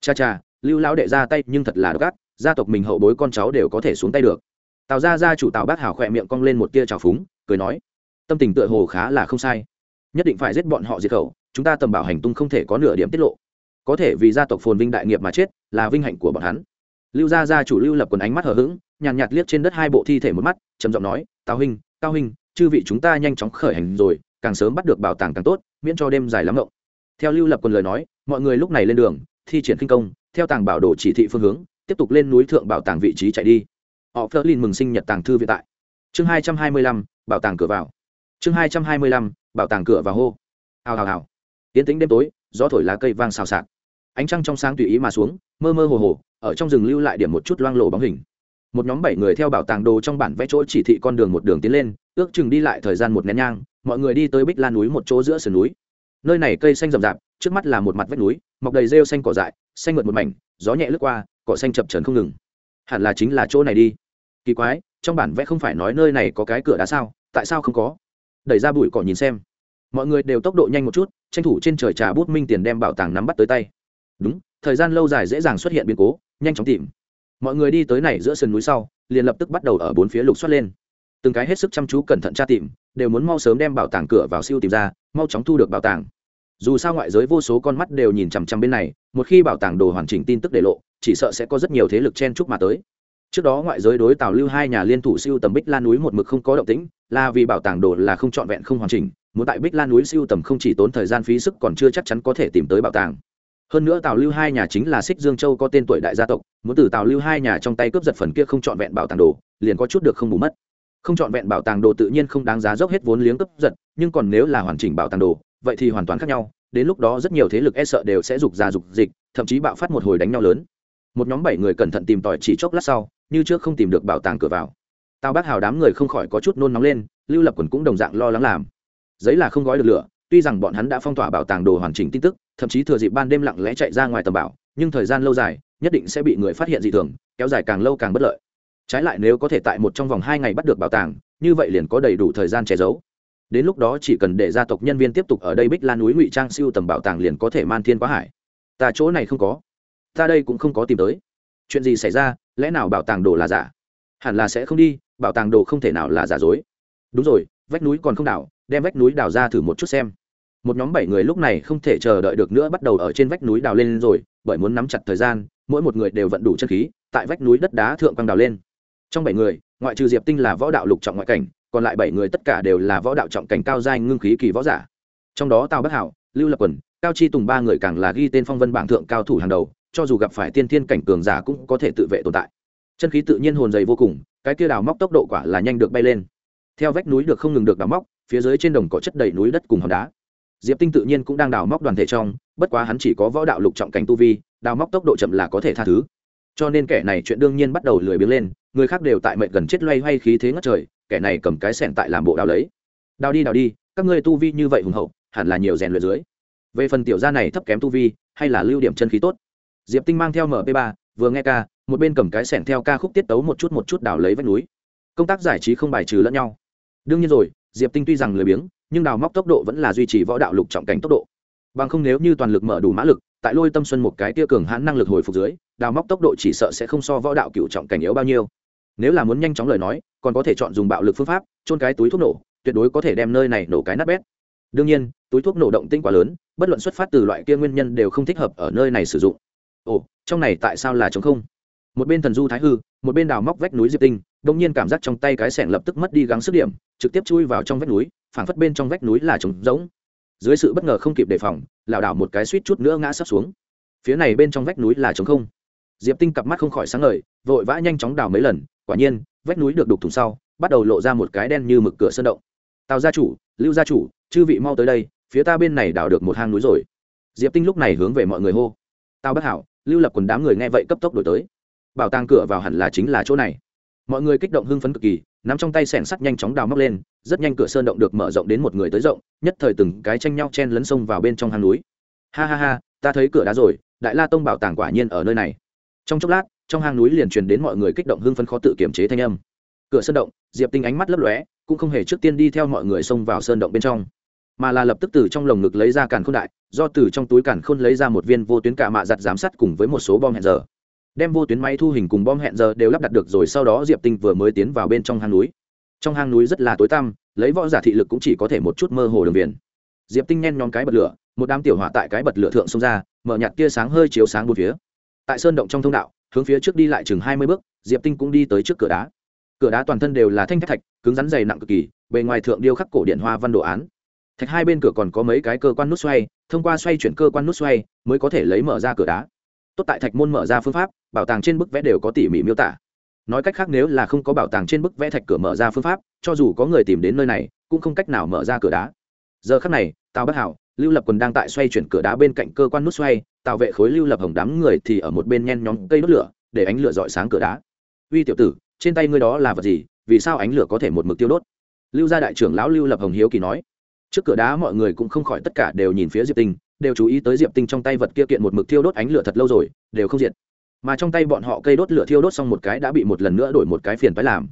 Cha cha, lưu lão đệ ra tay nhưng thật là độc ác, gia tộc mình hậu bối con cháu đều có thể xuống tay được. Tào gia gia chủ tào bác hảo khỏe miệng cong lên một tia trào phúng, cười nói, tâm tình tựa hồ khá là không sai. Nhất định phải giết bọn họ diệt khẩu, chúng ta tầm bảo hành tung không thể có nửa điểm tiết lộ. Có thể vì gia tộc phồn vinh đại nghiệp mà chết, là vinh hạnh của bọn hắn. Lưu gia gia chủ lưu lập quần ánh mắt hờ hững, nhàn nhạt liếc trên đất hai bộ thi thể một mắt, trầm giọng nói, tào huynh cao huynh, chư vị chúng ta nhanh chóng khởi hành rồi, càng sớm bắt được bảo tàng càng tốt, miễn cho đêm dài lắm ngộng. Theo lưu lập quần lời nói, mọi người lúc này lên đường, thi triển kinh công, theo tàng bảo đồ chỉ thị phương hướng, tiếp tục lên núi thượng bảo tàng vị trí chạy đi. Họ phớt lên mừng sinh nhật tàng thư viện tại. Chương hai trăm hai mươi lăm, bảo tàng cửa vào. Chương hai trăm hai mươi lăm, bảo tàng cửa vào hô. Hào hào hào. Tiến tính đêm tối, gió thổi lá cây vang xào xạc. Ánh trăng trong sáng tùy ý mà xuống, mơ mơ hồ hồ, ở trong rừng lưu lại điểm một chút loang lổ bóng hình một nhóm bảy người theo bảo tàng đồ trong bản vẽ chỗ chỉ thị con đường một đường tiến lên, ước chừng đi lại thời gian một nén nhang, mọi người đi tới bích lan núi một chỗ giữa sườn núi. Nơi này cây xanh rậm rạp, trước mắt là một mặt vách núi, mọc đầy rêu xanh cỏ dại, xanh mượt một mảnh, gió nhẹ lướt qua, cỏ xanh chập trần không ngừng. Hẳn là chính là chỗ này đi. Kỳ quái, trong bản vẽ không phải nói nơi này có cái cửa đá sao, tại sao không có? Đẩy ra bụi cỏ nhìn xem. Mọi người đều tốc độ nhanh một chút, tranh thủ trên trời trà bút minh tiền đem bảo tàng nắm bắt tới tay. Đúng, thời gian lâu dài dễ dàng xuất hiện biến cố, nhanh chóng tìm mọi người đi tới này giữa sườn núi sau, liền lập tức bắt đầu ở bốn phía lục xoát lên. Từng cái hết sức chăm chú cẩn thận tra tìm, đều muốn mau sớm đem bảo tàng cửa vào siêu tìm ra, mau chóng thu được bảo tàng. Dù sao ngoại giới vô số con mắt đều nhìn chằm chằm bên này, một khi bảo tàng đồ hoàn chỉnh tin tức để lộ, chỉ sợ sẽ có rất nhiều thế lực chen chúc mà tới. Trước đó ngoại giới đối tào lưu hai nhà liên thủ siêu tầm bích lan núi một mực không có động tĩnh, là vì bảo tàng đồ là không trọn vẹn không hoàn chỉnh, muốn tại bích lan núi siêu tầm không chỉ tốn thời gian phí sức còn chưa chắc chắn có thể tìm tới bảo tàng hơn nữa tào lưu hai nhà chính là xích dương châu có tên tuổi đại gia tộc, muốn từ tào lưu hai nhà trong tay cướp giật phần kia không trọn vẹn bảo tàng đồ, liền có chút được không bù mất. Không trọn vẹn bảo tàng đồ tự nhiên không đáng giá dốc hết vốn liếng cướp giật, nhưng còn nếu là hoàn chỉnh bảo tàng đồ, vậy thì hoàn toàn khác nhau, đến lúc đó rất nhiều thế lực e sợ đều sẽ dục ra dục dịch, thậm chí bạo phát một hồi đánh nhau lớn. Một nhóm bảy người cẩn thận tìm tòi chỉ chốc lát sau, như trước không tìm được bảo tàng cửa vào. Tào bác hào đám người không khỏi có chút nôn nóng lên, lưu lập quần cũng đồng dạng lo lắng làm. Giấy là không gói được lửa, tuy rằng bọn hắn đã phong tỏa bảo tàng đồ hoàn chỉnh tin tức thậm chí thừa dịp ban đêm lặng lẽ chạy ra ngoài tầm bảo, nhưng thời gian lâu dài, nhất định sẽ bị người phát hiện dị thường, kéo dài càng lâu càng bất lợi. Trái lại nếu có thể tại một trong vòng hai ngày bắt được bảo tàng, như vậy liền có đầy đủ thời gian che giấu. Đến lúc đó chỉ cần để gia tộc nhân viên tiếp tục ở đây bích lan núi ngụy trang siêu tầm bảo tàng liền có thể man thiên quá hải. Ta chỗ này không có. Ta đây cũng không có tìm tới. Chuyện gì xảy ra? Lẽ nào bảo tàng đồ là giả? Hẳn là sẽ không đi, bảo tàng đồ không thể nào là giả dối. Đúng rồi, vách núi còn không đảo, đem vách núi đào ra thử một chút xem một nhóm bảy người lúc này không thể chờ đợi được nữa bắt đầu ở trên vách núi đào lên rồi, bởi muốn nắm chặt thời gian, mỗi một người đều vận đủ chân khí, tại vách núi đất đá thượng quang đào lên. Trong bảy người, ngoại trừ diệp tinh là võ đạo lục trọng ngoại cảnh, còn lại bảy người tất cả đều là võ đạo trọng cảnh cao giai ngưng khí kỳ võ giả. Trong đó tào bắc hảo, lưu lập quần cao chi tùng ba người càng là ghi tên phong vân bảng thượng cao thủ hàng đầu, cho dù gặp phải tiên thiên cảnh cường giả cũng có thể tự vệ tồn tại. Chân khí tự nhiên hồn dày vô cùng, cái kia đào móc tốc độ quả là nhanh được bay lên. Theo vách núi được không ngừng được đào móc, phía dưới trên đồng có chất đầy núi đất cùng hòn đá diệp tinh tự nhiên cũng đang đào móc đoàn thể trong, bất quá hắn chỉ có võ đạo lục trọng cảnh tu vi, đào móc tốc độ chậm là có thể tha thứ. Cho nên kẻ này chuyện đương nhiên bắt đầu lười biếng lên, người khác đều tại mệnh gần chết loay hoay khí thế ngất trời, kẻ này cầm cái sẻn tại làm bộ đào lấy. Đào đi đào đi, các ngươi tu vi như vậy hùng hậu, hẳn là nhiều rèn luyện dưới. Về phần tiểu gia này thấp kém tu vi, hay là lưu điểm chân khí tốt. Diệp tinh mang theo mp 3 vừa nghe ca, một bên cầm cái sẻn theo ca khúc tiết tấu một chút một chút đào lấy vách núi. Công tác giải trí không bài trừ lẫn nhau. Đương nhiên rồi, diệp tinh tuy rằng lười biếng nhưng đào móc tốc độ vẫn là duy trì võ đạo lục trọng cảnh tốc độ. Bằng không nếu như toàn lực mở đủ mã lực, tại lôi tâm xuân một cái tia cường hãn năng lực hồi phục dưới, đào móc tốc độ chỉ sợ sẽ không so võ đạo cựu trọng cảnh yếu bao nhiêu. Nếu là muốn nhanh chóng lời nói, còn có thể chọn dùng bạo lực phương pháp trôn cái túi thuốc nổ, tuyệt đối có thể đem nơi này nổ cái nát bét. Đương nhiên, túi thuốc nổ động tinh quá lớn, bất luận xuất phát từ loại kia nguyên nhân đều không thích hợp ở nơi này sử dụng. Ồ, trong này tại sao là chống không? Một bên thần du thái hư, một bên đào móc vách núi diệp tinh, đông nhiên cảm giác trong tay cái sẻng lập tức mất đi gắng sức điểm, trực tiếp chui vào trong vách núi, phảng phất bên trong vách núi là trống rỗng. Dưới sự bất ngờ không kịp đề phòng, lảo đảo một cái suýt chút nữa ngã sắp xuống. Phía này bên trong vách núi là trống không. Diệp tinh cặp mắt không khỏi sáng ngời, vội vã nhanh chóng đào mấy lần, quả nhiên, vách núi được đục thùng sau, bắt đầu lộ ra một cái đen như mực cửa sơn động. Tào gia chủ, lưu gia chủ, chư vị mau tới đây, phía ta bên này đào được một hang núi rồi. Diệp tinh lúc này hướng về mọi người hô. Tào bất hảo, lưu lập quần đám người nghe vậy cấp tốc đổi tới bảo tàng cửa vào hẳn là chính là chỗ này. Mọi người kích động hưng phấn cực kỳ, nắm trong tay sẻn sắt nhanh chóng đào móc lên, rất nhanh cửa sơn động được mở rộng đến một người tới rộng, nhất thời từng cái tranh nhau chen lấn sông vào bên trong hang núi. Ha ha ha, ta thấy cửa đá rồi, đại la tông bảo tàng quả nhiên ở nơi này. Trong chốc lát, trong hang núi liền truyền đến mọi người kích động hưng phấn khó tự kiểm chế thanh âm. Cửa sơn động, diệp tinh ánh mắt lấp lóe, cũng không hề trước tiên đi theo mọi người xông vào sơn động bên trong, mà là lập tức từ trong lồng ngực lấy ra càn khôn đại, do từ trong túi càn khôn lấy ra một viên vô tuyến cả mạ giặt giám sát cùng với một số bom hẹn giờ đem vô tuyến máy thu hình cùng bom hẹn giờ đều lắp đặt được rồi sau đó diệp tinh vừa mới tiến vào bên trong hang núi. Trong hang núi rất là tối tăm, lấy võ giả thị lực cũng chỉ có thể một chút mơ hồ đường viền. Diệp tinh nhen nhóm cái bật lửa, một đám tiểu hỏa tại cái bật lửa thượng xông ra, mở nhạt tia sáng hơi chiếu sáng bốn phía. Tại sơn động trong thông đạo, hướng phía trước đi lại chừng hai mươi bước, diệp tinh cũng đi tới trước cửa đá. Cửa đá toàn thân đều là thanh thép thạch, cứng rắn dày nặng cực kỳ, bề ngoài thượng điêu khắc cổ điện hoa văn đồ án. Thạch hai bên cửa còn có mấy cái cơ quan nút xoay, thông qua xoay chuyển cơ quan nút xoay, mới có thể lấy mở ra cửa đá tốt tại thạch môn mở ra phương pháp, bảo tàng trên bức vẽ đều có tỉ mỉ miêu tả. Nói cách khác nếu là không có bảo tàng trên bức vẽ thạch cửa mở ra phương pháp, cho dù có người tìm đến nơi này, cũng không cách nào mở ra cửa đá. Giờ khắc này, tào bất hảo, lưu lập quần đang tại xoay chuyển cửa đá bên cạnh cơ quan nút xoay tạo vệ khối lưu lập hồng đám người thì ở một bên nhen nhóm cây đốt lửa, để ánh lửa dọi sáng cửa đá. Uy tiểu tử, trên tay ngươi đó là vật gì, vì sao ánh lửa có thể một mực tiêu đốt? Lưu gia đại trưởng lão lưu lập hồng hiếu kỳ nói. Trước cửa đá mọi người cũng không khỏi tất cả đều nhìn phía diệp tinh đều chú ý tới diệp tinh trong tay vật kia kiện một mực thiêu đốt ánh lửa thật lâu rồi, đều không diệt. Mà trong tay bọn họ cây đốt lửa thiêu đốt xong một cái đã bị một lần nữa đổi một cái phiền phải làm.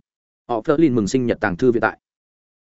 Họ phớt lên mừng sinh nhật tàng thư vĩ tại.